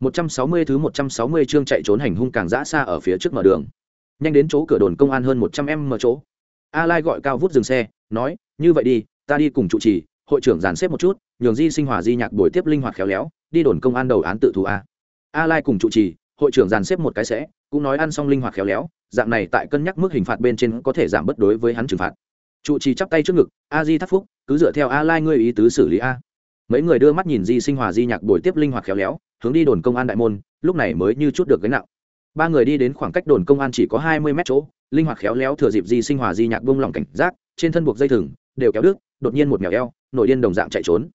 160 thứ 160 chương chạy trốn hành hung càng dã xa ở phía trước mở đường. Nhanh đến chỗ cửa đồn công an hơn 100 mở chỗ. A Lai gọi cao vút dừng xe, nói, "Như vậy đi, ta đi cùng trụ trì, hội trưởng dàn xếp một chút, nhường Di Sinh Hòa Di Nhạc buổi tiếp linh hoạt khéo léo, đi đồn công an đầu án tự thú a." A Lai cùng trụ trì, hội trưởng dàn xếp một cái sẽ, cũng nói ăn xong linh hoạt khéo léo, dạng này tại cân nhắc mức hình phạt bên trên có thể giảm bất đối với hắn trừng phạt. Trụ trì chắp tay trước ngực, "A Di thắc phúc, cứ dựa theo A Lai ngươi ý tứ xử lý a." Mấy người đưa mắt nhìn Di Sinh Hòa Di Nhạc buổi tiếp linh hoạt khéo léo, hướng đi đồn công an đại môn, lúc này mới như chút được gánh nặng. Ba người đi đến khoảng cách đồn công an chỉ có hai mươi mét chỗ, linh hoạt khéo léo thừa dịp di sinh hòa di nhạc bông lỏng cảnh giác, trên thân buộc dây thừng, đều kéo đứt, đột nhiên một mèo eo nội điên đồng dạng chạy trốn.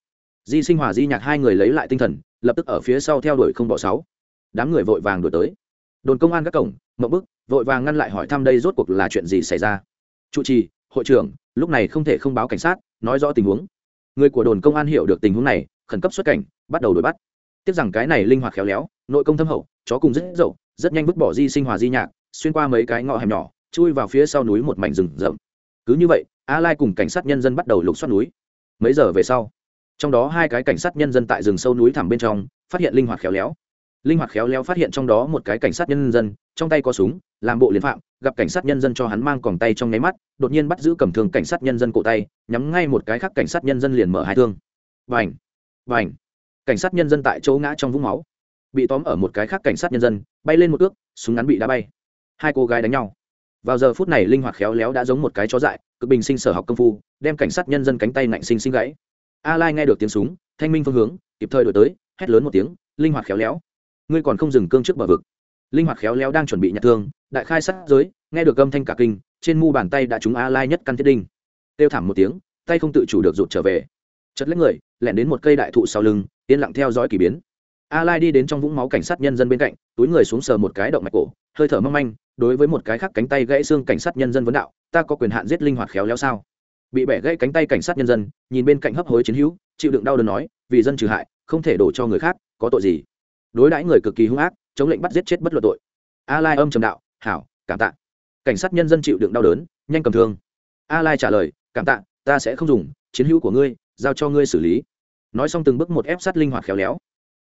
Di sinh hòa di nhạc hai người lấy lại tinh thần, lập tức ở phía sau theo đuổi không bỏ sáu. Đám người vội vàng đuổi tới. Đồn công an các cổng mậu bức, vội vàng ngăn lại hỏi thăm đây rốt cuộc là chuyện gì xảy ra. Trụ trì, hội trưởng, lúc này không thể không báo cảnh sát, nói rõ tình huống. Người của đồn công an hiểu được tình huống này, khẩn cấp xuất cảnh, bắt đầu đuổi bắt tiếc rằng cái này linh hoạt khéo léo, nội công thâm hậu, chó cùng rất dậu, rất nhanh vứt bỏ di sinh hòa di nhạc, xuyên qua mấy cái ngõ hẻm nhỏ, chui vào phía sau núi một mảnh rừng rậm. Cứ như vậy, a lai cùng cảnh sát nhân dân bắt đầu lục soát núi. Mấy giờ về sau, trong đó hai cái cảnh sát nhân dân tại rừng sâu núi thẳm bên trong, phát hiện linh hoạt khéo léo. Linh hoạt khéo léo phát hiện trong đó một cái cảnh sát nhân dân, trong tay có súng, làm bộ liên phạm, gặp cảnh sát nhân dân cho hắn mang còng tay trong nháy mắt, đột nhiên bắt giữ cầm thương cảnh sát nhân dân cổ tay, nhắm ngay một cái khác cảnh sát nhân dân liền mở hai thương. Vành vành cảnh sát nhân dân tại chỗ ngã trong vũng máu. Bị tóm ở một cái khác cảnh sát nhân dân, bay lên một ước súng ngắn bị đá bay. Hai cô gái đánh nhau. Vào giờ phút này linh hoạt khéo léo đã giống một cái chó dại, cực bình sinh sở học công phu, đem cảnh sát nhân dân cánh tay nạnh sinh sinh gãy. A lai nghe được tiếng súng, thanh minh phương hướng, kịp thời đổi tới, hét lớn một tiếng, linh hoạt khéo léo. Ngươi còn không dừng cương trước bờ vực. Linh hoạt khéo léo đang chuẩn bị nhặt thương, đại khai sát giới, nghe được âm thanh cả kinh, trên mu bàn tay đã trúng a lai nhất căn thiết đinh. Tiêu thảm một tiếng, tay không tự chủ được rụt trở về chật lấy người, lẻn đến một cây đại thụ sau lưng, yên lặng theo dõi k ỳ biến. A lai đi đến trong vũng máu cảnh sát nhân dân bên cạnh, túi người xuống sờ một cái động mạch cổ, hơi thở mong manh, đối với một cái khác cánh tay gãy xương cảnh sát nhân dân vấn đạo, ta có quyền hạn giết linh hoạt khéo léo sao? Bị bẻ gãy cánh tay cảnh sát nhân dân, nhìn bên cạnh hấp hối chiến hữu, chịu đựng đau đớn nói, vì dân trừ hại, không thể đổ cho người khác, có tội gì? Đối đãi người cực kỳ hung ác, chống lệnh bắt giết chết bất luận tội. A lai âm trầm đạo, hảo, cảm tạ. Cảnh sát nhân dân chịu đựng đau đớn, nhanh cầm thương. A lai trả lời, cảm tạ, ta sẽ không dùng, chiến hữu của ngươi giao cho ngươi xử lý. Nói xong từng bước một ép sát linh hoạt khéo léo.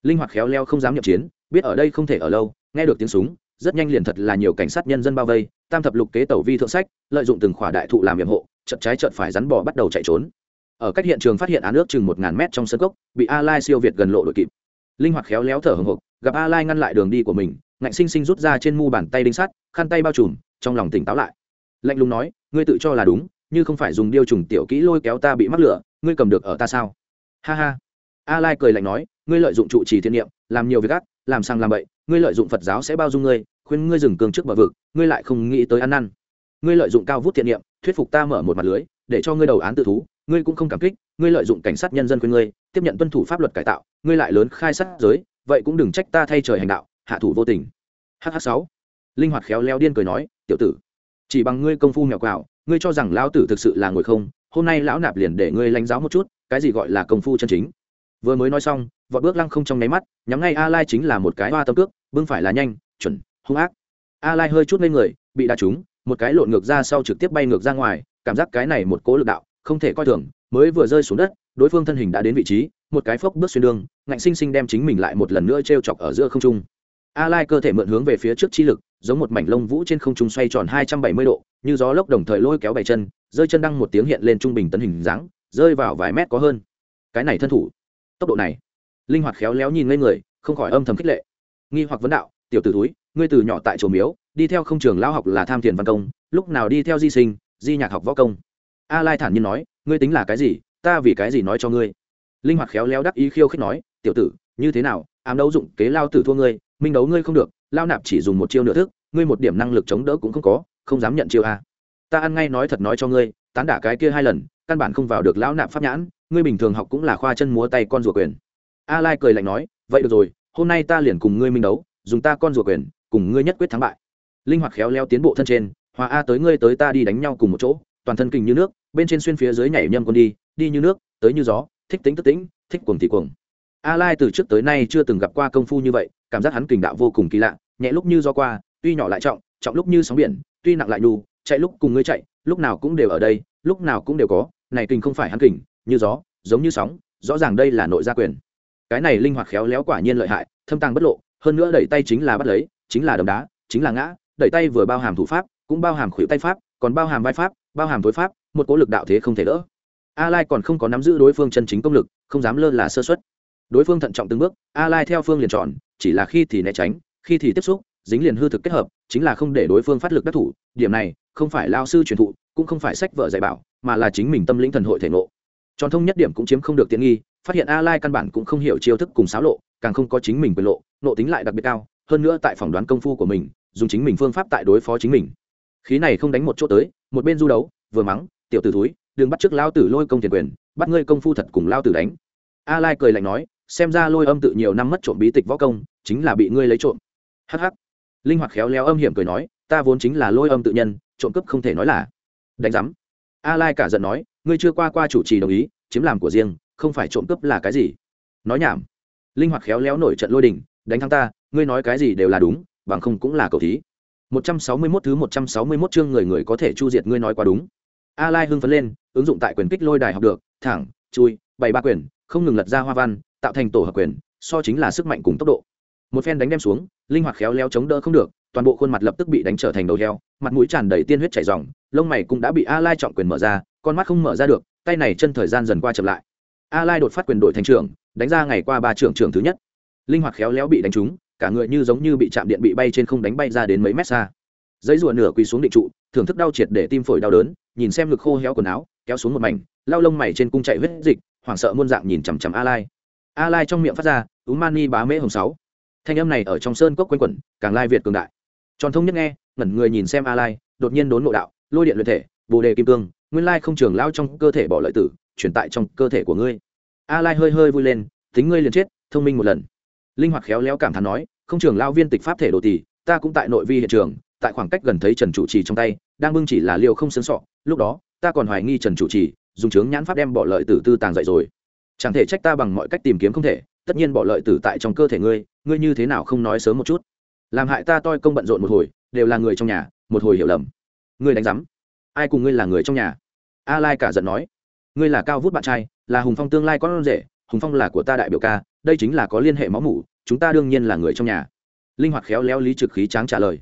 Linh hoạt khéo léo không dám nhập chiến, biết ở đây không thể ở lâu, nghe được tiếng súng, rất nhanh liền thật là nhiều cảnh sát nhân dân bao vây, tam thập lục kế tẩu vi thượng sách, lợi dụng từng khỏa đại thụ làm nhiệm hộ chật trái chợt phải rắn bò bắt đầu chạy trốn. Ở cách hiện trường phát hiện án nước chừng một ngàn mét trong sân cốc, bị a lai siêu việt gần lộ đội kịp. Linh hoạt khéo léo thở hồng hộc, gặp a lai ngăn lại đường đi của mình, ngạnh sinh sinh rút ra trên mu bàn tay đinh sắt khăn tay bao trùm, trong lòng tỉnh táo lại. Lạnh lùng nói, ngươi tự cho là đúng như không phải dùng điêu trùng tiểu kỹ lôi kéo ta bị mắc lửa, ngươi cầm được ở ta sao? Ha ha. A lai cười lạnh nói, ngươi lợi dụng trụ trì thiên niệm, làm nhiều việc ác, làm sang làm bậy, ngươi lợi dụng phật giáo sẽ bao dung ngươi, khuyên ngươi dừng cường trước bờ vực, ngươi lại không nghĩ tới ăn năn. Ngươi lợi dụng cao vút thiện niệm, thuyết phục ta mở một mặt lưới, để cho ngươi đầu án tự thú, ngươi cũng không cảm kích, ngươi lợi dụng cảnh sát nhân dân khuyên ngươi, tiếp nhận tuân thủ pháp luật cải tạo, ngươi lại lớn khai sát giới, vậy cũng đừng trách ta thay trời hành đạo, hạ thủ vô tình. Hh sáu. Linh hoạt khéo leo điên cười nói, tiểu tử, chỉ bằng ngươi công phu mèo quào ngươi cho rằng lão tử thực sự là ngồi không? Hôm nay lão nạp liền để ngươi lãnh giáo một chút, cái gì gọi là công phu chân chính? Vừa mới nói xong, vọt bước lăng không trong nháy mắt, nhắm ngay a lai chính là một cái hoa tâm cước, bưng phải là nhanh, chuẩn, hung ác. A lai hơi chút lên người, bị đá trúng, một cái lộn ngược ra sau trực tiếp bay ngược ra ngoài, cảm giác cái này một cố lực đạo, không thể coi thường, mới vừa rơi xuống đất, đối phương thân hình đã đến vị trí, một cái phốc bước xuyên đường, ngạnh sinh sinh đem chính mình lại một lần nữa treo chọc ở giữa không trung a lai cơ thể mượn hướng về phía trước chi lực, giống một mảnh lông vũ trên không trung xoay tròn 270 độ, như gió lốc đồng thời lôi kéo bảy chân, rơi chân đăng một tiếng hiện lên trung bình tấn hình dáng, rơi vào vài mét có hơn. Cái này thân thủ, tốc độ này, linh hoạt khéo léo nhìn lên người, không khỏi âm thầm khích lệ. Nghi hoặc vấn đạo, tiểu tử túi ngươi từ nhỏ tại chùa miếu, đi theo không trường lao học là tham thiền văn công, lúc nào đi theo di sinh, di nhạc học võ công? A lai thản nhiên nói, ngươi tính là cái gì, ta vì cái gì nói cho ngươi? Linh hoạt khéo léo đắc ý khiêu khích nói, tiểu tử, như thế nào, ám đấu dụng kế lao tử thua ngươi minh đấu ngươi không được, lao nạp chỉ dùng một chiêu nửa thức, ngươi một điểm năng lực chống đỡ cũng không có, không dám nhận chiêu a. Ta ăn ngay nói thật nói cho ngươi, tán đả cái kia hai lần, căn bản không vào được lão nạp pháp nhãn, ngươi bình thường học cũng là khoa chân múa tay con rùa quyền. A lai cười lạnh nói, vậy được rồi, hôm nay ta liền cùng ngươi minh đấu, dùng ta con rùa quyền, cùng ngươi nhất quyết thắng bại. Linh hoạt khéo leo tiến bộ thân trên, hòa a tới ngươi tới ta đi đánh nhau cùng một chỗ, toàn thân kình như nước, bên trên xuyên phía dưới nhảy nhâm con đi đi như nước, tới như gió, thích tính tức tĩnh, thích cuồng thì cuồng a lai từ trước tới nay chưa từng gặp qua công phu như vậy, cảm giác hắn kình đạo vô cùng kỳ lạ, nhẹ lúc như gió qua, tuy nhỏ lại trọng trọng lúc như sóng biển, tuy nặng lại nhu chạy lúc cùng ngươi chạy, lúc nào cũng đều ở đây, lúc nào cũng đều có, này kình không phải hắn kình, như gió, giống như sóng, rõ ràng đây là nội gia quyền. Cái này linh hoạt khéo léo quả nhiên lợi hại, thâm tàng bất lộ, hơn nữa đẩy tay chính là bắt lấy, chính là đấm đá, chính là ngã, đẩy tay vừa bao hàm thủ pháp, cũng bao hàm khuỷu tay pháp, còn bao hàm vai pháp, bao hàm tối pháp, một cố lực đạo thế không thể đỡ. A lai còn không có nắm giữ đối phương chân chính công lực, không dám lơ là sơ xuất đối phương thận trọng từng bước, a lai theo phương liền chọn, chỉ là khi thì né tránh, khi thì tiếp xúc, dính liền hư thực kết hợp, chính là không để đối phương phát lực đắc thủ. Điểm này, không phải lao sư truyền thụ, cũng không phải sách vợ dạy bảo, mà là chính mình tâm lĩnh thần hội thể ngộ. Tròn thông nhất điểm cũng chiếm không được tiện nghi, phát hiện a lai căn bản cũng không hiểu chiêu thức cùng xáo lộ, càng không có chính mình quyền lộ, nộ tính lại đặc biệt cao, hơn nữa tại phỏng đoán công phu của mình, dùng chính mình phương pháp tại đối phó chính mình. Khí này không đánh một chỗ tới, một bên du đấu, vừa mắng, tiểu tử túi đừng bắt trước lao tử lôi công tiền quyền, bắt ngươi công phu thật cùng lao tử đánh. A lai cười lạnh nói xem ra lôi âm tự nhiều năm mất trộm bí tịch võ công, chính là bị ngươi lấy trộm. Hh linh hoạt khéo léo âm hiểm cười nói, ta vốn chính là lôi âm tự nhân, trộm cướp không thể nói là đánh giám. A lai cả giận nói, ngươi chưa qua qua chủ trì đồng ý, chiếm làm của riêng, không phải trộm cướp là cái gì? Nói nhảm. Linh hoạt khéo léo nổi trận lôi đình, đánh thắng ta, ngươi nói cái gì đều là đúng, bằng không cũng là cầu thí. 161 thứ 161 chương người người có thể chu diệt ngươi nói quá đúng. A lai hưng phấn lên, ứng dụng tại quyền kích lôi đài học được, thẳng, chui, bày ba quyền, không ngừng lật ra hoa văn tạo thành tổ hợp quyền, so chính là sức mạnh cùng tốc độ. Một phen đánh đem xuống, linh hoạt khéo léo chống đỡ không được, toàn bộ khuôn mặt lập tức bị đánh trở thành đầu heo, mặt mũi tràn đầy tiên huyết chảy ròng, lông mày cũng đã bị a lai trọng quyền mở ra, con mắt không mở ra được, tay này chân thời gian dần qua chậm lại. A lai đột phát quyền đổi thành trưởng, đánh ra ngày qua ba trưởng trưởng thứ nhất. Linh hoạt khéo léo bị đánh trúng, cả người như giống như bị chạm điện bị bay trên không đánh bay ra đến mấy mét xa. Giấy rùa nửa quỳ xuống định trụ, thưởng thức đau triệt để tim phổi đau đớn, nhìn xem ngực khô héo quần áo, kéo xuống một mảnh lao lông mày trên cung chạy huyết dịch, hoảng sợ muôn dạng nhìn chằm chằm a lai a lai trong miệng phát ra ú mani bá mễ hồng sáu. Thanh âm này ở trong sơn cốc quanh quẩn, càng lai việt cường đại. Tròn thông nhất nghe, ngẩn người nhìn xem a lai, đột nhiên đốn nội đạo, lôi điện luyện thể, bồ đề kim cương, nguyên lai không trường lao trong cơ thể bỏ lợi tử chuyển tại trong cơ thể của ngươi. A lai hơi hơi vui lên, tính ngươi liền chết, thông minh một lần. Linh hoạt khéo léo cảm thán nói, không trường lao viên tịch pháp thể đồ tỷ ta cũng tại nội vi hiện trường, tại khoảng cách gần thấy trần chủ trì trong tay, đang bưng chỉ là liều không sướng sọ, lúc đó, ta còn hoài nghi trần chủ trì, dùng chướng nhãn pháp đem bỏ lợi tử tư tàng dậy rồi chẳng thể trách ta bằng mọi cách tìm kiếm không thể, tất nhiên bỏ lợi tử tại trong cơ thể ngươi ngươi như thế nào không nói sớm một chút? Làm hại ta toi công bận rộn một hồi, đều là người trong nhà, một hồi hiểu lầm. Ngươi đánh giám. Ai cùng ngươi là người trong nhà? A lai cả giận nói. Ngươi là cao vút bạn trai, là hùng phong tương lai con rể, hùng phong là của ta đại biểu ca, đây chính là có liên hệ máu mủ, chúng ta đương nhiên là người trong nhà. Linh hoạt khéo léo lý trực khí tráng trả lời.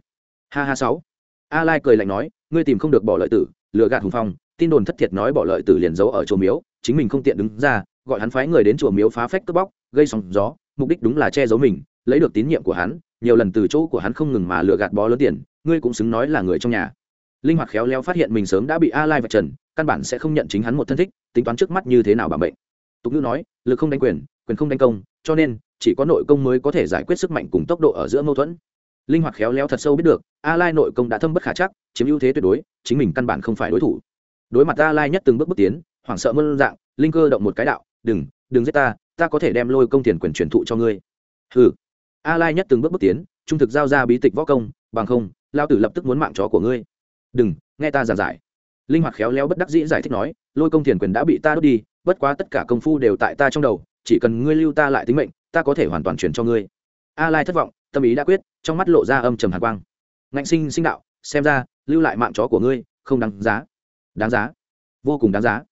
Ha ha sáu. A lai cười lạnh nói, ngươi tìm không được bỏ lợi tử, lừa gạt hùng phong, tin đồn thất thiệt nói bỏ lợi tử liền giấu ở chỗ miếu, chính mình không tiện đứng ra gọi hắn phái người đến chùa miếu phá phách cướp bóc, gây sóng gió, mục đích đúng là che giấu mình, lấy được tín nhiệm của hắn, nhiều lần từ chỗ của hắn không ngừng mà lừa gạt bó lớn tiền, ngươi cũng xứng nói là người trong nhà. Linh hoạt khéo léo phát hiện mình sớm đã bị a lai vạch trần, căn bản sẽ không nhận chính hắn một thân thích, tính toán trước mắt như thế nào bảo bệnh tục ngữ nói, lực không đánh quyền quyền không đánh công, cho nên, chỉ có nội công mới có thể giải quyết sức mạnh cùng tốc độ ở giữa mâu thuẫn. Linh hoạt khéo léo thật sâu biết được, a lai nội công đã thâm bất khả chắc, chiếm ưu thế tuyệt đối, chính mình căn bản không phải đối thủ. Đối mặt a lai nhất từng bước bước tiến, hoảng sợ mơn dạng, linh cơ động một cái đạo đừng đừng giết ta ta có thể đem lôi công tiền quyền truyền thụ cho ngươi. Hừ. A lai nhất từng bước bước tiến, trung thực giao ra bí tịch võ công, bằng không, lao tử lập tức muốn mạng chó của ngươi. Đừng, nghe ta giảng giải. Linh hoạt khéo léo bất đắc dĩ giải thích nói, lôi công tiền quyền đã bị ta đốt đi, bất quá tất cả công phu đều tại ta trong đầu, chỉ cần ngươi lưu ta lại tính mệnh, ta có thể hoàn toàn chuyển cho ngươi. A lai thất vọng, tâm ý đã quyết, trong mắt lộ ra âm trầm hàn quang. Ngạnh sinh sinh đạo, xem ra, lưu lại mạng chó của ngươi, không đáng giá. Đáng giá? Vô cùng đáng giá.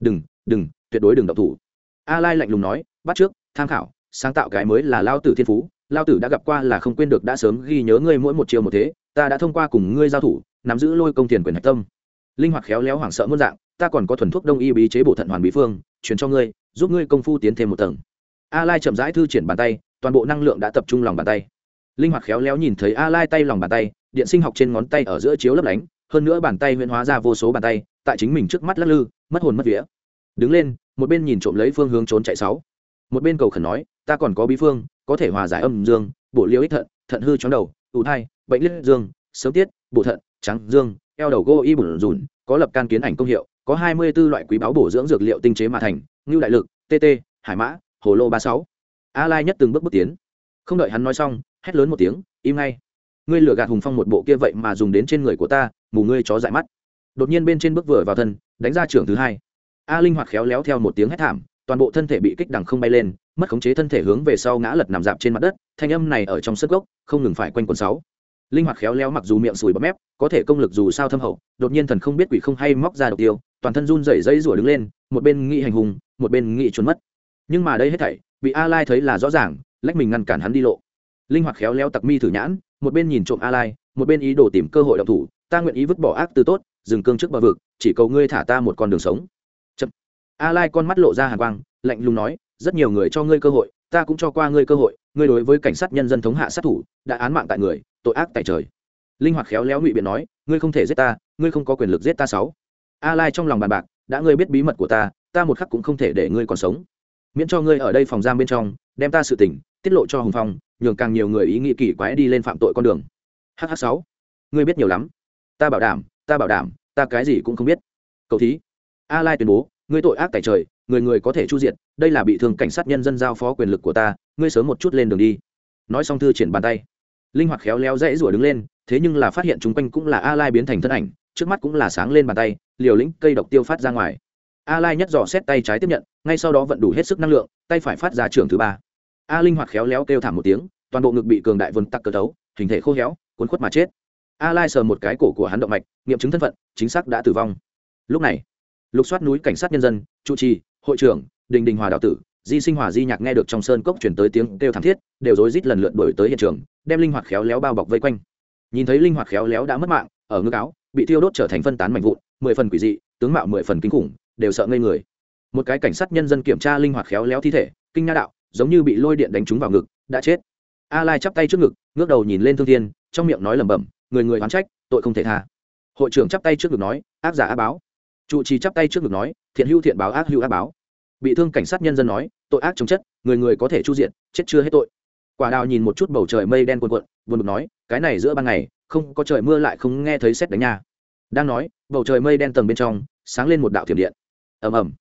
Đừng đừng, tuyệt đối đừng động thủ a lai lạnh lùng nói, bắt trước, tham khảo, sáng tạo cái mới là lao tử thiên phú, lao tử đã gặp qua là không quên được đã sớm ghi nhớ ngươi mỗi một chiều một thế, ta đã thông qua cùng ngươi giao thủ, nắm giữ lôi công tiền quyền hạch tâm. Linh hoạt khéo léo hoảng sợ muôn dạng, ta còn có thuần thuốc đông y bí chế bổ thận hoàn bí phương, truyền cho ngươi, giúp ngươi công phu tiến thêm một tầng. A lai chậm rãi thư triển bàn tay, toàn bộ năng lượng đã tập trung lòng bàn tay. Linh hoạt khéo léo nhìn thấy a lai tay lòng bàn tay, điện sinh học trên ngón tay ở giữa chiếu lấp lánh, hơn nữa bàn tay huyễn hóa ra vô số bàn tay, tại chính mình trước mắt lắc lư, mất hồn mất vía. Đứng lên một bên nhìn trộm lấy phương hướng trốn chạy sáu. Một bên cầu khẩn nói, ta còn có bí phương, có thể hòa giải âm dương, bổ liêu ích thận thận hư chóng đầu ủ thai, bệnh liệt dương, sớm tiết, bổ thận, trắng dương, eo đầu gô y bùn rùn có lập can kiến ảnh công hiệu, có hai mươi 24 loại quý báo bổ dưỡng dược liệu tinh chế mà thành, ngưu đại lực tt hải mã, hồ lô ba sáu. A lai nhất từng bước bước tiến. Không đợi hắn nói xong, hét lớn một tiếng, im ngay. Ngươi lừa gạt hùng phong một bộ kia vậy mà dùng đến trên người của ta, mù ngươi chó dại mắt. Đột nhiên bên trên bước vừa vào thân, đánh ra trưởng thứ hai a linh hoạt khéo léo theo một tiếng hét thảm, toàn bộ thân thể bị kích đằng không bay lên, mất khống chế thân thể hướng về sau ngã lật nằm dạp trên mặt đất, thanh âm này ở trong sân gốc, không ngừng phải quanh quần sáu. Linh hoạt khéo léo mặc dù miệng sùi bọt mép, có thể công lực dù sao thâm hậu, đột nhiên thần không biết quỷ không hay móc ra độc tiêu, toàn thân run rẩy dây rủa đứng lên, một bên nghị hành hùng, một bên nghị trốn mất. Nhưng mà đây hết thảy, bị a lai thấy là rõ ràng, lách mình ngăn cản hắn đi lộ. Linh hoạt khéo léo tặc mi thử nhãn, một bên nhìn trộm a lai, một bên ý đồ tìm cơ hội động thủ, ta nguyện ý vứt bỏ ác từ tốt, dừng cương trước bờ vực, chỉ cầu ngươi thả ta một con đường sống a lai con mắt lộ ra hàn quang, lạnh lùng nói, rất nhiều người cho ngươi cơ hội, ta cũng cho qua ngươi cơ hội, ngươi đối với cảnh sát nhân dân thống hạ sát thủ, đã án mạng tại người, tội ác tại trời. Linh hoạt khéo léo ngụy biện nói, ngươi không thể giết ta, ngươi không có quyền lực giết ta sáu. A lai trong lòng bàn bạc, đã ngươi biết bí mật của ta ta một khắc cũng không thể để ngươi còn sống. Miễn cho ngươi ở đây phòng giam bên trong, đem ta sự tình, tiết lộ cho hùng phong, nhường càng nhiều người ý nghĩ kỳ quái đi lên phạm tội con đường. Hh sáu. Ngươi biết nhiều lắm. Ta bảo đảm, ta bảo đảm, ta cái gì cũng không biết. Cậu thí. A lai tuyên bố ngươi tội ác tại trời, người người có thể chu diệt, đây là bị thương cảnh sát nhân dân giao phó quyền lực của ta, ngươi sớm một chút lên đường đi. Nói xong thư triển bàn tay. Linh hoạt khéo léo dãy rủa đứng lên, thế nhưng là phát hiện chúng quanh cũng là a lai biến thành thân ảnh, trước mắt cũng là sáng lên bàn tay, liều lĩnh cây độc tiêu phát ra ngoài. A lai nhất dò xét tay trái tiếp nhận, ngay sau đó vận đủ hết sức năng lượng, tay phải phát ra trường thứ ba. A linh hoạt khéo léo kêu thảm một tiếng, toàn bộ ngực bị cường đại vân tắc cơ tấu, hình thể khô héo, cuốn khuất mà chết. A lai sờ một cái cổ của hắn động mạch, nghiệm chứng thân phận, chính xác đã tử vong. Lúc này lục soát núi cảnh sát nhân dân, trụ trì, hội trưởng, đình đình hòa đạo tử, di sinh hòa di nhạc nghe được trong sơn cốc chuyển tới tiếng kêu thảm thiết, đều rối rít lần lượt đổi tới hiện trường, đem linh hoạt khéo léo bao bọc vây quanh. Nhìn thấy linh hoạt khéo léo đã mất mạng, ở ngư cáo bị thiêu đốt trở thành phân tán mạnh vụn, mười phần quỷ dị, tướng mạo mười phần kinh khủng, đều sợ ngây người. Một cái cảnh sát nhân dân kiểm tra linh hoạt khéo léo thi thể, kinh nha đạo, giống như bị lôi điện đánh trúng vào ngực, đã chết. A lai chắp tay trước ngực, ngước đầu nhìn lên thương thiên, trong miệng nói lẩm bẩm, người người oán trách, tội không thể tha. Hội trưởng chắp tay trước ngực nói, ác giả á báo trụ trì chắp tay trước ngực nói, thiện hữu thiện báo, ác hữu ác báo. Bị thương cảnh sát nhân dân nói, tội ác chống chất, người người có thể chu diện, chết chưa hết tội. Quả đào nhìn một chút bầu trời mây đen cuồn cuộn, buồn bực nói, cái này giữa ban ngày, không có trời mưa lại không nghe thấy xét đánh nha. Đang nói, bầu trời mây đen tầng bên trong, sáng lên một đạo thiểm điện. Ầm ầm.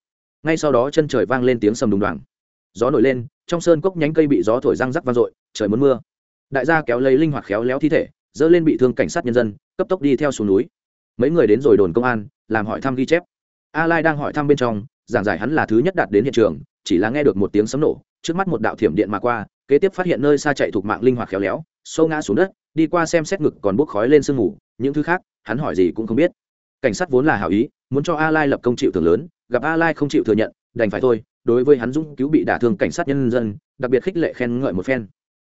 Ngay sau đó chân trời vang lên tiếng sầm đùng đoàng. Gió nổi lên, trong sơn cốc nhánh cây bị gió thổi răng rắc vang dội, trời muốn mưa. Đại gia kéo lấy linh hoạt khéo léo thi thể dỡ lên bị thương cảnh sát nhân dân, cấp tốc đi theo xuống núi mấy người đến rồi đồn công an, làm hỏi thăm ghi chép. A lai đang hỏi thăm bên trong, giảng giải hắn là thứ nhất đạt đến hiện trường, chỉ là nghe được một tiếng sấm nổ, trước mắt một đạo thiểm điện mà qua, kế tiếp phát hiện nơi xa chạy thuộc mạng linh hoạt khéo léo sâu ngã xuống đất, đi qua xem xét ngực còn bốc khói lên sương mù, những thứ khác, hắn hỏi gì cũng không biết. Cảnh sát vốn là hảo ý, muốn cho a lai lập công chịu thưởng lớn, gặp a lai không chịu thừa nhận, đành phải thôi, đối với hắn dũng cứu bị đả thương cảnh sát nhân dân, đặc biệt khích lệ khen ngợi một phen.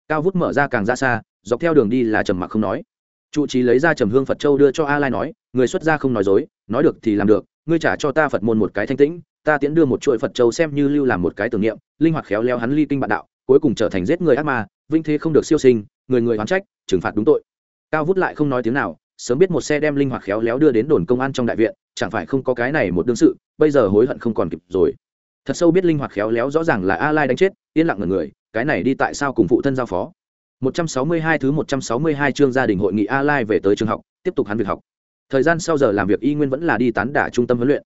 Cao vút mở ra càng ra xa, dọc theo đường đi là trầm mặc không nói trụ trì lấy ra trầm hương phật châu đưa cho a lai nói, người xuất gia không nói dối, nói được thì làm được, ngươi trả cho ta phật môn một cái thanh tĩnh, ta tiễn đưa một chuỗi phật châu xem như lưu làm một cái tưởng niệm, linh hoạt khéo léo hắn ly kinh bạn đạo, cuối cùng trở thành giết người ác ma, vinh thế không được siêu sinh, người người oán trách, trừng phạt đúng tội. Cao vút lại không nói tiếng nào, sớm biết một xe đem linh hoạt khéo léo đưa đến đồn công an trong đại viện, chẳng phải không có cái này một đương sự, bây giờ hối hận không còn kịp rồi. Thật sâu biết linh hoạt khéo léo rõ ràng là a lai đánh chết, yên lặng ngần người, cái này đi tại sao cùng phụ thân giao phó? 162 thứ 162 chương gia đình hội nghị a lai về tới trường học, tiếp tục hắn việc học. Thời gian sau giờ làm việc y nguyên vẫn là đi tán đả trung tâm huấn luyện.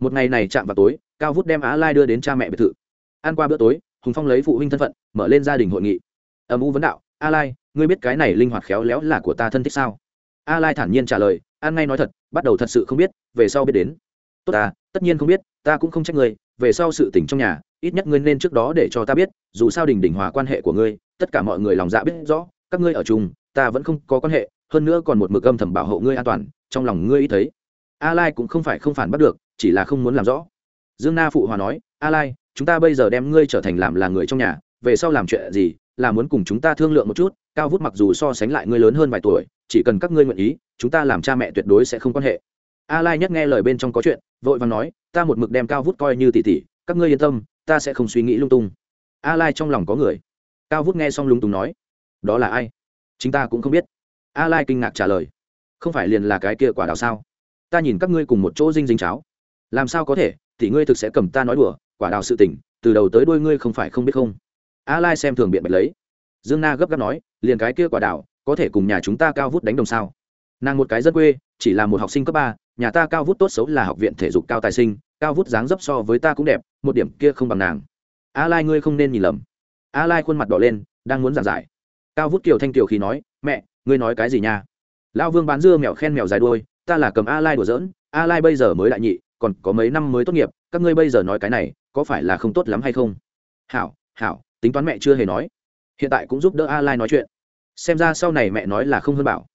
Một ngày này chạm vào tối, cao vút đem a lai đưa đến cha mẹ biệt thự. Ăn qua bữa tối, hùng phong lấy phụ huynh thân phận, mở lên gia đình hội nghị. Âm u vấn đạo a lai ngươi biết cái này linh hoạt khéo léo là của ta thân thích sao? A lai thản nhiên trả lời an ngay nói thật, bắt đầu thật sự không biết, về sau biết đến. Tốt à tất nhiên không biết, ta cũng không trách ngươi, về sau sự tình trong nhà, ít nhất ngươi nên trước đó để cho ta biết, dù sao đình đình hòa quan hệ của ngươi tất cả mọi người lòng dạ biết rõ, các ngươi ở chung, ta vẫn không có quan hệ, hơn nữa còn một mực âm thầm bảo hộ ngươi an toàn, trong lòng ngươi ý thấy. A lai cũng không phải không phản bắt được, chỉ là không muốn làm rõ. Dương na phụ hòa nói a lai chúng ta bây giờ đem ngươi trở thành làm là người trong nhà, về sau làm chuyện gì là muốn cùng chúng ta thương lượng một chút, cao vút mặc dù so sánh lại ngươi lớn hơn vài tuổi, chỉ cần các ngươi nguyện ý, chúng ta làm cha mẹ tuyệt đối sẽ không quan hệ. A lai nhất nghe lời bên trong có chuyện, vội vàng nói, ta một mực đem cao vút coi như tỷ tỷ, các ngươi yên tâm, ta sẽ không suy nghĩ lung tung. A lai trong lòng có người cao vút nghe xong lúng túng nói, đó là ai? Chính ta cũng không biết. A lai kinh ngạc trả lời, không phải liền là cái kia quả đào sao? Ta nhìn các ngươi cùng một chỗ dinh dính cháo. Làm sao có thể? Thì ngươi thực sẽ cầm ta nói đùa, quả đào sự tình, từ đầu tới đuôi ngươi không phải không biết không? A lai xem thường biện bạch lấy. Dương na gấp gáp nói, liền cái kia quả đào, có thể cùng nhà chúng ta cao vút đánh đồng sao? Nàng một cái dân quê, chỉ là một học sinh cấp ba, nhà ta cao vút tốt xấu là học viện thể dục cao tài sinh, cao vút dáng dấp so với ta cũng đẹp, một điểm kia không bằng nàng. A lai ngươi không nên nhìn lầm a lai khuôn mặt đỏ lên, đang muốn giảng giải. Cao vút kiều thanh kiều khi nói, mẹ, ngươi nói cái gì nha? Lão vương bán dưa mèo khen mèo dài đuôi, ta là cầm a lai đùa giỡn, a lai bây giờ mới đại nhị, còn có mấy năm mới tốt nghiệp, các ngươi bây giờ nói cái này, có phải là không tốt lắm hay không? Hảo hảo, tính toán mẹ chưa hề nói. Hiện tại cũng giúp đỡ a lai nói chuyện. Xem ra sau này mẹ nói là không hơn bảo.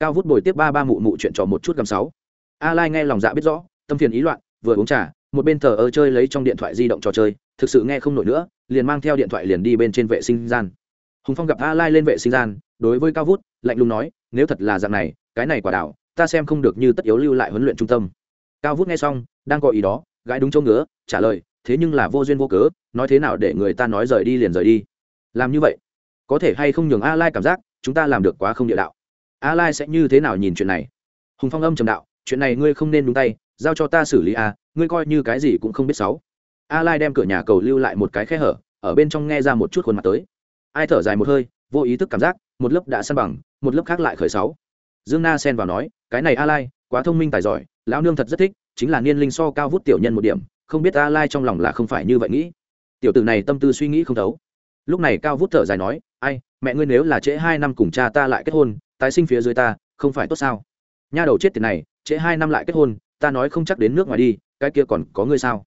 Cao vút bồi tiếp ba ba mụ mụ chuyện trò một chút gầm sáu. A lai nghe lòng dạ biết rõ, tâm phiền ý loạn, vừa uống trà, một bên thờ ơ chơi lấy trong điện thoại di động trò chơi, thực sự nghe không nổi nữa liền mang theo điện thoại liền đi bên trên vệ sinh gian. Hùng phong gặp a lai lên vệ sinh gian, đối với cao vút, lạnh lùng nói, nếu thật là dạng này, cái này quả đảo, ta xem không được như tất yếu lưu lại huấn luyện trung tâm. Cao vút nghe xong, đang có ý đó, gãi đúng chỗ ngứa, trả lời, thế nhưng là vô duyên vô cớ, nói thế nào để người ta nói rời đi liền rời đi? Làm như vậy, có thể hay không nhường a lai cảm giác, chúng ta làm được quá không địa đạo. A lai sẽ như thế nào nhìn chuyện này? Hùng phong âm trầm đạo, chuyện này ngươi không nên đúng tay, giao cho ta xử lý a, ngươi coi như cái gì cũng không biết sáu a lai đem cửa nhà cầu lưu lại một cái khe hở, ở bên trong nghe ra một chút khuôn mặt tới. Ai thở dài một hơi, vô ý thức cảm giác, một lớp đã săn bằng, một lớp khác lại khởi sáu. Dương na xen vào nói, cái này a lai, quá thông minh tài giỏi, lão nương thật rất thích, chính là niên linh so cao vút tiểu nhân một điểm, không biết a lai trong lòng là không phải như vậy nghĩ. Tiểu tử này tâm tư suy nghĩ không thấu. Lúc này cao vút thở dài nói, ai, mẹ ngươi nếu là trễ hai năm cùng cha ta lại kết hôn, tái sinh phía dưới ta, không phải tốt sao? Nha đầu chết tiền này, trễ hai năm lại kết hôn, ta nói không chắc đến nước ngoài đi, cái kia còn có ngươi sao?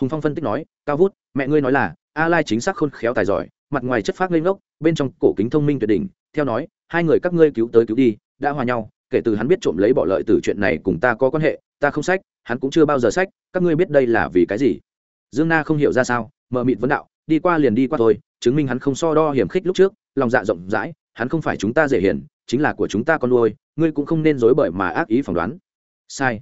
Hùng phong phân tích nói, cao vút, mẹ ngươi nói là, a lai chính xác khôn khéo tài giỏi, mặt ngoài chất phác lên ngốc, bên trong cổ kính thông minh tuyệt đỉnh. Theo nói, hai người các ngươi cứu tới cứu đi, đã hòa nhau, kể từ hắn biết trộm lấy bỏ lợi từ chuyện này cùng ta có quan hệ, ta không sách, hắn cũng chưa bao giờ sách, các ngươi biết đây là vì cái gì? Dương na không hiểu ra sao mờ mịt vấn đạo, đi qua liền đi qua thôi, chứng minh hắn không so đo hiểm khích lúc trước, lòng dạ rộng rãi, hắn không phải chúng ta dễ hiền chính là của chúng ta con nuôi, ngươi cũng không nên dối bởi mà ác ý phỏng đoán. Sai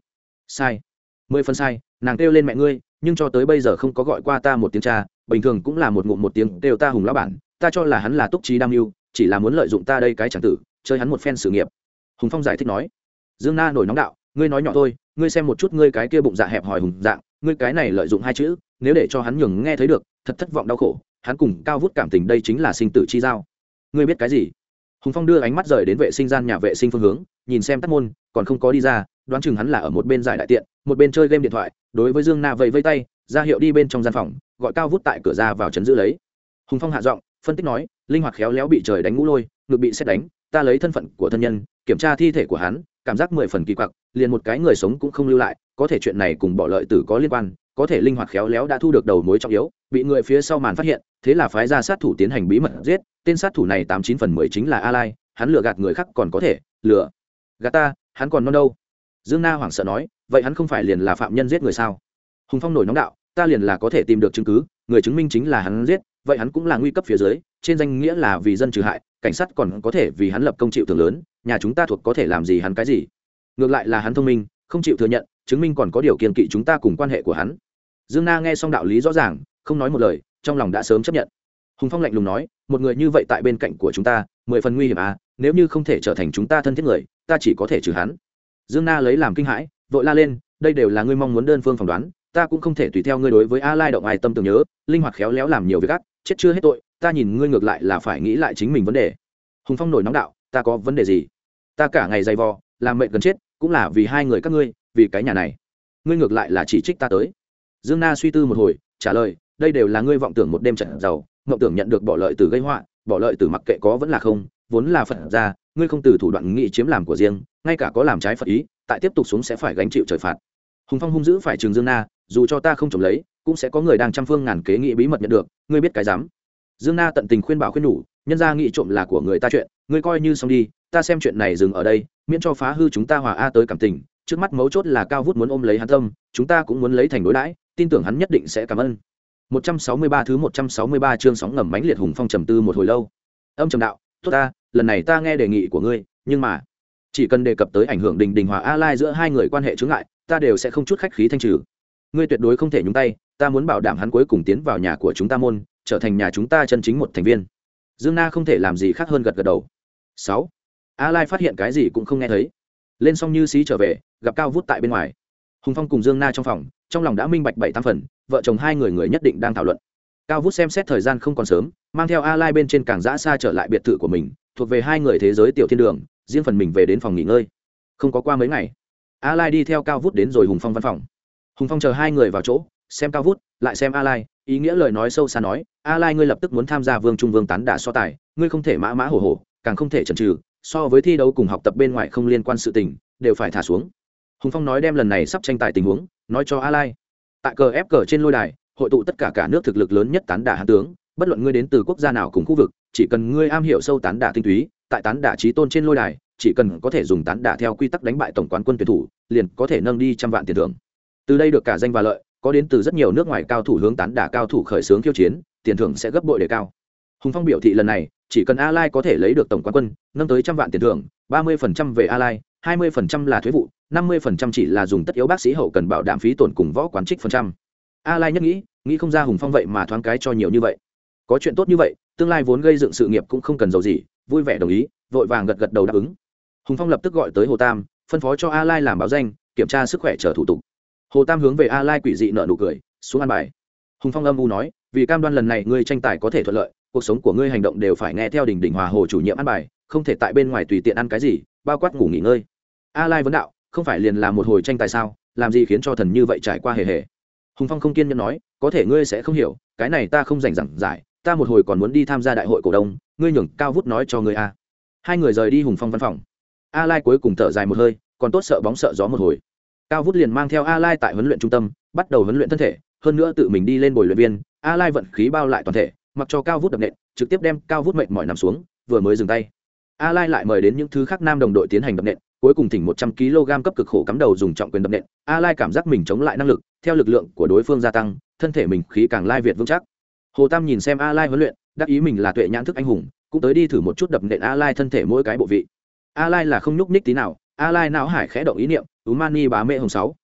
sai, mười phần sai, nàng kêu lên mẹ ngươi nhưng cho tới bây giờ không có gọi qua ta một tiếng cha, bình thường cũng là một ngụm một tiếng đều ta hùng lão bản, ta cho là hắn là túc trí đam mưu, chỉ là muốn lợi dụng ta đây cái chẳng tử, chơi hắn một phen sự nghiệp. Hùng phong giải thích nói. Dương na nổi nóng đạo, ngươi nói nhỏ thôi, ngươi xem một chút ngươi cái kia bụng dạ hẹp hòi hùng dạng, ngươi cái này lợi dụng hai chữ, nếu để cho hắn nhường nghe thấy được, thật thất vọng đau khổ, hắn cùng cao vút cảm tình đây chính là sinh tử chi giao. Ngươi biết cái gì? Hùng phong đưa ánh mắt rời đến vệ sinh gian nhà vệ sinh phương hướng, nhìn xem tắt môn, còn không có đi ra đoán chừng hắn là ở một bên giải đại tiện, một bên chơi game điện thoại, đối với dương na vẫy vây tay, ra hiệu đi bên trong gian phòng, gọi cao vút tại cửa ra vào trấn giữ lấy. Hùng phong hạ giọng, phân tích nói, linh hoạt khéo léo bị trời đánh ngũ lôi, ngực bị xét đánh, ta lấy thân phận của thân nhân, kiểm tra thi thể của hắn, cảm giác mười phần kỳ quặc, liền một cái người sống cũng không lưu lại, có thể chuyện này cùng bỏ lợi tử có liên quan, có thể linh hoạt khéo léo đã thu được đầu mối trọng yếu, bị người phía sau màn phát hiện, thế là phái ra sát thủ tiến hành bí mật giết, tên sát thủ này tám chín phần mười chính là a lai, hắn lừa gạt người khác còn có thể, lừa gạt ta, hắn còn non đâu dương na hoảng sợ nói, vậy hắn không phải liền là phạm nhân giết người sao? Hùng phong nổi nóng đạo, ta liền là có thể tìm được chứng cứ, người chứng minh chính là hắn giết, vậy hắn cũng là nguy cấp phía dưới, trên danh nghĩa là vì dân trừ hại, cảnh sát còn có thể vì hắn lập công chịu thường lớn, nhà chúng ta thuộc có thể làm gì hắn cái gì? Ngược lại là hắn thông minh, không chịu thừa nhận, chứng minh còn có điều kiện kỵ chúng ta cùng quan hệ của hắn. Dương na nghe xong đạo lý rõ ràng, không nói một lời, trong lòng đã sớm chấp nhận. Hùng phong lạnh lùng nói, một người như vậy tại bên cạnh của chúng ta, mười phần nguy hiểm à nếu như không thể trở thành chúng ta thân thiết người, ta chỉ có thể trừ hắn dương na lấy làm kinh hãi, vội la lên, đây đều là ngươi mong muốn đơn phương phỏng đoán, ta cũng không thể tùy theo ngươi đối với a lai động ai tâm tưởng nhớ, linh hoạt khéo léo làm nhiều việc gắt, chết chưa hết tội, ta nhìn ngươi ngược lại là phải nghĩ lại chính mình vấn đề. Hùng phong nổi nóng đạo, ta có vấn đề gì? Ta cả ngày dày vò, làm mệnh gần chết, cũng là vì hai người các ngươi, vì cái nhà này. Ngươi ngược lại là chỉ trích ta tới. Dương na suy tư một hồi, trả lời, đây đều là ngươi vọng tưởng một đêm trận giàu, mộng tưởng nhận được bỏ lợi từ gây họa, bỏ lợi từ mặc kệ có vẫn là không, vốn là phật ra ngươi không từ thủ đoạn nghị chiếm làm của riêng, ngay cả có làm trái phật ý, tại tiếp tục xuống sẽ phải gánh chịu trời phạt. Hùng phong hung dữ phải trường dương na, dù cho ta không trồng lấy, cũng sẽ có người đang trăm phương ngàn kế nghị bí mật nhận được, ngươi biết cái dám. Dương na tận tình khuyên bảo khuyên nhủ, nhân ra nghị trộm là của người ta chuyện, ngươi coi như xong đi, ta xem chuyện này dừng ở đây, miễn cho phá hư chúng ta hòa a tới cảm tình, trước mắt mấu chốt là cao vút muốn ôm lấy hắn tâm, chúng ta cũng muốn lấy thành đối đãi, tin tưởng hắn nhất định sẽ cảm ơn. 163 thứ 163 chương sóng ngầm mãnh liệt hùng phong trầm tư một hồi lâu. Âm trầm đạo, tốt ta lần này ta nghe đề nghị của ngươi, nhưng mà, chỉ cần đề cập tới ảnh hưởng đình đình hòa a lai giữa hai người quan hệ chướng ngại, ta đều sẽ không chút khách khí thanh trừ. Ngươi tuyệt đối không thể nhúng tay, ta muốn bảo đảm hắn cuối cùng tiến vào nhà của chúng ta môn, trở thành nhà chúng ta chân chính một thành viên. Dương na không thể làm gì khác hơn gật gật đầu. Sáu a lai phát hiện cái gì cũng không nghe thấy. Lên xong như xí trở về, gặp cao vút tại bên ngoài. Hùng phong cùng dương na trong phòng, trong lòng đã minh bạch bảy tam phần, vợ chồng hai người người nhất định đang thảo luận. Cao vút xem xét thời gian không còn sớm, mang theo a lai bên trên càng giã xa trở lại biệt thự của mình thuộc về hai người thế giới tiểu thiên đường, riêng phần mình về đến phòng nghỉ ngơi. Không có qua mấy ngày a lai đi theo cao vút đến rồi hùng phong văn phòng. Hùng phong chờ hai người vào chỗ, xem cao vút, lại xem a lai ý nghĩa lời nói sâu xa nói a lai ngươi lập tức muốn tham gia vương trung vương tán đả so tài, ngươi không thể mã mã hổ hổ, càng không thể chần trừ so với thi đấu cùng học tập bên ngoài không liên quan sự tình, đều phải thả xuống. Hùng phong nói đem lần này sắp tranh tài tình huống, nói cho a lai tại cờ ép cờ trên lôi đài, hội tụ tất cả cả nước thực lực lớn nhất tán đả hạ tướng bất luận ngươi đến từ quốc gia nào cùng khu vực, chỉ cần ngươi am hiểu sâu tán đả tinh túy, tại tán đả trí tôn trên lôi đài, chỉ cần có thể dùng tán đả theo quy tắc đánh bại tổng quán quân tuyển thủ, liền có thể nâng đi trăm vạn tiền thưởng. Từ đây được cả danh và lợi, có đến từ rất nhiều nước ngoài cao thủ hướng tán đả cao thủ khởi xướng khiêu chiến, tiền thưởng sẽ gấp bội đề cao. Hùng phong biểu thị lần này, chỉ cần a lai có thể lấy được tổng quán quân, nâng tới trăm vạn tiền thưởng, ba mươi phần trăm về a lai hai mươi phần trăm là thuế vụ, năm mươi phần trăm chỉ là dùng tất yếu bác sĩ hậu cần bảo đảm phí tổn cùng võ quán trích phần trăm. A lai nhất nghĩ nghĩ không ra hùng phong vậy mà thoáng cái cho nhiều như vậy có chuyện tốt như vậy, tương lai vốn gây dựng sự nghiệp cũng không cần giàu gì, vui vẻ đồng ý, vội vàng gật gật đầu đáp ứng. Hùng phong lập tức gọi tới hồ tam, phân phó cho a lai làm báo danh, kiểm tra sức khỏe chờ thủ tục. Hồ tam hướng về a lai quỷ dị nợ nụ cười, xuống ăn bài. Hùng phong âm u nói, vì cam đoan lần này ngươi tranh tài có thể thuận lợi, cuộc sống của ngươi hành động đều phải nghe theo đình đình hòa hồ chủ nhiệm ăn bài, không thể tại bên ngoài tùy tiện ăn cái gì, bao quát ngủ nghỉ ngơi. A lai vấn đạo, không phải liền là một hồi tranh tài sao, làm gì khiến cho thần như vậy trải qua hề hề. Hùng phong không kiên nhẫn nói, có thể ngươi sẽ không hiểu, cái này ta không dành giảng giải ta một hồi còn muốn đi tham gia đại hội cổ đông, ngươi nhường cao vút nói cho ngươi a. Hai người rời đi hùng phong văn phòng. A lai cuối cùng thở dài một hơi, còn tốt sợ bóng sợ gió một hồi. Cao vút liền mang theo a lai tại huấn luyện trung tâm, bắt đầu huấn luyện thân thể, hơn nữa tự mình đi lên bồi luyện viên a lai vận khí bao lại toàn thể, mặc cho cao vút đập nện, trực tiếp đem cao vút mệnh mỏi nằm xuống, vừa mới dừng tay. A lai lại mời đến những thứ khác nam đồng đội tiến hành đập nện, cuối cùng thỉnh 100 kg cấp cực khổ cắm đầu dùng trọng quyền đập nện. A lai cảm giác mình chống lại năng lực, theo lực lượng của đối phương gia tăng, thân thể mình khí càng lai việt vững chắc hồ tam nhìn xem a lai huấn luyện, đắc ý mình là tuệ nhãn thức anh hùng, cũng tới đi thử một chút đập nện a lai thân thể mỗi cái bộ vị. A lai là không nhúc nhích tí nào a lai não hải khẽ động ý niệm, umani bá mẹ hồng sáu.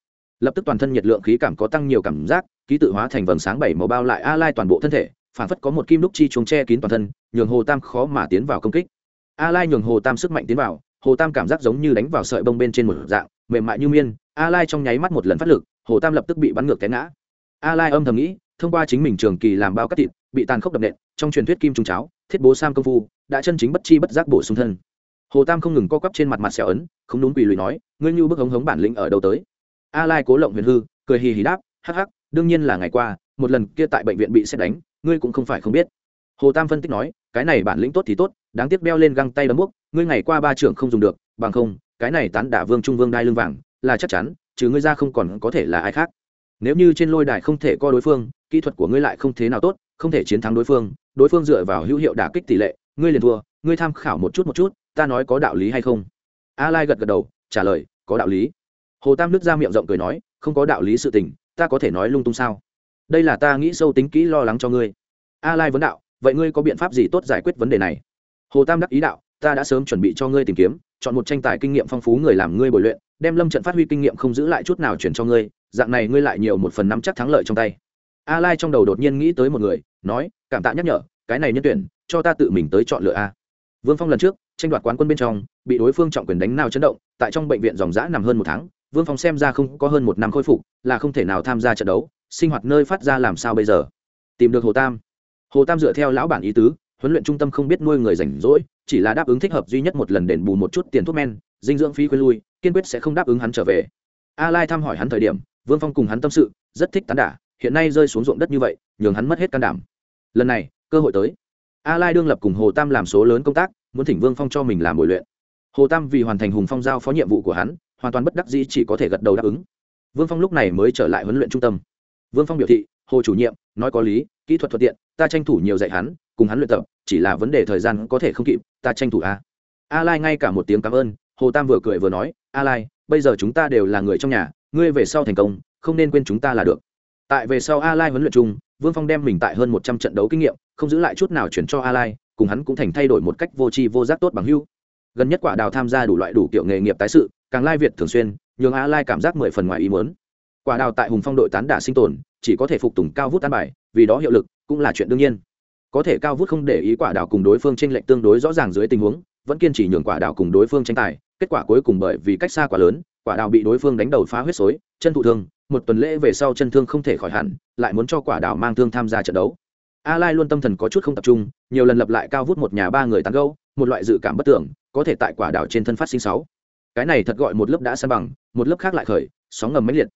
Lập tức toàn thân nhiệt lượng khí cảm có tăng nhiều cảm giác, ký tự hóa thành vầng sáng bảy màu bao lại a lai toàn bộ thân thể, phản phất có một kim đúc chi chuông che kín toàn thân, nhường hồ tam khó mà tiến vào công kích. A lai nhường hồ tam sức mạnh tiến vào, hồ tam cảm giác giống như đánh vào sợi bông bên trên một dạng, mềm mại như miên a lai trong nháy mắt một lần phát lực, hồ tam lập tức bị bắn ngược té ngã. A lai âm thầm nghĩ thông qua chính mình trường kỳ làm bao cắt thịt, bị tàn khốc đập nện, trong truyền thuyết kim trung cháo, thiết bố sam công phu, đã chân chính bất chi bất giác bổ sung thân. Hồ tam không ngừng co quắp trên mặt mặt xẻo ấn, không đúng quỳ lùi nói, ngươi như bức hống hống bản lĩnh ở đâu tới? A lai cố lộng huyền hư, cười hì hì đáp, hắc hắc, đương nhiên là ngày qua, một lần kia tại bệnh viện bị xét đánh, ngươi cũng không phải không biết. Hồ tam phân tích nói, cái này bản lĩnh tốt thì tốt, đáng tiếc đeo lên găng tay đấm bốc ngươi ngày qua ba trưởng không dùng được, bằng không, cái này tán đả vương trung vương đai lưng vàng, là chắc chắn chứ ngươi ra không còn có thể là ai khác. Nếu như trên lôi đài không thể co đối phương kỹ thuật của ngươi lại không thế nào tốt, không thể chiến thắng đối phương đối phương dựa vào hữu hiệu đả kích tỷ lệ, ngươi liền thua, ngươi tham khảo một chút một chút, ta nói có đạo lý hay không? A lai gật gật đầu, trả lời, có đạo lý. Hồ tam nước ra miệng rộng cười nói, không có đạo lý sự tình, ta có thể nói lung tung sao? Đây là ta nghĩ sâu tính kỹ lo lắng cho ngươi. A lai vấn đạo, vậy ngươi có biện pháp gì tốt giải quyết vấn đề này? Hồ tam đắc ý đạo, ta đã sớm chuẩn bị cho ngươi tìm kiếm, chọn một tranh tài kinh nghiệm phong phú người làm ngươi bồi luyện, đem lâm trận phát huy kinh nghiệm không giữ lại chút nào chuyển cho ngươi, dạng này ngươi lại nhiều một phần nắm chắc thắng lợi trong tay a lai trong đầu đột nhiên nghĩ tới một người, nói, cảm tạ nhắc nhở, cái này nhân tuyển, cho ta tự mình tới chọn lựa a. Vương phong lần trước, tranh đoạt quán quân bên trong, bị đối phương trọng quyền đánh nào chấn động, tại trong bệnh viện dòng dã nằm hơn một tháng, vương phong xem ra không có hơn một năm khôi phục, là không thể nào tham gia trận đấu, sinh hoạt nơi phát ra làm sao bây giờ? Tìm được hồ tam. Hồ tam dựa theo lão bản ý tứ, huấn luyện trung tâm không biết nuôi người rảnh rỗi, chỉ là đáp ứng thích hợp duy nhất một lần đền bù một chút tiền thuốc men, dinh dưỡng phí quên lui, kiên quyết sẽ không đáp ứng hắn trở về. A lai thăm hỏi hắn thời điểm, vương phong cùng hắn tâm sự, rất thích tán đả hiện nay rơi xuống ruộng đất như vậy, nhường hắn mất hết can đảm. Lần này, cơ hội tới. A lai đương lập cùng hồ tam làm số lớn công tác, muốn thỉnh vương phong cho mình làm bồi luyện. Hồ tam vì hoàn thành hùng phong giao phó nhiệm vụ của hắn, hoàn toàn bất đắc dĩ chỉ có thể gật đầu đáp ứng. Vương phong lúc này mới trở lại huấn luyện trung tâm. Vương phong biểu thị, hồ chủ nhiệm, nói có lý, kỹ thuật thuận tiện, ta tranh thủ nhiều dạy hắn, cùng hắn luyện tập, chỉ là vấn đề thời gian có thể không kịp, ta tranh thủ a. A lai ngay cả một tiếng cảm ơn, hồ tam vừa cười vừa nói, a lai, bây giờ chúng ta đều là người trong nhà, ngươi về sau thành công, không nên quên chúng ta là được tại về sau a lai huấn luyện chung, vương phong đem mình tại hơn một trăm trận đấu kinh nghiệm, không giữ lại chút nào chuyển cho a lai, cùng hắn cũng thành thay đổi một cách vô tri vô giác tốt bằng hưu gần nhất quả đào tham gia đủ loại đủ kiểu nghề nghiệp tái sự, càng lai việt thường xuyên, nhường a lai cảm giác mười phần ngoài ý muốn. Quả đào tại hùng phong đội tán đả sinh tồn, chỉ có thể phục tùng cao vút an bài, vì đó hiệu lực cũng là chuyện đương nhiên. Có thể cao vút không để ý quả đào cùng đối phương tranh lệch tương đối rõ ràng dưới tình huống, vẫn kiên trì nhường quả đào cùng đối phương tranh tài, kết quả cuối cùng bởi vì cách xa quá lớn, quả đào bị đối phương đánh đầu phá huyết xối, chân thụ thương một tuần lễ về sau chân thương không thể khỏi hẳn, lại muốn cho quả đào mang thương tham gia trận đấu. A lai luôn tâm thần có chút không tập trung, nhiều lần lập lại cao vút một nhà ba người tán gâu một loại dự cảm bất tưởng, có thể tại quả đào trên thân phát sinh sáu. Cái này thật gọi một lớp đã san bằng, một lớp khác lại khởi, sóng ngầm mãnh liệt.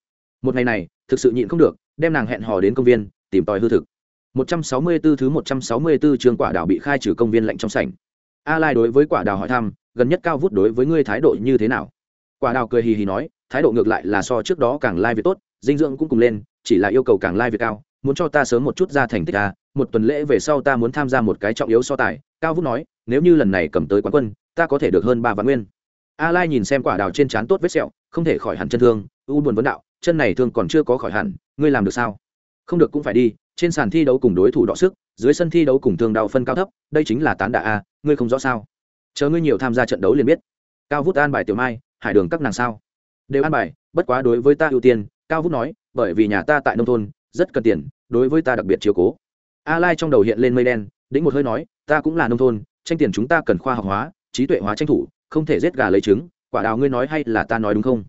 Một ngày này, thực sự nhịn không được, đem nàng hẹn hò đến công viên, tìm tòi hư thực. 164 thứ 164 trường quả đào bị khai trừ công viên lạnh trong sảnh. A lai đối với quả đào hỏi thăm, gần nhất cao vút đối với ngươi thái độ như thế nào? Quả đào cười hì hì nói, thái độ ngược lại là so trước đó càng lai việc tốt dinh dưỡng cũng cùng lên, chỉ là yêu cầu càng lai việc cao, muốn cho ta sớm một chút ra thành tích a một tuần lễ về sau ta muốn tham gia một cái trọng yếu so tài, cao vút nói, nếu như lần này cầm tới quán quân, ta có thể được hơn ba vạn nguyên. A lai nhìn xem quả đào trên trán tốt vết sẹo, không thể khỏi hẳn chân thương, u buồn vấn đạo, chân này thương còn chưa có khỏi hẳn, ngươi làm được sao? Không được cũng phải đi, trên sàn thi đấu cùng đối thủ đọ sức, dưới sân thi đấu cùng thương đau phân cao thấp, đây chính là tán đạ a à, ngươi không rõ sao? Chờ ngươi nhiều tham gia trận đấu liền biết. Cao vút an bài tiểu mai, hải đường các nàng sao? Đều an bài, bất quá đối với ta ưu tiên cao vút nói, bởi vì nhà ta tại nông thôn, rất cần tiền, đối với ta đặc biệt chiếu cố. A lai trong đầu hiện lên mây đen, đĩnh một hơi nói, ta cũng là nông thôn, tranh tiền chúng ta cần khoa học hóa, trí tuệ hóa tranh thủ, không thể giết gà lấy trứng, quả đào ngươi nói hay là ta nói đúng không?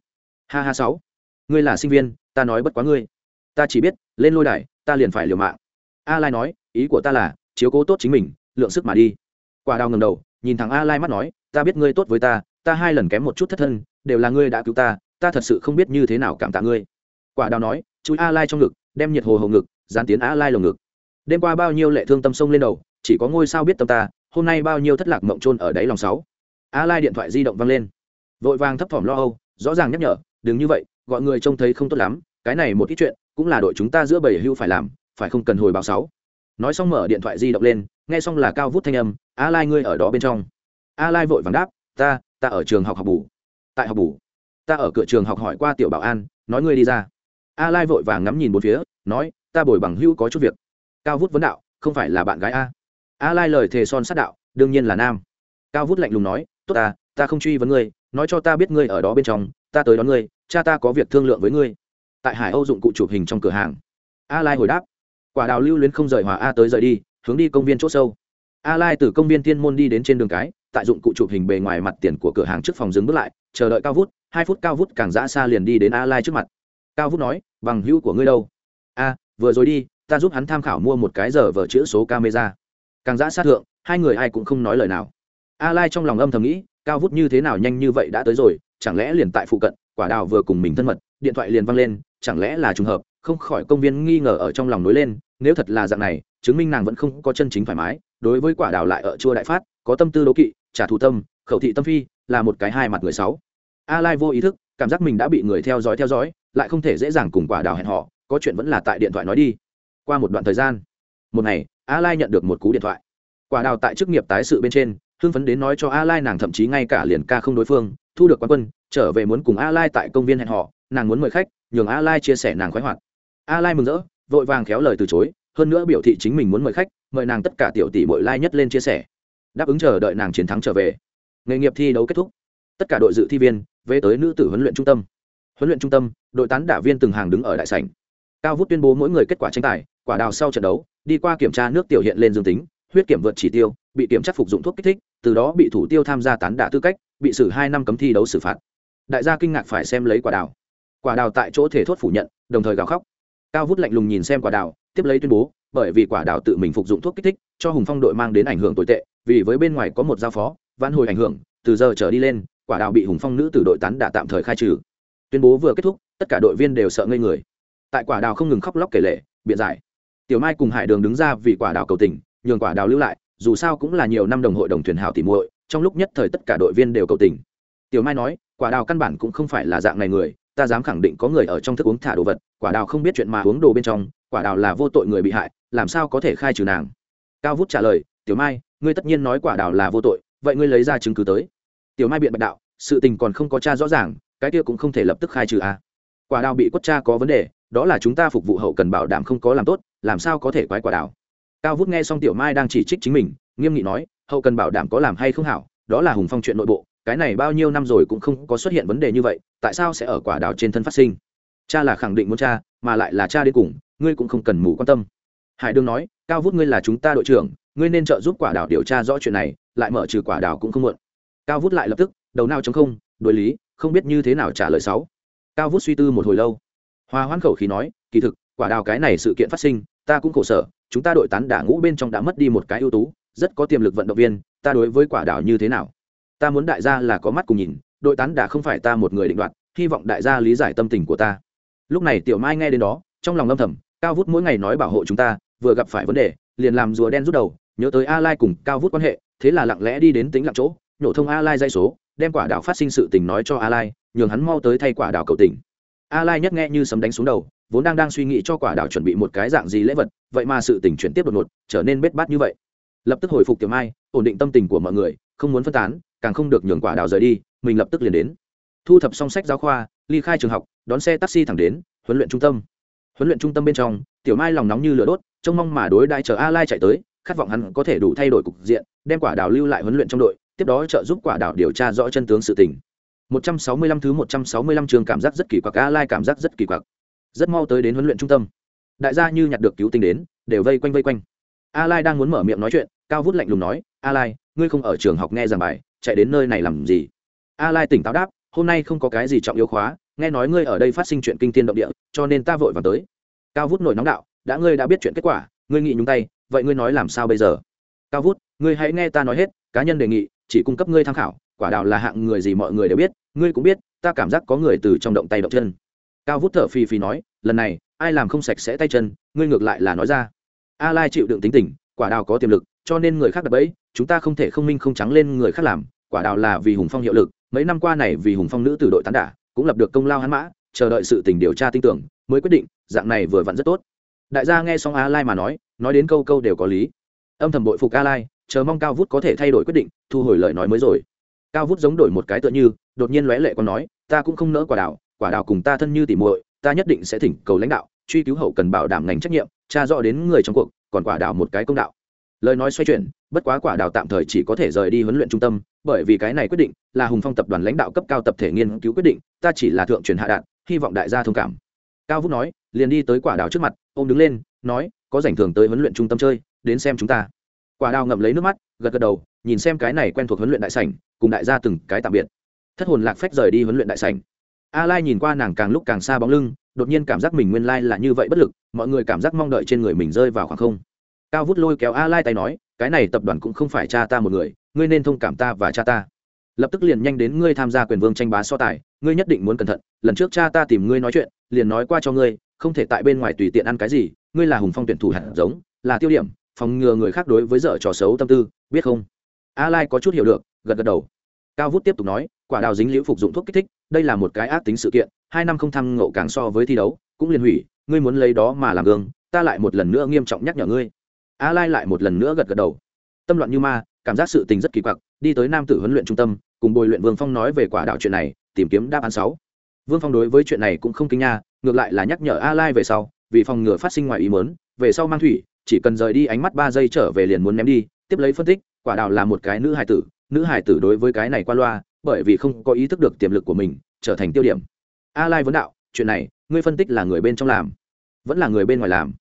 Ha ha sáu. Ngươi là sinh viên, ta nói bất quá ngươi. Ta chỉ biết, lên lôi đài, ta liền phải liều mạng. A lai nói, ý của ta là, chiếu cố tốt chính mình, lượng sức mà đi. Quả đào ngầm đầu, nhìn thằng a lai mắt nói, ta biết ngươi tốt với ta ta hai lần kém một chút thất thân, đều là ngươi đã cứu ta ta thật sự không biết như thế nào cảm tạ ngươi quả đào nói, chui a lai trong ngực, đem nhiệt hồ hầu ngực, dán tiến a lai lồng ngực. Đêm qua bao nhiêu lệ thương tâm sông lên đầu, chỉ có ngôi sao biết tâm ta, hôm nay bao nhiêu thất lạc mộng trôn ở đáy lòng sáu. A lai điện thoại di động văng lên. Vội vàng thấp thỏm lo âu, rõ ràng nhắc nhở, đừng như vậy, gọi người trông thấy không tốt lắm, cái này một ít chuyện, cũng là đội chúng ta giữa bầy hưu phải làm, phải không cần hồi báo sáu. Nói xong mở điện thoại di động lên, nghe xong là cao vút thanh âm, a lai ngươi ở đó bên trong. A lai vội vàng đáp, ta ta ở trường học học bù. Tại học bù? Ta ở cửa trường học hỏi qua tiểu bảo an, nói ngươi đi ra a lai vội vàng ngắm nhìn bốn phía, nói, ta bồi bằng hữu có chút việc. Cao vút vấn đạo, không phải là bạn gái a? A lai lời thề son sát đạo, đương nhiên là nam. Cao vút lạnh lùng nói, tốt ta ta không truy vấn ngươi, nói cho ta biết ngươi ở đó bên trong, ta tới đón ngươi, cha ta có việc thương lượng với ngươi. Tại hải âu dụng cụ chụp hình trong cửa hàng, a lai hồi đáp, quả đào lưu luyến không rời hòa a tới rời đi, hướng đi công viên chỗ sâu. A lai từ công viên thiên môn đi đến trên đường cái, tại dụng cụ chụp hình bề ngoài mặt tiền của cửa hàng trước phòng dừng bước lại, chờ đợi cao vút, hai phút cao vút càng dã xa liền đi đến a lai trước mặt. Cao vút nói bằng hữu của ngươi đâu? A, vừa rồi đi, ta giúp hắn tham khảo mua một cái giờ vở chữ số camera. Càng giã sát thượng, hai người ai cũng không nói lời nào. A lai trong lòng âm thầm nghĩ, cao vút như thế nào nhanh như vậy đã tới rồi, chẳng lẽ liền tại phụ cận, quả đào vừa cùng mình thân mật, điện thoại liền văng lên, chẳng lẽ là trùng hợp, không khỏi công viên nghi ngờ ở trong lòng nối lên, nếu thật là dạng này, chứng minh nàng vẫn không có chân chính thoải mái, đối với quả đào lại ở chua đại phát, có tâm tư đố kỵ, trả thù tâm, khẩu thị tâm phi, là một cái hai mặt người sáu. A lai vô ý thức, cảm giác mình đã bị người theo dõi theo dõi lại không thể dễ dàng cùng quả đào hẹn họ có chuyện vẫn là tại điện thoại nói đi. Qua một đoạn thời gian, một ngày a lai nhận được một cú điện thoại. Quả đào tại chức nghiệp tái sự bên trên, hưng phấn đến nói cho a lai nàng thậm chí ngay cả liền ca không đối phương, thu được quán quân, trở về muốn cùng a lai tại công viên hẹn họ nàng muốn mời khách, nhường a lai chia sẻ nàng khoái hoạt. A lai mừng rỡ, vội vàng khéo lời từ chối, hơn nữa biểu thị chính mình muốn mời khách, mời nàng tất cả tiểu tỷ bội lai nhất lên chia sẻ. Đáp ứng chờ đợi nàng chiến thắng trở về. Nghề nghiệp thi đấu kết thúc. Tất cả đội dự thi viên, về tới nữ tử huấn luyện trung tâm huấn luyện trung tâm, đội tán đả viên từng hàng đứng ở đại sảnh. Cao vút tuyên bố mỗi người kết quả tranh tài, quả đào sau trận đấu, đi qua kiểm tra nước tiểu hiện lên dương tính, huyết kiểm vượt chỉ tiêu, bị kiểm tra phục dụng thuốc kích thích, từ đó bị thủ tiêu tham gia tán đả tư cách, bị xử hai năm cấm thi đấu xử phạt. Đại gia kinh ngạc phải xem lấy quả đào. Quả đào tại chỗ thể thốt phủ nhận, đồng thời gào khóc. Cao vút lạnh lùng nhìn xem quả đào, tiếp lấy tuyên bố, bởi vì quả đào tự mình phục dụng thuốc kích thích, cho hùng phong đội mang đến ảnh hưởng tồi tệ, vì với bên ngoài có một giao phó, vãn hồi ảnh hưởng, từ giờ trở đi lên, quả đào bị hùng phong nữ từ đội tán đả tạm thời khai trừ tuyên bố vừa kết thúc, tất cả đội viên đều sợ ngây người. Tại quả đào không ngừng khóc lóc kể lệ biện giải. Tiểu mai cùng hải đường đứng ra vì quả đào cầu tình, nhường quả đào lưu lại, dù sao cũng là nhiều năm đồng hội đồng thuyền hào tìm muội, trong lúc nhất thời tất cả đội viên đều cầu tình. Tiểu mai nói, quả đào căn bản cũng không phải là dạng này người, ta dám khẳng định có người ở trong thức uống thả đồ vật, quả đào không biết chuyện mà uống đồ bên trong, quả đào là vô tội người bị hại, làm sao có thể khai trừ nàng? Cao vút trả lời, tiểu mai, ngươi tất nhiên nói quả đào là vô tội, vậy ngươi lấy ra chứng cứ tới. Tiểu mai biện bạch đạo, sự tình còn không có cha rõ ràng cái kia cũng không thể lập tức khai trừ a à. quả đào bị quất cha có vấn đề, đó là chúng ta phục vụ hậu cần bảo đảm không có làm tốt, làm sao có thể quái quả đào? Cao vút nghe xong tiểu mai đang chỉ trích chính mình, nghiêm nghị nói, hậu cần bảo đảm có làm hay không hảo, đó là hùng phong chuyện nội bộ, cái này bao nhiêu năm rồi cũng không có xuất hiện vấn đề như vậy, tại sao sẽ ở quả đào trên thân phát sinh? Cha là khẳng định muốn cha, mà lại là cha đi cùng, ngươi cũng không cần mù quan tâm. Hải đương nói, cao vút ngươi là chúng ta đội trưởng, ngươi nên trợ giúp quả đào điều tra rõ chuyện này, lại mở trừ quả đào cũng không muộn. Cao vút lại lập tức, đầu nào chống không, đối lý không biết như thế nào trả lời sáu. Cao vút suy tư một hồi lâu. Hoa hoãn khẩu khí nói, kỳ thực, quả đào cái này sự kiện phát sinh, ta cũng khổ sở, chúng ta đội tán đả ngũ bên trong đã mất đi một cái ưu tú, rất có tiềm lực vận động viên, ta đối với quả đào như thế nào? Ta muốn đại gia là có mắt cùng nhìn, đội tán đả không phải ta một người định đoạt, hy vọng đại gia lý giải tâm tình của ta. Lúc này tiểu mai nghe đến đó, trong lòng âm thầm, cao vút mỗi ngày nói bảo hộ chúng ta, vừa gặp phải vấn đề, liền làm rùa đen rút đầu, nhớ tới a lai cùng cao vút quan hệ, thế là lặng lẽ đi đến tính lặng chỗ nhổ thông a lai dây số, đem quả đảo phát sinh sự tình nói cho a lai, nhường hắn mau tới thay quả đảo cầu tình. A lai nhất nghe như sấm đánh xuống đầu, vốn đang đang suy nghĩ cho quả đảo chuẩn bị một cái dạng gì lễ vật, vậy mà sự tình chuyển tiếp đột ngột, trở nên bết bát như vậy. Lập tức hồi phục tiểu mai, ổn định tâm tình của mọi người, không muốn phân tán, càng không được nhường quả đảo rời đi, mình lập tức liền đến. Thu thập xong sách giáo khoa, ly khai trường học, đón xe taxi thẳng đến, huấn luyện trung tâm. Huấn luyện trung tâm bên trong, tiểu mai lòng nóng như lửa đốt, trông mong mà đối đại chờ a lai chạy tới, khát vọng hắn có thể đủ thay đổi cục diện, đem quả đào lưu lại huấn luyện trong đội tiếp đó trợ giúp quả đảo điều tra rõ chân tướng sự tình. 165 thứ 165 trường cảm giác rất kỳ quặc, a lai cảm giác rất kỳ quặc. Rất mau tới đến huấn luyện trung tâm. Đại gia như nhặt được cứu tinh đến, đều vây quanh vây quanh. A lai đang muốn mở miệng nói chuyện, cao vút lạnh lùng nói, a lai, ngươi không ở trường học nghe giảng bài, chạy đến nơi này làm gì? A lai tỉnh táo đáp, hôm nay không có cái gì trọng yếu khóa, nghe nói ngươi ở đây phát sinh chuyện kinh thiên động địa, cho nên ta vội vàng tới. Cao vút nổi nóng đạo, đã ngươi đã biết chuyện kết quả, ngươi nghĩ nhúng tay, vậy ngươi nói làm sao bây giờ? Cao vút, ngươi hãy nghe ta nói hết, cá nhân đề nghị chỉ cung cấp ngươi tham khảo, quả đào là hạng người gì mọi người đều biết, ngươi cũng biết, ta cảm giác có người từ trong động tay động chân. Cao vút thở phì phì nói, lần này, ai làm không sạch sẽ tay chân, ngươi ngược lại là nói ra. A lai chịu đựng tính tình, quả đào có tiềm lực, cho nên người khác đập bẫy, chúng ta không thể không minh không trắng lên người khác làm, quả đào là vì hùng phong hiệu lực, mấy năm qua này vì hùng phong nữ tử đội tán đả, cũng lập được công lao hắn mã, chờ đợi sự tình điều tra tin tưởng, mới quyết định, dạng này vừa vặn rất tốt. Đại gia nghe xong a lai mà nói nói đến câu câu đều có lý. Âm thầm bội phục a lai chờ mong cao vút có thể thay đổi quyết định, thu hồi lời nói mới rồi. Cao vút giống đổi một cái tựa như, đột nhiên lóe lệ còn nói, ta cũng không nỡ quả đào quả đào cùng ta thân như tỉ muội, ta nhất định sẽ thỉnh cầu lãnh đạo, truy cứu hậu cần bảo đảm ngành trách nhiệm, tra rõ đến người trong cuộc, còn quả đào một cái công đạo. Lời nói xoay chuyển, bất quá quả đào tạm thời chỉ có thể rời đi huấn luyện trung tâm, bởi vì cái này quyết định là hùng phong tập đoàn lãnh đạo cấp cao tập thể nghiên cứu quyết định, ta chỉ là thượng truyền hạ đạn, hy vọng đại gia thông cảm. Cao vút nói, liền đi tới quả đào trước mặt ô m đứng lên, nói, có rảnh thường tới huấn luyện trung tâm chơi, đến xem chúng ta quả đào ngậm lấy nước mắt, gật gật đầu, nhìn xem cái này quen thuộc huấn luyện đại sảnh, cùng đại gia từng cái tạm biệt. Thất hồn lạc phách rời đi huấn luyện đại sảnh. A lai nhìn qua nàng càng lúc càng xa bóng lưng, đột nhiên cảm giác mình nguyên lai là như vậy bất lực, mọi người cảm giác mong đợi trên người mình rơi vào khoảng không. Cao vút lôi kéo a lai tay nói, cái này tập đoàn cũng không phải cha ta một người, ngươi nên thông cảm ta và cha ta. Lập tức liền nhanh đến ngươi tham gia quyền vương tranh bá so tài, ngươi nhất định muốn cẩn thận, lần trước cha ta tìm ngươi nói chuyện, liền nói qua cho ngươi, không thể tại bên ngoài tùy tiện ăn cái gì, ngươi là hùng phong tuyển thủ hạt giống, là tiêu điểm phòng ngừa người khác đối với dở trò xấu tâm tư, biết không? A lai có chút hiểu được, gật gật đầu. Cao vút tiếp tục nói, quả đào dính liễu phục dụng thuốc kích thích, đây là một cái ác tính sự kiện, hai năm không thăng ngộ càng so với thi đấu, cũng liền hủy, ngươi muốn lấy đó mà làm gương, ta lại một lần nữa nghiêm trọng nhắc nhở ngươi. A lai lại một lần nữa gật gật đầu. Tâm loạn như ma, cảm giác sự tình rất kỳ quặc, đi tới nam tử huấn luyện trung tâm, cùng bồi luyện vương phong nói về quả đạo chuyện này, tìm kiếm đáp án sáu. Vương phong đối với chuyện này cũng không kinh nha ngược lại là nhắc nhở a lai về sau, vì phòng ngừa phát sinh ngoài ý mớn về sau mang thủy chỉ cần rời đi ánh mắt ba giây trở về liền muốn ném đi, tiếp lấy phân tích, quả đào là một cái nữ hài tử, nữ hài tử đối với cái này qua loa, bởi vì không có ý thức được tiềm lực của mình, trở thành tiêu điểm. A lai vấn đạo, chuyện này, ngươi phân tích là người bên trong làm? Vẫn là người bên ngoài làm.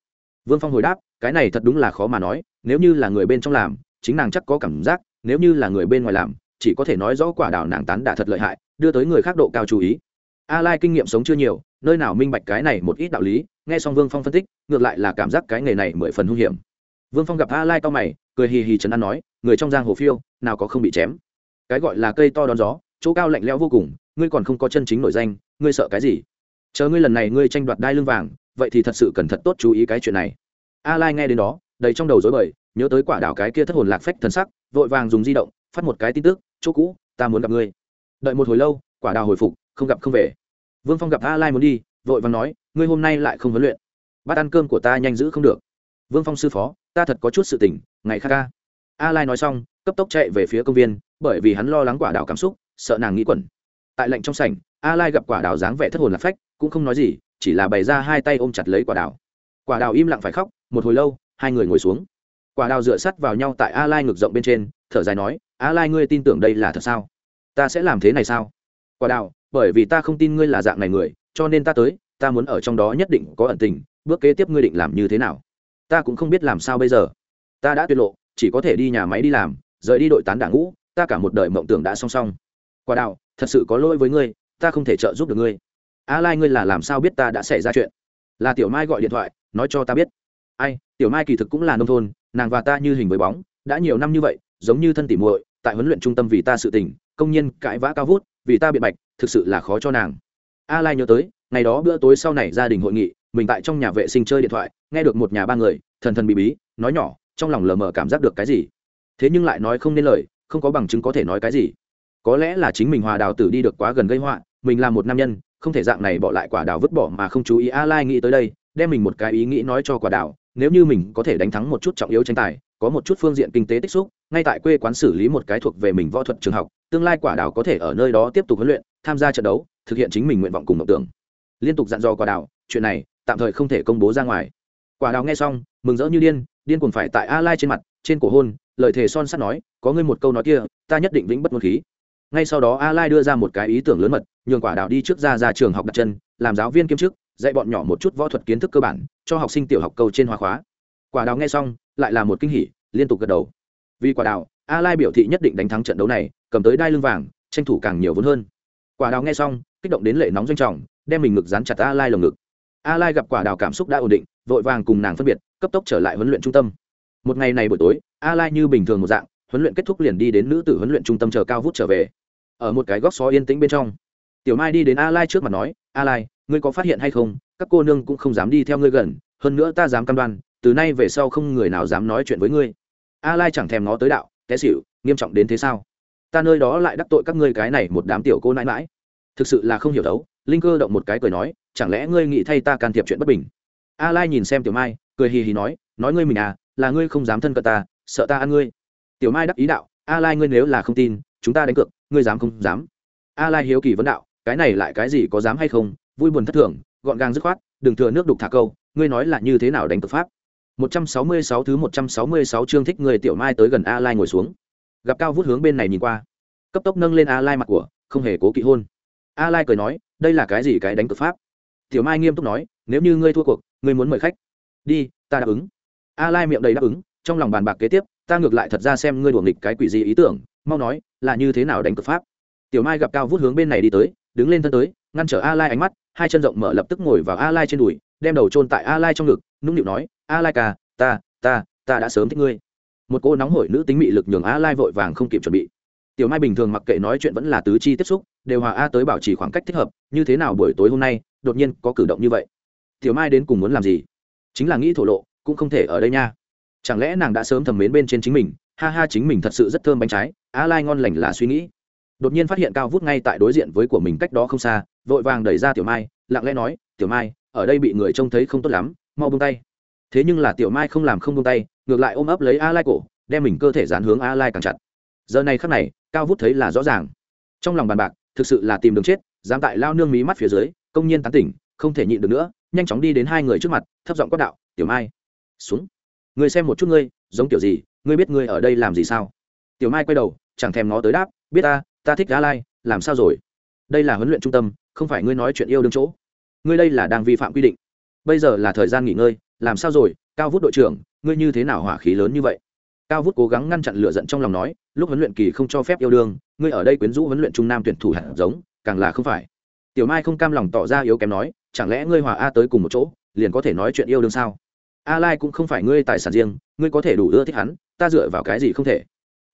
Vương phong hồi đáp, cái này thật đúng là khó mà nói, nếu như là người bên trong làm, chính nàng chắc có cảm giác, nếu như là người bên ngoài làm, chỉ có thể nói rõ quả đào nàng tán đả thật lợi hại, đưa tới người khác độ cao chú ý. A lai kinh nghiệm sống chưa nhiều nơi nào minh bạch cái này một ít đạo lý, nghe xong vương phong phân tích, ngược lại là cảm giác cái nghề này mười phần hung hiểm. Vương phong gặp a lai cao mày, cười hì hì trấn an nói, người trong giang hồ phiêu, nào có không bị chém. Cái gọi là cây to đón gió, chỗ cao lạnh lẽo vô cùng, ngươi còn không có chân chính nổi danh, ngươi sợ cái gì? Chờ ngươi lần này ngươi tranh đoạt đai lưng vàng, vậy thì thật sự cần thật tốt chú ý cái chuyện này. A lai nghe đến đó, đầy trong đầu rối bời, nhớ tới quả đảo cái kia thất hồn lạc phách thần sắc, vội vàng dùng di động, phát một cái tin tức, chỗ cũ, ta muốn gặp ngươi. Đợi một hồi lâu, quả đào hồi phục, không gặp không về vương phong gặp a lai muốn đi, vội vàng nói, ngươi hôm nay lại không huấn luyện. Bát ăn cơm của ta nhanh giữ không được. Vương phong sư phó, ta thật có chút sự tỉnh, ngày khác ca. A lai nói xong, cấp tốc chạy về phía công viên, bởi vì hắn lo lắng quả đào cảm xúc, sợ nàng nghĩ quẩn. Tại lệnh trong sảnh, a lai gặp quả đào dáng vẻ thất hồn lạc phách, cũng không nói gì, chỉ là bày ra hai tay ôm chặt lấy quả đào quả đào im lặng phải khóc, một hồi lâu, hai người ngồi xuống. Quả đào dựa sắt vào nhau tại a lai ngực rộng bên trên, thở dài nói, a lai ngươi tin tưởng đây là thật sao? Ta sẽ làm thế này sao? Quả đào bởi vì ta không tin ngươi là dạng này người cho nên ta tới ta muốn ở trong đó nhất định có ẩn tình bước kế tiếp ngươi định làm như thế nào? Ta cũng không biết làm sao bây giờ. Ta đã tuyệt lộ chỉ có thể đi nhà máy đi làm rời đi đội tán đảng ngũ ta cả một đời mộng tưởng đã song song. Quả đạo, thật sự có lỗi với ngươi ta không thể trợ giúp được ngươi. A lai ngươi là làm sao biết ta đã xảy ra chuyện? Là tiểu mai gọi điện thoại nói cho ta biết. Ai tiểu mai kỳ thực cũng là nông thôn nàng và ta như hình với bóng đã nhiều năm như vậy giống như thân tỉ muội tại huấn luyện trung tâm vì ta sự tình công nhân cãi vã cao vút vì ta biện bạch, thực sự là khó cho nàng. A lai nhớ tới, ngày đó bữa tối sau này gia đình hội nghị, mình tại trong nhà vệ sinh chơi điện thoại, nghe được một nhà ba người, thần thần bí bí, nói nhỏ, trong lòng lờ mờ cảm giác được cái gì. Thế nhưng lại nói không nên lời, không có bằng chứng có thể nói cái gì. Có lẽ là chính mình hòa đào tử đi được quá gần gây họa, mình là một nam nhân, không thể dạng này bỏ lại quả đào vứt bỏ mà không chú ý a lai nghĩ tới đây, đem mình một cái ý nghĩ nói cho quả đào, nếu như mình có thể đánh thắng một chút trọng yếu tranh tài có một chút phương diện kinh tế tích xúc, ngay tại quê quán xử lý một cái thuộc về mình võ thuật trường học, tương lai quả đào có thể ở nơi đó tiếp tục huấn luyện, tham gia trận đấu, thực hiện chính mình nguyện vọng cùng mộng tưởng. Liên tục dặn dò quả đào chuyện này tạm thời không thể công bố ra ngoài. Quả đào nghe xong, mừng rỡ như điên điên cuồng phải tại a lai trên mặt, trên cổ hôn, lời thề son sắt nói, có ngươi một câu nói kia, ta nhất định vĩnh bất ngôn khí. Ngay sau đó a lai đưa ra một cái ý tưởng lớn mật, nhường quả đào đi trước ra ra trường học đặt chân, làm giáo viên kiêm chức, dạy bọn nhỏ một chút võ thuật kiến thức cơ bản, cho học sinh tiểu học câu trên hóa khóa. Quả đào nghe xong lại là một kinh hỉ, liên tục gật đầu. Vì quả đào, a lai biểu thị nhất định đánh thắng trận đấu này, cầm tới đai lưng vàng, tranh thủ càng nhiều vốn hơn. Quả đào nghe xong, kích động đến lệ nóng doanh trọng, đem mình ngực dán chặt a lai lồng ngực. A lai gặp quả đào cảm xúc đã ổn định, vội vàng cùng nàng phân biệt, cấp tốc trở lại huấn luyện trung tâm. Một ngày này buổi tối, a lai như bình thường một dạng, huấn luyện kết thúc liền đi đến nữ tử huấn luyện trung tâm chờ cao vút trở về. Ở một cái góc xó yên tĩnh bên trong, tiểu mai đi đến a lai trước mặt nói, a lai, ngươi có phát hiện hay không? Các cô nương cũng không dám đi theo ngươi gần, hơn nữa ta dám cam đoan từ nay về sau không người nào dám nói chuyện với ngươi. A lai chẳng thèm ngó tới đạo, té xỉu, nghiêm trọng đến thế sao? Ta nơi đó lại đắc tội các ngươi cái này một đám tiểu cô nãi mãi. Thực sự là không hiểu đấu, linh cơ động một cái cười nói, chẳng lẽ ngươi nghĩ thay ta can thiệp chuyện bất bình? A lai nhìn xem tiểu mai, cười hì hì nói nói ngươi mình à là ngươi không dám thân cận ta, sợ ta ăn ngươi. Tiểu mai đắc ý đạo, a lai ngươi nếu là không tin, chúng ta đánh cược, ngươi dám không dám? A lai hiếu kỳ vấn đạo, cái này lại cái gì, có dám hay không? Vui buồn thất thường, gọn gàng dứt khoát, đừng thừa nước đục thả câu, ngươi nói là như thế nào đánh cược pháp? 166 thứ 166 chương thích người tiểu mai tới gần a lai ngồi xuống. Gặp cao vút hướng bên này nhìn qua. Cấp tốc nâng lên a lai mặt của, không hề cố kỵ hôn. A lai cười nói, đây là cái gì cái đánh cược pháp? Tiểu mai nghiêm túc nói, nếu như ngươi thua cuộc, ngươi muốn mời khách. Đi, ta đáp ứng. A lai miệng đầy đáp ứng, trong lòng bàn bạc kế tiếp, ta ngược lại thật ra xem ngươi đuổi nghịch cái quỷ gì ý tưởng, mau nói, là như thế nào đánh cược pháp? Tiểu mai gặp cao vút hướng bên này đi tới, đứng lên thân tới, ngăn trở a lai ánh mắt, hai chân rộng mở lập tức ngồi vào a lai trên đùi, đem đầu chôn tại a lai trong ngực nũng nịu nói, a lai ca, ta ta ta đã sớm thích ngươi. Một cô nóng hổi nữ tính mị lực nhường a lai vội vàng không kịp chuẩn bị. Tiểu mai bình thường mặc kệ nói chuyện vẫn là tứ chi tiếp xúc, đều hòa a tới bảo trì khoảng cách thích hợp, như thế nào buổi tối hôm nay, đột nhiên có cử động như vậy. Tiểu mai đến cùng muốn làm gì? Chính là nghĩ thổ lộ, cũng không thể ở đây nha. Chẳng lẽ nàng đã sớm thầm mến bên trên chính mình? Ha ha, chính mình thật sự rất thơm bánh trái, a lai ngon lành là suy nghĩ. Đột nhiên phát hiện cao vút ngay tại đối diện với của mình cách đó không xa, vội vàng đẩy ra tiểu mai, lặng lẽ nói, tiểu mai, ở đây bị người trông thấy không tốt lắm mau buông tay. Thế nhưng là tiểu mai không làm không buông tay, ngược lại ôm ấp lấy a lai cổ, đem mình cơ thể dán hướng a lai càng chặt. Giờ này khắc này, cao vút thấy là rõ ràng. Trong lòng bàn bạc, thực sự là tìm đường chết, dám tại lao nương mí mắt phía dưới, công nhiên tán tỉnh, không thể nhịn được nữa, nhanh chóng đi đến hai người trước mặt, thấp giọng quát đạo, tiểu mai. Xuống. Người xem một chút ngươi, giống kiểu gì, ngươi biết ngươi ở đây làm gì sao? Tiểu mai quay đầu, chẳng thèm ngó tới đáp, biết ta ta thích a lai, làm sao rồi? Đây là huấn luyện trung tâm, không phải ngươi nói chuyện yêu đương chỗ. Ngươi đây là đang vi phạm quy định bây giờ là thời gian nghỉ ngơi, làm sao rồi, cao vút đội trưởng, ngươi như thế nào hỏa khí lớn như vậy? Cao vút cố gắng ngăn chặn lửa giận trong lòng nói, lúc huấn luyện kỳ không cho phép yêu đương, ngươi ở đây quyến rũ huấn luyện trung nam tuyển thủ hạt giống, càng là không phải. Tiểu mai không cam lòng tỏ ra yếu kém nói, chẳng lẽ ngươi hòa a tới cùng một chỗ, liền có thể nói chuyện yêu đương sao? A lai cũng không phải ngươi tài sản riêng, ngươi có thể đủ ưa thích hắn, ta dựa vào cái gì không thể?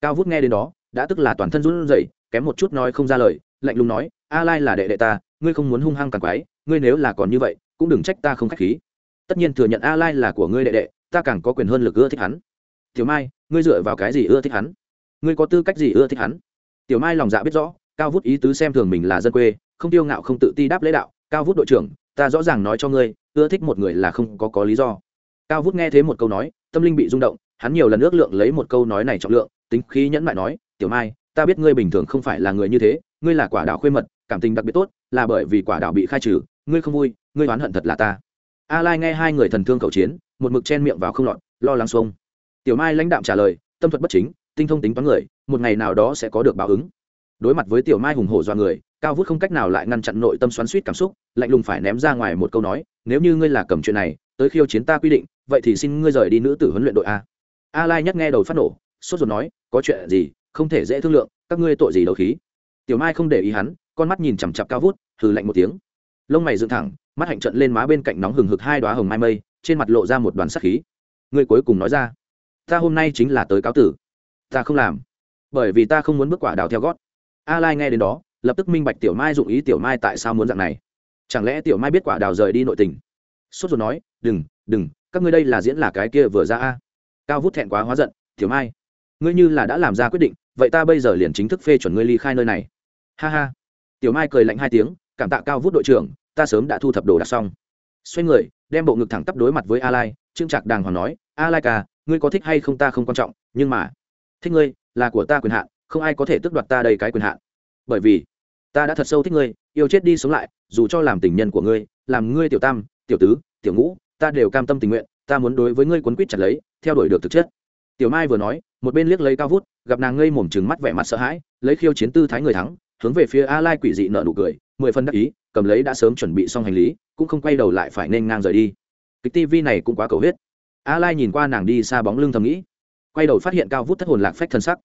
Cao vút nghe đến đó, đã tức là toàn thân run rẩy, kém một chút nói không ra lời, lạnh lùng nói, a lai là đệ đệ ta, ngươi không muốn hung hăng càng quái, ngươi nếu là còn như vậy cũng đừng trách ta không khách khí. Tất nhiên thừa nhận a lai là của ngươi đệ đệ, ta càng có quyền hơn lực ưa thích hắn. Tiểu mai, ngươi dựa vào cái gì ưa thích hắn? Ngươi có tư cách gì ưa thích hắn? Tiểu mai lòng dạ biết rõ, cao vút ý tứ xem thường mình là dân quê, không tiêu ngạo không tự ti đáp lễ đạo, cao vút đội trưởng, ta rõ ràng nói cho ngươi, ưa thích một người là không có có lý do. Cao vút nghe thế một câu nói, tâm linh bị rung động, hắn nhiều lần ước lượng lấy một câu nói này trọng lượng, tính khí nhẫn mại nói, tiểu mai, ta biết ngươi bình thường không phải là người như thế, ngươi là quả đảo khuê mật, cảm tình đặc biệt tốt, là bởi vì quả đảo bị khai trừ ngươi không vui, ngươi oán hận thật là ta. A lai nghe hai người thần thương cầu chiến, một mực chen miệng vào không lọt, lo lắng xuông. Tiểu mai lãnh đạm trả lời, tâm thuật bất chính, tinh thông tính toán người, một ngày nào đó sẽ có được báo ứng. Đối mặt với tiểu mai hùng hổ do người, cao vút không cách nào lại ngăn chặn nội tâm xoắn suýt cảm xúc, lạnh lùng phải ném ra ngoài một câu nói, nếu như ngươi là cầm chuyện này, tới khiêu chiến ta quy định, vậy thì xin ngươi rời đi nữ tử huấn luyện đội a. A lai nhắc nghe đầu phát nổ, sốt ruột nói, có chuyện gì, không thể dễ thương lượng, các ngươi tội gì đầu khí? Tiểu mai không để ý hắn, con mắt nhìn chằm chặp cao vút, hừ lạnh một tiếng lông mày dựng thẳng, mắt hạnh trận lên má bên cạnh nóng hừng hực hai đoá hồng mai mây, trên mặt lộ ra một đoàn sắc khí. Người cuối cùng nói ra, ta hôm nay chính là tới cáo tử. Ta không làm, bởi vì ta không muốn bước quả đào theo gót. A lai nghe đến đó, lập tức minh bạch tiểu mai dụng ý tiểu mai tại sao muốn dạng này. Chẳng lẽ tiểu mai biết quả đào rời đi nội tình? Sốt rồi nói, đừng đừng, các ngươi đây là diễn là cái kia vừa ra a. Cao vút thẹn quá hóa giận, tiểu mai, ngươi như là đã làm ra quyết định, vậy ta bây giờ liền chính thức phê chuẩn ngươi ly khai nơi này. Ha ha. Tiểu mai cười lạnh hai tiếng, cảm tạ cao vút đội trưởng ta sớm đã thu thập đồ đạc xong. Xoay người, đem bộ ngực thẳng tắp đối mặt với a lai trương trạc đàng hoàng nói a lai ca, ngươi có thích hay không ta không quan trọng, nhưng mà, thích ngươi, là của ta quyền hạn, không ai có thể tước đoạt ta đây cái quyền hạn. Bởi vì, ta đã thật sâu thích ngươi, yêu chết đi sống lại, dù cho làm tình nhân của ngươi, làm ngươi tiểu tam, tiểu tứ, tiểu ngũ, ta đều cam tâm tình nguyện, ta muốn đối với ngươi quấn quýt chặt lấy, theo đuổi được thực chất. Tiểu mai vừa nói, một bên liếc lấy cao vút, gặp nàng ngây mồm trừng mắt vẻ mặt sợ hãi, lấy khiêu chiến tư thái người thắng, hướng về phía a lai quỷ dị nợ nụ cười mười phân đắc ý, cầm lấy đã sớm chuẩn bị xong hành lý, cũng không quay đầu lại phải nên ngang rời đi. Kịch tivi này cũng quá cầu huyết. A lai nhìn qua nàng đi xa bóng lưng thầm nghĩ, quay đầu phát hiện cao vút thất hồn lạc phách thân sắc.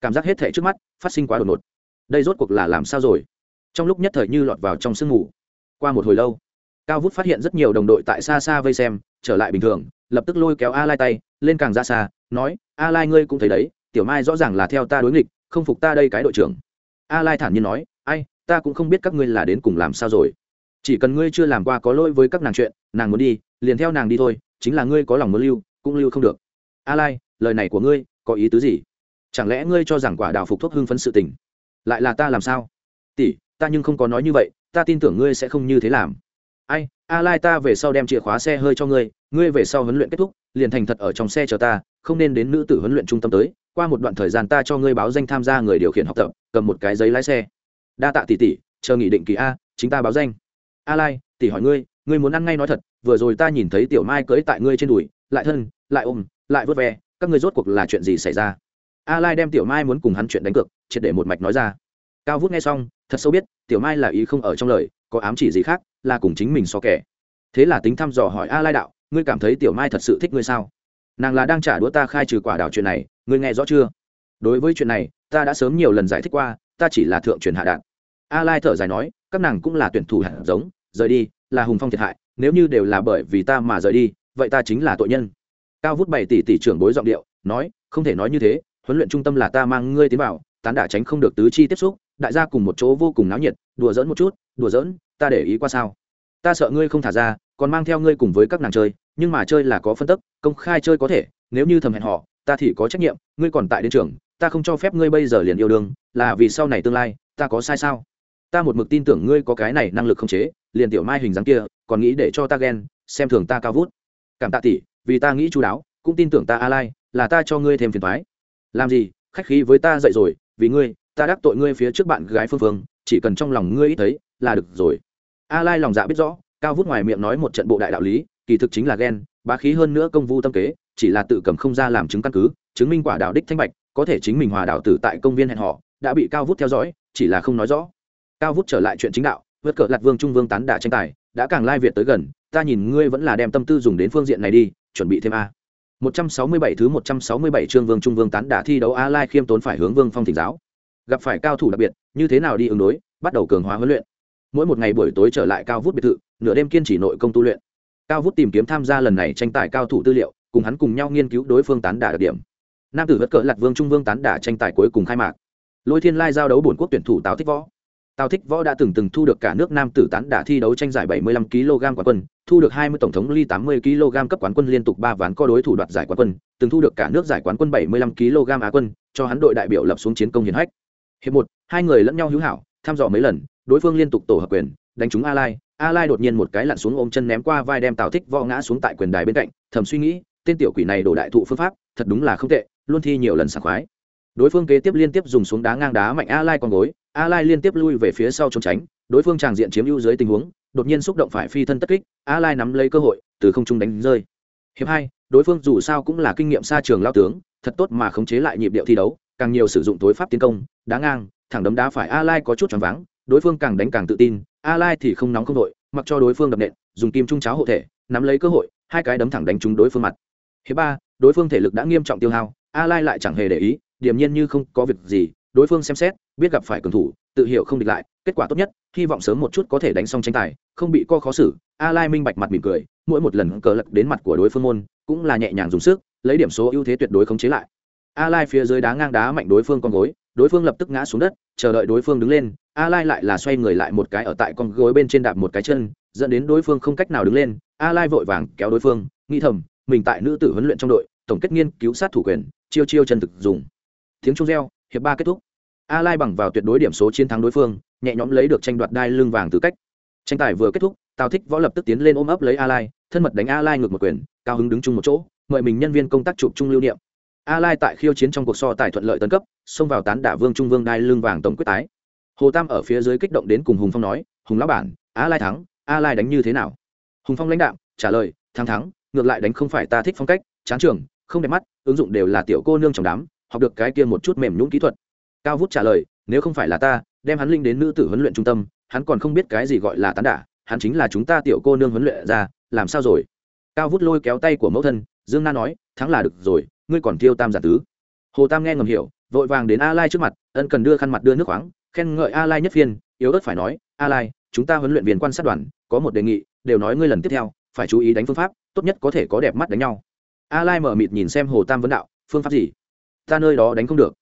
Cảm giác hết thể trước mắt, phát sinh quá đột ngột. Đây rốt cuộc là làm sao rồi? Trong lúc nhất thời như lọt vào trong sương mù. Qua một hồi lâu, cao vút phát hiện rất nhiều đồng đội tại xa xa vây xem, trở lại bình thường, lập tức lôi kéo a lai tay, lên càng ra xa, nói, a lai ngươi cũng thấy đấy, tiểu mai rõ ràng là theo ta đối nghịch, không phục ta đây cái đội trưởng. A lai thản nhiên nói, ai ta cũng không biết các ngươi là đến cùng làm sao rồi. Chỉ cần ngươi chưa làm qua có lỗi với các nàng chuyện, nàng muốn đi, liền theo nàng đi thôi, chính là ngươi có lòng muốn lưu, cũng lưu không được. A lai lời này của ngươi, có ý tứ gì? Chẳng lẽ ngươi cho rằng quả đào phục thuốc hưng phấn sự tình, lại là ta làm sao? Tỷ, ta nhưng không có nói như vậy, ta tin tưởng ngươi sẽ không như thế làm. Ai a lai ta về sau đem chìa khóa xe hơi cho ngươi ngươi về sau huấn luyện kết thúc, liền thành thật ở trong xe chờ ta, không nên đến nữ tử huấn luyện trung tâm tới, qua một đoạn thời gian ta cho ngươi báo danh tham gia người điều khiển học tập, cầm một cái giấy lái xe đa tạ tỷ tỷ, chờ nghị định kỳ a, chính ta báo danh. A lai, tỷ hỏi ngươi ngươi muốn ăn ngay nói thật, vừa rồi ta nhìn thấy tiểu mai cưỡi tại ngươi trên đùi, lại thân, lại ôm, lại vớt ve, các ngươi rốt cuộc là chuyện gì xảy ra? A lai đem tiểu mai muốn cùng hắn chuyện đánh cược, triệt để một mạch nói ra. Cao vút nghe xong, thật sâu biết, tiểu mai là ý không ở trong lời, có ám chỉ gì khác, là cùng chính mình so kẻ. Thế là tính thăm dò hỏi a lai đạo, ngươi cảm thấy tiểu mai thật sự thích ngươi sao? Nàng là đang trả đũa ta khai trừ quả đảo chuyện này, ngươi nghe rõ chưa? Đối với chuyện này, ta đã sớm nhiều lần giải thích qua ta chỉ là thượng truyền hạ đạn. A lai thở dài nói, các nàng cũng là tuyển thủ hạt giống, rời đi, là hùng phong thiệt hại, nếu như đều là bởi vì ta mà rời đi, vậy ta chính là tội nhân. Cao vút bảy tỷ tỷ trưởng bối giọng điệu, nói, không thể nói như thế, huấn luyện trung tâm là ta mang ngươi tiến vào, tán đả tránh không được tứ chi tiếp xúc, đại gia cùng một chỗ vô cùng náo nhiệt, đùa giỡn một chút, đùa giỡn, ta để ý qua sao? Ta sợ ngươi không thả ra, còn mang theo ngươi cùng với các nàng chơi, nhưng mà chơi là có phân tức, công khai chơi có thể, nếu như thầm hẹn họ ta thì có trách nhiệm, ngươi còn tại đến trường ta không cho phép ngươi bây giờ liền yêu đương, là vì sau này tương lai, ta có sai sao? Ta một mực tin tưởng ngươi có cái này năng lực không chế, liền tiểu mai hình dáng kia, còn nghĩ để cho ta ghen, xem thường ta cao vút. Cảm tạ tỷ, vì ta nghĩ chú đáo, cũng tin tưởng ta a lai là ta cho ngươi thêm phiền thoái làm gì, khách khí với ta dậy rồi, vì ngươi, ta đắc tội ngươi phía trước bạn gái phương phương, chỉ cần trong lòng ngươi ít thấy, là được rồi. A lai lòng dạ biết rõ, cao vút ngoài miệng nói một trận bộ đại đạo lý, kỳ thực chính là ghen, bá khí hơn nữa công vu tâm kế, chỉ là tự cầm không ra làm chứng căn cứ, chứng minh quả đạo đích thanh bạch có thể chính mình hòa đạo tử tại công viên hẹn họ đã bị cao vút theo dõi, chỉ là không nói rõ. Cao vút trở lại chuyện chính đạo, vượt cờ lạt vương trung vương tán đả tranh tài, đã càng lai việt tới gần, ta nhìn ngươi vẫn là đem tâm tư dùng đến phương diện này đi, chuẩn bị thêm a. 167 thứ 167 chương vương trung vương tán đả thi đấu a lai khiêm tốn phải hướng vương phong thỉnh giáo. Gặp phải cao thủ đặc biệt, như thế nào đi ứng đối, bắt đầu cường hóa huấn luyện. Mỗi một ngày buổi tối trở lại cao vút biệt thự, nửa đêm kiên trì nội công tu luyện. Cao vút tìm kiếm tham gia lần này tranh tài cao thủ tư liệu, cùng hắn cùng nhau nghiên cứu đối phương tán đả đặc điểm nam tử vất cỡ lạc vương trung vương tán đả tranh tài cuối cùng khai mạc. Lôi thiên lai giao đấu bổn quốc tuyển thủ tào thích võ. Tào thích võ đã từng từng thu được cả nước nam tử tán đả thi đấu tranh giải 75 kg quán quân, thu được 20 tổng thống ly 80 kg cấp quán quân liên tục ba ván co đối thủ đoạt giải quán quân, từng thu được cả nước giải quán quân 75 kg á quân, cho hắn đội đại biểu lập xuống chiến công hiển hách. Hiệp một, hai người lẫn nhau hữu hảo thăm dò mấy lần, đối phương liên tục tổ hợp quyền, đánh trúng a lai a lai đột nhiên một cái lặn xuống ôm chân ném qua vai đem tào thích võ ngã xuống tại quyền đài bên cạnh, thầm suy nghĩ, tên tiểu quỷ này đổ đại thụ phương pháp, thật đúng là không tệ luôn thi nhiều lần sảng khoái. Đối phương kế tiếp liên tiếp dùng xuống đá ngang đá mạnh a lai con gối, a lai liên tiếp lui về phía sau trốn tránh, đối phương tràng diện chiếm ưu dưới tình huống, đột nhiên xúc động phải phi thân tất kích, a lai nắm lấy cơ hội, từ không trung đánh rơi. Hiệp hai, đối phương dù sao cũng là kinh nghiệm xa trường lao tướng, thật tốt mà khống chế lại nhịp điệu thi đấu, càng nhiều sử dụng tối pháp tiến công, đá ngang, thẳng đấm đá phải a lai có chút choáng váng, đối phương càng đánh càng tự tin, a lai thì không nóng không đội mặc cho đối phương đập nện, dùng kim trung cháo hộ thể, nắm lấy cơ hội, hai cái đấm thẳng đánh trúng đối phương mặt. Hiệp ba, đối phương thể lực đã nghiêm trọng tiêu hao a lai lại chẳng hề để ý, điềm nhiên như không có việc gì, đối phương xem xét, biết gặp phải cường thủ, tự hiểu không địch lại, kết quả tốt nhất, hy vọng sớm một chút có thể đánh xong tranh tài, không bị co khó xử, a lai minh bạch mặt mỉm cười, mỗi một lần cờ lật đến mặt của đối phương môn, cũng là nhẹ nhàng dùng sức, lấy điểm số ưu thế tuyệt đối khống chế lại. A lai phía dưới đá ngang đá mạnh đối phương con gối, đối phương lập tức ngã xuống đất, chờ đợi đối phương đứng lên, a lai lại là xoay người lại một cái ở tại con gối bên trên đạp một cái chân, dẫn đến đối phương không cách nào đứng lên, a lai vội vàng kéo đối phương, nghĩ thầm, mình tại nữ tử huấn luyện trong đội, tổng kết nghiên cứu sát thủ quyền chiêu chiêu chân thực dùng. Tiếng trung reo, hiệp ba kết thúc. A lai bằng vào tuyệt đối điểm số chiến thắng đối phương, nhẹ nhõm lấy được tranh đoạt đai lưng vàng từ cách. Tranh tài vừa kết thúc, tào thích võ lập tức tiến lên ôm ấp lấy a lai, thân mật đánh a lai ngược một quyền, cao hứng đứng chung một chỗ, mời mình nhân viên công tác chụp chung lưu niệm. A lai tại khiêu chiến trong cuộc so tài thuận lợi tấn cấp, xông vào tán đả vương trung vương đai lưng vàng tổng quyết tái. Hồ tam ở phía dưới kích động đến cùng hùng phong nói, hùng lão bản, a lai thắng, a lai đánh như thế nào? Hùng phong lãnh đạo trả lời, thắng thắng, ngược lại đánh không phải ta thích phong cách, chán trường không đẹp mắt, ứng dụng đều là tiểu cô nương trong đám, học được cái kia một chút mềm nhũng kỹ thuật. Cao vút trả lời, nếu không phải là ta, đem hắn linh đến nữ tử huấn luyện trung tâm, hắn còn không biết cái gì gọi là tán đả, hắn chính là chúng ta tiểu cô nương huấn luyện ra, làm sao rồi? Cao vút lôi kéo tay của mẫu thân, dương na nói, thắng là được rồi, ngươi còn tiêu tam giả tứ. Hồ tam nghe ngầm hiểu, vội vàng đến a lai trước mặt, ân cần đưa khăn mặt đưa nước khoáng, khen ngợi a lai nhất phiên, yếu ớt phải nói, a lai, chúng ta huấn luyện viên quan sát đoàn, có một đề nghị, đều nói ngươi lần tiếp theo, phải chú ý đánh phương pháp, tốt nhất có thể có đẹp mắt đánh nhau a lai mở mịt nhìn xem hồ tam vấn đạo phương pháp gì? Ta nơi đó đánh không được.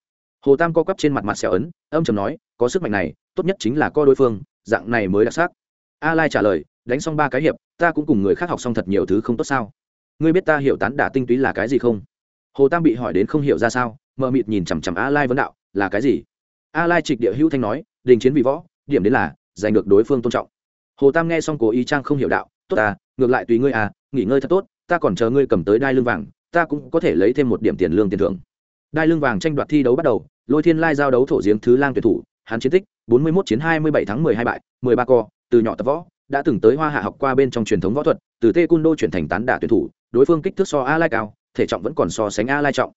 Hồ tam co quắp trên mặt mặt xẻo ấn âm chầm nói có sức mạnh này tốt nhất chính là co đối phương dạng này mới đặc sắc. A lai trả lời đánh xong ba cái hiệp ta cũng cùng người khác học xong thật nhiều thứ không tốt sao? Ngươi biết ta hiểu tán đả tinh túy là cái gì không? Hồ tam bị hỏi đến không hiểu ra sao mờ mịt nhìn chằm chằm a lai vấn đạo là cái gì? A lai trịch địa hữu thanh nói đình chiến vì võ điểm đến là giành được đối phương tôn trọng. Hồ tam nghe xong cố ý trang không hiểu đạo tốt à, ngược lại tùy ngươi à nghỉ ngơi thật tốt ta còn chờ ngươi cầm tới đai lưng vàng, ta cũng có thể lấy thêm một điểm tiền lương tiền thưởng. Đai lưng vàng tranh đoạt thi đấu bắt đầu, lôi thiên lai giao đấu thổ giếng thứ lang tuyển thủ, hắn chiến tích 41 chiến 27 tháng 12 bại 13 co, từ nhỏ tập võ, đã từng tới hoa hạ học qua bên trong truyền thống võ thuật, từ tê Cun đô chuyển thành tán đả tuyển thủ, đối phương kích thước so a lai cao, thể trọng vẫn còn so sánh a lai trọng.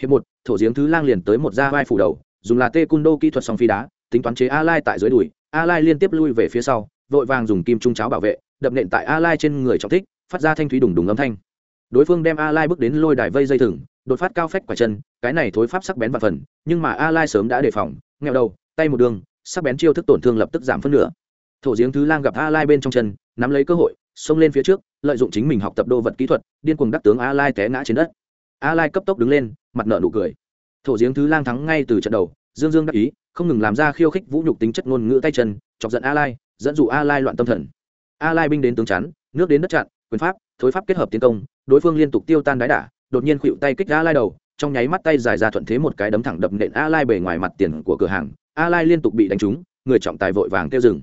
Hiệp một, thổ giếng thứ lang liền tới một ra vai phủ đầu, dùng là tê Cun đô kỹ thuật song phi đá, tính toán chế a lai tại dưới đùi, a lai liên tiếp lui về phía sau, vội vàng dùng kim trung cháo bảo vệ, đập nện tại a lai trên người trọng thích phát ra thanh thúy đùng đùng âm thanh. Đối phương đem a lai bước đến lôi đài vây dây thừng, đột phát cao phách quả chân, cái này thối pháp sắc bén và phần, nhưng mà a lai sớm đã đề phòng, nghèo đầu, tay một đường, sắc bén chiêu thức tổn thương lập tức giảm phân nửa. Thổ giếng thứ lang gặp a lai bên trong chân, nắm lấy cơ hội, xông lên phía trước, lợi dụng chính mình học tập đô vật kỹ thuật, điên cuồng đắc tướng a lai té ngã trên đất. A lai cấp tốc đứng lên, mặt nợ nụ cười. Thổ giếng thứ lang thắng ngay từ trận đầu, dương dương đắc ý, không ngừng làm ra khiêu khích vũ nhục tính chất ngôn ngữ tay chân, chọc giận a lai, dẫn dụ a lai loạn tâm thần. A lai binh đến tướng chắn, nước đến đất chặn quyền pháp, thối pháp kết hợp tiến công, đối phương liên tục tiêu tan đái đả, đột nhiên khuỵu tay kích a lai đầu, trong nháy mắt tay dài ra thuận thế một cái đấm thẳng đập nện a lai bề ngoài mặt tiền của cửa hàng a lai liên tục bị đánh trúng, người trọng tài vội vàng tiêu dừng.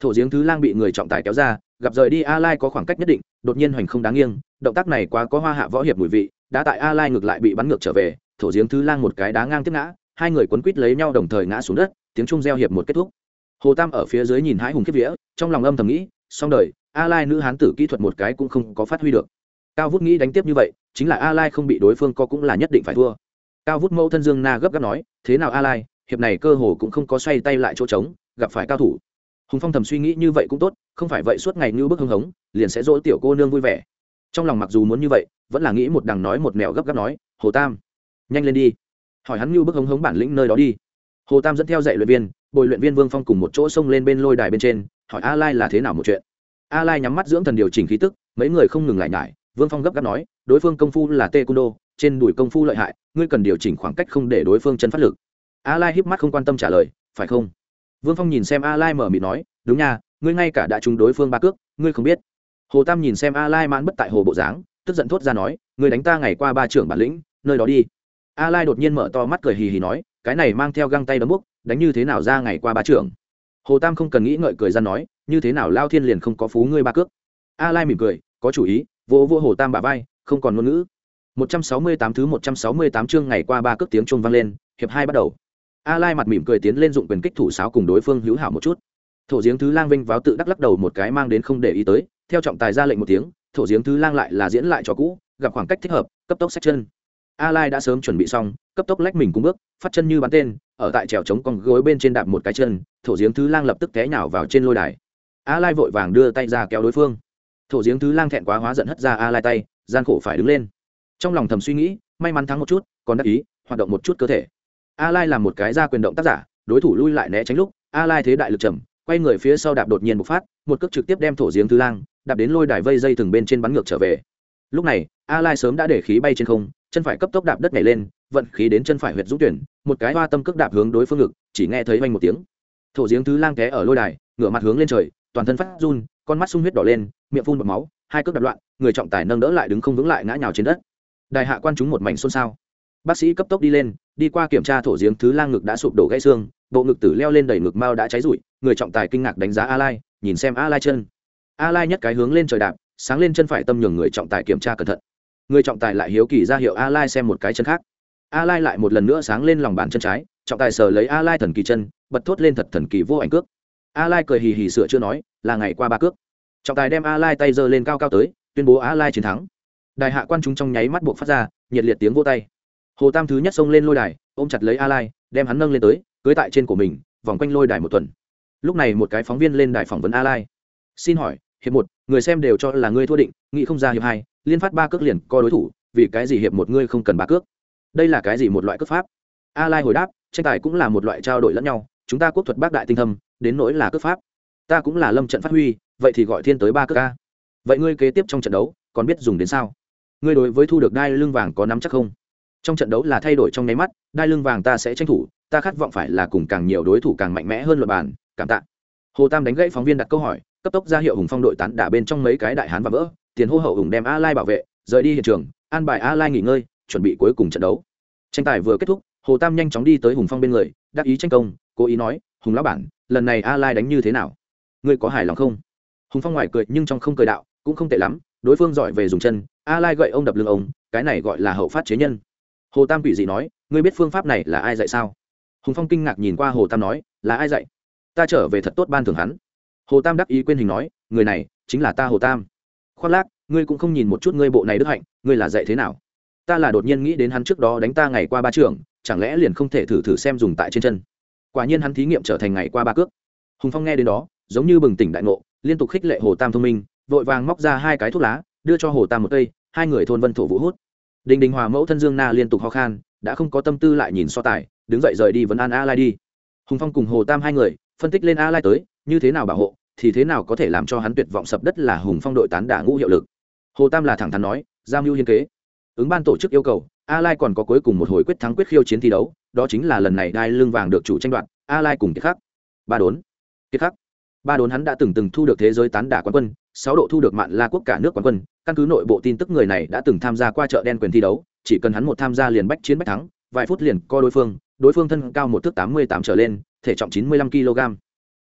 Thổ giếng thứ lang bị người trọng tài kéo ra, gặp rời đi a lai có khoảng cách nhất định, đột nhiên hoành không đáng nghiêng, động tác này quá có hoa hạ võ hiệp mùi vị, đã tại a lai ngược lại bị bắn ngược trở về, thổ giếng thứ lang một cái đá ngang tiếp ngã, hai người quấn quít lấy nhau đồng thời ngã xuống đất, tiếng trung gieo hiệp một kết thúc. Hồ tam ở phía dưới nhìn hãi hùng kiếp vía, trong lòng âm thầm nghĩ, xong đời a lai nữ hán tử kỹ thuật một cái cũng không có phát huy được. Cao vút nghĩ đánh tiếp như vậy, chính là a lai không bị đối phương co cũng là nhất định phải thua. Cao vút mẫu thân dương na gấp gáp nói, thế nào a lai, hiệp này cơ hồ cũng không có xoay tay lại chỗ trống, gặp phải cao thủ. Hùng phong thầm suy nghĩ như vậy cũng tốt, không phải vậy suốt ngày như bức hưng hống, liền sẽ dỗ tiểu cô nương vui vẻ. Trong lòng mặc dù muốn như vậy, vẫn là nghĩ một đằng nói một mèo gấp gáp nói, hồ tam, nhanh lên đi. Hỏi hắn như bức hống hống bản lĩnh nơi đó đi. Hồ tam dẫn theo dạy luyện viên, bồi luyện viên vương phong cùng một chỗ xông lên bên lôi đài bên trên, hỏi a lai là thế nào một chuyện a lai nhắm mắt dưỡng thần điều chỉnh khí tức, mấy người không ngừng lại nhải vương phong gấp gáp nói, đối phương công phu là tê cung đô trên đùi công phu lợi hại, ngươi cần điều chỉnh khoảng cách không để đối phương chân phát lực. A lai híp mắt không quan tâm trả lời, phải không? Vương phong nhìn xem a lai mở mịt nói, đúng nha, ngươi ngay cả đã trúng đối phương ba cước, ngươi không biết. Hồ tam nhìn xem a lai mãn bất tại hồ bộ dáng, tức giận thốt ra nói, ngươi đánh ta ngày qua ba trưởng bản lĩnh, nơi đó đi. A lai đột nhiên mở to mắt cười hì hì nói, cái này mang theo găng tay đấm bốc, đánh như thế nào ra ngày qua ba trưởng? Hồ tam không cần nghĩ ngợi cười ra nói như thế nào lao thiên liền không có phú ngươi ba cước? A lai mỉm cười, có chủ ý, vỗ vỗ hồ tam bà vai, không còn ngôn ngữ. 168 thứ 168 chương ngày qua ba cước tiếng chuông vang lên, hiệp hai bắt đầu. A lai mặt mỉm cười tiến lên dụng quyền kích thủ sáo cùng đối phương hữu hảo một chút. Thổ giếng thứ lang vinh váo tự đắc lắc đầu một cái mang đến không để ý tới, theo trọng tài ra lệnh một tiếng, thổ giếng thứ lang lại là diễn lại cho cũ, gặp khoảng cách thích hợp, cấp tốc sách chân. A lai đã sớm chuẩn bị xong, cấp tốc lách mình cùng bước, phát chân như bắn tên, ở tại trèo trống con gối bên trên đạp một cái chân, thổ giếng thứ lang lập tức té nhào vào trên lôi đài a lai vội vàng đưa tay ra kéo đối phương. Thổ giếng thứ lang thẹn quá hóa giận hất ra a lai tay, gian khổ phải đứng lên. Trong lòng thầm suy nghĩ, may mắn thắng một chút, còn đắc ý, hoạt động một chút cơ thể. A lai làm một cái ra quyền động tác giả, đối thủ lui lại né tránh lúc, a lai thế đại lực trầm, quay người phía sau đạp đột nhiên một phát, một cước trực tiếp đem thổ giếng thứ lang, đạp đến lôi đài vây dây thừng bên trên bắn ngược trở về. Lúc này, a lai sớm đã để khí bay trên không, chân phải cấp tốc đạp đất nhảy lên, vận khí đến chân phải huyệt dũng tuyển, một cái hoa tâm cước đạp hướng đối phương ngực, chỉ nghe thấy vang một tiếng. Thổ giếng thứ lang té ở lôi đài, ngửa mặt hướng lên trời toàn thân phát run, con mắt sung huyết đỏ lên, miệng phun bọt máu, hai cước đạp loạn, người trọng tài nâng đỡ lại đứng không vững lại ngã nhào trên đất. Đại hạ quan chúng một mảnh xôn xao. Bác sĩ cấp tốc đi lên, đi qua kiểm tra thổ giếng thứ lang ngực đã sụp đổ gãy xương, bộ ngực tử leo lên đầy ngực mao đã cháy rụi, người trọng tài kinh ngạc đánh giá a lai nhìn xem a lai chân. A lai nhất cái hướng lên trời đạp, sáng lên chân phải tâm nhường người trọng tài kiểm tra cẩn thận. Người trọng tài lại hiếu kỳ ra hiệu a lai xem một cái chân khác. A lai lại một lần nữa sáng lên lòng bàn chân trái, trọng tài sờ lấy a lai thần kỳ chân, bật thốt lên thật thần kỳ vô ảnh cước a lai cười hì hì sửa chưa nói, là ngày qua ba cước. Trọng tài đem a lai tay giơ lên cao cao tới, tuyên bố a lai chiến thắng. Đại hạ quan chúng trong nháy mắt buộc phát ra, nhiệt liệt tiếng vô tay. Hồ tam thứ nhất xông lên lôi đài, ôm chặt lấy a lai, đem hắn nâng lên tới, cưới tại trên của mình, vòng quanh lôi đài một tuần. Lúc này một cái phóng viên lên đài phỏng vấn a lai. Xin hỏi, hiệp một, người xem đều cho là ngươi thua định, nghĩ không ra hiệp hai, liên phát ba cước liền co đối thủ, vì cái gì hiệp một ngươi không cần ba cước? Đây là cái gì một loại cước pháp? A lai hồi đáp, tranh tài cũng là một loại trao đổi lẫn nhau, chúng ta quốc thuật bác đại tinh thâm đến nỗi là cước pháp. Ta cũng là lâm trận phát huy, vậy thì gọi thiên tới ba cước ca vậy ngươi kế tiếp trong trận đấu, còn biết dùng đến sao? Ngươi đối với thu được đai lưng vàng có nắm chắc không? Trong trận đấu là thay đổi trong nháy mắt, đai lưng vàng ta sẽ tranh thủ, ta khát vọng phải là cùng càng nhiều đối thủ càng mạnh mẽ hơn luật bàn, cảm tạ. Hồ tam đánh gãy phóng viên đặt câu hỏi, cấp tốc ra hiệu hùng phong đội tán đả bên trong mấy cái đại hán và vỡ, tiền hô hậu hùng đem a lai bảo vệ, rời đi hiện trường, an bài a lai nghỉ ngơi, chuẩn bị cuối cùng trận đấu. Tranh tài vừa kết thúc, hồ tam nhanh chóng đi tới hùng phong bên người, đắc ý tranh công, cố ý nói hùng lão bản, lần này a lai đánh như thế nào? Ngươi có hài lòng không? Hùng phong ngoài cười nhưng trong không cười đạo, cũng không tệ lắm, đối phương giỏi về dùng chân, a lai gậy ông đập lưng ông, cái này gọi là hậu phát chế nhân. Hồ tam quỷ dị nói, ngươi biết phương pháp này là ai dạy sao? Hùng phong kinh ngạc nhìn qua hồ tam nói, là ai dạy? Ta trở về thật tốt ban thưởng hắn. Hồ tam đắc ý quên hình nói, người này chính là ta hồ tam. Khoác lác, ngươi cũng không nhìn một chút ngươi bộ này đức hạnh, ngươi là dạy thế nào? Ta là đột nhiên nghĩ đến hắn trước đó đánh ta ngày qua ba trường, chẳng lẽ liền không thể thử thử xem dùng tại trên chân? Quả nhiên hắn thí nghiệm trở thành ngày qua ba cước. Hùng phong nghe đến đó, giống như bừng tỉnh đại ngộ, liên tục khích lệ hồ tam thông minh, vội vàng móc ra hai cái thuốc lá, đưa cho hồ tam một cây, hai người thôn vân thổ vũ hút. Đình đình hòa mẫu thân dương na liên tục ho khan, đã không có tâm tư lại nhìn so tài, đứng dậy rời đi vấn an a lai đi. Hùng phong cùng hồ tam hai người, phân tích lên a lai tới, như thế nào bảo hộ, thì thế nào có thể làm cho hắn tuyệt vọng sập đất là hùng phong đội tán đả ngũ hiệu lực. Hồ tam là thẳng thắn nói giao mưu hiên kế ứng ban tổ chức yêu cầu, a lai còn có cuối cùng một hồi quyết thắng quyết khiêu chiến thi đấu, đó chính là lần này đai lương vàng được chủ tranh đoạt, a lai cùng kiệt khắc. Ba đốn. Kiệt khắc. Ba đốn hắn đã từng từng thu được thế giới tán đả quán quân, sáu độ thu được mạng la quốc cả nước quán quân. Căn cứ nội bộ tin tức người này đã từng tham gia qua chợ đen quyền thi đấu, chỉ cần hắn một tham gia liền bách chiến bách thắng, vài phút liền co đối phương đối phương thân cao một thước tám mươi tám trở lên, thể trọng chín mươi lăm kg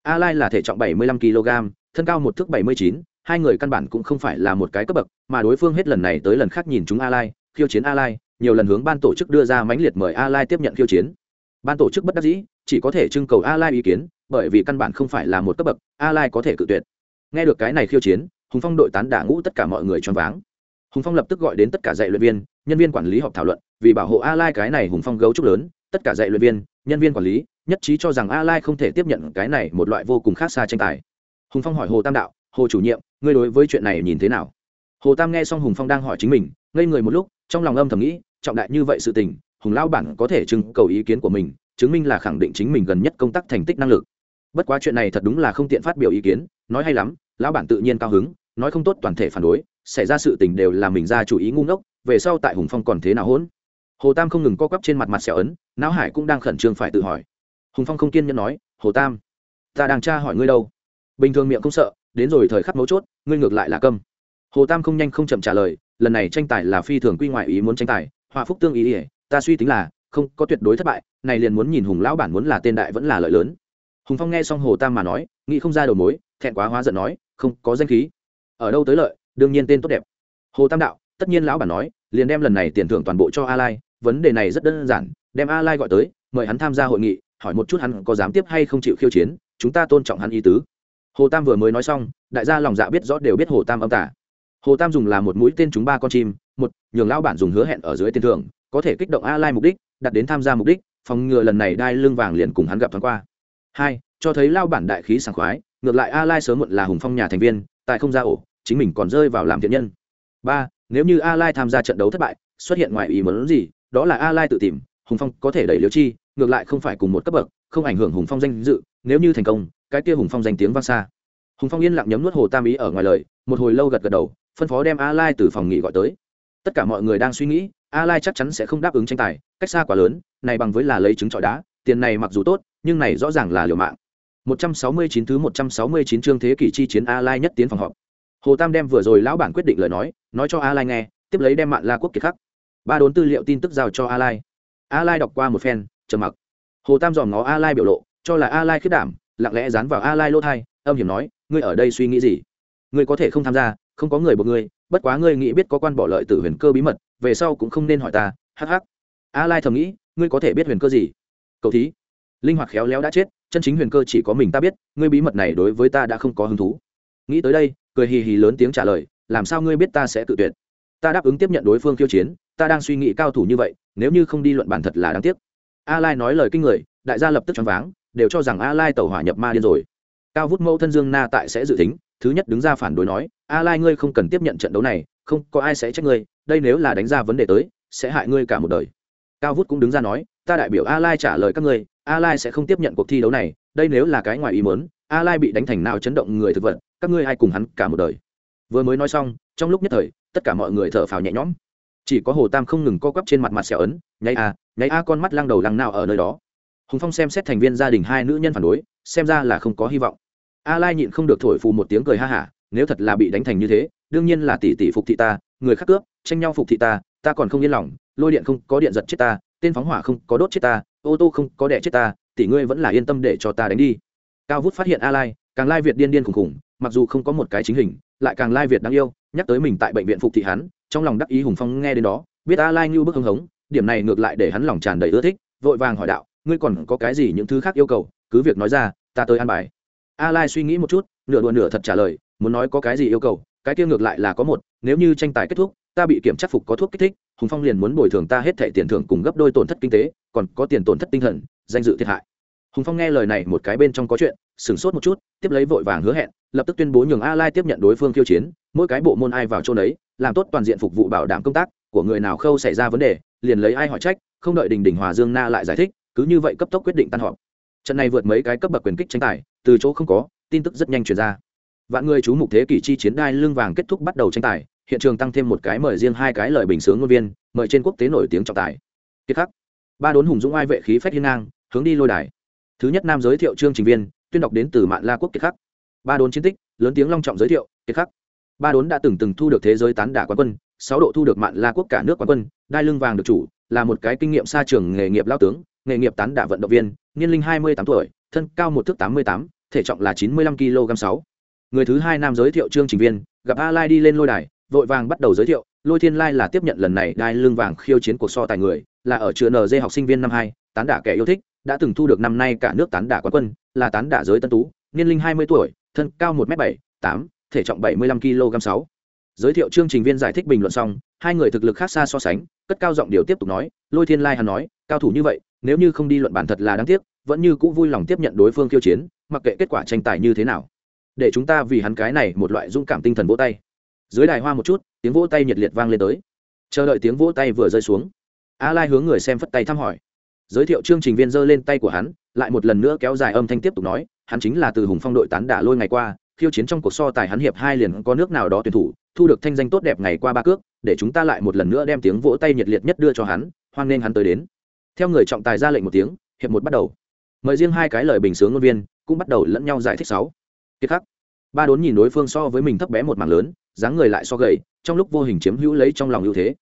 a lai là thể trọng bảy mươi lăm kg thân cao một thước bảy mươi chín hai người căn bản cũng không phải là một cái cấp bậc, mà đối phương hết lần này tới lần khác nhìn chúng a lai, khiêu chiến a lai, nhiều lần hướng ban tổ chức đưa ra mãnh liệt mời a lai tiếp nhận khiêu chiến. Ban tổ chức bất đắc dĩ, chỉ có thể trưng cầu a lai ý kiến, bởi vì căn bản không phải là một cấp bậc, a lai có thể cự tuyệt. Nghe được cái này khiêu chiến, hùng phong đội tán đả ngũ tất cả mọi người choáng váng. Hùng phong lập tức gọi đến tất cả dạy luyện viên, nhân viên quản lý họp thảo luận, vì bảo hộ a lai cái này hùng phong gấu trúc lớn, tất cả dạy luyện viên, nhân viên quản lý, nhất trí cho rằng a lai không thể tiếp nhận cái này một loại vô cùng khác xa tranh tài. Hùng phong hỏi hồ tam đạo, hồ chủ nhiệm ngươi đối với chuyện này nhìn thế nào? Hồ tam nghe xong hùng phong đang hỏi chính mình, ngây người một lúc, trong lòng âm thầm nghĩ, trọng đại như vậy sự tình, hùng lao bản có thể trưng cầu ý kiến của mình, chứng minh là khẳng định chính mình gần nhất công tác thành tích năng lực. Bất quá chuyện này thật đúng là không tiện phát biểu ý kiến, nói hay lắm, lão bản tự nhiên cao hứng, nói không tốt toàn thể phản đối, xảy ra sự tình đều là mình ra chủ ý ngu ngốc, về sau tại hùng phong còn thế nào hỗn? Hồ tam không ngừng co quắp trên mặt mặt xẻo ấn, não hải cũng đang khẩn trương phải tự hỏi. Hùng phong không kiên nhẫn nói, hồ tam, ta đang tra hỏi ngươi đâu? Bình thường miệng không sợ đến rồi thời khắc mấu chốt, ngươi ngược lại là câm. Hồ tam không nhanh không chậm trả lời, lần này tranh tài là phi thường quy ngoại ý muốn tranh tài, hòa phúc tương ý ỉa ta suy tính là, không, có tuyệt đối thất bại, này liền muốn nhìn hùng lão bản muốn là tên đại vẫn là lợi lớn. Hùng phong nghe xong hồ tam mà nói, nghĩ không ra đầu mối, thẹn quá hóa giận nói, không, có danh khí. Ở đâu tới lợi, đương nhiên tên tốt đẹp. Hồ tam đạo, tất nhiên lão bản nói, liền đem lần này tiền thưởng toàn bộ cho a lai, vấn đề này rất đơn giản, đem a lai gọi tới, mời hắn tham gia hội nghị, hỏi một chút hắn có dám tiếp hay không chịu khiêu chiến, chúng ta tôn trọng hắn ý tứ hồ tam vừa mới nói xong, đại gia lòng dạ biết rõ đều biết hồ tam âm tả. Hồ tam dùng là một mũi tên chúng ba con chim, một, nhường lão bản dùng hứa hẹn ở dưới tiền thưởng, có thể kích động a lai mục đích, đặt đến tham gia mục đích, phòng ngừa lần này đai lưng vàng liền cùng hắn gặp thoáng qua. Hai, cho thấy lao bản đại khí sảng khoái, ngược lại a lai sớm muộn là hùng phong nhà thành viên tại không ra ổ, chính mình còn rơi vào làm thiện nhân. Ba, nếu như a lai tham gia trận đấu thất bại, xuất hiện ngoài ý muốn gì, đó là a lai tự tìm, hùng phong có thể đẩy liêu chi, ngược lại không phải cùng một cấp bậc, không ảnh hưởng hùng phong danh dự, nếu như thành công cái kia hùng phong danh tiếng vang xa. Hùng phong yên lặng nhấm nuốt hồ tam ý ở ngoài lời, một hồi lâu gật gật đầu, phân phó đem a lai từ phòng nghỉ gọi tới. Tất cả mọi người đang suy nghĩ, a lai chắc chắn sẽ không đáp ứng tranh tài, cách xa quá lớn, này bằng với là lấy trứng trọi đá, tiền này mặc dù tốt, nhưng này rõ ràng là liều mạng. 169 thứ 169 chương thế kỷ chi chiến a lai nhất tiến phòng họp. Hồ tam đem vừa rồi lão bản quyết định lời nói nói cho a lai nghe, tiếp lấy đem mạng la quốc kiệt khắc. Ba đốn tư liệu tin tức giao cho a lai. A lai đọc qua một phen, trầm mặc. Hồ tam dòm ngó a lai biểu lộ, cho là a lai khiết đảm lặng lẽ dán vào a lai lỗ thai, âm hiểm nói, ngươi ở đây suy nghĩ gì? Ngươi có thể không tham gia, không có người buộc ngươi, bất quá ngươi nghĩ biết có quan bỏ lợi từ huyền cơ bí mật, về sau cũng không nên hỏi ta hh a lai thầm nghĩ, ngươi có thể biết huyền cơ gì? Cậu thí. Linh hoạt khéo léo đã chết, chân chính huyền cơ chỉ có mình ta biết, ngươi bí mật này đối với ta đã không có hứng thú. Nghĩ tới đây, cười hì hì lớn tiếng trả lời, làm sao ngươi biết ta sẽ tự tuyệt? Ta đáp ứng tiếp nhận đối phương khiêu chiến, ta đang suy nghĩ cao thủ như vậy, nếu như không đi luận bản thật là đáng tiếc. A lai nói lời kinh người, đại gia lập tức choáng váng đều cho rằng a lai tàu hỏa nhập ma điên rồi. Cao vút mẫu thân dương na tại sẽ dự tính, thứ nhất đứng ra phản đối nói, a lai ngươi không cần tiếp nhận trận đấu này, không có ai sẽ trách ngươi, đây nếu là đánh ra vấn đề tới, sẽ hại ngươi cả một đời. Cao vút cũng đứng ra nói, ta đại biểu a lai trả lời các ngươi, a lai sẽ không tiếp nhận cuộc thi đấu này, đây nếu là cái ngoài ý muốn, a lai bị đánh thành nào chấn động người thực vật, các ngươi ai cùng hắn cả một đời. Vừa mới nói xong, trong lúc nhất thời, tất cả mọi người thở phào nhẹ nhõm. Chỉ có hồ tam không ngừng co quắp trên mặt mặt xẻo ấn, nháy a nháy a con mắt lăng đầu lăng nào ở nơi đó hùng phong xem xét thành viên gia đình hai nữ nhân phản đối xem ra là không có hy vọng. A lai nhịn không được thổi phù một tiếng cười ha hả nếu thật là bị đánh thành như thế đương nhiên là tỷ tỷ phục thị ta người khác cướp tranh nhau phục thị ta ta còn không yên lòng lôi điện không có điện giật chết ta tên phóng hỏa không có đốt chết ta ô tô không có đẻ chết ta tỷ ngươi vẫn là yên tâm để cho ta đánh đi. Cao vút phát hiện a lai càng lai việt điên điên khủng khủng, mặc dù không có một cái chính hình lại càng lai việt đáng yêu nhắc tới mình tại bệnh viện phục thị hắn trong lòng đắc ý hùng phong nghe đến đó biết a lai như bức hưng hống điểm này ngược lại để hắn lòng tràn đầy ưa thích vội vàng hỏi đạo ngươi còn có cái gì những thứ khác yêu cầu, cứ việc nói ra, ta tới an bài. A lai suy nghĩ một chút, nửa đùa nửa thật trả lời, muốn nói có cái gì yêu cầu, cái kia ngược lại là có một, nếu như tranh tài kết thúc, ta bị kiểm tra phục có thuốc kích thích, hùng phong liền muốn bồi thường ta hết thẻ tiền thưởng cùng gấp đôi tổn thất kinh tế, còn có tiền tổn thất tinh thần, danh dự thiệt hại. Hùng phong nghe lời này một cái bên trong có chuyện, sửng sốt một chút, tiếp lấy vội vàng hứa hẹn, lập tức tuyên bố nhường a lai tiếp nhận đối phương khiêu chiến, mỗi cái bộ môn ai vào chỗ đấy làm tốt toàn diện phục vụ bảo đảm công tác, của người nào khâu xảy ra vấn đề, liền lấy ai hỏi trách, không đợi đình đình hòa dương na lại giải thích cứ như vậy cấp tốc quyết định tan họp. Trận này vượt mấy cái cấp bậc quyền kích tranh tài, từ chỗ không có, tin tức rất nhanh truyền ra. Vạn người chú mục thế kỷ chi chiến đai lưng vàng kết thúc bắt đầu tranh tài, hiện trường tăng thêm một cái mời riêng hai cái lời bình sướng ngôn viên, mời trên quốc tế nổi tiếng trọng tài. Kiệt khắc. Ba đốn hùng dũng ai vệ khí phách hiên ngang, hướng đi lôi đài. Thứ nhất nam giới thiệu chương trình viên, tuyên đọc đến từ mạng la quốc kiệt khắc. Ba đốn chiến tích, lớn tiếng long trọng giới thiệu, kiệt khắc. Ba đốn đã từng từng thu được thế giới tán đả quán quân, sáu độ thu được mạng la quốc cả nước quán quân, đai lưng vàng được chủ là một cái kinh nghiệm xa trường nghề nghiệp lao tướng, nghề nghiệp tán đả vận động viên, niên linh hai mươi tám tuổi, thân cao một thước tám mươi tám, thể trọng là chín mươi lăm kg sáu. Người thứ hai nam giới thiệu Trương trình viên, gặp a lai đi lên lôi đài, vội vàng bắt đầu giới thiệu, lôi thiên lai là tiếp nhận lần này đai lương vàng khiêu chiến cuộc so tài người, là ở trường nd học sinh viên năm hai, tán đả kẻ yêu thích, đã từng thu được năm nay cả nước tán đả quán quân, là tán đả giới tân tú, niên linh hai mươi tuổi, thân cao một m bảy, tám, thể trọng bảy mươi lăm kg sáu. Giới thiệu chương trình viên giải thích bình luận xong hai người thực lực khác xa so sánh, cất cao giọng điều tiếp tục nói, lôi thiên lai hắn nói, cao thủ như vậy, nếu như không đi luận bản thật là đáng tiếc, vẫn như cũ vui lòng tiếp nhận đối phương khiêu chiến, mặc kệ kết quả tranh tài như thế nào. Để chúng ta vì hắn cái này một loại dũng cảm tinh thần vỗ tay. Dưới đài hoa một chút, tiếng vỗ tay nhiệt liệt vang lên tới. Chờ đợi tiếng vỗ tay vừa rơi xuống, a lai hướng người xem phất tay thăm hỏi. Giới thiệu chương trình viên giơ lên tay của hắn, lại một lần nữa kéo dài âm thanh tiếp tục nói, hắn chính là từ hùng phong đội tán đả lôi ngày qua, khiêu chiến trong cuộc so tài hắn hiệp hai liền có nước nào đó tuyển thủ thu được thanh danh tốt đẹp ngày qua ba cước, để chúng ta lại một lần nữa đem tiếng vỗ tay nhiệt liệt nhất đưa cho hắn, hoan nên hắn tới đến. Theo người trọng tài ra lệnh một tiếng, hiệp một bắt đầu. Mời riêng hai cái lời bình sướng ngôn viên, cũng bắt đầu lẫn nhau giải thích sáu. Kiệt khắc. Ba đốn nhìn đối phương so với mình thấp bé một mảng lớn, dáng người lại so gầy, trong lúc vô hình chiếm hữu lấy trong lòng ưu thế.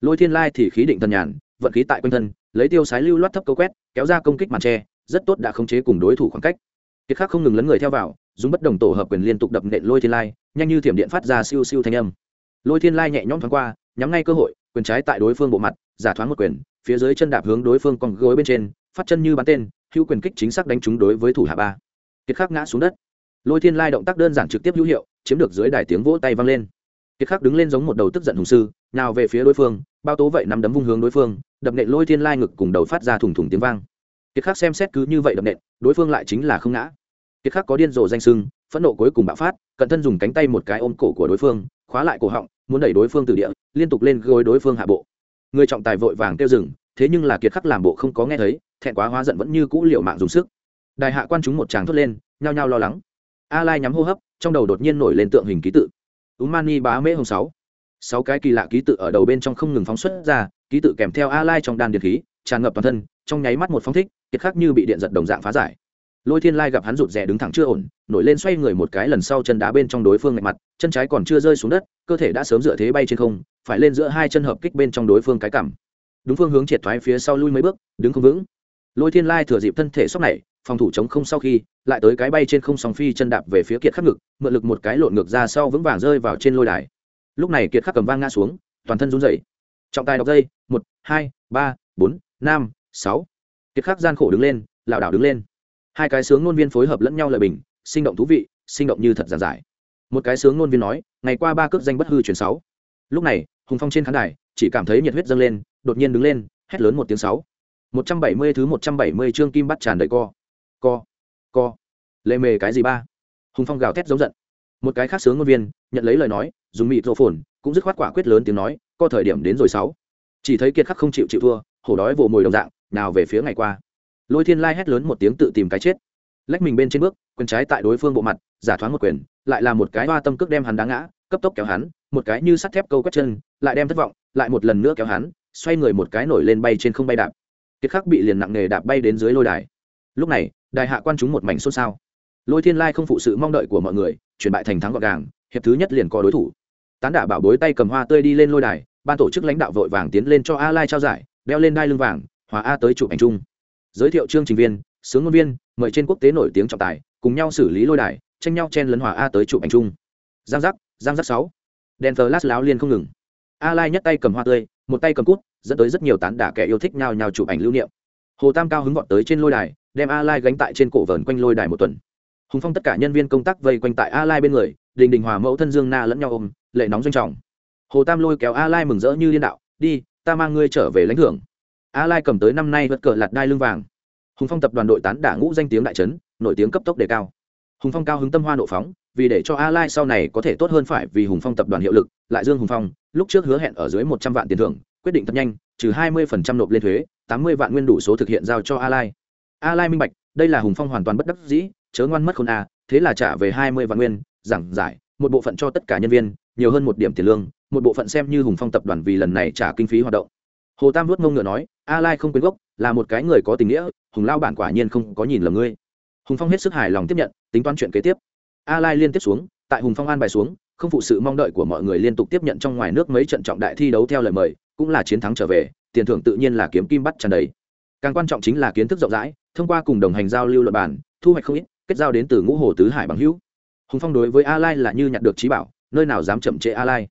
Lôi thiên lai thì khí định thần nhàn, vận khí tại quanh thân, lấy tiêu sái lưu loát thấp câu quét, kéo ra công kích màn tre, rất tốt đã khống chế cùng đối thủ khoảng cách kiệt khắc không ngừng lấn người theo vào, dùng bất đồng tổ hợp quyền liên tục đập nện lôi thiên lai, nhanh như thiểm điện phát ra siêu siêu thanh âm. Lôi thiên lai nhẹ nhõm thoáng qua, nhắm ngay cơ hội, quyền trái tại đối phương bộ mặt, giả thoáng một quyền, phía dưới chân đạp hướng đối phương còn gối bên trên, phát chân như bắn tên, hữu quyền kích chính xác đánh trúng đối với thủ hạ ba. Kiệt khắc ngã xuống đất. Lôi thiên lai động tác đơn giản trực tiếp hữu hiệu, chiếm được dưới đài tiếng vỗ tay vang lên. Kiệt khắc đứng lên giống một đầu tức giận hùng sư, nào về phía đối phương, bao tố vậy nắm đấm vung hướng đối phương, đập nện lôi thiên lai ngực cùng đầu phát ra thủng thủng tiếng vang kiệt khắc xem xét cứ như vậy đập nện, đối phương lại chính là không ngã. Kiệt khắc có điên rồ danh sưng, phẫn nộ cuối cùng bạo phát, cận thân dùng cánh tay một cái ôm cổ của đối phương, khóa lại cổ họng, muốn đẩy đối phương từ địa, liên tục lên gối đối phương hạ bộ. Người trọng tài vội vàng kêu dừng, thế nhưng là kiệt khắc làm bộ không có nghe thấy, thẹn quá hóa giận vẫn như cũ liệu mạng dùng sức. Đại hạ quan chúng một tràng thốt lên, nhao nhao lo lắng. A lai nhắm hô hấp, trong đầu đột nhiên nổi lên tượng hình ký tự. Umani bá mễ hồng sáu. Sáu cái kỳ lạ ký tự ở đầu bên trong không ngừng phóng xuất ra, ký tự kèm theo a lai trong đàn điện khí, tràn ngập toàn thân, trong nháy mắt một phóng thích kiệt khắc như bị điện giật đồng dạng phá giải. Lôi thiên lai gặp hắn rụt rè đứng thẳng chưa ổn, nổi lên xoay người một cái lần sau chân đá bên trong đối phương ngạch mặt, chân trái còn chưa rơi xuống đất, cơ thể đã sớm dựa thế bay trên không, phải lên giữa hai chân hợp kích bên trong đối phương cái cảm. Đúng phương hướng triệt thoái phía sau lui mấy bước, đứng không vững. Lôi thiên lai thừa dịp thân thể sốc này, phòng thủ chống không sau khi, lại tới cái bay trên không song phi chân đạp về phía kiệt khắc ngực, mượn lực một cái lộn ngược ra sau vững vàng rơi vào trên lôi đài. Lúc này kiệt khắc cầm vang ngã xuống, toàn thân run dậy trọng tài đọc dây, một, hai, ba, bốn, năm, sáu kiệt khắc gian khổ đứng lên, lảo đảo đứng lên. Hai cái sướng ngôn viên phối hợp lẫn nhau lời bình, sinh động thú vị, sinh động như thật giản giải. Một cái sướng ngôn viên nói, ngày qua ba cước danh bất hư chuyển sáu. Lúc này, hùng phong trên khán đài, chỉ cảm thấy nhiệt huyết dâng lên, đột nhiên đứng lên, hét lớn một tiếng sáu. Một trăm bảy mươi thứ một trăm bảy mươi chương kim bắt tràn đầy co. Co. Co. Lệ mề cái gì ba? Hùng phong gào thét giống giận. Một cái khác sướng ngôn viên, nhận lấy lời nói, dùng mịt rộ phồn, cũng dứt khoát quả quyết lớn tiếng nói, co thời điểm đến rồi sáu. Chỉ thấy kiệt khắc không chịu chịu thua, hổ đói vồ mồi đồng dạng nào về phía ngày qua. Lôi thiên lai hét lớn một tiếng tự tìm cái chết. Lách mình bên trên bước, quyền trái tại đối phương bộ mặt, giả thoáng một quyền, lại là một cái hoa tâm cước đem hắn đá ngã, cấp tốc kéo hắn, một cái như sắt thép câu quét chân, lại đem thất vọng, lại một lần nữa kéo hắn, xoay người một cái nổi lên bay trên không bay đạp. Kiệt khắc bị liền nặng nề đạp bay đến dưới lôi đài. Lúc này đại hạ quan chúng một mảnh xôn xao. Lôi thiên lai không phụ sự mong đợi của mọi người, chuyển bại thành thắng gọn gàng, hiệp thứ nhất liền có đối thủ. Tán đả bảo bối tay cầm hoa tươi đi lên lôi đài, ban tổ chức lãnh đạo vội vàng tiến lên cho a lai trao giải, đeo lên đai lưng vàng hòa a tới chụp ảnh chung. Giới thiệu chương trình viên, sướng ngôn viên, mời trên quốc tế nổi tiếng trọng tài, cùng nhau xử lý lôi đài, tranh nhau chen lấn hòa a tới chụp ảnh chung. Giang giác giang giác sáu. Đèn thờ lát láo liên không ngừng. A lai nhất tay cầm hoa tươi, một tay cầm cút, dẫn tới rất nhiều tán đả kẻ yêu thích nhau nhau chụp ảnh lưu niệm. Hồ tam cao hứng vọt tới trên lôi đài, đem a lai gánh tại trên cổ vờn quanh lôi đài một tuần. Hùng phong tất cả nhân viên công tác vây quanh tại a lai bên người, đình đình hòa mẫu thân dương na lẫn nhau ôm, lệ nóng doanh trọng. Hồ tam lôi kéo a lai mừng rỡ như liên đạo, đi, ta mang ngươi trở về lãnh thưởng a lai cầm tới năm nay vật cờ lạt đai lưng vàng. Hùng phong tập đoàn đội tán đả ngũ danh tiếng đại trấn, nổi tiếng cấp tốc đề cao. Hùng phong cao hứng tâm hoa nộ phóng, vì để cho a lai sau này có thể tốt hơn phải vì hùng phong tập đoàn hiệu lực, lại dương hùng phong, lúc trước hứa hẹn ở dưới một trăm vạn tiền thưởng, quyết định thật nhanh, trừ hai mươi phần trăm nộp lên thuế, tám mươi vạn nguyên đủ số thực hiện giao cho a lai. A lai minh bạch, đây là hùng phong hoàn toàn bất đắc dĩ, chớ ngoan mất khôn a, thế là trả về hai mươi vạn nguyên, giảng giải, một bộ phận cho tất cả nhân viên, nhiều hơn một điểm tiền lương, một bộ phận xem như hùng phong tập đoàn vì lần này trả kinh phí hoạt động hồ tam vuốt mông ngựa nói, a lai không quyến gốc, là một cái người có tình nghĩa, hùng lao bản quả nhiên không có nhìn lầm ngươi. Hùng phong hết sức hài lòng tiếp nhận, tính toán chuyện kế tiếp. A lai liên tiếp xuống, tại hùng phong an bài xuống, không phụ sự mong đợi của mọi người liên tục tiếp nhận trong ngoài nước mấy trận trọng đại thi đấu theo lời mời, cũng là chiến thắng trở về, tiền thưởng tự nhiên là kiếm kim bắt tràn đầy. Càng quan trọng chính là kiến thức rộng rãi, thông qua cùng đồng hành giao lưu luật bản thu hoạch không ít, kết giao đến từ ngũ hồ tứ hải bằng hữu. Hùng phong đối với a lai là như nhặt được trí bảo, nơi nào dám chậm trễ a lai.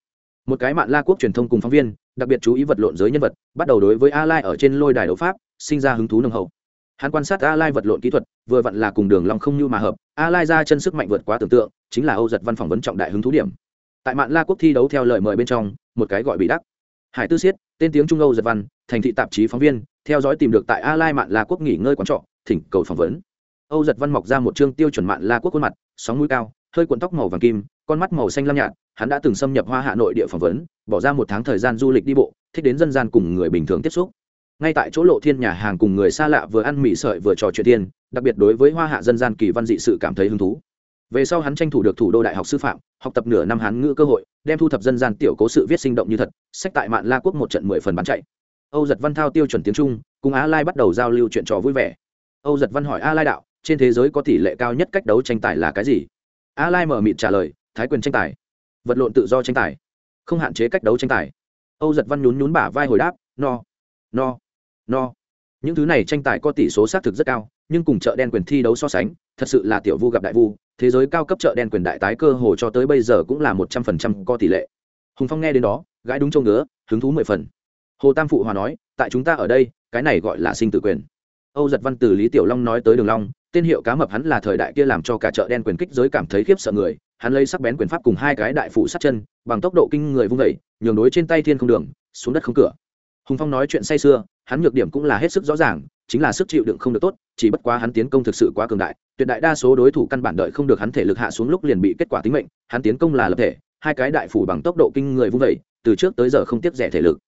Một cái mạng la quốc truyền thông cùng phóng viên đặc biệt chú ý vật lộn giới nhân vật, bắt đầu đối với a lai ở trên lôi đài đấu pháp, sinh ra hứng thú nồng hậu. Hắn quan sát a lai vật lộn kỹ thuật, vừa vặn là cùng đường long không như mà hợp, a lai ra chân sức mạnh vượt quá tưởng tượng, chính là âu giật văn phỏng vấn trọng đại hứng thú điểm. Tại Mạn la quốc thi đấu theo lời mời bên trong, một cái gọi bị đắc. Hải tư siết, tên tiếng trung âu giật văn, thành thị tạp chí phóng viên, theo dõi tìm được tại a lai mạn la quốc nghỉ ngơi quán trọ, thỉnh cầu phỏng vấn. Âu giật văn mọc ra một chương tiêu chuẩn Mạn la quốc khuôn mặt, sóng mũi cao, hơi cuộn tóc màu vàng kim con mắt màu xanh lam nhạt, hắn đã từng xâm nhập hoa hạ nội địa phỏng vấn, bỏ ra một tháng thời gian du lịch đi bộ, thích đến dân gian cùng người bình thường tiếp xúc. Ngay tại chỗ lộ thiên nhà hàng cùng người xa lạ vừa ăn mì sợi vừa trò chuyện thiên, đặc biệt đối với hoa hạ dân gian kỳ văn dị sự cảm thấy hứng thú. Về sau hắn tranh thủ được thủ đô đại học sư phạm, học tập nửa năm hán ngữ cơ hội, đem thu thập dân gian tiểu cố sự viết sinh động như thật, sách tại mạn la quốc một trận mười phần bán chạy. Âu giật văn thao tiêu chuẩn tiếng trung, cùng á lai bắt đầu giao lưu chuyện trò vui vẻ. Âu giật văn hỏi a lai đạo, trên thế giới có tỷ lệ cao nhất cách đấu tranh tài là cái gì? A lai mở mịt trả lời thái quyền tranh tài, vật lộn tự do tranh tài, không hạn chế cách đấu tranh tài. Âu giật văn nhún nhún bả vai hồi đáp, no no no. Những thứ này tranh tài có tỷ số xác thực rất cao, nhưng cùng chợ đen quyền thi đấu so sánh, thật sự là tiểu vu gặp đại vu, thế giới cao cấp chợ đen quyền đại tái cơ hồ cho tới bây giờ cũng là một trăm phần trăm có tỷ lệ. Hùng phong nghe đến đó, gãi đúng châu ngứa, hứng thú mười phần. Hồ tam phụ hòa nói, tại chúng ta ở đây, cái này gọi là sinh tử quyền. Âu giật văn từ lý tiểu long nói tới đường long, tên hiệu cá mập hắn là thời đại kia làm cho cả chợ đen quyền kích giới cảm thấy khiếp sợ người hắn lấy sắc bén quyền pháp cùng hai cái đại phủ sát chân, bằng tốc độ kinh người vung vẩy nhường đối trên tay thiên không đường, xuống đất không cửa. Hùng phong nói chuyện say sưa, hắn nhược điểm cũng là hết sức rõ ràng, chính là sức chịu đựng không được tốt, chỉ bất quá hắn tiến công thực sự quá cường đại, tuyệt đại đa số đối thủ căn bản đợi không được hắn thể lực hạ xuống lúc liền bị kết quả tính mệnh, hắn tiến công là lập thể, hai cái đại phủ bằng tốc độ kinh người vung vẩy từ trước tới giờ không tiếp rẻ thể lực.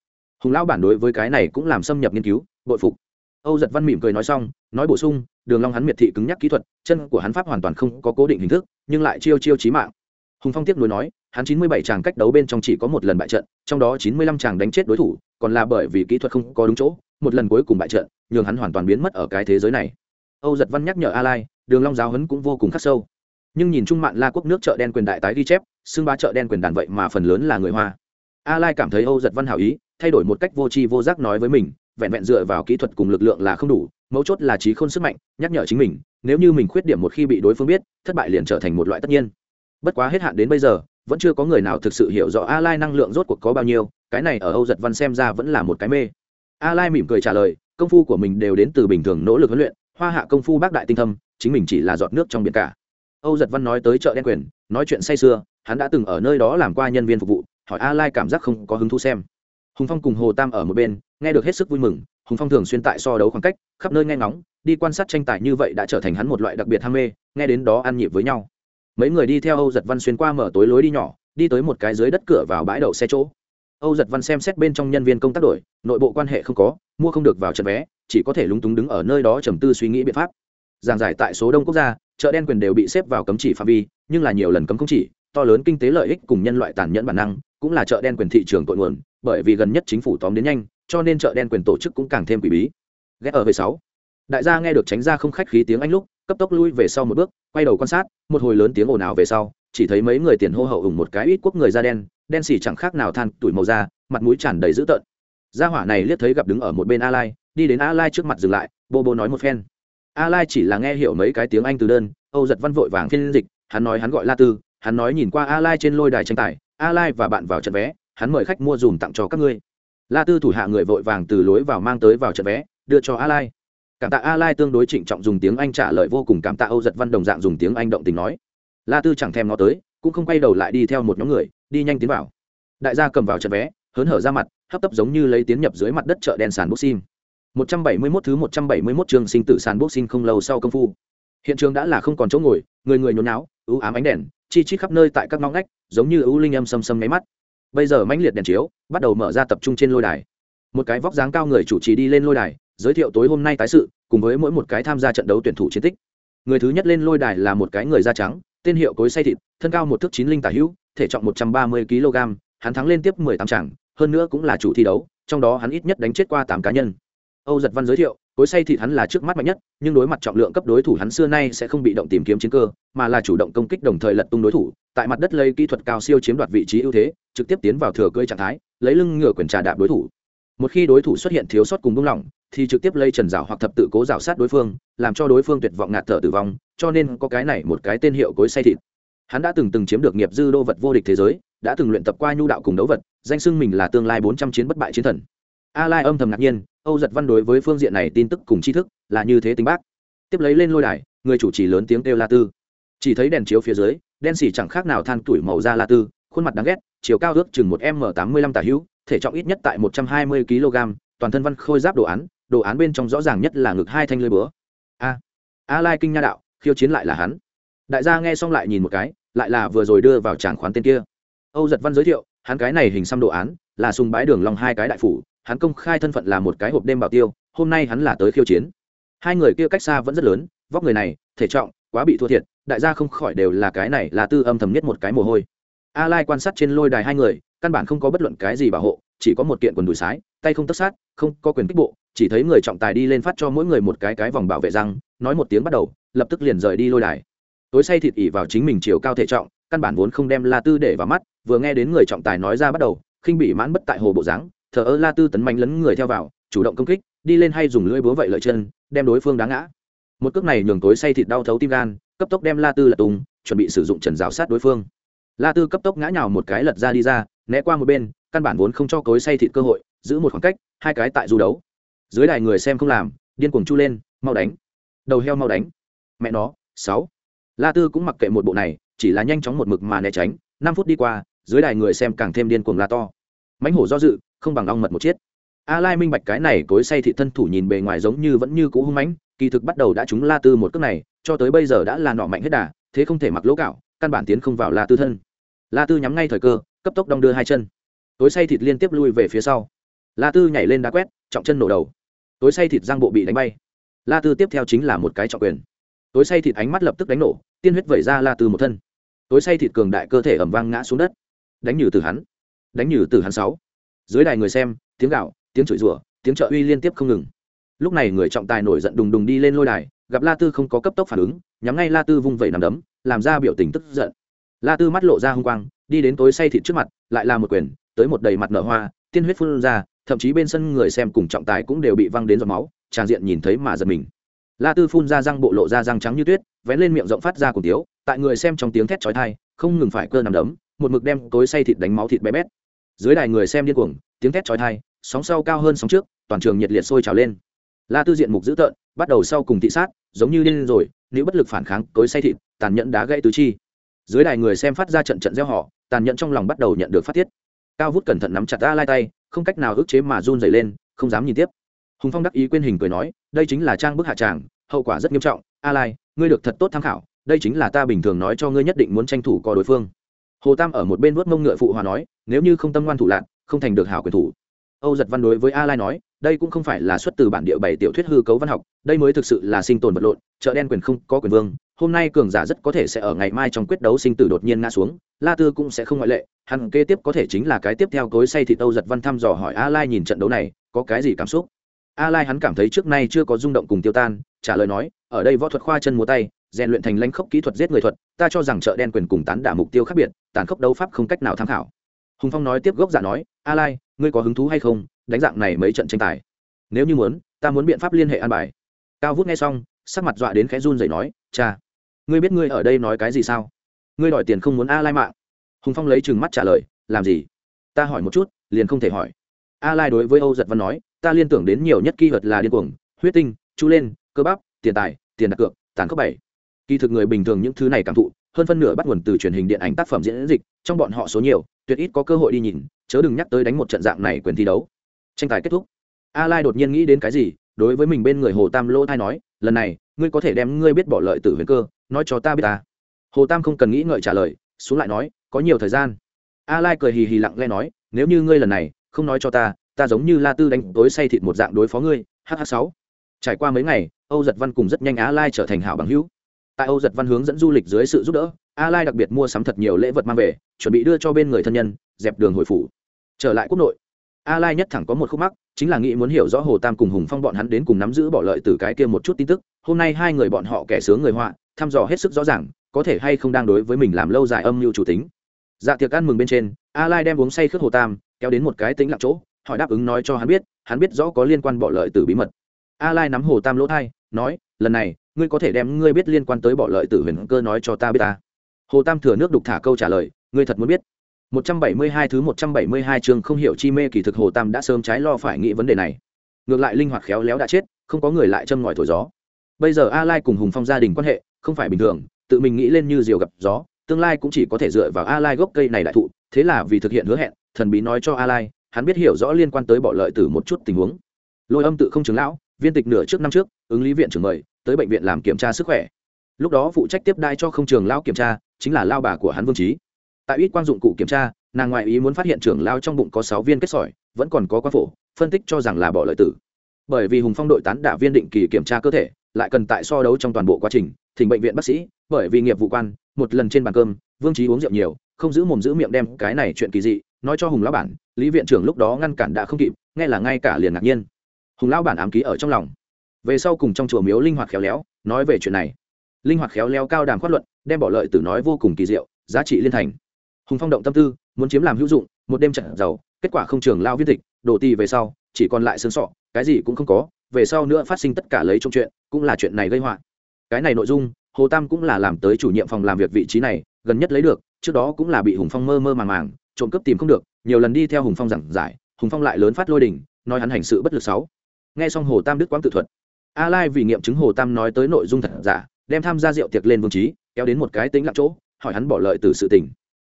Hùng lão bản đối với cái này cũng làm xâm nhập nghiên cứu, bội phục. Âu giật văn mỉm cười nói xong, nói bổ sung đường long hắn miệt thị cứng nhắc kỹ thuật, chân của hắn pháp hoàn toàn không có cố định hình thức, nhưng lại chiêu chiêu chí mạng. Hùng phong tiếp nối nói, hắn chín mươi bảy chàng cách đấu bên trong chỉ có một lần bại trận, trong đó chín mươi lăm chàng đánh chết đối thủ, còn là bởi vì kỹ thuật không có đúng chỗ, một lần cuối cùng bại trận, nhường hắn hoàn toàn biến mất ở cái thế giới này. Âu giật văn nhắc nhở a lai đường long giáo huấn cũng vô cùng khắc sâu. Nhưng nhìn trung mạn la quốc nước chợ đen quyền đại tái ghi chép xương ba chợ đen quyền đàn vậy mà phần lớn là người hoa. A lai cảm thấy âu giật văn hảo ý, thay đổi một cách vô tri vô giác nói với mình, vẹn vẹn dựa vào kỹ thuật cùng lực lượng là không đủ mấu chốt là trí khôn sức mạnh, nhắc nhở chính mình, nếu như mình khuyết điểm một khi bị đối phương biết, thất bại liền trở thành một loại tất nhiên. Bất quá hết hạn đến bây giờ, vẫn chưa có người nào thực sự hiểu rõ a lai năng lượng rốt cuộc có bao nhiêu, cái này ở âu giật văn xem ra vẫn là một cái mê. A lai mỉm cười trả lời, công phu của mình đều đến từ bình thường nỗ lực huấn luyện, hoa hạ công phu bác đại tinh thâm, chính mình chỉ là giọt nước trong biển cả. Âu giật văn nói tới chợ đen quyền, nói chuyện say sưa, hắn đã từng ở nơi đó làm qua nhân viên phục vụ, hỏi a lai cảm giác không có hứng thú xem. Hùng phong cùng hồ tam ở một bên, nghe được hết sức vui mừng hùng phong thường xuyên tại so đấu khoảng cách, khắp nơi nghe ngóng, đi quan sát tranh tài như vậy đã trở thành hắn một loại đặc biệt ham mê, nghe đến đó ăn nhịp với nhau. Mấy người đi theo âu giật văn xuyên qua mở tối lối đi nhỏ, đi tới một cái dưới đất cửa vào bãi đậu xe chỗ. Âu giật văn xem xét bên trong nhân viên công tác đổi, nội bộ quan hệ không có, mua không được vào trận vé, chỉ có thể lúng túng đứng ở nơi đó trầm tư suy nghĩ biện pháp. Giảng giải tại số đông quốc gia, chợ đen quyền đều bị xếp vào cấm chỉ phạm vi, nhưng là nhiều lần cấm không chỉ, to lớn kinh tế lợi ích cùng nhân loại tàn nhẫn bản năng, cũng là chợ đen quyền thị trường tội nguồn, bởi vì gần nhất chính phủ tóm đến nhanh cho nên chợ đen quyền tổ chức cũng càng thêm quỷ bí. Ghé ở về sáu. Đại gia nghe được tránh ra không khách khí tiếng anh lúc, cấp tốc lui về sau một bước, quay đầu quan sát, một hồi lớn tiếng ồn ào về sau, chỉ thấy mấy người tiền hô hậu ủng một cái ít quốc người da đen đen xỉ chẳng khác nào than tuổi màu da, mặt mũi tràn đầy dữ tợn. Gia hỏa này liếc thấy gặp đứng ở một bên a lai đi đến a lai trước mặt dừng lại, bô bô nói một phen. A lai chỉ là nghe hiểu mấy cái tiếng anh từ đơn, âu giật văn vội vàng phiên dịch, hắn nói hắn gọi la tư, hắn nói nhìn qua a lai trên lôi đài tranh tài a lai và bạn vào trận vé, hắn mời khách mua dùm tặng cho các ngươi la tư thủ hạ người vội vàng từ lối vào mang tới vào trận vé, đưa cho a lai. Cảm tạ a lai tương đối trịnh trọng dùng tiếng anh trả lời vô cùng cảm tạ âu giật văn đồng dạng dùng tiếng anh động tình nói. La tư chẳng thèm nó tới, cũng không quay đầu lại đi theo một nhóm người, đi nhanh tiến vào. Đại gia cầm vào trận vé, hớn hở ra mặt, hấp tấp giống như lấy tiến nhập dưới mặt đất chợ đen sàn boxing. 171 thứ 171 trường sinh tử sàn boxing không lâu sau công phu. Hiện trường đã là không còn chỗ ngồi, người người nhốn náo ưu ám ánh đèn, chi chít khắp nơi tại các ngõ ngách, giống như ưu linh âm xâm xâm nháy mắt bây giờ mãnh liệt đèn chiếu, bắt đầu mở ra tập trung trên lôi đài. Một cái vóc dáng cao người chủ trì đi lên lôi đài, giới thiệu tối hôm nay tái sự, cùng với mỗi một cái tham gia trận đấu tuyển thủ chiến tích. Người thứ nhất lên lôi đài là một cái người da trắng, tên hiệu cối say thịt, thân cao một thước chín linh tả hữu, thể trọng một trăm ba mươi kg hắn thắng liên tiếp mười tám chẳng hơn nữa cũng là chủ thi đấu, trong đó hắn ít nhất đánh chết qua tám cá nhân. Âu giật văn giới thiệu cối say thịt hắn là trước mắt mạnh nhất, nhưng đối mặt trọng lượng cấp đối thủ hắn xưa nay sẽ không bị động tìm kiếm chiến cơ, mà là chủ động công kích đồng thời lật tung đối thủ, tại mặt đất lây kỹ thuật cao siêu chiếm đoạt vị trí ưu thế, trực tiếp tiến vào thừa cơi trạng thái, lấy lưng ngửa quyền trà đạp đối thủ. Một khi đối thủ xuất hiện thiếu sót cùng buông lỏng, thì trực tiếp lây trần rào hoặc thập tự cố rào sát đối phương, làm cho đối phương tuyệt vọng ngạt thở tử vong, cho nên có cái này một cái tên hiệu cối say thịt. Hắn đã từng từng chiếm được nghiệp dư đô vật vô địch thế giới, đã từng luyện tập qua nhu đạo cùng đấu vật, danh xưng mình là tương lai bốn trăm chiến bất bại chiến thần. A lai âm thầm ngạc nhiên âu giật văn đối với phương diện này tin tức cùng tri thức là như thế tính bác. Tiếp lấy lên lôi đài, người chủ trì lớn tiếng kêu la tư. Chỉ thấy đèn chiếu phía dưới, đen xỉ chẳng khác nào than tuổi màu da la tư, khuôn mặt đáng ghét, chiều cao ước chừng một m tám mươi lăm tả hữu, thể trọng ít nhất tại một trăm hai mươi kg toàn thân văn khôi giáp đồ án đồ án bên trong rõ ràng nhất là ngực hai thanh lưới búa. A a lai kinh nha đạo, khiêu chiến lại là hắn. Đại gia nghe xong lại nhìn một cái, lại là vừa rồi đưa vào tràng khoán tên kia. Âu giật văn giới thiệu, hắn cái này hình xăm đồ án là sùng bái đường long hai cái đại phủ hắn công khai thân phận là một cái hộp đêm bảo tiêu, hôm nay hắn là tới khiêu chiến. Hai người kia cách xa vẫn rất lớn, vóc người này, thể trọng, quá bị thua thiệt, đại gia không khỏi đều là cái này là tư âm thầm nhất một cái mồ hôi. A lai quan sát trên lôi đài hai người, căn bản không có bất luận cái gì bảo hộ, chỉ có một kiện quần đùi sái, tay không tất sát, không có quyền kích bộ, chỉ thấy người trọng tài đi lên phát cho mỗi người một cái cái vòng bảo vệ răng, nói một tiếng bắt đầu, lập tức liền rời đi lôi đài. Tối say thịt ỉ vào chính mình chiều cao thể trọng, căn bản vốn không đem la tư để vào mắt, vừa nghe đến người trọng tài nói ra bắt đầu, khinh bị mãn bất tại hồ bộ dáng thờ ơ la tư tấn mạnh lấn người theo vào, chủ động công kích, đi lên hay dùng lưỡi búa vậy lợi chân, đem đối phương đá ngã. Một cước này nhường tối say thịt đau thấu tim gan, cấp tốc đem la tư lật tung, chuẩn bị sử dụng trần rào sát đối phương. La tư cấp tốc ngã nhào một cái lật ra đi ra, né qua một bên, căn bản vốn không cho cối say thịt cơ hội, giữ một khoảng cách, hai cái tại du đấu. Dưới đài người xem không làm, điên cuồng chu lên, mau đánh. Đầu heo mau đánh. Mẹ nó, sáu. La tư cũng mặc kệ một bộ này, chỉ là nhanh chóng một mực mà né tránh, năm phút đi qua, dưới đài người xem càng thêm điên cuồng la to mãnh hổ do dự, không bằng ong mật một chiếc. A lai minh bạch cái này cối say thị thân thủ nhìn bề ngoài giống như vẫn như cũ hung mãnh, kỳ thực bắt đầu đã trúng la tư một cước này, cho tới bây giờ đã là nọ mạnh hết đà, thế không thể mặc lỗ cạo, căn bản tiến không vào la tư thân. La tư nhắm ngay thời cơ, cấp tốc đong đưa hai chân. Tối say thịt liên tiếp lui về phía sau. La tư nhảy lên đá quét, trọng chân nổ đầu. Tối say thịt giang bộ bị đánh bay. La tư tiếp theo chính là một cái trọng quyền. Tối say thịt ánh mắt lập tức đánh nổ, tiên huyết vẩy ra la tư một thân. Tối say thịt cường đại cơ thể ẩm vang ngã xuống đất. Đánh nhử từ hắn đánh nhử từ hắn sáu. Dưới đài người xem, tiếng gạo, tiếng chửi rủa, tiếng trợ uy liên tiếp không ngừng. Lúc này người trọng tài nổi giận đùng đùng đi lên lôi đài, gặp la tư không có cấp tốc phản ứng, nhắm ngay la tư vung vẩy nằm đấm, làm ra biểu tình tức giận. La tư mắt lộ ra h u n g quang, đi đến tối say thịt trước mặt, lại là một quyền, tới một đầy mặt nở hoa, tiên huyết phun ra, thậm chí bên sân người xem cùng trọng tài cũng đều bị văng đến giọt máu, tràn diện nhìn thấy mà giật mình. La tư phun ra răng bộ lộ ra răng trắng như tuyết, vén lên miệng rộng phát ra cùng tiếu, tại người xem trong tiếng thét chói thai không ngừng phải cơ nằm đấm, một mực đem tối say thịt đánh máu thịt bé bét dưới đài người xem điên cuồng, tiếng thét trói thai sóng sau cao hơn sóng trước, toàn trường nhiệt liệt sôi trào lên. La tư diện mục dữ tợn, bắt đầu sau cùng thị sát, giống như điên rồi, nếu bất lực phản kháng, cối say thịt, tàn nhẫn đá gãy tứ chi. Dưới đài người xem phát ra trận trận gieo họ tàn nhẫn trong lòng bắt đầu nhận được phát tiết. Cao vút cẩn thận nắm chặt a lai tay, không cách nào ức chế mà run dày lên, không dám nhìn tiếp. Hùng phong đắc ý quên hình cười nói, đây chính là trang bức hạ tràng, hậu quả rất nghiêm trọng. A lai, ngươi được thật tốt tham khảo, đây chính là ta bình thường nói cho ngươi nhất định muốn tranh thủ có đối phương. Hồ tam ở một bên vuốt mông ngựa phụ hòa nói nếu như không tâm ngoan thủ lạc không thành được hảo quyền thủ. Âu giật văn đối với a lai nói, đây cũng không phải là xuất từ bản địa bảy tiểu thuyết hư cấu văn học, đây mới thực sự là sinh tồn vật lộn, chợ đen quyền không có quyền vương, hôm nay cường giả rất có thể sẽ ở ngày mai trong quyết đấu sinh tử đột nhiên ngã xuống, la tư cũng sẽ không ngoại lệ, hắn kế tiếp có thể chính là cái tiếp theo cối say thì âu giật văn thăm dò hỏi a lai nhìn trận đấu này, có cái gì cảm xúc? A lai hắn cảm thấy trước nay chưa có rung động cùng tiêu tan, trả lời nói, ở đây võ thuật khoa chân múa tay, rèn luyện thành lãnh khốc kỹ thuật giết người thuật, ta cho rằng chợ đen quyền cùng tán đả mục tiêu khác biệt, tàn khốc đấu pháp không cách nào tham khảo hùng phong nói tiếp gốc giả nói, a lai, ngươi có hứng thú hay không đánh dạng này mấy trận tranh tài? Nếu như muốn, ta muốn biện pháp liên hệ an bài. Cao vút nghe xong, sắc mặt dọa đến khẽ run dậy nói cha ngươi biết ngươi ở đây nói cái gì sao? Ngươi đòi tiền không muốn a lai mạng. Hùng phong lấy chừng mắt trả lời, làm gì? Ta hỏi một chút, liền không thể hỏi. A lai đối với âu giật văn nói, ta liên tưởng đến nhiều nhất kỳ vật là điên cuồng, huyết tinh chú lên, cơ bắp, tiền tài, tiền đặt cược, tàn khốc bảy. Kỳ thực người bình thường những thứ này cảm thụ hơn phân nửa bắt nguồn từ truyền hình điện ảnh tác phẩm diễn dịch, trong bọn họ số nhiều, tuyệt ít có cơ hội đi nhìn, chớ đừng nhắc tới đánh một trận dạng này quyền thi đấu. Tranh tài kết thúc. A lai đột nhiên nghĩ đến cái gì, đối với mình bên người hồ tam lỗ thai nói, lần này, ngươi có thể đem ngươi biết bỏ lợi tử huyền cơ, nói cho ta biết ta. Hồ tam không cần nghĩ ngợi trả lời, xuống lại nói, có nhiều thời gian. A lai cười hì hì lặng lẽ nói, nếu như ngươi lần này không nói cho ta ta giống như la tư đánh tối say thịt một dạng đối phó ngươi. Hh sáu. Trải qua mấy ngày, âu giật văn cùng rất nhanh a lai trở thành hảo bằng hữu tại âu giật văn hướng dẫn du lịch dưới sự giúp đỡ, a lai đặc biệt mua sắm thật nhiều lễ vật mang về, chuẩn bị đưa cho bên người thân nhân, dẹp đường hồi phủ. Trở lại quốc nội, a lai nhất thẳng có một khúc mắc, chính là nghĩ muốn hiểu rõ hồ tam cùng hùng phong bọn hắn đến cùng nắm giữ bỏ lợi từ cái kia một chút tin tức. Hôm nay hai người bọn họ kẻ sướng người họa, thăm dò hết sức rõ ràng, có thể hay không đang đối với mình làm lâu dài âm mưu chủ tính. Dạ tiệc ăn mừng bên trên, a lai đem uống say khước hồ tam, kéo đến một cái tính lặng chỗ, hỏi đáp ứng nói cho hắn biết hắn biết rõ có liên quan bỏ lợi từ bí mật. A lai nắm hồ tam lỗ thai nói lần này, ngươi có thể đem ngươi biết liên quan tới bỏ lợi tử huyền cơ nói cho ta biết ta. Hồ tam thừa nước đục thả câu trả lời, ngươi thật muốn biết. 172 thứ 172 chương không hiểu chi mê kỳ thực hồ tam đã sớm trái lo phải nghĩ vấn đề này. Ngược lại linh hoạt khéo léo đã chết, không có người lại châm ngòi thổi gió. Bây giờ a lai cùng hùng phong gia đình quan hệ không phải bình thường, tự mình nghĩ lên như diều gặp gió, tương lai cũng chỉ có thể dựa vào a lai gốc cây này đại thụ, thế là vì thực hiện hứa hẹn, thần bí nói cho a lai, hắn biết hiểu rõ liên quan tới bỏ lợi tử một chút tình huống. Lôi âm tự không chứng lão viên tịch nửa trước năm trước, ứng lý viện trưởng mời, tới bệnh viện làm kiểm tra sức khỏe. Lúc đó phụ trách tiếp đai cho không trường lao kiểm tra, chính là lao bà của hắn vương trí tại ít quang dụng cụ kiểm tra, nàng ngoại ý muốn phát hiện trưởng lao trong bụng có sáu viên kết sỏi, vẫn còn có quang phổ, phân tích cho rằng là bỏ lợi tử. Bởi vì hùng phong đội tán đả viên định kỳ kiểm tra cơ thể, lại cần tại so đấu trong toàn bộ quá trình, thỉnh bệnh viện bác sĩ, bởi vì nghiệp vụ quan, một lần trên bàn cơm, vương trí uống rượu nhiều, không giữ mồm giữ miệng đem cái này chuyện kỳ dị, nói cho hùng lão bản, lý viện trưởng lúc đó ngăn cản đã không kịp, nghe là ngay cả liền ngạc nhiên hùng lão bản ám ký ở trong lòng. Về sau cùng trong chùa miếu linh hoạt khéo léo, nói về chuyện này. Linh hoạt khéo léo cao đàm khoát luận, đem bỏ lợi tử nói vô cùng kỳ diệu, giá trị liên thành. Hùng phong động tâm tư, muốn chiếm làm hữu dụng, một đêm trận giàu, kết quả không trường lao viết tịch đổ tì về sau, chỉ còn lại xương sọ, cái gì cũng không có, về sau nữa phát sinh tất cả lấy trong chuyện, cũng là chuyện này gây họa. Cái này nội dung, hồ tam cũng là làm tới chủ nhiệm phòng làm việc vị trí này, gần nhất lấy được, trước đó cũng là bị hùng phong mơ mơ màng màng, trộm cướp tìm không được, nhiều lần đi theo hùng phong giảng giải, hùng phong lại lớn phát lôi đình, nói hắn hành sự bất lực sáu nghe xong hồ tam đức quang tự thuật, a lai vì nghiệm chứng hồ tam nói tới nội dung thật giả, đem tham gia rượu tiệc lên vương trí, kéo đến một cái tính lặng chỗ, hỏi hắn bỏ lợi từ sự tình.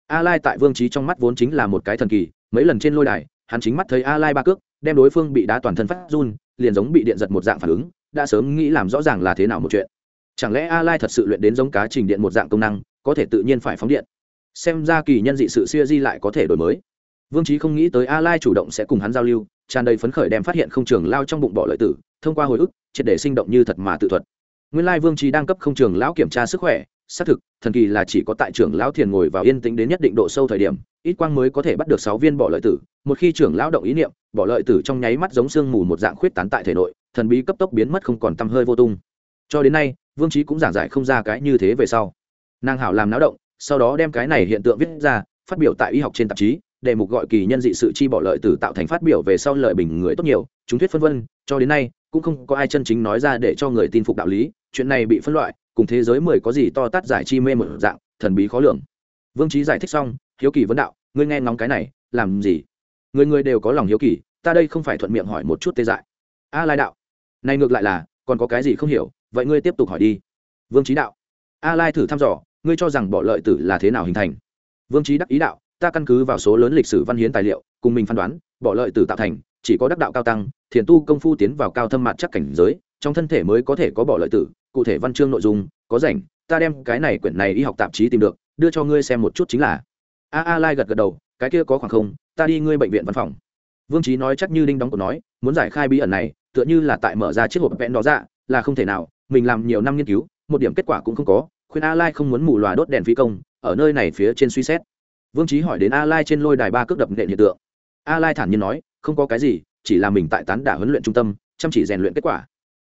A lai tại vương trí trong mắt vốn chính là một cái thần kỳ, mấy lần trên lôi đài, hắn chính mắt thấy a lai ba cước, đem đối phương bị đá toàn thân phát run, liền giống bị điện giật một dạng phản ứng, đã sớm nghĩ làm rõ ràng là thế nào một chuyện. Chẳng lẽ a lai thật sự luyện đến giống cá trình điện một dạng công năng, có thể tự nhiên phải phóng điện? Xem ra kỳ nhân dị sự xưa di lại có thể đổi mới. Vương trí không nghĩ tới a lai chủ động sẽ cùng hắn giao lưu tràn đầy phấn khởi đem phát hiện không trường lao trong bụng bỏ lợi tử, thông qua hồi ức, triệt để sinh động như thật mà tự thuật. Nguyên lai vương trí đang cấp không trường lão kiểm tra sức khỏe, xác thực, thần kỳ là chỉ có tại trưởng lão thiền ngồi vào yên tĩnh đến nhất định độ sâu thời điểm, ít quang mới có thể bắt được sáu viên bỏ lợi tử, một khi trưởng lão động ý niệm, bỏ lợi tử trong nháy mắt giống sương mù một dạng khuyết tán tại thể nội, thần bí cấp tốc biến mất không còn tăm hơi vô tung. Cho đến nay, vương trí cũng giảng giải không ra cái như thế về sau. Nàng hảo làm náo động, sau đó đem cái này hiện tượng viết ra, phát biểu tại y học trên tạp chí đề mục gọi kỳ nhân dị sự chi bỏ lợi tử tạo thành phát biểu về sau lợi bình người tốt nhiều, chúng thuyết phân vân, cho đến nay, cũng không có ai chân chính nói ra để cho người tin phục đạo lý, chuyện này bị phân loại, cùng thế giới mười có gì to tát giải chi mê một dạng, thần bí khó lường. Vương trí giải thích xong, hiếu kỳ vấn đạo, ngươi nghe ngóng cái này, làm gì? Người người đều có lòng hiếu kỳ, ta đây không phải thuận miệng hỏi một chút tê dại. A lai đạo, này ngược lại là, còn có cái gì không hiểu, vậy ngươi tiếp tục hỏi đi. Vương trí đạo, a lai thử thăm dò, ngươi cho rằng bỏ lợi tử là thế nào hình thành? Vương trí đắc ý đạo ta căn cứ vào số lớn lịch sử văn hiến tài liệu, cùng mình phán đoán, bỏ lợi tử tạo thành, chỉ có đắc đạo cao tăng, thiền tu công phu tiến vào cao thâm mặt chắc cảnh giới, trong thân thể mới có thể có bỏ lợi tử, cụ thể văn chương nội dung, có rảnh, ta đem cái này quyển này y học tạp chí tìm được, đưa cho ngươi xem một chút chính là. A a lai gật gật đầu, cái kia có khoảng không, ta đi ngươi bệnh viện văn phòng. Vương trí nói chắc như đinh đóng cổ nói, muốn giải khai bí ẩn này, tựa như là tại mở ra chiếc hộp vẽn đó ra dạ, là không thể nào, mình làm nhiều năm nghiên cứu, một điểm kết quả cũng không có, khuyên a lai không muốn mù lòa đốt đèn phi công, ở nơi này phía trên suy xét vương trí hỏi đến a lai trên lôi đài ba cước đập nện hiện tượng. A lai thản nhiên nói, không có cái gì, chỉ là mình tại tán đả huấn luyện trung tâm, chăm chỉ rèn luyện kết quả.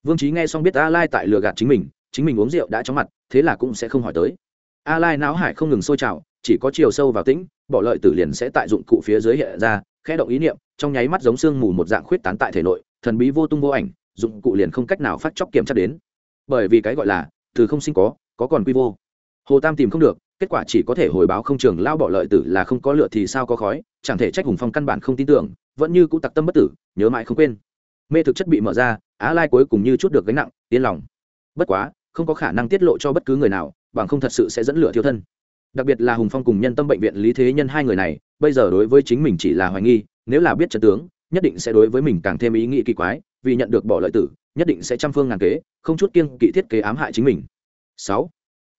Vương trí nghe xong biết a lai tại lừa gạt chính mình chính mình uống rượu đã chóng mặt, thế là cũng sẽ không hỏi tới. A lai não hải không ngừng sôi trào, chỉ có chiều sâu vào tĩnh, bỏ lợi tử liền sẽ tại dụng cụ phía dưới hiện ra, khẽ động ý niệm, trong nháy mắt giống xương mù một dạng khuyết tán tại thể nội, thần bí vô tung vô ảnh, dụng cụ liền không cách nào phát chóc kiểm tra đến. Bởi vì cái gọi là, từ không sinh có có còn quy vô. Hồ tam tìm không được kết quả chỉ có thể hồi báo không trường lao bỏ lợi tử là không có lựa thì sao có khói, chẳng thể trách hùng phong căn bản không tin tưởng, vẫn như cũ tặc tâm bất tử, nhớ mãi không quên. Mê thực chất bị mở ra, á lai cuối cùng như chút được gánh nặng, yên lòng. Bất quá, không có khả năng tiết lộ cho bất cứ người nào, bằng không thật sự sẽ dẫn lửa thiếu thân. Đặc biệt là hùng phong cùng nhân tâm bệnh viện lý thế nhân hai người này, bây giờ đối với chính mình chỉ là hoài nghi, nếu là biết trận tướng, nhất định sẽ đối với mình càng thêm ý nghĩ kỳ quái, vì nhận được bỏ lợi tử, nhất định sẽ trăm phương ngàn kế, không chút kiêng kỵ thiết kế ám hại chính mình. Sáu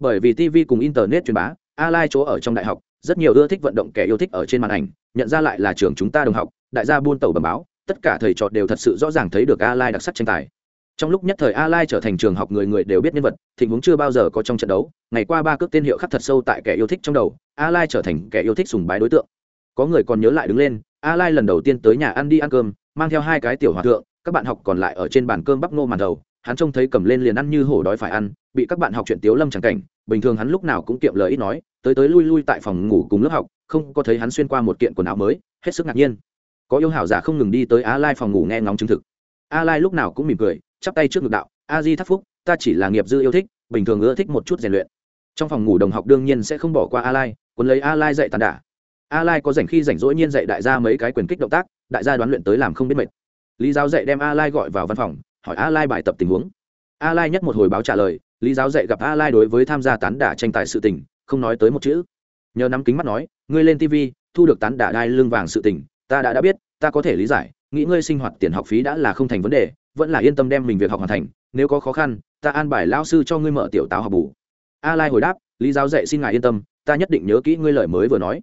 bởi vì tv cùng internet truyền bá, a lai chỗ ở trong đại học, rất nhiều ưa thích vận động kẻ yêu thích ở trên màn ảnh, nhận ra lại là trường chúng ta đồng học, đại gia buôn tàu bẩm báo, tất cả thầy trò đều thật sự rõ ràng thấy được a lai đặc sắc tranh tài. Trong lúc nhất thời a lai trở thành trường học người người đều biết nhân vật, tình huống chưa bao giờ có trong trận đấu, ngày qua ba cước tên hiệu khắc thật sâu tại kẻ yêu thích trong đầu, a lai trở thành kẻ yêu thích sùng bái đối tượng. Có người còn nhớ lại đứng lên, a lai lần đầu tiên tới nhà ăn đi ăn cơm, mang theo hai cái tiểu hòa thượng, các bạn học còn lại ở trên bàn cơm bắp nô màn đầu hắn trông thấy cầm lên liền ăn như hổ đói phải ăn, bị các bạn học chuyện tiếu lâm chẳng cảnh, bình thường hắn lúc nào cũng kiệm lời ít nói, tới tới lui lui tại phòng ngủ cùng lớp học, không có thấy hắn xuyên qua một kiện quần áo mới, hết sức ngạc nhiên. Có yêu hảo giả không ngừng đi tới a lai phòng ngủ nghe ngóng chứng thực. A lai lúc nào cũng mỉm cười, chắp tay trước ngực đạo, a di thắc phúc, ta chỉ là nghiệp dư yêu thích, bình thường ưa thích một chút rèn luyện. Trong phòng ngủ đồng học đương nhiên sẽ không bỏ qua a lai quân lấy a lai dạy tàn đả. A lai có rảnh khi rảnh rỗi nhiên dạy đại gia mấy cái quyền kích động tác, đại gia đoán luyện tới làm không biết mệt. Lý giáo dạy đem a lai gọi vào văn phòng hỏi a lai bài tập tình huống. A lai nhất một hồi báo trả lời, lý giáo dạy gặp a lai đối với tham gia tán đả tranh tài sự tình, không nói tới một chữ. Nhờ nắm kính mắt nói, ngươi lên tv thu được tán đả đai lưng vàng sự tình, ta đã đã biết, ta có thể lý giải, nghĩ ngươi sinh hoạt tiền học phí đã là không thành vấn đề, vẫn là yên tâm đem mình việc học hoàn thành, nếu có khó khăn, ta an bài lao sư cho ngươi mở tiểu táo học bù. A lai hồi đáp, lý giáo dạy xin ngài yên tâm, ta nhất định nhớ kỹ ngươi lời mới vừa nói.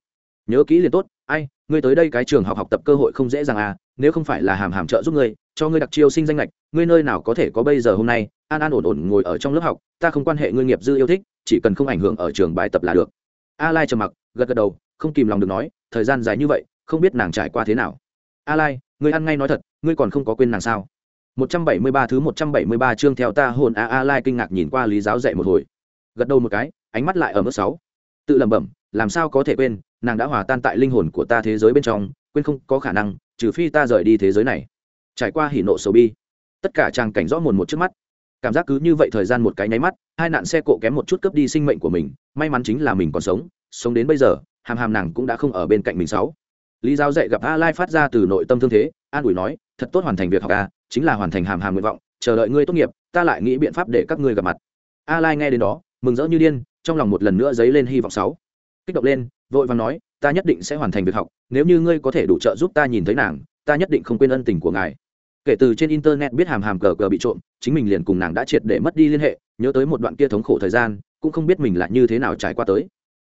Nhớ kỹ liền tốt, ai, ngươi tới đây cái trường học học tập cơ hội không dễ dàng à nếu không phải là hàm hàm trợ giúp ngươi cho ngươi đặc chiêu sinh danh lệch ngươi nơi nào có thể có bây giờ hôm nay? An an ổn ổn ngồi ở trong lớp học, ta không quan hệ ngươi nghiệp dư yêu thích, chỉ cần không ảnh hưởng ở trường bài tập là được. A lai trầm mặc, gật gật đầu, không kìm lòng được nói, thời gian dài như vậy, không biết nàng trải qua thế nào. A lai ngươi ăn ngay nói thật, ngươi còn không có quên nàng sao? 173 thứ 173 chương theo ta hồn a a lai kinh ngạc nhìn qua lý giáo dạy một hồi. Gật đầu một cái, ánh mắt lại ở mức sáu. Tự lẩm bẩm, làm sao có thể quên, nàng đã hòa tan tại linh hồn của ta thế giới bên trong, quên không có khả năng, trừ phi ta rời đi thế giới này trải qua hỉ nộ sầu bi. Tất cả chàng cảnh rõ mồn một trước mắt. Cảm giác cứ như vậy thời gian một cái nháy mắt, hai nạn xe cộ kém một chút cướp đi sinh mệnh của mình, may mắn chính là mình còn sống sống đến bây giờ, hàm hàm nàng cũng đã không ở bên cạnh mình sáu. Lý giáo dạy gặp a lai phát ra từ nội tâm thương thế, an ủi nói, thật tốt hoàn thành việc học a chính là hoàn thành hàm hàm nguyện vọng, chờ đợi ngươi tốt nghiệp, ta lại nghĩ biện pháp để các ngươi gặp mặt. A lai nghe đến đó, mừng rỡ như điên, trong lòng một lần nữa dấy lên hy vọng sáu. Kích động lên, vội vàng nói, ta nhất định sẽ hoàn thành việc học, nếu như ngươi có thể đủ trợ giúp ta nhìn thấy nàng, ta nhất định không quên ân tình của ngài kể từ trên internet biết hàm hàm cờ cờ bị trộm, chính mình liền cùng nàng đã triệt để mất đi liên hệ, nhớ tới một đoạn kia thống khổ thời gian, cũng không biết mình là như thế nào trải qua tới.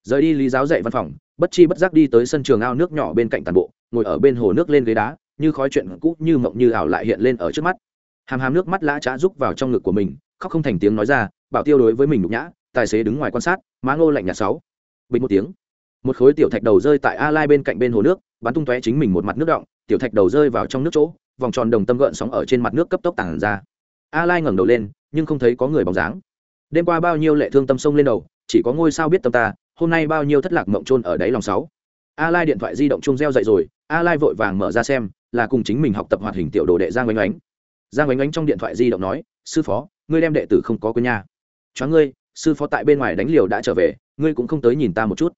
Rời đi lý giáo dạy văn phòng, bất chi bất giác đi tới sân trường ao nước nhỏ bên cạnh toàn bộ, ngồi ở bên hồ nước lên ghế đá, như khói chuyện cũ như mộng như ảo lại hiện lên ở trước mắt. Hàm hàm nước mắt lã trá rúc vào trong ngực của mình, khóc không thành tiếng nói ra, bảo tiêu đối với mình nhục nhã, tài xế đứng ngoài quan sát, má ngô lạnh nhạt sáu. Bình một tiếng, một khối tiểu thạch đầu rơi tại a lai bên cạnh bên hồ nước, bắn tung tóe chính mình một mặt nước động, tiểu thạch đầu rơi vào trong nước chỗ vòng tròn đồng tâm gợn sóng ở trên mặt nước cấp tốc tản ra. A lai ngẩng đầu lên, nhưng không thấy có người bóng dáng. Đêm qua bao nhiêu lệ thương tâm sông lên đầu, chỉ có ngôi sao biết tâm ta, hôm nay bao nhiêu thất lạc mộng trôn ở đáy lòng sáu. A lai điện thoại di động chung reo dậy rồi, a lai vội vàng mở ra xem, là cùng chính mình học tập hoạt hình tiểu đồ đệ giang oanh oánh. Giang oanh oánh trong điện thoại di động nói, sư phó, ngươi đem đệ tử không có quên nha. Cho ngươi, sư phó tại bên ngoài đánh liều đã trở về, ngươi cũng không tới nhìn ta một chút.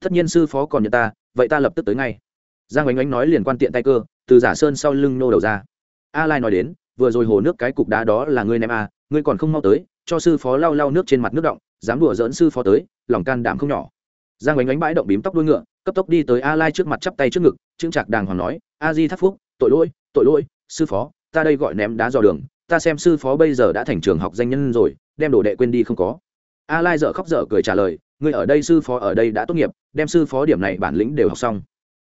Tất nhiên sư phó còn nhận ta, vậy ta lập tức tới ngay. Giang oanh oánh nói liền quan tiện tay cơ từ giả sơn sau lưng nô đầu ra. A lai nói đến, vừa rồi hồ nước cái cục đá đó là ngươi ném a ngươi còn không mau tới, cho sư phó lau lau nước trên mặt nước động, dám đùa dỡn sư phó tới, lòng can đảm không nhỏ. Giang oánh ánh bãi động bím tóc đuôi ngựa, cấp tốc đi tới a lai trước mặt chắp tay trước ngực trưng trạc đàng hoàng nói, a di thắc phúc, tội lỗi tội lỗi, sư phó, ta đây gọi ném đá dò đường, ta xem sư phó bây giờ đã thành trường học danh nhân rồi, đem đồ đệ quên đi không có. A lai dở khóc dở cười trả lời người ở đây sư phó ở đây đã tốt nghiệp, đem sư phó điểm này bản lĩnh đều học xong.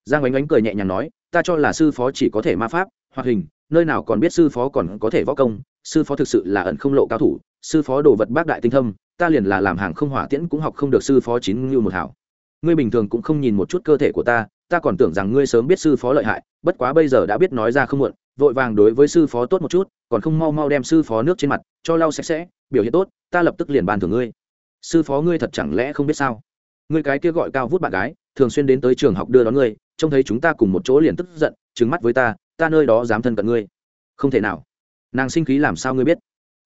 Giang oánh oánh cười nhẹ nhàng nói ta cho là sư phó chỉ có thể ma pháp, hoạt hình, nơi nào còn biết sư phó còn có thể võ công, sư phó thực sự là ẩn không lộ cao thủ, sư phó đồ vật bác đại tinh thâm, ta liền là làm hàng không hỏa tiễn cũng học không được sư phó chín ngưu một hảo. Ngươi bình thường cũng không nhìn một chút cơ thể của ta ta còn tưởng rằng ngươi sớm biết sư phó lợi hại, bất quá bây giờ đã biết nói ra không muộn, vội vàng đối với sư phó tốt một chút, còn không mau mau đem sư phó nước trên mặt, cho lau sạch sẽ, biểu hiện tốt, ta lập tức liền ban thưởng ngươi. Sư phó ngươi thật chẳng lẽ không biết sao? Ngươi cái kia gọi cao vút bạn gái, thường xuyên đến tới trường học đưa đón ngươi, trông thấy chúng ta cùng một chỗ liền tức giận trứng mắt với ta ta nơi đó dám thân cận ngươi. Không thể nào. Nàng sinh khí làm sao ngươi biết?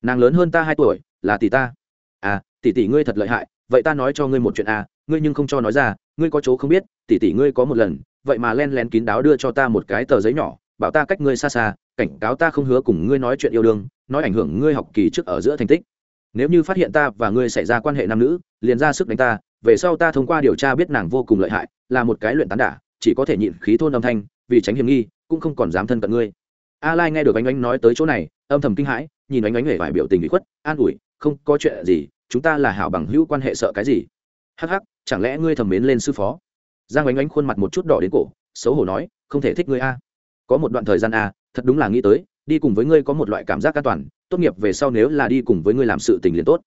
Nàng lớn hơn ta hai tuổi, là tỷ ta. À tỷ tỷ ngươi thật lợi hại, vậy ta nói cho ngươi một chuyện à ngươi nhưng không cho nói ra, ngươi có chỗ không biết, tỷ tỷ ngươi có một lần, vậy mà len lén kín đáo đưa cho ta một cái tờ giấy nhỏ, bảo ta cách ngươi xa xa, cảnh cáo ta không hứa cùng ngươi nói chuyện yêu đương, nói ảnh hưởng ngươi học kỳ trước ở giữa thành tích. Nếu như phát hiện ta và ngươi xảy ra quan hệ nam nữ, liền ra sức đánh ta về sau ta thông qua điều tra biết nàng vô cùng lợi hại, là một cái luyện tán đả, chỉ có thể nhịn khí thôn âm thanh, vì tránh hiểm nghi, cũng không còn dám thân cận ngươi. A lai nghe được anh anh nói tới chỗ này, âm thầm kinh hãi, nhìn anh anh hề vài biểu tình bị khuất, an ủi, không có chuyện gì, chúng ta là hảo bằng hữu quan hệ sợ cái gì? Hắc hắc, chẳng lẽ ngươi thầm mến lên sư phó? Giang Ánh Ánh khuôn mặt một chút đỏ đến cổ, xấu hổ nói, không thể thích ngươi a. Có một đoạn thời gian a, thật đúng là nghĩ tới, đi cùng với ngươi có một loại cảm giác an toàn, tốt nghiệp về sau nếu là đi cùng với ngươi làm sự tình liền tốt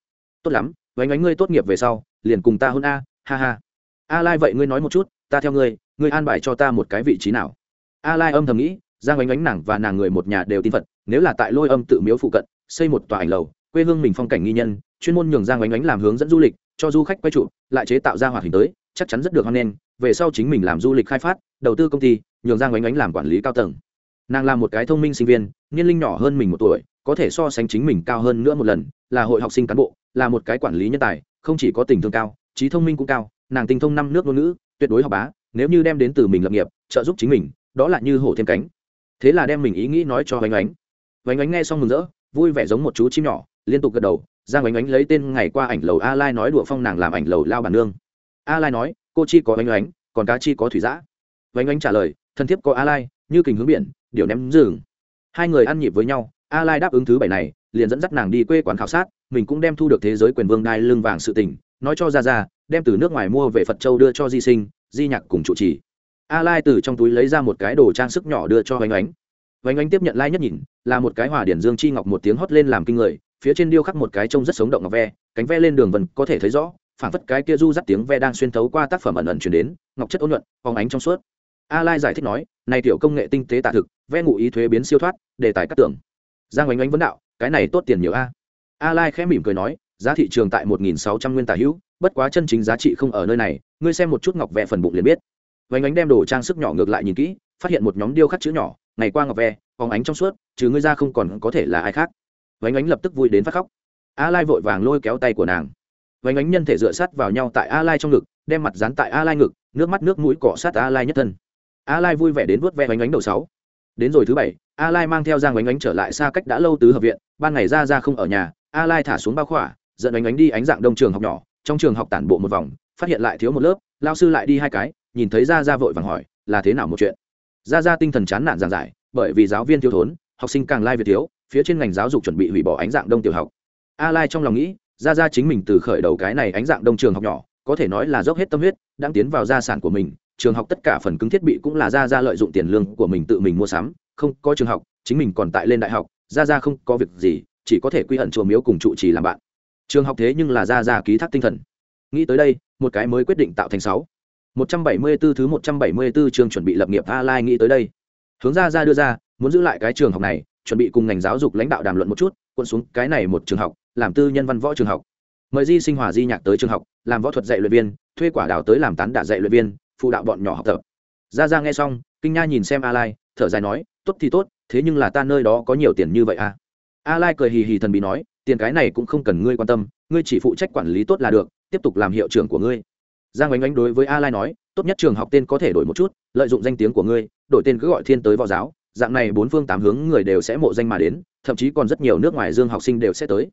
tốt lắm, vánh ánh ngươi tốt nghiệp về sau, liền cùng ta hôn a, ha ha. A lai vậy ngươi nói một chút, ta theo ngươi ngươi an bài cho ta một cái vị trí nào? A lai âm thầm nghĩ, giang ánh ánh nàng và nàng người một nhà đều tin phật, nếu là tại lôi âm tự miếu phụ cận, xây một tòa ảnh lầu, quê hương mình phong cảnh nghi nhân, chuyên môn nhường giang ánh ánh làm hướng dẫn du lịch, cho du khách quay trụ, lại chế tạo ra hoạt hình tới, chắc chắn rất được hoan nghênh, về sau chính mình làm du lịch khai phát, đầu tư công ty, nhường giang ánh ánh làm quản lý cao tầng. Nàng là một cái thông minh sinh viên, niên linh nhỏ hơn mình một tuổi có thể so sánh chính mình cao hơn nữa một lần, là hội học sinh cán bộ, là một cái quản lý nhân tài, không chỉ có tình thương cao, trí thông minh cũng cao, nàng tinh thông năm nước ngôn ngữ, tuyệt đối học bá, nếu như đem đến từ mình lập nghiệp, trợ giúp chính mình, đó là như hổ thêm cánh. Thế là đem mình ý nghĩ nói cho vánh ánh vánh ánh nghe xong mừng rỡ, vui vẻ giống một chú chim nhỏ, liên tục gật đầu, giang vánh ánh lấy tên ngày qua ảnh lầu a lai nói đùa phong nàng làm ảnh lầu lao bản nương. A lai nói, cô chi có vánh ánh còn cá chi có thủy giã. Vánh ánh trả lời, thân thiết có a lai, như kình hướng biển, điều ném rừng. Hai người ăn nhịp với nhau a lai đáp ứng thứ bảy này, liền dẫn dắt nàng đi quê quán khảo sát, mình cũng đem thu được thế giới quyền vương đai lưng vàng sự tình, nói cho ra ra đem từ nước ngoài mua về phật châu đưa cho di sinh, di nhạc cùng trụ trì. A lai từ trong túi lấy ra một cái đồ trang sức nhỏ đưa cho oanh oánh. Oanh oánh tiếp nhận lai nhất nhìn, là một cái hòa điển dương chi ngọc một tiếng hót lên làm kinh người, phía trên điêu khắc một cái trông rất sống động ngọc ve, cánh ve lên đường vần, có thể thấy rõ phản phất cái kia du dắt tiếng ve đang xuyên thấu qua tác phẩm ẩn ẩn chuyển đến, ngọc chất ôn nhuận, phóng ánh trong suốt. A lai giải thích nói, này tiểu công nghệ tinh tế tạ thực, ve ngụ ý thuế biến siêu thoát đề tài cắt tưởng giang oanh oánh vấn đạo cái này tốt tiền nhiều a. A lai khẽ mỉm cười nói giá thị trường tại một nghìn sáu trăm nguyên tả hữu bất quá chân chính giá trị không ở nơi này ngươi xem một chút ngọc vẽ phần bụng liền biết. Vánh ánh đem đồ trang sức nhỏ ngược lại nhìn kỹ phát hiện một nhóm điêu khắc chữ nhỏ ngày qua ngọc vẽ, phóng ánh trong suốt trừ ngươi ra không còn có thể là ai khác. Vánh ánh lập tức vui đến phát khóc. A lai vội vàng lôi kéo tay của nàng. Vánh ánh nhân thể dựa sát vào nhau tại a lai trong ngực đem mặt dán tại a lai ngực nước mắt nước mũi cọ sát a lai nhất thân. A lai vui vẻ đến vuốt ve vánh ánh đầu sáu đến rồi thứ bảy, a lai mang theo giang ánh ánh trở lại xa cách đã lâu tứ hợp viện, ban ngày ra ra không ở nhà, a lai thả xuống bao khỏa, dẫn ánh ánh đi ánh dạng đông trường học nhỏ, trong trường học tản bộ một vòng, phát hiện lại thiếu một lớp lao sư lại đi hai cái, nhìn thấy ra ra vội vàng hỏi, là thế nào một chuyện? Ra ra tinh thần chán nản giảng giải, bởi vì giáo viên thiếu thốn, học sinh càng lai việc thiếu, phía trên ngành giáo dục chuẩn bị hủy bỏ ánh dạng đông tiểu học. A lai trong lòng nghĩ, ra ra chính mình từ khởi đầu cái này ánh dạng đông trường học nhỏ có thể nói là dốc hết tâm huyết, đang tiến vào gia sản của mình, trường học tất cả phần cứng thiết bị cũng là ra ra lợi dụng tiền lương của mình tự mình mua sắm, không có trường học, chính mình còn tại lên đại học, ra ra không có việc gì, chỉ có thể quy hận chùa miếu cùng trụ trì làm bạn. Trường học thế nhưng là ra ra ký thác tinh thần. Nghĩ tới đây, một cái mới quyết định tạo thành sáu. Một trăm bảy mươi 174 thứ một trăm bảy mươi 174 trường chuẩn bị lập nghiệp a lai nghĩ tới đây. Hướng ra ra đưa ra, muốn giữ lại cái trường học này, chuẩn bị cùng ngành giáo dục lãnh đạo đàm luận một chút, cuộn xuống cái này một trường học, làm tư nhân văn võ trường học mời di sinh hòa di nhạc tới trường học, làm võ thuật dạy luyện viên, thuê quả đào tới làm tán đả dạy luyện viên, phụ đạo bọn nhỏ học tập. Ra ra nghe xong, kinh nha nhìn xem a lai, thở dài nói, tốt thì tốt, thế nhưng là ta nơi đó có nhiều tiền như vậy à? A lai cười hì hì thần bí nói, tiền cái này cũng không cần ngươi quan tâm, ngươi chỉ phụ trách quản lý tốt là được, tiếp tục làm hiệu trưởng của ngươi. Giang oanh oanh đối với a lai nói, tốt nhất trường học tên có thể đổi một chút, lợi dụng danh tiếng của ngươi, đổi tên cứ gọi thiên tới võ giáo, dạng này bốn phương tám hướng người đều sẽ mộ danh mà đến, thậm chí còn rất nhiều nước ngoài dương học sinh đều sẽ tới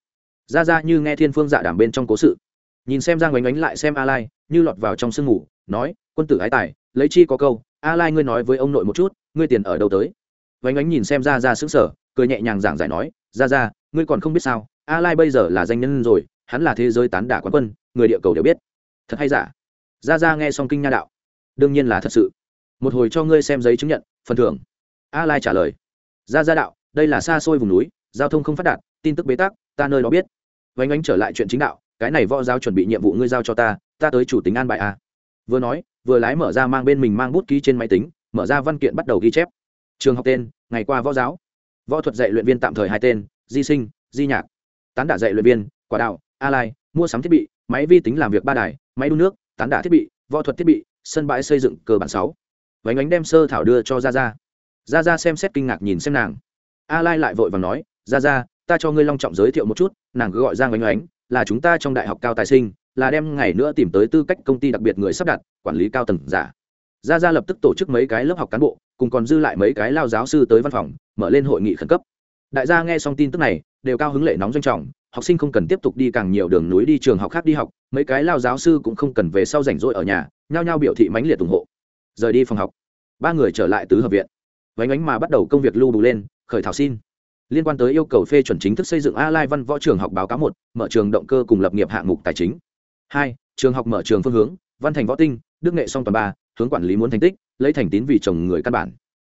ra ra như nghe thiên phương dạ đảm bên trong cố sự. Nhìn xem giang oánh oánh lại xem a lai như lọt vào trong sương ngủ, nói, quân tử ái tài, lấy chi có câu a lai ngươi nói với ông nội một chút, ngươi tiền ở đâu tới? Oánh oánh nhìn xem ra ra sững sở cười nhẹ nhàng giảng giải nói, ra ra, ngươi còn không biết sao a lai bây giờ là danh nhân rồi, hắn là thế giới tán đả quán quân, người địa cầu đều biết. Thật hay giả? Ra ra nghe xong kinh nha đạo. Đương nhiên là thật sự. Một hồi cho ngươi xem giấy chứng nhận, phần thưởng. A lai trả lời. Ra ra đạo, đây là xa xôi vùng núi, giao thông không phát đạt, tin tức bế tắc, ta nơi đó biết vánh ánh trở lại chuyện chính đạo, cái này võ giáo chuẩn bị nhiệm vụ ngươi giao cho ta ta tới chủ tính an bài a. Vừa nói, vừa lái mở ra mang bên mình mang bút ký trên máy tính, mở ra văn kiện bắt đầu ghi chép. Trường học tên, ngày qua võ giáo. Võ thuật dạy luyện viên tạm thời hai tên, di sinh, di nhạc. Tán đả dạy luyện viên, quả đạo a lai, mua sắm thiết bị, máy vi tính làm việc ba đài, máy đun nước, tán đả thiết bị, võ thuật thiết bị, sân bãi xây dựng cơ bản sáu. Vánh ánh đem sơ thảo đưa cho ra ra ra ra xem xét kinh ngạc nhìn xem nàng. A lai lại vội và nói ra ra ta cho ngươi long trọng giới thiệu một chút, nàng cứ gọi giang oanh oánh là chúng ta trong đại học cao tài sinh, là đem ngày nữa tìm tới tư cách công ty đặc biệt người sắp đặt, quản lý cao tầng giả. Ra ra lập tức tổ chức mấy cái lớp học cán bộ, cùng còn dư lại mấy cái lao giáo sư tới văn phòng, mở lên hội nghị khẩn cấp. Đại gia nghe xong tin tức này, đều cao hứng lệ nóng doanh trọng, học sinh không cần tiếp tục đi càng nhiều đường núi đi trường học khác đi học, mấy cái lao giáo sư cũng không cần về sau rảnh rỗi ở nhà, nhao nhao biểu thị mãnh liệt ủng hộ. Rời đi phòng học, ba người trở lại tứ hợp viện. Vánh ánh mà bắt đầu công việc lưu bù lên, khởi thảo xin liên quan tới yêu cầu phê chuẩn chính thức xây dựng a lai văn võ trường học báo cáo một, mở trường động cơ cùng lập nghiệp hạng mục tài chính. Hai, trường học mở trường phương hướng, văn thành võ tinh, đức nghệ song toàn ba, hướng quản lý muốn thành tích, lấy thành tín vì chồng người căn bản.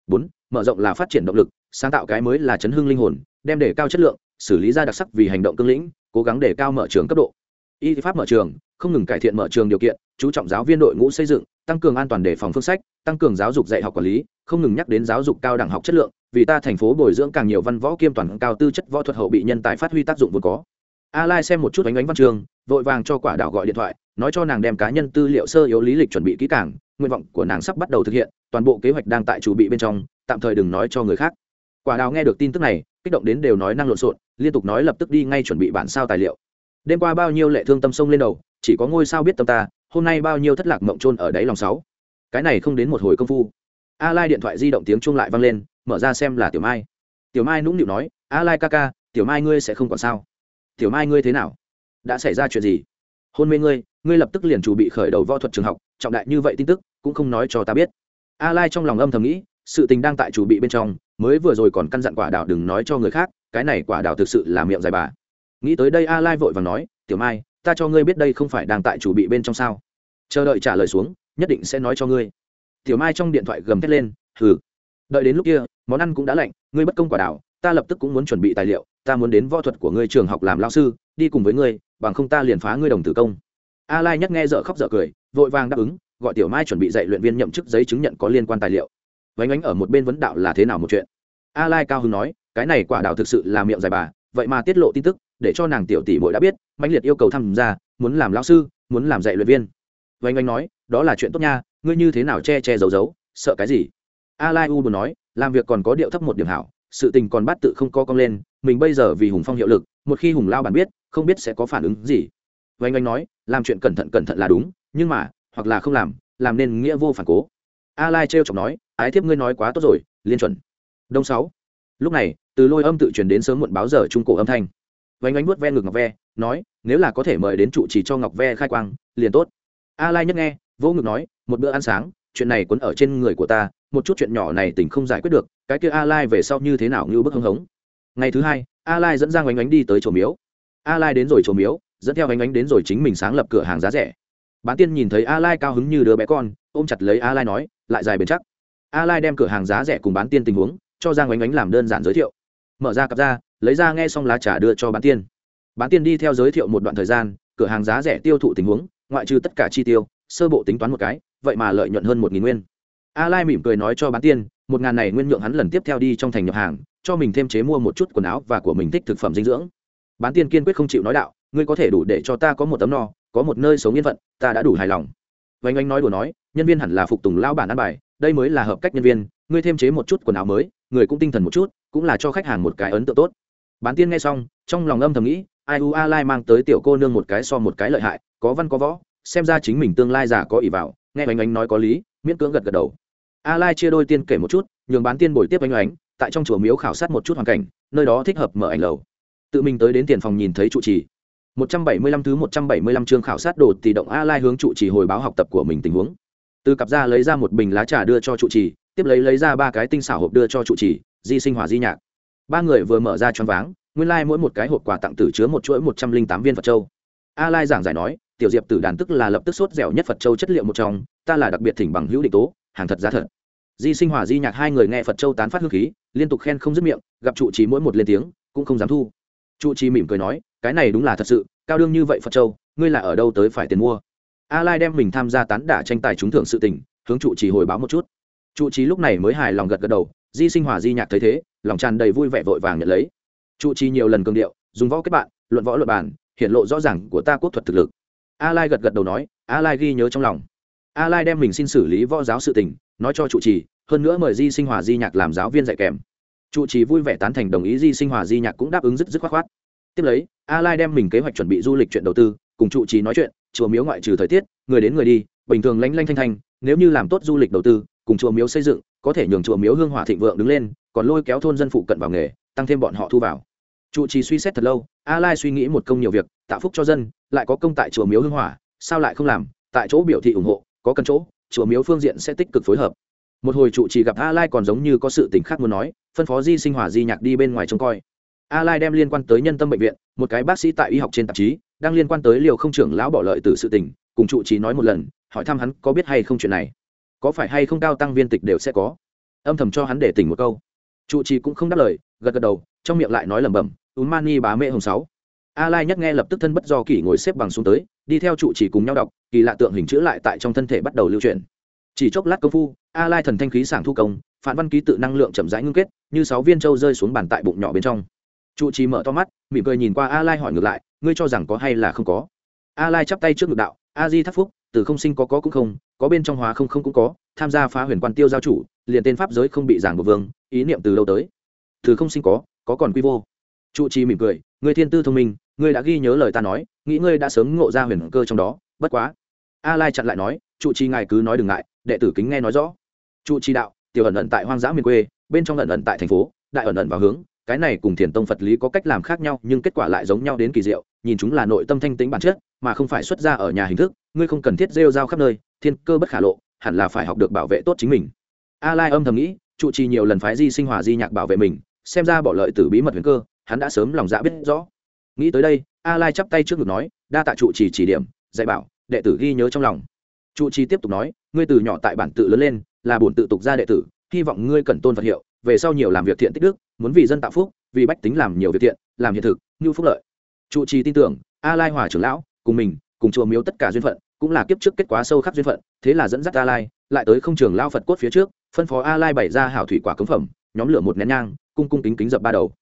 Bốn, mở rộng là phát triển động lực, sáng tạo cái mới là chấn hương linh hồn, đem đề cao chất lượng, xử lý ra đặc sắc vì hành động cương lĩnh, cố gắng đề cao mở trường cấp độ. Y pháp mở trường, không ngừng cải thiện mở trường điều kiện, chú trọng giáo viên đội ngũ xây dựng, tăng cường an toàn đề phòng phương sách tăng cường giáo dục dạy học quản lý, không ngừng nhắc đến giáo dục cao đẳng học chất lượng, vì ta thành phố bồi dưỡng càng nhiều văn võ kiêm toàn cao tư chất võ thuật hậu bị nhân tài phát huy tác dụng vốn có. A lai xem một chút ánh ánh văn trường vội vàng cho quả đảo gọi điện thoại, nói cho nàng đem cá nhân tư liệu sơ yếu lý lịch chuẩn bị kỹ càng, nguyện vọng của nàng sắp bắt đầu thực hiện, toàn bộ kế hoạch đang tại chủ bị bên trong, tạm thời đừng nói cho người khác. Quả đào nghe được tin tức này, kích động đến đều nói năng lộn xộn, liên tục nói lập tức đi ngay chuẩn bị bản sao tài liệu. Đêm qua bao nhiêu lệ thương tâm sông lên đầu, chỉ có ngôi sao biết tâm ta, hôm nay bao nhiêu thất lạc mộng trôn ở đáy lòng sáu cái này không đến một hồi công phu. A lai điện thoại di động tiếng chuông lại vang lên, mở ra xem là tiểu mai. Tiểu mai nũng nịu nói a lai ca ca, tiểu mai ngươi sẽ không còn sao? Tiểu mai ngươi thế nào? Đã xảy ra chuyện gì? Hôn mê ngươi ngươi lập tức liền chủ bị khởi đầu võ thuật trường học, trọng đại như vậy tin tức, cũng không nói cho ta biết. A lai trong lòng âm thầm nghĩ, sự tình đang tại chủ bị bên trong, mới vừa rồi còn căn dặn quả đào đừng nói cho người khác, cái này quả đào thực sự là miệng dài bà. Nghĩ tới đây a lai vội vàng nói, tiểu mai, ta cho ngươi biết đây không phải đang tại chủ bị bên trong sao? Chờ đợi trả lời xuống nhất định sẽ nói cho ngươi. Tiểu mai trong điện thoại gầm thét lên, hừ, đợi đến lúc kia, món ăn cũng đã lạnh, ngươi bất công quả đảo, ta lập tức cũng muốn chuẩn bị tài liệu, ta muốn đến võ thuật của ngươi trường học làm lao sư, đi cùng với ngươi, bằng không ta liền phá ngươi đồng tử công. A lai nhắc nghe dở khóc dở cười, vội vàng đáp ứng, gọi tiểu mai chuẩn bị dạy luyện viên nhậm chức giấy chứng nhận có liên quan tài liệu. Vánh ánh ở một bên vấn đạo là thế nào một chuyện. A lai cao hưng nói, cái này quả đào thực sự là miệng dài bà, vậy mà tiết lộ tin tức, để cho nàng tiểu tỷ muội đã biết, mãnh liệt yêu cầu tham gia, muốn làm lão sư, muốn làm dạy luyện viên. Vánh ánh nói đó là chuyện tốt nha, ngươi như thế nào che che giấu giấu, sợ cái gì? A lai u buồn nói, làm việc còn có điệu thấp một điểm hảo, sự tình còn bắt tự không co cong lên, mình bây giờ vì hùng phong hiệu lực, một khi hùng lao bản biết, không biết sẽ có phản ứng gì. Vánh anh nói, làm chuyện cẩn thận cẩn thận là đúng, nhưng mà, hoặc là không làm làm nên nghĩa vô phản cố. A lai trêu chọc nói, ái thiếp ngươi nói quá tốt rồi, liên chuẩn. Đông sáu. Lúc này, từ lôi âm tự truyền đến sớm muộn báo giờ trung cổ âm thanh. Vánh ánh vuốt ve ngực ngọc ve, nói, nếu là có thể mời đến trụ trì cho ngọc ve khai quang, liền tốt. A lai nhất nghe vỗ ngực nói, một bữa ăn sáng, chuyện này quấn ở trên người của ta, một chút chuyện nhỏ này tỉnh không giải quyết được, cái kia a lai về sau như thế nào như bức hưng hống. Ngày thứ hai a lai dẫn giang oánh ánh đi tới chỗ miếu. A lai đến rồi chỗ miếu, dẫn theo oánh ánh đến rồi chính mình sáng lập cửa hàng giá rẻ. Bán tiên nhìn thấy a lai cao hứng như đứa bé con, ôm chặt lấy a lai nói, lại dài bền chắc. A lai đem cửa hàng giá rẻ cùng bán tiên tình huống, cho giang oánh ánh làm đơn giản giới thiệu. Mở ra cặp ra, lấy ra nghe xong lá trà đưa cho bán tiên. Bán tiên đi theo giới thiệu một đoạn thời gian, cửa hàng giá rẻ tiêu thụ tình huống, ngoại trừ tất cả chi tiêu sơ bộ tính toán một cái, vậy mà lợi nhuận hơn một nghìn nguyên. A lai mỉm cười nói cho bán tiên, một ngàn này nguyên nhượng hắn lần tiếp theo đi trong thành nhập hàng, cho mình thêm chế mua một chút quần áo và của mình thích thực phẩm dinh dưỡng. Bán tiên kiên quyết không chịu nói đạo, ngươi có thể đủ để cho ta có một tấm no, có một nơi sống yên phận, ta đã đủ hài lòng. Vánh anh nói đùa nói, nhân viên hẳn là phục tùng lao bản ăn bài, đây mới là hợp cách nhân viên, ngươi thêm chế một chút quần áo mới, người cũng tinh thần một chút, cũng là cho khách hàng một cái ấn tượng tốt. Bán tiên nghe xong, trong lòng âm thầm nghĩ, ai u a lai mang tới tiểu cô nương một cái so một cái lợi hại, có văn có võ xem ra chính mình tương lai già có ỷ vào nghe oanh oanh nói có lý miễn cưỡng gật gật đầu a lai chia đôi tiên kể một chút nhường bán tiên bồi tiếp oanh oánh tại trong chùa miếu khảo sát một chút hoàn cảnh nơi đó thích hợp mở ảnh lầu tự mình tới đến tiền phòng nhìn thấy trụ trì 175 thứ 175 chương khảo sát đồ tỷ động A Lai hướng trụ trì hồi báo học tập của mình tình huống. Từ cặp ra lấy ra một bình lá trà đưa cho trụ trì, tiếp lấy lấy ra ba cái tinh xảo hộp đưa cho trụ trì, di sinh hỏa di nhạc. Ba người vừa mở ra choáng váng, nguyên lai like mỗi một cái hộp quà tặng tử chứa một chuỗi 108 viên Phật châu. A Lai giảng giải nói, tiểu diệp tử đàn tức là lập tức sốt dẻo nhất Phật châu chất liệu một trong, ta là đặc biệt thỉnh bằng hữu định tố, hàng thật giá thật. Di sinh Hòa di nhạc hai người nghe Phật châu tán phát hương khí, liên tục khen không dứt miệng, gặp trụ trì mỗi một lên tiếng, cũng không dám thu. Trụ trì mỉm cười nói, cái này đúng là thật sự, cao đương như vậy phật châu ngươi là ở đâu tới phải tiền mua a lai đem mình tham gia tán đả tranh tài trúng thưởng sự tình hướng trụ trì hồi báo một chút trụ trì lúc này mới hài lòng gật gật đầu di sinh hòa di nhạc thấy thế lòng tràn đầy vui vẻ vội vàng nhận lấy trụ trì nhiều lần cường điệu dùng võ kết bạn luận võ luận bàn hiện lộ rõ ràng của ta quốc thuật thực lực a lai gật gật đầu nói, a lai ghi nhớ trong lòng. A lai đem mình xin xử lý võ giáo sự tình, nói cho trụ trì, hơn nữa mời di sinh hòa di nhạc làm giáo viên dạy kèm. Trụ trì vui vẻ tán thành đồng ý di sinh hòa di nhạc cũng đáp ứng rất dứt khoát khoát. Tiếp lấy, a lai đem mình kế hoạch chuẩn bị du lịch chuyện đầu tư, cùng trụ trì nói chuyện, chùa miếu ngoại trừ thời tiết, người đến người đi, bình thường lanh lanh thanh thanh, nếu như làm tốt du lịch đầu tư, cùng chùa miếu xây dựng, có thể nhường chùa miếu hương hỏa thịnh vượng đứng lên, còn lôi kéo thôn dân phụ cận vào nghề, tăng thêm bọn họ thu vào. Trụ trì suy xét thật lâu, a lai suy nghĩ một công nhiều việc, tạo phúc cho dân lại có công tại chùa miếu hương hỏa, sao lại không làm? Tại chỗ biểu thị ủng hộ, có cần chỗ, chùa miếu phương diện sẽ tích cực phối hợp. Một hồi trụ trì gặp a lai còn giống như có sự tình khác muốn nói, phân phó di sinh hỏa di nhạc đi bên ngoài trông coi. A lai đem liên quan tới nhân tâm bệnh viện, một cái bác sĩ tại y học trên tạp chí, đang liên quan tới liều không trưởng lão bỏ lợi từ sự tình, cùng trụ trì nói một lần, hỏi thăm hắn có biết hay không chuyện này. Có phải hay không cao tăng viên tịch đều sẽ có. Âm thầm cho hắn để tỉnh một câu. Trụ trì cũng không đáp lời, gật gật đầu, trong miệng lại nói lẩm bẩm ún mani bá mẹ hồng sáu a lai nhất nghe lập tức thân bất do kỷ ngồi xếp bằng xuống tới, đi theo trụ trì cùng nhau đọc, kỳ lạ tượng hình chữ lại tại trong thân thể bắt đầu lưu truyền chỉ chốc lát công phu, a lai thần thanh khí sảng thu công phản văn ký tự năng lượng chậm rãi ngưng kết, như sáu viên châu rơi xuống bàn tại bụng nhỏ bên trong. Trụ trì mở to mắt, mỉm cười nhìn qua a lai hỏi ngược lại, ngươi cho rằng có hay là không có? A lai chắp tay trước ngực đạo, a di thắc phúc, từ không sinh có có cũng không, có bên trong hóa không không cũng có, tham gia phá huyền quan tiêu giao chủ, liền tên pháp giới không bị giảng của vương, ý niệm từ lâu tới. Từ không sinh có có còn quy vô. Trụ trì mỉm cười ngươi thiên tư thông minh, ngươi đã ghi nhớ lời ta nói, nghĩ ngươi đã sớm ngộ ra huyền cơ trong đó, bất quá. A lai chặn lại nói, trụ trì ngài cứ nói đừng ngại, đệ tử kính nghe nói rõ. Trụ trì đạo, tiểu ẩn ẩn tại hoang dã miền quê, bên trong ẩn ẩn tại thành phố, đại ẩn ẩn vào hướng, cái này cùng thiền tông phật lý có cách làm khác nhau, nhưng kết quả lại giống nhau đến kỳ diệu, nhìn chúng là nội tâm thanh tính bản chất, mà không phải xuất ra ở nhà hình thức, ngươi không cần thiết rêu rao khắp nơi, thiên cơ bất khả lộ, hẳn là phải học được bảo vệ tốt chính mình. A lai âm thầm nghĩ, trụ trì nhiều lần phái di sinh hòa di nhạc bảo vệ mình, xem ra bỏ lợi từ bí mật huyền cơ hắn đã sớm lòng dạ biết rõ. Nghĩ tới đây, a lai chắp tay trước ngực nói, đa tạ trụ trì chỉ điểm, dạy bảo, đệ tử ghi nhớ trong lòng. Trụ trì tiếp tục nói, ngươi từ nhỏ tại bản tự lớn lên, là bổn tự tục gia đệ tử, hy vọng ngươi cần tôn phật hiệu, về sau nhiều làm việc thiện tích đức, muốn vì dân tạo phúc, vì bách tính làm nhiều việc thiện, làm hiện thực, như phúc lợi. Trụ trì tin tưởng, a lai hòa trưởng lão, cùng mình, cùng chùa miếu tất cả duyên phận, cũng là kiếp trước kết quả sâu khắc duyên phận, thế là dẫn dắt a lai, lại tới không trường lao phật cốt phía trước, phân phó a lai bày ra hảo thủy quả cống phẩm, nhóm lửa một nén nhang, cung cung kính kính dập ba đầu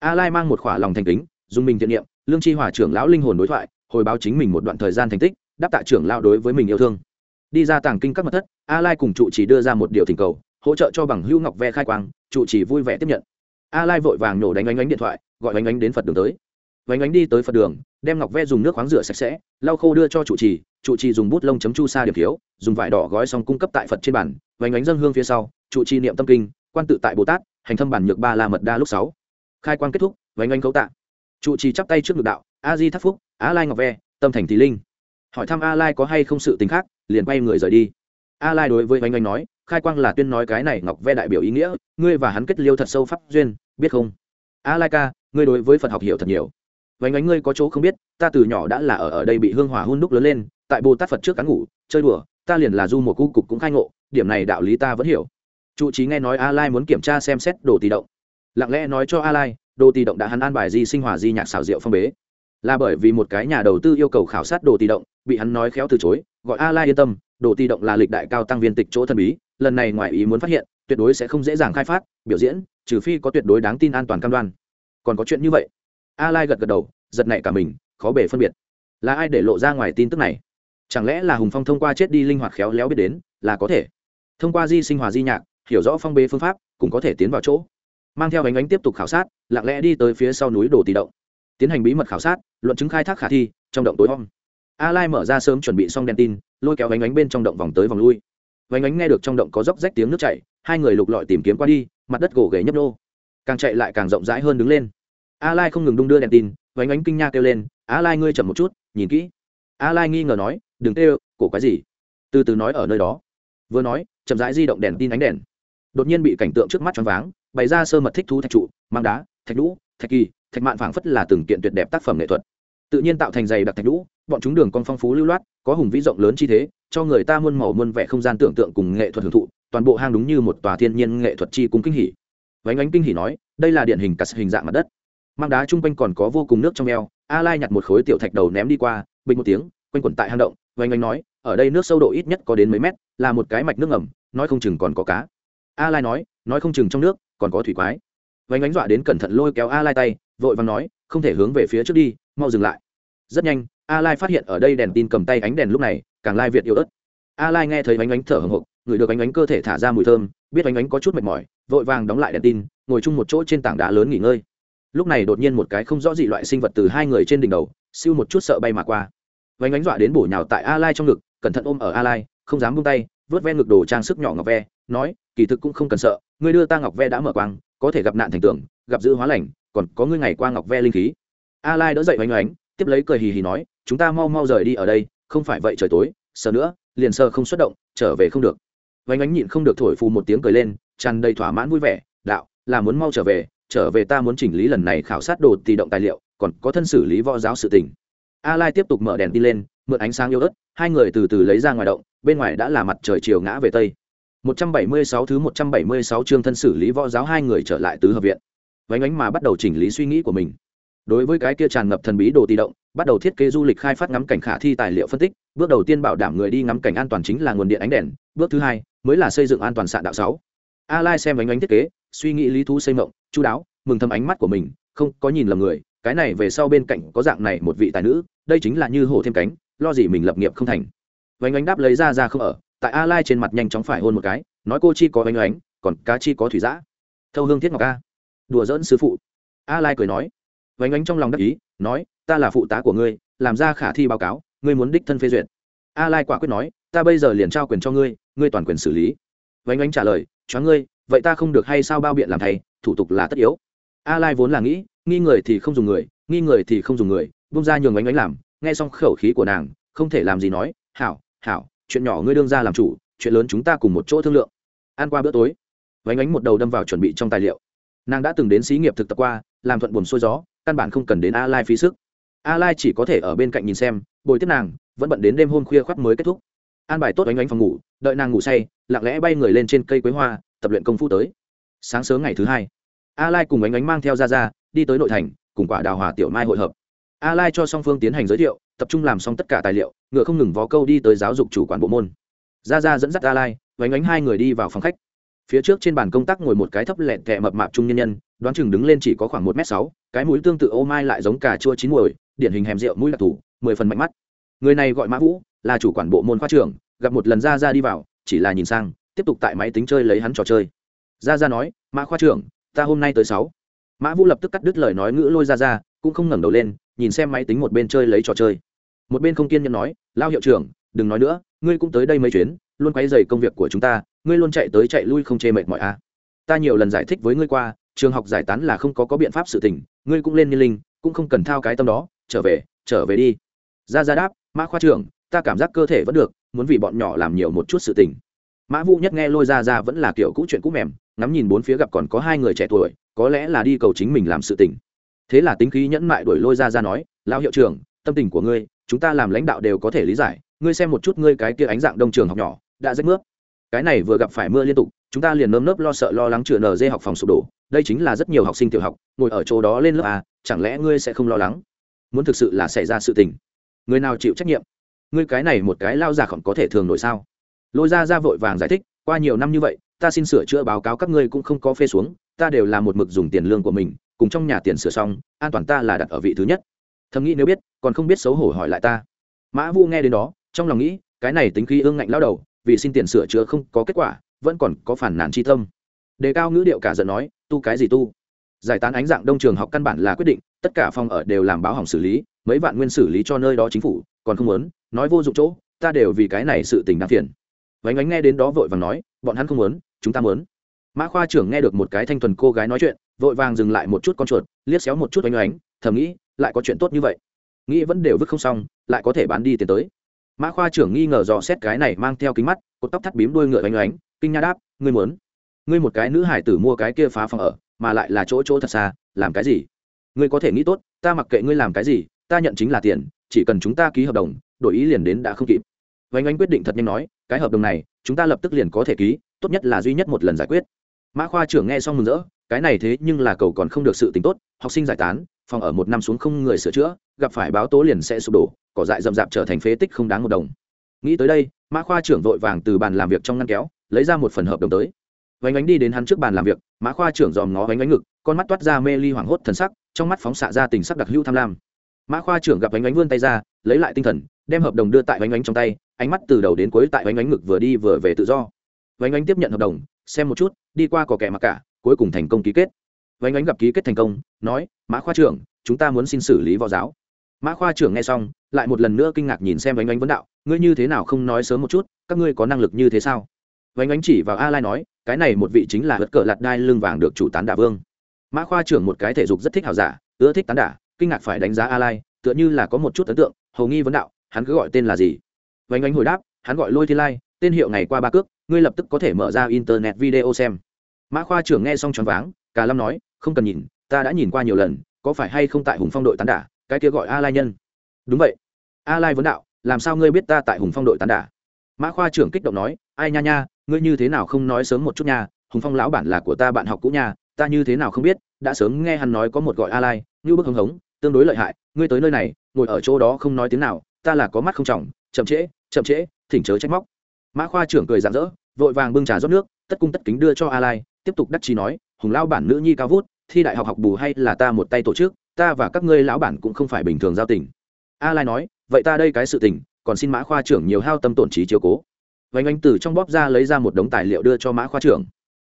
a lai mang một khỏa lòng thành kính, dùng mình thiện niệm, lương chi hòa trưởng lão linh hồn đối thoại, hồi báo chính mình một đoạn thời gian thành tích, đáp tạ trưởng lão đối với mình yêu thương. Đi ra tàng kinh các mật thất a lai cùng trụ chỉ đưa ra một điều thỉnh cầu, hỗ trợ cho bằng hưu ngọc ve khai quang, trụ chỉ vui vẻ tiếp nhận. A lai vội vàng nổ đánh ánh ánh điện thoại, gọi ánh ánh đến phật đường tới. Ánh ánh đi tới phật đường, đem ngọc ve dùng nước khoáng rửa sạch sẽ, lau khô đưa cho trụ trì trụ trì dùng bút lông chấm chu sa điểm thiếu dùng vải đỏ gói xong cung cấp tại phật trên bản Ánh ánh dân hương phía sau, trụ trì niệm tâm kinh, quan tự tại bồ tát, hành thâm bản nhược ba la mật đa lúc sáu khai quang kết thúc vánh anh cấu tạ. Trụ trì chắp tay trước ngực đạo, a di thắc phúc, a lai ngọc ve, tâm thành thì linh. Hỏi thăm a lai có hay không sự tính khác, liền quay người rời đi. A lai đối với vánh anh nói, khai quang là tuyên nói cái này ngọc ve đại biểu ý nghĩa, ngươi và hắn kết liêu thật sâu pháp duyên, biết không? A lai ca, ngươi đối với phật học hiểu thật nhiều. Vánh ánh ngươi có chỗ không biết, ta từ nhỏ đã là ở ở đây bị hương hỏa hun đúc lớn lên, tại bồ tát phật trước cán ngủ, chơi đùa, ta liền là du một cu cục cũng khai ngộ, điểm này đạo lý ta vẫn hiểu. Trụ trí nghe nói a lai muốn kiểm tra xem xét đồ tỷ động lặng lẽ nói cho a lai, đồ tì động đã hắn an bài di sinh hòa di nhạc xảo diệu phong bế. Là bởi vì một cái nhà đầu tư yêu cầu khảo sát đồ tì động, bị hắn nói khéo từ chối, gọi a lai yên tâm, đồ tì động là lịch đại cao tăng viên tịch chỗ thần bí, lần này ngoài ý muốn phát hiện, tuyệt đối sẽ không dễ dàng khai phát, biểu diễn, trừ phi có tuyệt đối đáng tin an toàn cam đoan. Còn có chuyện như vậy. A lai gật gật đầu, giật nảy cả mình, khó bể phân biệt. Là ai để lộ ra ngoài tin tức này? Chẳng lẽ là hùng phong thông qua chết đi linh hoạt khéo léo biết đến, là có thể? Thông qua di sinh hòa di nhạc, hiểu rõ phong bế phương pháp, cũng có thể tiến vào chỗ mang theo ánh ánh tiếp tục khảo sát, lặng lẽ đi tới phía sau núi đồ tì động. Tiến hành bí mật khảo sát, luận chứng khai thác khả thi, trong động tối om. A lai mở ra sớm chuẩn bị xong đèn tin, lôi kéo ánh ánh bên trong động vòng tới vòng lui. Ánh ánh nghe được trong động có dốc rách tiếng nước chảy, hai người lục lọi tìm kiếm qua đi, mặt đất gỗ ghề nhấp nô. Càng chạy lại càng rộng rãi hơn đứng lên. A lai không ngừng đung đưa đèn tin, ánh ánh kinh nha kêu lên, a lai ngươi chậm một chút, nhìn kỹ. A lai nghi ngờ nói, đừng kêu, cổ cái gì? Từ từ nói ở nơi đó. Vừa nói, chậm rãi di động đèn tin ánh đèn. Đột nhiên bị cảnh tượng trước mắt choáng váng bày ra sơ mật thích thú thạch trụ mang đá, thạch lũ, thạch kỳ, thạch mạn phảng phất là từng kiện tuyệt đẹp tác phẩm nghệ thuật. Tự nhiên tạo thành dày đặc thạch lũ, bọn chúng đường con phong phú lưu loát, có hùng vĩ rộng lớn chi thế, cho người ta muôn màu muôn vẻ không gian tưởng tượng cùng nghệ thuật hưởng thụ, toàn bộ hang đúng như một tòa thiên nhiên nghệ thuật chi cung kinh hỉ. Vánh ánh kinh hỉ nói, đây là điện hình cắt hình dạng mặt đất. Mang đá chung quanh còn có vô cùng nước trong eo, a lai nhặt một khối tiểu thạch đầu ném đi qua, bình một tiếng, quanh quẩn tại hang động, vánh ánh nói, ở đây nước sâu độ ít nhất có đến mấy mét, là một cái mạch nước ngầm, nói không chừng còn có cá. A lai nói nói không chừng trong nước còn có thủy quái. Vánh ánh dọa đến cẩn thận lôi kéo a lai tay, vội vàng nói, không thể hướng về phía trước đi, mau dừng lại. Rất nhanh, a lai phát hiện ở đây đèn tin cầm tay ánh đèn lúc này, càng lai việt yếu ớt. A lai nghe thấy vánh ánh thở hồng hộc, người được vánh ánh cơ thể thả ra mùi thơm, biết vánh ánh có chút mệt mỏi, vội vàng đóng lại đèn tin, ngồi chung một chỗ trên tảng đá lớn nghỉ ngơi. Lúc này đột nhiên một cái không rõ gì loại sinh vật từ hai người trên đỉnh đầu, siêu một chút sợ bay mà qua. Vánh ánh dọa đến bổ nhào tại a lai trong ngực, cẩn thận ôm ở a lai, không dám buông tay, vớt ve ngực đồ trang sức nhỏ ngọc ve, nói kỳ thực cũng không cần sợ, ngươi đưa ta ngọc ve đã mở quang, có thể gặp nạn thành tưởng gặp dữ hóa lành, còn có ngươi ngày qua ngọc ve linh khí. A lai đỡ dậy oanh oánh tiếp lấy cười hì hì nói, chúng ta mau mau rời đi ở đây, không phải vậy trời tối, sợ nữa, liền sơ không xuất động, trở về không được. Oanh oánh nhịn không được thổi phù một tiếng cười lên, tràn đầy thỏa mãn vui vẻ, đạo, là muốn mau trở về trở về ta muốn chỉnh lý lần này khảo sát đồ tì động tài liệu, còn có thân xử lý võ giáo sự tình. A lai tiếp tục mở đèn đi lên, mượn ánh sáng yếu ớt, hai người từ từ lấy ra ngoài động, bên ngoài đã là mặt trời chiều ngã về tây. 176 thứ 176 chương thân xử lý võ giáo hai người trở lại tứ hợp viện. Vánh ánh mà bắt đầu chỉnh lý suy nghĩ của mình. Đối với cái kia tràn ngập thần bí đồ tì động, bắt đầu thiết kế du lịch khai phát ngắm cảnh khả thi tài liệu phân tích, bước đầu tiên bảo đảm người đi ngắm cảnh an toàn chính là nguồn điện ánh đèn, bước thứ hai, mới là xây dựng an toàn sạn đạo 6. a lai xem vánh ánh thiết kế, suy nghĩ lý thú xây mộng chu đáo, mừng thầm ánh mắt của mình, không có nhìn lầm người, cái này về sau bên cạnh có dạng này một vị tài nữ, đây chính là như hổ thêm cánh, lo gì mình lập nghiệp không thành. Vánh ánh đáp lấy ra ra không ở tại a lai trên mặt nhanh chóng phải hôn một cái, nói cô chi có vánh ánh, còn cá chi có thủy giã thâu hương thiết ngọc a. Đùa dỡn sư phụ. A lai cười nói. Vánh ánh trong lòng đắc ý, nói, ta là phụ tá của ngươi, làm ra khả thi báo cáo, ngươi muốn đích thân phê duyệt. A lai quả quyết nói, ta bây giờ liền trao quyền cho ngươi ngươi toàn quyền xử lý. Vánh ánh trả lời cho ngươi, vậy ta không được hay sao bao biện làm thầy, thủ tục là tất yếu. A lai vốn là nghĩ, nghi người thì không dùng người, nghi người thì không dùng người bung ra nhường ánh ánh làm, nghe xong khẩu khí của nàng, không thể làm gì nói, hảo hảo chuyện nhỏ ngươi đương ra làm chủ, chuyện lớn chúng ta cùng một chỗ thương lượng. Ăn qua bữa tối, vánh ánh một đầu đâm vào chuẩn bị trong tài liệu. Nàng đã từng đến xí nghiệp thực tập qua, làm thuận buồn xuôi gió, căn bản không cần đến a lai phí sức. A lai chỉ có thể ở bên cạnh nhìn xem, bồi tiếp nàng, vẫn bận đến đêm hôm khuya khoác mới kết thúc. An bài tốt oanh oanh phòng ngủ, đợi nàng ngủ say, lặng lẽ bay người lên trên cây quế hoa, tập luyện công phu tới. Sáng sớm ngày thứ hai a lai cùng oanh oanh mang theo ra ra đi tới nội thành, cùng quả đào hòa tiểu mai hội hợp a lai cho song phương tiến hành giới thiệu, tập trung làm xong tất cả tài liệu, ngựa không ngừng vó câu đi tới giáo dục chủ quản bộ môn. Ra ra dẫn dắt a lai vánh ánh hai người đi vào phòng khách. Phía trước trên bàn công tác ngồi một cái thấp lẹn kẹ mập mạp trung nhân nhân, đoán chừng đứng lên chỉ có khoảng một m sáu, cái mũi tương tự ô mai lại giống cà chua chín muồi, điển hình hèm rượu mũi đặc thù, mười phần mạnh mắt. Người này gọi mã vũ, là chủ quản bộ môn khoa trưởng, gặp một lần ra ra đi vào, chỉ là nhìn sang, tiếp tục tại máy tính chơi lấy hắn trò chơi. Ra ra nói, mã khoa trưởng, ta hôm nay tới sáu. Mã vũ lập tức cắt đứt lời nói ngữ lôi ra ra, cũng không ngẩng đầu lên nhìn xem máy tính một bên chơi lấy trò chơi. Một bên không kiên nhẫn nói, lao hiệu trưởng, đừng nói nữa, ngươi cũng tới đây mấy chuyến, luôn quấy dày công việc của chúng ta, ngươi luôn chạy tới chạy lui không chê mệt mỏi a à. ta nhiều lần giải thích với ngươi qua, trường học giải tán là không có có biện pháp sự tình, ngươi cũng lên niên linh, cũng không cần thao cái tâm đó, trở về trở về đi. Ra ra đáp, mã khoa trưởng, ta cảm giác cơ thể vẫn được, muốn vì bọn nhỏ làm nhiều một chút sự tình. Mã vũ nhất nghe lôi ra ra vẫn là kiểu cũ chuyện cũ mềm, ngắm nhìn bốn phía gặp còn có hai người trẻ tuổi, có lẽ là đi cầu chính mình làm sự tình thế là tính khí nhẫn mại đuổi lôi ra ra nói lao hiệu trưởng, tâm tình của ngươi, chúng ta làm lãnh đạo đều có thể lý giải. Ngươi xem một chút ngươi cái kia ánh dạng đông trường học nhỏ, đã rách nước cái này vừa gặp phải mưa liên tục, chúng ta liền nơm nớp lo sợ lo lắng chữa nở dê học phòng sụp đổ. Đây chính là rất nhiều học sinh tiểu học, ngồi ở chỗ đó lên lớp à chẳng lẽ ngươi sẽ không lo lắng? Muốn thực sự là xảy ra sự tình. Người nào chịu trách nhiệm? Ngươi cái này một cái lao già còn có thể thường nổi sao? Lôi ra ra vội vàng giải thích, qua nhiều năm như vậy, ta xin sửa chữa báo cáo các ngươi cũng không có phê xuống, ta đều là một mực dùng tiền lương của mình cùng trong nhà tiền sửa xong, an toàn ta là đặt ở vị thứ nhất. Thầm nghĩ nếu biết, còn không biết xấu hổ hỏi lại ta. Mã vu nghe đến đó, trong lòng nghĩ, cái này tính khí ương ngạnh lao đầu, vì xin tiền sửa chữa không có kết quả, vẫn còn có phản nản chi tâm. Đề cao ngữ điệu cả giận nói, tu cái gì tu? Giải tán ánh dạng đông trường học căn bản là quyết định, tất cả phòng ở đều làm báo hỏng xử lý, mấy vạn nguyên xử lý cho nơi đó chính phủ, còn không muốn, nói vô dụng chỗ, ta đều vì cái này sự tình đáng phiền. Vánh ánh nghe đến đó vội vàng nói, bọn hắn không muốn, chúng ta muốn. Mã khoa trưởng nghe được một cái thanh thuần cô gái nói chuyện vội vàng dừng lại một chút con chuột, liếc xéo một chút oanh oánh, thầm nghĩ, lại có chuyện tốt như vậy. Nghĩ vẫn đều vứt không xong, lại có thể bán đi tiền tới. Mã khoa trưởng nghi ngờ dò xét cái này mang theo kính mắt, cột tóc thắt bím đuôi ngựa oanh oánh, kinh nha đáp, ngươi muốn? Ngươi một cái nữ hải tử mua cái kia phá phòng ở, mà lại là chỗ chỗ thật xa, làm cái gì? Ngươi có thể nghĩ tốt, ta mặc kệ ngươi làm cái gì, ta nhận chính là tiền, chỉ cần chúng ta ký hợp đồng, đổi ý liền đến đã không kịp. Vánh anh quyết định thật nhanh nói, cái hợp đồng này, chúng ta lập tức liền có thể ký, tốt nhất là duy nhất một lần giải quyết. Mã khoa trưởng nghe xong mừng rỡ cái này thế nhưng là cầu còn không được sự tính tốt, học sinh giải tán, phòng ở một năm xuống không người sửa chữa, gặp phải báo tố liền sẽ sụp đổ, cỏ dại rậm rạp trở thành phế tích không đáng một đồng. Nghĩ tới đây, mã khoa trưởng vội vàng từ bàn làm việc trong ngăn kéo, lấy ra một phần hợp đồng tới. Vánh ánh đi đến hắn trước bàn làm việc, mã khoa trưởng dòm ngó vánh ánh ngực, con mắt toát ra mê ly hoảng hốt thần sắc, trong mắt phóng xạ ra tình sắc đặc hữu tham lam. Mã khoa trưởng gặp vánh ánh vươn tay ra, lấy lại tinh thần, đem hợp đồng đưa tại vánh ánh trong tay, ánh mắt từ đầu đến cuối tại vánh ánh ngực vừa đi vừa về tự do. Vánh ánh tiếp nhận hợp đồng, xem một chút, đi qua cỏ kẻ mặc cả cuối cùng thành công ký kết. Vánh ánh gặp ký kết thành công, nói, mã khoa trưởng, chúng ta muốn xin xử lý võ giáo. Mã khoa trưởng nghe xong, lại một lần nữa kinh ngạc nhìn xem vánh ánh vấn đạo, ngươi như thế nào không nói sớm một chút, các ngươi có năng lực như thế sao? Vánh ánh chỉ vào a lai nói, cái này một vị chính là hất cờ lạt đai lưng vàng được chủ tán đả vương. Mã khoa trưởng một cái thể dục rất thích hào giả, ưa thích tán đả, kinh ngạc phải đánh giá a lai tựa như là có một chút ấn tượng, hầu nghi vấn đạo, hắn cứ gọi tên là gì? Vánh ánh hồi đáp, hắn gọi lôi thiên lai, tên hiệu ngày qua ba cước, ngươi lập tức có thể mở ra internet video xem mã khoa trưởng nghe xong choáng váng cả lâm nói, không cần nhìn, ta đã nhìn qua nhiều lần, có phải hay không tại hùng phong đội tán đả, cái kia gọi a lai nhân? Đúng vậy. A lai vấn đạo, làm sao ngươi biết ta tại hùng phong đội tán đả? Mã khoa trưởng kích động nói, ai nha nha, ngươi như thế nào không nói sớm một chút nha, hùng phong lão bản là của ta bạn học cũ nha, ta như thế nào không biết, đã sớm nghe hắn nói có một gọi a lai, như bức hống hống, tương đối lợi hại, ngươi tới nơi này, ngồi ở chỗ đó không nói tiếng nào, ta là có mắt không trọng, chậm trễ chậm trễ, thỉnh chớ trách móc. Mã khoa trưởng cười rạng rỡ, vội vàng bưng trà rót nước, tất cung tất kính đưa cho a lai tiếp tục đắc chí nói, hùng lão bản nữ nhi cao vút, thi đại học học bù hay là ta một tay tổ chức, ta và các ngươi lão bản cũng không phải bình thường giao tình. A lai nói, vậy ta đây cái sự tình, còn xin mã khoa trưởng nhiều hao tâm tổn trí chiếu cố. Vánh anh từ trong bóp ra lấy ra một đống tài liệu đưa cho mã khoa trưởng.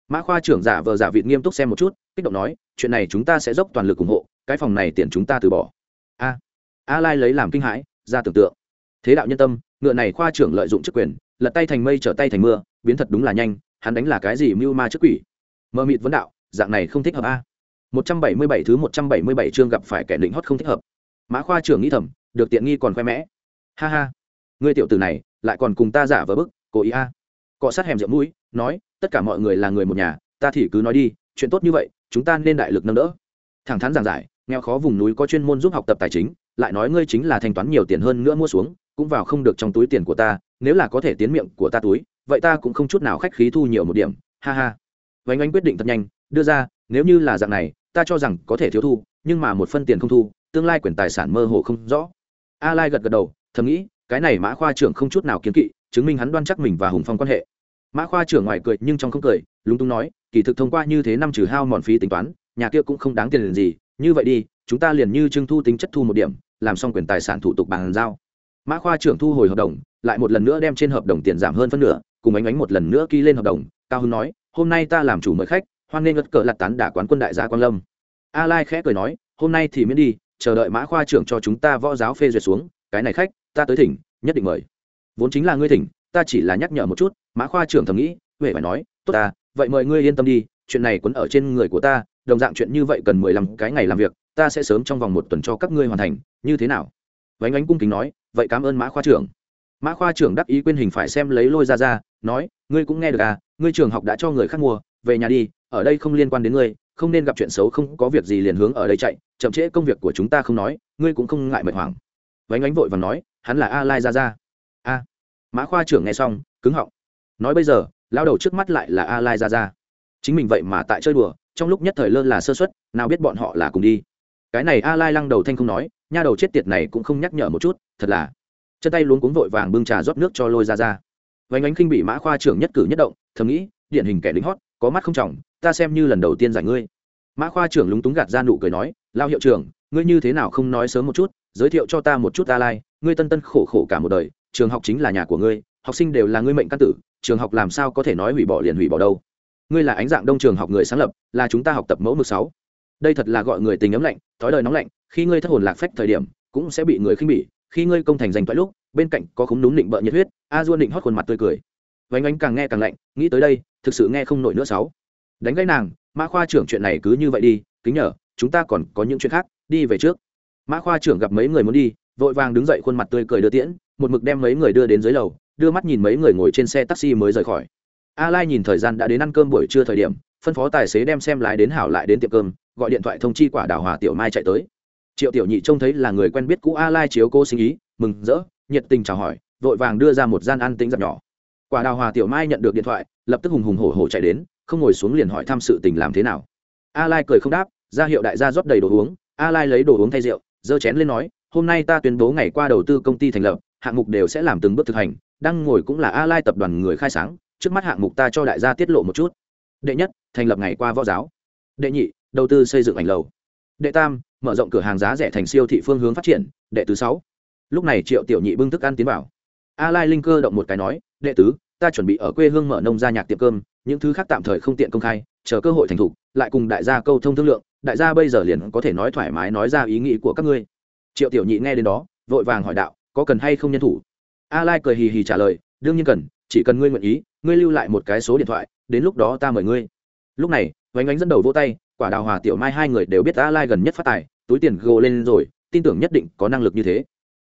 Mã khoa trưởng giả vờ giả vịt nghiêm túc xem một chút, kích động nói, chuyện này chúng ta sẽ dốc toàn lực ủng hộ, cái phòng này tiền chúng ta từ bỏ. A a lai lấy làm kinh hãi, ra tưởng tượng. Thế đạo nhân tâm, ngựa này khoa trưởng lợi dụng chức quyền, lật tay thành mây trở tay thành mưa, biến thật đúng là nhanh, hắn đánh là cái gì mưu ma trước quỷ? Mơ mịt vấn đạo, dạng này không thích hợp a. 177 thứ 177 chương gặp phải kẻ định hót không thích hợp. Mã khoa trưởng nghĩ thầm, được tiện nghi còn khoe mẽ. Ha ha, ngươi tiểu tử này, lại còn cùng ta giả vờ bức, cố ý a. Cọ sát hẻm rượu mũi, nói, tất cả mọi người là người một nhà, ta thì cứ nói đi, chuyện tốt như vậy, chúng ta nên đại lực nâng đỡ. Thẳng thắn giảng giải, nghèo khó vùng núi có chuyên môn giúp học tập tài chính, lại nói ngươi chính là thanh toán nhiều tiền hơn nữa mua xuống, cũng vào không được trong túi tiền của ta, nếu là có thể tiến miệng của ta túi, vậy ta cũng không chút nào khách khí thu nhiều một điểm, ha ha vánh anh quyết định thật nhanh, đưa ra, nếu như là dạng này, ta cho rằng có thể thiếu thu, nhưng mà một phân tiền không thu, tương lai quyền tài sản mơ hồ không rõ. A lai gật gật đầu, thầm nghĩ, cái này mã khoa trưởng không chút nào kiến kỵ, chứng minh hắn đoan chắc mình và hùng phong quan hệ. Mã khoa trưởng ngoài cười nhưng trong không cười, lúng túng nói, kỳ thực thông qua như thế năm trừ hao mòn phí tính toán, nhà kia cũng không đáng tiền gì, như vậy đi, chúng ta liền như trưng thu tính chất thu một điểm, làm xong quyền tài sản thủ tục bàn giao. Mã khoa trưởng thu hồi hợp đồng, lại một lần nữa đem trên hợp đồng tiền giảm hơn phân nửa, cùng ánh ánh một lần nữa ký lên hợp đồng, cao hưng nói hôm nay ta làm chủ mời khách, hoan nên ngất cờ lặt tán đả quán quân đại gia quan lâm. A lai khẽ cười nói, hôm nay thì miễn đi, chờ đợi mã khoa trưởng cho chúng ta võ giáo phê duyệt xuống, cái này khách, ta tới thỉnh, nhất định mời. Vốn chính là ngươi thỉnh, ta chỉ là nhắc nhở một chút, mã khoa trưởng thầm nghĩ, huệ phải nói, tốt ta, vậy mời ngươi yên tâm đi, chuyện này quấn ở trên người của ta, đồng dạng chuyện như vậy cần mười lăm cái ngày làm việc, ta sẽ sớm trong vòng một tuần cho các ngươi hoàn thành, như thế nào? Vánh ánh cung kính nói, vậy cảm ơn mã khoa trưởng. Mã khoa trưởng đắc ý quyên hình phải xem lấy lôi ra ra nói ngươi cũng nghe được à ngươi trường học đã cho người khác mua về nhà đi ở đây không liên quan đến ngươi không nên gặp chuyện xấu không có việc gì liền hướng ở đây chạy chậm trễ công việc của chúng ta không nói ngươi cũng không ngại mệt hoảng. Vánh ánh vội và nói hắn là a lai ra ra a. Mã khoa trưởng nghe xong cứng họng. Nói bây giờ lao đầu trước mắt lại là a lai ra ra chính mình vậy mà tại chơi đùa trong lúc nhất thời lơ là sơ suất, nào biết bọn họ là cùng đi. Cái này a lai lăng đầu thanh không nói nha đầu chết tiệt này cũng không nhắc nhở một chút thật là. Chân tay luống cuống vội vàng bưng trà rót nước cho lôi ra ra vánh ánh khinh bị mã khoa trưởng nhất cử nhất động, thầm nghĩ, điển hình kẻ lính hót, có mắt không trọng, ta xem như lần đầu tiên giải ngươi. Mã khoa trưởng lúng túng gạt ra nụ cười nói, lao hiệu trưởng, ngươi như thế nào không nói sớm một chút, giới thiệu cho ta một chút ta lai ngươi tân tân khổ khổ cả một đời, trường học chính là nhà của ngươi, học sinh đều là ngươi mệnh căn tử, trường học làm sao có thể nói hủy bỏ liền hủy bỏ đâu. Ngươi là ánh dạng đông trường học người sáng lập, là chúng ta học tập mẫu mực sáu. Đây thật là gọi người tình ấm lạnh, thói đời nóng lạnh, khi ngươi thất hồn lạc phách thời điểm, cũng sẽ bị người khinh bỉ, khi ngươi công thành giành toại lúc bên cạnh có khúng núm định bợ nhiệt huyết, a duôn định hót khuôn mặt tươi cười. Vánh ánh càng nghe càng lạnh, nghĩ tới đây, thực sự nghe không nổi nữa sáu. Đánh gãy nàng, mã khoa trưởng chuyện này cứ như vậy đi, kính nhờ, chúng ta còn có những chuyện khác, đi về trước. Mã khoa trưởng gặp mấy người muốn đi, vội vàng đứng dậy khuôn mặt tươi cười đưa tiễn, một mực đem mấy người đưa đến dưới lầu, đưa mắt nhìn mấy người ngồi trên xe taxi mới rời khỏi. A lai nhìn thời gian đã đến ăn cơm buổi trưa thời điểm, phân phó tài xế đem xem lái đến hảo lại đến tiệm cơm, gọi điện thoại thông chi quả đào hòa tiểu mai chạy tới. Triệu tiểu nhị trông thấy là người quen biết cũ a lai chiếu cô sinh ý, mừng rỡ nhiệt tình chào hỏi, vội vàng đưa ra một gian ăn tính giặt nhỏ. Quả đào hòa tiểu mai nhận được điện thoại, lập tức hùng hùng hổ hổ chạy đến, không ngồi xuống liền hỏi thăm sự tình làm thế nào. A lai cười không đáp, ra hiệu đại gia rót đầy đồ uống. A lai lấy đồ uống thay rượu, giơ chén lên nói, hôm nay ta tuyên bố ngày qua đầu tư công ty thành lập, hạng mục đều sẽ làm từng bước thực hành. Đang ngồi cũng là a lai tập đoàn người khai sáng, trước mắt hạng mục ta cho đại gia tiết lộ một chút. Đệ nhất, thành lập ngày qua võ giáo. Đệ nhị, đầu tư xây dựng ảnh lầu. Đệ tam, mở rộng cửa hàng giá rẻ thành siêu thị phương hướng phát triển. Đệ tứ sáu lúc này triệu tiểu nhị bưng thức ăn tiến vào. A lai linh cơ động một cái nói, đệ tứ, ta chuẩn bị ở quê hương mở nông gia nhạc tiệm cơm, những thứ khác tạm thời không tiện công khai, chờ cơ hội thành thục, lại cùng đại gia câu thông thương lượng, đại gia bây giờ liền có thể nói thoải mái nói ra ý nghĩ của các ngươi. Triệu tiểu nhị nghe đến đó, vội vàng hỏi đạo, có cần hay không nhân thủ? A lai cười hì hì trả lời, đương nhiên cần, chỉ cần ngươi nguyện ý, ngươi lưu lại một cái số điện thoại, đến lúc đó ta mời ngươi. Lúc này, vánh ánh dẫn đầu vỗ tay, quả đào hòa tiểu mai hai người đều biết a lai gần nhất phát tài, túi tiền gồ lên rồi, tin tưởng nhất định có năng lực như thế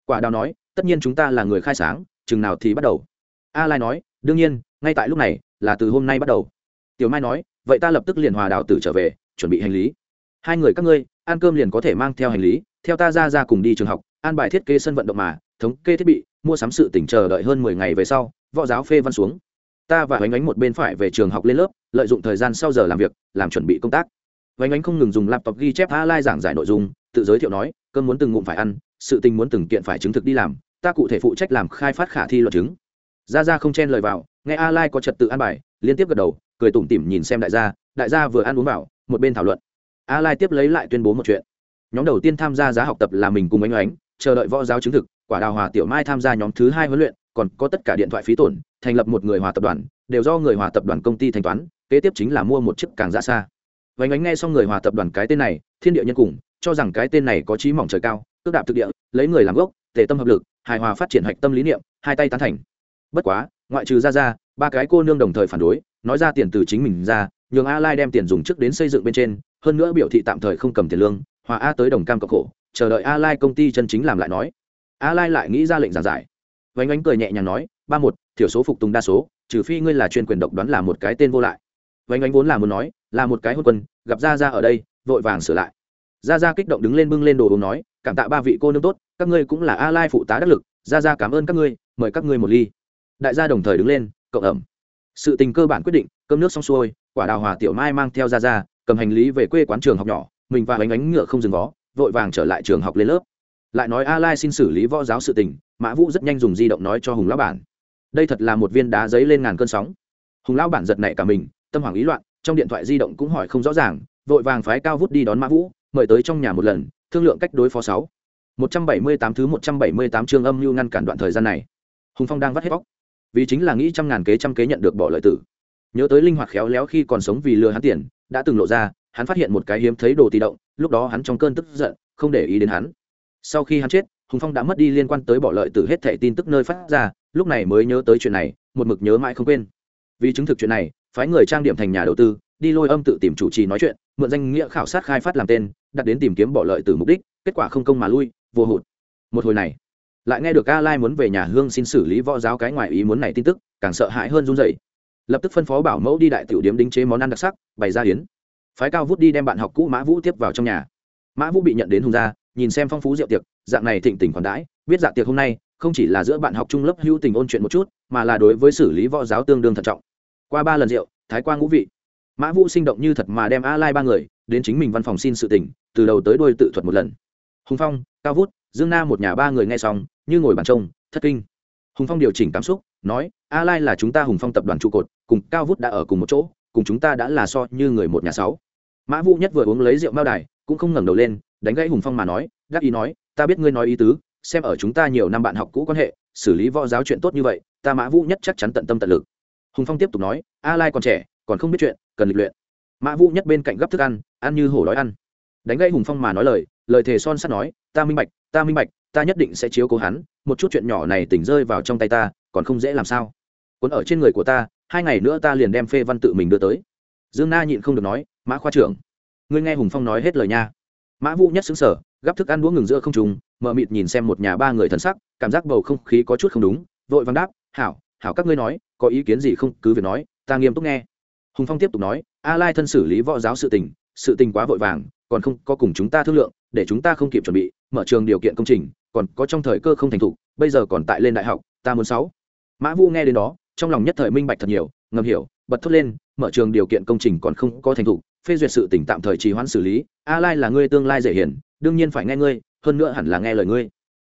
quả đào nói, tất nhiên chúng ta là người khai sáng, chừng nào thì bắt đầu. A lai nói, đương nhiên, ngay tại lúc này, là từ hôm nay bắt đầu. Tiểu mai nói, vậy ta lập tức liền hòa đào tử trở về, chuẩn bị hành lý. Hai người các ngươi, ăn cơm liền có thể mang theo hành lý, theo ta ra ra cùng đi trường học, an bài thiết kế sân vận động mà, thống kê thiết bị, mua sắm sự tỉnh chờ đợi hơn mười ngày về sau, võ giáo phê văn xuống. Ta và oánh ánh một bên phải về trường học lên lớp, lợi dụng thời gian sau giờ làm việc, làm chuẩn bị công tác. Oánh ánh không ngừng dùng laptop ghi chép a lai giảng giải nội dung tự giới thiệu nói, cơm muốn từng ngụm phải ăn, sự tình muốn từng kiện phải chứng thực đi làm, ta cụ thể phụ trách làm khai phát khả thi luật chứng. Ra ra không chen lời vào, nghe a lai có trật tự an bài, liên tiếp gật đầu, cười tủm tỉm nhìn xem đại gia đại gia vừa ăn uống vào, một bên thảo luận. A lai tiếp lấy lại tuyên bố một chuyện. Nhóm đầu tiên tham gia giá học tập là mình cùng anh ánh, chờ đợi võ giáo chứng thực, quả đào hòa tiểu mai tham gia nhóm thứ hai huấn luyện, còn có tất cả điện thoại phí tổn, thành lập một người hòa tập đoàn, đều do người hòa tập đoàn công ty thanh toán, kế tiếp chính là mua một chiếc càng ra xa. Vánh ánh nghe xong người hòa tập đoàn cái tên này, thiên địa nhân cùng cho rằng cái tên này có trí mỏng trời cao, cước đạp thực địa, lấy người làm gốc, tề tâm hợp lực, hài hòa phát triển hạch tâm lý niệm, hai tay tán thành. Bất quá, ngoại trừ ra ra ba cái cô nương đồng thời phản đối, nói ra tiền từ chính mình ra, nhường a lai đem tiền dùng trước đến xây dựng bên trên, hơn nữa biểu thị tạm thời không cầm tiền lương, hòa a tới đồng cam cộng khổ, chờ đợi a lai công ty chân chính làm lại nói. A lai lại nghĩ ra lệnh giảng giải. Vánh ánh cười nhẹ nhàng nói, ba một, thiểu số phục tùng đa số, trừ phi ngươi là chuyên quyền độc đoán là một cái tên vô lại. Vánh ánh vốn là muốn nói, là một cái hôn quân, gặp ra ra ở đây, vội vàng sửa lại ra ra kích động đứng lên bưng lên đồ uống nói, cảm tạ ba vị cô nương tốt, các ngươi cũng là a lai phụ tá đắc lực. Ra ra cảm ơn các ngươi, mời các ngươi một ly. Đại gia đồng thời đứng lên, cộng ẩm. Sự tình cơ bản quyết định, cơm nước xong xuôi, quả đào hòa tiểu mai mang theo ra ra cầm hành lý về quê quán trường học nhỏ, mình và bánh ánh ngựa không dừng vó, vội vàng trở lại trường học lên lớp. Lại nói a lai xin xử lý võ giáo sự tình, mã vũ rất nhanh dùng di động nói cho hùng lão bản. Đây thật là một viên đá giấy lên ngàn cơn sóng. Hùng lão bản giật nảy cả mình, tâm hoảng ý loạn, trong điện thoại di động cũng hỏi không rõ ràng, vội vàng phái cao vút đi đón mã vũ mời tới trong nhà một lần, thương lượng cách đối phó sáu. Một trăm bảy mươi tám thứ một trăm bảy mươi tám chương âm mưu ngăn cản đoạn thời gian này. Hùng phong đang vắt hết bóc vì chính là nghĩ trăm ngàn kế trăm kế nhận được bỏ lợi tử. Nhớ tới linh hoạt khéo léo khi còn sống vì lừa hắn tiền, đã từng lộ ra, hắn phát hiện một cái hiếm thấy đồ tì động, lúc đó hắn trong cơn tức giận, không để ý đến hắn. Sau khi hắn chết, hùng phong đã mất đi liên quan tới bỏ lợi từ hết thẻ tin tức nơi phát ra, lúc này mới nhớ tới chuyện này, một mực nhớ mãi không quên. Vì chứng thực chuyện này, phái người trang điểm thành nhà đầu tư đi lôi âm tự tìm chủ trì nói chuyện, mượn danh nghĩa khảo sát khai phát làm tên, đặt đến tìm kiếm bỏ lợi từ mục đích, kết quả không công mà lui, vô hụt. Một hồi này, lại nghe được a lai muốn về nhà hương xin xử lý võ giáo cái ngoài ý muốn này tin tức, càng sợ hãi hơn run rẩy. Lập tức phân phó bảo mẫu đi đại tiểu điếm đính chế món ăn đặc sắc, bày ra hiến phái cao vút đi đem bạn học cũ mã vũ tiếp vào trong nhà. Mã vũ bị nhận đến hùng gia nhìn xem phong phú rượu tiệc, dạng này thịnh tình khoản đãi, biết dạ tiệc hôm nay không chỉ là giữa bạn học trung lớp hữu tình ôn chuyện một chút, mà là đối với xử lý võ giáo tương đương thận trọng. Qua ba lần rượu, thái quang ngũ vị mã vũ sinh động như thật mà đem a lai ba người đến chính mình văn phòng xin sự tình, từ đầu tới đuôi tự thuật một lần. Hùng phong, cao vút, dương nam một nhà ba người nghe xong, như ngồi bàn trông, thất kinh. Hùng phong điều chỉnh cảm xúc, nói, a lai là chúng ta hùng phong tập đoàn trụ cột, cùng cao vút đã ở cùng một chỗ, cùng chúng ta đã là so như người một nhà sáu. Mã vũ nhất vừa uống lấy rượu mao đài, cũng không ngẩng đầu lên, đánh gãy hùng phong mà nói gác ý nói, ta biết ngươi nói ý tứ, xem ở chúng ta nhiều năm bạn học cũ quan hệ, xử lý võ giáo chuyện tốt như vậy, ta mã vũ nhất chắc chắn tận tâm tận lực. Hùng phong tiếp tục nói, a lai còn trẻ, còn không biết chuyện cần lịch luyện. Mã vũ nhất bên cạnh gấp thức ăn ăn như hổ đói ăn. Đánh gãy hùng phong mà nói lời lời thề son sắt nói, ta minh bạch, ta minh bạch, ta nhất định sẽ chiếu cố hắn, một chút chuyện nhỏ này tỉnh rơi vào trong tay ta, còn không dễ làm sao. Cuốn ở trên người của ta, hai ngày nữa ta liền đem phê văn tự mình đưa tới. Dương na nhịn không được nói, mã khoa trưởng, ngươi nghe hùng phong nói hết lời nha. Mã vũ nhất xứng sở gắp thức ăn đũa ngừng giữa không trùng mờ mịt nhìn xem một nhà ba người thân sắc, cảm giác bầu không khí có chút không đúng, vội vắng đáp, hảo hảo các ngươi nói, có ý kiến gì không, cứ việc nói, ta nghiêm túc nghe hùng phong tiếp tục nói, a lai thân xử lý võ giáo sự tình sự tình quá vội vàng, còn không có cùng chúng ta thương lượng, để chúng ta không kịp chuẩn bị, mở trường điều kiện công trình, còn có trong thời cơ không thành thục, bây giờ còn tại lên đại học, ta muốn sáu. Mã Vu nghe đến đó, trong lòng nhất thời minh bạch thật nhiều, ngầm hiểu, bật thốt lên, mở trường điều kiện công trình còn không có thành thục, phê duyệt sự tỉnh tạm thời trì hoãn xử lý, a lai là ngươi tương lai dễ hiển, đương nhiên phải nghe ngươi, hơn nữa hẳn là nghe lời ngươi.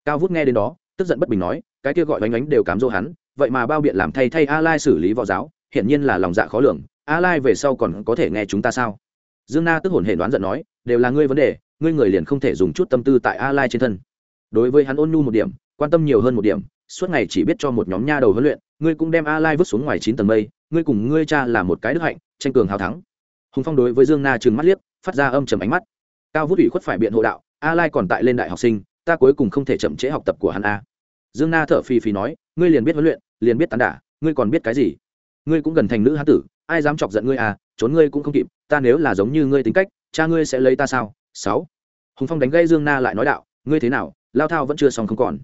Cao vút nghe đến đó, tức giận bất bình nói, cái kia gọi bánh bánh đều cám dỗ hắn, vậy mà bao biện làm thay thay a lai xử lý võ giáo, hiển nhiên là lòng dạ khó lường a lai về sau còn có thể nghe chúng ta sao? Dương na tức hồn hề đoán giận nói, đều là ngươi vấn đề, ngươi người liền không thể dùng chút tâm tư tại a lai trên thân. Đối với hắn ôn nhu một điểm, quan tâm nhiều hơn một điểm, suốt ngày chỉ biết cho một nhóm nha đầu huấn luyện, ngươi cũng đem a lai vứt xuống ngoài chín tầng mây, ngươi cùng ngươi cha là một cái đức hạnh, tranh cường hào thắng. Hùng phong đối với dương na trừng mắt liếc, phát ra âm trầm ánh mắt. Cao vút ủy khuất phải biện hộ đạo, a lai còn tại lên đại học sinh, ta cuối cùng không thể chậm trễ học tập của hắn a. Dương na thở phì phì nói, ngươi liền biết huấn luyện, liền biết tán đả, ngươi còn biết cái gì? Ngươi cũng gần thành nữ hán tử ai dám chọc giận ngươi à trốn ngươi cũng không kịp, ta nếu là giống như ngươi tính cách, cha ngươi sẽ lấy ta sao? Sáu. Hùng phong đánh gây dương na lại nói đạo, ngươi thế nào? Lao thao vẫn chưa xong không còn.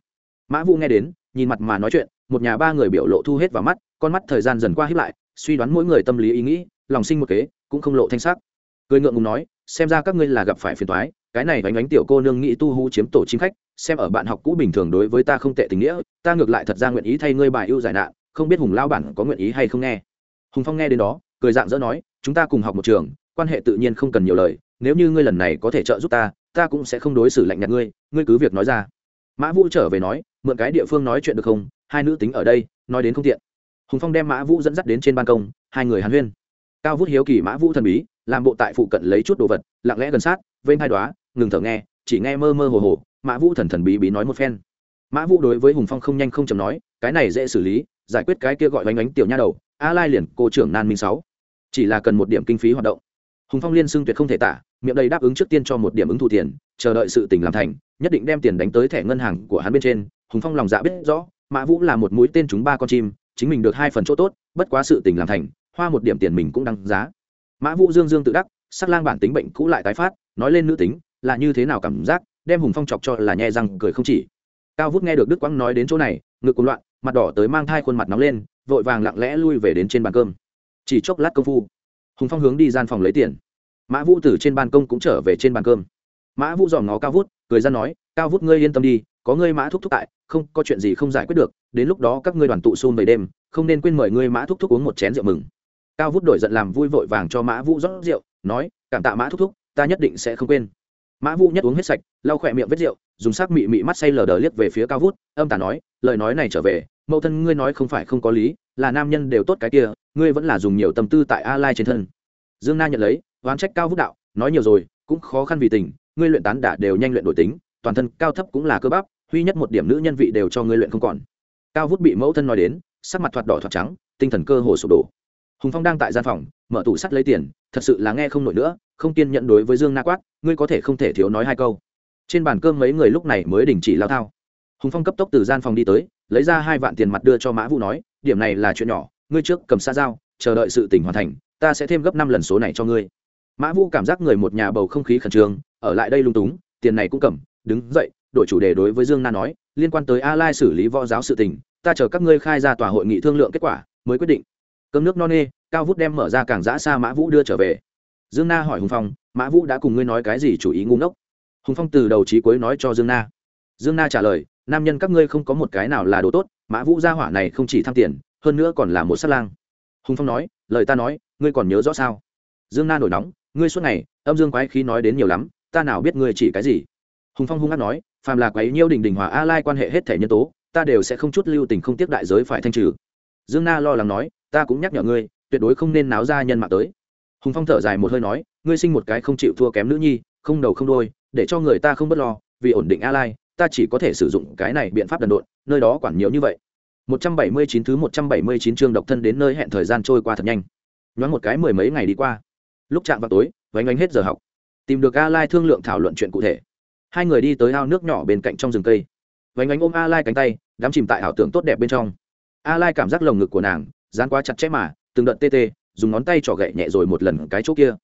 Mã vũ nghe đến, nhìn mặt mà nói chuyện, một nhà ba người biểu lộ thu hết vào mắt, con mắt thời gian dần qua hiếp lại, suy đoán mỗi người tâm lý ý nghĩ, lòng sinh một kế, cũng không lộ thanh sắc. Cười ngượng ngùng nói, xem ra các ngươi là gặp phải phiền toái, cái này bánh bánh tiểu cô nương nghĩ tu hú chiếm tổ chim khách, xem ở bạn học cũ bình thường đối với ta không tệ tình nghĩa, ta ngược lại thật ra nguyện ý thay ngươi bài ưu giải nạn, không biết hùng lao bản có nguyện ý hay không nghe hùng phong nghe đến đó, cười dạng dỡ nói, chúng ta cùng học một trường, quan hệ tự nhiên không cần nhiều lời, nếu như ngươi lần này có thể trợ giúp ta ta cũng sẽ không đối xử lạnh nhạt ngươi ngươi cứ việc nói ra. Mã vũ trở về nói, mượn cái địa phương nói chuyện được không? Hai nữ tính ở đây, nói đến không tiện. Hùng phong đem mã vũ dẫn dắt đến trên ban công, hai người hàn huyên. Cao vút hiếu kỳ mã vũ thần bí, làm bộ tại phụ cận lấy chút đồ vật, lặng lẽ gần sát, vênh hai đoá ngừng thở nghe, chỉ nghe mơ mơ hồ hồ, mã vũ thần thần bí bí nói một phen. Mã vũ đối với hùng phong không nhanh không chầm nói, cái này dễ xử lý, giải quyết cái kia gọi bánh bánh tiểu nha đầu a lai liền cô trưởng nan minh sáu. Chỉ là cần một điểm kinh phí hoạt động. Hùng phong liên xưng tuyệt không thể tả, miệng đầy đáp ứng trước tiên cho một điểm ứng thu tiền, chờ đợi sự tình làm thành, nhất định đem tiền đánh tới thẻ ngân hàng của hắn bên trên. Hùng phong lòng dạ biết rõ, mã vũ là một mũi tên chúng ba con chim, chính mình được hai phần chỗ tốt, bất quá sự tình làm thành, hoa một điểm tiền mình cũng đăng giá. Mã vũ dương dương tự đắc sắc lang bản tính bệnh cũ lại tái phát, nói lên nữ tính, là như thế nào cảm giác, đem hùng phong chọc cho là nhẹ răng cười không chỉ. Cao vút nghe được đức quang nói đến chỗ này, ngực cuồng loạn, mặt đỏ tới mang thai khuôn mặt nóng lên vội vàng lặng lẽ lui về đến trên bàn cơm. Chỉ chốc lát công phu, hùng phong hướng đi gian phòng lấy tiền. Mã vũ từ trên ban công cũng trở về trên bàn cơm. Mã vũ dòm ngó cao vút, cười ra nói, cao vút ngươi yên tâm đi, có ngươi mã thúc thúc tại, không, có chuyện gì không giải quyết được, đến lúc đó các ngươi đoàn tụ xôn về đêm, không nên quên mời ngươi mã thúc thúc uống một chén rượu mừng. Cao vút đổi giận làm vui vội vàng cho mã vũ rót rượu, nói, cảm tạ mã thúc thúc, ta nhất định sẽ không quên. Mã vũ nhất uống hết sạch, lau khỏe miệng vết rượu, dùng sắc mị mị mắt say lờ đờ liếc về phía cao vút, âm tả nói, lời nói này trở về mẫu thân ngươi nói không phải không có lý, là nam nhân đều tốt cái kia, ngươi vẫn là dùng nhiều tâm tư tại a lai trên thân. Dương na nhận lấy, oán trách cao vút đạo, nói nhiều rồi, cũng khó khăn vì tình, ngươi luyện tán đả đều nhanh luyện đổi tính, toàn thân cao thấp cũng là cơ bắp huy nhất một điểm nữ nhân vị đều cho ngươi luyện không còn. Cao vút bị mẫu thân nói đến, sắc mặt thoạt đỏ thoạt trắng, tinh thần cơ hồ sụp đổ. Hùng phong đang tại gian phòng, mở tủ sắt lấy tiền, thật sự là nghe không nổi nữa, không kiên nhận đối với dương na quát, ngươi có thể không thể thiếu nói hai câu. Trên bàn cơm mấy người lúc này mới đình chỉ lao thao. Hùng phong cấp tốc từ gian phòng đi tới lấy ra hai vạn tiền mặt đưa cho mã vũ nói, điểm này là chuyện nhỏ, ngươi trước cầm xa dao chờ đợi sự tỉnh hoàn thành, ta sẽ thêm gấp năm lần số này cho ngươi. Mã vũ cảm giác người một nhà bầu không khí khẩn trương, ở lại đây lung túng, tiền này cũng cầm, đứng dậy. Đổi chủ đề đối với dương na nói, liên quan tới a lai xử lý võ giáo sự tình, ta chờ các ngươi khai ra tòa hội nghị thương lượng kết quả, mới quyết định. Cơm nước no nê, cao vút đem mở ra càng giã xa mã vũ đưa trở về. Dương na hỏi hùng phong, mã vũ đã cùng ngươi nói cái gì, chủ ý ngu ngốc? Hùng phong từ đầu trí cuối nói cho dương na. Dương na trả lời nam nhân các ngươi không có một cái nào là đồ tốt, mã vũ gia hỏa này không chỉ tham tiền, hơn nữa còn là một sát lang. Hùng phong nói, lời ta nói, ngươi còn nhớ rõ sao? Dương na nổi nóng, ngươi suốt ngày, âm dương quái khí nói đến nhiều lắm, ta nào biết ngươi chỉ cái gì? Hùng phong hung hát nói, phàm là quấy nhiêu đình đình hòa a lai quan hệ hết thể nhân tố, ta đều sẽ không chút lưu tình không tiếp đại giới phải thanh trừ. Dương na lo lắng nói, ta cũng nhắc nhở ngươi, tuyệt đối không nên náo ra nhân mạng tới. Hùng phong thở dài một hơi nói, ngươi sinh một cái không chịu thua kém nữ nhi, không đầu không đôi để cho người ta không bất lo, vì ổn định a lai ta chỉ có thể sử dụng cái này biện pháp đần độn, nơi đó quản nhiều như vậy. 179 thứ 179 chương độc thân đến nơi hẹn thời gian trôi qua thật nhanh. Nhoáng một cái mười mấy ngày đi qua. Lúc chạm vào tối, vánh ánh hết giờ học. Tìm được a lai thương lượng thảo luận chuyện cụ thể. Hai người đi tới ao nước nhỏ bên cạnh trong rừng cây. Vánh ánh ôm a lai cánh tay, đắm chìm tại ảo tưởng tốt đẹp bên trong. A lai cảm giác lồng ngực của nàng, dán quá chặt chẽ mà, từng đợt tê tê, dùng ngón tay trỏ gậy nhẹ rồi một lần cái chỗ kia.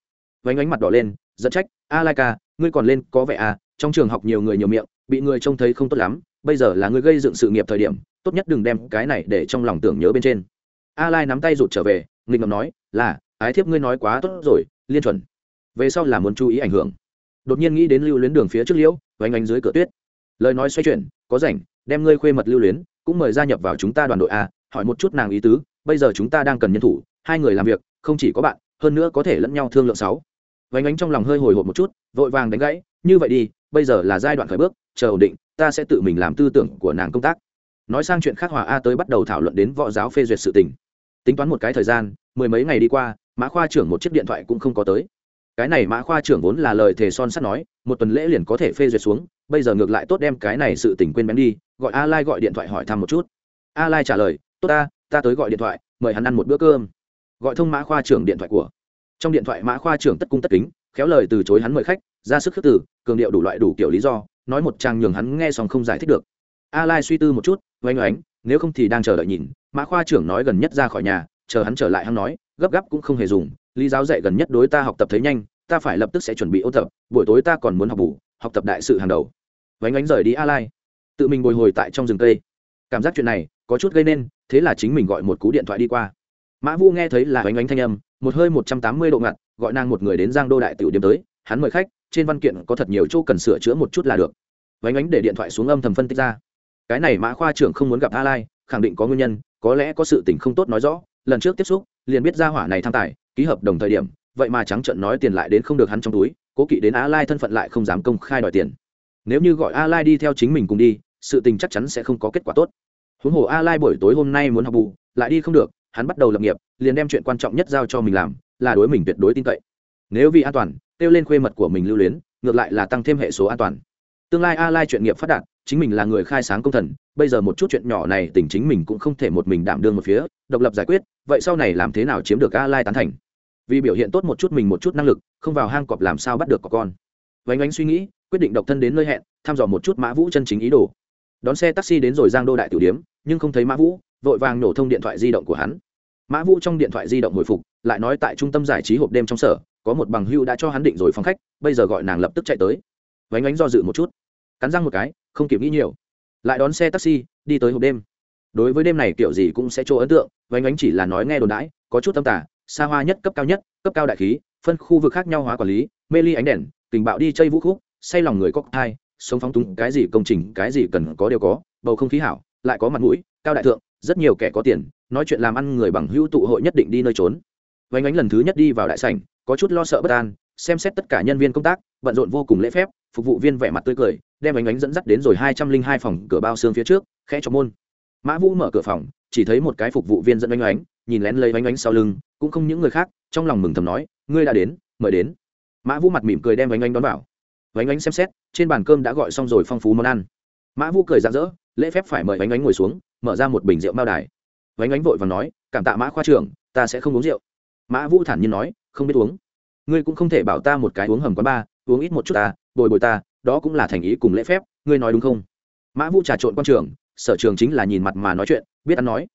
Vánh ánh mặt đỏ lên dẫn trách a lai ca, ngươi còn lên có vẻ à trong trường học nhiều người nhiều miệng bị người trông thấy không tốt lắm, bây giờ là ngươi gây dựng sự nghiệp thời điểm, tốt nhất đừng đem cái này để trong lòng tưởng nhớ bên trên. A lai nắm tay rụt trở về, nghịch ngầm nói, là, ái thiếp ngươi nói quá tốt rồi, liên chuẩn. Về sau là muốn chú ý ảnh hưởng. Đột nhiên nghĩ đến lưu luyến đường phía trước liễu oanh ánh dưới cửa tuyết. Lời nói xoay chuyển, có rảnh, đem ngươi khuê mật lưu luyến, cũng mời gia nhập vào chúng ta đoàn đội a, hỏi một chút nàng ý tứ, bây giờ chúng ta đang cần nhân thủ, hai người làm việc, không chỉ có bạn, hơn nữa có thể lẫn nhau thương lượng sáu. Vánh ánh trong lòng hơi hồi hộp một chút, vội vàng đánh gãy, như vậy đi, bây giờ là giai đoạn khởi bước chờ ổn định, ta sẽ tự mình làm tư tưởng của nàng công tác. Nói sang chuyện khác, hòa a tới bắt đầu thảo luận đến võ giáo phê duyệt sự tình. Tính toán một cái thời gian, mười mấy ngày đi qua, mã khoa trưởng một chiếc điện thoại cũng không có tới. Cái này mã khoa trưởng vốn là lời thề son sắt nói, một tuần lễ liền có thể phê duyệt xuống, bây giờ ngược lại tốt đem cái này sự tình quên bén đi, gọi a lai gọi điện thoại hỏi thăm một chút. A lai trả lời, tốt ta ta tới gọi điện thoại, mời hắn ăn một bữa cơm. Gọi thông mã khoa trưởng điện thoại của. Trong điện thoại mã khoa trưởng tất cung tất kính, khéo lời từ chối hắn mời khách, ra sức khước từ, cường điệu đủ loại đủ kiểu lý do nói một trang nhường hắn nghe xong không giải thích được. A lai suy tư một chút, oanh oánh, nếu không thì đang chờ đợi nhìn. Mã khoa trưởng nói gần nhất ra khỏi nhà, chờ hắn trở lại hắn nói, gấp gáp cũng không hề dùng. Lý giáo dạy gần nhất đối ta học tập thấy nhanh, ta phải lập tức sẽ chuẩn bị ôn tập, buổi tối ta còn muốn học bù, học tập đại sự hàng đầu. Vánh ánh rời đi a lai. Tự mình bồi hồi tại trong rừng cây. Cảm giác chuyện này, có chút gây nên, thế là chính mình gọi một cú điện thoại đi qua. Mã vũ nghe thấy là vánh ánh thanh âm, một hơi một trăm tám mươi độ ngặt, gọi nàng một người đến giang đô đại tiểu điểm tới hắn mời khách, trên văn kiện có thật nhiều chỗ cần sửa chữa một chút là được. Vánh ánh để điện thoại xuống âm thầm phân tích ra. Cái này mã khoa trưởng không muốn gặp a lai, khẳng định có nguyên nhân, có lẽ có sự tình không tốt nói rõ, lần trước tiếp xúc, liền biết ra hỏa này tham tài, ký hợp đồng thời điểm, vậy mà trắng trận nói tiền lại đến không được hắn trong túi, cố kỵ đến a lai thân phận lại không dám công khai đòi tiền. Nếu như gọi a lai đi theo chính mình cùng đi, sự tình chắc chắn sẽ không có kết quả tốt. Huống hồ a lai buổi tối hôm nay muốn học bù, lại đi không được, hắn bắt đầu lập nghiệp, liền đem chuyện quan trọng nhất giao cho mình làm, là đối mình tuyệt đối tin cậy. Nếu vì an toàn kêu lên khuê mật của mình lưu luyến, ngược lại là tăng thêm hệ số an toàn. Tương lai a lai chuyện nghiệp phát đạt, chính mình là người khai sáng công thần, bây giờ một chút chuyện nhỏ này tỉnh chính mình cũng không thể một mình đảm đương một phía, độc lập giải quyết, vậy sau này làm thế nào chiếm được a lai tán thành? Vì biểu hiện tốt một chút mình một chút năng lực, không vào hang cọp làm sao bắt được có con. Vánh ánh suy nghĩ, quyết định độc thân đến nơi hẹn, thăm dò một chút mã vũ chân chính ý đồ. Đón xe taxi đến rồi giang đô đại tử điếm, nhưng không thấy mã vũ, vội vàng nổ thông điện thoại di động của hắn. Mã vũ trong điện thoại di động hồi phục lại nói tại trung tâm giải trí hộp đêm trong sở, có một bằng hưu đã cho hắn định rồi phòng khách, bây giờ gọi nàng lập tức chạy tới. Vánh ánh do dự một chút, cắn răng một cái, không kịp nghĩ nhiều. Lại đón xe taxi, đi tới hộp đêm. Đối với đêm này kiểu gì cũng sẽ chỗ ấn tượng, vánh ánh chỉ là nói nghe đồn đãi, có chút tâm tả xa hoa nhất, cấp cao nhất, cấp cao đại khí, phân khu vực khác nhau hóa quản lý, mê ly ánh đèn tình bạo đi chơi vũ khúc, say lòng người có thai sống phóng túng, cái gì công trình, cái gì cần có đều có, bầu không khí hảo, lại có mặt mũi, cao đại thượng, rất nhiều kẻ có tiền, nói chuyện làm ăn người bằng hữu tụ hội nhất định đi nơi trốn vánh ánh lần thứ nhất đi vào đại sảnh, có chút lo sợ bất an, xem xét tất cả nhân viên công tác, bận rộn vô cùng lễ phép, phục vụ viên vẻ mặt tươi cười, đem ánh ánh dẫn dắt đến rồi hai trăm linh hai phòng cửa bao xương phía trước, khẽ cho môn. Mã vũ mở cửa phòng, chỉ thấy một cái phục vụ viên dẫn ánh ánh, nhìn lén lấy ánh ánh sau lưng, cũng không những người khác, trong lòng mừng thầm nói, ngươi đã đến, mời đến. Mã vũ mặt mỉm cười đem ánh ánh đón vào. Ánh ánh xem xét, trên bàn cơm đã gọi xong rồi phong phú món ăn. Mã vũ cười rạng rỡ, lễ phép phải mời ánh ánh ngồi xuống, mở ra một bình rượu mao đài. Ánh ánh vội và nói, cảm tạ mã khoa trưởng, ta sẽ không uống rượu mã vũ thản nhiên nói, không biết uống. Ngươi cũng không thể bảo ta một cái uống hầm quán ba uống ít một chút ta, bồi bồi ta, đó cũng là thành ý cùng lễ phép, ngươi nói đúng không? Mã vũ trà trộn quan trường, sở trường chính là nhìn mặt mà nói chuyện, biết ăn nói.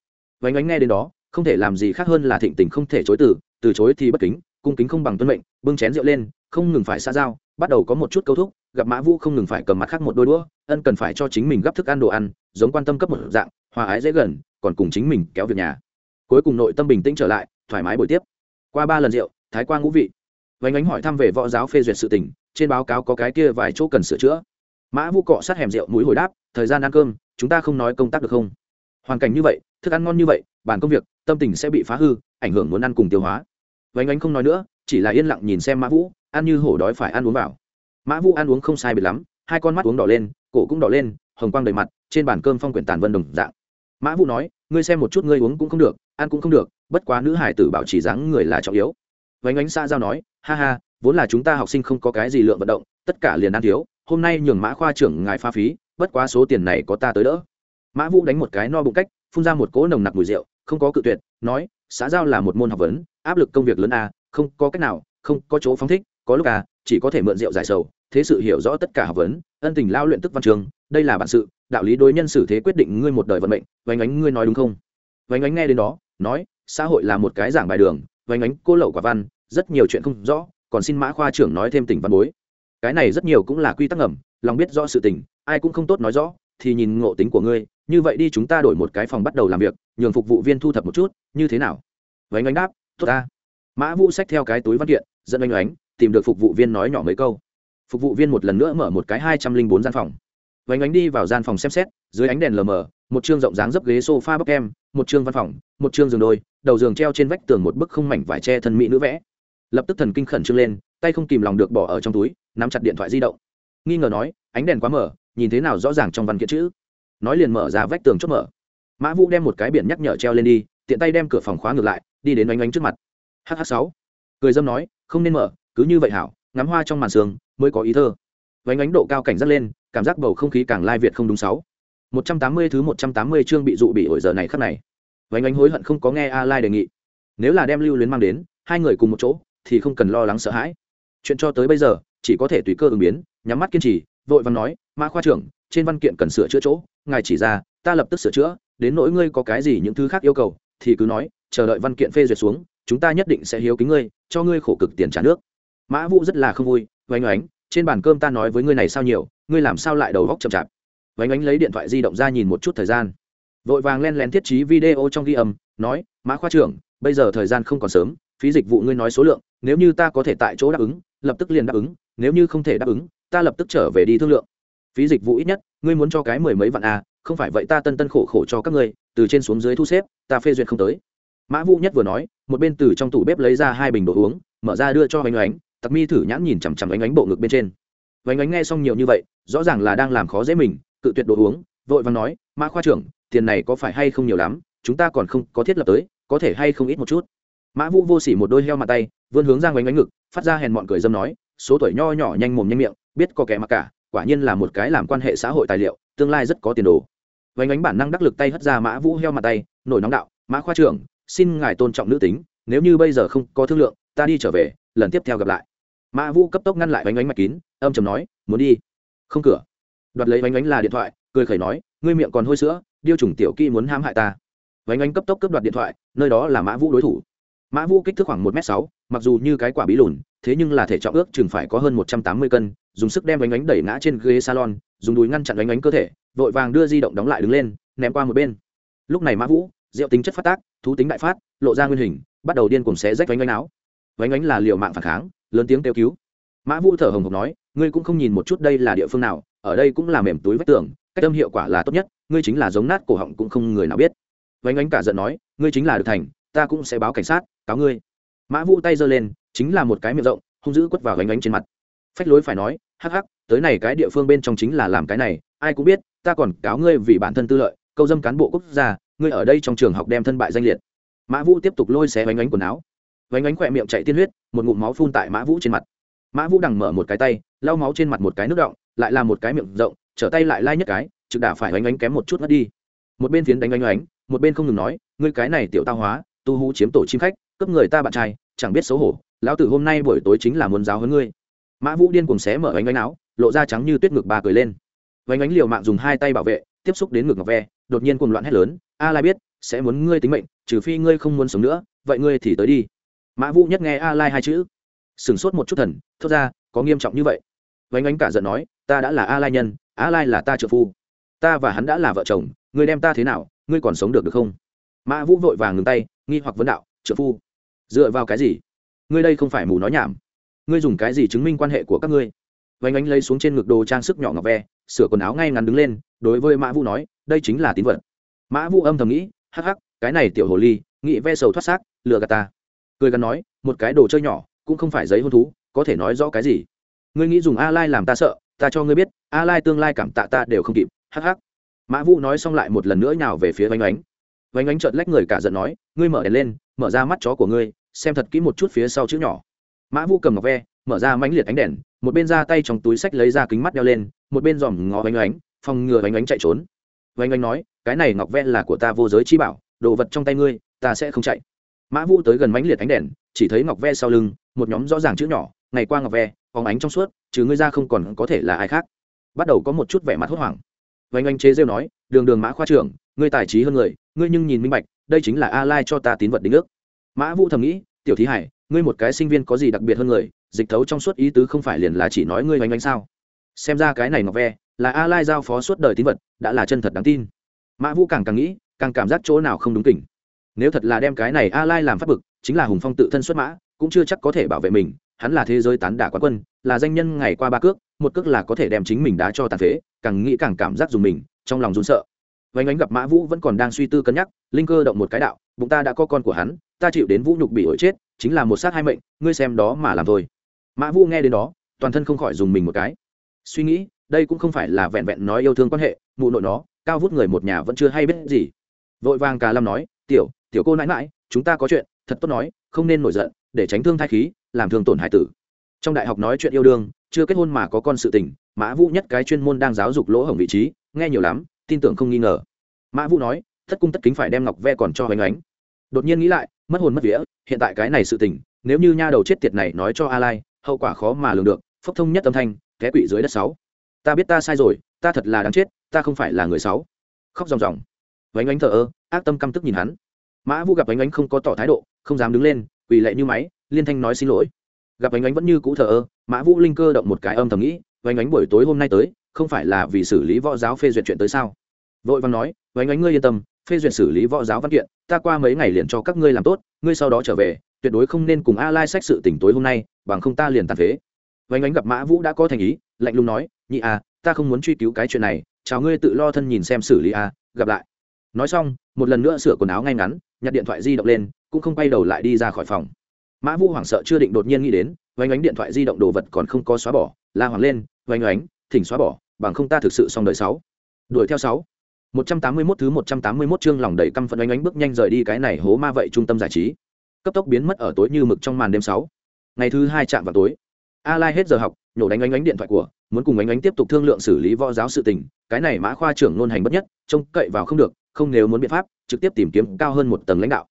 Vánh ánh nghe đến đó, không thể làm gì khác hơn là thịnh tình không thể chối từ từ chối thì bất kính, cung kính không bằng tuân mệnh, bưng chén rượu lên, không ngừng phải xa giao, bắt đầu có một chút câu thúc, gặp mã vũ không ngừng phải cầm mặt khác một đôi đũa, ân cần phải cho chính mình gấp thức ăn đồ ăn, giống quan tâm cấp một dạng, hòa ái dễ gần, còn cùng chính mình kéo việc nhà. Cuối cùng nội tâm bình tĩnh trở lại, thoải mái buổi tiếp qua ba lần rượu, thái quang ngũ vị. Vánh ánh hỏi thăm về võ giáo phê duyệt sự tình, trên báo cáo có cái kia vài chỗ cần sửa chữa. Mã vũ cọ sát hẻm rượu mũi hồi đáp, thời gian ăn cơm, chúng ta không nói công tác được không? Hoàn cảnh như vậy, thức ăn ngon như vậy, bàn công việc, tâm tình sẽ bị phá hư, ảnh hưởng muốn ăn cùng tiêu hóa. Vánh ánh không nói nữa, chỉ là yên lặng nhìn xem mã vũ ăn như hổ đói phải ăn uống vào. Mã vũ ăn uống không sai biệt lắm, hai con mắt uống đỏ lên, cổ cũng đỏ lên, hồng quang đầy mặt, trên bàn cơm phong quyển tàn vân đồng dạng. Mã vũ nói, ngươi xem một chút, ngươi uống cũng không được, ăn cũng không được bất quá nữ hải tử bảo trì dáng người là trọng yếu. Vánh ánh xa giao nói ha ha vốn là chúng ta học sinh không có cái gì lượng vận động tất cả liền ăn thiếu hôm nay nhường mã khoa trưởng ngài pha phí bất quá số tiền này có ta tới đỡ. Mã vũ đánh một cái no bụng cách phun ra một cỗ nồng nặc mùi rượu không có cự tuyệt nói xã giao là một môn học vấn áp lực công việc lớn à, không có cách nào không có chỗ phóng thích có lúc à chỉ có thể mượn rượu giải sầu thế sự hiểu rõ tất cả học vấn ân tình lao luyện tức văn trường đây là bản sự đạo lý đối nhân xử thế quyết định ngươi một đời vận mệnh. Vánh ánh ngươi nói đúng không? Vánh ánh nghe đến đó nói xã hội là một cái giảng bài đường vánh ánh cô lậu quả văn, rất nhiều chuyện không rõ, còn xin mã khoa trưởng nói thêm tình văn bối. Cái này rất nhiều cũng là quy tắc ngầm, lòng biết rõ sự tình, ai cũng không tốt nói rõ, thì nhìn ngộ tính của ngươi, như vậy đi chúng ta đổi một cái phòng bắt đầu làm việc, nhường phục vụ viên thu thập một chút, như thế nào? Vánh Ánh đáp, tốt ta. Mã vũ xách theo cái túi văn kiện, dẫn oanh oánh tìm được phục vụ viên nói nhỏ mấy câu. Phục vụ viên một lần nữa mở một cái hai trăm linh bốn gian phòng. Vánh oánh đi vào gian phòng xem xét, dưới ánh đèn lờ mờ, một chương rộng dáng dấp ghế s o f a bắp em một chương văn phòng, một chương giường đôi đầu giường treo trên vách tường một bức không mảnh vải che thân mỹ nữ vẽ. Lập tức thần kinh khẩn trương lên, tay không kìm lòng được bỏ ở trong túi, nắm chặt điện thoại di động. Nghi ngờ nói, ánh đèn quá mở nhìn thế nào rõ ràng trong văn kiện chữ. Nói liền mở ra vách tường chốt mở. Mã vũ đem một cái biển nhắc nhở treo lên đi, tiện tay đem cửa phòng khóa ngược lại, đi đến oanh oanh trước mặt. Hh sáu. Cười dâm nói, không nên mở, cứ như vậy hảo, ngắm hoa trong màn sương, mới có ý thơ. Oanh oanh độ cao cảnh giác lên, cảm giác bầu không khí càng lai việt không đúng sáu. Một trăm tám mươi thứ một trăm tám mươi chương bị dụ bị ổi giờ này khắc này vánh ánh hối hận không có nghe a lai đề nghị. Nếu là đem lưu luyến mang đến, hai người cùng một chỗ, thì không cần lo lắng sợ hãi. Chuyện cho tới bây giờ, chỉ có thể tùy cơ ứng biến, nhắm mắt kiên trì, vội vàng nói mã khoa trưởng, trên văn kiện cần sửa chữa chỗ, ngài chỉ ra, ta lập tức sửa chữa, đến nỗi ngươi có cái gì những thứ khác yêu cầu, thì cứ nói, chờ đợi văn kiện phê duyệt xuống, chúng ta nhất định sẽ hiếu kính ngươi, cho ngươi khổ cực tiền trả nước. Mã vũ rất là không vui, vánh oánh trên bàn cơm ta nói với ngươi này sao nhiều, ngươi làm sao lại đầu góc chậm chạp? Vánh oánh lấy điện thoại di động ra nhìn một chút thời gian vội vàng len lén thiết trí video trong ghi âm nói mã khoa trưởng bây giờ thời gian không còn sớm phí dịch vụ ngươi nói số lượng nếu như ta có thể tại chỗ đáp ứng lập tức liền đáp ứng nếu như không thể đáp ứng ta lập tức trở về đi thương lượng. Phí dịch vụ ít nhất ngươi muốn cho cái mười mấy vạn a à, không phải vậy ta tân tân khổ khổ cho các ngươi từ trên xuống dưới thu xếp ta phê duyệt không tới. Mã vũ nhất vừa nói một bên từ trong tủ bếp lấy ra hai bình đồ uống mở ra đưa cho oanh oánh tặc mi thử nhãn nhìn chằm chằm oanh oánh bộ ngực bên trên. Oanh oánh nghe xong nhiều như vậy rõ ràng là đang làm khó dễ mình cự tuyệt đồ uống vội vàng nói mã khoa trưởng tiền này có phải hay không nhiều lắm, chúng ta còn không có thiết lập tới, có thể hay không ít một chút. Mã vũ vô s ỉ một đôi heo mặt tay, vươn hướng ra oanh oánh ngực, phát ra hèn mọn cười dâm nói, số tuổi nho nhỏ nhanh mồm nhanh miệng, biết có kẻ mặc cả, quả nhiên là một cái làm quan hệ xã hội tài liệu, tương lai rất có tiền đồ. Vánh ánh bản năng đắc lực tay hất ra mã vũ heo mặt tay, nổi nóng đạo, mã khoa trưởng, xin ngài tôn trọng nữ tính, nếu như bây giờ không có thương lượng, ta đi trở về, lần tiếp theo gặp lại. Mã vũ cấp tốc ngăn lại vánh ánh mạch kín, âm chầm nói, muốn đi. Không cửa. Đoạt lấy vánh ánh là điện thoại, cười khẩy nói, ngươi miệng còn hôi sữa điêu trùng tiểu kỹ muốn hãm hại ta. Vánh ánh cấp tốc cướp đoạt điện thoại, nơi đó là mã vũ đối thủ. Mã vũ kích thước khoảng một m sáu, mặc dù như cái quả bí lùn, thế nhưng là thể trọng ước chừng phải có hơn một trăm tám mươi cân, dùng sức đem vánh ánh đẩy ngã trên ghế salon, dùng đùi ngăn chặn vánh ánh cơ thể, vội vàng đưa di động đóng lại đứng lên, ném qua một bên. Lúc này mã vũ, rượu tính chất phát tác, thú tính đại phát, lộ ra nguyên hình, bắt đầu điên cùng xé rách vánh ánh áo. Vánh ánh là liệu mạng phản kháng, lớn tiếng kêu cứu. Mã vũ thở hồng hộc nói, ngươi cũng không nhìn một chút đây là địa phương nào, ở đây cũng là mềm túi vách tường cách âm hiệu quả là tốt nhất, ngươi chính là giống nát cổ họng cũng không người nào biết. Vánh ánh cả giận nói, ngươi chính là được thành, ta cũng sẽ báo cảnh sát, cáo ngươi. Mã vũ tay giơ lên, chính là một cái miệng rộng, hung dữ quất vào vánh ánh trên mặt. Phách lối phải nói, hắc hắc, tới này cái địa phương bên trong chính là làm cái này, ai cũng biết, ta còn cáo ngươi vì bản thân tư lợi, câu dâm cán bộ quốc gia, ngươi ở đây trong trường học đem thân bại danh liệt. Mã vũ tiếp tục lôi xé vánh ánh quần áo. Vánh ánh khỏe miệng chạy tiên huyết, một ngụm máu phun tại mã vũ trên mặt. Mã vũ đằng mở một cái tay, lau máu trên mặt một cái nước động, lại là một cái miệng rộng trở tay lại lai nhất cái, trực đả phải oanh oánh kém một chút mất đi. Một bên phiến đánh oanh oánh, một bên không ngừng nói, ngươi cái này tiểu tao hóa, tu hú chiếm tổ chim khách, cướp người ta bạn trai, chẳng biết xấu hổ, lão tử hôm nay buổi tối chính là muốn giáo hơn ngươi. Mã vũ điên cùng xé mở oanh oánh áo, lộ ra trắng như tuyết ngực bà cười lên. Oanh oánh liều mạng dùng hai tay bảo vệ, tiếp xúc đến ngực ngọc ve, đột nhiên cùng loạn hét lớn, a lai biết, sẽ muốn ngươi tính mệnh, trừ phi ngươi không muốn sống nữa, vậy ngươi thì tới đi. Mã vũ nhất nghe a lai hai chữ, sửng sốt một chút thần, thốt ra, có nghiêm trọng như vậy? Vánh ánh cả giận nói, ta đã là a lai nhân a lai là ta trợ phu. Ta và hắn đã là vợ chồng, ngươi đem ta thế nào, ngươi còn sống được được không? Mã vũ vội vàng ngừng tay, nghi hoặc vấn đạo, trợ phu. Dựa vào cái gì? Ngươi đây không phải mù nói nhảm. Ngươi dùng cái gì chứng minh quan hệ của các ngươi? Vánh ánh lấy xuống trên ngực đồ trang sức nhỏ ngọc ve, sửa quần áo ngay ngắn đứng lên, đối với mã vũ nói, đây chính là tín vật. Mã vũ âm thầm nghĩ, hắc hắc, cái này tiểu hồ ly nghĩ ve sầu thoát xác, lừa gạt ta. Cười gắn nói, một cái đồ chơi nhỏ, cũng không phải giấy hôn thú, có thể nói rõ cái gì? Ngươi nghĩ dùng a lai làm ta sợ ta cho ngươi biết, a lai tương lai cảm tạ ta đều không kịp, hắc hắc. Mã vũ nói xong lại một lần nữa nhào về phía vánh ánh. Vánh ánh chợt lách người cả giận nói, ngươi mở đèn lên, mở ra mắt chó của ngươi, xem thật kỹ một chút phía sau chữ nhỏ. Mã vũ cầm ngọc ve, mở ra mãnh liệt ánh đèn, một bên ra tay trong túi sách lấy ra kính mắt đeo lên, một bên dòm ngó vánh ánh, phòng ngừa vánh ánh chạy trốn. Vánh ánh nói, cái này ngọc ve là của ta vô giới chi bảo, đồ vật trong tay ngươi, ta sẽ không chạy. Mã vũ tới gần mãnh liệt ánh đèn, chỉ thấy ngọc ve sau lưng, một nhóm rõ ràng chữ nhỏ, ngày qua ngọc ve phóng ánh trong suốt, trừ ngươi ra không còn có thể là ai khác. Bắt đầu có một chút vẻ mặt hốt hoảng. Vánh anh chế rêu nói, đường đường mã khoa trưởng, ngươi tài trí hơn người, ngươi nhưng nhìn minh bạch, đây chính là a lai cho ta tín vật đính ước. Mã vũ thầm nghĩ, tiểu thí hải, ngươi một cái sinh viên có gì đặc biệt hơn người, dịch thấu trong suốt ý tứ không phải liền là chỉ nói ngươi oanh anh sao? Xem ra cái này ngọc ve, là a lai giao phó suốt đời tín vật, đã là chân thật đáng tin. Mã vũ càng càng nghĩ, càng cảm giác chỗ nào không đúng kỉnh. Nếu thật là đem cái này a lai làm phát bực, chính là hùng phong tự thân xuất mã, cũng chưa chắc có thể bảo vệ mình hắn là thế giới tán đả quán quân, là danh nhân ngày qua ba cước, một cước là có thể đem chính mình đá cho tàn phế, càng nghĩ càng cảm giác dùng mình, trong lòng run sợ. Vánh ánh gặp mã vũ vẫn còn đang suy tư cân nhắc, linh cơ động một cái đạo, bụng ta đã có con của hắn, ta chịu đến vũ nhục bị ổi chết, chính là một sát hai mệnh, ngươi xem đó mà làm thôi. Mã vũ nghe đến đó, toàn thân không khỏi dùng mình một cái. Suy nghĩ, đây cũng không phải là vẹn vẹn nói yêu thương quan hệ, mụ nội nó, cao vút người một nhà vẫn chưa hay biết gì. Vội vàng cà lâm nói, tiểu tiểu cô nãi mãi chúng ta có chuyện, thật tốt nói, không nên nổi giận, để tránh thương thai khí làm thương tổn hải tử. Trong đại học nói chuyện yêu đương, chưa kết hôn mà có con sự tình, mã vũ nhất cái chuyên môn đang giáo dục lỗ hổng vị trí, nghe nhiều lắm, tin tưởng không nghi ngờ. Mã vũ nói, thất cung tất kính phải đem ngọc ve còn cho hoành ánh. Đột nhiên nghĩ lại, mất hồn mất vía, hiện tại cái này sự tình, nếu như nha đầu chết tiệt này nói cho a lai, hậu quả khó mà lường được, phốc thông nhất âm thanh, té quỵ dưới đất sáu. Ta biết ta sai rồi, ta thật là đáng chết, ta không phải là người sáu. Khóc ròng ròng. Vánh ánh thờ ơ, ác tâm căm tức nhìn hắn. Mã vũ gặp vánh ánh không có tỏ thái độ, không dám đứng lên, quỳ lệ như máy liên thanh nói xin lỗi. Gặp anh ánh vẫn như cũ thờ ơ, mã vũ linh cơ động một cái âm thầm nghĩ anh ánh buổi tối hôm nay tới, không phải là vì xử lý võ giáo phê duyệt chuyện tới sao? Vội văn nói anh ánh ngươi yên tâm, phê duyệt xử lý võ giáo văn kiện, ta qua mấy ngày liền cho các ngươi làm tốt, ngươi sau đó trở về, tuyệt đối không nên cùng a lai sách sự tỉnh tối hôm nay, bằng không ta liền tàn phế. Vánh ánh gặp mã vũ đã có thành ý, lạnh lùng nói, nhị a ta không muốn truy cứu cái chuyện này, chào ngươi tự lo thân nhìn xem xử lý a gặp lại. Nói xong, một lần nữa sửa quần áo ngay ngắn, nhặt điện thoại di động lên, cũng không quay đầu lại đi ra khỏi phòng mã Vu hoảng sợ chưa định đột nhiên nghĩ đến vánh ánh điện thoại di động đồ vật còn không có xóa bỏ, la hoàng lên vánh ánh thỉnh xóa bỏ, bằng không ta thực sự xong đợi sáu. Đuổi theo sáu. Một trăm tám mươi 181 thứ một trăm tám mươi 181 chương lòng đầy căm phẫn ánh ánh bước nhanh rời đi cái này hố ma vậy trung tâm giải trí. Cấp tốc biến mất ở tối như mực trong màn đêm sáu. Ngày thứ hai chạm vào tối. A lai hết giờ học, nhổ đánh ánh ánh điện thoại của, muốn cùng ánh ánh tiếp tục thương lượng xử lý võ giáo sự tình. Cái này mã khoa trưởng luôn hành bất nhất, trông cậy vào không được, không nếu muốn biện pháp, trực tiếp tìm kiếm cao hơn một tầng lãnh đạo.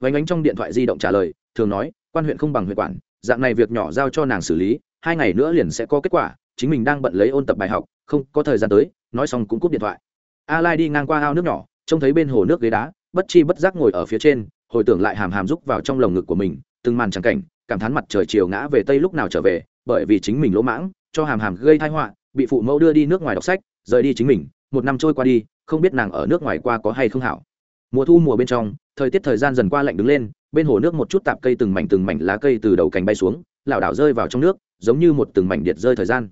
Ánh ánh trong điện thoại di động trả lời, thường nói quan huyện không bằng huyện quản, dạng này việc nhỏ giao cho nàng xử lý, hai ngày nữa liền sẽ có kết quả, chính mình đang bận lấy ôn tập bài học, không có thời gian tới, nói xong cũng cúp điện thoại. A lai đi ngang qua ao nước nhỏ, trông thấy bên hồ nước ghế đá, bất chi bất giác ngồi ở phía trên, hồi tưởng lại hàm hàm rúc vào trong lồng ngực của mình, từng màn trắng cảnh, cảm thán mặt trời chiều ngã về tây lúc nào trở về, bởi vì chính mình lỗ mãng, cho hàm hàm gây thai họa, bị phụ mẫu đưa đi nước ngoài đọc sách, rời đi chính mình, một năm trôi qua đi, không biết nàng ở nước ngoài qua có hay không hảo. Mùa thu mùa bên trong, thời tiết thời gian dần qua lạnh đứng lên bên hồ nước một chút tạp cây từng mảnh từng mảnh lá cây từ đầu cành bay xuống, lảo đảo rơi vào trong nước, giống như một từng mảnh điện rơi thời gian.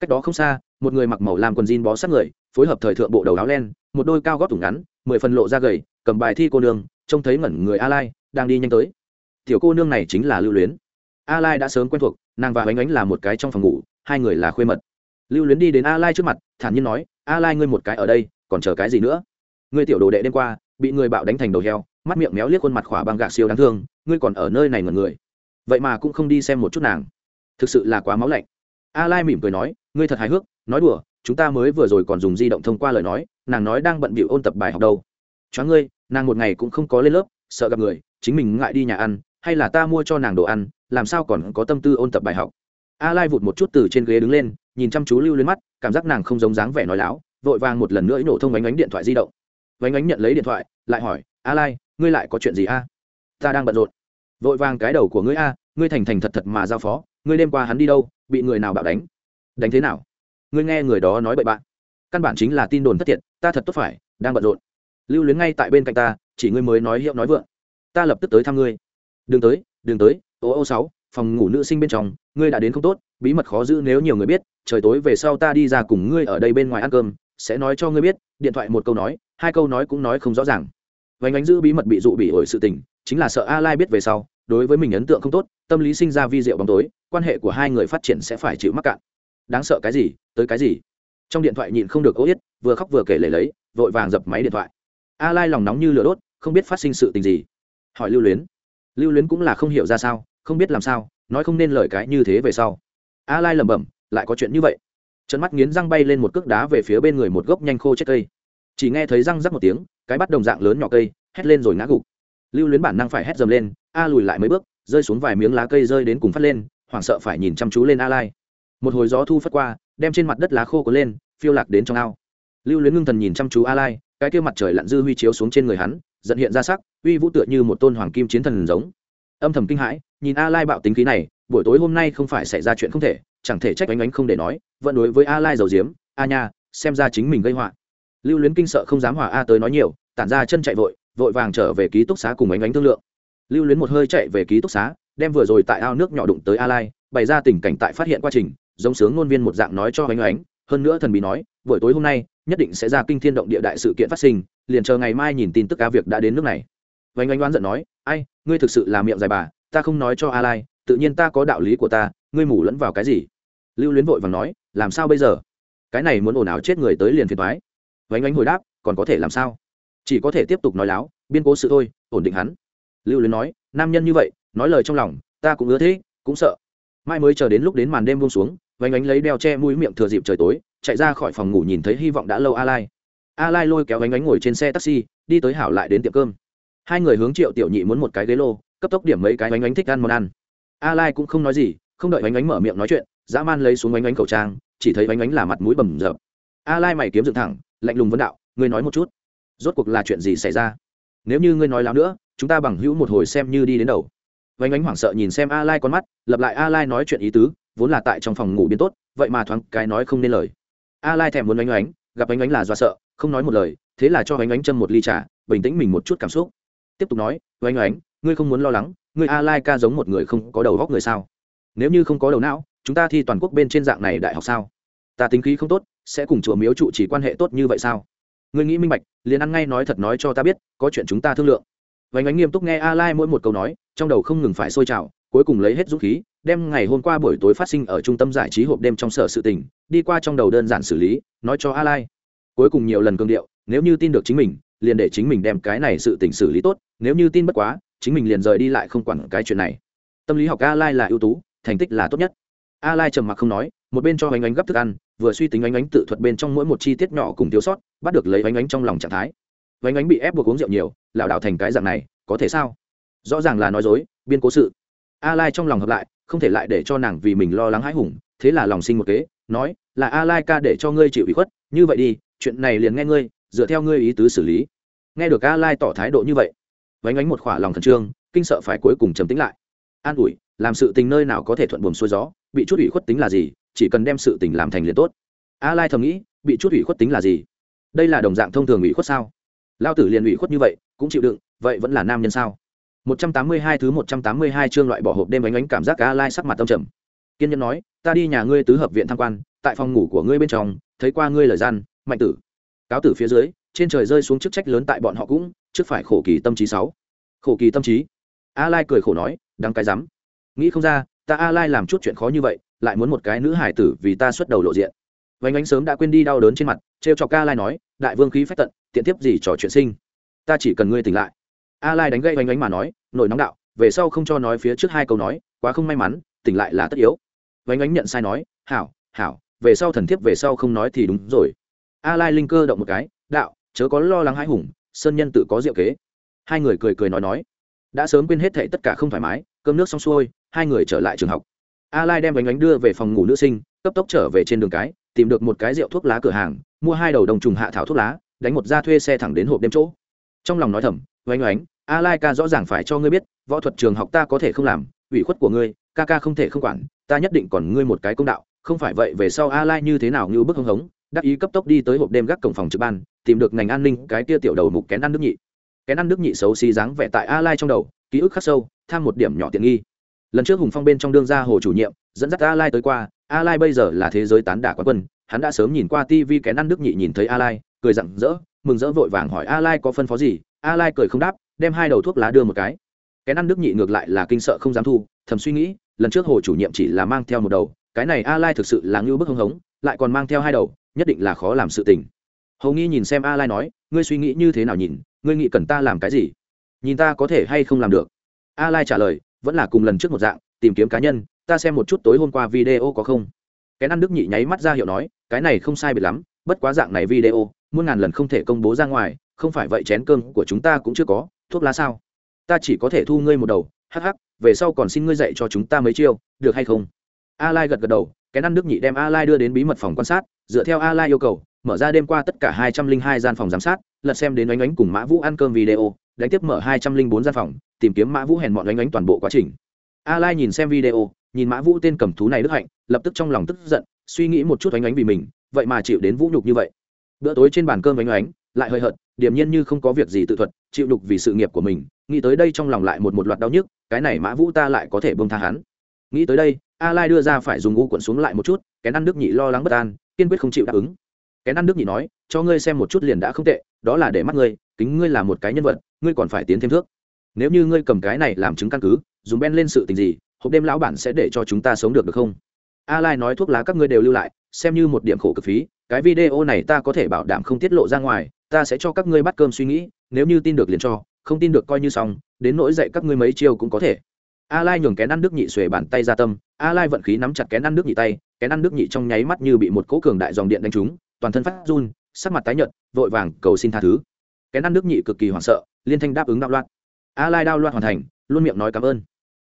Cách đó không xa, một người mặc màu làm quần jean bó sát người, phối hợp thời thượng bộ đầu áo len, một đôi cao gót thủng ngắn, mười phần lộ ra gầy, cầm bài thi cô nương, trông thấy ngẩn người a lai, đang đi nhanh tới. Tiểu cô nương này chính là lưu luyến. A lai đã sớm quen thuộc, nàng và ánh ánh là một cái trong phòng ngủ, hai người là khuê mật. Lưu luyến đi đến a lai trước mặt, thản nhiên nói, a lai ngươi một cái ở đây, còn chờ cái gì nữa? Ngươi tiểu đồ đệ đêm qua, bị người bạo đánh thành đầu heo mắt miệng méo liếc khuôn mặt khỏa băng gạc siêu đáng thương, ngươi còn ở nơi này ngẩn người. Vậy mà cũng không đi xem một chút nàng. Thực sự là quá máu lạnh. A lai mỉm cười nói, ngươi thật hài hước, nói đùa, chúng ta mới vừa rồi còn dùng di động thông qua lời nói, nàng nói đang bận bịu ôn tập bài học đâu. Cho ngươi, nàng một ngày cũng không có lên lớp, sợ gặp người, chính mình ngại đi nhà ăn, hay là ta mua cho nàng đồ ăn, làm sao còn có tâm tư ôn tập bài học? A lai vụt một chút từ trên ghế đứng lên, nhìn chăm chú lưu lên mắt, cảm giác nàng không giống dáng vẻ nói láo, vội vàng một lần nữa nổ thông bánh ánh điện thoại di động. Bánh ánh nhận lấy điện thoại, lại hỏi, a lai ngươi lại có chuyện gì a? Ta đang bận rộn. Vội vàng cái đầu của ngươi a, ngươi thành thành thật thật mà giao phó, ngươi đêm qua hắn đi đâu, bị người nào bạo đánh? Đánh thế nào? Ngươi nghe người đó nói bậy bạn. Căn bản chính là tin đồn thất thiệt, ta thật tốt phải, đang bận rộn. Lưu luyến ngay tại bên cạnh ta, chỉ ngươi mới nói hiệu nói vượng. Ta lập tức tới thăm ngươi. Đừng tới đừng tới, ô ô sáu, phòng ngủ nữ sinh bên trong, ngươi đã đến không tốt, bí mật khó giữ nếu nhiều người biết, trời tối về sau ta đi ra cùng ngươi ở đây bên ngoài ăn cơm, sẽ nói cho ngươi biết, điện thoại một câu nói, hai câu nói cũng nói không rõ ràng vánh ánh giữ bí mật bị dụ bị ổi sự tình, chính là sợ a lai biết về sau, đối với mình ấn tượng không tốt, tâm lý sinh ra vi diệu bóng tối, quan hệ của hai người phát triển sẽ phải chịu mắc cạn. Đáng sợ cái gì, tới cái gì? Trong điện thoại nhịn không được ô yết, vừa khóc vừa kể lể lấy, vội vàng dập máy điện thoại. A lai lòng nóng như lửa đốt, không biết phát sinh sự tình gì. Hỏi lưu luyến. Lưu luyến cũng là không hiểu ra sao, không biết làm sao, nói không nên lời cái như thế về sau. A lai lẩm bẩm, lại có chuyện như vậy. Trận mắt nghiến răng bay lên một cước đá về phía bên người một gốc nhanh khô chết cây chỉ nghe thấy răng rắc một tiếng, cái bắt đồng dạng lớn nhỏ cây, hét lên rồi ngã gục. Lưu luyến bản năng phải hét dầm lên, a lùi lại mấy bước, rơi xuống vài miếng lá cây rơi đến cùng phát lên, hoảng sợ phải nhìn chăm chú lên a lai. Một hồi gió thu phất qua, đem trên mặt đất lá khô có lên, phiêu lạc đến trong ao. Lưu luyến ngưng thần nhìn chăm chú a lai, cái kia mặt trời lặn dư huy chiếu xuống trên người hắn dẫn hiện ra sắc, uy vũ tựa như một tôn hoàng kim chiến thần giống. Âm thầm kinh hãi, nhìn a lai bạo tính khí này, buổi tối hôm nay không phải xảy ra chuyện không thể, chẳng thể trách ánh ánh không để nói, vẫn đối với a lai dầu diếm a nha, xem ra chính mình gây họa lưu luyến kinh sợ không dám hòa a tới nói nhiều, tản ra chân chạy vội vội vàng trở về ký túc xá cùng ánh ánh thương lượng. Lưu luyến một hơi chạy về ký túc xá, đem vừa rồi tại ao nước nhỏ đụng tới a lai, bày ra tình cảnh tại phát hiện quá trình, giống sướng ngôn viên một dạng nói cho ánh ánh, hơn nữa thần bí nói, buổi tối hôm nay, nhất định sẽ ra kinh thiên động địa đại sự kiện phát sinh, liền chờ ngày mai nhìn tin tức ca việc đã đến nước này. Oánh ánh đoán giận nói, ai, ngươi thực sự là miệng dài bà, ta không nói cho a lai, tự nhiên ta có đạo lý của ta, ngươi mủ lẫn vào cái gì? Lưu luyến vội vàng nói, làm sao bây giờ? Cái này muốn ồn ào chết người tới liền phiền thoái vánh ánh hồi đáp, còn có thể làm sao? Chỉ có thể tiếp tục nói láo, biên cố sự thôi, ổn định hắn. Lưu luyến nói, nam nhân như vậy, nói lời trong lòng, ta cũng ưa thế, cũng sợ. Mai mới chờ đến lúc đến màn đêm buông xuống, vánh ánh lấy đeo che mũi miệng thừa dịp trời tối, chạy ra khỏi phòng ngủ nhìn thấy hy vọng đã lâu a lai. A lai lôi kéo vánh ánh ngồi trên xe taxi, đi tới hảo lại đến tiệm cơm. Hai người hướng triệu tiểu nhị muốn một cái ghế lô, cấp tốc điểm mấy cái vánh ánh thích ăn món ăn. A lai cũng không nói gì, không đợi vánh ánh mở miệng nói chuyện, dã man lấy xuống vánh ánh khẩu trang, chỉ thấy vánh ánh là mặt mũi bầm rợp a lai mày kiếm dựng thẳng lạnh lùng vấn đạo, ngươi nói một chút, rốt cuộc là chuyện gì xảy ra? Nếu như ngươi nói láo nữa, chúng ta bằng hữu một hồi xem như đi đến đầu. Vánh ánh hoảng sợ nhìn xem a lai con mắt, lập lại a lai nói chuyện ý tứ, vốn là tại trong phòng ngủ biến tốt, vậy mà thoáng cái nói không nên lời. A lai thèm muốn ánh ánh, gặp ánh ánh là do sợ, không nói một lời, thế là cho ánh ánh châm một ly trà, bình tĩnh mình một chút cảm xúc. Tiếp tục nói ánh ánh, ngươi không muốn lo lắng, ngươi a lai ca giống một người không có đầu góc người sao? Nếu như không có đầu não, chúng ta thi toàn quốc bên trên dạng này đại học sao? Ta tính khí không tốt sẽ cùng chùa miếu trụ chỉ quan hệ tốt như vậy sao? Ngươi nghĩ minh bạch, liền ăn ngay nói thật nói cho ta biết, có chuyện chúng ta thương lượng. Vánh ánh nghiêm túc nghe a lai mỗi một câu nói, trong đầu không ngừng phải sôi trào, cuối cùng lấy hết dũng khí, đem ngày hôm qua buổi tối phát sinh ở trung tâm giải trí hộp đêm trong sở sự tình, đi qua trong đầu đơn giản xử lý, nói cho a lai. Cuối cùng nhiều lần cương điệu, nếu như tin được chính mình, liền để chính mình đem cái này sự tình xử lý tốt, nếu như tin bất quá, chính mình liền rời đi lại không quản cái chuyện này. Tâm lý học a lai là ưu tú, thành tích là tốt nhất. A lai trầm mặc không nói, một bên cho ánh ánh gấp thức ăn vừa suy tính ánh ánh tự thuật bên trong mỗi một chi tiết nhỏ cùng thiếu sót, bắt được lấy ánh ánh trong lòng trạng thái. Ánh ánh bị ép buộc uống rượu nhiều, lảo đảo thành cái dạng này, có thể sao? Rõ ràng là nói dối, biên cố sự. A lai trong lòng hợp lại, không thể lại để cho nàng vì mình lo lắng hãi hùng, thế là lòng sinh một kế, nói, là a lai ca để cho ngươi chịu ủy khuất, như vậy đi, chuyện này liền nghe ngươi, dựa theo ngươi ý tứ xử lý. Nghe được a lai tỏ thái độ như vậy vánh ánh một khỏa lòng khẩn trương, kinh sợ phải cuối cùng trầm tính lại. An ủi, làm sự tình nơi nào có thể thuận buồm xuôi gió, bị chút ủy khuất tính là gì chỉ cần đem sự tình làm thành liền tốt. A lai thầm nghĩ, bị chút ủy khuất tính là gì? Đây là đồng dạng thông thường ủy khuất sao? Lao tử liền ủy khuất như vậy, cũng chịu đựng, vậy vẫn là nam nhân sao? 182 thứ 182 chương loại bỏ hộp đêm ánh ánh cảm giác a lai sắc mặt tâm trầm. Kiên nhân nói, ta đi nhà ngươi tứ hợp viện tham quan, tại phòng ngủ của ngươi bên trong, thấy qua ngươi lời gian, mạnh tử. Cáo tử phía dưới, trên trời rơi xuống chức trách lớn tại bọn họ cũng, trước phải khổ kỳ tâm trí sáu. Khổ kỳ tâm trí. A lai cười khổ nói, đắng cái rắm. Nghĩ không ra, ta a lai làm chút chuyện khó như vậy lại muốn một cái nữ hải tử vì ta xuất đầu lộ diện. Vánh ánh sớm đã quên đi đau đớn trên mặt, trêu cho a lai nói, đại vương khí phách tận, tiện tiếp gì trò chuyện sinh. Ta chỉ cần ngươi tỉnh lại. A lai đánh gây vánh ánh mà nói, nổi nóng đạo, về sau không cho nói phía trước hai câu nói, quá không may mắn, tỉnh lại là tất yếu. Vánh ánh nhận sai nói, hảo hảo, về sau thần thiếp về sau không nói thì đúng rồi. A lai linh cơ động một cái, đạo, chớ có lo lắng hãi hùng, sơn nhân tự có diệu kế. Hai người cười cười nói nói, đã sớm quên hết thệ tất cả không thoải mái, cơm nước xong xuôi, hai người trở lại trường học a lai đem bánh bánh đưa về phòng ngủ nữ sinh, cấp tốc trở về trên đường cái, tìm được một cái rượu thuốc lá cửa hàng, mua hai đầu đồng trùng hạ thảo thuốc lá, đánh một ra thuê xe thẳng đến hộp đêm chỗ. Trong lòng nói thầm oanh oánh a lai ca rõ ràng phải cho ngươi biết, võ thuật trường học ta có thể không làm, ủy khuất của ngươi, ca ca không thể không quản, ta nhất định còn ngươi một cái công đạo, không phải vậy về sau a lai như thế nào như bức hưng hống, đắc ý cấp tốc đi tới hộp đêm gác cổng phòng trực ban, tìm được ngành an ninh, cái tia tiểu đầu mục kén ăn nước nhị. Kén ăn nước nhị xấu xí dáng vẻ tại a lai trong đầu, ký ức khắc sâu, tham một điểm nhỏ tiện nghi lần trước hùng phong bên trong đương gia hồ chủ nhiệm, dẫn dắt a lai tới qua, a lai bây giờ là thế giới tán đả quán quân, hắn đã sớm nhìn qua tv kén ăn Đức nhị nhìn thấy a lai, cười rặng rỡ, mừng rỡ vội vàng hỏi a lai có phân phó gì, a lai cười không đáp, đem hai đầu thuốc lá đưa một cái. Kén ăn Đức nhị ngược lại là kinh sợ không dám thu, thầm suy nghĩ, lần trước hồ chủ nhiệm chỉ là mang theo một đầu, cái này a lai thực sự là ngưu bức hưng hống, lại còn mang theo hai đầu, nhất định là khó làm sự tình. Hầu nghi nhìn xem a lai nói, ngươi suy nghĩ như thế nào nhìn, ngươi nghĩ cần ta làm cái gì? Nhìn ta có thể hay không làm được? A lai trả lời vẫn là cùng lần trước một dạng, tìm kiếm cá nhân, ta xem một chút tối hôm qua video có không? Cái ăn đức nhị nháy mắt ra hiệu nói, cái này không sai biệt lắm, bất quá dạng này video, muôn ngàn lần không thể công bố ra ngoài, không phải vậy chén cơm của chúng ta cũng chưa có, thuốc lá sao? Ta chỉ có thể thu ngươi một đầu, hắc hắc, về sau còn xin ngươi dạy cho chúng ta mấy chiêu, được hay không? A lai gật gật đầu cái ăn đức nhị đem a lai đưa đến bí mật phòng quan sát, dựa theo a lai yêu cầu, mở ra đêm qua tất cả hai trăm linh hai gian phòng giám sát, lật xem đến oánh oánh cùng mã vũ ăn cơm video đánh tiếp mở hai trăm linh bốn gian phòng, tìm kiếm mã vũ hèn mọn đánh đánh toàn bộ quá trình. A lai nhìn xem video, nhìn mã vũ tên cầm thú này đức hạnh, lập tức trong lòng tức giận, suy nghĩ một chút đánh đánh vì mình, vậy mà chịu đến vũ nhục như vậy. Bữa tối trên bàn cơm đánh đánh lại hơi hợt, điềm nhiên như không có việc gì tự thuật, chịu nhục vì sự nghiệp của mình, nghĩ tới đây trong lòng lại một một loạt đau nhức, cái này mã vũ ta lại có thể bông tha hắn. Nghĩ tới đây a lai đưa ra phải dùng u cuộn xuống lại một chút, kén ăn đức nhị lo lắng bất an, kiên quyết không chịu đáp ứng. Kén ăn đức nhị nói, cho ngươi xem một chút liền đã không tệ, đó là để mắt ngươi, kính ngươi là một cái nhân vật ngươi còn phải tiến thêm thước. Nếu như ngươi cầm cái này làm chứng căn cứ, dùng ben lên sự tình gì, hộp đêm lão bản sẽ để cho chúng ta sống được được không? A lai nói thuốc lá các ngươi đều lưu lại, xem như một điểm khổ cực phí, cái video này ta có thể bảo đảm không tiết lộ ra ngoài, ta sẽ cho các ngươi bắt cơm suy nghĩ, nếu như tin được liền cho, không tin được coi như xong, đến nỗi dạy các ngươi mấy chiêu cũng có thể. A lai nhường kén ăn nước nhị xuề bàn tay ra tâm a lai vận khí nắm chặt kén ăn nước nhị tay, kén ăn nước nhị trong nháy mắt như bị một cỗ cường đại dòng điện đánh trúng, toàn thân phát run, sắc mặt tái nhợt, vội vàng cầu xin tha thứ kén ăn đức nhị cực kỳ hoảng sợ, liên thanh đáp ứng đạo loạn. A lai đao loạn hoàn thành, luôn miệng nói cảm ơn.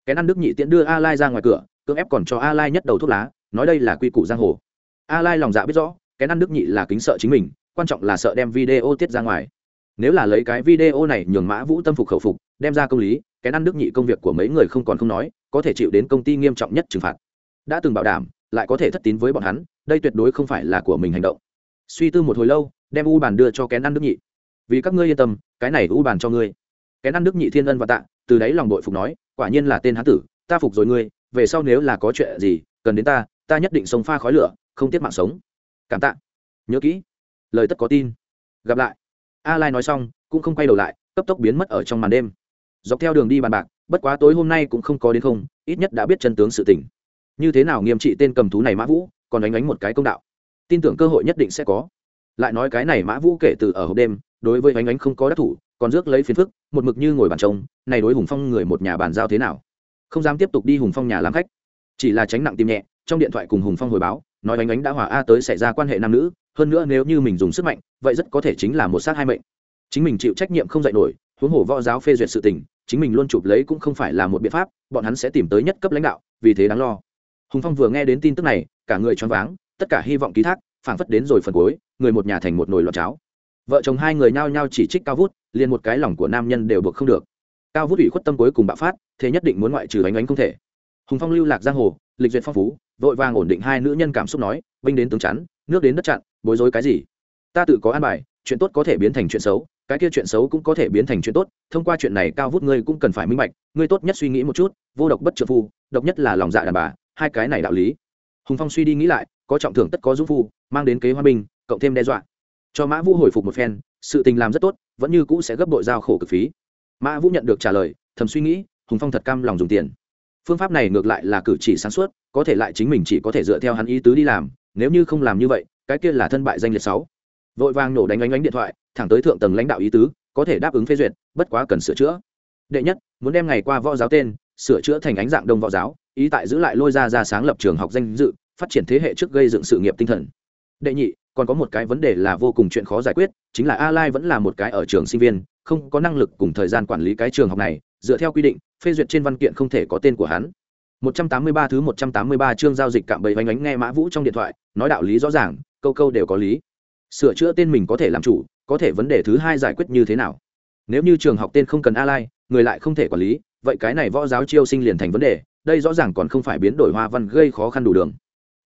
Kén ăn đức nhị tiễn đưa a lai ra ngoài cửa, cưỡng ép còn cho a lai nhất đầu thuốc lá, nói đây là quy củ giang hồ. A lai lòng dạ biết rõ, kén ăn đức nhị là kính sợ chính mình, quan trọng là sợ đem video tiết ra ngoài. Nếu là lấy cái video này nhường mã vũ tâm phục khẩu phục, đem ra công lý, kén ăn đức nhị công việc của mấy người không còn không nói, có thể chịu đến công ty nghiêm trọng nhất trừng phạt. Đã từng bảo đảm, lại có thể thất tín với bọn hắn, đây tuyệt đối không phải là của mình hành động. Suy tư một hồi lâu, đem u bàn đưa cho kén ăn đức nhị vì các ngươi yên tâm, cái này u bàn cho ngươi. Kén ăn đức nhị thiên ân và tạ, từ đấy lòng đội phục nói, quả nhiên là tên hán tử, ta phục rồi ngươi, về sau nếu là có chuyện gì, cần đến ta ta nhất định sống pha khói lửa, không tiếc mạng sống. Cảm tạ. Nhớ kỹ. Lời tất có tin. Gặp lại. A lai nói xong, cũng không quay đầu lại, cấp tốc biến mất ở trong màn đêm. Dọc theo đường đi bàn bạc, bất quá tối hôm nay cũng không có đến không, ít nhất đã biết chân tướng sự tình. Như thế nào nghiêm trị tên cầm thú này mã vũ, còn đánh đánh một cái công đạo. Tin tưởng cơ hội nhất định sẽ có. Lại nói cái này mã vũ kể từ ở hộp đêm đối với Ánh Ánh không có đắc thủ, còn rước lấy phiền phức, một mực như ngồi bàn trông này đối hùng phong người một nhà bàn giao thế nào? Không dám tiếp tục đi hùng phong nhà làm khách. Chỉ là tránh nặng tim nhẹ, trong điện thoại cùng hùng phong hồi báo, nói Ánh Ánh đã hòa a tới xảy ra quan hệ nam nữ, hơn nữa nếu như mình dùng sức mạnh, vậy rất có thể chính là một sát hai mệnh. Chính mình chịu trách nhiệm không dạy nổi, huống hồ võ giáo phê duyệt sự tình, chính mình luôn chụp lấy cũng không phải là một biện pháp, bọn hắn sẽ tìm tới nhất cấp lãnh đạo, vì thế đáng lo. Hùng phong vừa nghe đến tin tức này, cả người choáng váng, tất cả hy vọng ký thác, phảng phất đến rồi phần cuối, người một nhà thành một nồi lọt cháo vợ chồng hai người nhao nhao chỉ trích cao vút, liền một cái lòng của nam nhân đều buộc không được. Cao vút ủy khuất tâm cuối cùng bạo phát, thế nhất định muốn ngoại trừ ánh ánh không thể. Hùng phong lưu lạc giang hồ, lịch duyệt phong phú, vội vàng ổn định hai nữ nhân cảm xúc nói, binh đến tướng chắn, nước đến đất chặn, bối rối cái gì? Ta tự có an bài, chuyện tốt có thể biến thành chuyện xấu, cái kia chuyện xấu cũng có thể biến thành chuyện tốt, thông qua chuyện này cao vút ngươi cũng cần phải minh bạch, ngươi tốt nhất suy nghĩ một chút, vô độc bất trợ phu, độc nhất là lòng dạ đàn bà, hai cái này đạo lý. Hùng phong suy đi nghĩ lại, có trọng thưởng tất có dũng phu, mang đến kế hoa binh, cộng thêm đe dọa cho mã vũ hồi phục một phen, sự tình làm rất tốt, vẫn như cũ sẽ gấp đội giao khổ cực phí. Mã vũ nhận được trả lời, thầm suy nghĩ, hùng phong thật cam lòng dùng tiền. Phương pháp này ngược lại là cử chỉ sáng suốt, có thể lại chính mình chỉ có thể dựa theo hắn ý tứ đi làm, nếu như không làm như vậy, cái kia là thân bại danh liệt sáu. Vội vàng nổ đánh ánh ánh điện thoại, thẳng tới thượng tầng lãnh đạo ý tứ, có thể đáp ứng phê duyệt, bất quá cần sửa chữa. Đệ nhất, muốn đem ngày qua võ giáo tên, sửa chữa thành ánh dạng đông võ giáo, ý tại giữ lại lôi ra ra sáng lập trường học danh dự, phát triển thế hệ trước gây dựng sự nghiệp tinh thần. Đệ nhị còn có một cái vấn đề là vô cùng chuyện khó giải quyết chính là a lai vẫn là một cái ở trường sinh viên không có năng lực cùng thời gian quản lý cái trường học này dựa theo quy định phê duyệt trên văn kiện không thể có tên của hắn 183 thứ 183 chương giao dịch cạm bẫy vánh ánh nghe Mã Vũ trong điện thoại, nói đạo lý rõ ràng, câu câu đều có lý. Sửa chữa tên mình có thể làm chủ, có thể vấn đề thứ hai giải quyết như thế nào? Nếu như trường học tên không cần A-lai, người lại không thể quản lý, vậy cái này võ giáo chiêu sinh liền thành vấn đề, đây rõ ràng còn không phải biến đổi hoa văn gây khó khăn đủ đường.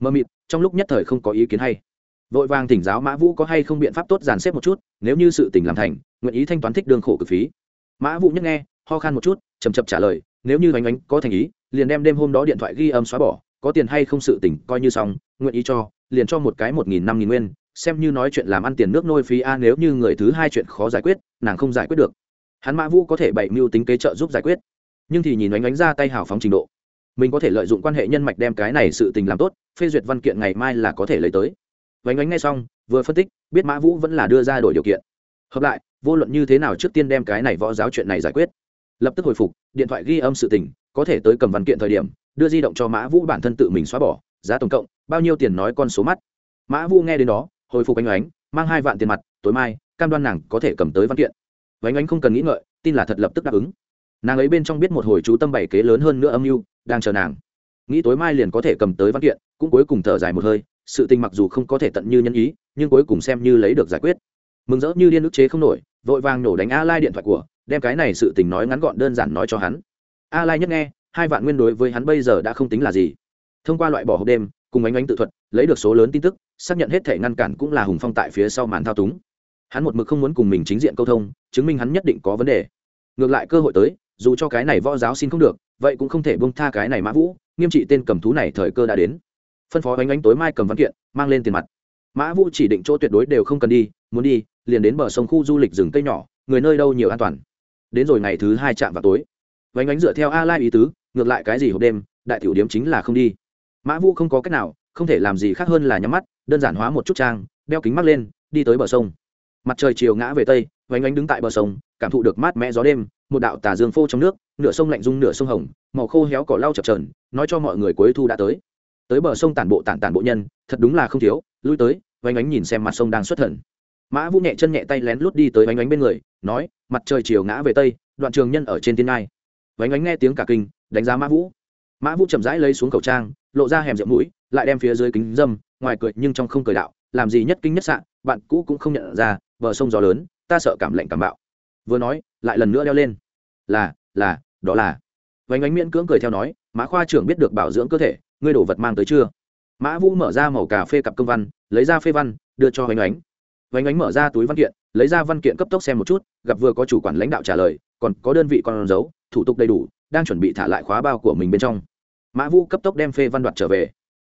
Mơ mịt, trong lúc nhất thời không có ý kiến hay. Vội vàng thỉnh giáo Mã Vũ có hay không biện pháp tốt dàn xếp một chút, nếu như sự tình làm thành, nguyện ý thanh toán thích đường khổ cực phí. Mã Vũ nhắc nghe, ho khan một chút, chậm chậm trả lời, nếu như oanh oánh có thành ý, liền đem đêm hôm đó điện thoại ghi âm xóa bỏ có tiền hay không sự tỉnh coi như xong nguyện ý cho liền cho một cái một nghìn năm nghìn nguyên xem như nói chuyện làm ăn tiền nước nôi phí a nếu như người thứ hai chuyện khó giải quyết nàng không giải quyết được. Hắn mã vũ có thể bày mưu tính kế trợ giúp giải quyết. Nhưng thì nhìn oanh oánh ra tay hào phóng trình độ mình có thể lợi dụng quan hệ nhân mạch đem cái này sự tình làm tốt phê duyệt văn kiện ngày mai là có thể lấy tới vánh ánh ngay xong vừa phân tích biết mã vũ vẫn là đưa ra đổi điều kiện. Hợp lại vô luận như thế nào trước tiên đem cái này võ giáo chuyện này giải quyết. Lập tức hồi phục điện thoại ghi âm sự tình có thể tới cầm văn kiện thời điểm đưa di động cho mã vũ bản thân tự mình xóa bỏ giá tổng cộng bao nhiêu tiền nói con số mắt. Mã vũ nghe đến đó hồi phục anh Ánh, mang hai vạn tiền mặt tối mai cam đoan nàng có thể cầm tới văn kiện. Oánh Ánh không cần nghĩ ngợi tin là thật lập tức đáp ứng. Nàng ấy bên trong biết một hồi chú tâm bảy kế lớn hơn nữa âm mưu đang chờ nàng. Nghĩ tối mai liền có thể cầm tới văn kiện cũng cuối cùng thở dài một hơi sự tình mặc dù không có thể tận như nhân ý, nhưng cuối cùng xem như lấy được giải quyết. Mừng rỡ như điên ức chế không nổi, vội vàng nổ đánh a lai điện thoại của, đem cái này sự tình nói ngắn gọn đơn giản nói cho hắn. A lai nhất nghe, hai vạn nguyên đối với hắn bây giờ đã không tính là gì. Thông qua loại bỏ hộp đêm, cùng ánh ánh tự thuật, lấy được số lớn tin tức, xác nhận hết thể ngăn cản cũng là hùng phong tại phía sau màn thao túng. Hắn một mực không muốn cùng mình chính diện câu thông, chứng minh hắn nhất định có vấn đề. Ngược lại cơ hội tới, dù cho cái này võ giáo xin không được, vậy cũng không thể bông tha cái này mã vũ, nghiêm trị tên cầm thú này thời cơ đã đến phân phó ánh ánh tối mai cầm văn kiện, mang lên tiền mặt. Mã vũ chỉ định chỗ tuyệt đối đều không cần đi, muốn đi, liền đến bờ sông khu du lịch rừng cây nhỏ, người nơi đâu nhiều an toàn. Đến rồi ngày thứ hai chạm vào tối. Vánh ánh dựa theo a lai ý tứ, ngược lại cái gì hộp đêm, đại tiểu điếm chính là không đi. Mã vũ không có cách nào, không thể làm gì khác hơn là nhắm mắt, đơn giản hóa một chút trang, đeo kính mắt lên, đi tới bờ sông. Mặt trời chiều ngã về tây vánh ánh đứng tại bờ sông, cảm thụ được mát mẻ gió đêm, một đạo tà dương phô trong nước, nửa sông lạnh rung nửa sông hồng, màu khô héo cỏ lau chập trờn nói cho mọi người cuối thu đã tới tới bờ sông tản bộ tản tản bộ nhân, thật đúng là không thiếu, lui tới vánh ánh nhìn xem mặt sông đang xuất thần. Mã vũ nhẹ chân nhẹ tay lén lút đi tới vánh ánh bên người, nói, mặt trời chiều ngã về tây, đoạn trường nhân ở trên tiên ngai. Vánh ánh nghe tiếng cả kinh, đánh giá mã vũ. Mã vũ chậm rãi lấy xuống khẩu trang, lộ ra hẻm rượu mũi, lại đem phía dưới kính dâm, ngoài cười nhưng trong không cười đạo, làm gì nhất kinh nhất sạn bạn cũ cũng không nhận ra, bờ sông gió lớn, ta sợ cảm lạnh cảm bạo. Vừa nói, lại lần nữa đeo lên. Là là, đó là. Vánh ánh miễn cưỡng cười theo nói, mã khoa trưởng biết được bảo dưỡng cơ thể ngươi đổ vật mang tới chưa? Mã vũ mở ra màu cà phê cặp công văn, lấy ra phê văn, đưa cho hoành ánh. Hoành ánh mở ra túi văn kiện, lấy ra văn kiện cấp tốc xem một chút, gặp vừa có chủ quản lãnh đạo trả lời, còn có đơn vị con dấu, thủ tục đầy đủ, đang chuẩn bị thả lại khóa bao của mình bên trong. Mã vũ cấp tốc đem phê văn đoạt trở về.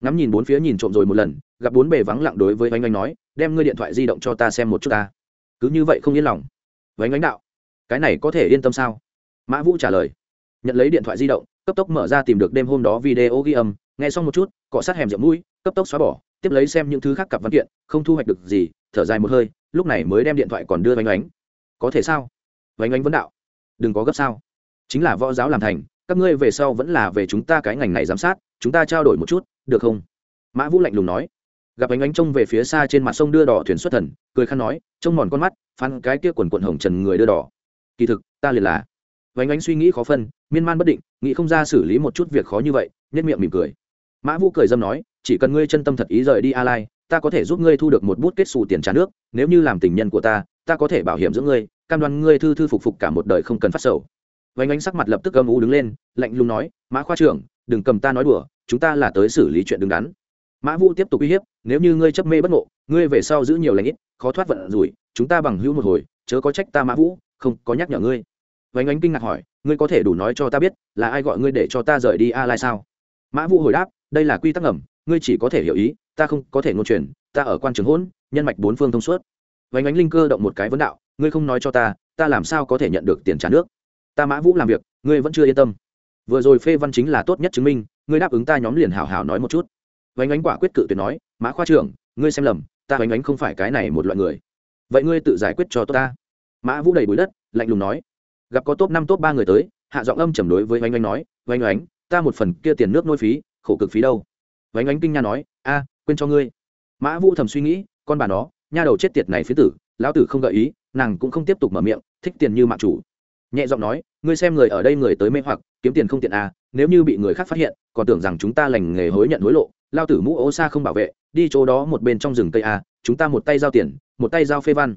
Ngắm nhìn bốn phía nhìn trộm rồi một lần, gặp bốn bề vắng lặng đối với vánh ánh nói, đem ngươi điện thoại di động cho ta xem một chút ta. Cứ như vậy không yên lòng. Vánh ánh đạo, cái này có thể yên tâm sao? Mã vũ trả lời, nhận lấy điện thoại di động, cấp tốc mở ra tìm được đêm hôm đó video ghi âm nghe xong một chút, cọ sát hẻm rượu mũi, cấp tốc xóa bỏ, tiếp lấy xem những thứ khác cặp văn kiện, không thu hoạch được gì, thở dài một hơi, lúc này mới đem điện thoại còn đưa vánh ánh có thể sao? Vánh ánh vấn đạo. Đừng có gấp sao. Chính là võ giáo làm thành, các ngươi về sau vẫn là về chúng ta cái ngành này giám sát, chúng ta trao đổi một chút, được không? Mã vũ lạnh lùng nói. Gặp ánh ánh trông về phía xa trên mặt sông đưa đỏ thuyền xuất thần, cười khăn nói, trông mòn con mắt, phán cái kia quần quận hồng trần người đưa đỏ. Kỳ thực, ta liền là. Vánh ánh suy nghĩ khó phân, miên man bất định, nghĩ không ra xử lý một chút việc khó như vậy, nhất miệng mỉm cười mã vũ cười dâm nói, chỉ cần ngươi chân tâm thật ý rời đi a lai ta có thể giúp ngươi thu được một bút kết xù tiền trả nước, nếu như làm tình nhân của ta ta có thể bảo hiểm giữa ngươi, cam đoan ngươi thư thư phục phục cả một đời không cần phát sầu. Vánh ánh sắc mặt lập tức âm u đứng lên, lạnh lùng nói, mã khoa trưởng, đừng cầm ta nói đùa, chúng ta là tới xử lý chuyện đứng đắn. Mã vũ tiếp tục uy hiếp, nếu như ngươi chấp mê bất ngộ, ngươi về sau giữ nhiều lãnh ít, khó thoát vận rủi, chúng ta bằng hữu một hồi, chớ có trách ta mã vũ, không có nhắc nhở ngươi. Vánh ánh kinh ngạc hỏi, ngươi có thể đủ nói cho ta biết là ai gọi ngươi để cho ta rời đi a lai sao? Mã vũ hồi đáp đây là quy tắc ngầm, ngươi chỉ có thể hiểu ý, ta không có thể ngôn truyền, ta ở quan trường hôn nhân mạch bốn phương thông suốt. Vánh ánh linh cơ động một cái vấn đạo, ngươi không nói cho ta ta làm sao có thể nhận được tiền trả nước? Ta mã vũ làm việc, ngươi vẫn chưa yên tâm. Vừa rồi phê văn chính là tốt nhất chứng minh, ngươi đáp ứng ta nhóm liền hào hào nói một chút. Vánh ánh quả quyết cự tuyệt nói, mã khoa trưởng, ngươi xem lầm, ta vánh ánh không phải cái này một loại người. Vậy ngươi tự giải quyết cho tốt ta. Mã vũ đầy bụi đất, lạnh lùng nói, gặp có top năm top ba người tới, hạ giọng âm chầm đối với vánh ánh nói vánh ánh, ta một phần kia tiền nước nôi phí khổ cực phí đâu. Vánh ánh kinh nha nói, a, quên cho ngươi. Mã vũ thầm suy nghĩ, con bà nó, nha đầu chết tiệt này phía tử, lão tử không gợi ý, nàng cũng không tiếp tục mở miệng, thích tiền như mạng chủ. Nhẹ giọng nói, ngươi xem người ở đây người tới mê hoặc, kiếm tiền không tiện à nếu như bị người khác phát hiện, còn tưởng rằng chúng ta lành nghề hối nhận hối lộ lao tử mũ ô xa không bảo vệ, đi chỗ đó một bên trong rừng cây à chúng ta một tay giao tiền, một tay giao phê văn.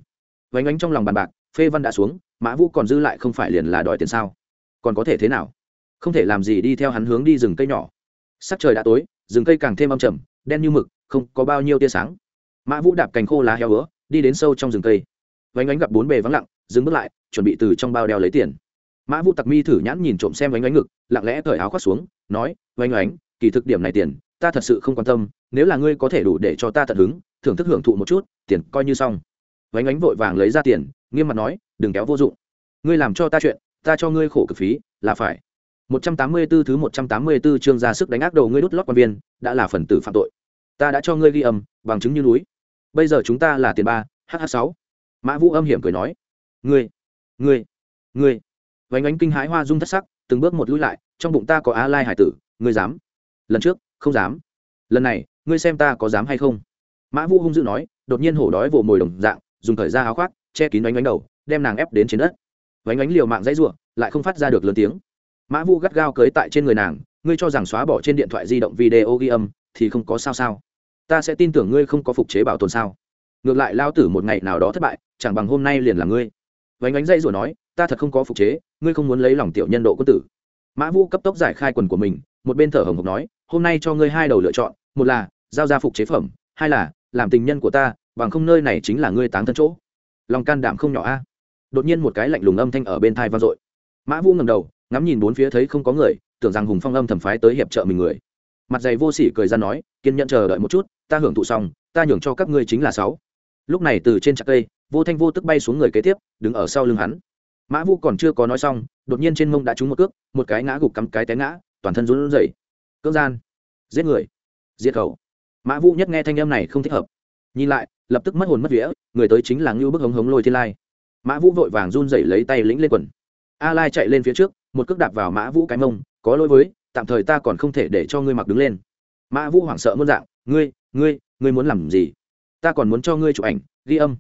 Vánh ánh trong lòng bàn bạc, phê văn đã xuống, mã vũ còn dư lại không phải liền là đòi tiền sao? Còn có thể thế nào? Không thể làm gì đi theo hắn hướng đi rừng cây nhỏ sắc trời đã tối, rừng cây càng thêm âm trầm, đen như mực, không có bao nhiêu tia sáng. Mã vũ đạp cành khô lá heo ứa đi đến sâu trong rừng cây. Vánh ánh gặp bốn bề vắng lặng, dừng bước lại, chuẩn bị từ trong bao đeo lấy tiền. Mã vũ tặc mi thử nhãn nhìn trộm xem vánh ánh ngực, lặng lẽ cởi áo khoác xuống, nói, vánh ánh kỳ thực điểm này tiền, ta thật sự không quan tâm, nếu là ngươi có thể đủ để cho ta tận hứng, thưởng thức hưởng thụ một chút, tiền coi như xong. Vánh ánh vội vàng lấy ra tiền, nghiêm mặt nói, đừng kéo vô dụng. Ngươi làm cho ta chuyện, ta cho ngươi khổ cực phí, là phải. 184 thứ 184 chương ra sức đánh ác đầu ngươi đút lót quan viên, đã là phần tử phạm tội. Ta đã cho ngươi ghi âm, bằng chứng như núi. Bây giờ chúng ta là tiền ba hh sáu. Mã vũ âm hiểm cười nói. Ngươi ngươi ngươi. Vánh ánh kinh hãi hoa dung thất sắc, từng bước một lùi lại, trong bụng ta có á lai hải tử, ngươi dám? Lần trước, không dám. Lần này, ngươi xem ta có dám hay không? Mã vũ hung dữ nói, đột nhiên hổ đói vồ mồi đồng dạng, dùng thời ra áo khoác, che kín ánh ánh đầu, đem nàng ép đến trên đất. Vánh ánh liều mạng dãy rủa lại không phát ra được lớn tiếng mã vũ gắt gao cưới tại trên người nàng, ngươi cho rằng xóa bỏ trên điện thoại di động video ghi âm thì không có sao sao? Ta sẽ tin tưởng ngươi không có phục chế bảo tồn sao? Ngược lại lao tử một ngày nào đó thất bại, chẳng bằng hôm nay liền là ngươi. Vánh ánh dây rồi nói, ta thật không có phục chế, ngươi không muốn lấy lòng tiểu nhân độ quân tử. Mã vũ cấp tốc giải khai quần của mình, một bên thở hồng hộc nói, hôm nay cho ngươi hai đầu lựa chọn, một là giao gia phục chế phẩm, hai là làm tình nhân của ta, bằng không nơi này chính là ngươi táng thân chỗ. Lòng can đảm không nhỏ a. Đột nhiên một cái lạnh lùng âm thanh ở bên thai vang dội. Mã vũ ngầm đầu ngắm nhìn bốn phía thấy không có người, tưởng rằng hùng phong âm thầm phái tới hiệp trợ mình người. Mặt dày vô sỉ cười ra nói, kiên nhẫn chờ đợi một chút, ta hưởng thụ xong, ta nhường cho các ngươi chính là sáu. Lúc này từ trên chặt cây, vô thanh vô tức bay xuống người kế tiếp, đứng ở sau lưng hắn. Mã vũ còn chưa có nói xong, đột nhiên trên mông đã trúng một cước, một cái ngã gục cắm cái té ngã, toàn thân run rẩy. Cưỡng gian, giết người giết khẩu. Mã vũ nhất nghe thanh âm này không thích hợp. Nhìn lại, lập tức mất hồn mất vía, người tới chính là ngưu bức hống hống lôi thiên lai. Mã vũ vội vàng run rẩy lấy tay lĩnh lên quần. A lai chạy lên phía trước một cước đạp vào mã vũ cái mông, có lỗi với, tạm thời ta còn không thể để cho ngươi mặc đứng lên. Mã vũ hoảng sợ muôn dạng, ngươi ngươi ngươi muốn làm gì? Ta còn muốn cho ngươi chụp ảnh, ghi âm,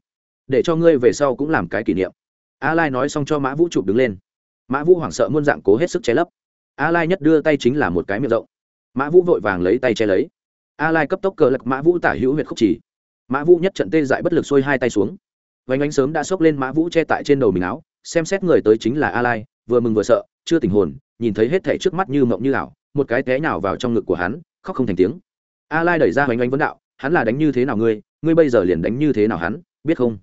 để cho ngươi về sau cũng làm cái kỷ niệm. A lai nói xong cho mã vũ chụp đứng lên. Mã vũ hoảng sợ muôn dạng cố hết sức che lấp. A lai nhất đưa tay chính là một cái miệng rộng. Mã vũ vội vàng lấy tay che lấy. A lai cấp tốc cờ lật mã vũ tả hữu huyệt khúc chỉ. Mã vũ nhất trận tê dại bất lực xuôi hai tay xuống. Vánh ánh sớm đã xốc lên mã vũ che tại trên đầu mình áo xem xét người tới chính là a lai, vừa mừng vừa sợ, chưa tình hồn, nhìn thấy hết thảy trước mắt như mộng như ảo, một cái té nào vào trong ngực của hắn, khóc không thành tiếng. A lai đẩy ra vánh ánh vấn đạo, hắn là đánh như thế nào ngươi? Ngươi bây giờ liền đánh như thế nào hắn? Biết không?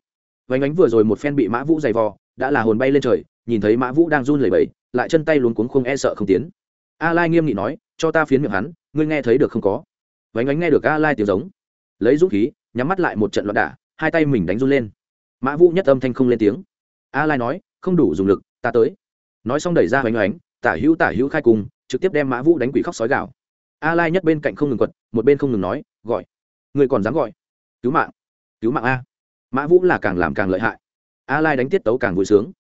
Vánh ánh vừa rồi một phen bị mã vũ dày vò, đã là hồn bay lên trời, nhìn thấy mã vũ đang run lẩy bẩy, lại chân tay luống cuống không e sợ không tiến. A lai nghiêm nghị nói, cho ta phiến miệng hắn, ngươi nghe thấy được không có? Vánh ánh nghe được a lai tiếng giống, lấy dũng khí, nhắm mắt lại một trận loạn đả, hai tay mình đánh run lên. Mã vũ nhất âm thanh không lên tiếng. A lai nói không đủ dùng lực, ta tới. Nói xong đẩy ra hoành hoánh tả hữu tả hữu khai cùng trực tiếp đem mã vũ đánh quỷ khóc sói gạo a lai nhất bên cạnh không ngừng quật, một bên không ngừng nói, gọi. Người còn dám gọi? Cứu mạng. Cứu mạng a. Mã vũ là càng làm càng lợi hại. A lai đánh tiết tấu càng vui sướng.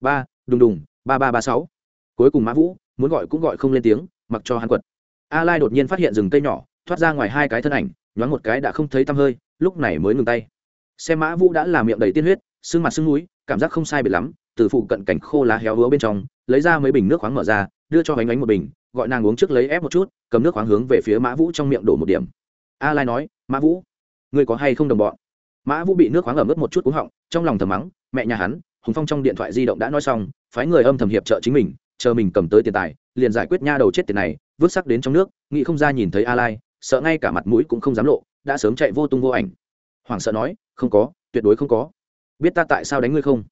Ba, đùng đùng, ba ba ba sáu. Cuối cùng mã vũ, muốn gọi cũng gọi không lên tiếng, mặc cho hắn quật. A lai đột nhiên phát hiện rừng cây nhỏ, thoát ra ngoài hai cái thân ảnh, nhoáng một cái đã không thấy tăm hơi, lúc này mới ngừng tay. Xem mã vũ đã làm miệng đầy tiên huyết sưng mặt sưng núi, cảm giác không sai biệt lắm từ phụ cận cảnh khô lá héo hứa bên trong, lấy ra mấy bình nước khoáng mở ra, đưa cho bánh ánh một bình, gọi nàng uống trước lấy ép một chút, cầm nước khoáng hướng về phía mã vũ trong miệng đổ một điểm. A lai nói, mã vũ, ngươi có hay không đồng bọn? Mã vũ bị nước khoáng ẩm ướt một chút cúng họng, trong lòng thầm mắng, mẹ nhà hắn, hùng phong trong điện thoại di động đã nói xong, phái người âm thầm hiệp trợ chính mình, chờ mình cầm tới tiền tài, liền giải quyết nha đầu chết tiền này, vứt sắc đến trong nước, nghĩ không ra nhìn thấy a lai, sợ ngay cả mặt mũi cũng không dám lộ, đã sớm chạy vô tung vô ảnh. Hoàng sợ nói, không có, tuyệt đối không có. Biết ta tại sao đánh ngươi không?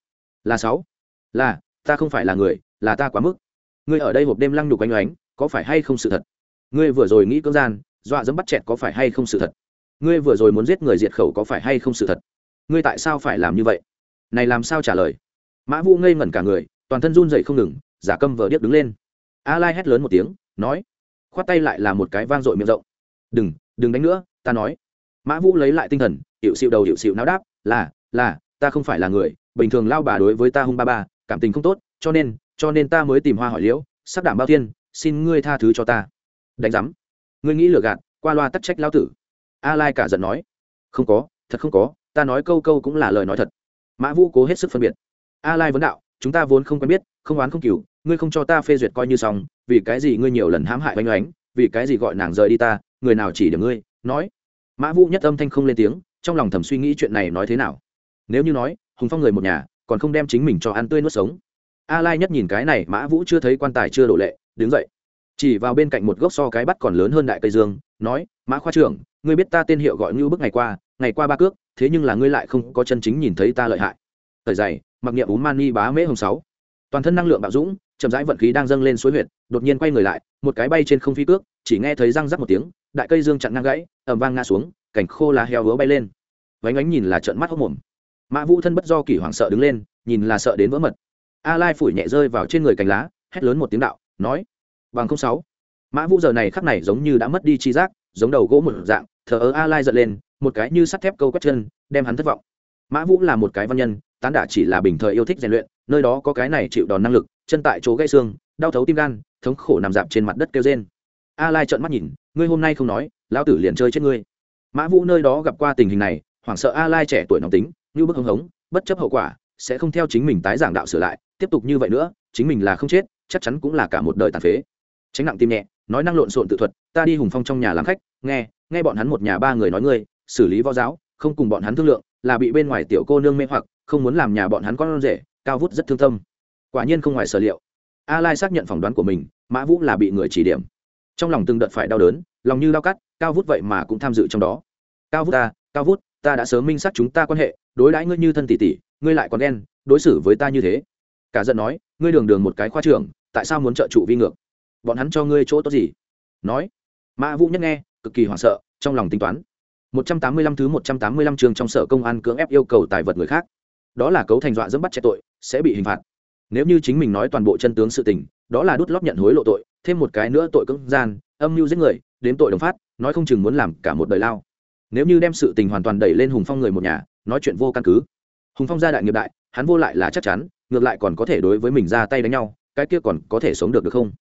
Là sáu là, ta không phải là người, là ta quá mức. Ngươi ở đây hộp đêm lăng nhục oanh oánh có phải hay không sự thật? Ngươi vừa rồi nghĩ cưỡng gian, dọa dẫm bắt chẹt có phải hay không sự thật? Ngươi vừa rồi muốn giết người diệt khẩu có phải hay không sự thật? Ngươi tại sao phải làm như vậy? Này làm sao trả lời? Mã vũ ngây ngẩn cả người, toàn thân run dậy không ngừng, giả câm vờ điếc đứng lên. A lai hét lớn một tiếng, nói, khoát tay lại là một cái vang dội miệng rộng. Đừng đừng đánh nữa, ta nói. Mã vũ lấy lại tinh thần, hiệu xịu đầu hiệu xịu não đáp, là là, ta không phải là người, bình thường lao bà đối với ta hung ba ba cảm tình không tốt, cho nên cho nên ta mới tìm hoa hỏi liễu sắc đảm bao thiên xin ngươi tha thứ cho ta. Đánh giám. Ngươi nghĩ lừa gạt, qua loa tắc trách lao tử. A lai cả giận nói. Không có, thật không có, ta nói câu câu cũng là lời nói thật. Mã vũ cố hết sức phân biệt. A lai vấn đạo, chúng ta vốn không quen biết, không oán không cừu, ngươi không cho ta phê duyệt coi như xong, vì cái gì ngươi nhiều lần hãm hại oanh oánh, vì cái gì gọi nàng rời đi ta, người nào chỉ được ngươi, nói. Mã vũ nhất âm thanh không lên tiếng, trong lòng thầm suy nghĩ chuyện này nói thế nào. Nếu như nói, hùng phong người một nhà còn không đem chính mình cho ăn tươi nuốt sống. A lai nhất nhìn cái này, mã vũ chưa thấy quan tài, chưa đổ lệ, đứng dậy. Chỉ vào bên cạnh một gốc so cái bắt còn lớn hơn đại cây dương, nói, mã khoa trưởng, ngươi biết ta tên hiệu gọi như bức ngày qua ngày qua ba cước, thế nhưng là ngươi lại không có chân chính nhìn thấy ta lợi hại. Thời dày, mặc niệm uống mani bá mễ hồng sáu. Toàn thân năng lượng bạo dũng, chậm rãi vận khí đang dâng lên suối huyệt, đột nhiên quay người lại, một cái bay trên không phi cước, chỉ nghe thấy răng rắc một tiếng, đại cây dương chặn ngang gãy ẩm vang ngã xuống cảnh khô lá heo hứa bay lên. Vánh ánh nhìn là trận mắt hốc mồm mã vũ thân bất do kỷ hoảng sợ đứng lên, nhìn là sợ đến vỡ mật. A lai phủi nhẹ rơi vào trên người cành lá, hét lớn một tiếng đạo, nói, bằng không sáu. Mã vũ giờ này khắc này giống như đã mất đi chi giác, giống đầu gỗ một dạng, thờ ơ a lai giật lên, một cái như sắt thép câu quét chân, đem hắn thất vọng. Mã vũ là một cái văn nhân, tán đả chỉ là bình thời yêu thích rèn luyện, nơi đó có cái này chịu đòn năng lực, chân tại chỗ gãy xương, đau thấu tim gan, thống khổ nằm dạp trên mặt đất kêu rên. A lai trợn mắt nhìn, ngươi hôm nay không nói, lão tử liền chơi chết ngươi. Mã vũ nơi đó gặp qua tình hình này, hoảng sợ a lai trẻ tuổi nóng tính như bức hống hống, bất chấp hậu quả, sẽ không theo chính mình tái giảng đạo sửa lại, tiếp tục như vậy nữa, chính mình là không chết, chắc chắn cũng là cả một đời tàn phế. Tránh nặng tim nhẹ, nói năng lộn xộn tự thuật, ta đi hùng phong trong nhà làm khách, nghe nghe bọn hắn một nhà ba người nói ngươi, xử lý võ giáo, không cùng bọn hắn thương lượng, là bị bên ngoài tiểu cô nương mê hoặc, không muốn làm nhà bọn hắn con rể, cao vút rất thương tâm. Quả nhiên không ngoài sở liệu. A lai xác nhận phỏng đoán của mình, mã vũ là bị người chỉ điểm. Trong lòng từng đợt phải đau đớn, lòng như đau cắt, cao vút vậy mà cũng tham dự trong đó. Cao vút ta, cao vút ta đã sớm minh xác chúng ta quan hệ, đối đãi ngươi như thân tỷ tỷ, ngươi lại còn đen đối xử với ta như thế. Cả giận nói, ngươi đường đường một cái khoa trưởng, tại sao muốn trợ trụ vi ngược? Bọn hắn cho ngươi chỗ tốt gì? Nói. Mã vũ nhất nghe, cực kỳ hoảng sợ, trong lòng tính toán. 185 thứ 185 trường trong sở công an cưỡng ép yêu cầu tài vật người khác. Đó là cấu thành dọa dẫm bắt trẻ tội, sẽ bị hình phạt. Nếu như chính mình nói toàn bộ chân tướng sự tình, đó là đút lót nhận hối lộ tội, thêm một cái nữa tội cưỡng gian, âm mưu giết người đến tội đồng phát, nói không chừng muốn làm cả một đời lao nếu như đem sự tình hoàn toàn đẩy lên hùng phong người một nhà, nói chuyện vô căn cứ. Hùng phong gia đại nghiệp đại, hắn vô lại là chắc chắn, ngược lại còn có thể đối với mình ra tay đánh nhau, cái kia còn có thể sống được được không?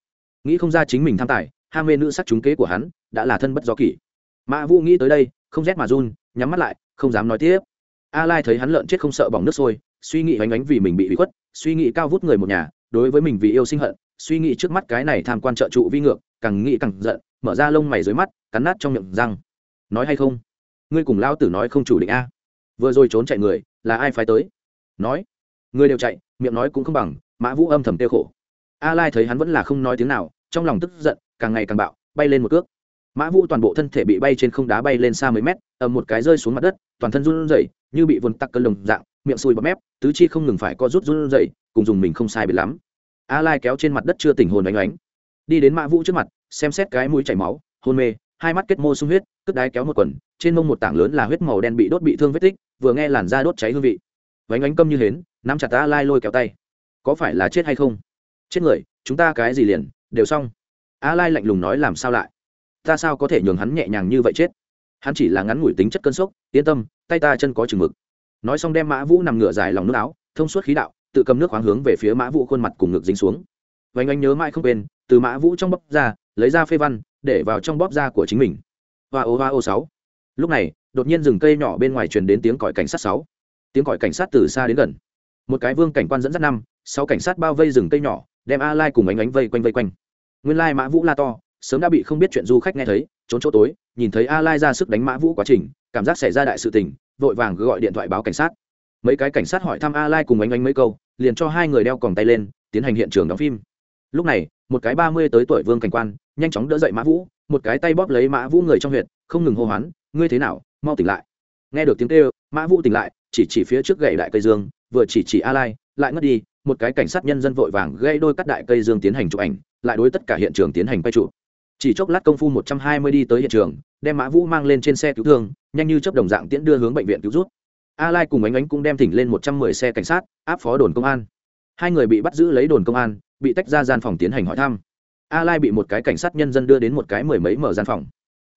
Nghĩ không ra chính mình tham tài ham mê nữ sắc trúng kế của hắn, đã là thân bất do kỷ. Mã vũ nghĩ tới đây, không rét mà run, nhắm mắt lại, không dám nói tiếp. A lai thấy hắn lợn chết không sợ bỏng nước sôi, suy nghĩ oánh oánh vì mình bị bị khuất, suy nghĩ cao vút người một nhà, đối với mình vì yêu sinh hận, suy nghĩ trước mắt cái này tham quan trợ trụ vi ngược, càng nghĩ càng giận, mở ra lông mày dưới mắt, cắn nát trong miệng răng. Nói hay không? Ngươi cùng lao tử nói không chủ định a. Vừa rồi trốn chạy người, là ai phái tới? Nói. Người đều chạy, miệng nói cũng không bằng, mã vũ âm thầm tiêu khổ. A lai thấy hắn vẫn là không nói tiếng nào, trong lòng tức giận, càng ngày càng bạo, bay lên một cước. Mã vũ toàn bộ thân thể bị bay trên không đá bay lên xa mấy mét, ầm một cái rơi xuống mặt đất, toàn thân run rẩy, như bị vườn tắc cơn lồng dạng, miệng sùi bọt mép, tứ chi không ngừng phải co rút run rẩy, cùng dùng mình không sai biệt lắm. A lai kéo trên mặt đất chưa tỉnh hồn đánh đánh đi đến mã vũ trước mặt, xem xét cái mũi chảy máu, hôn mê, hai mắt kết mô sung huyết cất đái kéo một quần, trên mông một tảng lớn là huyết màu đen bị đốt bị thương vết tích, vừa nghe làn da đốt cháy hương vị. Vánh ánh câm như hến, nắm chặt ta lai lôi kéo tay. Có phải là chết hay không? Chết người, chúng ta cái gì liền, đều xong. A lai lạnh lùng nói làm sao lại? Ta sao có thể nhường hắn nhẹ nhàng như vậy chết? Hắn chỉ là ngắn ngủi tính chất cơn sốc, yên tâm, tay ta chân có chừng mực. Nói xong đem mã vũ nằm ngửa dài lòng nước áo, thông suốt khí đạo, tự cầm nước khoáng hướng về phía mã vũ khuôn mặt cùng ngực dính xuống. Vánh anh nhớ mãi không quên, từ mã vũ trong bóp ra, lấy ra phê văn, để vào trong bóp da của chính mình hoa ô hoa ô sáu. Lúc này, đột nhiên rừng cây nhỏ bên ngoài truyền đến tiếng còi cảnh sát sáu. Tiếng còi cảnh sát từ xa đến gần. Một cái vương cảnh quan dẫn dắt năm, Sáu cảnh sát bao vây rừng cây nhỏ, đem a lai cùng ánh ánh vây quanh vây quanh. Nguyên lai mã vũ la to, sớm đã bị không biết chuyện du khách nghe thấy, trốn chỗ tối, nhìn thấy a lai ra sức đánh mã vũ quá trình, cảm giác xảy ra đại sự tình, vội vàng gọi điện thoại báo cảnh sát. Mấy cái cảnh sát hỏi thăm a lai cùng ánh ánh mấy câu, liền cho hai người đeo còng tay lên, tiến hành hiện trường đóng phim. Lúc này, một cái ba mươi tới tuổi vương cảnh quan, nhanh chóng đỡ dậy mã vũ một cái tay bóp lấy mã vũ người trong huyện không ngừng hô hoán, ngươi thế nào? Mau tỉnh lại. Nghe được tiếng kêu, mã vũ tỉnh lại, chỉ chỉ phía trước gậy đại cây dương, vừa chỉ chỉ a lai, lại ngất đi, một cái cảnh sát nhân dân vội vàng gây đôi cắt đại cây dương tiến hành chụp ảnh, lại đối tất cả hiện trường tiến hành quay trụ chỉ chốc lát công phu một trăm hai mươi đi tới hiện trường, đem mã vũ mang lên trên xe cứu thương, nhanh như chấp đồng dạng tiễn đưa hướng bệnh viện cứu rút a lai cùng ánh ánh cũng đem thỉnh lên một trăm mười xe cảnh sát, áp phó đồn công an. Hai người bị bắt giữ lấy đồn công an, bị tách ra gian phòng tiến hành hỏi thăm a lai bị một cái cảnh sát nhân dân đưa đến một cái mười mấy mở gian phòng.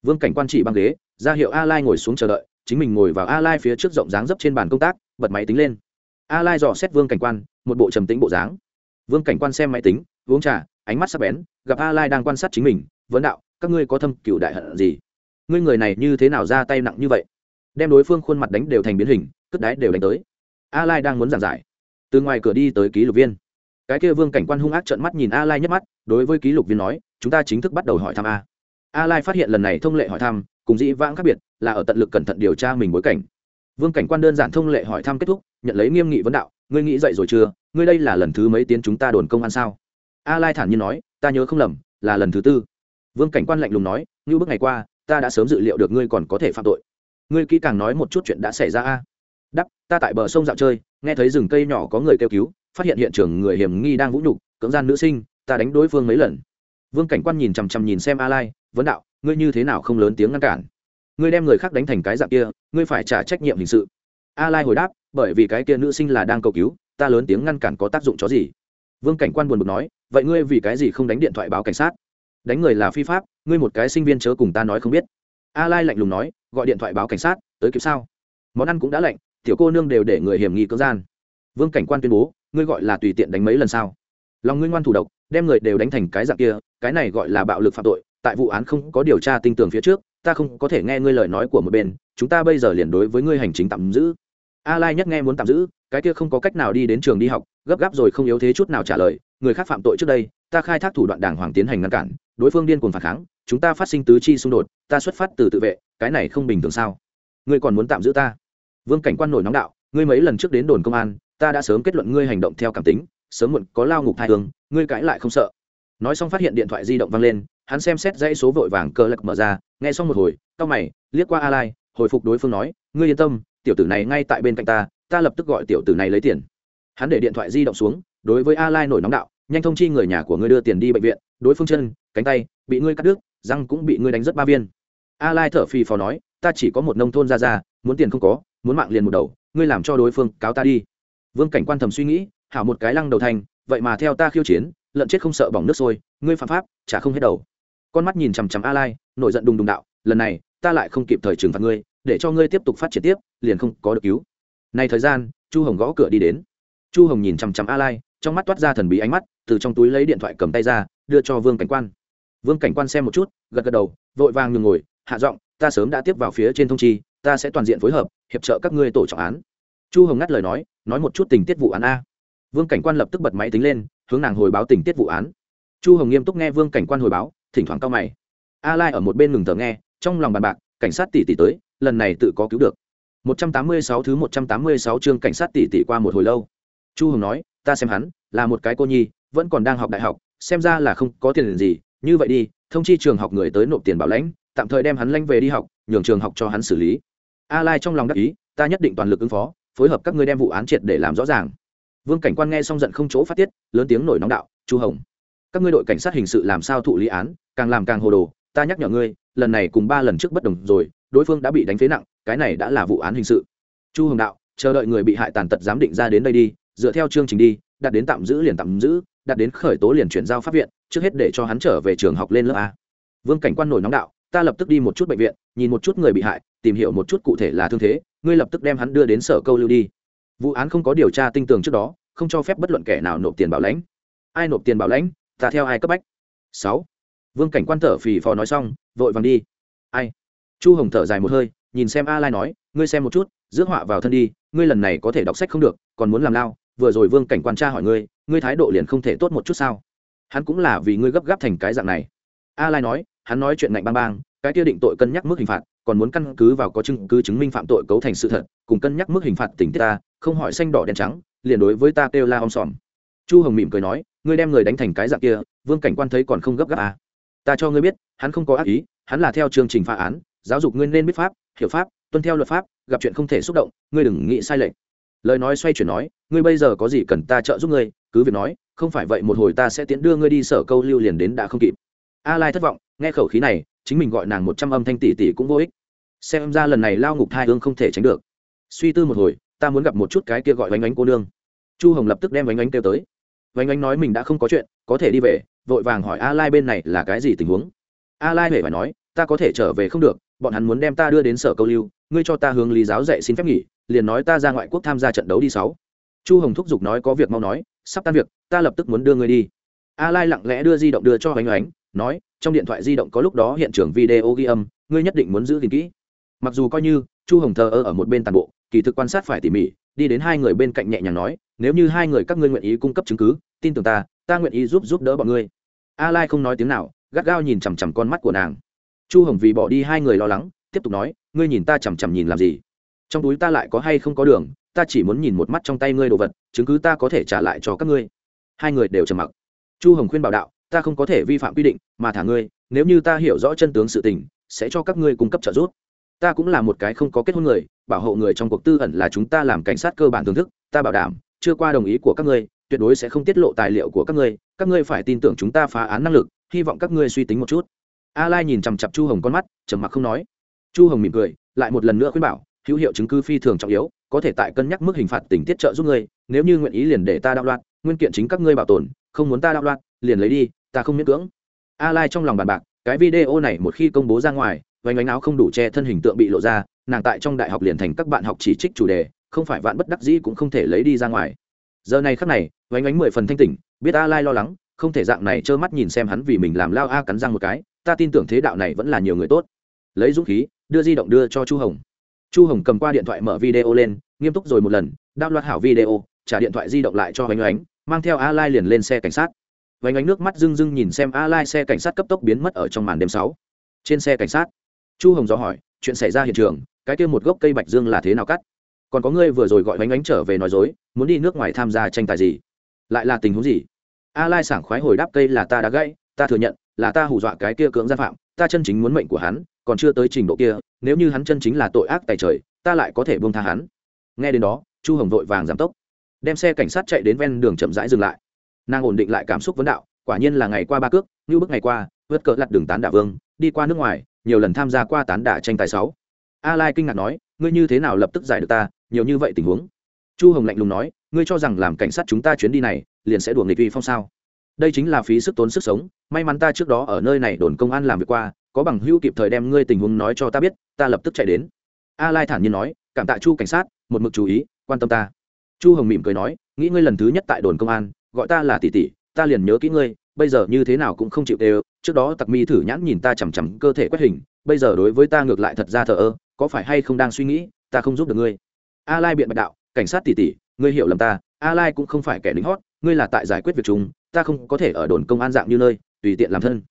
Vương cảnh quan trị băng ghế, ra hiệu a lai ngồi xuống chờ đợi, chính mình ngồi vào a lai phía trước rộng dáng dấp trên bàn công tác, bật máy tính lên. A lai dò xét vương cảnh quan, một bộ trầm tĩnh bộ dáng. Vương cảnh quan xem máy tính, uống trà, ánh mắt sắc bén, gặp a lai đang quan sát chính mình, vấn đạo, các ngươi có thâm cựu đại hận gì? Ngươi người này như thế nào ra tay nặng như vậy? Đem đối phương khuôn mặt đánh đều thành biến hình, cất đái đều đánh tới. A lai đang muốn giảng giải. Từ ngoài cửa đi tới ký lục viên cái kia vương cảnh quan hung ác trợn mắt nhìn a lai nhất mắt, đối với ký lục viên nói, chúng ta chính thức bắt đầu hỏi thăm a. A lai phát hiện lần này thông lệ hỏi thăm, cùng dĩ vãng khác biệt, là ở tận lực cẩn thận điều tra mình bối cảnh. Vương cảnh quan đơn giản thông lệ hỏi thăm kết thúc, nhận lấy nghiêm nghị vấn đạo, ngươi nghĩ dậy rồi chưa? Ngươi đây là lần thứ mấy tiến chúng ta đồn công an sao? A lai thản nhiên nói, ta nhớ không lầm, là lần thứ tư. Vương cảnh quan lạnh lùng nói, như bước ngày qua, ta đã sớm dự liệu được ngươi còn có thể phạm tội. Ngươi kỹ càng nói một chút chuyện đã xảy ra a. Đắp, ta tại bờ sông dạo chơi, nghe thấy rừng cây nhỏ có người kêu cứu phát hiện hiện trường người hiểm nghi đang vũ nhục, cưỡng gian nữ sinh, ta đánh đối phương mấy lần. Vương cảnh quan nhìn chằm chằm nhìn xem a lai, vấn đạo, ngươi như thế nào không lớn tiếng ngăn cản? Ngươi đem người khác đánh thành cái dạng kia, ngươi phải trả trách nhiệm hình sự. A lai hồi đáp, bởi vì cái kia nữ sinh là đang cầu cứu, ta lớn tiếng ngăn cản có tác dụng chó gì? Vương cảnh quan buồn bực nói, vậy ngươi vì cái gì không đánh điện thoại báo cảnh sát? Đánh người là phi pháp, ngươi một cái sinh viên chớ cùng ta nói không biết. A lai lạnh lùng nói, gọi điện thoại báo cảnh sát, tới kịp sao? Món ăn cũng đã lạnh, tiểu cô nương đều để người hiểm nghi cưỡng gian. Vương cảnh quan tuyên bố ngươi gọi là tùy tiện đánh mấy lần sao? Lòng ngươi ngoan thủ độc, đem người đều đánh thành cái dạng kia, cái này gọi là bạo lực phạm tội, tại vụ án không có điều tra tinh tường phía trước, ta không có thể nghe ngươi lời nói của một bên, chúng ta bây giờ liền đối với ngươi hành chính tạm giữ. A lai nhất nghe muốn tạm giữ, cái kia không có cách nào đi đến trường đi học, gấp gáp rồi không yếu thế chút nào trả lời, người khác phạm tội trước đây, ta khai thác thủ đoạn đàng hoàng tiến hành ngăn cản, đối phương điên cuồng phản kháng, chúng ta phát sinh tứ chi xung đột, ta xuất phát từ tự vệ, cái này không bình thường sao? Ngươi còn muốn tạm giữ ta? Vương cảnh quan nổi nóng đạo, ngươi mấy lần trước đến đồn công an ta đã sớm kết luận ngươi hành động theo cảm tính, sớm muộn có lao ngục thai thương ngươi cãi lại không sợ. Nói xong phát hiện điện thoại di động văng lên, hắn xem xét dãy số vội vàng cơ lạc mở ra, nghe xong một hồi, cau mày, liếc qua a lai, hồi phục đối phương nói, ngươi yên tâm, tiểu tử này ngay tại bên cạnh ta ta lập tức gọi tiểu tử này lấy tiền. Hắn để điện thoại di động xuống, đối với a lai nổi nóng đạo, nhanh thông chi người nhà của ngươi đưa tiền đi bệnh viện, đối phương chân, cánh tay, bị ngươi cắt đứt, răng cũng bị ngươi đánh rất ba viên. A lai thở phì phò nói, ta chỉ có một nông thôn ra ra, muốn tiền không có, muốn mạng liền một đầu, ngươi làm cho đối phương cáo ta đi vương cảnh quan thầm suy nghĩ, hảo một cái lăng đầu thành, vậy mà theo ta khiêu chiến lợn chết không sợ bỏng nước sôi, ngươi phạm pháp, chả không hết đầu. Con mắt nhìn chằm chằm a lai, nổi giận đùng đùng đạo, lần này, ta lại không kịp thời trừng phạt ngươi, để cho ngươi tiếp tục phát triển tiếp, liền không có được cứu. Này thời gian, chu hồng gõ cửa đi đến. Chu hồng nhìn chằm chằm a lai, trong mắt toát ra thần bí ánh mắt, từ trong túi lấy điện thoại cầm tay ra, đưa cho vương cảnh quan. Vương cảnh quan xem một chút, gật gật đầu, vội vàng nhường ngồi, hạ giọng, ta sớm đã tiếp vào phía trên thông chi, ta sẽ toàn diện phối hợp, hiệp trợ các ngươi tổ trọng án. Chu hồng ngắt lời nói nói một chút tình tiết vụ án a. Vương cảnh quan lập tức bật máy tính lên, hướng nàng hồi báo tình tiết vụ án. Chu hồng nghiêm túc nghe vương cảnh quan hồi báo, thỉnh thoảng cao mày. A lai ở một bên ngừng thở nghe, trong lòng bàn bạc, cảnh sát tỷ tỷ tới, lần này tự có cứu được. 186 thứ 186 chương cảnh sát tỷ tỷ qua một hồi lâu. Chu hồng nói, ta xem hắn, là một cái cô nhi, vẫn còn đang học đại học, xem ra là không có tiền gì, như vậy đi, thông chi trường học người tới nộp tiền bảo lãnh, tạm thời đem hắn lãnh về đi học, nhường trường học cho hắn xử lý. A lai trong lòng đắc ý, ta nhất định toàn lực ứng phó phối hợp các ngươi đem vụ án triệt để làm rõ ràng. Vương cảnh quan nghe xong giận không chỗ phát tiết, lớn tiếng nổi nóng đạo, chu hồng, các ngươi đội cảnh sát hình sự làm sao thụ lý án, càng làm càng hồ đồ, ta nhắc nhở ngươi, lần này cùng ba lần trước bất đồng rồi, đối phương đã bị đánh phế nặng, cái này đã là vụ án hình sự. Chu hồng đạo, chờ đợi người bị hại tàn tật giám định ra đến đây đi, dựa theo chương trình đi, đặt đến tạm giữ liền tạm giữ, đặt đến khởi tố liền chuyển giao pháp viện, trước hết để cho hắn trở về trường học lên lớp a. Vương cảnh quan nổi nóng đạo, ta lập tức đi một chút bệnh viện, nhìn một chút người bị hại, tìm hiểu một chút cụ thể là thương thế ngươi lập tức đem hắn đưa đến sở câu lưu đi. Vụ án không có điều tra tinh tường trước đó, không cho phép bất luận kẻ nào nộp tiền bảo lãnh. Ai nộp tiền bảo lãnh, ta theo ai cấp bách? Sáu. Vương cảnh quan thở phì phò nói xong, vội vàng đi. Ai? Chu hồng thở dài một hơi, nhìn xem a lai nói, ngươi xem một chút, rước họa vào thân đi, ngươi lần này có thể đọc sách không được, còn muốn làm lao, vừa rồi vương cảnh quan tra hỏi ngươi ngươi thái độ liền không thể tốt một chút sao? Hắn cũng là vì ngươi gấp gáp thành cái dạng này. A lai nói, hắn nói chuyện ngạnh bang bang cái kia định tội cân nhắc mức hình phạt, còn muốn căn cứ vào có chứng cứ chứng minh phạm tội cấu thành sự thật, cùng cân nhắc mức hình phạt tình tiết ta, không hỏi xanh đỏ đen trắng, liền đối với ta kêu la om sòm. Chu hồng mỉm cười nói, ngươi đem người đánh thành cái dạng kia, vương cảnh quan thấy còn không gấp gáp à. ta cho ngươi biết, hắn không có ác ý, hắn là theo chương trình phá án, giáo dục ngươi nên biết pháp, hiểu pháp, tuân theo luật pháp, gặp chuyện không thể xúc động, ngươi đừng nghĩ sai lệch. Lời nói xoay chuyển nói, ngươi bây giờ có gì cần ta trợ giúp ngươi, cứ việc nói, không phải vậy một hồi ta sẽ tiến đưa ngươi đi sở câu lưu liền đến đã không kịp. A lai thất vọng, nghe khẩu khí này chính mình gọi nàng một trăm âm thanh tỷ tỷ cũng vô ích. Xem ra lần này lao ngục thai hương không thể tránh được. Suy tư một hồi, ta muốn gặp một chút cái kia gọi vánh ánh cô nương. Chu hồng lập tức đem vánh ánh kêu tới. Vánh ánh nói mình đã không có chuyện, có thể đi về, vội vàng hỏi a lai bên này là cái gì tình huống. A lai hề phải nói, ta có thể trở về không được, bọn hắn muốn đem ta đưa đến sở câu lưu, ngươi cho ta hướng lý giáo dạy xin phép nghỉ, liền nói ta ra ngoại quốc tham gia trận đấu đi sáu. Chu hồng thúc giục nói có việc mau nói, sắp tan việc, ta lập tức muốn đưa ngươi đi. A lai lặng lẽ đưa di động đưa cho ánh ánh nói, trong điện thoại di động có lúc đó hiện trường video ghi âm, ngươi nhất định muốn giữ gìn kỹ. Mặc dù coi như, chu hồng thờ ơ ở một bên tàn bộ, kỳ thực quan sát phải tỉ mỉ, đi đến hai người bên cạnh nhẹ nhàng nói, nếu như hai người các ngươi nguyện ý cung cấp chứng cứ, tin tưởng ta ta nguyện ý giúp giúp đỡ bọn ngươi. A lai không nói tiếng nào, gắt gao nhìn chằm chằm con mắt của nàng. Chu hồng vì bỏ đi hai người lo lắng, tiếp tục nói, ngươi nhìn ta chằm chằm nhìn làm gì? Trong túi ta lại có hay không có đường, ta chỉ muốn nhìn một mắt trong tay ngươi đồ vật, chứng cứ ta có thể trả lại cho các ngươi. Hai người đều trầm mặc. Chu hồng khuyên bảo đạo ta không có thể vi phạm quy định, mà thả ngươi, nếu như ta hiểu rõ chân tướng sự tình, sẽ cho các ngươi cung cấp trợ giúp. Ta cũng là một cái không có kết hôn người, bảo hộ người trong cuộc tư ẩn là chúng ta làm cảnh sát cơ bản thưởng thức, ta bảo đảm, chưa qua đồng ý của các ngươi, tuyệt đối sẽ không tiết lộ tài liệu của các ngươi các ngươi phải tin tưởng chúng ta phá án năng lực, hy vọng các ngươi suy tính một chút. A lai nhìn chằm chặp chu hồng con mắt, trầm mặc không nói. Chu hồng mỉm cười, lại một lần nữa khuyên bảo, hữu hiệu chứng cứ phi thường trọng yếu, có thể tại cân nhắc mức hình phạt tình tiết trợ giúp ngươi, nếu như nguyện ý liền để ta đạo loạn, nguyên kiện chính các ngươi bảo tồn, không muốn ta đạo loạn, liền lấy đi ta không miễn cưỡng. A lai trong lòng bàn bạc, cái video này một khi công bố ra ngoài vánh ánh áo không đủ che thân hình tượng bị lộ ra, nàng tại trong đại học liền thành các bạn học chỉ trích chủ đề, không phải vạn bất đắc dĩ cũng không thể lấy đi ra ngoài. Giờ này khắc này vánh ánh mười phần thanh tỉnh, biết a lai lo lắng, không thể dạng này trơ mắt nhìn xem hắn vì mình làm lao a cắn răng một cái, ta tin tưởng thế đạo này vẫn là nhiều người tốt. Lấy dũng khí, đưa di động đưa cho chu hồng. Chu hồng cầm qua điện thoại mở video lên, nghiêm túc rồi một lần đáp loạt hảo video, trả điện thoại di động lại cho vánh ánh, mang theo a lai liền lên xe cảnh sát vánh ánh nước mắt rưng rưng nhìn xem a lai xe cảnh sát cấp tốc biến mất ở trong màn đêm sáu. Trên xe cảnh sát, chu hồng do hỏi, chuyện xảy ra hiện trường, cái kia một gốc cây bạch dương là thế nào cắt? Còn có ngươi vừa rồi gọi vánh ánh trở về nói dối, muốn đi nước ngoài tham gia tranh tài gì? Lại là tình huống gì? A lai sảng khoái hồi đáp, cây là ta đã gãy, ta thừa nhận, là ta hù dọa cái kia cưỡng gian phạm, ta chân chính muốn mệnh của hắn, còn chưa tới trình độ kia, nếu như hắn chân chính là tội ác tài trời, ta lại có thể buông tha hắn. Nghe đến đó, chu hồng vội vàng giảm tốc, đem xe cảnh sát chạy đến ven đường chậm rãi dừng lại nàng ổn định lại cảm xúc vấn đạo, quả nhiên là ngày qua ba cước, như bức ngày qua vớt cỡ lặt đường tán đả vương, đi qua nước ngoài, nhiều lần tham gia qua tán đả tranh tài sáu. A lai kinh ngạc nói, ngươi như thế nào lập tức giải được ta, nhiều như vậy tình huống. Chu hồng lạnh lùng nói, ngươi cho rằng làm cảnh sát chúng ta chuyến đi này, liền sẽ đùa nghịch vi phong sao? Đây chính là phí sức tốn sức sống, may mắn ta trước đó ở nơi này đồn công an làm việc qua, có bằng hữu kịp thời đem ngươi tình huống nói cho ta biết, ta lập tức chạy đến. A lai thản nhiên nói, cảm tạ chu cảnh sát, một mực chú ý, quan tâm ta. Chu hồng mỉm cười nói, nghĩ ngươi lần thứ nhất tại đồn công an gọi ta là tỷ tỷ, ta liền nhớ kỹ ngươi, bây giờ như thế nào cũng không chịu đều, trước đó tặc mi thử nhãn nhìn ta chằm chằm cơ thể quét hình, bây giờ đối với ta ngược lại thật ra thờ ơ, có phải hay không đang suy nghĩ, ta không giúp được ngươi. A lai biện bạch đạo, cảnh sát tỷ tỷ, ngươi hiểu lầm ta, a lai cũng không phải kẻ lính hót, ngươi là tại giải quyết việc chúng, ta không có thể ở đồn công an dạng như nơi, tùy tiện làm thân.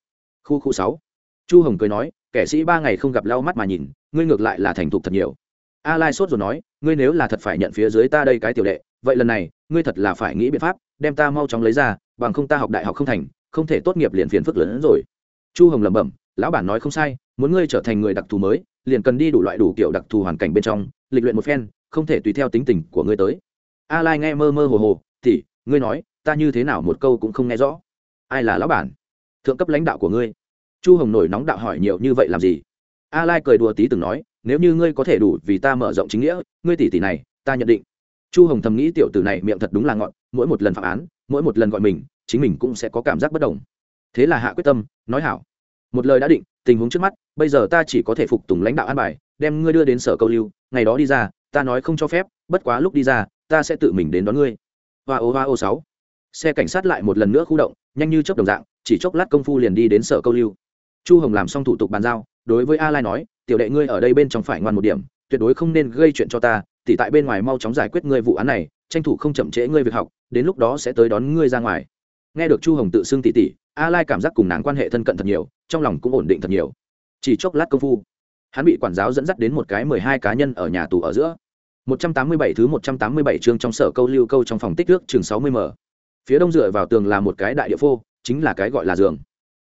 Khu khu sáu. Chu hồng cười nói, kẻ sĩ ba ngày không gặp lau mắt mà nhìn, ngươi ngược lại là thành thục thật nhiều. A lai sốt rồi nói, ngươi nếu là thật phải nhận phía dưới ta đây cái tiểu đệ, vậy lần này, ngươi thật là phải nghĩ biện pháp đem ta mau chóng lấy ra, bằng không ta học đại học không thành, không thể tốt nghiệp liền phiền phức lớn hơn rồi. Chu hồng lẩm bẩm, lão bản nói không sai, muốn ngươi trở thành người đặc thù mới, liền cần đi đủ loại đủ kiểu đặc thù hoàn cảnh bên trong, lịch luyện một phen, không thể tùy theo tính tình của ngươi tới. A lai nghe mơ mơ hồ hồ thì ngươi nói, ta như thế nào một câu cũng không nghe rõ. Ai là lão bản? Thượng cấp lãnh đạo của ngươi. Chu hồng nổi nóng đạo hỏi nhiều như vậy làm gì? A lai cười đùa tí từng nói, nếu như ngươi có thể đủ vì ta mở rộng chính nghĩa, ngươi tỷ tỷ này, ta nhận định. Chu hồng thầm nghĩ tiểu tử này miệng thật đúng là ngọn mỗi một lần phạm án, mỗi một lần gọi mình, chính mình cũng sẽ có cảm giác bất đồng. Thế là hạ quyết tâm nói hảo. Một lời đã định, tình huống trước mắt, bây giờ ta chỉ có thể phục tùng lãnh đạo an bài, đem ngươi đưa đến sở câu lưu, ngày đó đi ra, ta nói không cho phép, bất quá lúc đi ra, ta sẽ tự mình đến đón ngươi. Hoa ô hoa ô sáu. Xe cảnh sát lại một lần nữa khu động, nhanh như chớp đồng dạng, chỉ chốc lát công phu liền đi đến sở câu lưu. Chu hồng làm xong thủ tục bàn giao, đối với a lai nói, tiểu đệ ngươi ở đây bên trong phải ngoan một điểm, tuyệt đối không nên gây chuyện cho ta, tỉ tại bên ngoài mau chóng giải quyết ngươi vụ án này tranh thủ không chậm trễ ngươi việc học đến lúc đó sẽ tới đón ngươi ra ngoài nghe được chu hồng tự xưng tỉ tỉ a lai cảm giác cùng nàng quan hệ thân cận thật nhiều trong lòng cũng ổn định thật nhiều chỉ chốc lát công phu hắn bị quản giáo dẫn dắt đến một cái mười hai cá nhân ở nhà tù ở giữa 187 thứ 187 chương trong sở câu lưu câu trong phòng tích nước chừng 60m. Phía đông dựa vào tường là một cái đại địa phô, chính là cái gọi là giường.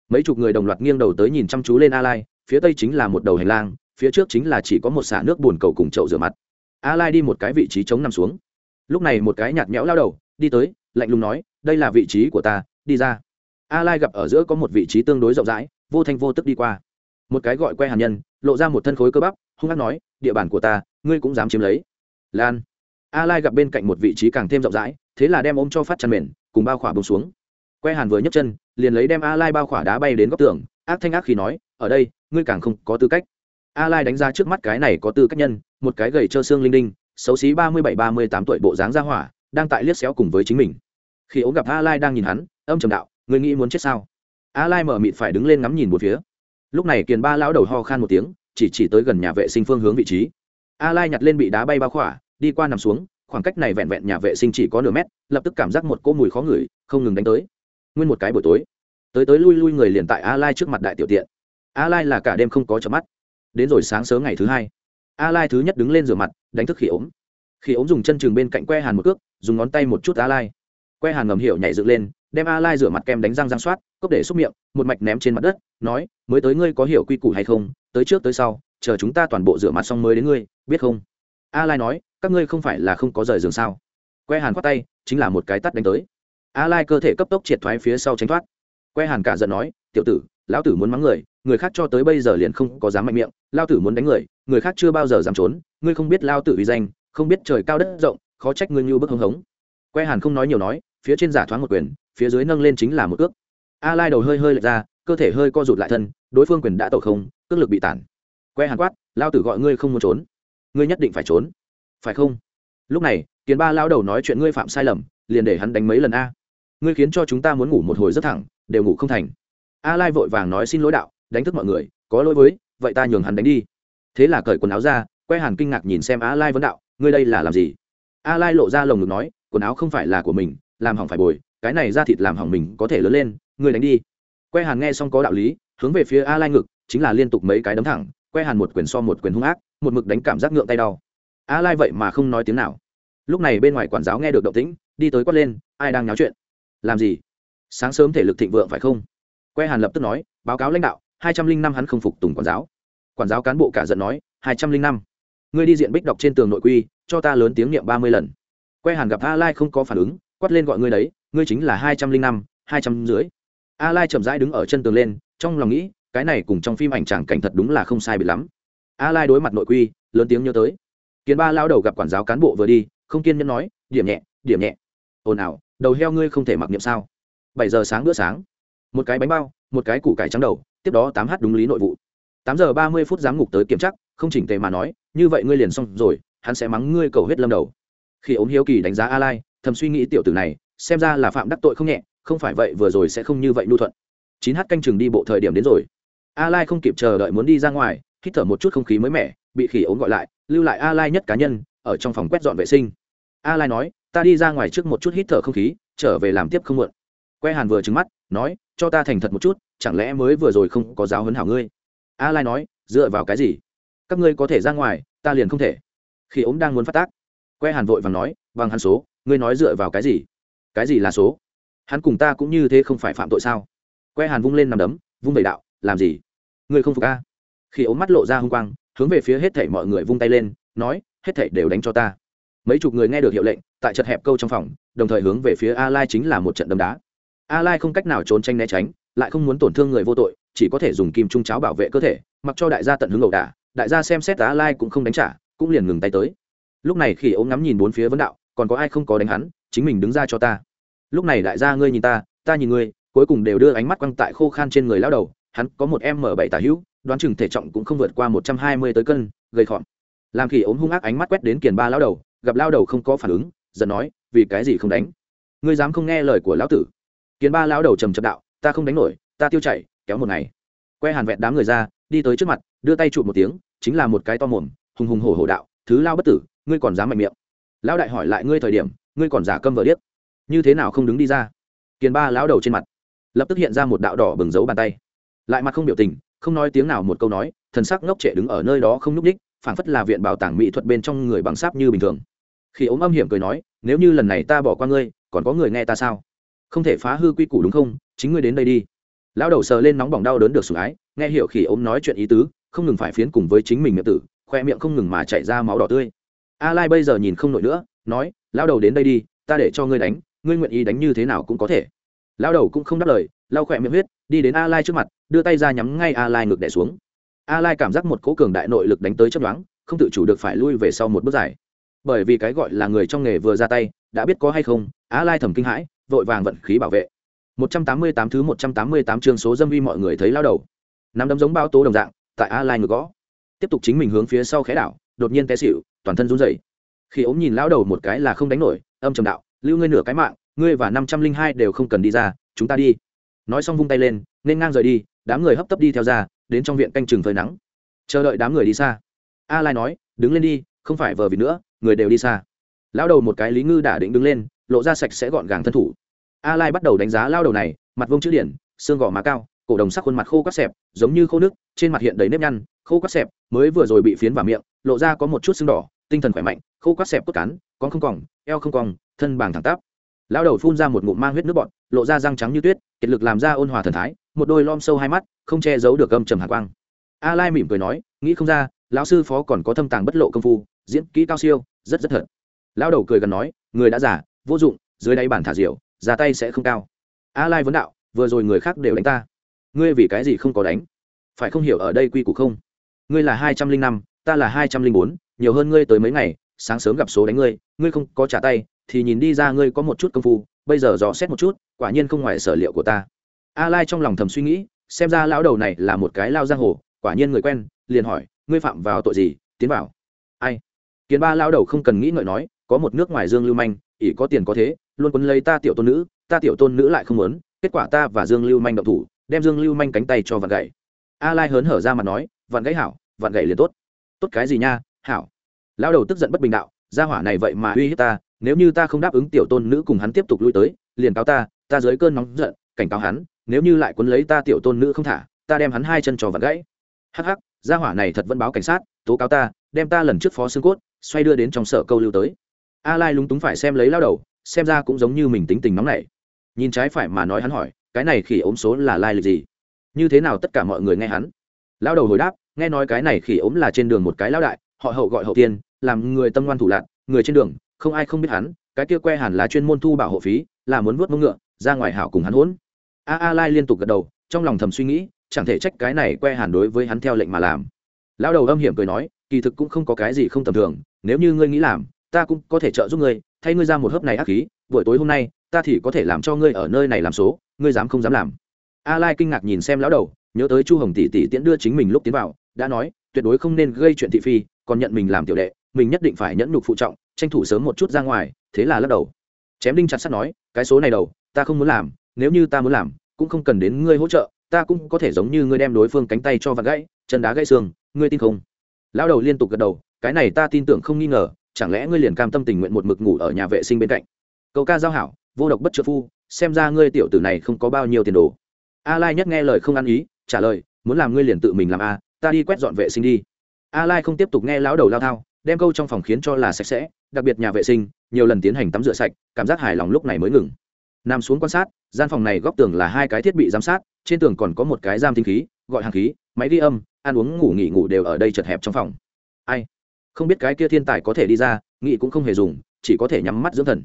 Mấy chục người đồng loạt nghiêng đầu tới nhìn chăm chú lên A Lai, phía tây chính là một đầu hành lang, phía trước chính là chỉ có một xả nước buồn cầu cùng chậu rửa mặt. A Lai đi một cái vị trí chống nằm xuống. Lúc này một cái nhạt nhẽo lao đầu, đi tới, lạnh lùng nói, "Đây là vị trí của ta, đi ra." A Lai gặp ở giữa có một vị trí tương đối rộng rãi, vô thanh vô tức đi qua. Một cái gọi que hàn nhân, lộ ra một thân khối cơ bắp, hung hăng nói, "Địa bàn của ta, ngươi cũng dám chiếm lấy?" lan a lai gặp bên cạnh một vị trí càng thêm rộng rãi thế là đem ôm cho phát chăn mền cùng bao khỏa bông xuống que hàn vừa nhấc chân liền lấy đem a lai bao khỏa đá bay đến góc tường ác thanh ác khi nói ở đây ngươi càng không có tư cách a lai đánh ra trước mắt cái này có tư cách nhân một cái gầy trơ xương linh đinh xấu xí ba mươi bảy, ba mươi tám tuổi bộ dáng ra hỏa, đang tại liếc xéo cùng với chính mình. Khi ống gặp a lai đang nhìn hắn, âm trầm đạo, ngươi nghĩ muốn chết sao? A lai mở mịt phải đứng lên ngắm nhìn một phía. Lúc này kiền ba lão đầu ho khan một tiếng, chỉ chỉ tới gần nhà vệ sinh phương hướng vị trí. A lai nhặt lên bị đá bay bao khỏa, đi qua nằm xuống, khoảng cách này vẹn vẹn nhà vệ sinh chỉ có nửa mét, lập tức cảm giác một cỗ mùi khó ngửi, không ngừng đánh tới. Nguyên một cái buổi tối, tới tới lui lui người liền tại a lai trước mặt đại tiểu tiện. A lai là cả đêm không có chợp mắt. Đến rồi sáng sớm ngày thứ hai a lai thứ nhất đứng lên rửa mặt, đánh thức khỉ ốm. Khỉ ốm dùng chân trường bên cạnh que hàn một cước, dùng ngón tay một chút a lai. Que hàn ngầm hiểu nhảy dựng lên, đem a lai rửa mặt kem đánh răng răng soát, cốc để xúc miệng, một mạch ném trên mặt đất, nói, mới tới ngươi có hiểu quy củ hay không? Tới trước tới sau, chờ chúng ta toàn bộ rửa mặt xong mới đến ngươi, biết không? A lai nói, các ngươi không phải là không có rời giường sao? Que hàn khoát tay, chính là một cái tắt đánh tới. A lai cơ thể cấp tốc triệt thoái phía sau tránh thoát. Que hàn cả giận nói, tiểu tử, lão tử muốn mắng người người khác cho tới bây giờ liền không có dám mạnh miệng lao tử muốn đánh người người khác chưa bao giờ dám trốn, ngươi không biết lao tử uy danh, không biết trời cao đất rộng, khó trách ngươi như bức hống hống. Que hàn không nói nhiều nói, phía trên giả thoáng một quyền, phía dưới nâng lên chính là một cước. A lai đầu hơi hơi lệch ra, cơ thể hơi co rụt lại thân, đối phương quyền đã tẩu không, cước lực bị tản. Que hàn quát, lao tử gọi ngươi không muốn trốn. Ngươi nhất định phải trốn. Phải không? Lúc này, kiến ba lao đầu nói chuyện ngươi phạm sai lầm, liền để hắn đánh mấy lần a. Ngươi khiến cho chúng ta muốn ngủ một hồi rất thẳng, đều ngủ không thành. A lai vội vàng nói xin lỗi đạo, đánh thức mọi người, có lỗi với, vậy ta nhường hắn đánh đi thế là cởi quần áo ra, que hàn kinh ngạc nhìn xem a lai vấn đạo, ngươi đây là làm gì? A lai lộ ra lồng ngực nói, quần áo không phải là của mình, làm hỏng phải bồi, cái này ra thịt làm hỏng mình có thể lớn lên, ngươi đánh đi. Que hàn nghe xong có đạo lý, hướng về phía a lai ngực, chính là liên tục mấy cái đấm thẳng, que hàn một quyền so một quyền hung ác, một mực đánh cảm giác ngượng tay đau. A lai vậy mà không nói tiếng nào. Lúc này bên ngoài quản giáo nghe được động tĩnh, đi tới quát lên, ai đang nháo chuyện? Làm gì? Sáng sớm thể lực thịnh vượng phải không? Que hàn lập tức nói, báo cáo lãnh đạo, hai trăm linh năm hắn không phục tùng quản giáo quản giáo cán bộ cả giận nói, hai trăm linh năm, ngươi đi diện bích đọc trên tường nội quy, cho ta lớn tiếng niệm ba mươi lần. Que hàn gặp a lai không có phản ứng, quát lên gọi ngươi đấy, ngươi chính là hai trăm linh năm, hai trăm dưới a lai chậm rãi đứng ở chân tường lên, trong lòng nghĩ, cái này cùng trong phim ảnh tràng cảnh thật đúng là không sai biệt lắm. A lai đối mặt nội quy, lớn tiếng nhớ tới. Kiến ba lao đầu gặp quản giáo cán bộ vừa đi, không kiên nhẫn nói, điểm nhẹ điểm nhẹ. Ồn ào, đầu heo ngươi không thể mặc niệm sao? Bảy giờ sáng bữa sáng. Một cái bánh bao, một cái củ cải trắng đầu, tiếp đó tám h đúng lý nội vụ tám giờ ba mươi phút giám ngục tới kiểm tra, không chỉnh tề mà nói, như vậy ngươi liền xong rồi, hắn sẽ mắng ngươi cầu hết lâm đầu. Khi ốm hiếu kỳ đánh giá a lai, thầm suy nghĩ tiểu tử này, xem ra là phạm đắc tội không nhẹ, không phải vậy vừa rồi sẽ không như vậy nhu thuận. Chín h canh chừng đi bộ thời điểm đến rồi. A lai không kịp chờ đợi muốn đi ra ngoài, hít thở một chút không khí mới mẻ, bị khỉ ốm gọi lại, lưu lại a lai nhất cá nhân, ở trong phòng quét dọn vệ sinh. A lai nói, ta đi ra ngoài trước một chút hít thở không khí, trở về làm tiếp không muộn. Que hàn vừa trứng mắt, nói, cho ta thành thật một chút, chẳng lẽ mới vừa rồi không có giáo huấn hảo ngươi? A lai nói, dựa vào cái gì? Các ngươi có thể ra ngoài, ta liền không thể. Khi ống đang muốn phát tác, que hàn vội vàng nói, bằng hắn số, ngươi nói dựa vào cái gì? Cái gì là số? Hắn cùng ta cũng như thế không phải phạm tội sao? Que hàn vung lên nằm đấm, vung vẩy đạo, làm gì? Ngươi không phục a? Khi ống mắt lộ ra hung quang, hướng về phía hết thảy mọi người vung tay lên, nói, hết thảy đều đánh cho ta. Mấy chục người nghe được hiệu lệnh, tại chật hẹp câu trong phòng, đồng thời hướng về phía a lai chính là một trận đấm đá. A lai không cách nào trốn tranh né tránh, lại không muốn tổn thương người vô tội chỉ có thể dùng kim trung cháo bảo vệ cơ thể, mặc cho đại gia tận hứng ẩu đả, đại gia xem xét a lai cũng không đánh trả, cũng liền ngừng tay tới. Lúc này khi ống ngắm nhìn bốn phía vấn đạo, còn có ai không có đánh hắn, chính mình đứng ra cho ta. Lúc này đại gia ngươi nhìn ta ta nhìn ngươi, cuối cùng đều đưa ánh mắt quăng tại khô khan trên người lao đầu, hắn có một m bảy tả hữu, đoán chừng thể trọng cũng không vượt qua một trăm hai mươi tới cân gây khọm. Làm khi ốm hung ác ánh mắt quét đến kiền ba lao đầu, gặp lao đầu không có phản ứng, giận nói, vì cái gì không đánh? Ngươi dám không nghe lời của lão tử? Kiền ba lao đầu trầm trầm đạo, ta không đánh nổi, ta tiêu chảy kéo một ngày. Que hàn vẹn đám người ra, đi tới trước mặt, đưa tay chụp một tiếng, chính là một cái to mồm, hùng hùng hổ hổ đạo, thứ lao bất tử, ngươi còn dám mạnh miệng. Lão đại hỏi lại ngươi thời điểm, ngươi còn giả câm vợ điếc? Như thế nào không đứng đi ra? Kiền ba lão đầu trên mặt lập tức hiện ra một đạo đỏ bừng dấu bàn tay. Lại mặt không biểu tình, không nói tiếng nào một câu nói, thần sắc ngốc trệ đứng ở nơi đó không nhúc ních phảng phất là viện bảo tàng mỹ thuật bên trong người bằng sáp như bình thường. Khi ốm âm hiểm cười nói, nếu như lần này ta bỏ qua ngươi, còn có người nghe ta sao? Không thể phá hư quy củ đúng không? Chính ngươi đến đây đi lão đầu sờ lên nóng bỏng đau đớn được sủng ái, nghe hiểu khỉ ốm nói chuyện ý tứ, không ngừng phải phiến cùng với chính mình miệng tử, khoe miệng không ngừng mà chảy ra máu đỏ tươi. A lai bây giờ nhìn không nổi nữa, nói, lão đầu đến đây đi, ta để cho ngươi đánh, ngươi nguyện ý đánh như thế nào cũng có thể. Lão đầu cũng không đáp lời, lau khỏe miệng huyết, đi đến a lai trước mặt, đưa tay ra nhắm ngay a lai ngực đẻ xuống. A lai cảm giác một cố cường đại nội lực đánh tới chấp đoán không tự chủ được phải lui về sau một bước dài. Bởi vì cái gọi là người trong nghề vừa ra tay, đã biết có hay không a lai thầm kinh hãi, vội vàng vận khí bảo vệ. 188 thứ 188 chương số dâm vi mọi người thấy lao đầu. Năm đấm giống bao tố đồng dạng, tại a lai ngực gõ. Tiếp tục chính mình hướng phía sau khẽ đảo, đột nhiên té xỉu, toàn thân run rẩy. Khi ốm nhìn lão đầu một cái là không đánh nổi, âm trầm đạo, lưu ngươi nửa cái mạng, ngươi và năm trăm linh hai đều không cần đi ra, chúng ta đi. Nói xong vung tay lên, nên ngang rời đi, đám người hấp tấp đi theo ra, đến trong viện canh chừng phơi nắng. Chờ đợi đám người đi xa. A lai nói, đứng lên đi, không phải vờ vì nữa, người đều đi xa. Lão đầu một cái lý ngư đã định đứng lên, lộ ra sạch sẽ gọn gàng thân thủ a lai bắt đầu đánh giá lao đầu này mặt vông chữ điển xương gò má cao cổ đồng sắc khuôn mặt khô quắt xẹp giống như khô nước trên mặt hiện đầy nếp nhăn khô quắt xẹp mới vừa rồi bị phiến vào miệng lộ ra có một chút sưng đỏ tinh thần khỏe mạnh khô quắt xẹp cốt cán, con không còng eo không còng thân bàng thẳng tắp. Lão đầu phun ra một ngụm mang huyết nước bọt lộ ra răng trắng như tuyết kiệt lực làm ra ôn hòa thần thái một đôi lom sâu hai mắt không che giấu được âm trầm hạ quang. A lai mỉm cười nói nghĩ không ra lão sư phó còn có thâm tàng bất lộ công phu diễn kỹ cao siêu rất rất thật. Lão đầu cười gần nói người đã giả vô dụng dưới đáy bản thả diều ra tay sẽ không cao. A lai vấn đạo, vừa rồi người khác đều đánh ta. Ngươi vì cái gì không có đánh? Phải không hiểu ở đây quy củ không? Ngươi là hai trăm linh năm, ta là hai trăm linh bốn, nhiều hơn ngươi tới mấy ngày, sáng sớm gặp số đánh ngươi ngươi không có trả tay, thì nhìn đi ra ngươi có một chút công phu, bây giờ dò xét một chút, quả nhiên không ngoài sở liệu của ta. A lai trong lòng thầm suy nghĩ, xem ra lão đầu này là một cái lao giang hồ, quả nhiên người quen, liền hỏi, ngươi phạm vào tội gì? Tiến vào. Ai? Kiến ba lao đầu không cần nghĩ ngợi nói, có một nước ngoài dương lưu manh ỷ có tiền có thế, luôn quấn lấy ta tiểu tôn nữ, ta tiểu tôn nữ lại không muốn, kết quả ta và dương lưu manh động thủ, đem dương lưu manh cánh tay cho vặn gậy. A lai hớn hở ra mặt nói vặn gãy hảo vặn gãy liền tốt. Tốt cái gì nha, hảo. Lão đầu tức giận bất bình đạo, gia hỏa này vậy mà uy hiếp ta, nếu như ta không đáp ứng tiểu tôn nữ cùng hắn tiếp tục lui tới, liền cáo ta ta dưới cơn nóng giận, cảnh cáo hắn, nếu như lại quấn lấy ta tiểu tôn nữ không thả, ta đem hắn hai chân cho vặn gãy hắc hắc, gia hỏa này thật vẫn báo cảnh sát, tố cáo ta, đem ta lần trước phó xương cốt, xoay đưa đến trong sở câu lưu tới a lai lúng túng phải xem lấy lao đầu, xem ra cũng giống như mình tính tình nóng nảy. Nhìn trái phải mà nói hắn hỏi, cái này khỉ ốm số là lai lịch gì? Như thế nào tất cả mọi người nghe hắn? Lão đầu hồi đáp, nghe nói cái này khỉ ốm là trên đường một cái lão đại, họ hậu gọi hậu tiên, làm người tâm ngoan thủ lạc người trên đường, không ai không biết hắn, cái kia que hẳn là chuyên môn thu bảo hộ phí, là muốn vớt mông ngựa, ra ngoài hảo cùng hắn hỗn. A a lai liên tục gật đầu, trong lòng thầm suy nghĩ, chẳng thể trách cái này que hàn đối với hắn theo lệnh mà làm. Lão đầu âm hiểm cười nói, kỳ thực cũng không có cái gì không tầm thường, nếu như ngươi nghĩ làm ta cũng có thể trợ giúp ngươi, thay ngươi ra một hớp này ác khí, buổi tối hôm nay, ta thì có thể làm cho ngươi ở nơi này làm số, ngươi dám không dám làm. A lai kinh ngạc nhìn xem lão đầu, nhớ tới chu hồng tỷ tỷ tiễn đưa chính mình lúc tiến vào, đã nói, tuyệt đối không nên gây chuyện thị phi, còn nhận mình làm tiểu đệ, mình nhất định phải nhẫn nhục phụ trọng, tranh thủ sớm một chút ra ngoài, thế là lắc đầu. Chém đinh chặt sắt nói, cái số này đầu, ta không muốn làm, nếu như ta muốn làm, cũng không cần đến ngươi hỗ trợ, ta cũng có thể giống như ngươi đem đối phương cánh tay cho vặt gãy, chân đá gãy xương, ngươi tin không? Lão đầu liên tục gật đầu, cái này ta tin tưởng không nghi ngờ chẳng lẽ ngươi liền cam tâm tình nguyện một mực ngủ ở nhà vệ sinh bên cạnh? Cậu ca giao hảo, vô độc bất trợ phu, xem ra ngươi tiểu tử này không có bao nhiêu tiền đồ. A lai nhất nghe lời không ăn ý, trả lời, muốn làm ngươi liền tự mình làm a, ta đi quét dọn vệ sinh đi. A lai không tiếp tục nghe lão đầu lao thao, đem câu trong phòng khiến cho là sạch sẽ, đặc biệt nhà vệ sinh, nhiều lần tiến hành tắm rửa sạch, cảm giác hài lòng lúc này mới ngừng. Nằm xuống quan sát, gian phòng này góc tường là hai cái thiết bị giám sát, trên tường còn có một cái giam tinh khí, gọi hàng khí, máy ghi âm, ăn uống, ngủ nghỉ ngủ đều ở đây chật hẹp trong phòng. Ai? Không biết cái kia thiên tài có thể đi ra nghị cũng không hề dùng, chỉ có thể nhắm mắt dưỡng thần.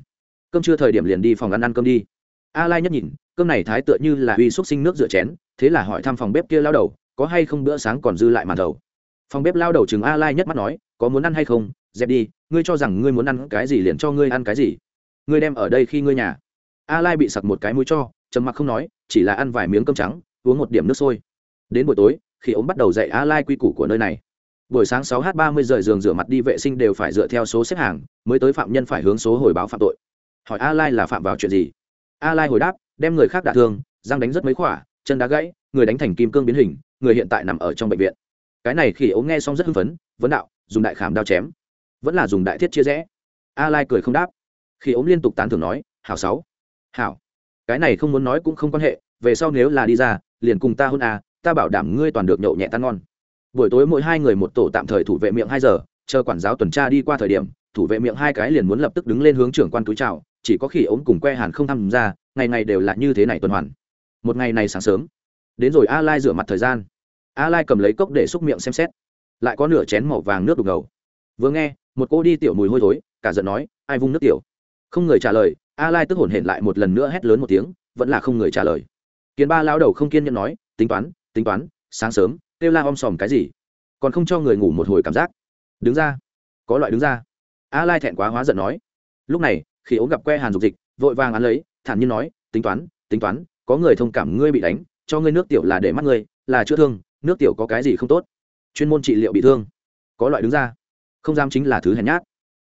Cơm chưa thời điểm liền đi phòng ăn ăn cơm đi. A lai nhất nhìn, cơm này thái tựa như là uy xúc sinh nước rửa chén, thế là hỏi thăm phòng bếp kia lao đầu, có hay không bữa sáng còn dư lại màn đầu. Phòng bếp lao đầu chừng a lai nhất mắt nói, có muốn ăn hay không? Dẹp đi, ngươi cho rằng ngươi muốn ăn cái gì liền cho ngươi ăn cái gì. Ngươi đem ở đây khi ngươi nhà. A lai bị sặc một cái mũi cho, trầm mặc không nói, chỉ là ăn vài miếng cơm trắng, uống một điểm nước sôi. Đến buổi tối, khi ống bắt đầu dạy a lai quy củ của nơi này buổi sáng 6 h 30 rời giường rửa mặt đi vệ sinh đều phải dựa theo số xếp hàng, mới tới phạm nhân phải hướng số hồi báo phạm tội. Hỏi a lai là phạm vào chuyện gì? A lai hồi đáp, đem người khác đả thương, răng đánh rất mấy khỏa, chân đá gãy, người đánh thành kim cương biến hình, người hiện tại nằm ở trong bệnh viện. Cái này khi ống nghe xong rất hưng phấn, vấn đạo, dùng đại khảm đao chém. Vẫn là dùng đại thiết chia rẽ. A lai cười không đáp. Khi ống liên tục tán thưởng nói, hảo sáu. Hảo. Cái này không muốn nói cũng không quan hệ, về sau nếu là đi ra, liền cùng ta hôn à ta bảo đảm ngươi toàn được nhậu nhẹ tan ngon buổi tối mỗi hai người một tổ tạm thời thủ vệ miệng hai giờ, chờ quản giáo tuần tra đi qua thời điểm, thủ vệ miệng hai cái liền muốn lập tức đứng lên hướng trưởng quan túi chào, chỉ có khi ống cùng que hàn không tham gia, ngày ngày đều là như thế này tuần hoàn. Một ngày này sáng sớm, đến rồi a lai rửa mặt thời gian. A lai cầm lấy cốc để xúc miệng xem xét, lại có nửa chén màu vàng nước đục ngầu. Vừa nghe, một cô đi tiểu mùi hôi thối, cả giận nói, ai vung nước tiểu? Không người trả lời a lai tức hổn hển lại một lần nữa hét lớn một tiếng, vẫn là không người trả lời. Kiến ba lao đầu không kiên nhẫn nói, tính toán tính toán, sáng sớm kêu la om sòm cái gì? Còn không cho người ngủ một hồi cảm giác. Đứng ra. Có loại đứng ra. A lai thẹn quá hóa giận nói. Lúc này, khi ống gặp que hàn dục dịch, vội vàng án lấy, thản nhiên nói, tính toán tính toán, có người thông cảm ngươi bị đánh, cho ngươi nước tiểu là để mắt ngươi, là chữa thương, nước tiểu có cái gì không tốt? Chuyên môn trị liệu bị thương. Có loại đứng ra. Không dám chính là thứ hèn nhát.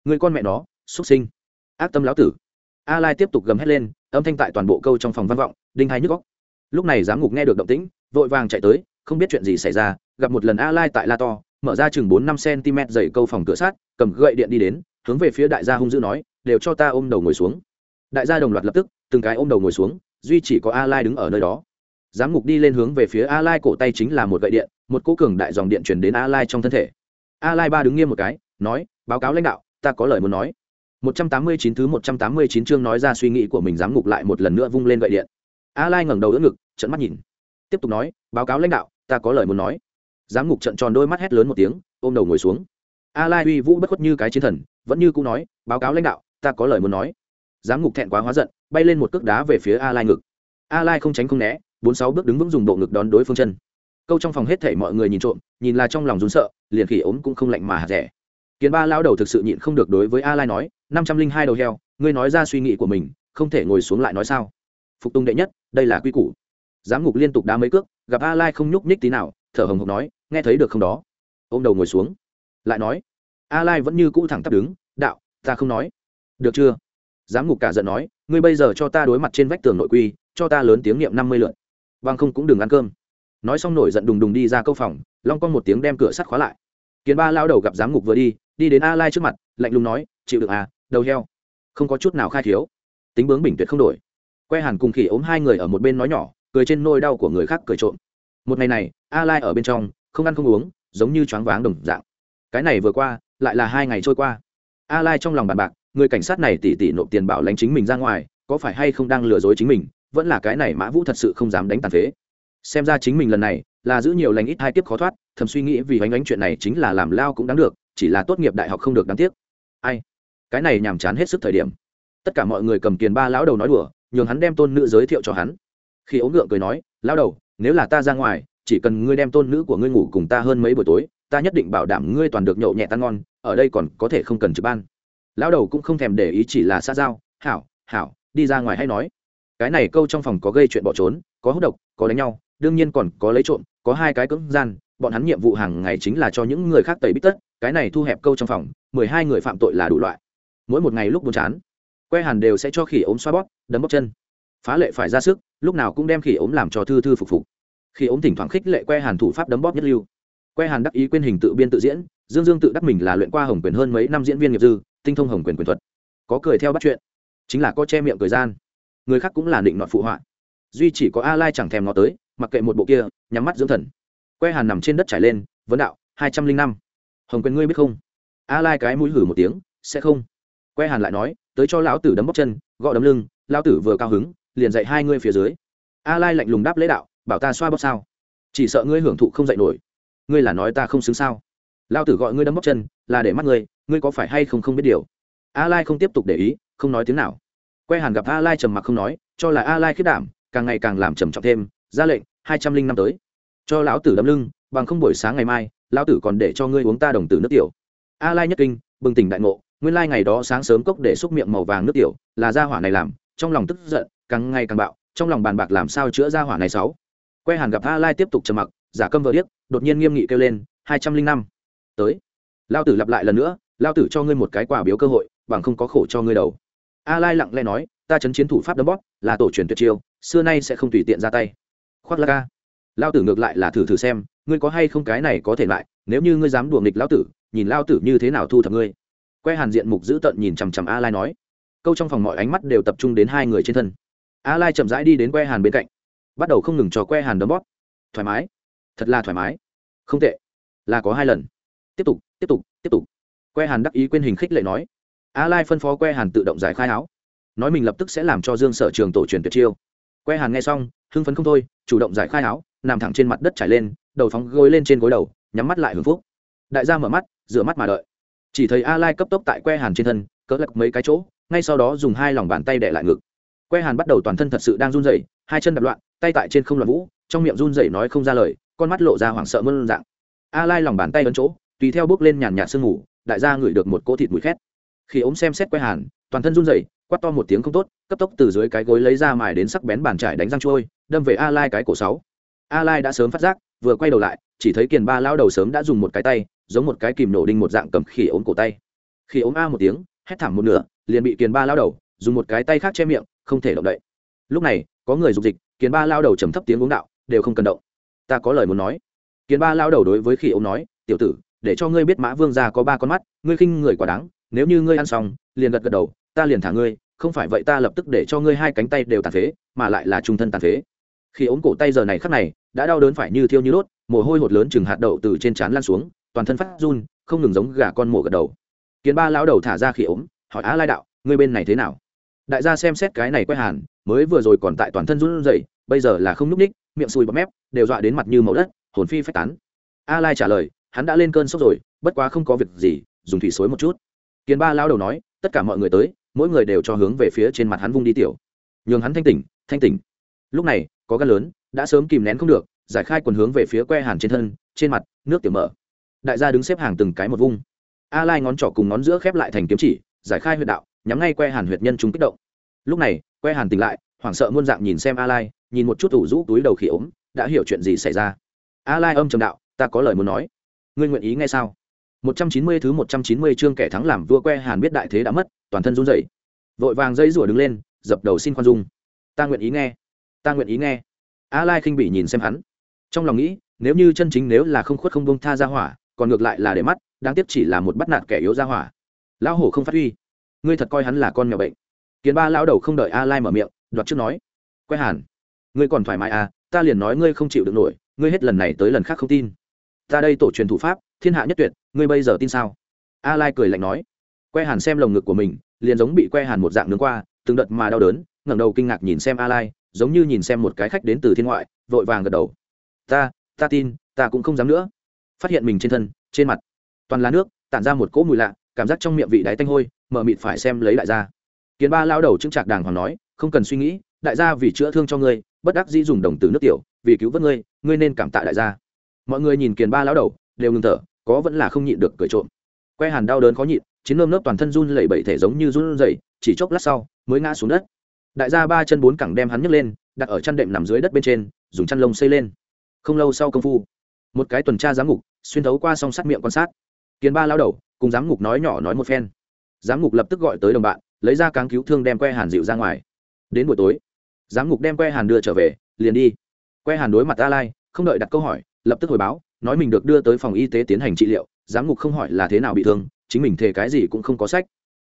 Người con mẹ nó xuất sinh. Ác tâm lão tử. A lai tiếp tục gầm hét lên, âm thanh tại toàn bộ câu trong phòng văn vọng, đinh hai nhức góc lúc này giám ngục nghe được động tĩnh, vội vàng chạy tới không biết chuyện gì xảy ra, gặp một lần a lai tại la to, mở ra chừng bốn năm cm dày câu phòng cửa sát cầm gậy điện đi đến, hướng về phía đại gia hung dữ nói, đều cho ta ôm đầu ngồi xuống. Đại gia đồng loạt lập tức, từng cái ôm đầu ngồi xuống, duy chỉ có a lai đứng ở nơi đó. Giám ngục đi lên hướng về phía a lai cổ tay chính là một gậy điện, một cỗ cường đại dòng điện chuyển đến a lai trong thân thể. A lai ba đứng nghiêm một cái, nói, báo cáo lãnh đạo, ta có lời muốn nói. 189 thứ 189 chương nói ra suy nghĩ của mình, giám ngục lại một lần nữa vung lên gậy điện. A lai ngẩng đầu đỡ ngực trận mắt nhìn. Tiếp tục nói, báo cáo lãnh đạo ta có lời muốn nói. Giám ngục trận tròn đôi mắt hét lớn một tiếng, ôm đầu ngồi xuống. A lai uy vũ bất khuất như cái chiến thần, vẫn như cũ nói, báo cáo lãnh đạo, ta có lời muốn nói. Giám ngục thẹn quá hóa giận, bay lên một cước đá về phía a lai ngực. A lai không tránh không né, bốn sáu bước đứng vững dùng bộ ngực đón đối phương chân. Câu trong phòng hết thảy mọi người nhìn trộm, nhìn là trong lòng rún sợ, liền khỉ ốm cũng không lạnh mà hạt rẻ kiến ba lao đầu thực sự nhịn không được đối với a lai nói, năm trăm linh hai đầu heo, ngươi nói ra suy nghĩ của mình, không thể ngồi xuống lại nói sao? Phục tùng đệ nhất, đây là quy củ giám ngục liên tục đá mấy cước, gặp a lai không nhúc nhích tí nào, thở hồng hộc nói, nghe thấy được không đó? Ôm đầu ngồi xuống. Lại nói, a lai vẫn như cũ thẳng tắp đứng, đạo, ta không nói. Được chưa? Giám ngục cả giận nói, ngươi bây giờ cho ta đối mặt trên vách tường nội quy, cho ta lớn tiếng niệm năm mươi lượt, bằng không cũng đừng ăn cơm. Nói xong nổi giận đùng đùng đi ra câu phòng, long con một tiếng đem cửa sắt khóa lại. Kiến ba lao đầu gặp giám ngục vừa đi đi đến a lai trước mặt, lạnh lùng nói, chịu được à đầu heo, không có chút nào khai thiếu, tính bướng bình tuyệt không đổi. Que hàn cùng khỉ ốm hai người ở một bên nói nhỏ cười trên nôi đau của người khác cười trộm. Một ngày này, a lai ở bên trong, không ăn không uống, giống như choáng váng đồng dạng. Cái này vừa qua, lại là hai ngày trôi qua. A lai trong lòng bàn bạc, người cảnh sát này tỉ tỉ nộp tiền bảo lãnh chính mình ra ngoài, có phải hay không đang lừa dối chính mình, vẫn là cái này mã vũ thật sự không dám đánh tàn phế. Xem ra chính mình lần này, là giữ nhiều lành ít hai tiếp khó thoát, thầm suy nghĩ vì hoánh ánh chuyện này chính là làm lao cũng đáng được, chỉ là tốt nghiệp đại học không được đáng tiếc. Ai? Cái này nhàm chán hết sức thời điểm. Tất cả mọi người cầm tiền ba lão đầu nói đùa, nhường hắn đem tôn nữ giới thiệu cho hắn khi ống ngượng cười nói lão đầu, nếu là ta ra ngoài, chỉ cần ngươi đem tôn nữ của ngươi ngủ cùng ta hơn mấy buổi tối, ta nhất định bảo đảm ngươi toàn được nhậu nhẹ tan ngon, ở đây còn có thể không cần trực ban. Lão đầu cũng không thèm để ý chỉ là xa giao, hảo hảo, đi ra ngoài hay nói. Cái này câu trong phòng có gây chuyện bỏ trốn, có hút độc, có đánh nhau, đương nhiên còn có lấy trộm, có hai cái cưỡng gian, bọn hắn nhiệm vụ hàng ngày chính là cho những người khác tẩy bít tất, cái này thu hẹp câu trong phòng, mười hai người phạm tội là đủ loại. Mỗi một ngày lúc buồn chán, que hàn đều sẽ cho khỉ ốm xoa bóp, đấm bóp chân phá lệ phải ra sức, lúc nào cũng đem khỉ ốm làm cho thư thư phục phục. Khi ốm thỉnh thoảng khích lệ que hàn thủ pháp đấm bóp nhất lưu. Que hàn đắc ý quên hình tự biên tự diễn, dương dương tự đắc mình là luyện qua hồng quyền hơn mấy năm diễn viên nghiệp dư, tinh thông hồng quyền quyền thuật. Có cười theo bắt chuyện, chính là có che miệng cười gian. Người khác cũng là định nọt phụ họa. Duy chỉ có a lai chẳng thèm nó tới, mặc kệ một bộ kia, nhắm mắt dưỡng thần. Que hàn nằm trên đất trải lên, vấn đạo, hai trăm linh năm. Hồng quyền ngươi biết không? A lai cái mũi hử một tiếng, sẽ không. Que hàn lại nói, tới cho lão tử đấm bóc chân, gõ đấm lưng, lão tử vừa cao hứng liền dạy hai ngươi phía dưới. A lai lạnh lùng đáp lễ đạo, bảo ta xoa bóp sao? Chỉ sợ ngươi hưởng thụ không dạy nổi. Ngươi là nói ta không xứng sao? Lão tử gọi ngươi đấm bóc chân, là để mắt ngươi ngươi có phải hay không không biết điều? A lai không tiếp tục để ý, không nói tiếng nào. Que hàn gặp a lai trầm mặc không nói, cho là a lai khiết đảm, càng ngày càng làm trầm trọng thêm, ra lệnh, hai trăm linh năm tới. Cho lão tử đấm lưng, bằng không buổi sáng ngày mai, lão tử còn để cho ngươi uống ta đồng tử nước tiểu. A lai nhất kinh, bừng tỉnh đại ngộ, nguyên lai ngày đó sáng sớm cốc để xúc miệng màu vàng nước tiểu, là gia hỏa này làm, trong lòng tức giận càng ngày càng bạo, trong lòng bàn bạc làm sao chữa gia hỏa này sáu. Que hàn gặp a lai tiếp tục trầm mặc, giả câm vờ điếc, đột nhiên nghiêm nghị kêu lên, hai trăm linh năm. Tới. Lao tử lặp lại lần nữa lao tử cho ngươi một cái quả biếu cơ hội, bằng không có khổ cho ngươi đầu. A lai lặng lẽ nói, ta chấn chiến thủ pháp đấm bóp, là tổ truyền tuyệt chiêu, xưa nay sẽ không tùy tiện ra tay. Khoác la ca lao tử ngược lại là thử thử xem, ngươi có hay không cái này có thể lại, nếu như ngươi dám đùa nghịch lao tử, nhìn lao tử như thế nào thu thập ngươi. Que hàn diện mục giữ tận nhìn chằm chằm a lai nói. Câu trong phòng mọi ánh mắt đều tập trung đến hai người trên thân a lai chậm rãi đi đến que hàn bên cạnh. Bắt đầu không ngừng cho que hàn đấm bóp. Thoải mái. Thật là thoải mái. Không tệ. Là có hai lần. Tiếp tục tiếp tục tiếp tục. Que hàn đắc ý quên hình khích lệ nói. A lai phân phó que hàn tự động giải khai áo. Nói mình lập tức sẽ làm cho dương sở trường tổ truyền tuyệt chiêu. Que hàn nghe xong, hưng phấn không thôi, chủ động giải khai áo, nằm thẳng trên mặt đất trải lên, đầu phóng gối lên trên gối đầu, nhắm mắt lại hưởng phúc. Đại gia mở mắt, rửa mắt mà đợi. Chỉ thấy a lai cấp tốc tại que hàn trên thân, cỡ lật mấy cái chỗ, ngay sau đó dùng hai lòng bàn tay đẻ lại ngực que hàn bắt đầu toàn thân thật sự đang run rẩy, hai chân đập loạn, tay tại trên không loạn vũ, trong miệng run rẩy nói không ra lời, con mắt lộ ra hoảng sợ mơn dạng. A lai lòng bàn tay ấn chỗ, tùy theo bước lên nhàn nhạt sương ngủ đại gia ngửi được một cỗ thịt mùi khét. Khi ống xem xét que hàn, toàn thân run rẩy, quát to một tiếng không tốt, cấp tốc từ dưới cái gối lấy ra mài đến sắc bén bàn trải đánh răng trôi, đâm về a lai cái cổ sáu. A lai đã sớm phát giác, vừa quay đầu lại, chỉ thấy kiền ba lao đầu sớm đã dùng một cái tay, giống một cái kìm nổ đinh một dạng cầm khỉ ốm cổ tay. Khi ốm a một tiếng, hét thảm một nửa, liền bị kiền ba lao đầu dùng một cái tay khác che miệng không thể động đậy. Lúc này, có người dục dịch, kiến ba lao đầu trầm thấp tiếng uống đạo, đều không cần động. Ta có lời muốn nói. Kiến ba lao đầu đối với khỉ ống nói, tiểu tử, để cho ngươi biết mã vương gia có ba con mắt, ngươi khinh người quá đáng, nếu như ngươi ăn xong, liền gật gật đầu, ta liền thả ngươi, không phải vậy ta lập tức để cho ngươi hai cánh tay đều tàn phế, mà lại là trung thân tàn phế. Khi ống cổ tay giờ này khắc này, đã đau đớn phải như thiêu như đốt, mồ hôi hột lớn chừng hạt đậu từ trên trán lan xuống, toàn thân phát run, không ngừng giống gà con mổ gật đầu. Kiến ba lão đầu thả ra khi ống, hỏi á lai đạo, ngươi bên này thế nào? Đại gia xem xét cái này quay hàn, mới vừa rồi còn tại toàn thân run rẩy, bây giờ là không núp ních miệng sùi bọt mép, đều dọa đến mặt như màu đất, hồn phi phách tán. A lai trả lời, hắn đã lên cơn sốc rồi, bất quá không có việc gì, dùng thủy suối một chút. Kiến ba lão đầu nói, tất cả mọi người tới, mỗi người đều cho hướng về phía trên mặt hắn vung đi tiểu. Nhường hắn thanh tỉnh thanh tỉnh. Lúc này, có gan lớn, đã sớm kìm nén không được, giải khai quần hướng về phía que hàn trên thân, trên mặt, nước tiểu mở. Đại gia đứng xếp hàng từng cái một vung. A lai ngón trỏ cùng ngón giữa khép lại thành kiếm chỉ, giải khai huyệt đạo nhắm ngay que hàn huyệt nhân chúng kích động. Lúc này, que hàn tỉnh lại, hoảng sợ muôn dạng nhìn xem a lai nhìn một chút ủ rũ túi đầu khỉ ốm, đã hiểu chuyện gì xảy ra. A lai âm trầm đạo, ta có lời muốn nói. Ngươi nguyện ý nghe sao? 190 thứ 190 chương kẻ thắng làm vua que hàn biết đại thế đã mất, toàn thân run rẩy. Vội vàng dây rủa đứng lên, dập đầu xin khoan dung. Ta nguyện ý nghe. Ta nguyện ý nghe. A lai khinh bị nhìn xem hắn. Trong lòng nghĩ, nếu như chân chính nếu là không khuất không bông tha ra hỏa, còn ngược lại là để mắt, đáng tiếc chỉ là một bắt nạt kẻ yếu ra hỏa. Lão hổ không phát huy ngươi thật coi hắn là con mèo bệnh. Kiến ba lão đầu không đợi a lai mở miệng, đoạt trước nói quay hàn, ngươi còn thoải mái à ta liền nói ngươi không chịu được nổi, ngươi hết lần này tới lần khác không tin. Ta đây tổ truyền thủ pháp, thiên hạ nhất tuyệt, ngươi bây giờ tin sao? A lai cười lạnh nói que hàn xem lồng ngực của mình, liền giống bị que hàn một dạng nướng qua, từng đợt mà đau đớn, ngẩng đầu kinh ngạc nhìn xem a lai giống như nhìn xem một cái khách đến từ thiên ngoại, vội vàng gật đầu. Ta ta tin, ta cũng không dám nữa. Phát hiện mình trên thân, trên mặt toàn là nước, tản ra một cỗ mùi lạ cảm giác trong miệng vị đáy tanh hôi, mở mịt phải xem lấy đại gia. Kiến ba lao đầu chứng trạc đàng hoàng nói, không cần suy nghĩ, đại gia vì chữa thương cho ngươi, bất đắc dĩ dùng đồng từ nước tiểu, vì cứu vớt ngươi ngươi nên cảm tạ đại gia. Mọi người nhìn kiền ba lão đầu, đều ngừng thở, có vẫn là không nhịn được cười trộm. Que hàn đau đớn khó nhịn chiến nơm nớp toàn thân run lẩy bẩy thể giống như run rẩy, chỉ chốc lát sau, mới ngã xuống đất. Đại gia ba chân bốn cẳng đem hắn nhấc lên, đặt ở chăn đệm nằm dưới đất bên trên, dùng chăn lông xây lên. Không lâu sau công phu, một cái tuần tra giám ngục, xuyên thấu qua song sắt miệng quan sát kiến ba lao đầu, cùng giám ngục nói nhỏ nói một phen. Giám ngục lập tức gọi tới đồng bạn, lấy ra cáng cứu thương đem que hàn dịu ra ngoài. Đến buổi tối, giám ngục đem que hàn đưa trở về, liền đi. Que hàn đối mặt a lai không đợi đặt câu hỏi, lập tức hồi báo, nói mình được đưa tới phòng y tế tiến hành trị liệu, giám ngục không hỏi là thế nào bị thương, chính mình thề cái gì cũng không có sách.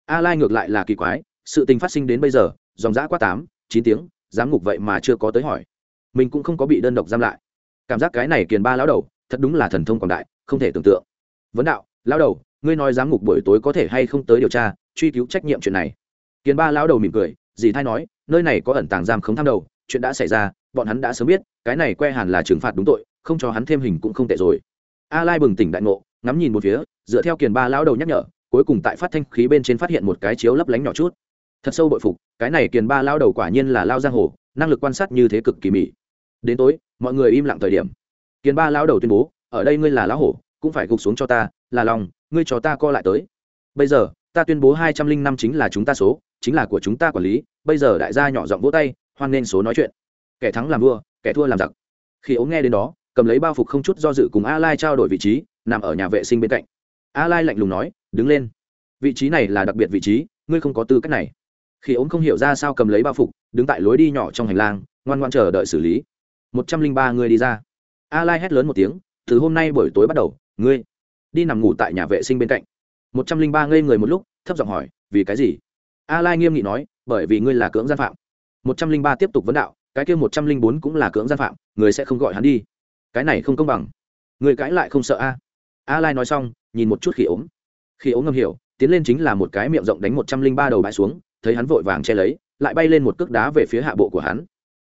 A lai ngược lại là kỳ quái, sự tình phát sinh đến bây giờ, dòng dã qua tám, chín tiếng, giám ngục vậy mà chưa có tới hỏi. Mình cũng không có bị đơn độc giam lại. Cảm giác cái này kiền ba lão đầu, thật đúng là thần thông quảng đại, không thể tưởng tượng. Vấn đạo lão đầu, ngươi nói giám ngục buổi tối có thể hay không tới điều tra, truy cứu trách nhiệm chuyện này. Kiến ba lão đầu mỉm cười, dì thay nói, nơi này có ẩn tàng giam không tham đầu, chuyện đã xảy ra, bọn hắn đã sớm biết, cái này que hàn là trừng phạt đúng tội, không cho hắn thêm hình cũng không tệ rồi. A lai bừng tỉnh đại ngộ, ngắm nhìn một phía, dựa theo kiền ba lão đầu nhắc nhở, cuối cùng tại phát thanh khí bên trên phát hiện một cái chiếu lấp lánh nhỏ chút. Thật sâu bội phục, cái này kiền ba lão đầu quả nhiên là lao giang hồ, năng lực quan sát như thế cực kỳ mỹ đến tối, mọi người im lặng thời điểm. Kiền ba lão đầu tuyên bố, ở đây ngươi là lão hổ, cũng phải gục xuống cho ta là lòng, ngươi cho ta co lại tới. Bây giờ, ta tuyên bố hai trăm linh năm chính là chúng ta số, chính là của chúng ta quản lý. Bây giờ đại gia nhỏ giọng vỗ tay, hoan nên số nói chuyện. Kẻ thắng làm vua, kẻ thua làm giặc. Khi ống nghe đến đó, cầm lấy bao phục không chút do dự cùng a lai trao đổi vị trí, nằm ở nhà vệ sinh bên cạnh. A lai lạnh lùng nói, đứng lên. Vị trí này là đặc biệt vị trí, ngươi không có tư cách này. Khi ống không hiểu ra sao cầm lấy bao phục, đứng tại lối đi nhỏ trong hành lang, ngoan ngoan chờ đợi xử lý. Một trăm linh ba người đi ra. A lai hét lớn một tiếng, từ hôm nay buổi tối bắt đầu, ngươi đi nằm ngủ tại nhà vệ sinh bên cạnh. Một trăm linh ba ngây người một lúc, thấp giọng hỏi, vì cái gì? A lai nghiêm nghị nói, bởi vì ngươi là cưỡng gian phạm. Một trăm linh ba tiếp tục vấn đạo, cái kia một trăm linh bốn cũng là cưỡng gian phạm, người sẽ không gọi hắn đi. Cái này không công bằng. Người cãi lại không sợ a? A lai nói xong, nhìn một chút khi ốm. Khi ốm ngâm hiểu, tiến lên chính là một cái miệng rộng đánh một trăm linh ba đầu bãi xuống, thấy hắn vội vàng che lấy, lại bay lên một cước đá về phía hạ bộ của hắn.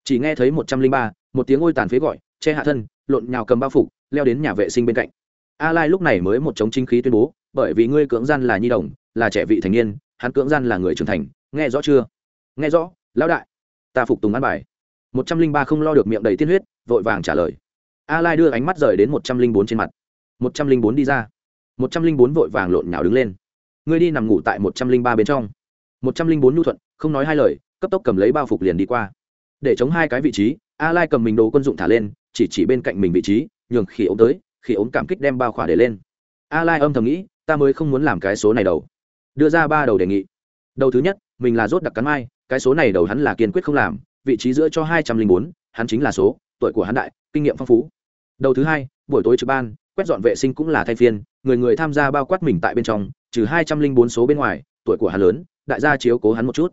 Chỉ nghe thấy một trăm linh ba, một tiếng ôi tàn phế gọi, che hạ thân, lộn nhào cầm bao phục leo đến nhà vệ sinh bên cạnh a lai lúc này mới một chống chính khí tuyên bố, bởi vì ngươi cưỡng gian là nhi đồng, là trẻ vị thành niên, hắn cưỡng gian là người trưởng thành, nghe rõ chưa? Nghe rõ, lão đại. Ta phục tùng ăn bài. Một trăm linh ba không lo được miệng đầy tiên huyết, vội vàng trả lời. A lai đưa ánh mắt rời đến một trăm linh bốn trên mặt. Một trăm linh bốn đi ra. Một trăm linh bốn vội vàng lộn nhào đứng lên. Ngươi đi nằm ngủ tại một trăm linh ba bên trong. Một trăm linh bốn nhu thuận, không nói hai lời, cấp tốc cầm lấy bao phục liền đi qua. Để chống hai cái vị trí a lai cầm mình đồ quân dụng thả lên, chỉ chỉ bên cạnh mình vị trí, nhường khi ống tới khi ống cảm kích đem bao khỏa để lên. A lai âm thầm nghĩ, ta mới không muốn làm cái số này đầu đưa ra ba đầu đề nghị. Đầu thứ nhất, mình là rốt đặc cắn mai, cái số này đầu hắn là kiên quyết không làm, vị trí giữa cho hai trăm linh bốn, hắn chính là số, tuổi của hắn đại, kinh nghiệm phong phú. Đầu thứ hai, buổi tối trực ban, quét dọn vệ sinh cũng là thay phiên, người người tham gia bao quát mình tại bên trong, trừ hai trăm linh bốn số bên ngoài, tuổi của hắn lớn, đại gia chiếu cố hắn một chút.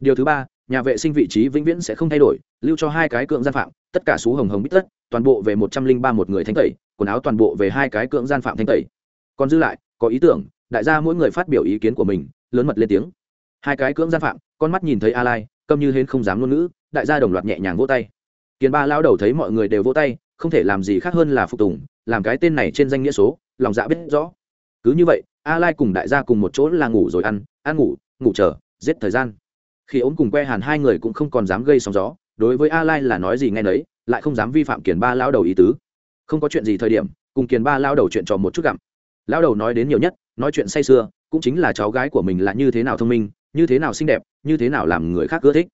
Điều thứ ba, nhà vệ sinh vị trí vĩnh viễn sẽ không thay đổi, lưu cho hai cái cưỡng gian phạm, tất cả số hồng hồng bít tất toàn bộ về một trăm linh ba một người thanh tẩy, quần áo toàn bộ về hai cái cưỡng gian phạm thanh tẩy. Còn dư lại, có ý tưởng, đại gia mỗi người phát biểu ý kiến của mình, lớn mật lên tiếng. Hai cái cưỡng gian phạm, con mắt nhìn thấy a lai, câm như hến không dám ngôn ngữ, đại gia đồng loạt nhẹ nhàng vỗ tay. Kiến ba lao đầu thấy mọi người đều vỗ tay, không thể làm gì khác hơn là phục tùng, làm cái tên này trên danh nghĩa số, lòng dạ biết rõ. Cứ như vậy, a lai cùng đại gia cùng một chỗ là ngủ rồi ăn ăn ngủ ngủ chờ, giết thời gian. Khi ốm cùng que hàn hai người cũng không còn dám gây sóng gió, đối với a lai là nói gì nghe nấy lại không dám vi phạm kiền ba lao đầu ý tứ. Không có chuyện gì thời điểm, cùng kiền ba lao đầu chuyện trò một chút gặm. Lao đầu nói đến nhiều nhất, nói chuyện say sưa, cũng chính là cháu gái của mình là như thế nào thông minh, như thế nào xinh đẹp, như thế nào làm người khác ưa thích.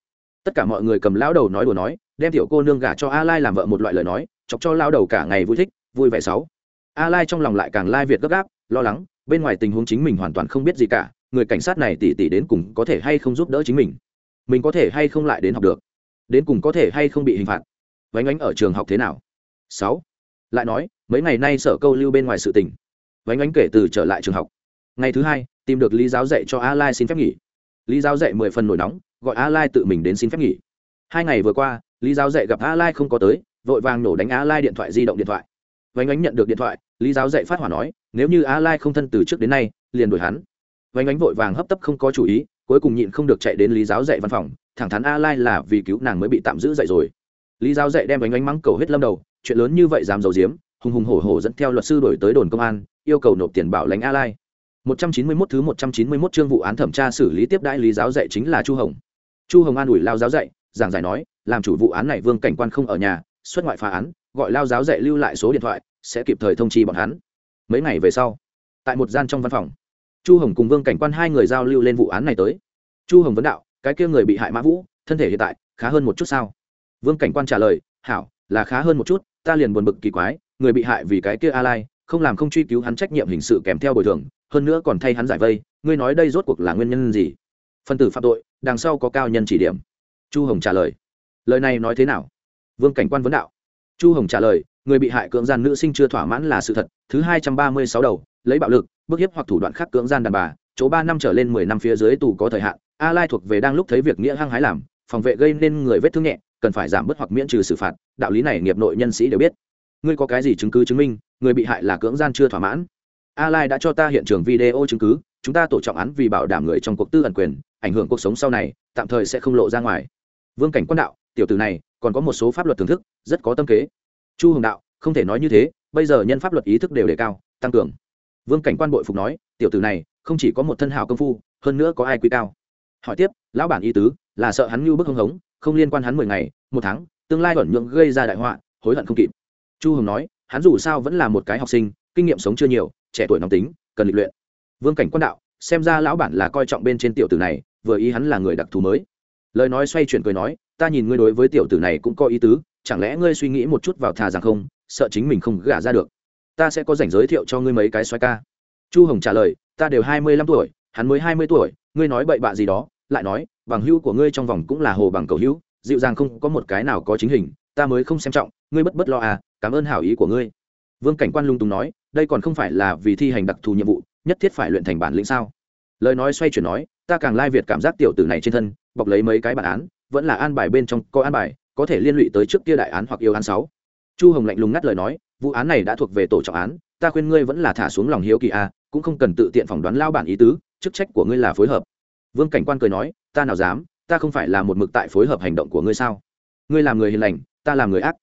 Tất cả mọi người cầm lao đầu nói đùa nói, đem tiểu cô nương gả cho a lai làm vợ một loại lời nói, chọc cho lao đầu cả ngày vui thích, vui vẻ sáu. A lai trong lòng lại càng lai việt gấp gáp, lo lắng, bên ngoài tình huống chính mình hoàn toàn không biết gì cả, người cảnh sát này tỉ tỉ đến cùng có thể hay không giúp đỡ chính mình. Mình có thể hay không lại đến học được. Đến cùng có thể hay không bị hình phạt vánh ánh ở trường học thế nào? Sáu. Lại nói, mấy ngày nay sở câu lưu bên ngoài sự tình. Vánh ánh kể từ trở lại trường học. Ngày thứ hai, tìm được lý giáo dạy cho a lai xin phép nghỉ. Lý giáo dạy mười phần nổi nóng, gọi a lai tự mình đến xin phép nghỉ. Hai ngày vừa qua, lý giáo dạy gặp a lai không có tới, vội vàng nổ đánh a lai điện thoại di động điện thoại. Vánh ánh nhận được điện thoại, lý giáo dạy phát hỏa nói, nếu như a lai không thân từ trước đến nay, liền đuổi hắn. Vánh ánh vội vàng hấp tấp không có chủ ý, cuối cùng nhịn không được chạy đến lý giáo dạy văn phòng, thẳng thắn a lai là vì cứu nàng mới bị tạm giữ dậy rồi lý giáo dạy đem bánh bánh mắng cầu hết lâm đầu, chuyện lớn như vậy dám giấu giếm, hùng hùng hổ hổ dẫn theo luật sư đổi tới đồn công an, yêu cầu nộp tiền bảo lãnh a lai. 191 thứ 191 chương vụ án thẩm tra xử lý tiếp đãi lý giáo dạy chính là chu hồng. Chu hồng an ủi lao giáo dạy, giảng giải nói, làm chủ vụ án này vương cảnh quan không ở nhà, xuất ngoại phá án, gọi lao giáo dạy lưu lại số điện thoại, sẽ kịp thời thông chi bọn hắn. Mấy ngày về sau, tại một gian trong văn phòng, chu hồng cùng vương cảnh quan hai người giao lưu lên vụ án này tới. Chu hồng vấn đạo, cái kia người bị hại mã vũ, thân thể hiện tại, khá hơn một chút sao? Vương cảnh quan trả lời, hảo, là khá hơn một chút, ta liền buồn bực kỳ quái, người bị hại vì cái kia a lai không làm không truy cứu hắn trách nhiệm hình sự kèm theo bồi thường, hơn nữa còn thay hắn giải vây, ngươi nói đây rốt cuộc là nguyên nhân gì? Phân tử phạm tội, đằng sau có cao nhân chỉ điểm. Chu hồng trả lời lời này nói thế nào? Vương cảnh quan vấn đạo, chu hồng trả lời, người bị hại cưỡng gian nữ sinh chưa thỏa mãn là sự thật, thứ hai trăm ba mươi sáu đầu, lấy bạo lực, bức hiếp hoặc thủ đoạn khác cưỡng gian đàn bà, chỗ ba năm trở lên mười năm phía dưới tù có thời hạn a lai thuộc về đang lúc thấy việc nghĩa hăng hái làm, phòng vệ gây nên người vết thương nhẹ cần phải giảm bớt hoặc miễn trừ xử phạt, đạo lý này nghiệp nội nhân sĩ đều biết. Ngươi có cái gì chứng cứ chứng minh, người bị hại là cưỡng gian chưa thỏa mãn? A lai đã cho ta hiện trường video chứng cứ, chúng ta tổ trọng án vì bảo đảm người trong cuộc tư ẩn quyền, ảnh hưởng cuộc sống sau này, tạm thời sẽ không lộ ra ngoài. Vương cảnh quan đạo, tiểu tử này, còn có một số pháp luật thưởng thức, rất có tâm kế. Chu hồng đạo, không thể nói như thế, bây giờ nhân pháp luật ý thức đều đề cao, tăng cường. Vương cảnh quan bội phục nói, tiểu tử này, không chỉ có một thân hào công phu, hơn nữa có ai quý cao. Hỏi tiếp, lão bản ý tứ, là sợ hắn như bức hưng hống không liên quan hắn mười ngày, một tháng, tương lai ẩn nhượng gây ra đại họa, hối hận không kịp. Chu hồng nói, hắn dù sao vẫn là một cái học sinh, kinh nghiệm sống chưa nhiều, trẻ tuổi nóng tính, cần lịch luyện. Vương cảnh quan đạo, xem ra lão bản là coi trọng bên trên tiểu tử này, vừa ý hắn là người đặc thù mới. Lời nói xoay chuyển cười nói, ta nhìn ngươi đối với tiểu tử này cũng có ý tứ, chẳng lẽ ngươi suy nghĩ một chút vào thà rằng không, sợ chính mình không gả ra được. Ta sẽ có rảnh giới thiệu cho ngươi mấy cái xoay ca. Chu hồng trả lời, ta đều hai mươi lăm tuổi, hắn mới hai mươi tuổi, ngươi nói bậy bạ gì đó lại nói, bằng hữu của ngươi trong vòng cũng là hồ bằng cầu hữu, dịu dàng không có một cái nào có chính hình, ta mới không xem trọng, ngươi bất bất lo à cảm ơn hảo ý của ngươi. Vương cảnh quan lung tùng nói, đây còn không phải là vì thi hành đặc thù nhiệm vụ, nhất thiết phải luyện thành bản lĩnh sao? Lời nói xoay chuyển nói, ta càng lai việt cảm giác tiểu tử này trên thân, bọc lấy mấy cái bản án, vẫn là an bài bên trong có an bài, có thể liên lụy tới trước kia đại án hoặc yêu án sáu. Chu hồng lạnh lùng ngắt lời nói, vụ án này đã thuộc về tổ trọng án, ta khuyên ngươi vẫn là thả xuống lòng hiếu kỳ a cũng không cần tự tiện phỏng đoán lao bản ý tứ, chức trách của ngươi là phối hợp vương cảnh quan cười nói, ta nào dám, ta không phải là một mực tại phối hợp hành động của ngươi sao? Ngươi làm người hiền lành, ta làm người ác.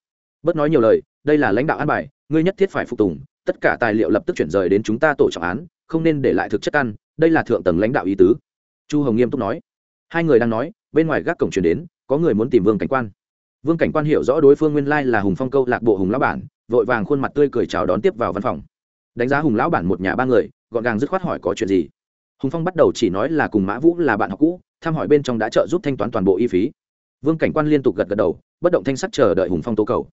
Bất nói nhiều lời, đây là lãnh đạo an bài, ngươi nhất thiết phải phục tùng, tất cả tài liệu lập tức chuyển rời đến chúng ta tổ trọng án, không nên để lại thực chất ăn, đây là thượng tầng lãnh đạo ý tứ. Chu hồng nghiêm túc nói. Hai người đang nói, bên ngoài gác cổng chuyển đến, có người muốn tìm vương cảnh quan. Vương cảnh quan hiểu rõ đối phương nguyên lai là hùng phong câu lạc bộ hùng lão bản, vội vàng khuôn mặt tươi cười chào đón tiếp vào văn phòng. Đánh giá hùng lão bản một nhà ba người, gọn gàng dứt khoát hỏi có chuyện gì hùng phong bắt đầu chỉ nói là cùng mã vũ là bạn học cũ, thăm hỏi bên trong đã trợ giúp thanh toán toàn bộ y phí. Vương cảnh quan liên tục gật gật đầu, bất động thanh sắc chờ đợi hùng phong tố cầu.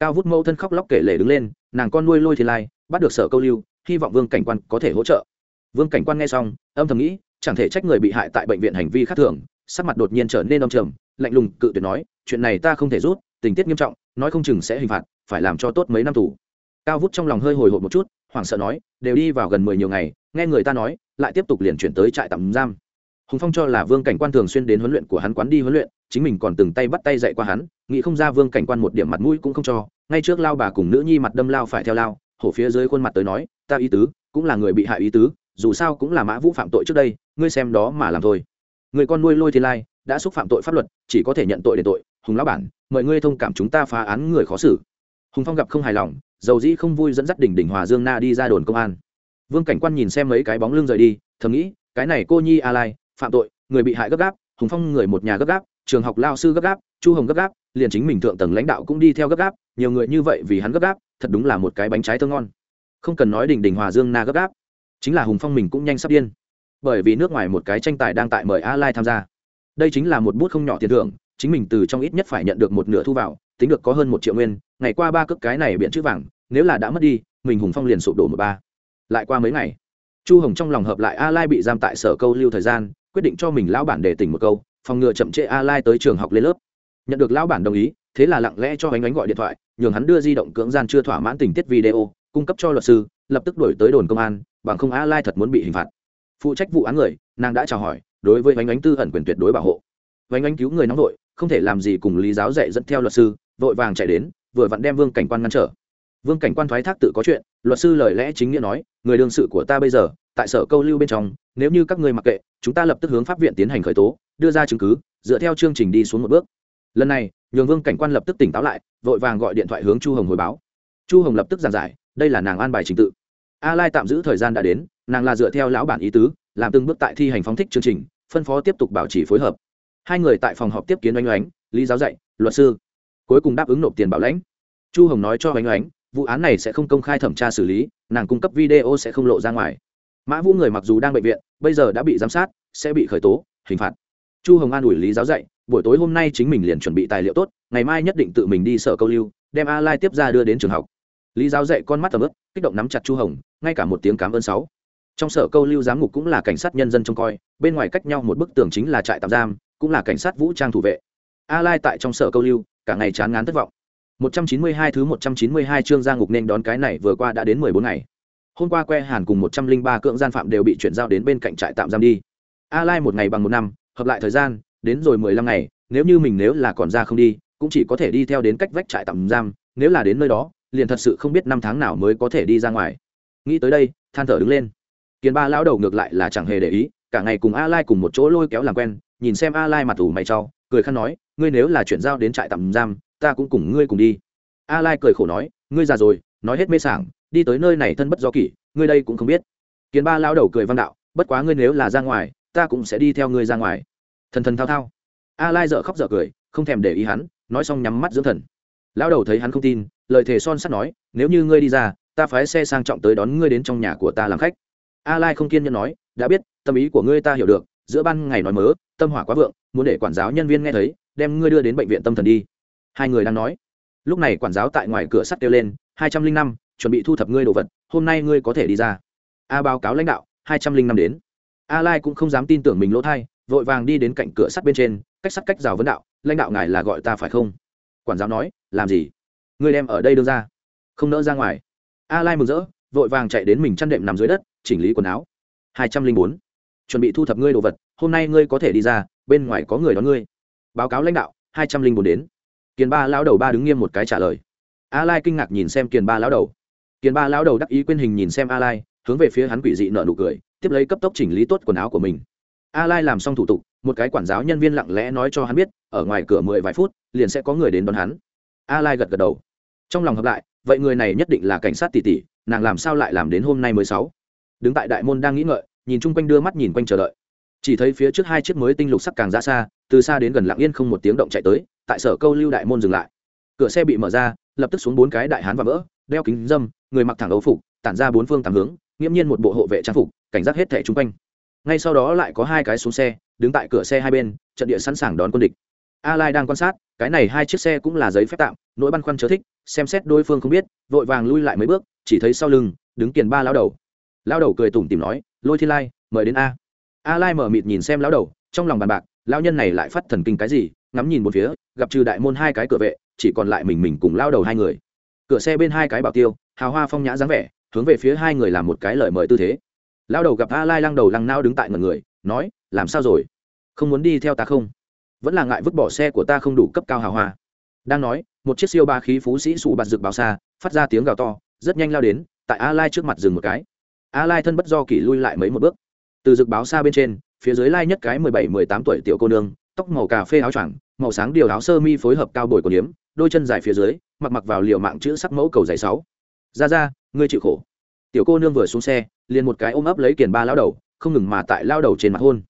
Cao vút mâu thân khóc lóc kể lể đứng lên, nàng con nuôi lôi thì lai, bắt được sở câu lưu, hy vọng vương cảnh quan có thể hỗ trợ. Vương cảnh quan nghe xong, âm thầm nghĩ, chẳng thể trách người bị hại tại bệnh viện hành vi khác thường, sắc mặt đột nhiên trở nên âm trầm, lạnh lùng cự tuyệt nói, chuyện này ta không thể rút, tình tiết nghiêm trọng, nói không chừng sẽ hình phạt, phải làm cho tốt mấy năm tù. Cao vút trong lòng hơi hồi hộp một chút, hoảng sợ nói, đều đi vào gần mười nhiều ngày nghe người ta nói, lại tiếp tục liền chuyển tới trại tạm giam. Hùng phong cho là vương cảnh quan thường xuyên đến huấn luyện của hắn quán đi huấn luyện, chính mình còn từng tay bắt tay dạy qua hắn, nghĩ không ra vương cảnh quan một điểm mặt mũi cũng không cho, ngay trước lao bà cùng nữ nhi mặt đâm lao phải theo lao, hổ phía dưới khuôn mặt tới nói, ta ý tứ, cũng là người bị hại ý tứ, dù sao cũng là mã vũ phạm tội trước đây, ngươi xem đó mà làm thôi. Người con nuôi lôi thiên lai, đã xúc phạm tội pháp luật, chỉ có thể nhận tội để tội. Hùng lão bản, mời ngươi thông cảm chúng ta phá án người khó xử. Hùng phong gặp không hài lòng, dầu dĩ không vui dẫn dắt đỉnh đỉnh hòa dương na đi ra đồn công an vương cảnh quan nhìn xem mấy cái bóng lưng rời đi, thầm nghĩ, cái này cô nhi a lai, phạm tội, người bị hại gấp gáp, hùng phong người một nhà gấp gáp, trường học lao sư gấp gáp, chu hồng gấp gáp, liền chính mình thượng tầng lãnh đạo cũng đi theo gấp gáp, nhiều người như vậy vì hắn gấp gáp, thật đúng là một cái bánh trái thơ ngon. Không cần nói đỉnh đỉnh hòa dương na gấp gáp, chính là hùng phong mình cũng nhanh sắp điên. Bởi vì nước ngoài một cái tranh tài đang tại mời a lai tham gia. Đây chính là một bút không nhỏ tiền thưởng, chính mình từ trong ít nhất phải nhận được một nửa thu vào, tính được có hơn một triệu nguyên, ngày qua ba cước cái này biện chữ vàng, nếu là đã mất đi, mình hùng phong liền sụp đổ một ba lại qua mấy ngày, chu hồng trong lòng hợp lại a lai bị giam tại sở câu lưu thời gian, quyết định cho mình lão bản để tỉnh một câu, phòng ngừa chậm trễ a lai tới trường học lên lớp. Nhận được lão bản đồng ý, thế là lặng lẽ cho ánh ánh gọi điện thoại, nhường hắn đưa di động cưỡng gian chưa thỏa mãn tình tiết video, cung cấp cho luật sư, lập tức đổi tới đồn công an, bằng không a lai thật muốn bị hình phạt. Phụ trách vụ án người, nàng đã chào hỏi, đối với ánh ánh tư ẩn quyền tuyệt đối bảo hộ. Ánh ánh cứu người nóng vội, không thể làm gì cùng lý giáo dạy dẫn theo luật sư, vội vàng chạy đến, vừa vặn đem vương cảnh quan ngăn trở. Vương cảnh quan thoái thác tự có chuyện, luật sư lời lẽ chính nghĩa nói người đương sự của ta bây giờ, tại sở câu lưu bên trong, nếu như các ngươi mặc kệ, chúng ta lập tức hướng pháp viện tiến hành khởi tố, đưa ra chứng cứ, dựa theo chương trình đi xuống một bước. Lần này, nhường vương cảnh quan lập tức tỉnh táo lại, vội vàng gọi điện thoại hướng chu hồng hồi báo. Chu hồng lập tức giảng giải, đây là nàng an bài trình tự. A lai tạm giữ thời gian đã đến, nàng là dựa theo lão bản ý tứ, làm từng bước tại thi hành phóng thích chương trình, phân phó tiếp tục bảo trì phối hợp. Hai người tại phòng họp tiếp kiến oanh oánh, lý giáo dạy, luật sư. Cuối cùng đáp ứng nộp tiền bảo lãnh. Chu hồng nói cho oanh oánh, vụ án này sẽ không công khai thẩm tra xử lý nàng cung cấp video sẽ không lộ ra ngoài. Mã vũ người mặc dù đang bệnh viện, bây giờ đã bị giám sát, sẽ bị khởi tố, hình phạt. Chu hồng an ủi lý giáo dạy, buổi tối hôm nay chính mình liền chuẩn bị tài liệu tốt, ngày mai nhất định tự mình đi sở câu lưu, đem a lai tiếp ra đưa đến trường học. Lý giáo dạy con mắt tầm ướp kích động nắm chặt chu hồng, ngay cả một tiếng cảm ơn sáu. Trong sở câu lưu giám ngục cũng là cảnh sát nhân dân trông coi, bên ngoài cách nhau một bức tường chính là trại tạm giam, cũng là cảnh sát vũ trang thủ vệ. A lai tại trong sở câu lưu, cả ngày chán ngán thất vọng. 192 thứ 192 chương gia ngục nên đón cái này vừa qua đã đến 14 ngày. Hôm qua que hàn cùng 103 cưỡng gian phạm đều bị chuyển giao đến bên cạnh trại tạm giam đi. A lai một ngày bằng một năm hợp lại thời gian đến rồi 15 ngày nếu như mình nếu là còn ra không đi cũng chỉ có thể đi theo đến cách vách trại tạm giam nếu là đến nơi đó liền thật sự không biết năm tháng nào mới có thể đi ra ngoài. Nghĩ tới đây than thở đứng lên. Kiền ba lão đầu ngược lại là chẳng hề để ý cả ngày cùng a lai cùng một chỗ lôi kéo làm quen nhìn xem a lai mặt ủ mày cho, cười khăn nói ngươi nếu là chuyển giao đến trại tạm giam ta cũng cùng ngươi cùng đi. A lai cười khổ nói, ngươi già rồi, nói hết mê sảng, đi tới nơi này thân bất do kỷ, ngươi đây cũng không biết. Kiến ba lão đầu cười văn đạo, bất quá ngươi nếu là ra ngoài, ta cũng sẽ đi theo ngươi ra ngoài. Thần thần thao thao. A lai dợ khóc dợ cười, không thèm để ý hắn, nói xong nhắm mắt dưỡng thần. Lão đầu thấy hắn không tin, lời thề son sắt nói, nếu như ngươi đi ra, ta phái xe sang trọng tới đón ngươi đến trong nhà của ta làm khách. A lai không kiên nhẫn nói, đã biết, tâm ý của ngươi ta hiểu được, giữa ban ngày nói mớ, tâm hỏa quá vượng, muốn để quản giáo nhân viên nghe thấy, đem ngươi đưa đến bệnh viện tâm thần đi hai người đang nói. Lúc này quản giáo tại ngoài cửa sắt kêu lên, hai trăm linh năm, chuẩn bị thu thập ngươi đồ vật, hôm nay ngươi có thể đi ra. A báo cáo lãnh đạo, hai trăm linh năm đến. A lai cũng không dám tin tưởng mình lỗ thai, vội vàng đi đến cạnh cửa sắt bên trên, cách sắt cách rào vấn đạo, lãnh đạo ngài là gọi ta phải không? Quản giáo nói, làm gì? Ngươi đem ở đây đưa ra. Không nỡ ra ngoài. A lai mừng rỡ, vội vàng chạy đến mình chăn đệm nằm dưới đất, chỉnh lý quần áo. Hai trăm linh bốn, chuẩn bị thu thập ngươi đồ vật, hôm nay ngươi có thể đi ra, bên ngoài có người đón ngươi. Báo cáo lãnh đạo, hai trăm linh bốn đến kiền ba lão đầu ba đứng nghiêm một cái trả lời. A lai kinh ngạc nhìn xem kiền ba lão đầu. Kiền ba lão đầu đắc ý quên hình nhìn xem a lai, hướng về phía hắn quỷ dị nợ nụ cười, tiếp lấy cấp tốc chỉnh lý tốt quần áo của mình. A lai làm xong thủ tục, một cái quản giáo nhân viên lặng lẽ nói cho hắn biết, ở ngoài cửa mười vài phút, liền sẽ có người đến đón hắn. A lai gật gật đầu. Trong lòng hợp lại, vậy người này nhất định là cảnh sát tỷ tỷ, nàng làm sao lại làm đến hôm nay mười sáu? Đứng tại đại môn đang nghĩ ngợi, nhìn chung quanh đưa mắt nhìn quanh chờ đợi. Chỉ thấy phía trước hai chiếc mới tinh lục sắc càng ra xa, từ xa đến gần lặng yên không một tiếng động chạy tới tại sở câu lưu đại môn dừng lại. Cửa xe bị mở ra, lập tức xuống bốn cái đại hán và vỡ, đeo kính dâm, người mặc thẳng ấu phục, tản ra bốn phương tám hướng, nghiễm nhiên một bộ hộ vệ trang phục, cảnh giác hết thẻ chung quanh. Ngay sau đó lại có hai cái xuống xe, đứng tại cửa xe hai bên, trận địa sẵn sàng đón quân địch. A lai đang quan sát, cái này hai chiếc xe cũng là giấy phép tạm, nỗi băn khoăn chớ thích, xem xét đối phương không biết, vội vàng lui lại mấy bước, chỉ thấy sau lưng, đứng kiền ba lao đầu. Lao đầu cười tủm tìm nói, lôi thiên lai, mời đến a. A lai mở mịt nhìn xem lao đầu, trong lòng bàn bạc lao nhân này lại phát thần kinh cái gì ngắm nhìn một phía, gặp trừ đại môn hai cái cửa vệ, chỉ còn lại mình mình cùng lao đầu hai người. Cửa xe bên hai cái bảo tiêu, hào hoa phong nhã dáng vẻ, hướng về phía hai người làm một cái lời mời tư thế. Lao đầu gặp a lai lăng đầu lăng nao đứng tại ngần người, nói, làm sao rồi? Không muốn đi theo ta không? Vẫn là ngại vứt bỏ xe của ta không đủ cấp cao hào hoa. Đang nói, một chiếc siêu ba khí phú sĩ sụ bạt rực bào xa, phát ra tiếng gào to, rất nhanh lao đến, tại a lai trước mặt dừng một cái. A lai thân bất do kỷ lui lại mấy một bước. Từ rực báo xa bên trên, phía dưới lai nhất cái mười bảy, mười tám tuổi tiểu cô nương tóc màu cà phê áo choàng, màu sáng điều áo sơ mi phối hợp cao bồi của điếm, đôi chân dài phía dưới, mặc mặc vào liều mạng chữ sắc mẫu cầu giày sáu. Ra ra, ngươi chịu khổ. Tiểu cô nương vừa xuống xe, liền một cái ôm ấp lấy kiền ba lao đầu, không ngừng mà tại lao đầu trên mặt hôn.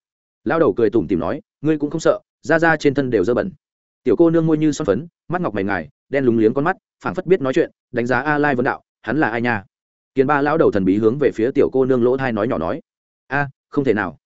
Lao đầu cười tủm tìm nói, ngươi cũng không sợ, ra ra trên thân đều dơ bẩn. Tiểu cô nương môi như son phấn, mắt ngọc mày ngài, đen lúng liếng con mắt, phảng phất biết nói chuyện, đánh giá a lai vấn đạo, hắn là ai nha? Kiền ba lão đầu thần bí hướng về phía tiểu cô nương lỗ thai nói nhỏ nói. A, không thể nào.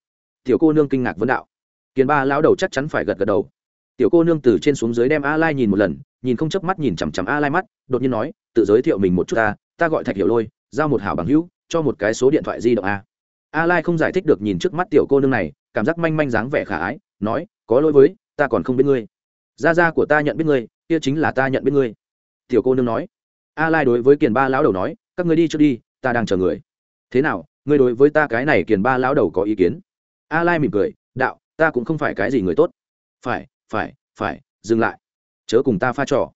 Tiểu cô nương kinh ngạc vấn đạo kiền ba lão đầu chắc chắn phải gật gật đầu. Tiểu cô nương từ trên xuống dưới đem a lai nhìn một lần, nhìn không chớp mắt nhìn chằm chằm a lai mắt, đột nhiên nói, tự giới thiệu mình một chút ta ta gọi thạch hiểu lôi, giao một hảo bằng hữu, cho một cái số điện thoại di động a. A lai không giải thích được nhìn trước mắt tiểu cô nương này, cảm giác manh manh dáng vẻ khả ái, nói, có lỗi với, ta còn không biết ngươi. Gia gia của ta nhận biết ngươi, kia chính là ta nhận biết ngươi. Tiểu cô nương nói. A lai đối với kiền ba lão đầu nói, các ngươi đi trước đi, ta đang chờ người. Thế nào, ngươi đối với ta cái này kiền ba lão đầu có ý kiến? A lai mỉm cười, đạo ta cũng không phải cái gì người tốt. Phải phải phải, dừng lại. Chớ cùng ta pha trò.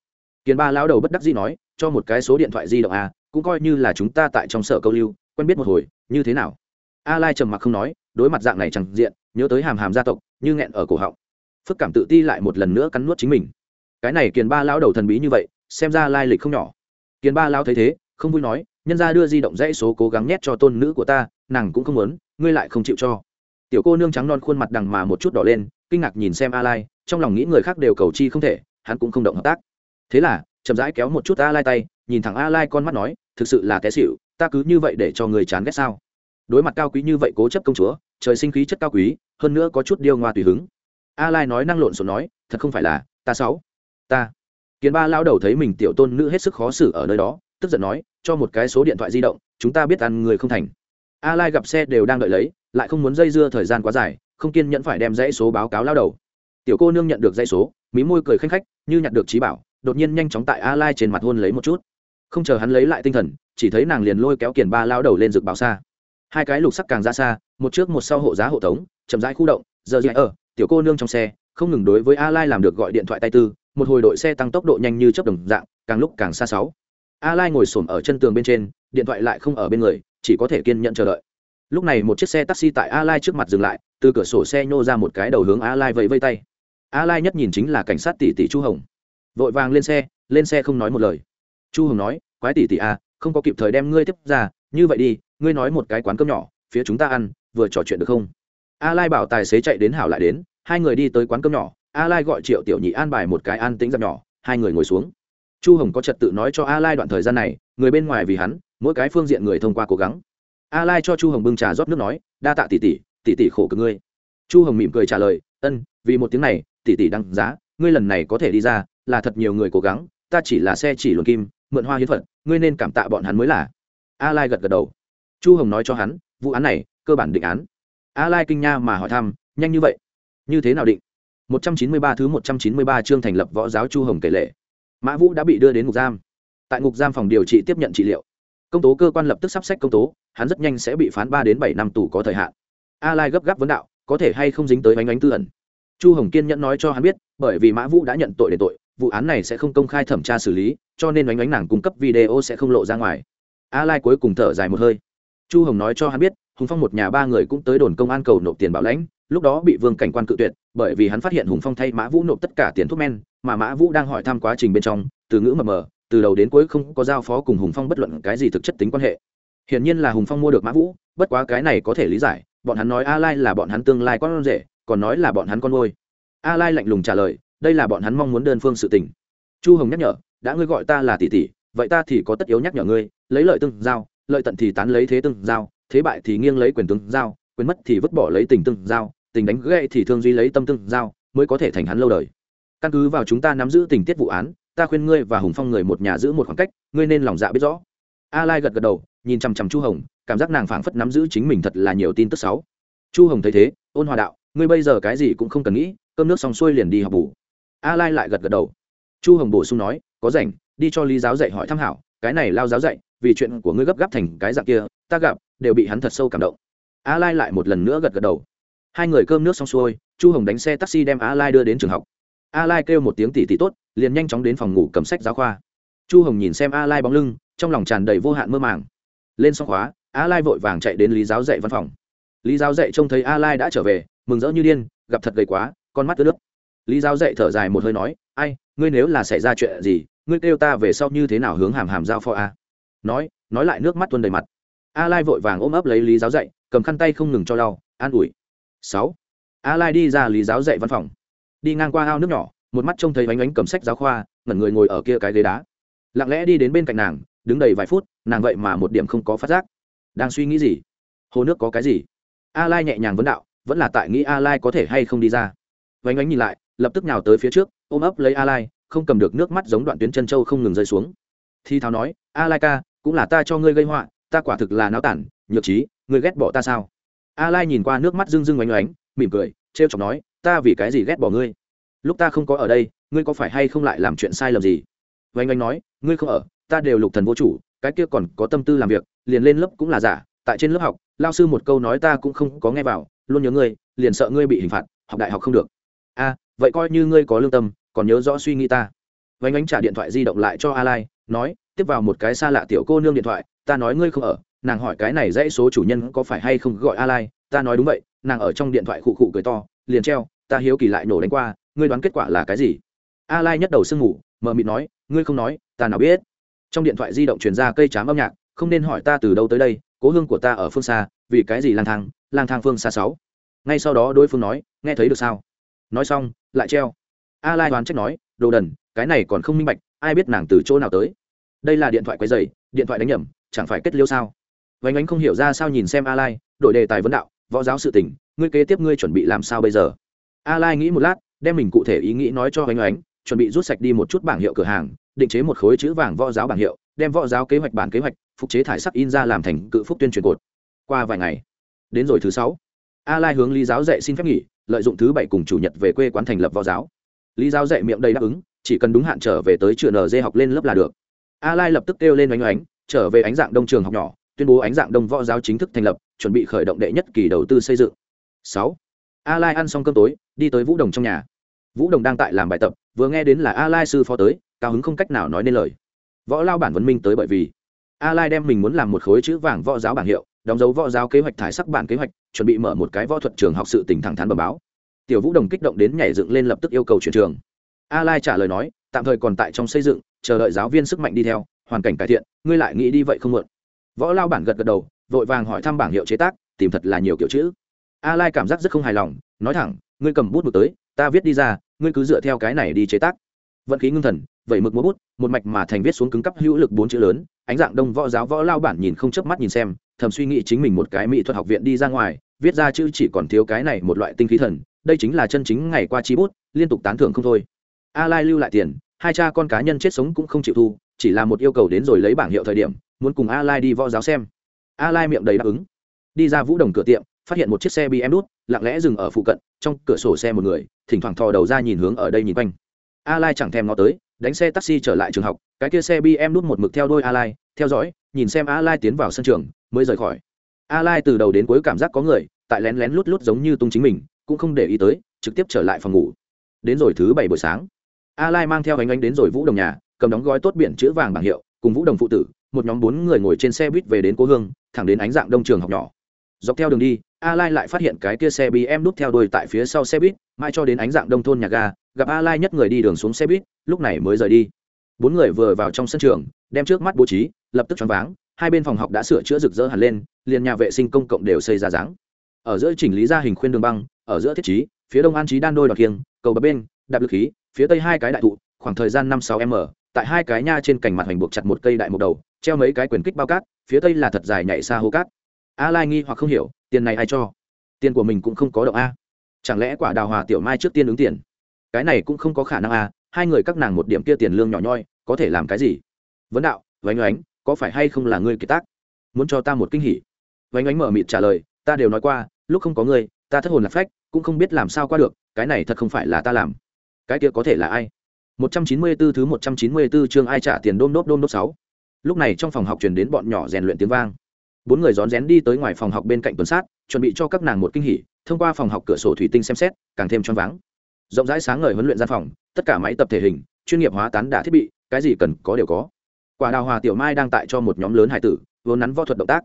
Kiến ba lão đầu bất đắc dĩ nói, cho một cái số điện thoại di động a cũng coi như là chúng ta tại trong sở câu lưu, quen biết một hồi, như thế nào? A lai trầm mặc không nói, đối mặt dạng này chẳng diện, nhớ tới hàm hàm gia tộc, như nghẹn ở cổ họng. Phức cảm tự ti lại một lần nữa cắn nuốt chính mình. Cái này kiền ba lão đầu thần bí như vậy, xem ra lai lịch không nhỏ. Kiền ba lão thấy thế, không vui nói, nhân ra đưa di động dãy số cố gắng nhét cho tôn nữ của ta, nàng cũng không muốn, ngươi lại không chịu cho tiểu cô nương trắng non khuôn mặt đằng mà một chút đỏ lên, kinh ngạc nhìn xem a lai, trong lòng nghĩ người khác đều cầu chi không thể, hắn cũng không động hợp tác. Thế là, chậm rãi kéo một chút a lai tay, nhìn thẳng a lai con mắt nói, thực sự là té xịu ta cứ như vậy để cho người chán ghét sao? Đối mặt cao quý như vậy cố chấp công chúa, trời sinh khí chất cao quý, hơn nữa có chút điêu ngoa tùy hứng. A lai nói năng lộn xộn nói, thật không phải là, ta sáu ta. Kiến ba lao đầu thấy mình tiểu tôn nữ hết sức khó xử ở nơi đó, tức giận nói, cho một cái số điện thoại di động, chúng ta biết ăn người không thành. A lai gặp xe đều đang đợi lấy lại không muốn dây dưa thời gian quá dài, không kiên nhẫn phải đem dãy số báo cáo lao đầu. Tiểu cô nương nhận được dãy số, mí môi cười khanh khách, như nhặt được trí bảo, đột nhiên nhanh chóng tại a lai trên mặt hôn lấy một chút. Không chờ hắn lấy lại tinh thần, chỉ thấy nàng liền lôi kéo kiền ba lao đầu lên rực báo xa. Hai cái lục sắc càng ra xa, một trước một sau hộ giá hộ tống, chậm rãi khu động, giờ dạy ở, tiểu cô nương trong xe, không ngừng đối với a lai làm được gọi điện thoại tay tư, một hồi đội xe tăng tốc độ nhanh như chớp đồng dạng, càng lúc càng xa sáu. A lai ngồi xổm ở chân tường bên trên, điện thoại lại không ở bên người, chỉ có thể kiên nhẫn chờ đợi lúc này một chiếc xe taxi tại a lai trước mặt dừng lại, từ cửa sổ xe nhô ra một cái đầu hướng a lai vẫy vây tay. A lai nhất nhìn chính là cảnh sát tỷ tỷ chu hồng. Vội vàng lên xe lên xe không nói một lời. Chu hồng nói, quái tỷ tỷ a không có kịp thời đem ngươi tiếp ra, như vậy đi, ngươi nói một cái quán cơm nhỏ, phía chúng ta ăn, vừa trò chuyện được không? A lai bảo tài xế chạy đến hảo lại đến, hai người đi tới quán cơm nhỏ a lai gọi triệu tiểu nhị an bài một cái an tĩnh giặc nhỏ, hai người ngồi xuống. Chu hồng có trật tự nói cho a lai đoạn thời gian này, người bên ngoài vì hắn, mỗi cái phương diện người thông qua cố gắng a lai cho chu hồng bưng trà rót nước nói, đa tạ tỷ tỷ tỷ tỷ khổ cực ngươi. Chu hồng mỉm cười trả lời, ân, vì một tiếng này, tỷ tỷ đăng giá, ngươi lần này có thể đi ra, là thật nhiều người cố gắng, ta chỉ là xe chỉ luồn kim, mượn hoa hiến phật ngươi nên cảm tạ bọn hắn mới là. A lai gật gật đầu. Chu hồng nói cho hắn, vụ án này, cơ bản định án. A lai kinh nha mà hỏi thăm, nhanh như vậy? Như thế nào định? 193 thứ 193 chương thành lập võ giáo chu hồng kể lệ. Mã vũ đã bị đưa đến ngục giam. Tại ngục giam phòng điều trị tiếp nhận trị liệu công tố cơ quan lập tức sắp xếp công tố, hắn rất nhanh sẽ bị phán ba đến bảy năm tù có thời hạn. A lai gấp gáp vấn đạo, có thể hay không dính tới bánh bánh tư ẩn? Chu hồng kiên nhẫn nói cho hắn biết, bởi vì mã vũ đã nhận tội để tội, vụ án này sẽ không công khai thẩm tra xử lý, cho nên bánh bánh nàng cung cấp video sẽ không lộ ra ngoài. A lai cuối cùng thở dài một hơi. Chu hồng nói cho hắn biết, hùng phong một nhà ba người cũng tới đồn công an cầu nộp tiền bảo lãnh, lúc đó bị vương cảnh quan cự tuyệt, bởi vì hắn phát hiện hùng phong thay mã vũ nộp tất cả tiền thuốc men, mà mã vũ đang hỏi thăm quá trình bên trong, từ ngữ mờ mờ từ đầu đến cuối không có giao phó cùng hùng phong bất luận cái gì thực chất tính quan hệ. Hiển nhiên là hùng phong mua được mã vũ, bất quá cái này có thể lý giải, bọn hắn nói a lai là bọn hắn tương lai con rể, còn nói là bọn hắn con ngôi a lai lạnh lùng trả lời, đây là bọn hắn mong muốn đơn phương sự tình. Chu hồng nhắc nhở, đã ngươi gọi ta là tỷ tỷ, vậy ta thì có tất yếu nhắc nhở ngươi, lấy lợi tương giao, lợi tận thì tán lấy thế tương giao, thế bại thì nghiêng lấy quyền tương giao, quyền mất thì vứt bỏ lấy tình tương giao, tình đánh gãy thì thương duy lấy tâm tương giao, mới có thể thành hắn lâu đời. Căn cứ vào chúng ta nắm giữ tình tiết vụ án ta khuyên ngươi và hùng phong người một nhà giữ một khoảng cách, ngươi nên lòng dạ biết rõ. A lai gật gật đầu, nhìn chằm chằm chu hồng, cảm giác nàng phảng phất nắm giữ chính mình thật là nhiều tin tức xấu. Chu hồng thấy thế, ôn hòa đạo, ngươi bây giờ cái gì cũng không cần nghĩ, cơm nước xong xuôi liền đi học bù. A lai lại gật gật đầu. Chu hồng bổ sung nói, có rảnh, đi cho lý giáo dạy hỏi thăm hảo cái này lao giáo dạy, vì chuyện của ngươi gấp gáp thành cái dạng kia, ta gặp, đều bị hắn thật sâu cảm động. A lai lại một lần nữa gật gật đầu. Hai người cơm nước xong xuôi, chu hồng đánh xe taxi đem a lai đưa đến trường học a lai kêu một tiếng tỉ tỉ tốt, liền nhanh chóng đến phòng ngủ cầm sách giáo khoa. Chu hồng nhìn xem a lai bóng lưng, trong lòng tràn đầy vô hạn mơ màng. Lên xong khóa, a lai vội vàng chạy đến lý giáo dạy văn phòng. Lý giáo dạy trông thấy a lai đã trở về, mừng rỡ như điên, gặp thật gầy quá, con mắt ướt nước. Lý giáo dạy thở dài một hơi nói, ai, ngươi nếu là xảy ra chuyện gì, ngươi kêu ta về sau như thế nào hướng hàm hàm giao phó a? Nói nói lại nước mắt tuôn đầy mặt. A lai vội vàng ôm ấp lấy lý giáo dạy, cầm khăn tay không ngừng cho đau an ủi. Sáu. A lai đi ra lý giáo dạy văn phòng đi ngang qua ao nước nhỏ, một mắt trông thấy bánh bánh cầm sách giáo khoa, ngẩn người ngồi ở kia cái ghế đá. Lặng lẽ đi đến bên cạnh nàng, đứng đầy vài phút, nàng vậy mà một điểm không có phát giác. Đang suy nghĩ gì? Hồ nước có cái gì? A lai nhẹ nhàng vấn đạo, vẫn là tại nghĩ a lai có thể hay không đi ra. Vánh ánh nhìn lại, lập tức nhào tới phía trước, ôm ấp lấy a lai, không cầm được nước mắt giống đoạn tuyến chân châu không ngừng rơi xuống. Thi tháo nói, a lai ca, cũng là ta cho ngươi gây họa, ta quả thực là náo tản, nhược trí, ngươi ghét bỏ ta sao? A lai nhìn qua nước mắt rưng rưng oánh oánh mỉm cười, trêu chọc nói ta vì cái gì ghét bỏ ngươi? Lúc ta không có ở đây, ngươi có phải hay không lại làm chuyện sai lầm gì? Oánh anh nói, ngươi không ở, ta đều lục thần vô chủ, cái kia còn có tâm tư làm việc, liền lên lớp cũng là giả, tại trên lớp học, lao sư một câu nói ta cũng không có nghe vào, luôn nhớ ngươi, liền sợ ngươi bị hình phạt, học đại học không được. A, vậy coi như ngươi có lương tâm, còn nhớ rõ suy nghĩ ta. Vánh ánh trả điện thoại di động lại cho a lai nói, tiếp vào một cái xa lạ tiểu cô nương điện thoại, ta nói ngươi không ở, nàng hỏi cái này dãy số chủ nhân có phải hay không gọi a lai ta nói đúng vậy, nàng ở trong điện thoại khụ khụ cười to liền treo, ta hiếu kỳ lại nổ đánh qua, ngươi đoán kết quả là cái gì? A lai nhất đầu sương ngủ mờ mịt nói, ngươi không nói, ta nào biết. Trong điện thoại di động truyền ra cây chám âm nhạc, không nên hỏi ta từ đâu tới đây, cố hương của ta ở phương xa, vì cái gì lang thang lang thang phương xa sáu? Ngay sau đó đối phương nói, nghe thấy được sao? Nói xong, lại treo. A lai đoán trách nói, đồ đần, cái này còn không minh bạch, ai biết nàng từ chỗ nào tới? Đây là điện thoại quấy dày điện thoại đánh nhầm, chẳng phải kết liêu sao? Vánh ánh không hiểu ra sao nhìn xem a lai, đổi đề tài vấn đạo, võ giáo sự tình ngươi kế tiếp ngươi chuẩn bị làm sao bây giờ? A lai nghĩ một lát, đem mình cụ thể ý nghĩ nói cho vánh ánh chuẩn bị rút sạch đi một chút bảng hiệu cửa hàng, định chế một khối chữ vàng võ giáo bảng hiệu, đem võ giáo kế hoạch bản kế hoạch, phục chế thải sắc in ra làm thành cự phúc tuyên truyền cột. Qua vài ngày, đến rồi thứ sáu a lai hướng lý giáo dạy xin phép nghỉ, lợi dụng thứ bảy cùng chủ nhật về quê quán thành lập võ giáo. Lý giáo dạy miệng đầy đáp ứng, chỉ cần đúng hạn trở về tới trường nd học lên lớp là được. A lai lập tức kêu lên oanh oánh trở về ánh dạng đông trường học nhỏ, tuyên bố ánh dạng đông võ giáo chính thức thành lập, chuẩn bị khởi động đệ nhất kỳ đầu tư xây dựng sáu. A lai ăn xong cơm tối, đi tới vũ đồng trong nhà. Vũ đồng đang tại làm bài tập, vừa nghe đến là a lai sư phó tới, cao hứng không cách nào nói nên lời. Võ lao bản Văn minh tới bởi vì a lai đem mình muốn làm một khối chữ vàng võ giáo bảng hiệu, đóng dấu võ giáo kế hoạch thải sắc bản kế hoạch, chuẩn bị mở một cái võ thuật trường học sự tỉnh thẳng thắn bờ báo. Tiểu vũ đồng kích động đến nhảy dựng lên lập tức yêu cầu chuyển trường. A lai trả lời nói, tạm thời còn tại trong xây dựng, chờ đợi giáo viên sức mạnh đi theo, hoàn cảnh cải thiện, ngươi lại nghĩ đi vậy không muộn. Võ lao bản gật gật đầu, vội vàng hỏi thăm bảng hiệu chế tác, tìm thật là nhiều kiểu chữ a lai cảm giác rất không hài lòng, nói thẳng, ngươi cầm bút mực tới, ta viết đi ra, ngươi cứ dựa theo cái này đi chế tác. Vận khí ngưng thần vậy mực múa bút, một mạch mà thành viết xuống cứng cấp hữu lực bốn chữ lớn, ánh dạng đông võ giáo võ lao bản nhìn không chớp mắt nhìn xem, thầm suy nghĩ chính mình một cái mỹ thuật học viện đi ra ngoài, viết ra chữ chỉ còn thiếu cái này một loại tinh khí thần, đây chính là chân chính ngày qua chi bút, liên tục tán thưởng không thôi. A lai lưu lại tiền, hai cha con cá nhân chết sống cũng không chịu thu, chỉ là một yêu cầu đến rồi lấy bảng hiệu thời điểm, muốn cùng a lai đi võ giáo xem. A lai miệng đầy đáp ứng. Đi ra vũ đồng cửa tiệm phát hiện một chiếc xe BMW đút lặng lẽ dừng ở phụ cận, trong cửa sổ xe một người, thỉnh thoảng thò đầu ra nhìn hướng ở đây nhìn quanh. A lai chẳng thèm nó tới, đánh xe taxi trở lại trường học, cái kia xe bm đút một mực theo đôi a lai, theo dõi, nhìn xem a lai tiến vào sân trường, mới rời khỏi. A lai từ đầu đến cuối cảm giác có người, tại lén lén lút lút giống như tung chính mình, cũng không để ý tới, trực tiếp trở lại phòng ngủ. Đến rồi thứ bảy buổi sáng, a lai mang theo ánh ánh đến rồi vũ đồng nhà, cầm đóng gói tốt biển chữ vàng bảng hiệu, cùng vũ đồng phụ tử, một nhóm bốn người ngồi trên xe buýt về đến cố hương, thẳng đến ánh dạng đông trường học nhỏ. Dọc theo đường đi a lai lại phát hiện cái kia xe bm đút theo đuôi tại phía sau xe buýt, mãi cho đến ánh dạng đông thôn nhà ga, gặp a lai nhất người đi đường xuống xe buýt, lúc này mới rời đi. Bốn người vừa vào trong sân trường, đem trước mắt bố trí, lập tức choáng váng, hai bên phòng học đã sửa chữa rực rỡ hẳn lên, liền nhà vệ sinh công cộng đều xây ra dáng. Ở giữa chỉnh lý ra hình khuyên đường băng, ở giữa thiết trí, phía đông an trí đan đôi đoạt kiêng, cầu bờ bên, đạp lực khí, phía tây hai cái đại thụ, khoảng thời gian năm sáu m, tại hai cái nha trên cành mặt hoành buộc chặt một cây đại mục đầu, treo mấy cái quyền kích bao cát, phía tây là thật dài nhảy xa hô cát. A lai nghi hoặc không hiểu tiền này ai cho? Tiền của mình cũng không có động a. Chẳng lẽ quả đào hòa tiểu mai trước tiên ứng tiền? Cái này cũng không có khả năng a, hai người các nàng một điểm kia tiền lương nhỏ nhoi, có thể làm cái gì? Vấn đạo, vánh oánh có phải hay không là ngươi kiệt tác? Muốn cho ta một kinh hỉ? Vánh oánh mở mịt trả lời, ta đều nói qua, lúc không có ngươi, ta thất hồn lạc phách, cũng không biết làm sao qua được, cái này thật không phải là ta làm. Cái kia có thể là ai? 194 thứ 194 chương ai trả tiền đôm đốp đôm đốp 6. Lúc này trong phòng học truyền đến bọn nhỏ rèn luyện tiếng vang. Bốn người rón rén đi tới ngoài phòng học bên cạnh tuần sát, chuẩn bị cho các nàng một kinh hỉ, thông qua phòng học cửa sổ thủy tinh xem xét, càng thêm choáng váng. Rộng rãi sáng ngời huấn luyện gian phòng, tất cả máy tập thể hình, chuyên nghiệp hóa tán đả thiết bị, cái gì cần có đều có. Quả đào hòa tiểu mai đang tại cho một nhóm lớn hải tử, vốn nắn võ thuật động tác.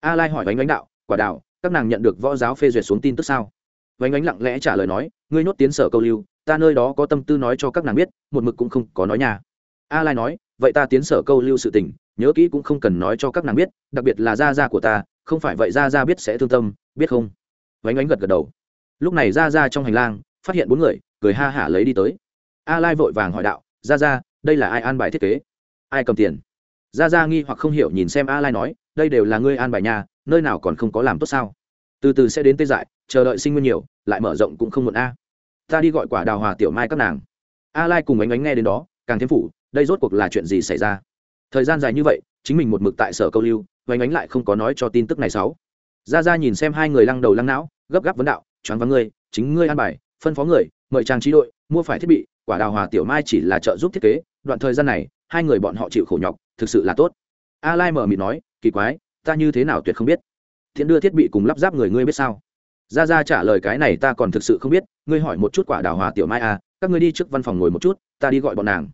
A Lai hỏi Vánh Vánh đạo, "Quả đào, các nàng nhận được võ giáo phê duyệt xuống tin tức sao?" Vánh Vánh lặng lẽ trả lời nói, "Ngươi nốt tiến sở câu lưu, ta nơi đó có tâm tư nói cho các nàng biết một mực cũng không có nói nhà a lai nói vậy ta tiến sở câu lưu sự tình nhớ kỹ cũng không cần nói cho các nàng biết, đặc biệt là gia gia của ta, không phải vậy gia gia biết sẽ thương tâm, biết không? Vánh ánh gật gật đầu. Lúc này gia gia trong hành lang, phát hiện bốn người, cười ha hả lấy đi tới. A lai vội vàng hỏi đạo, gia gia, đây là ai an bài thiết kế? Ai cầm tiền? Gia gia nghi hoặc không hiểu nhìn xem a lai nói, đây đều là ngươi an bài nhà, nơi nào còn không có làm tốt sao? Từ từ sẽ đến tê dại, chờ đợi sinh nguyên nhiều, lại mở rộng cũng không muộn a. Ta đi gọi quả đào hòa tiểu mai các nàng. A lai cùng ánh ánh nghe đến đó, càng thêm phủ, đây rốt cuộc là chuyện gì xảy ra? Thời gian dài như vậy, chính mình một mực tại sở câu lưu ánh ánh lại không có nói cho tin tức này sáu. Ra ra nhìn xem hai người lăng đầu lăng não, gấp gáp vấn đạo, choáng vắng ngươi, chính ngươi an bài, phân phó người, mời trang trí đội, mua phải thiết bị, quả đào hòa tiểu mai chỉ là trợ giúp thiết kế, đoạn thời gian này, hai người bọn họ chịu khổ nhọc, thực sự là tốt. A lai mở mịt nói, kỳ quái, ta như thế nào tuyệt không biết. Thiện đưa thiết bị cùng lắp ráp người ngươi biết sao? Ra ra trả lời cái này ta còn thực sự không biết, ngươi hỏi một chút quả đào hòa tiểu mai à các ngươi đi trước văn phòng ngồi một chút, ta đi gọi bọn nàng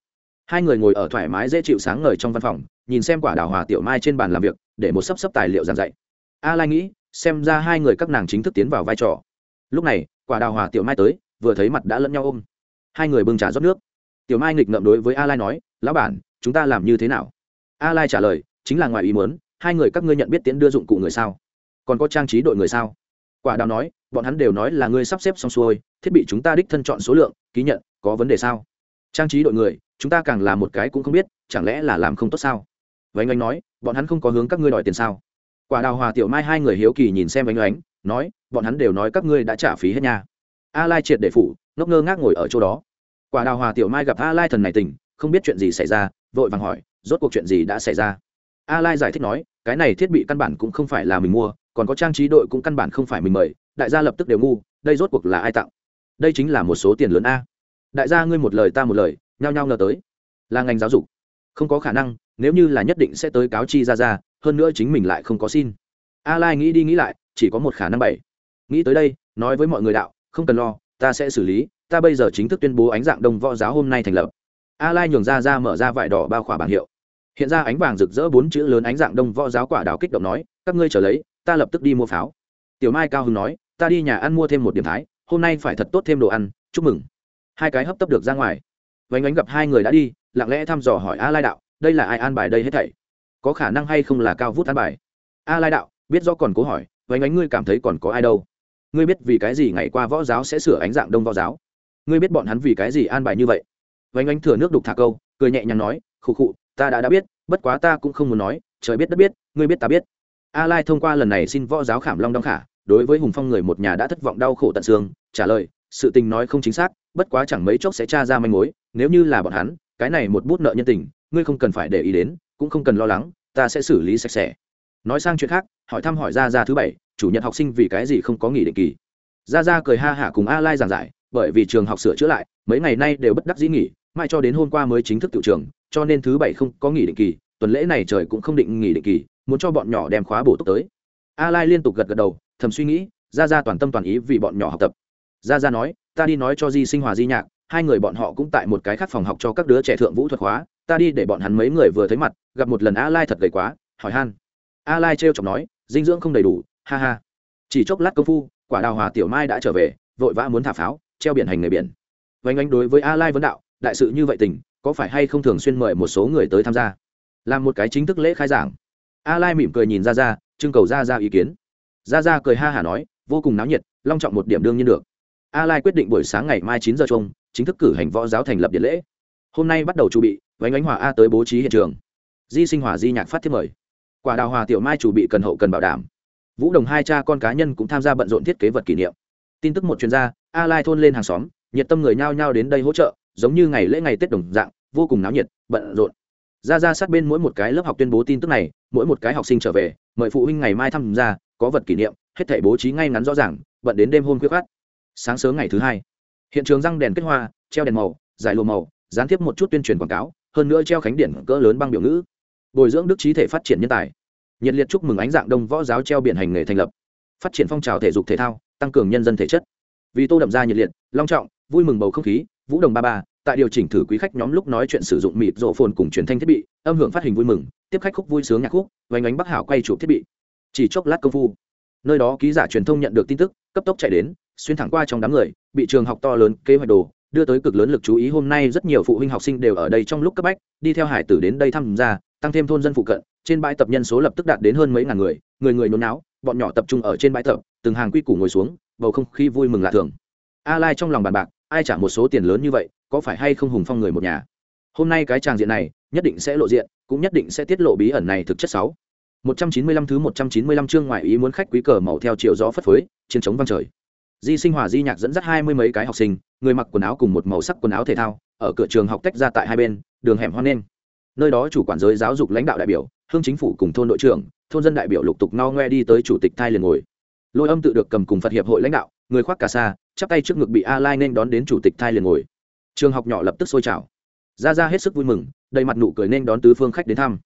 hai người ngồi ở thoải mái dễ chịu sáng ngời trong văn phòng, nhìn xem quả đào hòa tiểu mai trên bàn làm việc, để một sấp sấp tài liệu giảng dạy. A lai nghĩ, xem ra hai người các nàng chính thức tiến vào vai trò. Lúc này, quả đào hòa tiểu mai tới, vừa thấy mặt đã lẫn nhau ôm. Hai người bưng trà rót nước. Tiểu mai nghịch ngợm đối với a lai nói, lão bản, chúng ta làm như thế nào? A lai trả lời, chính là ngoài ý muốn, hai người các ngươi nhận biết tiễn đưa dụng cụ người sao? Còn có trang trí đội người sao? Quả đào nói, bọn hắn đều nói là ngươi sắp xếp xong xuôi, thiết bị chúng ta đích thân chọn số lượng, ký nhận, có vấn đề sao? Trang trí đội người, chúng ta càng làm một cái cũng không biết, chẳng lẽ là làm không tốt sao? Vánh anh nói, bọn hắn không có hướng các ngươi đòi tiền sao? Quả đào hòa tiểu mai hai người hiếu kỳ nhìn xem vánh oánh nói, bọn hắn đều nói các ngươi đã trả phí hết nhà a lai triệt để phủ, ngốc ngơ ngác ngồi ở chỗ đó. Quả đào hòa tiểu mai gặp a lai thần này tỉnh, không biết chuyện gì xảy ra, vội vàng hỏi, rốt cuộc chuyện gì đã xảy ra? A lai giải thích nói, cái này thiết bị căn bản cũng không phải là mình mua, còn có trang trí đội cũng căn bản không phải mình mời, đại gia lập tức đều ngu, đây rốt cuộc là ai tặng? Đây chính là một số tiền lớn a đại gia ngươi một lời ta một lời, nhao nhao ngờ tới. Là ngành giáo dục. Không có khả năng, nếu như là nhất định sẽ tới cáo chi ra ra, hơn nữa chính mình lại không có xin. A lai nghĩ đi nghĩ lại, chỉ có một khả năng bảy. Nghĩ tới đây, nói với mọi người đạo, không cần lo, ta sẽ xử lý, ta bây giờ chính thức tuyên bố ánh dạng đông võ giáo hôm nay thành lập. A lai nhường ra ra mở ra vải đỏ bao khỏa bảng hiệu. Hiện ra ánh vàng rực rỡ bốn chữ lớn ánh dạng đông võ giáo quả đào kích động nói, các ngươi trở lấy, ta lập tức đi mua pháo. Tiểu mai cao hưng nói, ta đi nhà ăn mua thêm một điểm thái, hôm nay phải thật tốt thêm đồ ăn, chúc mừng hai cái hấp tấp được ra ngoài. Vánh ánh gặp hai người đã đi, lặng lẽ thăm dò hỏi a lai đạo, đây là ai an bài đây hết thảy? Có khả năng hay không là cao vút an bài? A lai đạo, biết do còn cố hỏi vánh ánh ngươi cảm thấy còn có ai đâu? Ngươi biết vì cái gì ngày qua võ giáo sẽ sửa ánh dạng đông võ giáo? Ngươi biết bọn hắn vì cái gì an bài như vậy? Vánh ánh thừa nước đục thả câu, cười nhẹ nhàng nói, khụ khụ, ta đã đã biết, bất quá ta cũng không muốn nói, trời biết đất biết, ngươi biết ta biết. A lai thông qua lần này xin võ giáo khảm long đong khả, đối với hùng phong người một nhà đã thất vọng đau khổ tận xương, trả lời, sự tình nói không chính xác bất quá chẳng mấy chốc sẽ tra ra manh mối, nếu như là bọn hắn, cái này một bút nợ nhân tình, ngươi không cần phải để ý đến, cũng không cần lo lắng, ta sẽ xử lý sạch sẽ. Nói sang chuyện khác, hỏi thăm hỏi ra ra thứ bảy, chủ nhật học sinh vì cái gì không có nghỉ định kỳ. Ra ra cười ha hả cùng a lai giảng giải, bởi vì trường học sửa chữa lại, mấy ngày nay đều bất đắc dĩ nghỉ, mãi cho đến hôm qua mới chính thức tự trường, cho nên thứ bảy không có nghỉ định kỳ, tuần lễ này trời cũng không định nghỉ định kỳ, muốn cho bọn nhỏ đem khóa bổ túc tới. A lai liên tục gật gật đầu, thầm suy nghĩ ra ra toàn tâm toàn ý vì bọn nhỏ học tập. Ra ra nói ta đi nói cho di sinh hòa di nhạc, hai người bọn họ cũng tại một cái khác phòng học cho các đứa trẻ thượng vũ thuật hóa, ta đi để bọn hắn mấy người vừa thấy mặt, gặp một lần a lai thật gầy quá, hỏi han. A lai trêu chọc nói, dinh dưỡng không đầy đủ, ha ha. Chỉ chốc lát công phu, quả đào hòa tiểu mai đã trở về, vội vã muốn thả pháo, treo biển hành nghề biển. Vánh ánh đối với a lai vấn đạo, đại sự như vậy tình, có phải hay không thường xuyên mời một số người tới tham gia? Làm một cái chính thức lễ khai giảng. A lai mỉm cười nhìn ra ra trưng cầu ra ra ý kiến. Ra ra cười ha hả nói, vô cùng náo nhiệt, long trọng một điểm đương nhiên được a lai quyết định buổi sáng ngày mai chín giờ chung chính thức cử hành võ giáo thành lập điện lễ. Hôm nay bắt đầu chuẩn bị, vánh ánh hòa a tới bố trí hiện trường. Di sinh hòa di nhạc phát thiết mời. Quả đào hòa tiểu mai chủ bị cần hậu cần bảo đảm. Vũ đồng hai cha con cá nhân cũng tham gia bận rộn thiết kế vật kỷ niệm. Tin tức một chuyên gia, a lai thôn lên hàng xóm, nhiệt tâm người nhao nhao đến đây hỗ trợ, giống như ngày lễ ngày tết đồng dạng, vô cùng náo nhiệt, bận rộn. Ra ra sát bên mỗi một cái lớp học tuyên bố tin tức này, mỗi một cái học sinh trở về, mời phụ huynh ngày mai tham gia, có vật kỷ niệm, hết thảy bố trí ngay ngắn rõ ràng, bận đến đêm hôm khuya khát sáng sớm ngày thứ hai. Hiện trường răng đèn kết hoa, treo đèn màu, giải lụa màu, gián tiếp một chút tuyên truyền quảng cáo, hơn nữa treo khánh điện cỡ lớn băng biểu ngữ. Bồi dưỡng đức trí thể phát triển nhân tài. Nhiệt liệt chúc mừng ánh dạng đông võ giáo treo biển hành nghề thành lập. Phát triển phong trào thể dục thể thao, tăng cường nhân dân thể chất. Vì tô đậm ra nhiệt liệt, long trọng, vui mừng bầu không khí, vũ đồng ba ba, tại điều chỉnh thử quý khách nhóm lúc nói chuyện sử dụng mịt rộ phồn cùng truyền thanh thiết bị, âm hưởng phát hình vui mừng, tiếp khách khúc vui sướng nhạc khúc vánh ánh bắc hảo quay chụp thiết bị. Chỉ chốc lát công phu, nơi đó ký giả truyền thông nhận được tin tức, cấp tốc chạy đến xuyên thẳng qua trong đám người, bị trường học to lớn kế hoạch đồ, đưa tới cực lớn lực chú ý. Hôm nay rất nhiều phụ huynh học sinh đều ở đây trong lúc cấp bách, đi theo hải tử đến đây tham gia, tăng thêm thôn dân phụ cận, trên bãi tập nhân số lập tức đạt đến hơn mấy ngàn người người người nôn náo bọn nhỏ tập trung ở trên bãi tập, từng hàng quy củ ngồi xuống, bầu không khí vui mừng lạ thường. A lai trong lòng bàn bạc, ai trả một số tiền lớn như vậy, có phải hay không hùng phong người một nhà? Hôm nay cái tràng diện này, nhất định sẽ lộ diện, cũng nhất định sẽ tiết lộ bí ẩn này thực chất sáu. 195 thứ 195 chương ngoại ý muốn khách quý cờ màu theo chiều gió phất phới, chiến chống vang trời di sinh hòa di nhạc dẫn dắt hai mươi mấy cái học sinh, người mặc quần áo cùng một màu sắc quần áo thể thao, ở cửa trường học tách ra tại hai bên, đường hẻm hoan nên nơi đó chủ quản giới giáo dục lãnh đạo đại biểu, hương chính phủ cùng thôn đội trưởng, thôn dân đại biểu lục tục no ngoe đi tới chủ tịch thai liền ngồi. Lôi âm tự được cầm cùng phật hiệp hội lãnh đạo, người khoác cà sa, chắp tay trước ngực bị a lai nên đón đến chủ tịch thai liền ngồi. Trường học nhỏ lập tức sôi trào. Ra ra hết sức vui mừng, đầy mặt nụ cười nên đón tứ phương khách đến thăm.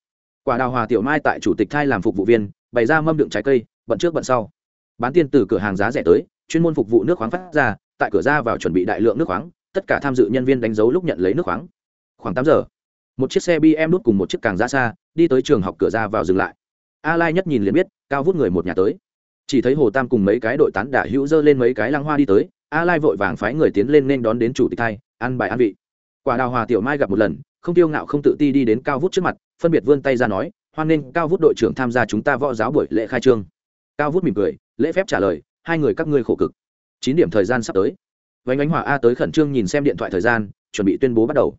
Quả đào hòa tiểu mai tại chủ tịch thai làm phục vụ viên, bày ra mâm đựng trái cây, bận trước bận sau. Bán tiền từ cửa hàng giá rẻ tới chuyên môn phục vụ nước khoáng phát ra, tại cửa ra vào chuẩn bị đại lượng nước khoáng, tất cả tham dự nhân viên đánh dấu lúc nhận lấy nước khoáng. Khoảng tám giờ, một chiếc xe bm đút cùng một chiếc càng ra xa, đi tới trường học cửa ra vào dừng lại. A lai nhất nhìn liền biết, cao vút người một nhà tới. Chỉ thấy hồ tam cùng mấy cái đội tán đả hữu dơ lên mấy cái lăng hoa đi tới, a lai vội vàng phái người tiến lên nên đón đến chủ tịch thay, ăn bài ăn vị. Quả đào hòa tiểu mai gặp một lần, không tiêu ngạo không tự ti đi đến cao vút trước mặt, phân biệt vươn tay ra nói, hoan nghênh cao vút đội trưởng tham gia chúng ta võ giáo buổi lễ khai trương. Cao vút mỉm cười, lễ phép trả lời hai người các ngươi khổ cực. Chín điểm thời gian sắp tới. Vánh ánh hỏa a tới khẩn trương nhìn xem điện thoại thời gian, chuẩn bị tuyên bố bắt đầu.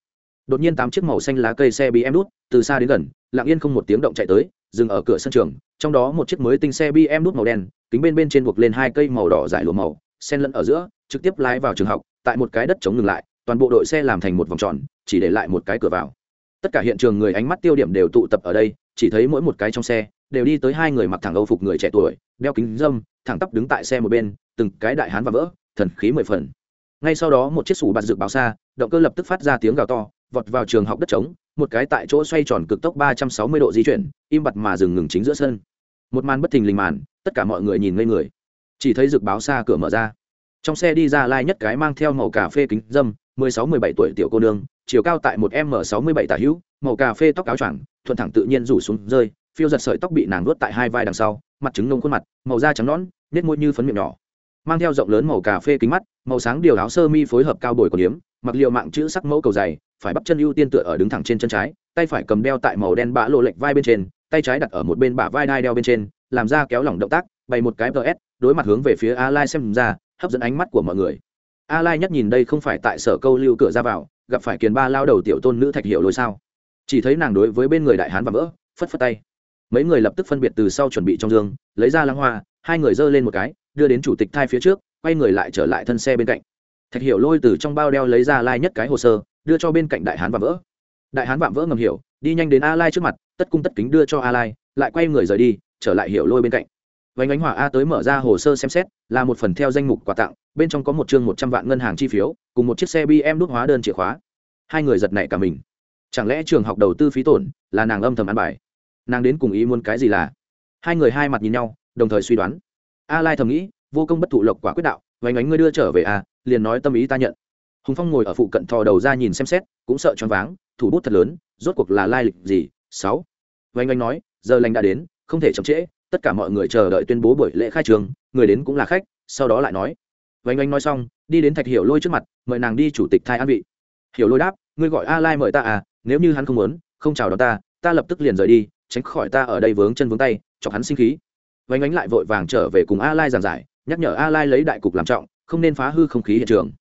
Đột nhiên tám chiếc màu xanh lá cây xe bị em đút, từ xa đến gần, lặng yên không một tiếng động chạy tới, dừng ở cửa sân trường, trong đó một chiếc mới tinh xe bm đút màu đen, kính bên bên trên buộc lên hai cây màu đỏ dài lụa màu sen lẫn ở giữa, trực tiếp lái vào trường học, tại một cái đất chống ngừng lại, toàn bộ đội xe làm thành một vòng tròn, chỉ để lại một cái cửa vào tất cả hiện trường người ánh mắt tiêu điểm đều tụ tập ở đây, chỉ thấy mỗi một cái trong xe đều đi tới hai người mặc thẳng âu phục người trẻ tuổi, đeo kính dâm thẳng tắp đứng tại xe một bên, từng cái đại hán và vỡ, thần khí mười phần. Ngay sau đó một chiếc sủ bạt rực báo xa, động cơ lập tức phát ra tiếng gào to, vọt vào trường học đất trống, một cái tại chỗ xoay tròn cực tốc ba trăm sáu mươi độ di chuyển, im bặt mà dừng ngừng chính giữa sân. Một màn bất thình lình màn, tất cả mọi người nhìn ngây người. Chỉ thấy rực báo xa cửa mở ra. Trong xe đi ra lai nhất cái mang theo màu cà phê kính dâm mười sáu mười bảy tuổi tiểu cô nương chiều cao tại một m sáu mươi bảy tả hữu màu cà phê tóc áo choàng thuận thẳng tự nhiên rủ xuống rơi phiêu giật sợi tóc bị nàng nuốt tại hai vai đằng sau mặt trứng nông khuôn mặt màu da trắng nõn nét môi như phấn miệng nhỏ. Mang theo rộng lớn màu cà phê kính mắt màu sáng điều áo sơ mi phối hợp cao bồi của điếm mặc liều mạng chữ sắc mẫu cầu dày phải bắp chân ưu tiên tựa ở đứng thẳng trên chân trái tay phải cầm đeo tại màu đen bã lộ lệch vai bên trên tay trái đặt ở một bên bả vai đai đeo bên trên làm ra kéo lỏng động tác bày một cái DS, đối mặt hướng về phía a lai xem ra hấp dẫn ánh mắt của mọi người a lai nhất nhìn đây không phải tại sở câu lưu cửa ra vào, gặp phải kiền ba lao đầu tiểu tôn nữ thạch hiệu lôi sao? Chỉ thấy nàng đối với bên người đại hán và vỡ, phất phất tay. Mấy người lập tức phân biệt từ sau chuẩn bị trong giường lấy ra lăng hoa, hai người giơ lên một cái, đưa đến chủ tịch thai phía trước, quay người lại trở lại thân xe bên cạnh. Thạch hiểu lôi từ trong bao đeo lấy ra lai nhất cái hồ sơ, đưa cho bên cạnh đại hán vạm vỡ. Đại hán vạm vỡ ngầm hiểu, đi nhanh đến a lai trước mặt, tất cung tất kính đưa cho a lai, lại quay người rời đi, trở lại hiểu lôi bên cạnh. Vánh ánh hỏa a tới mở ra hồ sơ xem xét là một phần theo danh mục quà tặng, bên trong có một chương một trăm vạn ngân hàng chi phiếu, cùng một chiếc xe bm đốt hóa đơn chìa khóa. Hai người giật nảy cả mình. Chẳng lẽ trường học đầu tư phí tổn là nàng âm thầm ăn bài? Nàng đến cùng ý muốn cái gì là? Hai người hai mặt nhìn nhau, đồng thời suy đoán. A lai thầm nghĩ, vô công bất thụ lộc quả quyết đạo vánh ánh ngươi đưa trở về a liền nói tâm ý ta nhận. Hùng phong ngồi ở phụ cận thò đầu ra nhìn xem xét, cũng sợ choáng váng, thủ bút thật lớn, rốt cuộc là lai lịch gì? Sáu. Vánh ánh nói, giờ lành đã đến, không thể chậm trễ tất cả mọi người chờ đợi tuyên bố buổi lễ khai trường, người đến cũng là khách, sau đó lại nói. Vánh anh nói xong, đi đến thạch hiểu lôi trước mặt, mời nàng đi chủ tịch thai an vị. Hiểu lôi đáp, ngươi gọi a lai mời ta à nếu như hắn không muốn, không chào đón ta ta lập tức liền rời đi, tránh khỏi ta ở đây vướng chân vướng tay, chọc hắn sinh khí. Vánh ánh lại vội vàng trở về cùng a lai giảng giải, nhắc nhở a lai lấy đại cục làm trọng, không nên phá hư không khí hiện trường.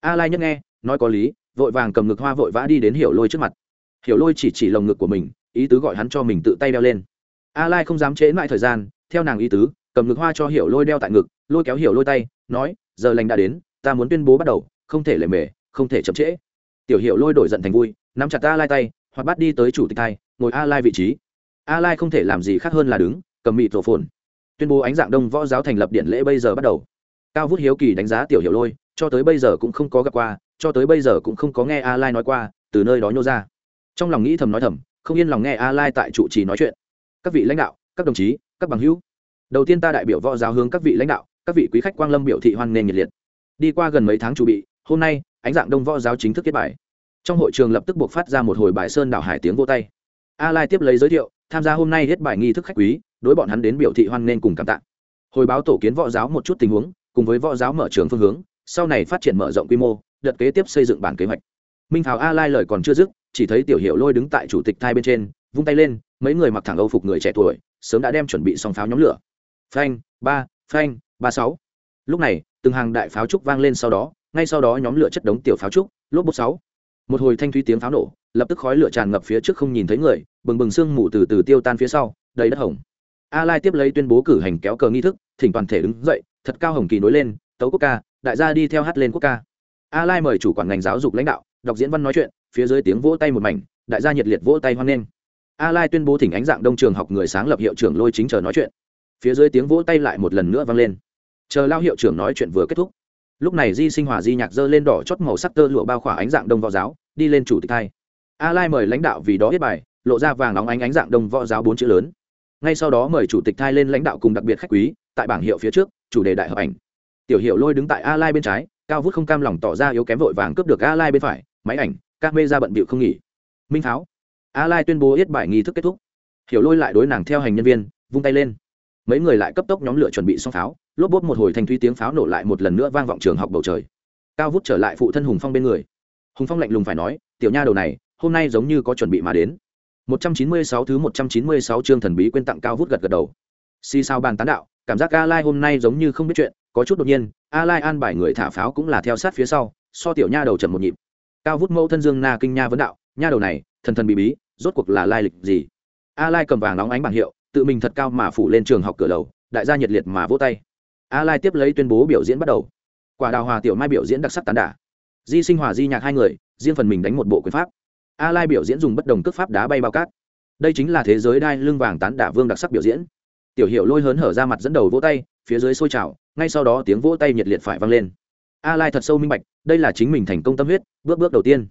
A lai nhất nghe, nói có lý, vội vàng cầm ngực hoa vội vã đi đến hiểu lôi trước mặt. Hiểu lôi chỉ chỉ lồng ngực của mình, ý tứ gọi hắn cho mình tự tay đeo lên a lai không dám trễ mãi thời gian, theo nàng ý tứ, cầm ngực hoa cho hiểu lôi đeo tại ngực, lôi kéo hiểu lôi tay, nói, giờ lành đã đến, ta muốn tuyên bố bắt đầu, không thể lề mề, không thể chậm trễ. Tiểu hiểu lôi đổi giận thành vui, nắm chặt a lai tay, hoặc bắt đi tới chủ tịch thai ngồi a lai vị trí. A lai không thể làm gì khác hơn là đứng, cầm mịt rổ phồn. Tuyên bố ánh dạng đông võ giáo thành lập điện lễ bây giờ bắt đầu. Cao vút hiếu kỳ đánh giá tiểu hiểu lôi, cho tới bây giờ cũng không có gặp qua, cho tới bây giờ cũng không có nghe a lai nói qua, từ nơi đó nhô ra. Trong lòng nghĩ thầm nói thầm, không yên lòng nghe a lai tại trụ trì nói chuyện các vị lãnh đạo, các đồng chí, các bằng hữu. Đầu tiên ta đại biểu võ giáo hướng các vị lãnh đạo, các vị quý khách quang lâm biểu thị hoan nghênh nhiệt liệt. Đi qua gần mấy tháng chuẩn bị, hôm nay, ánh dạng đông võ giáo chính thức kết bài. Trong hội trường lập tức buộc phát ra một hồi bài sơn đảo hải tiếng vô tay. A lai tiếp lấy giới thiệu, tham gia hôm nay hết bài nghi thức khách quý, đối bọn hắn đến biểu thị hoan nghênh cùng cảm tạ. Hồi báo tổ kiến võ giáo một chút tình huống, cùng với võ giáo mở trường phương hướng, sau này phát triển mở rộng quy mô, đợt kế tiếp xây dựng bản kế hoạch. Minh thảo a lai lời còn chưa dứt, chỉ thấy tiểu hiệu lôi đứng tại chủ tịch thai bên trên, vung tay lên mấy người mặc thẳng âu phục người trẻ tuổi, sớm đã đem chuẩn bị xong pháo nhóm lửa. Phanh, ba phanh, ba sáu. Lúc này, từng hàng đại pháo trúc vang lên sau đó, ngay sau đó nhóm lửa chất đống tiểu pháo trúc, lốp bút sáu. Một hồi thanh thúy tiếng pháo nổ, lập tức khói lửa tràn ngập phía trước không nhìn thấy người, bừng bừng sương mù từ từ tiêu tan phía sau, đầy đất hồng. A lai tiếp lấy tuyên bố cử hành kéo cờ nghi thức, thỉnh toàn thể đứng dậy, thật cao hồng kỳ nối lên, tấu quốc ca, đại gia đi theo hát lên quốc ca. A lai mời chủ quản ngành giáo dục lãnh đạo, đọc diễn văn nói chuyện, phía dưới tiếng vỗ tay một mảnh, đại gia nhiệt liệt vỗ tay hoan nghênh a lai tuyên bố thỉnh ánh dạng đông trường học người sáng lập hiệu trưởng lôi chính chờ nói chuyện. Phía dưới tiếng vỗ tay lại một lần nữa vang lên. Chờ lao hiệu trưởng nói chuyện vừa kết thúc. Lúc này di sinh hòa di nhạc dơ lên đỏ chót màu sắc tơ lụa bao khỏa ánh dạng đông võ giáo, đi lên chủ tịch hai. A lai mời lãnh đạo vì đó biết bài, lộ ra vàng óng ánh ánh dạng đông võ giáo bốn chữ lớn. Ngay sau đó mời chủ tịch thay lên lãnh đạo cùng đặc biệt khách quý, tại bảng hiệu phía trước, chủ đề đại hợp ảnh. Tiểu hiệu lôi đứng tại a lai bên trái, cao vút không cam lòng tỏ ra yếu kém vội vàng cướp được a lai bên phải, máy ảnh, các mê ra bận bịu không nghỉ. Minh tháo a lai tuyên bố yết bài nghi thức kết thúc. Hiểu lôi lại đối nàng theo hành nhân viên, vung tay lên. Mấy người lại cấp tốc nhóm lửa chuẩn bị xong pháo, lốp bốt một hồi thanh thúy tiếng pháo nổ lại một lần nữa vang vọng trường học bầu trời. Cao vút trở lại phụ thân hùng phong bên người. Hùng phong lạnh lùng phải nói, tiểu nha đầu này, hôm nay giống như có chuẩn bị mà đến. 196 thứ 196 chương thần bí quên tặng cao vút gật gật đầu. Si sao bàn tán đạo, cảm giác a lai hôm nay giống như không biết chuyện, có chút đột nhiên, a lai an bài người thả pháo cũng là theo sát phía sau, so tiểu nha đầu chậm một nhịp. Cao vút mẫu thân dương na kinh nha vấn đạo, nha đầu này, thần thần bí bí rốt cuộc là lai lịch gì? A lai cầm vàng nóng ánh bảng hiệu, tự mình thật cao mà phủ lên trường học cửa lầu, đại gia nhiệt liệt mà vỗ tay. A lai tiếp lấy tuyên bố biểu diễn bắt đầu. Quả đào hòa tiểu mai biểu diễn đặc sắc tán đả. Di sinh hòa di nhạc hai người, riêng phần mình đánh một bộ quyền pháp. A lai biểu diễn dùng bất đồng cước pháp đá bay bao cát. Đây chính là thế giới đai lưng vàng tán đả vương đặc sắc biểu diễn. Tiểu hiệu lôi hớn hở ra mặt dẫn đầu vỗ tay, phía dưới sôi trào, ngay sau đó tiếng vỗ tay nhiệt liệt phải vang lên. A lai thật sâu minh bạch, đây là chính mình thành công tâm huyết, bước bước đầu tiên.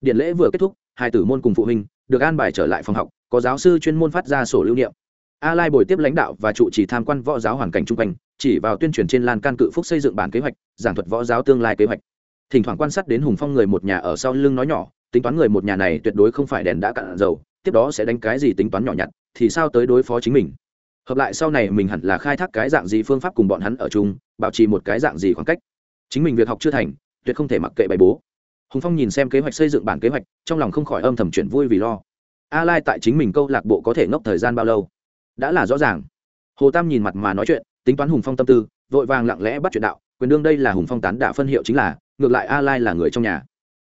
Điện lễ vừa kết thúc, hai tử môn cùng phụ huynh được an bài trở lại phòng học, có giáo sư chuyên môn phát ra sổ lưu niệm. A lai bồi tiếp lãnh đạo và trụ trì tham quan võ giáo hoàn cảnh chung quanh, chỉ vào tuyên truyền trên lan can cự phúc xây dựng bản kế hoạch, giảng thuật võ giáo tương lai kế hoạch. Thỉnh thoảng quan sát đến hùng phong người một nhà ở sau lưng nói nhỏ, tính toán người một nhà này tuyệt đối không phải đèn đã cạn dầu, tiếp đó sẽ đánh cái gì tính toán nhỏ nhặt, thì sao tới đối phó chính mình. Hợp lại sau này mình hẳn là khai thác cái dạng gì phương pháp cùng bọn hắn ở chung, bảo trì một cái dạng gì khoảng cách. Chính mình việc học chưa thành, tuyệt không thể mặc kệ bài bố hùng phong nhìn xem kế hoạch xây dựng bản kế hoạch, trong lòng không khỏi âm thầm chuyển vui vì lo. A lai tại chính mình câu lạc bộ có thể ngốc thời gian bao lâu? Đã là rõ ràng. Hồ tam nhìn mặt mà nói chuyện, tính toán hùng phong tâm tư, vội vàng lặng lẽ bắt chuyện đạo, quyền đương đây là hùng phong tán đả phân hiệu chính là, ngược lại a lai là người trong nhà.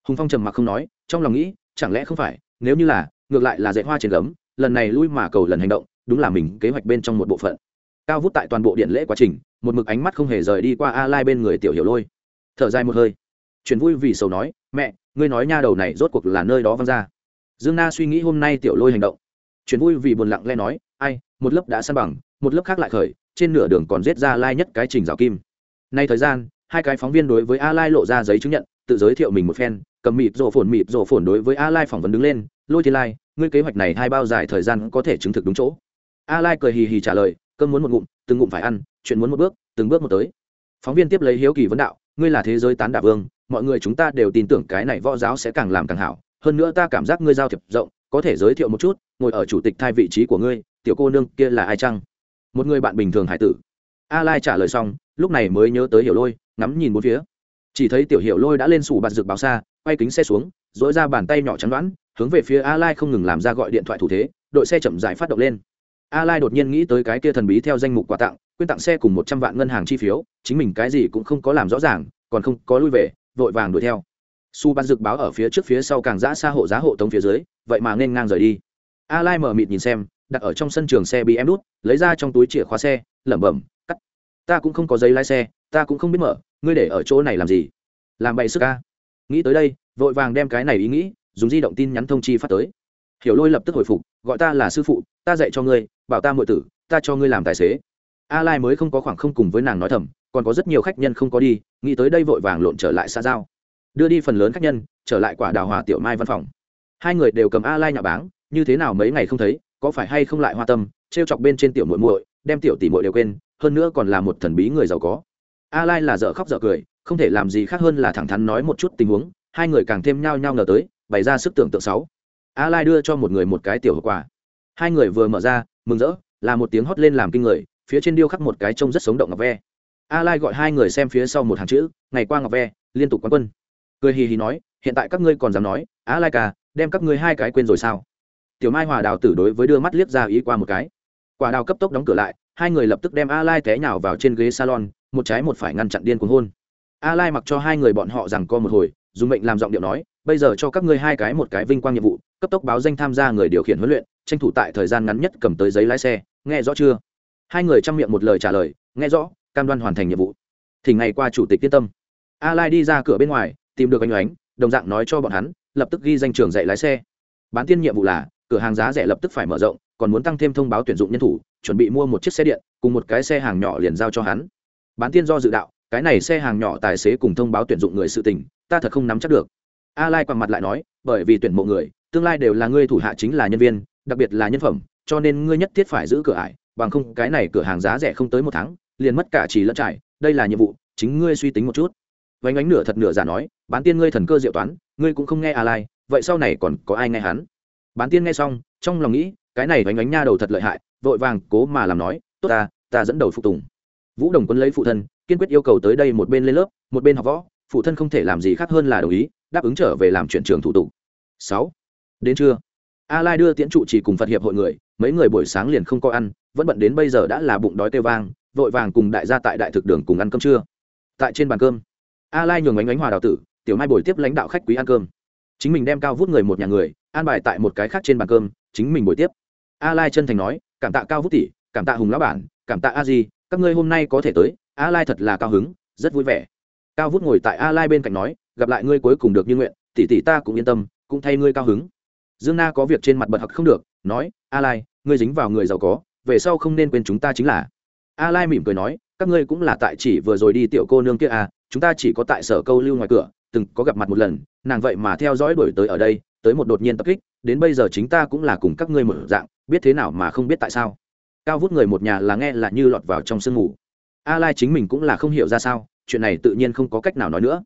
Hùng phong trầm mặc không nói, trong lòng nghĩ, chẳng lẽ không phải, nếu như là, ngược lại là dạy hoa trên gấm, lần này lui mà cầu lần hành động, đúng là mình kế hoạch bên trong một bộ phận. Cao vút tại toàn bộ điện lễ quá trình, một mực ánh mắt không hề rời đi qua a lai bên người tiểu hiểu lôi. Thở dài một hơi chuyển vui vì sầu nói, mẹ, ngươi nói nha đầu này rốt cuộc là nơi đó văng ra. Dương na suy nghĩ hôm nay tiểu lôi hành động. Chuyển vui vì buồn lặng lẽ nói, ai, một lớp đã săn bằng, một lớp khác lại khởi, trên nửa đường còn giết ra lai nhất cái trình rào kim. Nay thời gian, hai cái phóng viên đối với a lai lộ ra giấy chứng nhận, tự giới thiệu mình một phen, cầm mịt rổ phồn mịt rổ phồn đối với a lai phỏng vấn đứng lên, lôi thiên lai, ngươi kế hoạch này hai bao dài thời gian có thể chứng thực đúng chỗ. A lai cười hì hì trả lời, cơm muốn một ngụm, từng ngụm phải ăn, chuyện muốn một bước, từng bước một tới. Phóng viên tiếp lấy hiếu kỳ vấn đạo, ngươi là thế giới tán đả vương mọi người chúng ta đều tin tưởng cái này võ giáo sẽ càng làm càng hảo. Hơn nữa ta cảm giác ngươi giao thiệp rộng, có thể giới thiệu một chút, ngồi ở chủ tịch thay vị trí của ngươi, tiểu cô nương kia là ai chăng? Một người bạn bình thường hải tử. A lai trả lời xong, lúc này mới nhớ tới hiểu lôi, ngắm nhìn bốn phía. Chỉ thấy tiểu hiểu lôi đã lên sủ bạt rực báo xa, quay kính xe xuống dỗi ra bàn tay nhỏ chắn đoán, hướng về phía a lai không ngừng làm ra gọi điện thoại thủ thế, đội xe chậm dài phát động lên. A lai đột nhiên nghĩ tới cái kia thần bí theo danh mục quà tặng, quyên tặng xe cùng một trăm vạn ngân hàng chi phiếu, chính mình cái gì cũng không có làm rõ ràng, còn không có lui về vội vàng đuổi theo. Su ban dực báo ở phía trước phía sau càng giã xa hộ giá hộ tống phía dưới, vậy mà nên ngang rời đi. A lai mở mịt nhìn xem, đặt ở trong sân trường xe bị em đút, lấy ra trong túi chìa khóa xe, lẩm bẩm, cắt, ta cũng không có giấy lái xe, ta cũng không biết mở, ngươi để ở chỗ này làm gì? Làm bậy sức ca nghĩ tới đây, vội vàng đem cái này ý nghĩ, dùng di động tin nhắn thông chi phát tới. Hiểu lôi lập tức hồi phục, gọi ta là sư phụ, ta dạy cho ngươi, bảo ta muội tử, ta cho ngươi làm tài xế. A lai mới không có khoảng không cùng với nàng nói thầm còn có rất nhiều khách nhân không có đi, nghĩ tới đây vội vàng lộn trở lại xa giao. Đưa đi phần lớn khách nhân, trở lại quả đào hòa tiểu mai văn phòng. Hai người đều cầm a lai nhà báng, như thế nào mấy ngày không thấy, có phải hay không lại hoa tâm, trêu chọc bên trên tiểu muội muội, đem tiểu tỷ muội đều quên, hơn nữa còn là một thần bí người giàu có. A lai là dở khóc dở cười, không thể làm gì khác hơn là thẳng thắn nói một chút tình huống, hai người càng thêm nhao nhao ngờ tới, bày ra sức tưởng tượng sáu. A lai đưa cho một người một cái tiểu hộp quà. Hai người vừa mở ra, mừng rỡ, là một tiếng hót lên làm kinh người, phía trên điêu khắc một cái trông rất sống động ngọc ve a lai gọi hai người xem phía sau một hàng chữ, ngày qua ngọc ve, liên tục quán quân. Cười hì hì nói, hiện tại các ngươi còn dám nói, a lai ca, đem các ngươi hai cái quên rồi sao? Tiểu mai hòa đào tử đối với đưa mắt liếc ra ý qua một cái. Quả đào cấp tốc đóng cửa lại, hai người lập tức đem a lai té nhào vào trên ghế salon, một trái một phải ngăn chặn điên cuồng hôn. A lai mặc cho hai người bọn họ rằng co một hồi, dùng mệnh làm giọng điệu nói, bây giờ cho các ngươi hai cái một cái vinh quang nhiệm vụ, cấp tốc báo danh tham gia người điều khiển huấn luyện, tranh thủ tại thời gian ngắn nhất cầm tới giấy lái xe, nghe rõ chưa? Hai người chăm miệng một lời trả lời, nghe rõ cam đoan hoàn thành nhiệm vụ. Thì ngày qua chủ tịch yên tâm. A lai đi ra cửa bên ngoài, tìm được anh oánh, đồng dạng nói cho bọn hắn, lập tức ghi danh trường dạy lái xe. Bán tiên nhiệm vụ là, cửa hàng giá rẻ lập tức phải mở rộng, còn muốn tăng thêm thông báo tuyển dụng nhân thủ, chuẩn bị mua một chiếc xe điện, cùng một cái xe hàng nhỏ liền giao cho hắn. Bán tiên do dự đạo, cái này xe hàng nhỏ tài xế cùng thông báo tuyển dụng người sự tình, ta thật không nắm chắc được. A lai quẳng mặt lại nói, bởi vì tuyển mộ người, tương lai đều là ngươi thủ hạ chính là nhân viên, đặc biệt là nhân phẩm, cho nên ngươi nhất thiết phải giữ cửa ải, bằng không cái này cửa hàng giá rẻ không tới một tháng liền mất cả chỉ lẫn trải, đây là nhiệm vụ, chính ngươi suy tính một chút. Vánh ánh nửa thật nửa giả nói, bán tiên ngươi thần cơ diệu toán, ngươi cũng không nghe a lai, vậy sau này còn có ai nghe hắn? Bán tiên nghe xong, trong lòng nghĩ, cái này vánh ánh nha đầu thật lợi hại, vội vàng cố mà làm nói, tốt ta ta dẫn đầu phục tùng. Vũ đồng quân lấy phụ thân, kiên quyết yêu cầu tới đây một bên lên lớp, một bên học võ, phụ thân không thể làm gì khác hơn là đồng ý, đáp ứng trở về làm chuyện trường thủ tục. Sáu, đến trưa. A lai đưa tiễn trụ chỉ cùng phật hiệp hội người, mấy người buổi sáng liền không có ăn, vẫn bận đến bây giờ đã là bụng đói tê vang vội vàng cùng đại gia tại đại thực đường cùng ăn cơm trưa. Tại trên bàn cơm, a lai nhường ánh ánh hòa đào tử, tiểu mai buổi tiếp lãnh đạo khách quý ăn cơm. Chính mình đem cao vút người một nhà người, an bài tại một cái khác trên bàn cơm, chính mình buổi tiếp. A lai chân thành nói, cảm tạ cao vút tỷ, cảm tạ hùng lão bản, cảm tạ a di, các ngươi hôm nay có thể tới, a lai thật là cao hứng, rất vui vẻ. Cao vút ngồi tại a lai bên cạnh nói, gặp lại ngươi cuối cùng được như nguyện, tỷ tỷ ta cũng yên tâm, cũng thay ngươi cao hứng. Dương na có việc trên mặt bật hặc không được, nói, a lai, ngươi dính vào người giàu có, về sau không nên quên chúng ta chính là a lai mỉm cười nói, các ngươi cũng là tại chỉ vừa rồi đi tiểu cô nương kia à chúng ta chỉ có tại sở câu lưu ngoài cửa, từng có gặp mặt một lần, nàng vậy mà theo dõi đuổi tới ở đây, tới một đột nhiên tập kích, đến bây giờ chính ta cũng là cùng các ngươi một dạng, biết thế nào mà không biết tại sao. Cao vút người một nhà là nghe là như lọt vào trong sương ngủ a lai chính mình cũng là không hiểu ra sao, chuyện này tự nhiên không có cách nào nói nữa.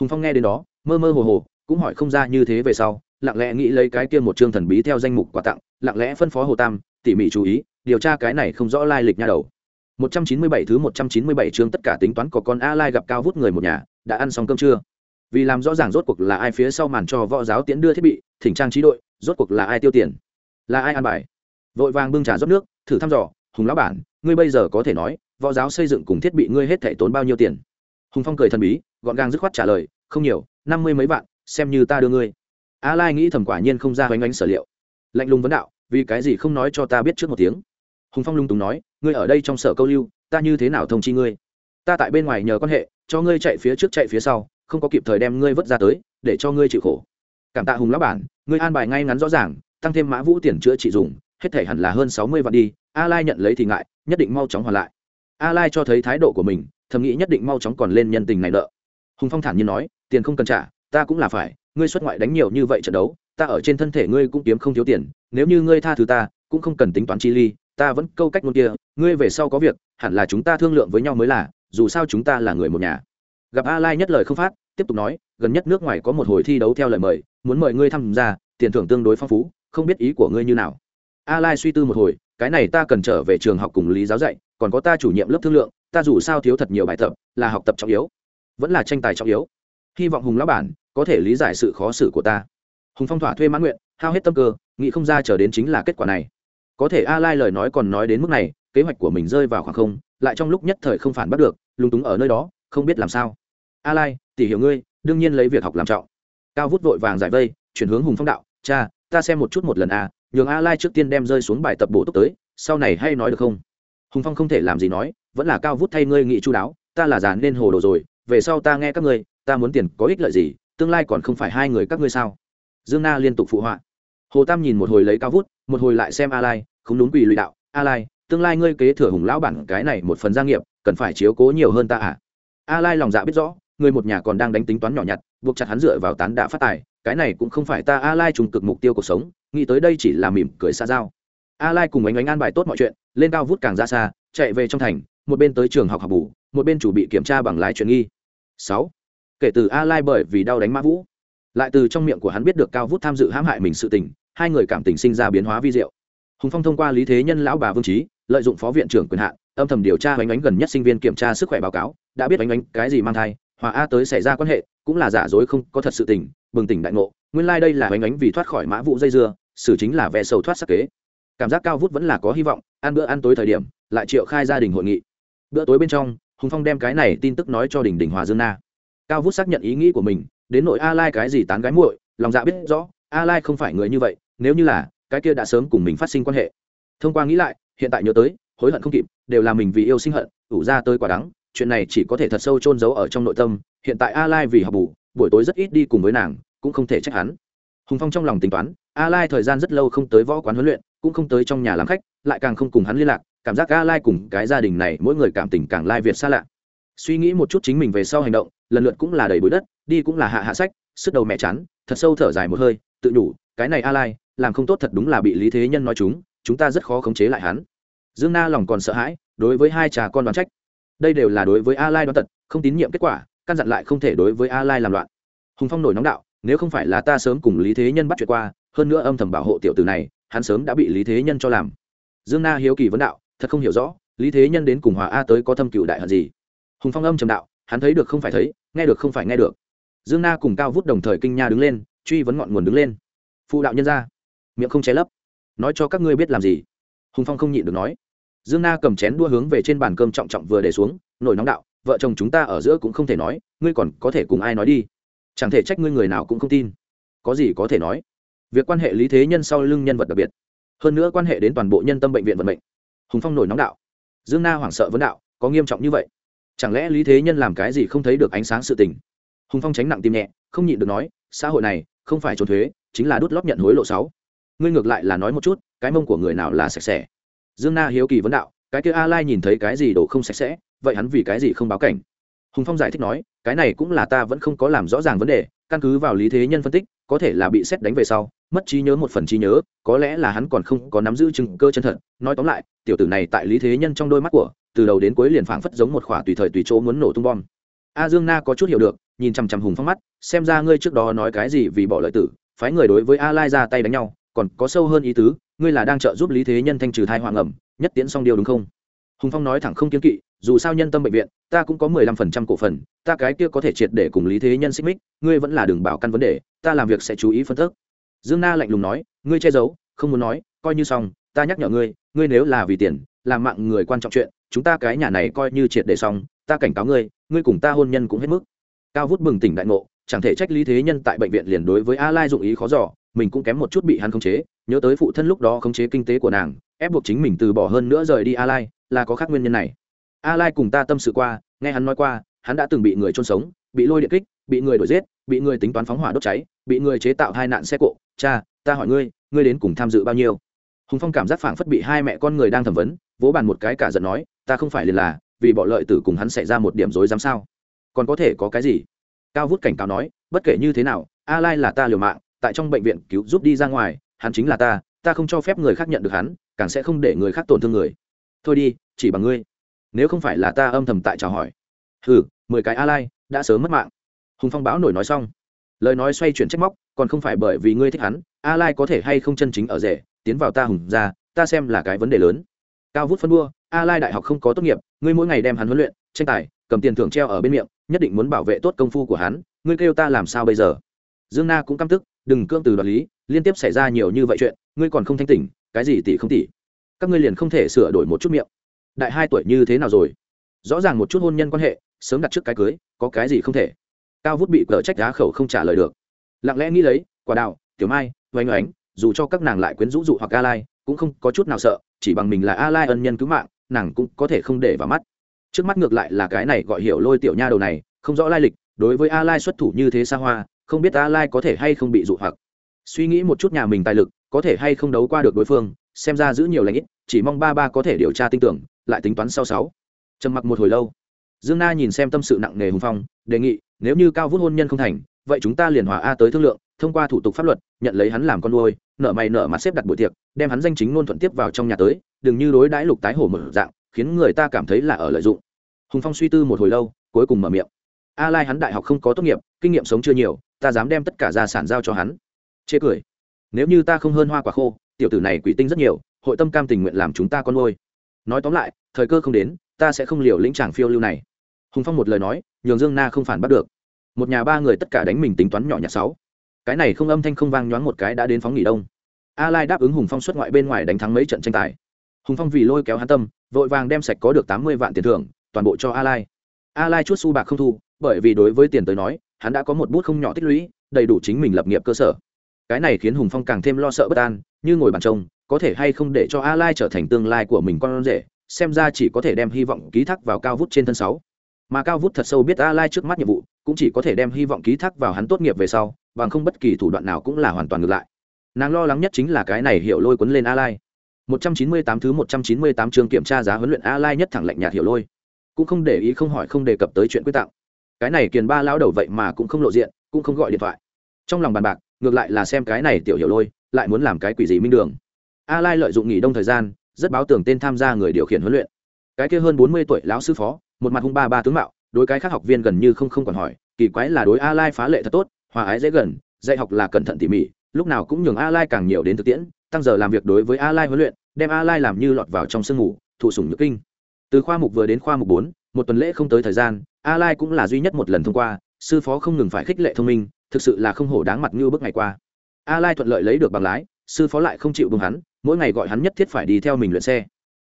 Hùng phong nghe đến đó, mơ mơ hồ hồ, cũng hỏi không ra như thế về sau, lặng lẽ nghĩ lấy cái kia một chương thần bí theo danh mục quà tặng, lặng lẽ phân phó hồ tam, tỉ mỉ chú ý, điều tra cái này không rõ lai lịch nha đầu. 197 thứ 197 chương tất cả tính toán của con A Lai gặp cao vút người một nhà, đã ăn xong cơm trưa. Vì làm rõ ràng rốt cuộc là ai phía sau màn cho võ giáo tiến đưa thiết bị, thỉnh trang trí đội, rốt cuộc là ai tiêu tiền, là ai ăn bài. Vội vàng bưng trà rót nước, thử thăm dò, Hùng lão bản, ngươi bây giờ có thể nói, võ giáo xây dựng cùng thiết bị ngươi hết thảy tốn bao nhiêu tiền? Hùng Phong cười thần bí, gọn gàng dứt khoát trả lời, không nhiều, năm mươi mấy vạn, xem như ta đưa ngươi. A Lai nghĩ thầm quả nhiên không ra hoánh ánh sở liệu. Lạnh lùng vấn đạo, vì cái gì không nói cho ta biết trước một tiếng? Hùng phong lung túng nói, ngươi ở đây trong sở câu lưu, ta như thế nào thông chi ngươi? Ta tại bên ngoài nhờ quan hệ, cho ngươi chạy phía trước chạy phía sau, không có kịp thời đem ngươi vớt ra tới, để cho ngươi chịu khổ. Cảm tạ hùng lão bản, ngươi an bài ngay ngắn rõ ràng, tăng thêm mã vũ tiền chữa trị dùng, hết thể hẳn là hơn sáu mươi vạn đi, a lai nhận lấy thì ngại, nhất định mau chóng hoàn lại. A lai cho thấy thái độ của mình, thầm nghĩ nhất định mau chóng còn lên nhân tình này nợ. Hùng phong thản nhiên nói, tiền không cần trả, ta cũng là phải, ngươi xuất ngoại đánh nhiều như vậy trận đấu, ta ở trên thân thể ngươi cũng kiếm không thiếu tiền, nếu như ngươi tha thứ ta, cũng không cần tính toán chi ly ta vẫn câu cách ngôn kia, ngươi về sau có việc, hẳn là chúng ta thương lượng với nhau mới là, dù sao chúng ta là người một nhà. Gặp a lai nhất lời không phát, tiếp tục nói, gần nhất nước ngoài có một hồi thi đấu theo lời mời, muốn mời ngươi tham gia, tiền thưởng tương đối phong phú, không biết ý của ngươi như nào. A lai suy tư một hồi, cái này ta cần trở về trường học cùng lý giáo dạy, còn có ta chủ nhiệm lớp thương lượng, ta dù sao thiếu thật nhiều bài tập, là học tập trọng yếu, vẫn là tranh tài trọng yếu. Hy vọng hùng lão bản có thể lý giải sự khó xử của ta. Hùng phong thỏa thuê mãn nguyện, hao hết tâm cơ, nghĩ không ra chờ đến chính là kết quả này có thể a lai lời nói còn nói đến mức này kế hoạch của mình rơi vào khoảng không lại trong lúc nhất thời không phản bắt được lúng túng ở nơi đó không biết làm sao. A lai tỉ hiểu ngươi đương nhiên lấy việc học làm trọng. Cao vút vội vàng giải vây chuyển hướng hùng phong đạo cha ta xem một chút một lần a à, nhường a lai trước tiên đem rơi xuống bài tập bổ túc tới sau này hay nói được không? Hùng phong không thể làm gì nói vẫn là cao vút thay ngươi nghĩ chu đáo ta là già nên hồ đồ rồi về sau ta nghe các ngươi ta muốn tiền có ích lợi gì tương lai còn không phải hai người các ngươi sao? Dương na liên tục phụ họa. Hồ tam nhìn một hồi lấy cao vút một hồi lại xem a lai không đúng quỳ lụy đạo, a lai, tương lai ngươi kế thừa hùng lão bản cái này một phần gia nghiệp, cần phải chiếu cố nhiều hơn ta à? A lai lòng dạ biết rõ, người một nhà còn đang đánh tính toán nhỏ nhặt, buộc chặt hắn dựa vào tán đã phát tài, cái này cũng không phải ta a lai trùng cực mục tiêu cuộc sống, nghĩ tới đây chỉ là mỉm cười xa giao. A lai cùng ánh ánh an bài tốt mọi chuyện, lên cao vút càng ra xa, chạy về trong thành, một bên tới trường học học bù, một bên chủ bị kiểm tra bằng lái chuyện nghi. 6. kể từ a lai bởi vì đau đánh mã vũ, lại từ trong miệng của hắn biết được cao vút tham dự hãm hại mình sự tình, hai người cảm tình sinh ra biến hóa vi diệu hùng phong thông qua lý thế nhân lão bà vương trí lợi dụng phó viện trưởng quyền hạn, âm thầm điều tra bánh ánh gần nhất sinh viên kiểm tra sức khỏe báo cáo, đã biết bánh ánh cái gì mang thai, hòa a tới xảy ra quan hệ, cũng là giả dối không có thật sự tình, bừng tỉnh đại ngộ. Nguyên lai、like、đây là bánh ánh vì thoát khỏi mã vụ dây dưa, xử chính là vẽ sầu thoát sắc kế. Cảm giác cao vút vẫn là có hy vọng, ăn bữa ăn tối thời điểm, lại triệu khai gia đình hội nghị. Bữa tối bên trong, hùng phong đem cái này tin tức nói cho đình đình hòa dương na. Cao vút xác nhận ý nghĩ của mình, đến nội a lai cái gì tán gái muội, lòng dạ biết rõ, a lai không phải người như vậy, nếu như là cái kia đã sớm cùng mình phát sinh quan hệ. Thông qua nghĩ lại, hiện tại nhớ tới, hối hận không kịp, đều là mình vì yêu sinh hận, ủ ra tới quả đắng, chuyện này chỉ có thể thật sâu chôn giấu ở trong nội tâm, hiện tại a lai vì học bù, buổi tối rất ít đi cùng với nàng, cũng không thể trách hắn. Hùng phong trong lòng tính toán a lai thời gian rất lâu không tới võ quán huấn luyện, cũng không tới trong nhà làm khách, lại càng không cùng hắn liên lạc, cảm giác a lai cùng cái gia đình này mỗi người cảm tình càng lai việt xa lạ. Suy nghĩ một chút chính mình về sau hành động, lần lượt cũng là đầy bụi đất, đi cũng là hạ hạ sách, sức đầu mẹ chán, thật sâu thở dài một hơi, tự nhủ, cái này a lai làm không tốt thật đúng là bị lý thế nhân nói chúng chúng ta rất khó khống chế lại hắn. Dương na lòng còn sợ hãi, đối với hai trà con đoán trách. Đây đều là đối với a lai đoán tật, không tín nhiệm kết quả, căn dặn lại không thể đối với a lai làm loạn. Hùng phong nổi nóng đạo, nếu không phải là ta sớm cùng lý thế nhân bắt chuyện qua, hơn nữa âm thầm bảo hộ tiểu tử này, hắn sớm đã bị lý thế nhân cho làm. Dương na hiếu kỳ vấn đạo, thật không hiểu rõ, lý thế nhân đến cùng hòa a tới có thâm cựu đại hận gì? Hùng phong âm trầm đạo, hắn thấy được không phải thấy, nghe được không phải nghe được. Dương na cùng cao vút đồng thời kinh nha đứng lên, truy vấn ngọn nguồn đứng lên. Phụ đạo nhân ra miệng không che lấp. Nói cho các ngươi biết làm gì. Hùng phong không nhịn được nói. Dương na cầm chén đua hướng về trên bàn cơm trọng trọng vừa để xuống, nổi nóng đạo, vợ chồng chúng ta ở giữa cũng không thể nói, ngươi còn có thể cùng ai nói đi? Chẳng thể trách ngươi người nào cũng không tin. Có gì có thể nói? Việc quan hệ lý thế nhân sau lưng nhân vật đặc biệt. Hơn nữa quan hệ đến toàn bộ nhân tâm bệnh viện vận mệnh. Hùng phong nổi nóng đạo. Dương na hoảng sợ vấn đạo, có nghiêm trọng như vậy? Chẳng lẽ lý thế nhân làm cái gì không thấy được ánh sáng sự tình? Hùng phong tránh nặng tim nhẹ, không nhịn được nói, xã hội này không phải trốn thuế, chính là đút lót nhận hối lộ sáu ngươi ngược lại là nói một chút, cái mông của người nào là sạch sẽ? Dương na hiếu kỳ vấn đạo, cái kia a lai nhìn thấy cái gì đồ không sạch sẽ, vậy hắn vì cái gì không báo cảnh? Hùng phong giải thích nói, cái này cũng là ta vẫn không có làm rõ ràng vấn đề, căn cứ vào lý thế nhân phân tích, có thể là bị xét đánh về sau, mất trí nhớ một phần trí nhớ, có lẽ là hắn còn không có nắm giữ chứng cơ chân thật. Nói tóm lại, tiểu tử này tại lý thế nhân trong đôi mắt của, từ đầu đến cuối liền phảng phất giống một khỏa tùy thời tùy chỗ muốn nổ tung bom. A dương na có chút hiểu được, nhìn chằm chằm hùng phong mắt, xem ra ngươi trước đó nói cái gì vì bỏ lợi tử, phái người đối với a lai ra tay đánh nhau còn có sâu hơn ý tứ, ngươi là đang trợ giúp lý thế nhân thanh trừ thai hoàng ẩm nhất tiễn xong điều đúng không? Hùng phong nói thẳng không kiên kỵ, dù sao nhân tâm bệnh viện, ta cũng có mười lăm phần trăm cổ phần, ta cái kia có thể triệt để cùng lý thế nhân xích mích, ngươi vẫn là đường bảo căn vấn đề, ta làm việc sẽ chú ý phân tích. Dương na lạnh lùng nói, ngươi che giấu, không muốn nói, coi như xong, ta nhắc nhở ngươi ngươi nếu là vì tiền, làm mạng người quan trọng chuyện, chúng ta cái nhà này coi như triệt để xong, ta cảnh cáo ngươi ngươi cùng ta hôn nhân cũng hết mức. Cao vút bừng tỉnh đại ngộ, chẳng thể trách lý thế nhân tại bệnh viện liền đối với a lai dụng ý khó giỏ mình cũng kém một chút bị hắn khống chế, nhớ tới phụ thân lúc đó khống chế kinh tế của nàng, ép buộc chính mình từ bỏ hơn nữa rời đi a lai là có khác nguyên nhân này. A lai cùng ta tâm sự qua, nghe hắn nói qua, hắn đã từng bị người trôn sống, bị lôi điện kích, bị người đuổi giết, bị người tính toán phóng hỏa đốt cháy, bị người chế tạo hai nạn xe cộ. Cha, ta hỏi ngươi ngươi đến cùng tham dự bao nhiêu? Hùng phong cảm giác phảng phất bị hai mẹ con người đang thẩm vấn, vỗ bàn một cái cả giận nói, ta không phải liền là, vì bỏ lợi tử cùng hắn xảy ra một điểm rối dám sao? Còn có thể có cái gì? Cao vút cảnh cáo nói, bất kể như thế nào a lai là ta liều mạng tại trong bệnh viện cứu giúp đi ra ngoài, hắn chính là ta ta không cho phép người khác nhận được hắn, càng sẽ không để người khác tổn thương người. Thôi đi, chỉ bằng ngươi. Nếu không phải là ta âm thầm tại chào hỏi. Hừ, mười cái a lai đã sớm mất mạng. Hùng phong báo nổi nói xong. Lời nói xoay chuyển trách móc, còn không phải bởi vì ngươi thích hắn a lai có thể hay không chân chính ở rể, tiến vào ta hùng ra, ta xem là cái vấn đề lớn. Cao vút phân đua a lai đại học không có tốt nghiệp, ngươi mỗi ngày đem hắn huấn luyện, tranh tài, cầm tiền thưởng treo ở bên miệng, nhất định muốn bảo vệ tốt công phu của hắn, ngươi kêu ta làm sao bây giờ? Dương na cũng căm tức, đừng cương từ đoạt lý, liên tiếp xảy ra nhiều như vậy chuyện, ngươi còn không thanh tỉnh, cái gì tỷ không tỷ? Các ngươi liền không thể sửa đổi một chút miệng. Đại hai tuổi như thế nào rồi? Rõ ràng một chút hôn nhân quan hệ, sớm đặt trước cái cưới, có cái gì không thể? Cao vút bị cờ trách đá khẩu không trả lời được. Lặng lẽ nghĩ lấy, quả đào tiểu mai, oanh oánh, dù cho các nàng lại quyến rũ dụ hoặc a lai cũng không có chút nào sợ, chỉ bằng mình là a lai ân nhân cứu mạng, nàng cũng có thể không để vào mắt. Trước mắt ngược lại là cái này gọi hiểu lôi tiểu nha đầu này, không rõ lai lịch, đối với a lai xuất thủ như thế xa hoa không biết a lai có thể hay không bị dụ hoặc. Suy nghĩ một chút nhà mình tài lực, có thể hay không đấu qua được đối phương, xem ra giữ nhiều lãnh ít, chỉ mong ba ba có thể điều tra tin tưởng, lại tính toán sau sáu. Trầm mặc một hồi lâu. Dương na nhìn xem tâm sự nặng nề hùng phong, đề nghị, nếu như cao vút hôn nhân không thành, vậy chúng ta liền hòa a tới thương lượng, thông qua thủ tục pháp luật, nhận lấy hắn làm con nuôi, nợ mày nợ mặt xếp đặt buổi tiệc, đem hắn danh chính ngôn thuận tiếp vào trong nhà tới, đừng như đối đãi lục tái hổ mở dạng, khiến người ta cảm thấy là ở lợi dụng. Hùng phong suy tư một hồi lâu, cuối cùng mở miệng a lai hắn đại học không có tốt nghiệp, kinh nghiệm sống chưa nhiều, ta dám đem tất cả gia sản giao cho hắn. Chê cười. Nếu như ta không hơn hoa quả khô, tiểu tử này quỷ tinh rất nhiều, hội tâm cam tình nguyện làm chúng ta con nuôi. Nói tóm lại, thời cơ không đến, ta sẽ không liều lĩnh chàng phiêu lưu này. Hùng phong một lời nói, nhường dương na không phản bắt được. Một nhà ba người tất cả đánh mình tính toán nhỏ nhặt sáu. Cái này không âm thanh không vang nhoáng một cái đã đến phóng nghỉ đông. A lai đáp ứng hùng phong xuất ngoại bên ngoài đánh thắng mấy trận tranh tài. Hùng phong vì lôi kéo hắn tâm, vội vàng đem sạch có được tám mươi vạn tiền thưởng, toàn bộ cho a lai. A lai chút su bạc không thu bởi vì đối với tiền tới nói, hắn đã có một bút không nhỏ tích lũy, đầy đủ chính mình lập nghiệp cơ sở. Cái này khiến hùng phong càng thêm lo sợ bất an, như ngồi bàn trông, có thể hay không để cho a lai trở thành tương lai của mình con rể, xem ra chỉ có thể đem hy vọng ký thác vào cao vút trên thân sáu. Mà cao vút thật sâu biết a lai trước mắt nhiệm vụ, cũng chỉ có thể đem hy vọng ký thác vào hắn tốt nghiệp về sau, bằng không bất kỳ thủ đoạn nào cũng là hoàn toàn ngược lại. Nàng lo lắng nhất chính là cái này hiểu lôi cuốn lên a lai 198 thứ 198 chương kiểm tra giá huấn luyện a lai nhất thẳng lạnh nhạt hiểu lôi. Cũng không để ý không hỏi không đề cập tới chuyện quyết tặng cái này kiền ba lão đầu vậy mà cũng không lộ diện, cũng không gọi điện thoại. Trong lòng bàn bạc, ngược lại là xem cái này tiểu hiểu lôi, lại muốn làm cái quỷ gì minh đường. A lai lợi dụng nghỉ đông thời gian, rất báo tưởng tên tham gia người điều khiển huấn luyện. Cái kia hơn 40 tuổi lão sư phó, một mặt hung ba ba tướng mạo, đối cái khác học viên gần như không không còn hỏi, kỳ quái là đối a lai phá lệ thật tốt, hòa ái dễ gần, dạy học là cẩn thận tỉ mỉ, lúc nào cũng nhường a lai càng nhiều đến thực tiễn, tăng giờ làm việc đối với a lai huấn luyện, đem a lai làm như lọt vào trong sương ngủ thụ sủng nhược kinh. Từ khoa mục vừa đến khoa mục bốn, một tuần lễ không tới thời gian a lai cũng là duy nhất một lần thông qua, sư phó không ngừng phải khích lệ thông minh, thực sự là không hổ đáng mặt như bước ngày qua. A lai thuận lợi lấy được bằng lái, sư phó lại không chịu buông hắn, mỗi ngày gọi hắn nhất thiết phải đi theo mình luyện xe.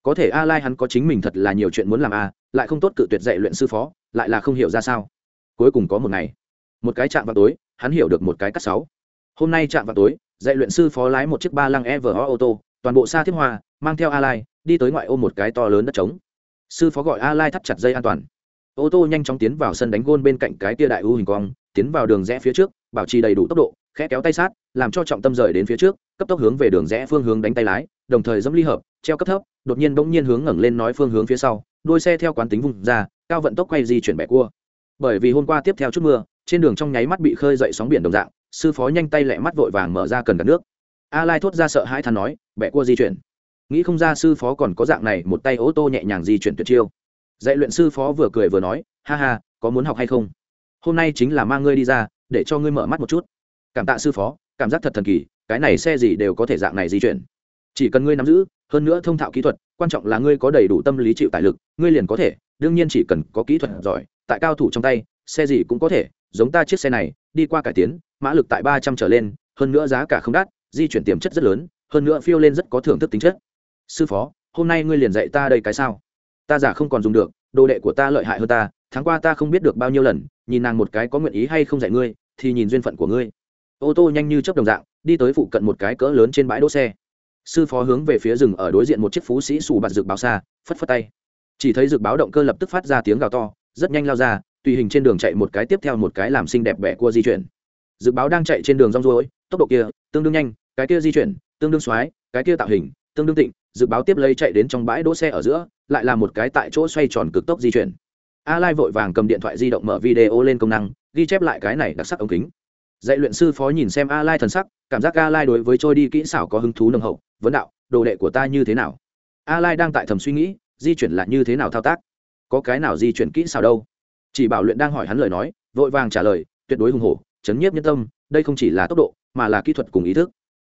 Có thể a lai hắn có chính mình thật là nhiều chuyện muốn làm a lại không tốt cự tuyệt dạy luyện sư phó, lại là không hiểu ra sao. Cuối cùng có một ngày, một cái chạm vào tối, hắn hiểu được một cái cắt sáu. Hôm nay chạm vào tối, dạy luyện sư phó lái một chiếc ba lăng evo ô tô, toàn bộ xa thiết hoa, mang theo a lai, đi tới ngoại ô một cái to lớn đất trống. Sư phó gọi a lai thắt chặt dây an toàn ô tô nhanh chóng tiến vào sân đánh gôn bên cạnh cái tia đại u hình quang tiến vào đường rẽ phía trước, bảo trì đầy đủ tốc độ, khẽ kéo tay sát, làm cho trọng tâm rời đến phía trước, cấp tốc hướng về đường rẽ phương hướng đánh tay lái, đồng thời dẫm ly hợp, treo cấp thấp, đột nhiên bỗng nhiên hướng ngẩng lên nói phương hướng phía sau đuôi xe theo quán tính vùng ra, cao vận tốc quay di chuyển bẻ cua. Bởi vì hôm qua tiếp theo chút mưa, trên đường trong nháy mắt bị khơi dậy sóng biển đồng dạng, sư phó nhanh tay lẹ mắt vội vàng mở ra cần cả nước. A lai thốt ra sợ hãi than nói, bẻ cua di chuyển. Nghĩ không ra sư phó còn có dạng này, một tay ô tô nhẹ nhàng di chuyển tuyệt chiêu dạy luyện sư phó vừa cười vừa nói, ha ha, có muốn học hay không? Hôm nay chính là mang ngươi đi ra, để cho ngươi mở mắt một chút. Cảm tạ sư phó, cảm giác thật thần kỳ, cái này xe gì đều có thể dạng này di chuyển. Chỉ cần ngươi nắm giữ, hơn nữa thông thạo kỹ thuật, quan trọng là ngươi có đầy đủ tâm lý chịu tài lực, ngươi liền có thể, đương nhiên chỉ cần có kỹ thuật giỏi, tại cao thủ trong tay, xe gì cũng có thể, giống ta chiếc xe này, đi qua cải tiến, mã lực tại ba trăm trở lên, hơn nữa giá cả không đắt, di chuyển tiềm chất rất lớn, hơn nữa phiêu lên rất có thưởng thức tính chất. Sư phó, hôm nay ngươi liền dạy ta đây cái sao? Ta giả không còn dùng được, đồ đệ của ta lợi hại hơn ta, tháng qua ta không biết được bao nhiêu lần, nhìn nàng một cái có nguyện ý hay không dạy ngươi, thì nhìn duyên phận của ngươi. Ô tô nhanh như chớp đồng dạng, đi tới phụ cận một cái cỡ lớn trên bãi đỗ xe. Sư phó hướng về phía rừng ở đối diện một chiếc phú sĩ xù bạt rực báo xa, phất phất tay. Chỉ thấy rực báo động cơ lập tức phát ra tiếng gào to, rất nhanh lao ra, tùy hình trên đường chạy một cái tiếp theo một cái làm xinh đẹp bẻ cua di chuyển. Rực báo đang chạy trên đường rong ruổi, tốc độ kia, tương đương nhanh, cái kia di chuyển, tương đương xoái, cái kia tạo hình tương đương tịnh, dự báo tiếp lấy chạy đến trong bãi đỗ xe ở giữa, lại là một cái tại chỗ xoay tròn cực tốc di chuyển. A lai vội vàng cầm điện thoại di động mở video lên công năng, ghi chép lại cái này đặc sắc ống kính. Dạy luyện sư phó nhìn xem a lai thần sắc, cảm giác a lai đối với trôi đi kỹ xảo có hứng thú nồng hậu, vấn đạo, đồ đệ của ta như thế nào? A lai đang tại thầm suy nghĩ, di chuyển là như thế nào thao tác? Có cái nào di chuyển kỹ xảo đâu? Chỉ bảo luyện đang hỏi hắn lời nói, vội vàng trả lời, tuyệt đối hùng hổ, chấn nhiếp nhân tâm, đây không chỉ là tốc độ, mà là kỹ thuật cùng ý thức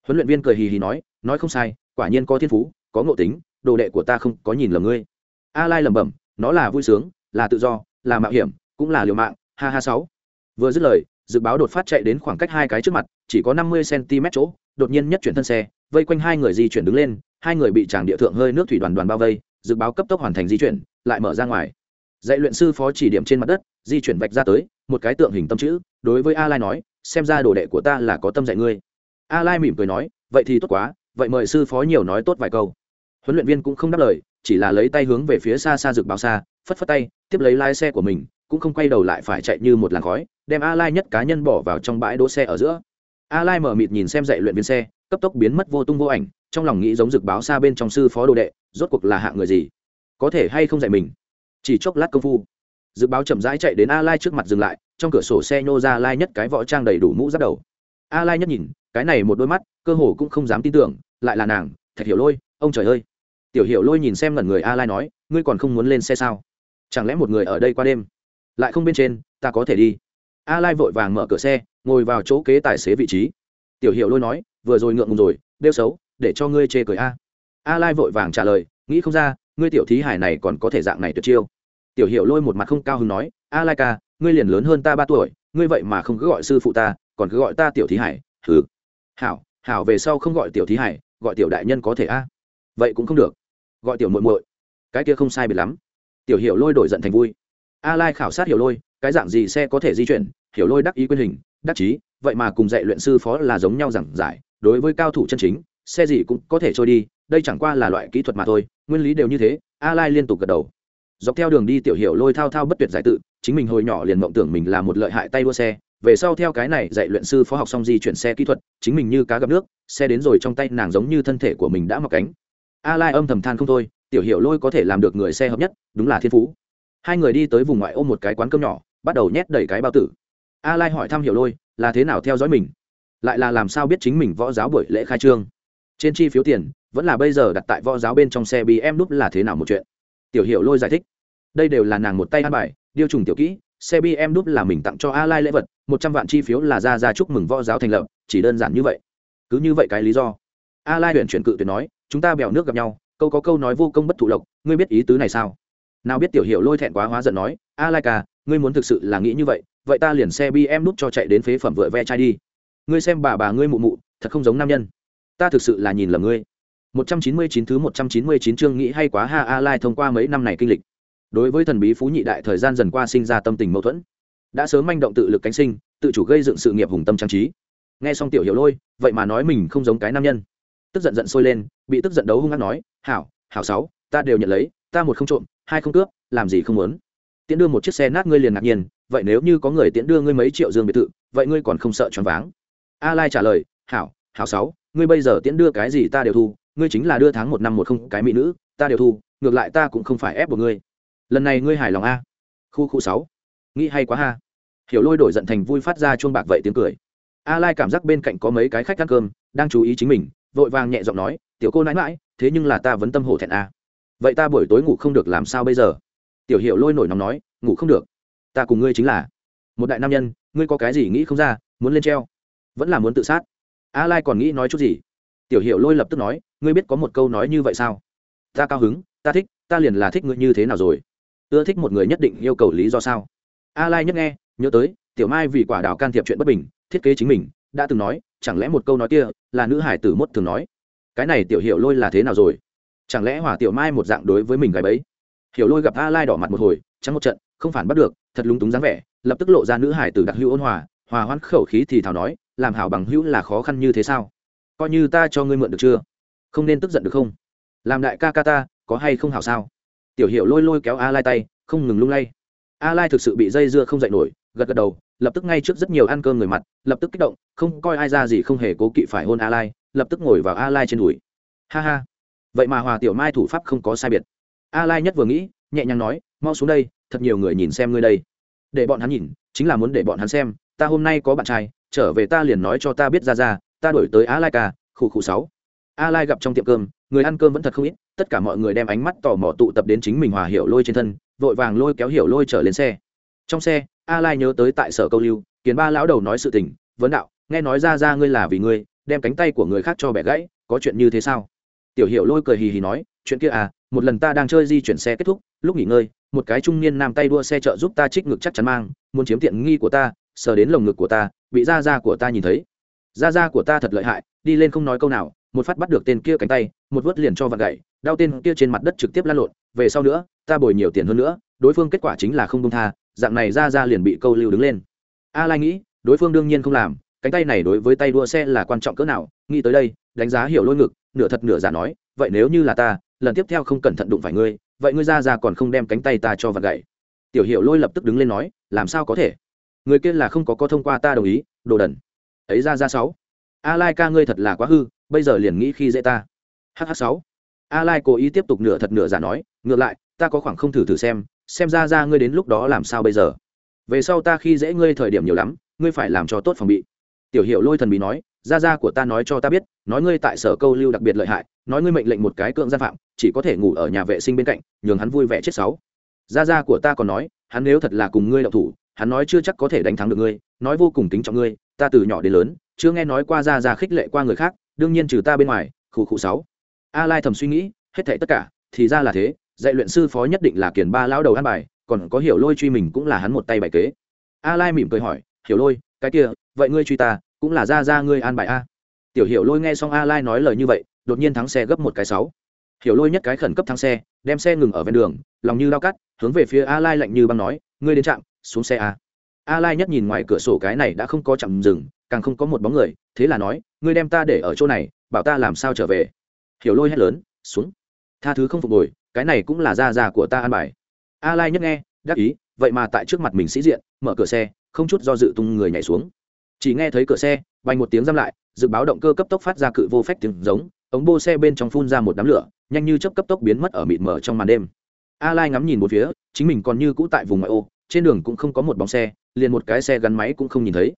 huấn luyện viên cười hì hì nói nói không sai, quả nhiên có thiên phú, có ngộ tính, đồ đệ của ta không có nhìn lầm ngươi. A lai lẩm bẩm, nó là vui sướng, là tự do, là mạo hiểm, cũng là liều mạng, ha ha sáu. Vừa dứt lời, dự báo đột phát chạy đến khoảng cách hai cái trước mặt, chỉ có năm mươi cm chỗ, đột nhiên nhất chuyển thân xe, vây quanh hai người di chuyển đứng lên, hai người bị tràng địa thượng hơi nước thủy đoàn đoàn bao vây, dự báo cấp tốc hoàn thành di chuyển, lại mở ra ngoài. Dạy luyện sư phó chỉ điểm trên mặt đất, di chuyển vạch ra tới, một cái tượng hình tâm chữ, đối với a lai nói, xem ra đồ đệ của ta là có tâm dạy ngươi a lai mỉm cười nói, vậy thì tốt quá, vậy mời sư phó nhiều nói tốt vài câu. Huấn luyện viên cũng không đáp lời, chỉ là lấy tay hướng về phía xa xa rực báo xa, phất phất tay, tiếp lấy lái xe của mình, cũng không quay đầu lại phải chạy như một làn khói, đem a lai nhất cá nhân bỏ vào trong bãi đỗ xe ở giữa. A lai mở mịt nhìn xem dạy luyện viên xe, cấp tốc biến mất vô tung vô ảnh, trong lòng nghĩ giống rực báo xa bên trong sư phó đồ đệ, rốt cuộc là hạng người gì? Có thể hay không dạy mình? Chỉ chốc lát công phu dự báo chậm rãi chạy đến a lai trước mặt dừng lại, trong cửa sổ xe nhô ra lai nhất cái võ trang đầy đủ mũ giáp đầu. A lai nhất nhìn cái này một đôi mắt, cơ hồ cũng không dám tin tưởng, lại là nàng, thạch hiểu lôi, ông trời ơi. Tiểu hiểu lôi nhìn xem ngẩn người a lai nói, ngươi còn không muốn lên xe sao? Chẳng lẽ một người ở đây qua đêm? Lại không bên trên, ta có thể đi. A lai vội vàng mở cửa xe, ngồi vào chỗ kế tài xế vị trí. Tiểu hiểu lôi nói, vừa rồi ngượng ngùng rồi đeo xấu, để cho ngươi chê cười a. A lai vội vàng trả lời, nghĩ không ra, ngươi tiểu thí hải này còn có thể dạng này tuyệt chiêu. Tiểu hiểu lôi một mặt không cao hứng nói, a lai ca, ngươi liền lớn hơn ta ba tuổi, ngươi vậy mà không cứ gọi sư phụ ta, còn cứ gọi ta tiểu thí hải thử hảo hảo về sau không gọi tiểu thí hải, gọi tiểu đại nhân có thể a? Vậy cũng không được. Gọi tiểu muội muội. Cái kia không sai biệt lắm. Tiểu hiểu lôi đổi giận thành vui. A lai khảo sát hiểu lôi, cái dạng gì xe có thể di chuyển? Hiểu lôi đắc ý quyên hình, đắc chí, vậy mà cùng dạy luyện sư phó là giống nhau giảng giải, đối với cao thủ chân chính, xe gì cũng có thể trôi đi, đây chẳng qua là loại kỹ thuật mà thôi, nguyên lý đều như thế, a lai liên tục gật đầu. Dọc theo đường đi tiểu hiểu lôi thao thao bất tuyệt giải tự, chính mình hồi nhỏ liền mộng tưởng mình là một lợi hại tay đua xe về sau theo cái này dạy luyện sư phó học xong di chuyển xe kỹ thuật, chính mình như cá gặp nước, xe đến rồi trong tay nàng giống như thân thể của mình đã mặc cánh. A lai âm thầm than không thôi, tiểu hiểu lôi có thể làm được người xe hợp nhất, đúng là thiên phú. Hai người đi tới vùng ngoại ô một cái quán cơm nhỏ, bắt đầu nhét đầy cái bao tử. A lai hỏi thăm hiểu lôi, là thế nào theo dõi mình? Lại là làm sao biết chính mình võ giáo buổi lễ khai trương? Trên chi phiếu tiền, vẫn là bây giờ đặt tại võ giáo bên trong xe bị em đúc là thế nào một chuyện? Tiểu hiểu lôi giải thích. Đây đều là nàng một tay ăn bài, điêu trùng tiểu kỹ xe bm đúc là mình tặng cho a lai lễ vật, một trăm vạn chi phiếu là ra ra chúc mừng võ giáo thành lập, chỉ đơn giản như vậy. Cứ như vậy cái lý do. A lai huyện chuyển cự tuyệt nói, chúng ta bèo nước gặp nhau, câu có câu nói vô công bất thụ lộc, ngươi biết ý tứ này sao? Nào biết tiểu hiểu lôi thẹn quá hóa giận nói a lai ca, ngươi muốn thực sự là nghĩ như vậy vậy ta liền xe bm đút cho chạy đến phế phẩm vựa ve chai đi. Ngươi xem bà bà ngươi mụ mụ, thật không giống nam nhân. Ta thực sự là nhìn lầm ngươi. 199 thứ 199 chương nghĩ hay quá ha a lai thông qua mấy năm này kinh lịch đối với thần bí phú nhị đại thời gian dần qua sinh ra tâm tình mâu thuẫn, đã sớm manh động tự lực cánh sinh, tự chủ gây dựng sự nghiệp hùng tâm trang trí. Nghe xong tiểu hiểu lôi, vậy mà nói mình không giống cái nam nhân. Tức giận giận sôi lên, bị tức giận đấu hung hăng nói, hảo hảo sáu, ta đều nhận lấy, ta một không trộm, hai không cướp, làm gì không muốn. Tiễn đưa một chiếc xe nát ngươi liền ngạc nhiên, vậy nếu như có người tiễn đưa ngươi mấy triệu dương biệt thự, vậy ngươi còn không sợ choáng váng? A lai trả lời, hảo hảo sáu, ngươi bây giờ tiễn đưa cái gì ta đều thu, ngươi chính là đưa tháng một năm một không cái mỹ nữ, ta đều thu, ngược lại ta cũng không phải ép buộc ngươi lần này ngươi hài lòng a? Khu khu sáu. Nghĩ hay quá ha. Hiểu lôi đổi giận thành vui phát ra chuông bạc vậy tiếng cười. A lai cảm giác bên cạnh có mấy cái khách ăn cơm, đang chú ý chính mình, vội vàng nhẹ giọng nói, tiểu cô nãi mãi thế nhưng là ta vẫn tâm hổ thẹn a. Vậy ta buổi tối ngủ không được làm sao bây giờ? Tiểu hiểu lôi nổi nóng nói, ngủ không được. Ta cùng ngươi chính là một đại nam nhân, ngươi có cái gì nghĩ không ra, muốn lên treo, vẫn là muốn tự sát. A lai còn nghĩ nói chút gì? Tiểu hiệu lôi lập tức nói, ngươi biết có một câu nói như vậy sao? Ta cao hứng, ta thích, ta liền là thích ngươi như thế nào rồi? Ưa thích một người nhất định yêu cầu lý do sao? A lai nhất nghe, nhớ tới, tiểu mai vì quả đào can thiệp chuyện bất bình, thiết kế chính mình, đã từng nói, chẳng lẽ một câu nói kia là nữ hải tử mốt thường nói? Cái này tiểu hiệu lôi là thế nào rồi? Chẳng lẽ hỏa tiểu mai một dạng đối với mình gái bấy hiểu lôi gặp a lai đỏ mặt một hồi, trắng một trận, không phản bắt được, thật lúng túng dáng vẻ, lập tức lộ ra nữ hải tử đặc hữu ôn hòa hòa hoãn khẩu khí thì thảo nói, làm hảo bằng hữu là khó khăn như thế sao? Coi như ta cho ngươi mượn được chưa? Không nên tức giận được không? Làm đại ca ca ta, có hay không hảo sao? Tiểu hiệu lôi lôi kéo a lai tay, không ngừng lung lay. A lai thực sự bị dây dưa không dậy nổi, gật gật đầu, lập tức ngay trước rất nhiều ăn cơm người mặt, lập tức kích động, không coi ai ra gì không hề cố kỵ phải hôn a lai, lập tức ngồi vào a lai trên đùi. Ha ha. Vậy mà hòa tiểu mai thủ pháp không có sai biệt. A lai nhất vừa nghĩ, nhẹ nhàng nói, mau xuống đây, thật nhiều người nhìn xem ngươi đây. Để bọn hắn nhìn, chính là muốn để bọn hắn xem, ta hôm nay có bạn trai, trở về ta liền nói cho ta biết ra ra, ta đổi tới a lai ca khu khu sáu a lai gặp trong tiệm cơm, người ăn cơm vẫn thật không ít, tất cả mọi người đem ánh mắt tò mò tụ tập đến chính mình hòa hiểu lôi trên thân, vội vàng lôi kéo hiểu lôi trở lên xe. Trong xe, a lai nhớ tới tại sở câu lưu, kiến ba lão đầu nói sự tình, vấn đạo, nghe nói ra ra ngươi là vì ngươi, đem cánh tay của người khác cho bẻ gãy, có chuyện như thế sao? Tiểu hiểu lôi cười hì hì nói, chuyện kia à một lần ta đang chơi di chuyển xe kết thúc, lúc nghỉ ngơi, một cái trung niên nam tay đua xe chợ giúp ta trích ngực chắc chắn mang, muốn chiếm tiện nghi của ta, sờ đến lồng ngực của ta, bị da da của ta nhìn thấy. Da da của ta thật lợi hại, đi lên không nói câu nào một phát bắt được tên kia cánh tay, một vớt liền cho vặn gậy đau tên kia trên mặt đất trực tiếp lan lộn, về sau nữa, ta bồi nhiều tiền hơn nữa, đối phương kết quả chính là không công tha, dạng này ra ra liền bị câu lưu đứng lên. A lai nghĩ, đối phương đương nhiên không làm, cánh tay này đối với tay đua xe là quan trọng cỡ nào, nghĩ tới đây, đánh giá hiểu lôi ngực, nửa thật nửa giả nói, vậy nếu như là ta, lần tiếp theo không cẩn thận đụng phải ngươi, vậy ngươi ra ra còn không đem cánh tay ta cho vặn gậy tiểu hiểu lôi lập tức đứng lên nói, làm sao có thể? Người kia là không có có thông qua ta đồng ý, đồ đần. Ấy ra ra sáu a lai ca ngươi thật là quá hư, bây giờ liền nghĩ khi dễ ta. Hh sáu. A lai cố ý tiếp tục nửa thật nửa giả nói, ngược lại, ta có khoảng không thử thử xem xem ra ra ngươi đến lúc đó làm sao bây giờ. Về sau ta khi dễ ngươi thời điểm nhiều lắm, ngươi phải làm cho tốt phòng bị. Tiểu hiệu lôi thần bí nói gia gia của ta nói cho ta biết, nói ngươi tại sở câu lưu đặc biệt lợi hại, nói ngươi mệnh lệnh một cái cưỡng gian phạm, chỉ có thể ngủ ở nhà vệ sinh bên cạnh, nhường hắn vui vẻ chết sáu. Gia gia của ta còn nói, hắn nếu thật là cùng ngươi đậu thủ, hắn nói chưa chắc có thể đánh thắng được ngươi, nói vô cùng kính trọng ngươi ta từ nhỏ đến lớn, chưa nghe nói qua Ra Ra khích lệ qua người khác, đương nhiên trừ ta bên ngoài khu khu sáu. A lai thầm suy nghĩ, hết thảy tất cả, thì ra là thế, dạy luyện sư phó nhất định là kiền ba lão đầu ăn bài, còn có hiểu lôi truy mình cũng là hắn một tay bài kế. A lai mỉm cười hỏi, hiểu lôi, cái kia, vậy ngươi truy ta, cũng là ra ra ngươi an bài a? Tiểu hiểu lôi nghe xong a lai nói lời như vậy, đột nhiên thắng xe gấp một cái sáu. Hiểu lôi nhất cái khẩn cấp thắng xe, đem xe ngừng ở ven đường, lòng như lao cắt, hướng về phía a lai lạnh như băng nói, ngươi đến trạm, xuống xe a a lai nhất nhìn ngoài cửa sổ cái này đã không có chậm dừng càng không có một bóng người, thế là nói, ngươi đem ta để ở chỗ này, bảo ta làm sao trở về? Hiểu lôi hét lớn, xuống. Tha thứ không phục hồi, cái này cũng là da già của ta an bài. A lai nhất nghe, đắc ý, vậy mà tại trước mặt mình sĩ diện, mở cửa xe, không chút do dự tung người nhảy xuống. Chỉ nghe thấy cửa xe bay một tiếng giam lại, dự báo động cơ cấp tốc phát ra cự vô phách tiếng giống, ống bô xe bên trong phun ra một đám lửa, nhanh như chớp cấp tốc biến mất ở mịt mờ trong màn đêm. A lai ngắm nhìn một phía, chính mình còn như cũ tại vùng ngoại ô trên đường cũng không có một bóng xe, liền một cái xe gắn máy cũng không nhìn thấy.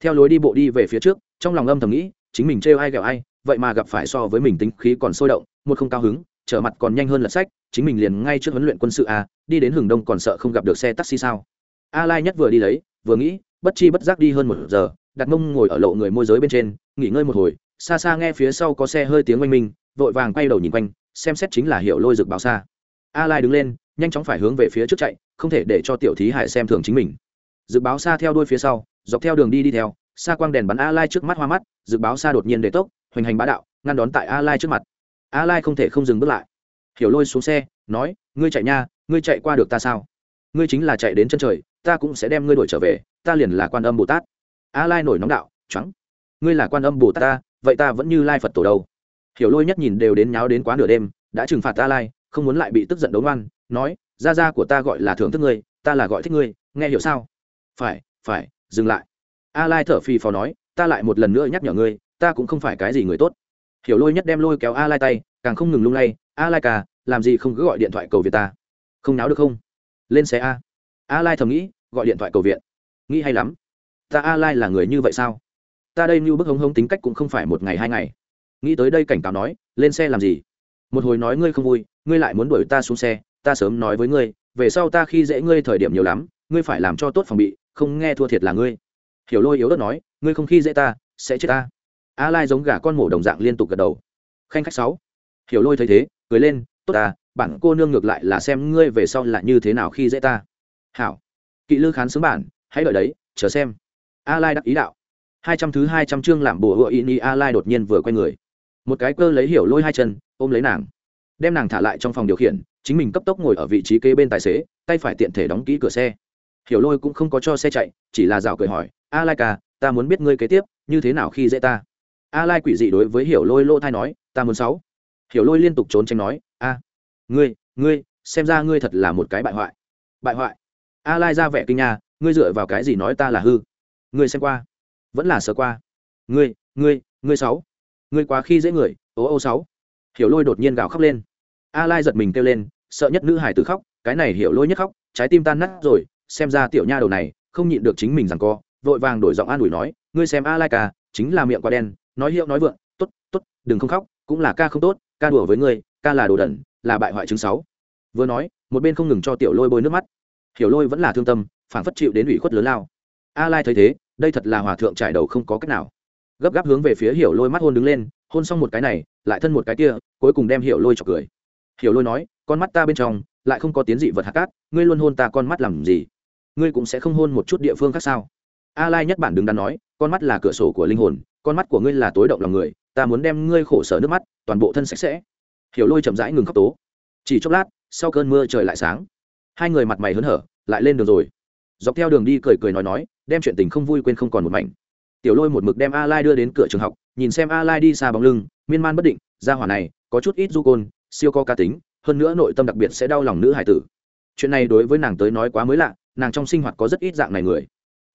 Theo lối đi bộ đi về phía trước, trong lòng âm thầm nghĩ, chính mình trêu ai ghẹo ai, vậy mà gặp phải so với mình tính khí còn sôi động, một không cao hứng, trở mặt còn nhanh hơn lật sách, chính mình liền ngay trước huấn luyện quân sự a, đi đến hừng đông còn sợ không gặp được xe taxi sao. A lai nhất vừa đi lấy, vừa nghĩ, bất chi bất giác đi hơn một giờ, đặt mông ngồi ở lộ người môi giới bên trên, nghỉ ngơi một hồi, xa xa nghe phía sau có xe hơi tiếng oanh minh, vội vàng quay đầu nhìn quanh, xem xét chính là hiệu lôi rực báo xa. A lai đứng lên, nhanh chóng phải hướng về phía trước chạy không thể để cho tiểu thí hải xem thường chính mình. Dự báo xa theo đuôi phía sau, dọc theo đường đi đi theo, xa quang đèn bắn a lai trước mắt hoa mắt, dự báo xa đột nhiên để tốc, hoành hành bá đạo, ngăn đón tại a lai trước mặt. A lai không thể không dừng bước lại. Hiểu lôi xuống xe, nói, ngươi chạy nha, ngươi chạy qua được ta sao? Ngươi chính là chạy đến chân trời, ta cũng sẽ đem ngươi đuổi trở về, ta liền là quan âm bồ tát. A lai nổi nóng đạo trắng ngươi là quan âm bồ tát ta, vậy ta vẫn như lai phật tổ đâu? Hiểu lôi nhất nhìn đều đến nháo đến quá nửa đêm, đã trừng phạt a lai không muốn lại bị tức giận đấu ngoan, nói gia gia của ta gọi là thưởng thức ngươi, ta là gọi thích ngươi, nghe hiểu sao? Phải phải, dừng lại. A lai thở phì phò nói, ta lại một lần nữa nhắc nhở ngươi, ta cũng không phải cái gì người tốt. Hiểu lôi nhất đem lôi kéo a lai tay, càng không ngừng lung lay, a lai ca, làm gì không cứ gọi điện thoại cầu việt ta? Không náo được không? Lên xe a. A lai thầm nghĩ, gọi điện thoại cầu viện nghĩ hay lắm. Ta a lai là người như vậy sao? Ta đây như bức hống hống tính cách cũng không phải một ngày hai ngày. Nghĩ tới đây cảnh cáo nói, lên xe làm gì? Một hồi nói ngươi không vui, ngươi lại muốn đuổi ta xuống xe ta sớm nói với ngươi, về sau ta khi dễ ngươi thời điểm nhiều lắm, ngươi phải làm cho tốt phòng bị, không nghe thua thiệt là ngươi. Hiểu lôi yếu đất nói, ngươi không khi dễ ta, sẽ chết ta. A lai giống gà con mổ đồng dạng liên tục gật đầu. Khanh khách sáu. Hiểu lôi thấy thế, cười lên, tốt ta, bản cô nương ngược lại là xem ngươi về sau là như thế nào khi dễ ta. Hảo. Kỵ lư khán sướng bản, hãy đợi đấy, chờ xem. A lai đắc ý đạo. Hai trăm thứ hai trăm chương làm bùa hựa ini a lai đột nhiên vừa quay người. Một cái cơ lấy hiểu lôi hai chân, ôm lấy nàng. Đem nàng thả lại trong phòng điều khiển chính mình cấp tốc ngồi ở vị trí kế bên tài xế, tay phải tiện thể đóng kỹ cửa xe. Hiểu lôi cũng không có cho xe chạy, chỉ là rào cười hỏi, a lai ca, ta muốn biết ngươi kế tiếp, như thế nào khi dễ ta? A lai quỷ dị đối với hiểu lôi lỗ thai nói, ta muốn sáu. Hiểu lôi liên tục trốn tránh nói, a, ngươi ngươi, xem ra ngươi thật là một cái bại hoại. Bại hoại? A lai ra vẻ kinh nha ngươi dựa vào cái gì nói ta là hư? Ngươi xem qua, vẫn là sờ qua. Ngươi ngươi ngươi sáu. Ngươi quá khi dễ người, ô ô sáu. Hiểu lôi đột nhiên gào khóc lên. A lai giật mình kêu lên sợ nhất nữ hải tử khóc, cái này hiểu lôi nhất khóc, trái tim tan nát rồi, xem ra tiểu nha đầu này không nhịn được chính mình rằng co, vội vàng đổi giọng an ủi nói, ngươi xem a lai ca chính là miệng quá đen, nói hiệu nói vượng, tốt tốt, đừng không khóc, cũng là ca không tốt, ca đùa với ngươi, ca là đồ đẩn là bại hoại chứng sáu. Vừa nói, một bên không ngừng cho tiểu lôi bôi nước mắt. Hiểu lôi vẫn là thương tâm phản phất chịu đến ủy khuất lớn lao. A lai thấy thế, đây thật là hòa thượng trải đầu không có cách nào. Gấp gáp hướng về phía hiểu lôi mắt hôn đứng lên, hôn xong một cái này, lại thân một cái kia, cuối cùng đem hiểu lôi chọc cười hiểu lôi nói, con mắt ta bên trong lại không có tiến dị vật hạt cát, ngươi luôn hôn ta con mắt làm gì? Ngươi cũng sẽ không hôn một chút địa phương khác sao? A lai nhất bản đứng đắn nói, con mắt là cửa sổ của linh hồn, con mắt của ngươi là tối động lòng người, ta muốn đem ngươi khổ sở nước mắt, toàn bộ thân sạch sẽ. Hiểu lôi chậm rãi ngừng khóc tố. Chỉ chốc lát, sau cơn mưa trời lại sáng. Hai người mặt mày hớn hở, lại lên đường rồi. Dọc theo đường đi cười cười nói nói, đem chuyện tình không vui quên không còn một mảnh. Tiểu lôi một mực đem a lai đưa đến cửa trường học, nhìn xem a lai đi xa bóng lưng, miên man bất định, ra hỏa này, có chút ít du côn siêu có cá tính, hơn nữa nội tâm đặc biệt sẽ đau lòng nữ hải tử. Chuyện này đối với nàng tới nói quá mới lạ, nàng trong sinh hoạt có rất ít dạng này người.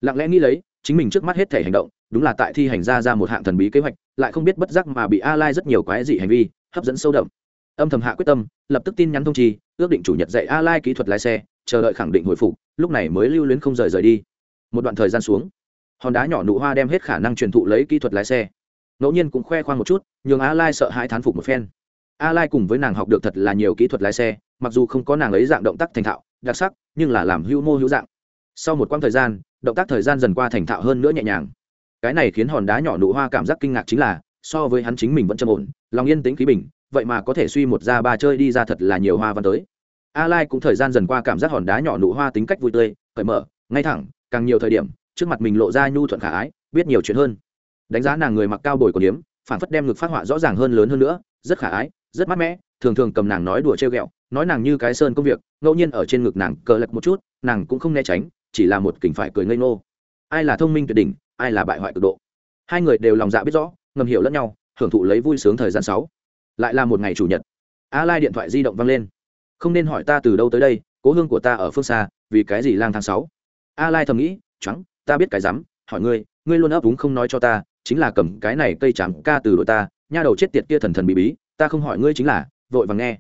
Lặng lẽ nghĩ lấy, chính mình trước mắt hết thể hành động, đúng là tại thi hành ra ra một hạng thần bí kế hoạch, lại không biết bất giác mà bị a lai rất nhiều quái dị hành vi, hấp dẫn sâu đậm. Âm thầm hạ quyết tâm, lập tức tin nhắn thông chi, ước định chủ nhật dạy a lai kỹ thuật lái xe, chờ đợi khẳng định hồi phục, lúc này mới lưu luyến không rời rời đi. Một đoạn thời gian xuống, hòn đá nhỏ nụ hoa đem hết khả năng truyền thụ lấy kỹ thuật lái xe. Ngẫu nhiên cũng khoe khoang một chút, nhường a lai sợ hãi thán phục một phen a lai cùng với nàng học được thật là nhiều kỹ thuật lái xe, mặc dù không có nàng ấy dạng động tác thành thạo, đặc sắc, nhưng là làm hữu mô hữu dạng. Sau một quãng thời gian, động tác thời gian dần qua thành thạo hơn nữa nhẹ nhàng. Cái này khiến hòn đá nhỏ nụ hoa cảm giác kinh ngạc chính là, so với hắn chính mình vẫn trầm ổn, lòng yên tĩnh khí bình, vậy mà có thể suy một ra ba chơi đi ra thật là nhiều hoa văn tới. A lai cũng thời gian dần qua cảm giác hòn đá nhỏ nụ hoa tính cách vui tươi, cởi mở, ngay thẳng, càng nhiều thời điểm, trước mặt mình lộ ra nhu thuận khả ái, biết nhiều chuyện hơn. Đánh giá nàng người mặc cao bồi của điếm phản phất đem ngực phát họa rõ ràng hơn lớn hơn nữa, rất khả ái rất mát mẻ, thường thường cầm nàng nói đùa trêu ghẹo, nói nàng như cái sơn công việc, ngẫu nhiên ở trên ngực nàng cờ lật một chút, nàng cũng không né tránh, chỉ là một kỉnh phải cười ngây ngô. Ai là thông minh tuyệt đỉnh, ai là bại hoại cực độ. Hai người đều lòng dạ biết rõ, ngầm hiểu lẫn nhau, hưởng thụ lấy vui sướng thời gian sáu. Lại là một ngày chủ nhật. A lai điện thoại di động vang lên. Không nên hỏi ta từ đâu tới đây, cố hương của ta ở phương xa, vì cái gì lang tháng sáu? A lai thầm nghĩ trắng ta biết cái rắm, hỏi ngươi ngươi luôn ấp úng không nói cho ta, chính là cầm cái này cây trắng ca từ đội ta, nha đầu chết tiệt kia thần thần bí bí ta không hỏi ngươi chính là, vội vàng nghe.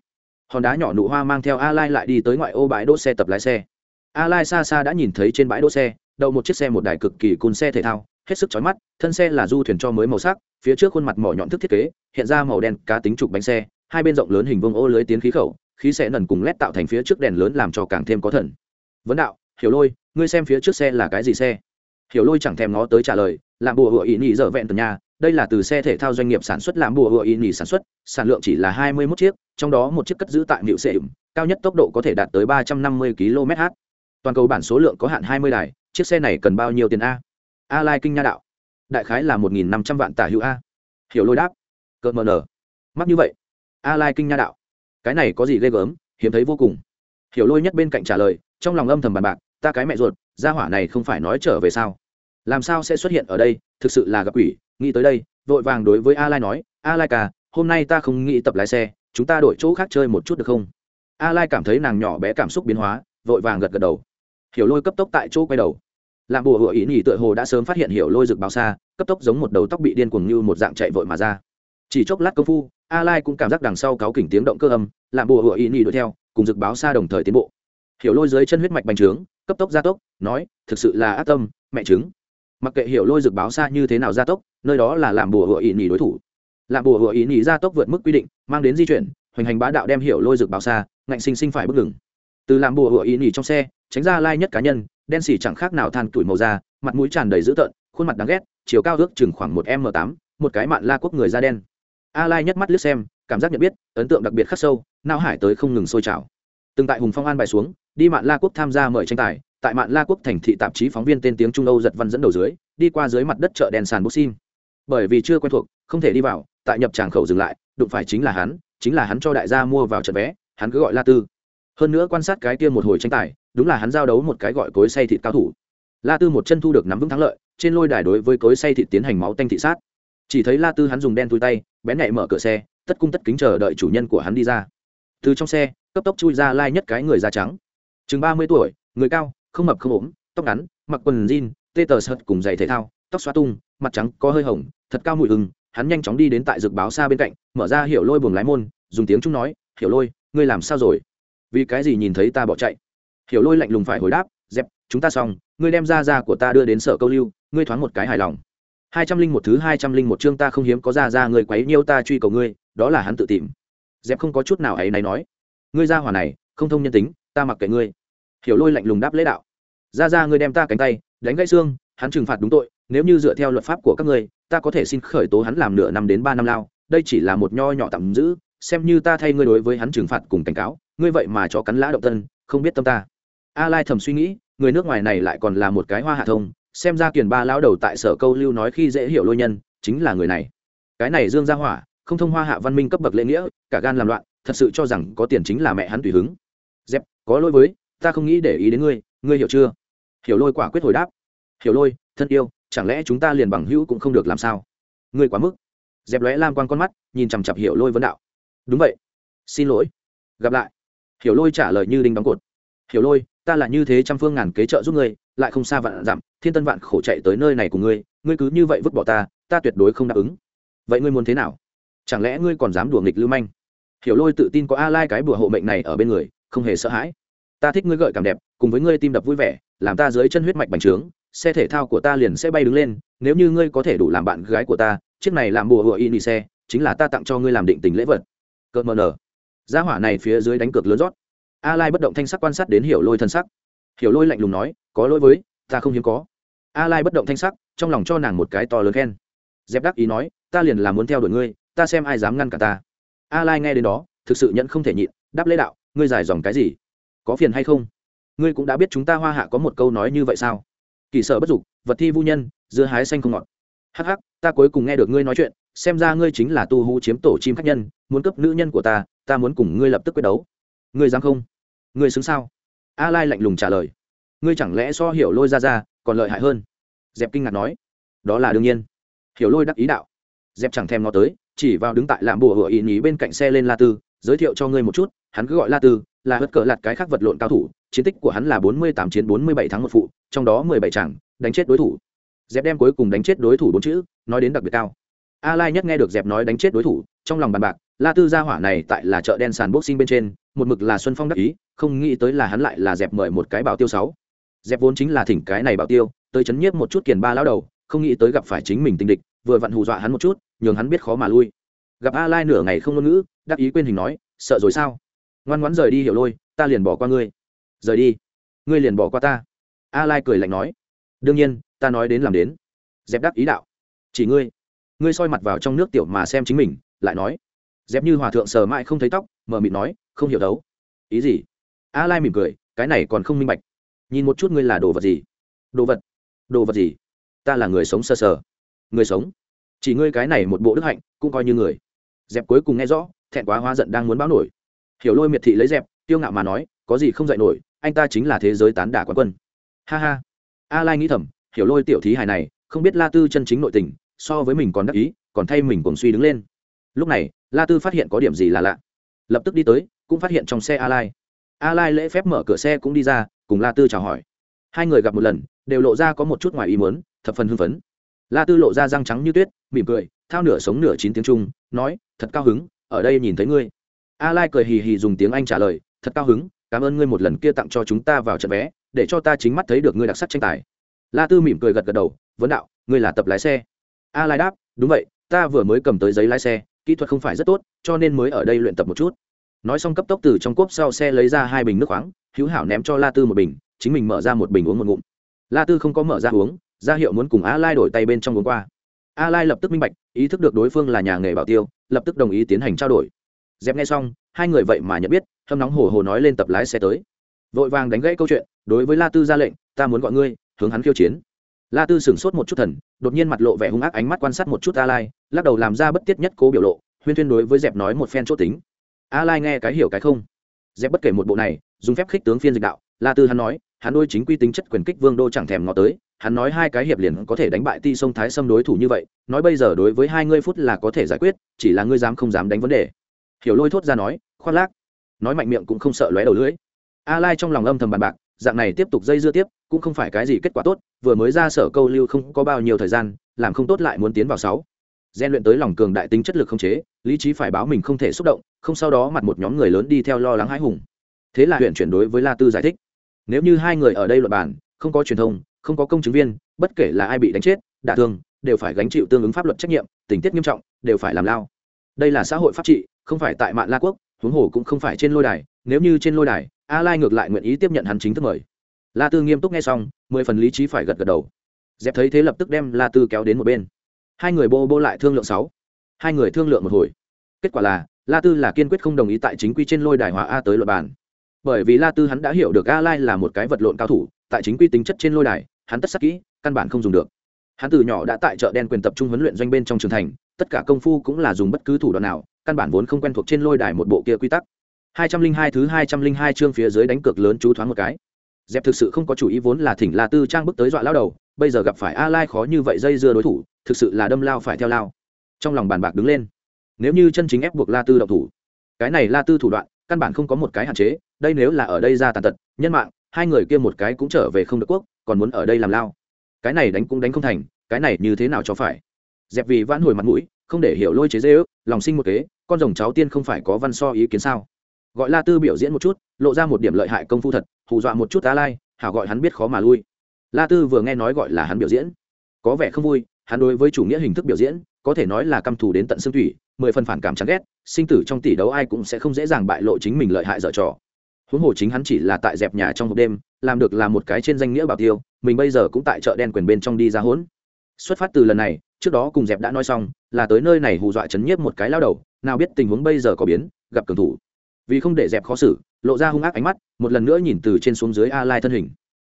Hòn đá nhỏ nụ hoa mang theo a lai lại đi tới ngoại ô bãi đỗ xe tập lái xe. A lai xa xa đã nhìn thấy trên bãi đỗ xe, đậu một chiếc xe một đài cực kỳ cùn xe thể thao, hết sức chói mắt, thân xe là du thuyền cho mới màu sắc, phía trước khuôn mặt mỏ nhọn thức thiết kế, hiện ra màu đen cá tính trục bánh xe, hai bên rộng lớn hình vuông ô lưới tiến khí khẩu, khí sẽ nần cùng lét tạo thành phía trước đèn lớn làm cho càng thêm có thần. Vấn đạo, hiểu lôi, ngươi xem phía trước xe là cái gì xe? Hiểu lôi chẳng thèm ngó tới trả lời làm bùa hựa ý nhị dở vẹn từ nhà đây là từ xe thể thao doanh nghiệp sản xuất làm bùa hựa ý nhì sản xuất, sản lượng chỉ là 21 chiếc, trong đó một chiếc cất giữ tại nịu xe cao nhất tốc độ có thể đạt tới ba trăm năm mươi km/h toàn cầu bản số lượng có hạn hai mươi đài, chiếc xe này cần bao nhiêu tiền a? A lai kinh nha đạo. Đại khái là một nghìn năm trăm vạn tả hữu a. Hiểu lôi đáp. Cợt mờ nở mắc như vậy. A lai kinh nha đạo. Cái này có gì ghê gớm, hiếm thấy vô cùng. Hiểu lôi nhất bên cạnh trả lời, trong lòng âm thầm bàn bạc, ta cái mẹ ruột, gia hỏa này không phải nói trở về sao? Làm sao sẽ xuất hiện ở đây? Thực sự là gặp quỷ. Nghĩ tới đây, vội vàng đối với a lai nói, a lai ca, hôm nay ta không nghĩ tập lái xe, chúng ta đổi chỗ khác chơi một chút được không? A lai cảm thấy nàng nhỏ bé cảm xúc biến hóa, vội vàng gật gật đầu. Hiểu lôi cấp tốc tại chỗ quay đầu. Làm bùa hựa ý nhỉ tựa hồ đã sớm phát hiện hiểu lôi rực báo xa, cấp tốc giống một đầu tóc bị điên cuồng như một dạng chạy vội mà ra. Chỉ chốc lát công phu, a lai cũng cảm giác đằng sau cáo kỉnh tiếng động cơ âm làm bùa hựa ý nhỉ đuổi theo, cùng rực báo xa đồng thời tiến bộ. Hiểu lôi dưới chân huyết mạch bành trướng, cấp tốc gia tốc, nói, thực sự là ác tâm, mẹ chứng mặc kệ hiểu lôi dược báo xa như thế nào gia tốc, nơi đó là làm bùa hựa ý nhỉ đối thủ. Làm bùa hựa ý nhỉ gia tốc vượt mức quy định, mang đến di chuyển, hoành hành bá đạo đem hiểu lôi dược báo xa, ngạnh sinh sinh phải bước ngừng. Từ làm bùa hựa ý nhỉ trong xe, tránh ra lai nhất cá nhân, đen xỉ chẳng khác nào than tuổi màu da, mặt mũi tràn đầy dữ tợn, khuôn mặt đáng ghét, chiều cao ước chừng khoảng một m tám, một cái mạn la quốc người da đen. A lai nhất mắt liếc xem, cảm giác nhận biết, ấn tượng đặc biệt khắc sâu nao hải tới không ngừng sôi trào. Từng tại hùng phong an bài xuống, đi mạn la quốc tham gia mời tranh tài tại mạn la quốc thành thị tạp chí phóng viên tên tiếng trung âu giật văn dẫn đầu dưới, đi qua dưới mặt đất chợ đèn sàn boxing bởi vì chưa quen thuộc, không thể đi vào, tại nhập tràng khẩu dừng lại, đụng phải chính là hắn, chính là hắn cho đại gia mua vào trận vé, hắn cứ gọi la tư. Hơn nữa quan sát cái kia một hồi tranh tài, đúng là hắn giao đấu một cái gọi cối say thịt cao thủ. La tư một chân thu được nắm vững thắng lợi, trên lôi đài đối với cối say thịt tiến hành máu tanh thị sát. Chỉ thấy la tư hắn dùng đen thui tay, bén nhạy mở cửa xe, tất cung tất kính chờ đợi chủ nhân của hắn đi ra. Từ trong xe, cấp tốc chui ra lai nhất cái người da trắng. Chừng ba mươi tuổi, người cao không mập không ốm, tóc ngắn, mặc quần jean, tê tờ sợt cùng giày thể thao, tóc xóa tung, mặt trắng, có hơi hồng, thật cao mùi hừng. Hắn nhanh chóng đi đến tại dược báo xa bên cạnh, mở ra hiểu lôi buồng lái môn, dùng tiếng trung nói, hiểu lôi, ngươi làm sao rồi? Vì cái gì nhìn thấy ta bỏ chạy? Hiểu lôi lạnh lùng phải hồi đáp, dẹp, chúng ta xong, ngươi đem ra ra của ta đưa đến sở câu lưu, ngươi thoáng một cái hài lòng. Hai trăm linh một thứ, hai trăm linh một chương ta không hiếm có ra ra người quấy nhiêu ta truy cầu ngươi, đó là hắn tự tìm. Dẹp không có chút nào ấy này nói, ngươi ra hỏa này, không thông nhân tính, ta mặc kệ ngươi hiểu lôi lạnh lùng đáp lễ đạo. Ra ra, ngươi đem ta cánh tay, đánh gãy xương, hắn trừng phạt đúng tội, nếu như dựa theo luật pháp của các ngươi, ta có thể xin khởi tố hắn làm nửa năm đến ba năm lao. Đây chỉ là một nho nhỏ tạm giữ, xem như ta thay ngươi đối với hắn trừng phạt cùng cảnh cáo, ngươi vậy mà cho cắn lã động tân không biết tâm ta. A lai thầm suy nghĩ, người nước ngoài này lại còn là một cái hoa hạ thông, xem ra kiền ba lão đầu tại sở câu lưu nói khi dễ hiểu lôi nhân, chính là người này. Cái này dương gia hỏa, không thông hoa hạ văn minh cấp bậc lễ nghĩa, cả gan làm loạn, thật sự cho rằng có tiền chính là mẹ hắn tùy hứng. Dẹp, có lỗi với ta không nghĩ để ý đến ngươi ngươi hiểu chưa? Hiểu lôi quả quyết hồi đáp. Hiểu lôi, thân yêu, chẳng lẽ chúng ta liền bằng hữu cũng không được làm sao? Ngươi quá mức. Dẹp lóe lam quan con mắt, nhìn chằm chặp hiểu lôi vấn đạo. Đúng vậy. Xin lỗi. Gặp lại. Hiểu lôi trả lời như đinh đóng cột. Hiểu lôi, ta là như thế trăm phương ngàn kế trợ giúp ngươi, lại không xa vạn dặm, thiên tân vạn khổ chạy tới nơi này của ngươi ngươi cứ như vậy vứt bỏ ta ta tuyệt đối không đáp ứng. Vậy ngươi muốn thế nào? Chẳng lẽ ngươi còn dám đùa nghịch lưu manh? Hiểu lôi tự tin có a lai cái bùa hộ mệnh này ở bên người, không hề sợ hãi ta thích ngươi gợi cảm đẹp, cùng với ngươi tim đập vui vẻ, làm ta dưới chân huyết mạch bành trướng, xe thể thao của ta liền sẽ bay đứng lên, nếu như ngươi có thể đủ làm bạn gái của ta, chiếc này làm bùa hựa y xe, chính là ta tặng cho ngươi làm định tình lễ vật. Cợt mờ nở gia hỏa này phía dưới đánh cược lớn rót. A lai bất động thanh sắc quan sát đến hiểu lôi thân sắc. Hiểu lôi lạnh lùng nói, có lỗi với, ta không hiếm có. A lai bất động thanh sắc, trong lòng cho nàng một cái to lớn khen. Dẹp đắc ý nói, ta liền là muốn theo đuổi ngươi, ta xem ai dám ngăn cả ta. A lai nghe đến đó, thực sự nhận không thể nhịn, đáp lễ đạo, ngươi giải dòng cái gì? Có phiền hay không? Ngươi cũng đã biết chúng ta hoa hạ có một câu nói như vậy sao? Kỳ sở bất dục, vật thi vu nhân, dưa hái xanh không ngọt. Hắc hắc, ta cuối cùng nghe được ngươi nói chuyện, xem ra ngươi chính là tu hú chiếm tổ chim khách nhân, muốn cấp nữ nhân của ta ta muốn cùng ngươi lập tức quyết đấu. Ngươi dám không? Ngươi xứng sao? A lai lạnh lùng trả lời. Ngươi chẳng lẽ so hiểu lôi ra ra, còn lợi hại hơn? Dẹp kinh ngạc nói. Đó là đương nhiên. Hiểu lôi đắc ý đạo. Dẹp chẳng thèm nó tới, chỉ vào đứng tại làm bùa hựa ý nhí bên cạnh xe lên la tư, giới thiệu cho ngươi một chút hắn cứ gọi la tư, là hất cờ lạt cái khác vật lộn cao thủ, chiến tích của hắn là bốn mươi tám chiến bốn mươi bảy tháng một phụ, trong đó mười bảy chàng, đánh chết đối thủ. Dẹp đem cuối cùng đánh chết đối thủ bốn chữ, nói đến đặc biệt cao. A lai nhất nghe được dẹp nói đánh chết đối thủ, trong lòng bàn bạc, la tư gia hỏa này tại là chợ đen sàn boxing bên trên, một mực là xuân phong đắc ý, không nghĩ tới là hắn lại là dẹp mời một cái bảo tiêu sáu. Dẹp vốn chính là thỉnh cái này bảo tiêu, tới chấn nhiếp một chút kiền ba lão đầu, không nghĩ tới gặp phải chính mình tình địch, vừa vặn hù dọa hắn một chút, nhường hắn biết khó mà lui. Gặp a lai nửa ngày không ngôn ngữ, đắc ý quên hình nói, sợ rồi sao? Ngoan ngoãn rời đi hiểu lôi ta liền bỏ qua ngươi. Rời đi. Ngươi liền bỏ qua ta. A lai cười lạnh nói. Đương nhiên ta nói đến làm đến. Dẹp đắc ý đạo. Chỉ ngươi. Ngươi soi mặt vào trong nước tiểu mà xem chính mình lại nói. Dẹp như hòa thượng sờ mãi không thấy tóc mờ mịt nói không hiểu đấu. Ý gì? A lai mỉm cười cái này còn không minh bạch. Nhìn một chút ngươi là đồ vật gì? Đồ vật. Đồ vật gì? Ta là người sống sơ sờ, sờ. Người sống. Chỉ ngươi cái này một bộ đức hạnh cũng coi như người. Dẹp cuối cùng nghe rõ thẹn quá hóa giận đang muốn báo nổi hiểu lôi miệt thị lấy dẹp tiêu ngạo mà nói, có gì không dạy nổi, anh ta chính là thế giới tán đả quán quân. Ha ha. A lai nghĩ thầm, hiểu lôi tiểu thí hài này, không biết la tư chân chính nội tình, so với mình còn đắc ý, còn thay mình cùng suy đứng lên. Lúc này, la tư phát hiện có điểm gì là lạ. Lập tức đi tới, cũng phát hiện trong xe a lai. A lai lễ phép mở cửa xe cũng đi ra, cùng la tư chào hỏi. Hai người gặp một lần, đều lộ ra có một chút ngoài ý muốn, thập phần hưng phấn. La tư lộ ra răng trắng như tuyết, mỉm cười, thao nửa sống nửa chín tiếng trung, nói, thật cao hứng, ở đây nhìn thấy ngươi a lai cười hì hì dùng tiếng anh trả lời, thật cao hứng, cảm ơn ngươi một lần kia tặng cho chúng ta vào trận vé, để cho ta chính mắt thấy được ngươi đặc sắc tranh tài. La tư mỉm cười gật gật đầu, vấn đạo, ngươi là tập lái xe. A lai đáp, đúng vậy, ta vừa mới cầm tới giấy lái xe, kỹ thuật không phải rất tốt, cho nên mới ở đây luyện tập một chút. Nói xong cấp tốc từ trong cốp sau xe lấy ra hai bình nước khoáng, hữu hảo ném cho la tư một bình, chính mình mở ra một bình uống một ngụm. La tư không có mở ra uống, ra hiệu muốn cùng a lai đổi tay bên trong uống qua. A lai lập tức minh bạch, ý thức được đối phương là nhà nghề bảo tiêu, lập tức đồng ý tiến hành trao đổi dẹp nghe xong, hai người vậy mà nhận biết, hâm nóng hồ hồ nói lên tập lái xe tới. Vội vàng đánh gãy câu chuyện, đối với la tư ra lệnh, ta muốn gọi ngươi, hướng hắn khiêu chiến. La tư sửng sốt một chút thần, đột nhiên mặt lộ vẻ hung ác ánh mắt quan sát một chút a lai lắc đầu làm ra bất tiết nhất cố biểu lộ, huyên tuyên đối với dẹp nói một phen chỗ tính. A lai nghe cái hiểu cái không. Dẹp bất kể một bộ này, dùng phép khích tướng phiên dịch đạo, la tư hắn nói, hắn đôi chính quy tính chất quyền kích vương đô chẳng thèm ngó tới, hắn nói hai cái hiệp liền có thể đánh bại ti sông thái xâm đối thủ như vậy, nói bây giờ đối với hai ngươi phút là có thể giải quyết, chỉ là ngươi dám không dám đánh vấn đề hiểu lôi thốt ra nói khoác lác. Nói mạnh miệng cũng không sợ lóe đầu lưỡi. A lai trong lòng âm thầm bàn bạc, dạng này tiếp tục dây dưa tiếp, cũng không phải cái gì kết quả tốt, vừa mới ra sở câu lưu không có bao nhiêu thời gian, làm không tốt lại muốn tiến vào sáu. Gian luyện tới lòng cường đại tính chất lực không chế, lý trí phải báo mình không thể xúc động, không sau đó mặt một nhóm người lớn đi theo lo lắng hãi hùng. Thế là huyện chuyển đối với la tư giải thích. Nếu như hai người ở đây luật bản không có truyền thông, không có công chứng viên, bất kể là ai bị đánh chết, đả thương, đều phải gánh chịu tương ứng pháp luật trách nhiệm, tình tiết nghiêm trọng, đều phải làm lao. Đây là xã hội pháp trị không phải tại Mạn la quốc, huống hồ cũng không phải trên lôi đài, nếu như trên lôi đài, a lai ngược lại nguyện ý tiếp nhận hắn chính thức mời. La tư nghiêm túc nghe xong, mười phần lý trí phải gật gật đầu. Dẹp thấy thế lập tức đem la tư kéo đến một bên. Hai người bô bô lại thương lượng sáu. Hai người thương lượng một hồi. Kết quả là, la tư là kiên quyết không đồng ý tại chính quy trên lôi đài hòa a tới luật bàn. Bởi vì la tư hắn đã hiểu được a lai là một cái vật lộn cao thủ, tại chính quy tính chất trên lôi đài, hắn tất sắc kỹ, căn bản không dùng được. Hắn từ nhỏ đã tại chợ đen quyền tập trung huấn luyện doanh bên trong trường thành tất cả công phu cũng là dùng bất cứ thủ đoạn nào, căn bản vốn không quen thuộc trên lôi đài một bộ kia quy tắc. Hai trăm linh hai thứ hai trăm linh hai chương phía dưới đánh cược lớn chú thoáng một cái. Dẹp thực sự không có chủ ý vốn là thỉnh la tư trang bước tới dọa lao đầu, bây giờ gặp phải a lai khó như vậy dây dưa đối thủ, thực sự là đâm lao phải theo lao. Trong lòng bàn bạc đứng lên. Nếu như chân chính ép buộc la tư động thủ, cái này la tư thủ đoạn, căn bản không có một cái hạn chế, đây nếu là ở đây ra tàn tật, nhân mạng, hai người kia một cái cũng trở về không được quốc, còn muốn ở đây làm lao. Cái này đánh cũng đánh không thành, cái này như thế nào cho phải? Dẹp vì vãn hồi mặt mũi, không để hiểu lôi chế dê ước, lòng sinh một kế, con rồng cháu tiên không phải có văn so ý kiến sao? Gọi la tư biểu diễn một chút, lộ ra một điểm lợi hại công phu thật, hù dọa một chút tá lai, hảo gọi hắn biết khó mà lui. La tư vừa nghe nói gọi là hắn biểu diễn, có vẻ không vui, hắn đối với chủ nghĩa hình thức biểu diễn, có thể nói là căm thù đến tận xương thủy, mười phần phản cảm chán ghét, sinh tử trong tỷ đấu ai cũng sẽ không dễ dàng bại lộ chính mình lợi hại dở trò. Huống hồ chính hắn chỉ là tại dẹp nhà trong hộp đêm, làm được là một cái trên danh nghĩa bảo tiêu, mình bây giờ cũng tại chợ đen quyền bên trong đi ra hỗn xuất phát từ lần này trước đó cùng dẹp đã nói xong, là tới nơi này hù dọa chấn nhiếp một cái lao đầu, nào biết tình huống bây giờ có biến, gặp cường thủ. Vì không để dẹp khó xử, lộ ra hung ác ánh mắt, một lần nữa nhìn từ trên xuống dưới a lai thân hình.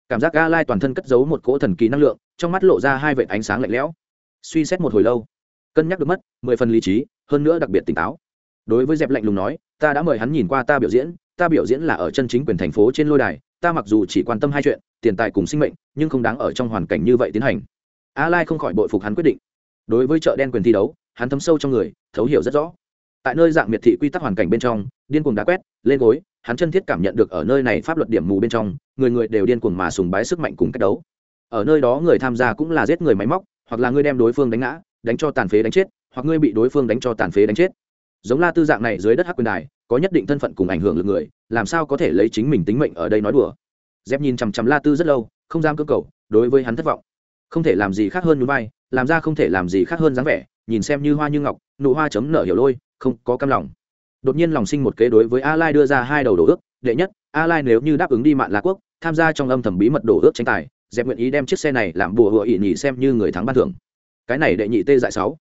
Cảm giác a lai toàn thân cất giấu một cỗ thần kỳ năng lượng, trong mắt lộ ra hai vệt ánh sáng lạnh lẽo. Suy xét một hồi lâu, cân nhắc được mất, mười phần lý trí, hơn nữa đặc biệt tỉnh táo. Đối với dẹp lạnh lùng nói, ta đã mời hắn nhìn qua ta biểu diễn, ta biểu diễn là ở chân chính quyền thành phố trên lôi đài, ta mặc dù chỉ quan tâm hai chuyện, tiền tài cùng sinh mệnh, nhưng không đáng ở trong hoàn cảnh như vậy tiến hành. A lai không khỏi bội phục hắn quyết định đối với chợ đen quyền thi đấu, hắn thấm sâu trong người, thấu hiểu rất rõ. Tại nơi dạng miệt thị quy tắc hoàn cảnh bên trong, điên cuồng đá quét, lên gối, hắn chân thiết cảm nhận được ở nơi này pháp luật điểm mù bên trong, người người đều điên cuồng mà sùng bái sức mạnh cùng cách đấu. Ở nơi đó người tham gia cũng là giết người máy móc, hoặc là ngươi đem đối phương đánh ngã, đánh cho tàn phế đánh chết, hoặc ngươi bị đối phương đánh cho tàn phế đánh chết. Giống la tư dạng này dưới đất hắc quyền đài, có nhất định thân phận cùng ảnh hưởng lực người, làm sao có thể lấy chính mình tính mệnh ở đây nói đùa? Dép nhìn chằm chằm la tư rất lâu, không dám cơ cầu, đối với hắn thất vọng. Không thể làm gì khác hơn núi vai làm ra không thể làm gì khác hơn dáng vẻ, nhìn xem như hoa như ngọc, nụ hoa chấm nở hiểu lôi, không có cam lòng. Đột nhiên lòng sinh một kế đối với a lai đưa ra hai đầu đổ ước, đệ nhất a lai nếu như đáp ứng đi mạn la quốc, tham gia trong âm thầm bí mật đổ ước tranh tài, dẹp nguyện ý đem chiếc xe này làm bùa hựa ỉ nhị xem như người thắng ban thưởng. Cái này đệ nhị tê dại sáu.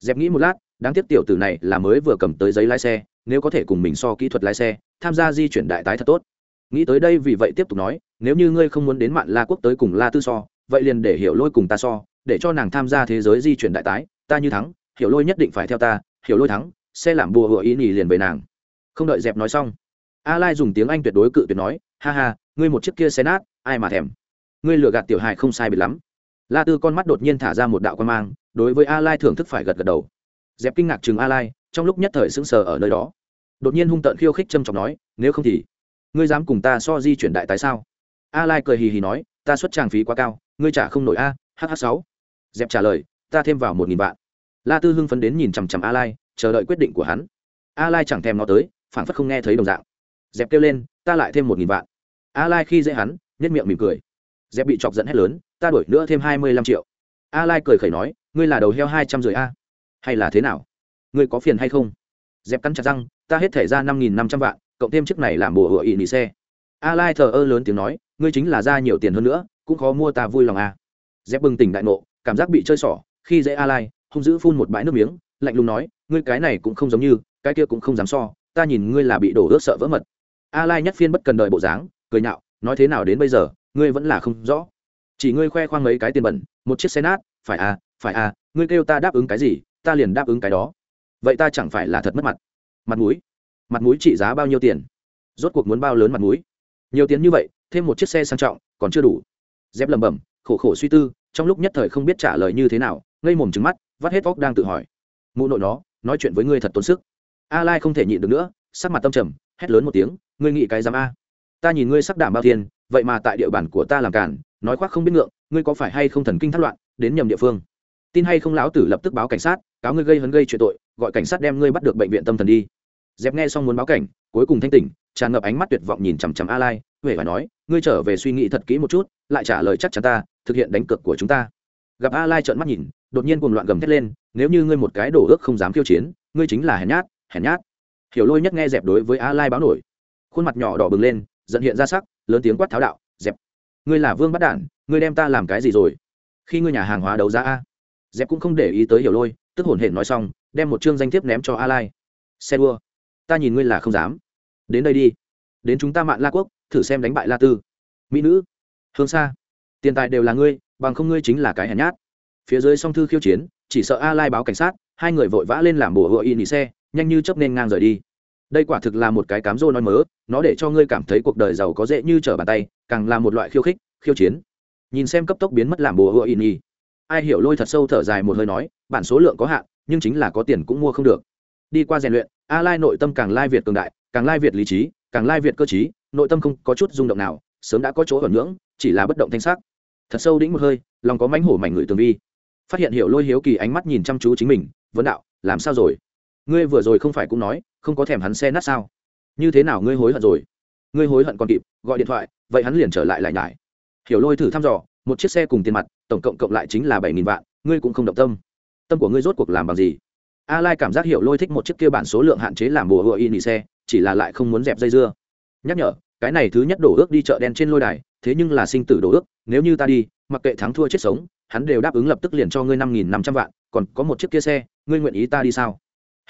Dẹp nghĩ một lát, đáng tiếc tiểu tử này là mới vừa cầm tới giấy lái xe, nếu có thể cùng mình so kỹ thuật lái xe, tham gia di chuyển đại tái thật tốt. Nghĩ tới đây vì vậy tiếp tục nói, nếu như ngươi không muốn đến mạn la quốc tới cùng la tư so, vậy liền để hiểu lôi cùng ta so để cho nàng tham gia thế giới di chuyển đại tái, ta như thắng, hiểu lôi nhất định phải theo ta, hiểu lôi thắng xe làm bùa hựa ý nhì liền về nàng. Không đợi dẹp nói xong, a lai dùng tiếng anh tuyệt đối cự tuyệt nói, ha ha, ngươi một chiếc kia xe nát, ai mà thèm. Ngươi lừa gạt tiểu hài không sai biệt lắm. La tư con mắt đột nhiên thả ra một đạo quan mang, đối với a lai thưởng thức phải gật gật đầu. Dẹp kinh ngạc chừng a lai, trong lúc nhất thời sững sờ ở nơi đó. Đột nhiên hung tợn khiêu khích châm trọng nói, nếu không thì, ngươi dám cùng ta so di chuyển đại tại sao? A lai cười hì hì nói, ta xuất trang phí quá cao, ngươi trả không nổi a hh sáu dẹp trả lời, ta thêm vào một nghìn vạn. La tư hưng phấn đến nhìn chằm chằm a lai chờ đợi quyết định của hắn. A lai chẳng thèm nó tới phản phất không nghe thấy đồng dạng. Dẹp kêu lên, ta lại thêm một nghìn vạn. A lai khi dễ hắn nhất miệng mỉm cười. Dẹp bị chọc giận hết lớn, ta đổi nữa thêm hai mươi lăm triệu. A lai cười khẩy nói, ngươi là đầu heo hai trăm rưỡi a. Hay là thế nào? Ngươi có phiền hay không? Dẹp cắn chặt răng, ta hết thể ra năm nghìn năm trăm vạn, cộng thêm chiếc này làm bùa hựa ị nị xe. A lai thờ ơ lớn tiếng nói, ngươi chính là ra nhiều tiền hơn nữa, cũng khó mua ta vui lòng a. Dép bừng tỉnh đại nộ cảm giác bị chơi xỏ, khi dễ a lai hung dữ phun một bãi nước miếng, lạnh lùng nói, ngươi cái này cũng không giống như, cái kia cũng không dám so, ta nhìn ngươi là bị đổ ướt sợ vỡ mật. A lai nhất phiên bất cần đợi bộ dáng, cười nhạo, nói thế nào đến bây giờ, ngươi vẫn là không rõ. Chỉ ngươi khoe khoang mấy cái tiền bẩn, một chiếc xe nát, phải à phải à ngươi kêu ta đáp ứng cái gì, ta liền đáp ứng cái đó. Vậy ta chẳng phải là thật mất mặt. Mặt mũi? Mặt mũi trị giá bao nhiêu tiền? Rốt cuộc muốn bao lớn mặt mũi? Nhiều tiền như vậy, thêm một chiếc xe sang trọng, còn chưa đủ. Dép lẩm bẩm, khổ khổ suy tư trong lúc nhất thời không biết trả lời như thế nào ngây mồm trứng mắt vắt hết vóc đang tự hỏi. Mụ nội nó nói chuyện với ngươi thật tốn sức. A lai không thể nhịn được nữa sắc mặt tâm trầm hét lớn một tiếng ngươi nghĩ cái dám a? Ta nhìn ngươi sắc đảm bao thiên, vậy mà tại địa bàn của ta làm cản nói khoác không biết ngượng ngươi có phải hay không thần kinh thất loạn đến nhầm địa phương. Tin hay không lão tử lập tức báo cảnh sát cáo ngươi gây hấn gây chuyện tội gọi cảnh sát đem ngươi bắt được bệnh viện tâm thần đi. Dẹp nghe xong muốn báo cảnh cuối cùng thanh tỉnh tràn ngập ánh mắt tuyệt vọng nhìn chằm chằm a lai huệ và nói ngươi trở về suy nghĩ thật kỹ một chút, lại trả lời chắc chắn ta, thực hiện đánh cược của chúng ta. Gặp a lai trợn mắt nhìn, đột nhiên cuồng loạn gầm thét lên, nếu như ngươi một cái đổ ước không dám khiêu chiến, ngươi chính là hèn nhát hèn nhát. Hiểu lôi nhất nghe dẹp đối với a lai báo nổi. Khuôn mặt nhỏ đỏ bừng lên, giận hiện ra sắc, lớn tiếng quát tháo đạo, dẹp, ngươi là vương bắt đản, ngươi đem ta làm cái gì rồi? Khi ngươi nhà hàng hóa đấu giá a. Dẹp cũng không để ý tới hiểu lôi, tức hổn hển nói xong, đem một chương danh thiếp ném cho a lai xe đua, ta nhìn ngươi là không dám. Đến đây đi. Đến chúng ta mạn la quốc thử xem đánh bại la tư. Mỹ nữ hương xa. Tiền tài đều là ngươi, bằng không ngươi chính là cái hèn nhát. Phía dưới song thư khiêu chiến, chỉ sợ a lai báo cảnh sát, hai người vội vã lên làm bùa hựa y nỉ xe, nhanh như chấp nên ngang rời đi. Đây quả thực là một cái cám rô nói mớ, nó để cho ngươi cảm thấy cuộc đời giàu có dễ như trở bàn tay, càng là một loại khiêu khích, khiêu chiến. Nhìn xem cấp tốc biến mất làm bùa hựa y nỉ ai hiểu lôi thật sâu thở dài một hơi nói, bản số lượng có hạn, nhưng chính là có tiền cũng mua không được. Đi qua rèn luyện, a lai nội tâm càng lai việt cường đại, càng lai việt lý trí, càng lai việt cơ trí nội tâm không có chút rung động nào, sớm đã có chỗ ẩn ngưỡng, chỉ là bất động thanh sắc. Thật sâu đĩnh một hơi, lòng có mánh hổ mảnh người tường vi. Phát hiện hiểu lôi hiếu kỳ ánh mắt nhìn chăm chú chính mình, vấn đạo, làm sao rồi? Ngươi vừa rồi không phải cũng nói, không có thèm hắn xe nát sao? Như thế nào ngươi hối hận rồi? Ngươi hối hận còn kịp, gọi điện thoại, vậy hắn liền trở lại lại nhải. Hiểu lôi thử thăm dò, một chiếc xe cùng tiền mặt, tổng cộng cộng lại chính là bảy nghìn vạn, ngươi cũng không động tâm. Tâm của ngươi rốt cuộc làm bằng gì? A lai cảm giác hiểu lôi thích một chiếc kia bản số lượng hạn chế làm bùa hựa in xe, chỉ là lại không muốn dẹp dây dưa nhắc nhở, cái này thứ nhất đổ ước đi chợ đen trên lôi đài, thế nhưng là sinh tử đổ ước, nếu như ta đi, mặc kệ thắng thua chết sống, hắn đều đáp ứng lập tức liền cho ngươi năm nghìn năm trăm vạn, còn có một chiếc kia xe, ngươi nguyện ý ta đi sao?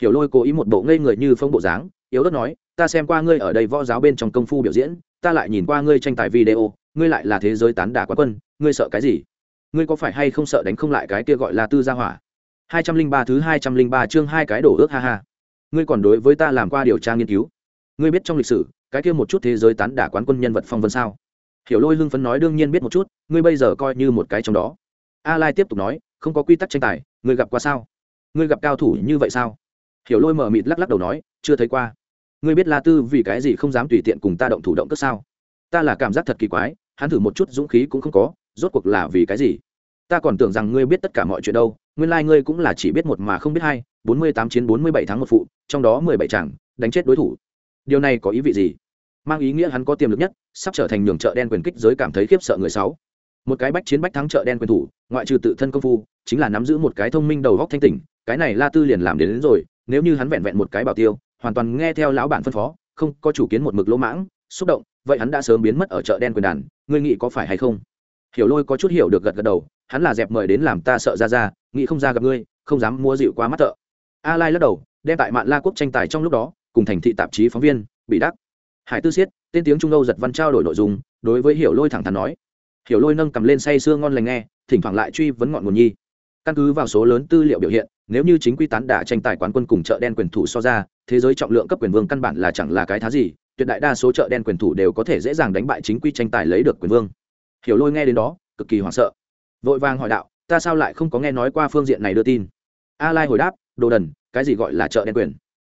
Hiểu lôi cố ý một bộ ngây người như phong bộ dáng, yếu đất nói, ta xem qua ngươi ở đây võ giáo bên trong công phu biểu diễn, ta lại nhìn qua ngươi tranh tài video, ngươi lại là thế giới tán đả quá quân, ngươi sợ cái gì? Ngươi có phải hay không sợ đánh không lại cái kia gọi là tư gia hỏa? hai trăm linh ba thứ hai trăm linh ba chương hai cái đổ ước, ha ha. Ngươi còn đối với ta làm qua điều tra nghiên cứu. Ngươi biết trong lịch sử cái kia một chút thế giới tán đả quán quân nhân vật phong vân sao? Hiểu lôi hưng phấn nói đương nhiên biết một chút, ngươi bây giờ coi như một cái trong đó. A lai tiếp tục nói, không có quy tắc tranh tài, ngươi gặp qua sao? Ngươi gặp cao thủ như vậy sao? Hiểu lôi mờ mịt lắc lắc đầu nói, chưa thấy qua. Ngươi biết la tư vì cái gì không dám tùy tiện cùng ta động thủ động cất sao? Ta là cảm giác thật kỳ quái, hắn thử một chút dũng khí cũng không có, rốt cuộc là vì cái gì? Ta còn tưởng rằng ngươi biết tất cả mọi chuyện đâu, nguyên lai、like、ngươi cũng là chỉ biết một mà không biết hai, bốn mươi tám chiến bốn mươi bảy tháng một phụ, trong đó mười bảy chẳng đánh chết đối thủ điều này có ý vị gì? Mang ý nghĩa hắn có tiềm lực nhất sắp trở thành nhường chợ đen quyền kích giới cảm thấy khiếp sợ người sáu. Một cái bách chiến bách thắng chợ đen quyền thủ ngoại trừ tự thân công phu chính là nắm giữ một cái thông minh đầu góc thanh tỉnh cái này la tư liền làm đến, đến rồi nếu như hắn vẹn vẹn một cái bảo tiêu hoàn toàn nghe theo lão bản phân phó không có chủ kiến một mực lỗ mãng xúc động vậy hắn đã sớm biến mất ở chợ đen quyền đàn ngươi nghĩ có phải hay không? Hiểu lôi có chút hiểu được gật gật đầu hắn là dẹp mời đến làm ta sợ ra ra nghĩ không ra gặp ngươi không dám mua dịu quá mắt thợ. A lai lắc đầu đem tại mạn la quốc tranh tài trong lúc đó cùng thành thị tạp chí phóng viên, bị đắc. Hải tư siết, tên tiếng trung âu giật văn trao đổi nội dung, đối với hiểu lôi thẳng thắn nói. Hiểu lôi nâng cầm lên say sưa ngon lành nghe, thỉnh thoảng lại truy vấn ngọn nguồn nhi. Căn cứ vào số lớn tư liệu biểu hiện, nếu như chính quy tán đả tranh tài quán quân cùng chợ đen quyền thủ so ra, thế giới trọng lượng cấp quyền vương căn bản là chẳng là cái thá gì, tuyệt đại đa số chợ đen quyền thủ đều có thể dễ dàng đánh bại chính quy tranh tài lấy được quyền vương. Hiểu lôi nghe đến đó, cực kỳ hoảng sợ. Vội vàng hỏi đạo, ta sao lại không có nghe nói qua phương diện này đưa tin? A lai hồi đáp, đồ đần, cái gì gọi là chợ đen quyền?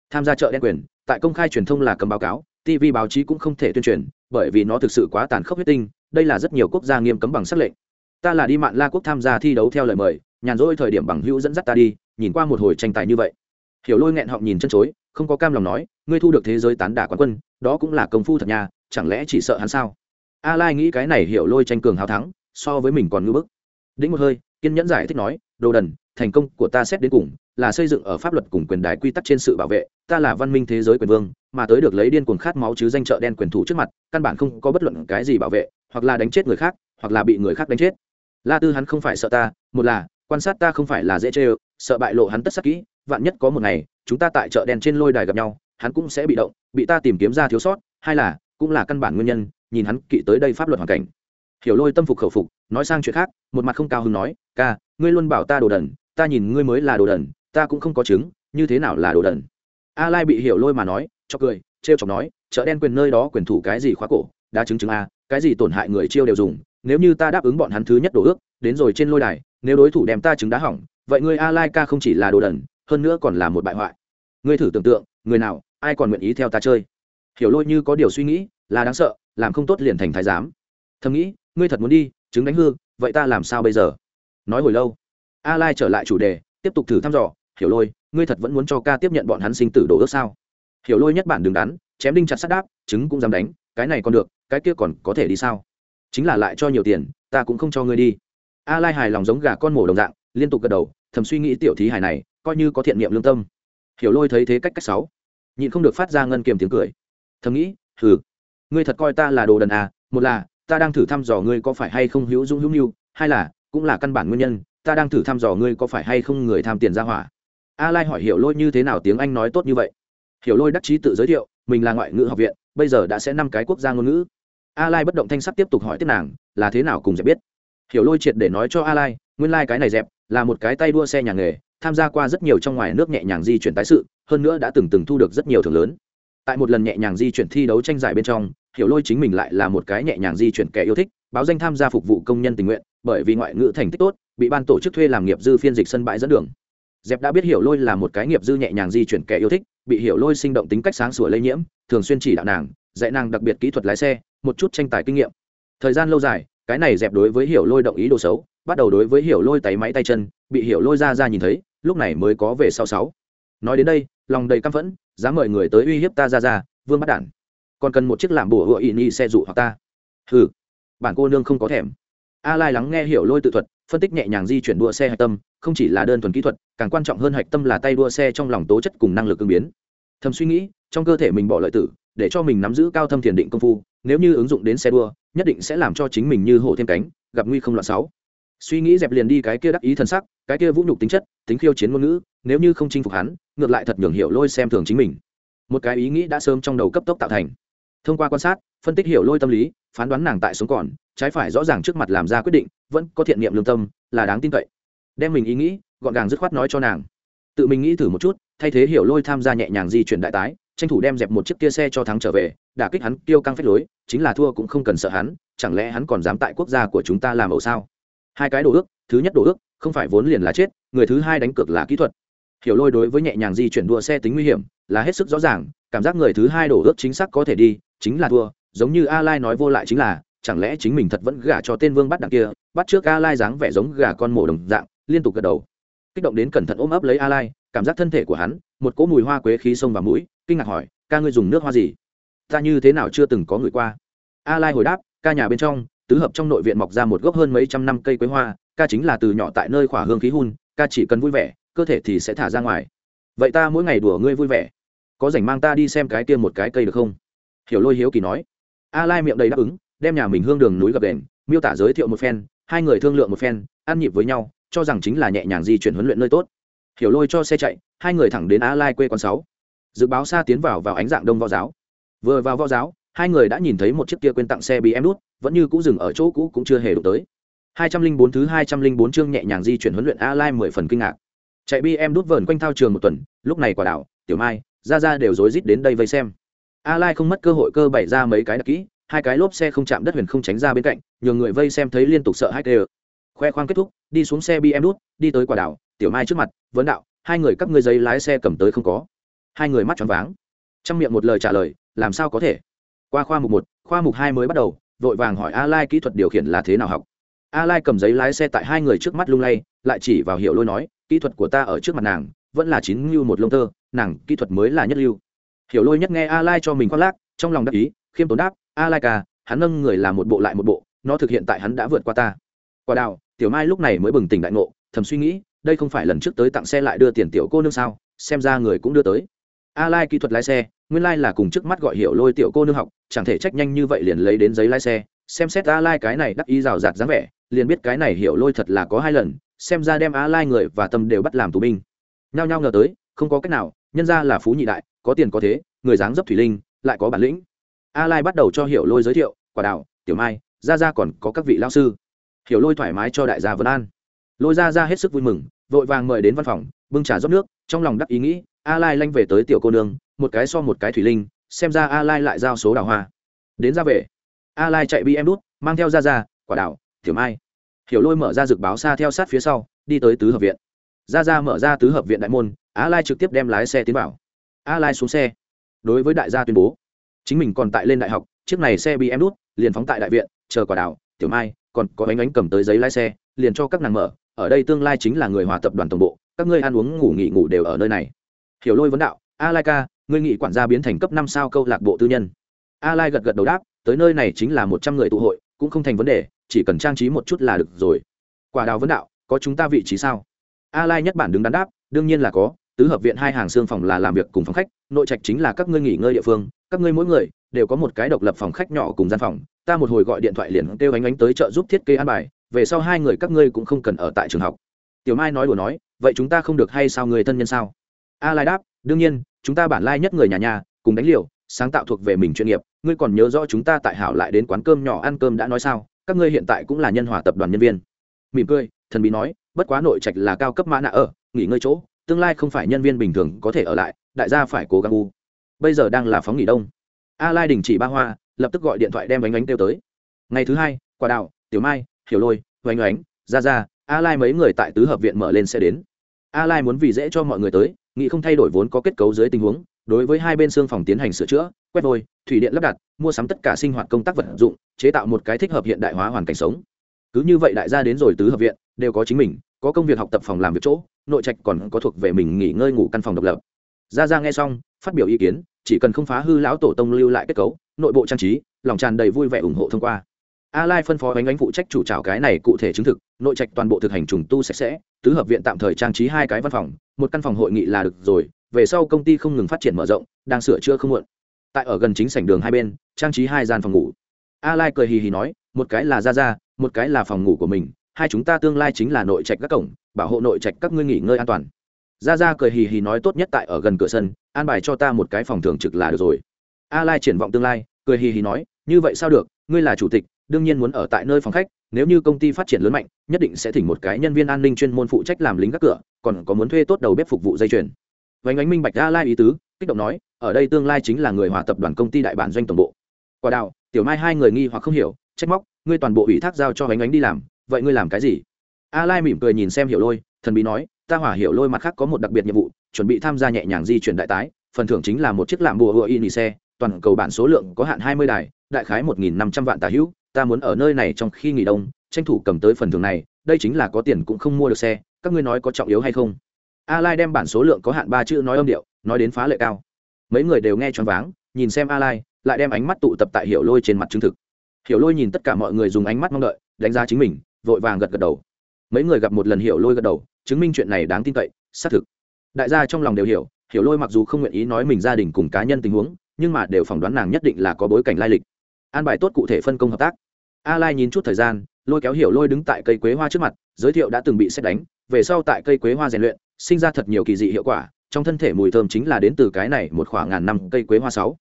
Tham gia chợ đen quyền, tại công khai truyền thông là cầm báo cáo tv báo chí cũng không thể tuyên truyền, bởi vì nó thực sự quá tàn khốc huyết tinh, đây là rất nhiều quốc gia nghiêm cấm bằng sắc lệnh. Ta là đi mạn la quốc tham gia thi đấu theo lời mời, nhàn rỗi thời điểm bằng hữu dẫn dắt ta đi, nhìn qua một hồi tranh tài như vậy. Hiểu lôi nghẹn họng nhìn chân chối, không có cam lòng nói, ngươi thu được thế giới tán đả quán quân, đó cũng là công phu thật nha, chẳng lẽ chỉ sợ hắn sao? A lai nghĩ cái này hiểu lôi tranh cường hào thắng, so với mình còn ngưỡng bức. Đĩnh một hơi, kiên nhẫn giải thích nói, đồ đần thành công của ta xét đến cùng là xây dựng ở pháp luật cùng quyền đài quy tắc trên sự bảo vệ. Ta là văn minh thế giới quyền vương, mà tới được lấy điên cuồng khát máu chứ danh trợ đen quyền thủ trước mặt, căn bản không có bất luận cái gì bảo vệ, hoặc là đánh chết người khác, hoặc là bị người khác đánh chết. La tư hắn không phải sợ ta, một là, quan sát ta không phải là dễ chê sợ bại lộ hắn tất sắc kỹ, vạn nhất có một ngày, chúng ta tại chợ đen trên lôi đài gặp nhau, hắn cũng sẽ bị động, bị ta tìm kiếm ra thiếu sót, hai là, cũng là căn bản nguyên nhân, nhìn hắn kỵ tới đây pháp luật hoàn cảnh. Hiểu lôi tâm phục khẩu phục, nói sang chuyện khác, một mặt không cao hứng nói, ca, ngươi luôn bảo ta đồ đần ta nhìn ngươi mới là đồ đần, ta cũng không có chứng, như thế nào là đồ đần? A lai bị hiểu lôi mà nói cho cười, trêu chọc nói, chợ đen quyền nơi đó quyền thủ cái gì khóa cổ, đã chứng chứng a, cái gì tổn hại người chiêu đều dùng, nếu như ta đáp ứng bọn hắn thứ nhất đồ ước, đến rồi trên lôi đài, nếu đối thủ đem ta chứng đá hỏng, vậy ngươi a lai ca không chỉ là đồ đần, hơn nữa còn là một bại hoại. Ngươi thử tưởng tượng, người nào, ai còn nguyện ý theo ta chơi? Hiểu lôi như có điều suy nghĩ, là đáng sợ, làm không tốt liền thành thái giám. Thầm nghĩ, ngươi thật muốn đi, chứng đánh hư, vậy ta làm sao bây giờ? Nói hồi lâu a lai trở lại chủ đề, tiếp tục thử thăm dò. Hiểu lôi, ngươi thật vẫn muốn cho ca tiếp nhận bọn hắn sinh tử đổ ước sao? Hiểu lôi nhất bản đường đắn, chém đinh chặt sắt đáp chứng cũng dám đánh, cái này còn được, cái kia còn có thể đi sao? Chính là lại cho nhiều tiền, ta cũng không cho ngươi đi. A lai hài lòng giống gà con mổ đồng dạng, liên tục gật đầu, thầm suy nghĩ tiểu thí hài này, coi như có thiện niệm lương tâm. Hiểu lôi thấy thế cách cách sáu, nhịn không được phát ra ngân kiềm tiếng cười. Thầm nghĩ, hừ, ngươi thật coi ta là đồ đần à một là, ta đang thử thăm dò ngươi có phải hay không hữu dũng hữu nhu hai là, cũng là căn bản nguyên nhân ta đang thử thăm dò ngươi có phải hay không người tham tiền ra hỏa. A lai hỏi hiểu lôi như thế nào tiếng anh nói tốt như vậy. Hiểu lôi đắc chí tự giới thiệu, mình là ngoại ngữ học viện, bây giờ đã sẽ năm cái quốc gia ngôn ngữ. A lai bất động thanh sắc tiếp tục hỏi tiếp nàng, là thế nào cùng dẹp biết? Hiểu lôi triệt để nói cho a lai, nguyên lai cái này dẹp là một cái tay đua xe nhà nghề, tham gia qua rất nhiều trong ngoài nước nhẹ nhàng di chuyển tái sự, hơn nữa đã từng từng thu được rất nhiều thưởng lớn. Tại một lần nhẹ nhàng di chuyển thi đấu tranh giải bên trong, hiểu lôi chính mình lại là một cái nhẹ nhàng di chuyển kẻ yêu thích, báo danh tham gia phục vụ công nhân tình nguyện, bởi vì ngoại ngữ thành tích tốt bị ban tổ chức thuê làm nghiệp dư phiên dịch sân bãi dẫn đường. Dẹp đã biết hiểu lôi là một cái nghiệp dư nhẹ nhàng di chuyển kẻ yêu thích bị hiểu lôi sinh động tính cách sáng sủa lây nhiễm thường xuyên chỉ đạo nàng dạy nàng đặc biệt kỹ thuật lái xe một chút tranh tài kinh nghiệm. Thời gian lâu dài cái này dẹp đối với hiểu lôi động ý đồ xấu bắt đầu đối với hiểu lôi tay máy tay chân bị hiểu lôi ra ra nhìn thấy lúc này mới có về sau sáu. Nói đến đây lòng đầy căm phẫn dám mời người tới uy hiếp ta ra ra vương bắt đản. Còn cần một chiếc làm bùa hựa ỵ nhi xe dụ hoặc ta. Hừ, bản cô nương không có thèm. A lai lắng nghe hiểu lôi tự thuật phân tích nhẹ nhàng di chuyển đua xe hạch tâm, không chỉ là đơn thuần kỹ thuật, càng quan trọng hơn hạch tâm là tay đua xe trong lòng tố chất cùng năng lực ứng biến. Thầm suy nghĩ, trong cơ thể mình bỏ lợi tử, để cho mình nắm giữ cao thâm thiền định công phu, nếu như ứng dụng đến xe đua, nhất định sẽ làm cho chính mình như hổ thêm cánh, gặp nguy không loạn sáu. Suy nghĩ dẹp liền đi cái kia đắc ý thần sắc, cái kia vũ nhục tính chất, tính khiêu chiến ngôn ngữ, nếu như không chinh phục hắn, ngược lại thật nhường hiểu lôi xem thường chính mình. Một cái ý nghĩ đã sớm trong đầu cấp tốc tạo thành. Thông qua quan sát, phân tích hiểu lôi tâm lý, phán đoán nàng tại sống còn, trái phải rõ ràng trước mặt làm ra quyết định vẫn có thiện niệm lương tâm, là đáng tin cậy. Đem mình ý nghĩ, gọn gàng dứt khoát nói cho nàng. Tự mình nghĩ thử một chút, thay thế hiểu lôi tham gia nhẹ nhàng di chuyển đại tái, tranh thủ đem dẹp một chiếc kia xe cho thắng trở về, đả kích hắn tiêu căng phách lối, chính là thua cũng không cần sợ hắn, chẳng lẽ hắn còn dám tại quốc gia của chúng ta làm ẩu sao? Hai cái đồ ước, thứ nhất đồ ước, không phải vốn liền là chết, người thứ hai đánh cược là kỹ thuật. Hiểu lôi đối với nhẹ nhàng di chuyển đua xe tính nguy hiểm, là hết sức rõ ràng, cảm giác người thứ hai đổ ước chính xác có thể đi, chính là thua, giống như a lai nói vô lại chính là chẳng lẽ chính mình thật vẫn gả cho tên vương bắt đằng kia, bắt trước a lai dáng vẻ giống gà con mổ đồng dạng, liên tục gật đầu. Kích động đến cẩn thận ôm ấp lấy a lai cảm giác thân thể của hắn, một cỗ mùi hoa quế khí xông vào mũi, kinh ngạc hỏi, ca ngươi dùng nước hoa gì? Ta như thế nào chưa từng có người qua. A lai hồi đáp, ca nhà bên trong, tứ hợp trong nội viện mọc ra một gốc hơn mấy trăm năm cây quế hoa, ca chính là từ nhỏ tại nơi khỏa hương khí hun, ca chỉ cần vui vẻ, cơ thể thì sẽ thả ra ngoài. Vậy ta mỗi ngày đùa ngươi vui vẻ. Có rảnh mang ta đi xem cái kia một cái cây được không? Hiểu lôi hiếu kỳ nói. A lai miệng đầy đáp ứng đem nhà mình hương đường núi gập đền, miêu tả giới thiệu một phen, hai người thương lượng một phen, ăn nhịp với nhau, cho rằng chính là nhẹ nhàng di chuyển huấn luyện nơi tốt. Hiểu lôi cho xe chạy, hai người thẳng đến a lai quê quán sáu. Dự báo xa tiến vào vào ánh dạng đông võ giáo. Vừa vào võ giáo, hai người đã nhìn thấy một chiếc kia quên tặng xe bị em đút vẫn như cũ dừng ở chỗ cũ cũng chưa hề đụng tới. Hai trăm linh bốn thứ hai trăm linh bốn chương nhẹ nhàng di chuyển huấn luyện a lai mười phần kinh ngạc. Chạy bi em đút vờn quanh thao trường một tuần, lúc này quả đảo, tiểu mai ra ra đều rối rít đến đây vây xem. A lai không mất cơ hội cơ bày ra mấy cái đặc kỹ hai cái lốp xe không chạm đất huyền không tránh ra bên cạnh, nhường người vây xem thấy liên tục sợ hai tê khoe khoang kết thúc, đi xuống xe bm đút, đi tới quả đảo, tiểu mai trước mặt, vấn đạo, hai người các ngươi giấy lái xe cầm tới không có? Hai người mắt tròn váng. Trong miệng một lời trả lời, làm sao có thể? Qua khoa mục một, khoa mục hai mới bắt đầu, vội vàng hỏi a lai kỹ thuật điều khiển là thế nào học. A lai cầm giấy lái xe tại hai người trước mắt lung lay, lại chỉ vào hiệu lôi nói, kỹ thuật của ta ở trước mặt nàng, vẫn là chín lưu một lông tơ, nàng kỹ thuật mới là nhất lưu. Hiểu lôi nhất nghe a lai cho mình khoác lác, trong lòng đắc ý, khiêm tốn đáp a lai ca, hắn nâng người làm một bộ lại một bộ, nó thực hiện tại hắn đã vượt qua ta. Quả đào tiểu mai lúc này mới bừng tỉnh đại ngộ, thầm suy nghĩ, đây không phải lần trước tới tặng xe lại đưa tiền tiểu cô nương sao? Xem ra người cũng đưa tới. A lai kỹ thuật lái xe, nguyên lai là cùng trước mắt gọi hiểu lôi tiểu cô nương học, chẳng thể trách nhanh như vậy liền lấy đến giấy lái xe. Xem xét a lai cái này đắc ý rào rạt dáng vẻ, liền biết cái này hiểu lôi thật là có hai lần, xem ra đem a lai người và tâm đều bắt làm tù binh. Nhao nhao ngờ tới, không có cách nào, nhân ra là phú nhị đại, có tiền có thế, người dáng dấp thủy linh, lại có bản lĩnh a lai bắt đầu cho hiểu lôi giới thiệu, quả đào tiểu mai ra ra còn có các vị lao sư. Hiểu lôi thoải mái cho đại gia vân an. Lôi ra ra hết sức vui mừng, vội vàng mời đến văn phòng, bưng trà rót nước, trong lòng đắc ý nghĩ, a lai lanh về tới tiểu cô nương, một cái so một cái thủy linh, xem ra a lai lại giao số đào hoa. Đến ra về, a lai chạy bi em đút mang theo ra ra quả đào tiểu mai. Hiểu lôi mở ra dược báo xa theo sát phía sau, đi tới tứ hợp viện. Ra ra mở ra tứ hợp viện đại môn, a lai trực tiếp đem lái xe tiến vào. A lai xuống xe. Đối với đại gia tuyên bố chính mình còn tại lên đại học, chiếc này xe bị em đút, liền phóng tại đại viện, chờ quả đào tiểu mai, còn có ánh ánh cầm tới giấy lái xe, liền cho các nàng mở, ở đây tương lai chính là người hòa tập đoàn tổng bộ, các ngươi ăn uống, ngủ nghỉ ngủ đều ở nơi này. Hiểu lôi vấn đạo, a lai ca, ngươi nghị quản gia biến thành cấp năm sao câu lạc bộ tư nhân? A lai gật gật đầu đáp, tới nơi này chính là một trăm người tụ hội, cũng không thành vấn đề, chỉ cần trang trí một chút là được rồi. Quả đào vấn đạo, có chúng ta vị trí sao? A lai nhất bản đứng đắn đáp, đương nhiên là có, tứ hợp viện hai hàng xương phòng là làm việc cùng phòng khách, nội trạch chính là các ngươi nghỉ ngơi địa phương các ngươi mỗi người đều có một cái độc lập phòng khách nhỏ cùng gian phòng, ta một hồi gọi điện thoại liền kêu ánh ánh tới trợ giúp thiết kế an bài, về sau hai người các ngươi cũng không cần ở tại trường học. Tiểu mai nói đùa nói, vậy chúng ta không được hay sao người thân nhân sao? A lai đáp, đương nhiên, chúng ta bản lai nhất người nhà nhà, cùng đánh liều, sáng tạo thuộc về mình chuyên nghiệp, ngươi còn nhớ rõ chúng ta tại hảo lại đến quán cơm nhỏ ăn cơm đã nói sao, các ngươi hiện tại cũng là nhân hòa tập đoàn nhân viên. Mỉm cười, thần bí nói, bất quá nội trạch là cao cấp mã nạ ở, nghỉ ngơi chỗ, tương lai không phải nhân viên bình thường có thể ở lại, đại gia phải cố gắng u bây giờ đang là phóng nghỉ đông. A lai đình chỉ ba hoa lập tức gọi điện thoại đem bánh ánh kêu tới. Ngày thứ hai quả Đạo, tiểu mai hiểu lôi oanh oánh ra ra a lai mấy người tại tứ hợp viện mở lên sẽ đến. A lai muốn vì dễ cho mọi người tới nghị không thay đổi vốn có kết cấu dưới tình huống đối với hai bên xương phòng tiến hành sửa chữa quét vôi thủy điện lắp đặt mua sắm tất cả sinh hoạt công tác vật dụng chế tạo một cái thích hợp hiện đại hóa hoàn cảnh sống. Cứ như vậy đại gia đến rồi tứ hợp viện đều có chính mình có công việc học tập phòng làm việc chỗ nội trạch còn có thuộc về mình nghỉ ngơi ngủ căn phòng độc lập. Ra ra nghe xong phát biểu ý kiến chỉ cần không phá hư lão tổ tông lưu lại kết cấu, nội bộ trang trí, lòng tràn đầy vui vẻ ủng hộ thông qua. A lai phân phó bánh ánh phụ trách chủ trào cái này cụ thể chứng thực, nội trạch toàn bộ thực hành trùng tu sạch sẽ, tứ hợp viện tạm thời trang trí hai cái văn phòng, một căn phòng hội nghị là được rồi, về sau công ty không ngừng phát triển mở rộng, đang sửa chữa không muộn. Tại ở gần chính sảnh đường hai bên, trang trí hai gian phòng ngủ. A lai cười hì hì nói, một cái là ra ra một cái là phòng ngủ của mình, hai chúng ta tương lai chính là nội trạch các cổng, bảo hộ nội trạch các ngươi nghỉ ngơi an toàn ra ra cười hì hì nói tốt nhất tại ở gần cửa sân, an bài cho ta một cái phòng thường trực là được rồi. A lai triển vọng tương lai, cười hì hì nói, như vậy sao được, ngươi là chủ tịch, đương nhiên muốn ở tại nơi phòng khách, nếu như công ty phát triển lớn mạnh, nhất định sẽ thỉnh một cái nhân viên an ninh chuyên môn phụ trách làm lính các cửa, còn có muốn thuê tốt đầu bếp phục vụ dây chuyền. Vánh ánh minh bạch a lai ý tứ, kích động nói, ở đây tương lai chính là người hòa tập đoàn công ty đại bản doanh tổng bộ. Quả đạo tiểu mai hai người nghi hoặc không hiểu, trách móc, ngươi toàn bộ ủy thác giao cho vánh ánh đi làm, vậy ngươi làm cái gì? A lai mỉm cười nhìn xem hiểu lôi, thần bí nói ta hỏa hiểu lôi mặt khác có một đặc biệt nhiệm vụ, chuẩn bị tham gia nhẹ nhàng di chuyển đại tái, phần thưởng chính là một chiếc làm bùa hựa in xe, toàn cầu bản số lượng có hạn hai mươi đài, đại khái một nghìn năm trăm vạn tà hữu, ta muốn ở nơi này trong khi nghỉ đông, tranh thủ cầm tới phần thưởng này, đây chính là có tiền cũng không mua được xe, các ngươi nói có trọng yếu hay không? A lai đem bản số lượng có hạn ba chữ nói âm điệu, nói đến phá lệ cao. Mấy người đều nghe choáng váng, nhìn xem a lai lại đem ánh mắt tụ tập tại hiểu lôi trên mặt chứng thực. Hiểu lôi nhìn tất cả mọi người dùng ánh mắt mong đợi, đánh giá chính mình, vội vàng gật gật đầu mấy người gặp một lần hiểu lôi gật đầu, chứng minh chuyện này đáng tin cậy, xác thực. Đại gia trong lòng đều hiểu hiểu lôi mặc dù không nguyện ý nói mình gia đình cùng cá nhân tình huống, nhưng mà đều phỏng đoán nàng nhất định là có bối cảnh lai lịch. An bài tốt cụ thể phân công hợp tác. A lai nhìn chút thời gian, lôi kéo hiểu lôi đứng tại cây quế hoa trước mặt, giới thiệu đã từng bị xét đánh, về sau tại cây quế hoa rèn luyện, sinh ra thật nhiều kỳ dị hiệu quả, trong thân thể mùi thơm chính là đến từ cái này một khoảng ngàn năm cây quế hoa sáu.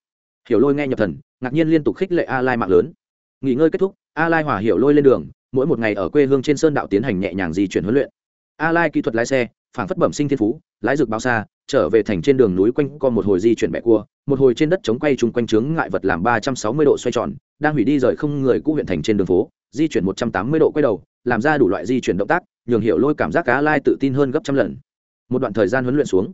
Hiểu lôi nghe nhập thần, ngạc nhiên liên tục khích lệ a lai mạng lớn. Nghỉ ngơi kết thúc, a lai hòa hiểu lôi lên đường mỗi một ngày ở quê hương trên sơn đạo tiến hành nhẹ nhàng di chuyển huấn luyện. A lai kỹ thuật lái xe phản phất bẩm sinh thiên phú, lái rực bao xa, trở về thành trên đường núi quanh co một hồi di chuyển bẹ cua, một hồi trên đất chống quay chung quanh chướng ngại vật làm ba trăm sáu mươi độ xoay tròn, đang hủy đi rời không người cũ huyện thành trên đường phố, di chuyển một trăm tám mươi độ quay đầu, làm ra đủ loại di chuyển động tác, nhường hiểu lôi cảm giác cá lai tự tin hơn gấp trăm lần. Một đoạn thời gian huấn luyện xuống,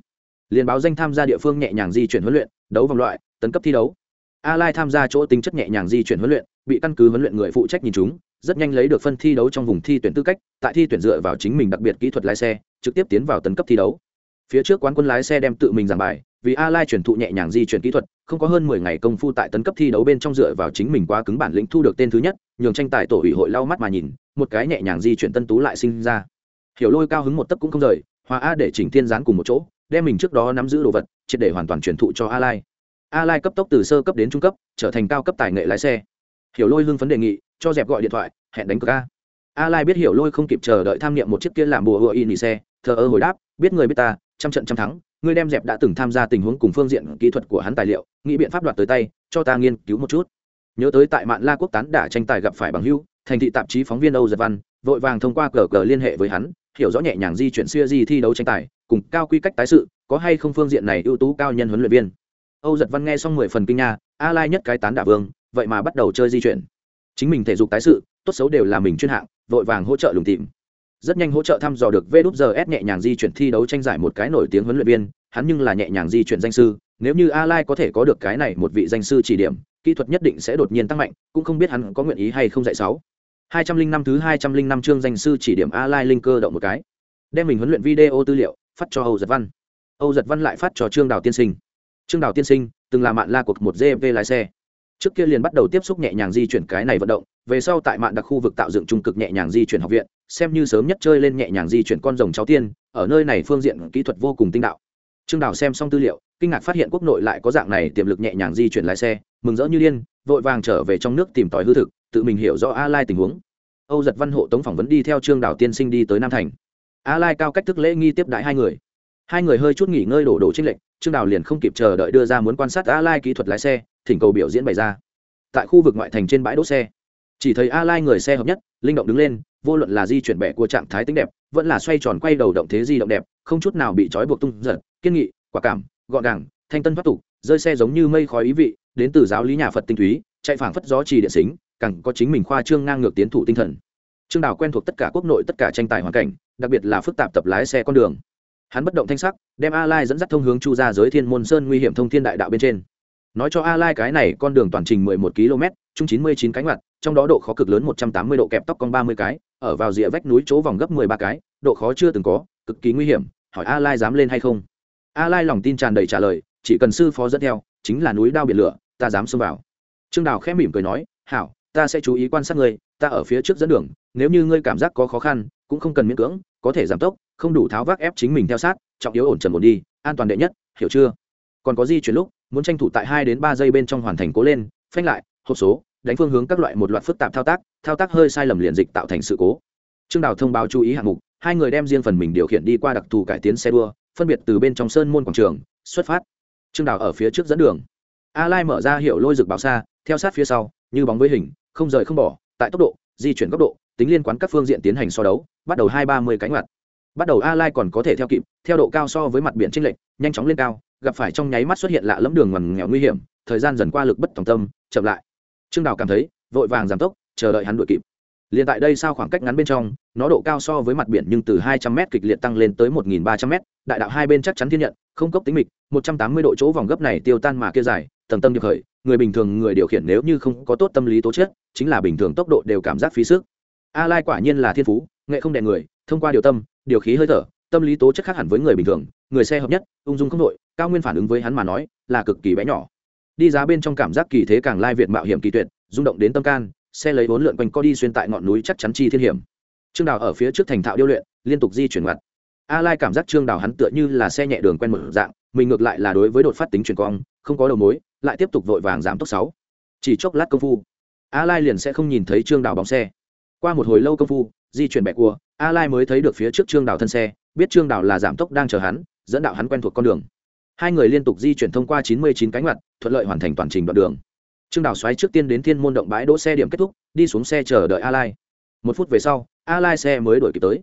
liền báo danh tham gia địa phương nhẹ nhàng di chuyển huấn luyện, đấu vòng loại, tấn cấp thi đấu a lai tham gia chỗ tính chất nhẹ nhàng di chuyển huấn luyện, bị căn cứ huấn luyện người phụ trách nhìn chúng, rất nhanh lấy được phân thi đấu trong vùng thi tuyển tư cách, tại thi tuyển dựa vào chính mình đặc biệt kỹ thuật lái xe, trực tiếp tiến vào tấn cấp thi đấu. Phía trước quán quân lái xe đem tự mình giảng bài, vì a lai chuyển thụ nhẹ nhàng di chuyển kỹ thuật, không có hơn 10 ngày công phu tại tấn cấp thi đấu bên trong dựa vào chính mình quá cứng bản lĩnh thu được tên thứ nhất, nhường tranh tài tổ ủy hội lau mắt mà nhìn, một cái nhẹ nhàng di chuyển tân tú lại sinh ra. Hiểu lôi cao hứng một tấc cũng không rời, hòa a để chỉnh tiên gián cùng một chỗ, đem mình trước đó nắm giữ đồ vật, triệt để hoàn toàn chuyển thụ cho a lai a lai cấp tốc từ sơ cấp đến trung cấp, trở thành cao cấp tài nghệ lái xe. Hiểu lôi hưng phấn đề nghị, cho dẹp gọi điện thoại, hẹn đánh cược a. A lai biết hiểu lôi không kịp chờ đợi tham nghiệm một chiếc kia làm bùa hựa in xe, thờ ơ hồi đáp, biết người biết ta, trăm trận trăm thắng ngươi đem dẹp đã từng tham gia tình huống cùng phương diện kỹ thuật của hắn tài liệu, nghĩ biện pháp đoạt tới tay, cho ta nghiên cứu một chút. Nhớ tới tại mạn la quốc tán đả tranh tài gặp phải bằng hưu thành thị tạp chí phóng viên âu giật văn, vội vàng thông qua cờ cờ liên hệ với hắn, hiểu rõ nhẹ nhàng di chuyển xuya di thi đấu tranh tài, cùng cao quy cách tái sự, có hay không phương diện này ưu tú cao nhân huấn luyện viên âu giật văn nghe xong mười phần kinh nha, a lai nhất cái tán đả vương, vậy mà bắt đầu chơi di chuyển. Chính mình thể dục tái sự, tốt xấu đều là mình chuyên hạng, vội vàng hỗ trợ lùng tìm. Rất nhanh hỗ trợ thăm dò được vđs nhẹ nhàng di chuyển thi đấu tranh giải một cái nổi tiếng huấn luyện viên, hắn nhưng là nhẹ nhàng di chuyển danh sư, nếu như a lai có thể có được cái này một vị danh sư chỉ điểm, kỹ thuật nhất định sẽ đột nhiên tăng mạnh, cũng không biết hắn có nguyện ý hay không dạy sáu. Hai trăm linh năm thứ hai trăm linh năm chương danh sư chỉ điểm a lai linh cơ động một cái. Đem mình huấn luyện video tư liệu phát cho âu giật văn. Âu giật văn lại phát cho trương đào tiên sinh trương đào tiên sinh, từng là mạn la cuộc một gv lái xe. Trước kia liền bắt đầu tiếp xúc nhẹ nhàng di chuyển cái này vận động, về sau tại mạn đặc khu vực tạo dựng trung cực nhẹ nhàng di chuyển học viện, xem như sớm nhất chơi lên nhẹ nhàng di chuyển con rồng cháu tiên, ở nơi này phương diện kỹ thuật vô cùng tinh đạo. Trương đào xem xong tư liệu, kinh ngạc phát hiện quốc nội lại có dạng này tiềm lực nhẹ nhàng di chuyển lái xe, mừng rỡ như điên, vội vàng trở về trong nước tìm tòi hư thực, tự mình hiểu rõ a lai tình huống. Âu giật văn hộ tống phỏng vấn đi theo trương đào tiên sinh đi tới nam thành. A lai cao cách thức lễ nghi tiếp đãi hai người. Hai người hơi chút nghỉ ngơi đổ đổ trích lệnh trương đào liền không kịp chờ đợi đưa ra muốn quan sát a lai kỹ thuật lái xe, thỉnh cầu biểu diễn bày ra. Tại khu vực ngoại thành trên bãi đỗ xe, chỉ thấy a lai người xe hợp nhất, linh động đứng lên, vô luận là di chuyển bẻ của trạng thái tính đẹp, vẫn là xoay tròn quay đầu động thế di động đẹp, không chút nào bị trói buộc tung giật, kiên nghị, quả cảm, gọn gàng, thanh tân thoát tục, rơi xe giống như mây khói ý vị, đến từ giáo lý nhà phật tinh túy, chạy phảng phất gió trì điện xính, càng có chính mình khoa trương ngang ngược tiến thủ tinh thần. Trương đào quen thuộc tất cả quốc nội tất cả tranh tài hoàn cảnh, đặc biệt là phức tạp tập lái xe con đường hắn bất động thanh sắc, đem a lai dẫn dắt thông hướng chu ra giới thiên môn sơn nguy hiểm thông thiên đại đạo bên trên. Nói cho a lai cái này con đường toàn trình 11 km chung 99 cánh mặt trong đó độ khó cực lớn 180 độ, kẹp tóc con 30 cái, ở vào rìa vách núi chỗ vòng gấp 13 cái, độ khó chưa từng có, cực kỳ nguy hiểm, hỏi a lai dám lên hay không? A lai lòng tin tràn đầy trả lời, chỉ cần sư phó dẫn theo, chính là núi đao biển lửa, ta dám xông vào. Trương đào khẽ mỉm cười nói, hảo, ta sẽ chú ý quan sát ngươi, ta ở phía trước dẫn đường, nếu như ngươi cảm giác có khó khăn, cũng không cần miễn cưỡng, có thể giảm tốc không đủ tháo vác ép chính mình theo sát, trọng yếu ổn trần ổn đi, an toàn đệ nhất, hiểu chưa? Còn có di chuyển lúc, muốn tranh thủ tại hai đến ba giây bên trong hoàn thành cố lên, phanh lại, hộp số, đánh phương hướng các loại một loạt phức tạp thao tác thao tác hơi sai lầm liền dịch tạo thành sự cố. Trương đào thông báo chú ý hạng mục, hai người đem riêng phần mình điều khiển đi qua đặc thù cải tiến xe đua, phân biệt từ bên trong sơn môn quảng trường, xuất phát. Trương đào ở phía trước dẫn đường. A lai mở ra hiệu lôi rực báo xa, theo sát phía sau, như bóng với hình, không rời không bỏ, tại tốc độ, di chuyển góc độ, tính liên quan các phương diện tiến hành so đấu, bắt đầu hai ba mươi cánh mặt bắt đầu a lai còn có thể theo kịp, theo độ cao so với mặt biển trinh lệch, nhanh chóng lên cao, gặp phải trong nháy mắt xuất hiện lạ lẫm đường ngoằn nghèo nguy hiểm, thời gian dần qua lực bất tòng tâm, chậm lại. Trương đào cảm thấy, vội vàng giảm tốc, chờ đợi hắn đuổi kịp. Liền tại đây sao khoảng cách ngắn bên trong, nó độ cao so với mặt biển nhưng từ 200 m kịch liệt tăng lên tới 1.300 m đại đạo hai bên chắc chắn thiên nhận, không cốc tính mịch 180 độ chỗ vòng gấp này tiêu tan mà kia dài, tầng tâm được khởi, người bình thường người điều khiển nếu như không có tốt tâm lý tố chất, chính là bình thường tốc độ đều cảm giác phí sức. A lai quả nhiên là thiên phú, nghệ không đè người thông qua điều tâm, điều khí hơi thở, tâm lý tố chất khác hẳn với người bình thường, người xe hợp nhất, ung dung không đội, cao nguyên phản ứng với hắn mà nói, là cực kỳ bé nhỏ. Đi giá bên trong cảm giác kỳ thế càng lai việt mạo hiểm kỳ tuyệt, rung động đến tâm can, xe lấy bốn lượn quanh co đi xuyên tại ngọn núi chắc chắn chi thiên hiểm. Trương đào ở phía trước thành thạo điêu luyện, liên tục di chuyển mặt a lai cảm giác trương đào hắn tựa như là xe nhẹ đường quen một dạng, mình ngược lại là đối với đột phát tính chuyển cong, không có đầu mối, lại tiếp tục vội vàng giảm tốc sáu. Chỉ chốc lát công phu, a lai liền sẽ không nhìn thấy trương đào bóng xe. Qua một hồi lâu công phu di chuyển bẹ cua, a lai mới thấy được phía trước trương đào thân xe, biết trương đào là giảm tốc đang chờ hắn, dẫn đạo hắn quen thuộc con đường. Hai người liên tục di chuyển thông qua chín mươi chín cánh mặt thuận lợi hoàn thành toàn trình đoạn đường. Trương đào xoáy trước tiên đến thiên môn động bãi đỗ xe điểm kết thúc, đi xuống xe chờ đợi a lai. Một phút về sau, a lai xe mới đổi kịp tới.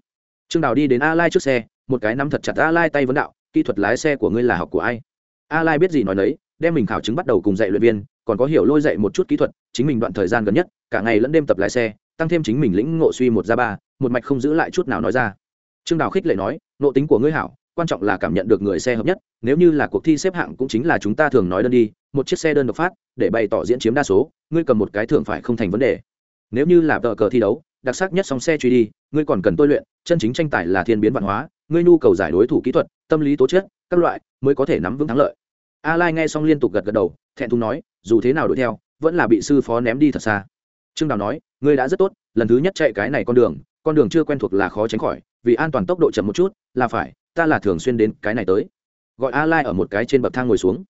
Trương đào đi đến a lai trước xe, một cái nắm thật chặt a lai tay vấn đạo, kỹ thuật lái xe của ngươi là học của ai? A lai biết gì nói đấy đem mình khảo chứng bắt đầu cùng dạy luyện viên, còn có hiểu lôi dạy một chút kỹ thuật, chính mình đoạn thời gian gần nhất, cả ngày lẫn đêm tập lái xe tăng thêm chính mình lĩnh ngộ suy một ra ba, một mạch không giữ lại chút nào nói ra. Trương đào khích lệ nói, nộ tính của ngươi hảo, quan trọng là cảm nhận được người xe hợp nhất, nếu như là cuộc thi xếp hạng cũng chính là chúng ta thường nói đơn đi, một chiếc xe đơn độc phát, để bày tỏ diễn chiếm đa số, ngươi cầm một cái thưởng phải không thành vấn đề. Nếu như là vợ cờ thi đấu, đặc sắc nhất song xe truy đi, ngươi còn cần tôi luyện, chân chính tranh tài là thiên biến văn hóa, ngươi nhu cầu giải đối thủ kỹ thuật, tâm lý tố chất, các loại, mới có thể nắm vững thắng lợi. A lai nghe xong liên tục gật gật đầu, thẹn thùng nói, dù thế nào đuổi theo, vẫn là bị sư phó ném đi thật xa. Trương đào nói ngươi đã rất tốt, lần thứ nhất chạy cái này con đường con đường chưa quen thuộc là khó tránh khỏi, vì an toàn tốc độ chậm một chút, là phải, ta là thường xuyên đến cái này tới. Gọi a lai ở một cái trên bậc thang ngồi xuống.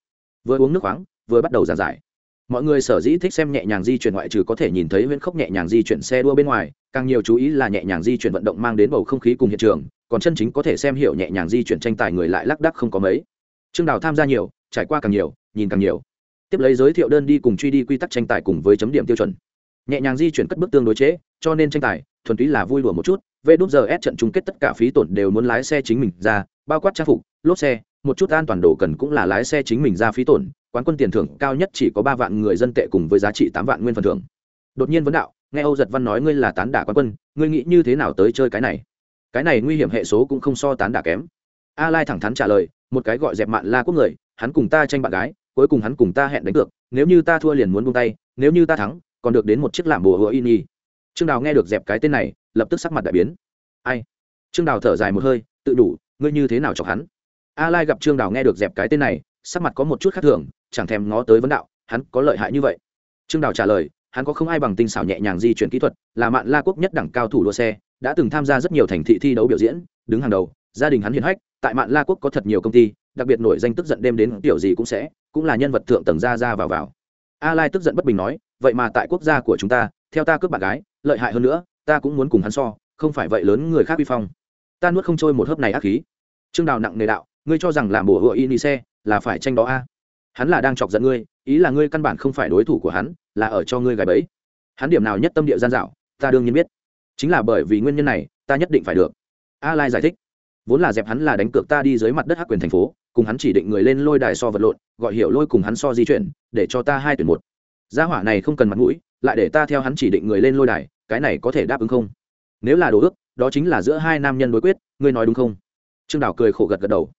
Vừa uống nước khoáng, vừa bắt đầu giảng giải. Mọi người sở dĩ thích xem nhẹ nhàng di chuyển ngoại trừ có thể nhìn thấy huyễn khốc nhẹ nhàng di chuyển xe đua bên ngoài, càng nhiều chú ý là nhẹ nhàng di chuyển vận động mang đến bầu không khí cùng hiện trường, còn chân chính có thể xem hiểu nhẹ nhàng di chuyển tranh tài người lại lác đắc không có mấy. Trương đào tham gia nhiều, trải qua càng nhiều, nhìn càng nhiều. Tiếp lấy giới thiệu đơn đi cùng truy đi quy tắc tranh tài cùng với chấm điểm tiêu chuẩn nhẹ nhàng di chuyển cất bước tương đối chế, cho nên tranh tài, thuần túy là vui đùa một chút. Về đúp giờ ép trận chung kết tất cả phí tổn đều muốn lái xe chính mình ra, bao quát trang phục, lốp xe, một chút an toàn đồ cần cũng là lái xe chính mình ra phí tổn. Quán quân tiền thưởng cao nhất chỉ có ba vạn người dân tệ cùng với giá trị tám vạn nguyên phần thưởng. Đột nhiên vấn đạo, nghe âu giật văn nói ngươi là tán đả quán quân, ngươi nghĩ như thế nào tới chơi cái này? Cái này nguy hiểm hệ số cũng không so tán đả kém. A lai thẳng thắn trả lời, một cái gọi dẹp mạn la quốc người, hắn cùng ta tranh bạn gái, cuối cùng hắn cùng ta hẹn đánh cược, nếu như ta thua liền muốn buông tay, nếu như ta thắng còn được đến một chiếc làm bùa hứa y nhi trương đào nghe được dẹp cái tên này, lập tức sắc mặt đại biến. Ai? Trương đào thở dài một hơi, tự đủ, ngươi như thế nào chọc hắn? A lai gặp trương đào nghe được dẹp cái tên này, sắc mặt có một chút khác thường, chẳng thèm ngó tới vấn đạo, hắn có lợi hại như vậy? Trương đào trả lời, hắn có không ai bằng tinh xảo nhẹ nhàng di chuyển kỹ thuật, là mạn la quốc nhất đẳng cao thủ đua xe, đã từng tham gia rất nhiều thành thị thi đấu biểu diễn, đứng hàng đầu, gia đình hắn hiền hách, tại mạn la quốc có thật nhiều công ty, đặc biệt nổi danh tức giận đêm đến tiểu gì cũng sẽ, cũng là nhân vật thượng tầng ra ra vào vào a lai tức giận bất bình nói, vậy mà tại quốc gia của chúng ta, theo ta cướp bạn gái, lợi hại hơn nữa, ta cũng muốn cùng hắn so, không phải vậy lớn người khác vi phong. Ta nuốt không trôi một hớp này ác khí. Trương đào nặng nề đạo, ngươi cho rằng làm bùa hựa in xe là phải tranh đó a? Hắn là đang chọc giận ngươi, ý là ngươi căn bản không phải đối thủ của hắn, là ở cho ngươi gài bẫy. Hắn điểm nào nhất tâm địa gian dạo, ta đương nhiên biết. Chính là bởi vì nguyên nhân này, ta nhất định phải được. A lai giải thích vốn là dẹp hắn là đánh cược ta đi dưới mặt đất hắc quyền thành phố, cùng hắn chỉ định người lên lôi đài so vật lộn, gọi hiểu lôi cùng hắn so di chuyển, để cho ta hai tuyển một. Gia hỏa này không cần mặt mũi, lại để ta theo hắn chỉ định người lên lôi đài, cái này có thể đáp ứng không? Nếu là đồ ước, đó chính là giữa hai nam nhân đối quyết, ngươi nói đúng không? Trương đào cười khổ gật gật đầu.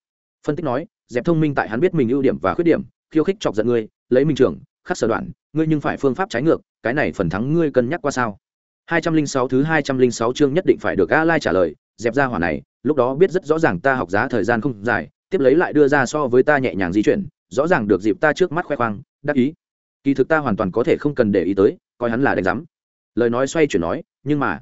Phân tích nói, dẹp thông minh tại hắn biết mình ưu điểm và khuyết điểm, khiêu khích chọc giận ngươi, lấy minh trưởng, khắc sở đoạn, ngươi nhưng phải phương pháp trái ngược, cái này phần thắng ngươi cân nhắc qua sao? Hai trăm linh sáu thứ hai trăm linh sáu chương nhất định phải được a lai trả lời dẹp ra hỏa này, lúc đó biết rất rõ ràng ta học giá thời gian không dài, tiếp lấy lại đưa ra so với ta nhẹ nhàng di chuyển, rõ ràng được dịp ta trước mắt khoe khoang, đắc ý. Kỳ thực ta hoàn toàn có thể không cần để ý tới, coi hắn là đánh giám. Lời nói xoay chuyển nói, nhưng mà,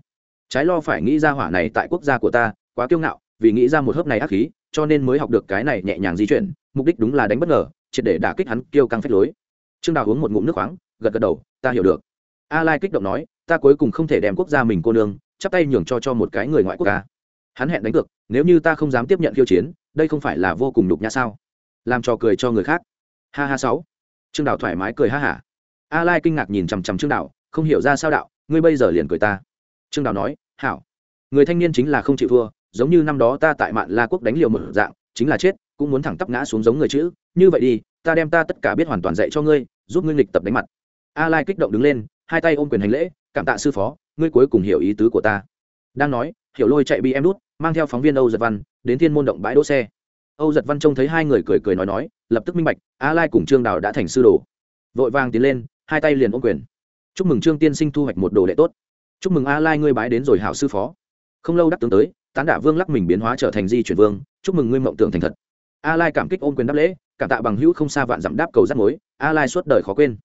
trái lo phải nghĩ ra hỏa này tại quốc gia của ta, quá kiêu ngạo, vì nghĩ ra một hớp này ác khí, cho nên mới học được cái này nhẹ nhàng di chuyển, mục đích đúng là đánh bất ngờ, triệt để đả kích hắn, kiêu căng phép lối. Trương đào uống một ngụm nước khoáng, gật gật đầu, ta hiểu được. A lai kích động nói, ta cuối cùng không thể đem quốc gia mình cô nương, chắp tay nhường cho cho một cái người ngoại quốc ca hắn hẹn đánh cược nếu như ta không dám tiếp nhận khiêu chiến đây không phải là vô cùng đục nhã sao? Làm trò cười cho người khác. Ha ha sáu. Trương Đạo thoải mái cười ha hả. A lai kinh ngạc nhìn chằm chằm trương Đạo, không hiểu ra sao đạo ngươi bây giờ liền cười ta. Trương Đạo nói hảo. Người thanh niên chính là không chịu thua giống như năm đó ta tại mạn la quốc đánh liều một dạng chính là chết cũng muốn thẳng tắp ngã xuống giống người chữ. Như vậy đi ta đem ta tất cả biết hoàn toàn dạy cho ngươi giúp ngươi lịch tập đánh mặt. A lai kích động đứng lên hai tay ôm quyền hành lễ cảm tạ sư phó ngươi cuối cùng hiểu ý tứ của ta. Đang nói hiểu lôi chạy bị em đút mang theo phóng viên âu giật văn đến thiên môn động bãi đỗ xe. Âu giật văn trông thấy hai người cười cười nói nói, lập tức minh bạch, a lai cùng trương đào đã thành sư đồ. Vội vàng tiến lên, hai tay liền ôm quyền. Chúc mừng trương tiên sinh thu hoạch một đồ đệ tốt. Chúc mừng a lai ngươi bái đến rồi hảo sư phó. Không lâu đắc tướng tới, tán đả vương lắc mình biến hóa trở thành di chuyển vương, chúc mừng ngươi mộng tưởng thành thật. A lai cảm kích ôm quyền đáp lễ, cảm tạ bằng hữu không xa vạn dặm đáp cầu rắc mối, a lai suốt đời khó quên.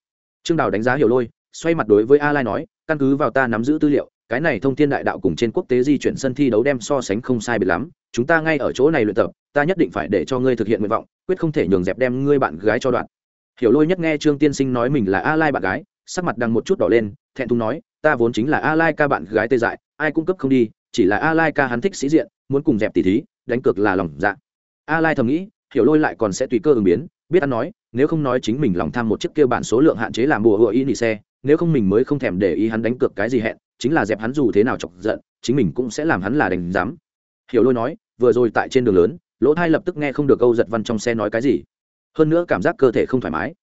Trương đào đánh giá hiểu lôi, xoay mặt đối với a lai nói, căn cứ vào ta nắm giữ tư liệu cái này thông thiên đại đạo cùng trên quốc tế di chuyển sân thi đấu đem so sánh không sai biệt lắm. Chúng ta ngay ở chỗ này luyện tập, ta nhất định phải để cho ngươi thực hiện nguyện vọng, quyết không thể nhường dẹp đem ngươi bạn gái cho đoạn. Hiểu lôi nhất nghe trương tiên sinh nói mình là a lai bạn gái, sắc mặt đang một chút đỏ lên, thẹn thùng nói, ta vốn chính là a lai ca bạn gái tê dại, ai cung cấp không đi, chỉ là a lai ca hắn thích sĩ diện, muốn cùng dẹp tỷ thí, đánh cược là lòng dạ. A lai thầm nghĩ, hiểu lôi lại còn sẽ tùy cơ ứng biến, biết ăn nói, nếu không nói chính mình lòng tham một chiếc kia bản số lượng hạn chế làm bùa hựa y nỉ xe, nếu không mình mới không thèm để ý hắn đánh cược cái gì hẹn chính là dẹp hắn dù thế nào chọc giận, chính mình cũng sẽ làm hắn là đành dám. Hiểu lôi nói, vừa rồi tại trên đường lớn, lỗ thai lập tức nghe không được câu giật văn trong xe nói cái gì. Hơn nữa cảm giác cơ thể không thoải mái.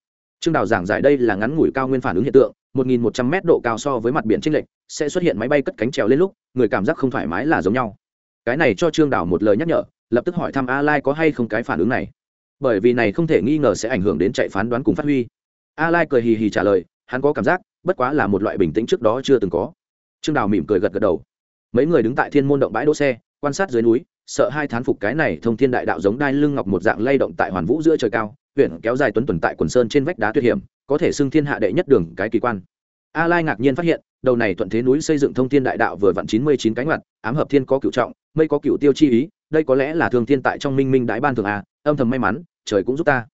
Trương đào giảng giải đây là ngắn ngủi cao nguyên phản ứng hiện tượng 1.100 m độ cao so với mặt biển trinh lệch, sẽ xuất hiện máy bay cất cánh trèo lên lúc, người cảm giác không thoải mái là giống nhau. Cái này cho trương đào một lời nhắc nhở, lập tức hỏi thăm a lai có hay không cái phản ứng này. Bởi vì này không thể nghi ngờ sẽ ảnh hưởng đến chạy phán đoán cùng phát huy. A lai cười hì hì trả lời, hắn có cảm giác, bất quá là một loại bình tĩnh trước đó chưa từng có trương đào mỉm cười gật gật đầu. Mấy người đứng tại thiên môn động bãi đỗ xe, quan sát dưới núi, sợ hai thán phục cái này thông thiên đại đạo giống đai lưng ngọc một dạng lay động tại hoàn vũ giữa trời cao huyện kéo dài tuấn tuần tại quần sơn trên vách đá tuyệt hiểm, có thể xưng thiên hạ đệ nhất đường cái kỳ quan. A lai ngạc nhiên phát hiện, đầu này thuận thế núi xây dựng thông thiên đại đạo vừa vặn chín mươi chín cánh mặt ám hợp thiên có cựu trọng, mây có cựu tiêu chi ý, đây có lẽ là thường thiên tại trong minh minh đại ban thường a, âm thầm may mắn, trời cũng giúp ta.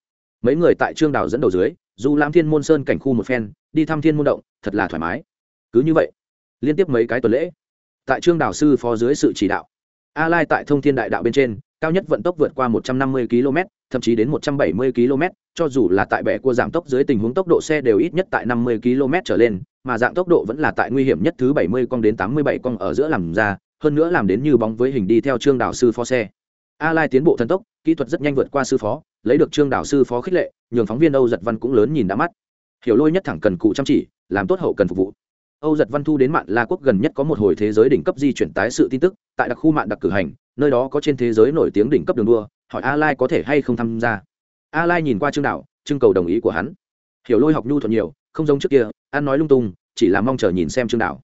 Mấy người tại trương đảo dẫn đầu dưới dù lãm thiên môn sơn cảnh khu một phen, đi thăm thiên môn động, thật là thoải mái. Cứ như vậy liên tiếp mấy cái tuần lễ. Tại trương đảo sư phó dưới sự chỉ đạo, a lai tại thông thiên đại đạo bên trên, cao nhất vận tốc vượt qua 150 km, thậm chí đến 170 km, cho dù là tại bẻ cua giảm tốc dưới tình huống tốc độ xe đều ít nhất tại 50 km trở lên, mà dạng tốc độ vẫn là tại nguy hiểm nhất thứ 70 con đến 87 con ở giữa làm ra hơn nữa làm đến như bóng với hình đi theo trương đảo sư phó xe. A lai tiến bộ thần tốc, kỹ thuật rất nhanh vượt qua sư phó, lấy được trương đảo sư phó khích lệ, nhường phóng viên âu giật văn cũng lớn nhìn đã mắt. Hiểu lôi nhất thẳng cần cụ chăm chỉ, làm tốt hậu cần phục vụ âu Dật văn thu đến mạng la quốc gần nhất có một hồi thế giới đỉnh cấp di chuyển tái sự tin tức tại đặc khu mạng đặc cử hành nơi đó có trên thế giới nổi tiếng đỉnh cấp đường đua hỏi a lai có thể hay không tham gia. A lai nhìn qua trương Đạo, trưng cầu đồng ý của hắn. Hiểu lôi học nhu thuận nhiều không giống trước kia ăn nói lung tung chỉ là mong chờ nhìn xem trương Đạo.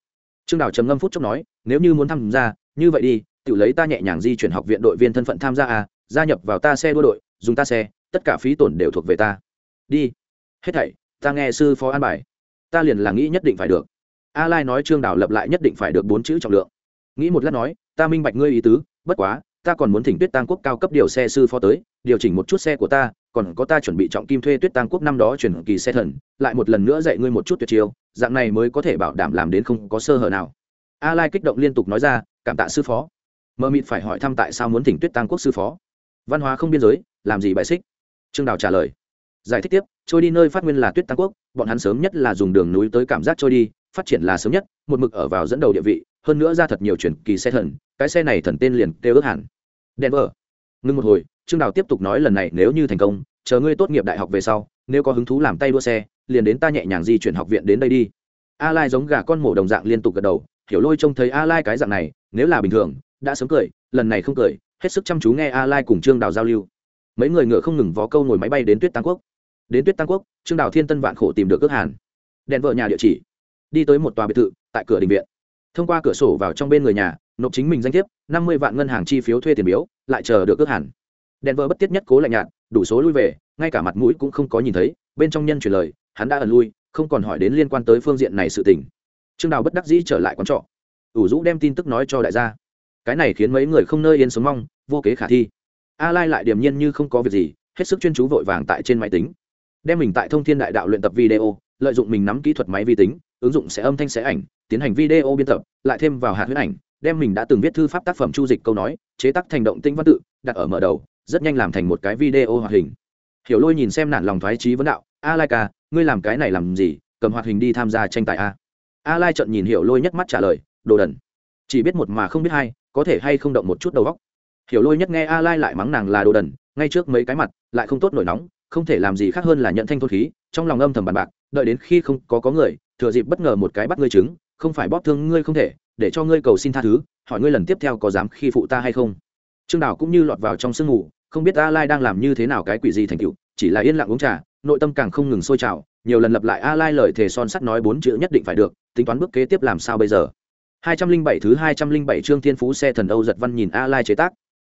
trương Đạo trầm ngâm phút chốc nói nếu như muốn tham gia như vậy đi tự lấy ta nhẹ nhàng di chuyển học viện đội viên thân phận tham gia à gia nhập vào ta xe đua đội dùng ta xe tất cả phí tổn đều thuộc về ta. Đi. Hết thảy ta nghe sư phó an bài. Ta liền là nghĩ nhất định phải được a lai nói trương đảo lập lại nhất định phải được bốn chữ trọng lượng. Nghĩ một lát nói, ta minh bạch ngươi ý tứ, bất quá, ta còn muốn thỉnh tuyết tăng quốc cao cấp điều xe sư phó tới, điều chỉnh một chút xe của ta, còn có ta chuẩn bị trọng kim thuê tuyết tăng quốc năm đó chuyển kỳ xe thần, lại một lần nữa dạy ngươi một chút tuyệt chiêu, dạng này mới có thể bảo đảm làm đến không có sơ hở nào. A lai kích động liên tục nói ra, cảm tạ sư phó. Mơ mịt phải hỏi thăm tại sao muốn thỉnh tuyết tăng quốc sư phó. Văn hóa không biên giới, làm gì bài xích? Trương đào trả lời. Giải thích tiếp, trôi đi nơi phát nguyên là tuyết tăng quốc, bọn hắn sớm nhất là dùng đường núi tới cảm giác trôi đi phát triển là sớm nhất, một mực ở vào dẫn đầu địa vị, hơn nữa ra thật nhiều chuyển kỳ xe thần, cái xe này thần tên liền kêu ước hẳn. Denver. Ngưng một hồi, trương đào tiếp tục nói lần này nếu như thành công, chờ ngươi tốt nghiệp đại học về sau, nếu có hứng thú làm tay đua xe, liền đến ta nhẹ nhàng di chuyển học viện đến đây đi. A lai giống gà con mổ đồng dạng liên tục gật đầu, hiểu lôi trông thấy a lai cái dạng này, nếu là bình thường, đã sớm cười, lần này không cười, hết sức chăm chú nghe a lai cùng trương đào giao lưu. Mấy người ngựa không ngừng vó câu ngồi máy bay đến tuyết tăng quốc. Đến tuyết tăng quốc, trương đào thiên tân vạn khổ tìm được ước hàn. Đèn vợ nhà địa chỉ đi tới một tòa biệt thự tại cửa đình viện. Thông qua cửa sổ vào trong bên người nhà, nộp chính mình danh thiếp, năm mươi vạn ngân hàng chi phiếu thuê tiền biếu, lại chờ được ước hẳn. Đèn vợ bất tiết nhất cố lạnh nhạt, đủ số lui về, ngay cả mặt mũi cũng không có nhìn thấy, bên trong nhân truyền lời, hắn đã ẩn lui, không còn hỏi đến liên quan tới phương diện này sự tình. Trương đào bất đắc dĩ trở lại quán trọ. Ủ rũ đem tin tức nói cho đại gia. Cái này khiến mấy người không nơi yên sống mong, vô kế khả thi. A lai lại điềm nhiên như không có việc gì, hết sức chuyên chú vội vàng tại trên máy tính. Đem mình tại thông thiên đại đạo luyện tập video lợi dụng mình nắm kỹ thuật máy vi tính, ứng dụng sẽ âm thanh sẽ ảnh, tiến hành video biên tập, lại thêm vào hạt huyết ảnh, đem mình đã từng viết thư pháp tác phẩm chu dịch câu nói, chế tác thành động tinh văn tự, đặt ở mở đầu, rất nhanh làm thành một cái video hoạt hình. Hiểu lôi nhìn xem nản lòng thoái trí vấn đạo, a lai ca, ngươi làm cái này làm gì? Cầm hoạt hình đi tham gia tranh tài a. A lai trận nhìn hiểu lôi nhất mắt trả lời, đồ đần, chỉ biết một mà không biết hai, có thể hay không động một chút đầu óc? Hiểu lôi nhất nghe a lai lại mắng nàng là đồ đần, ngay trước mấy cái mặt, lại không tốt nổi nóng, không thể làm gì khác hơn là nhận thanh thôn khí, trong lòng âm thầm bàn bạc đợi đến khi không có có người thừa dịp bất ngờ một cái bắt ngươi chứng, không phải bóp thương ngươi không thể để cho ngươi cầu xin tha thứ hỏi ngươi lần tiếp theo có dám khi phụ ta hay không. Trương đào cũng như lọt vào trong sương ngủ không biết a lai đang làm như thế nào cái quỷ gì thành tựu chỉ là yên lặng uống trà nội tâm càng không ngừng sôi trào nhiều lần lặp lại a lai lời thề son sắt nói bốn chữ nhất định phải được tính toán bước kế tiếp làm sao bây giờ. 207 thứ 207 chương thiên phú xe thần âu giật văn nhìn a lai chế tác.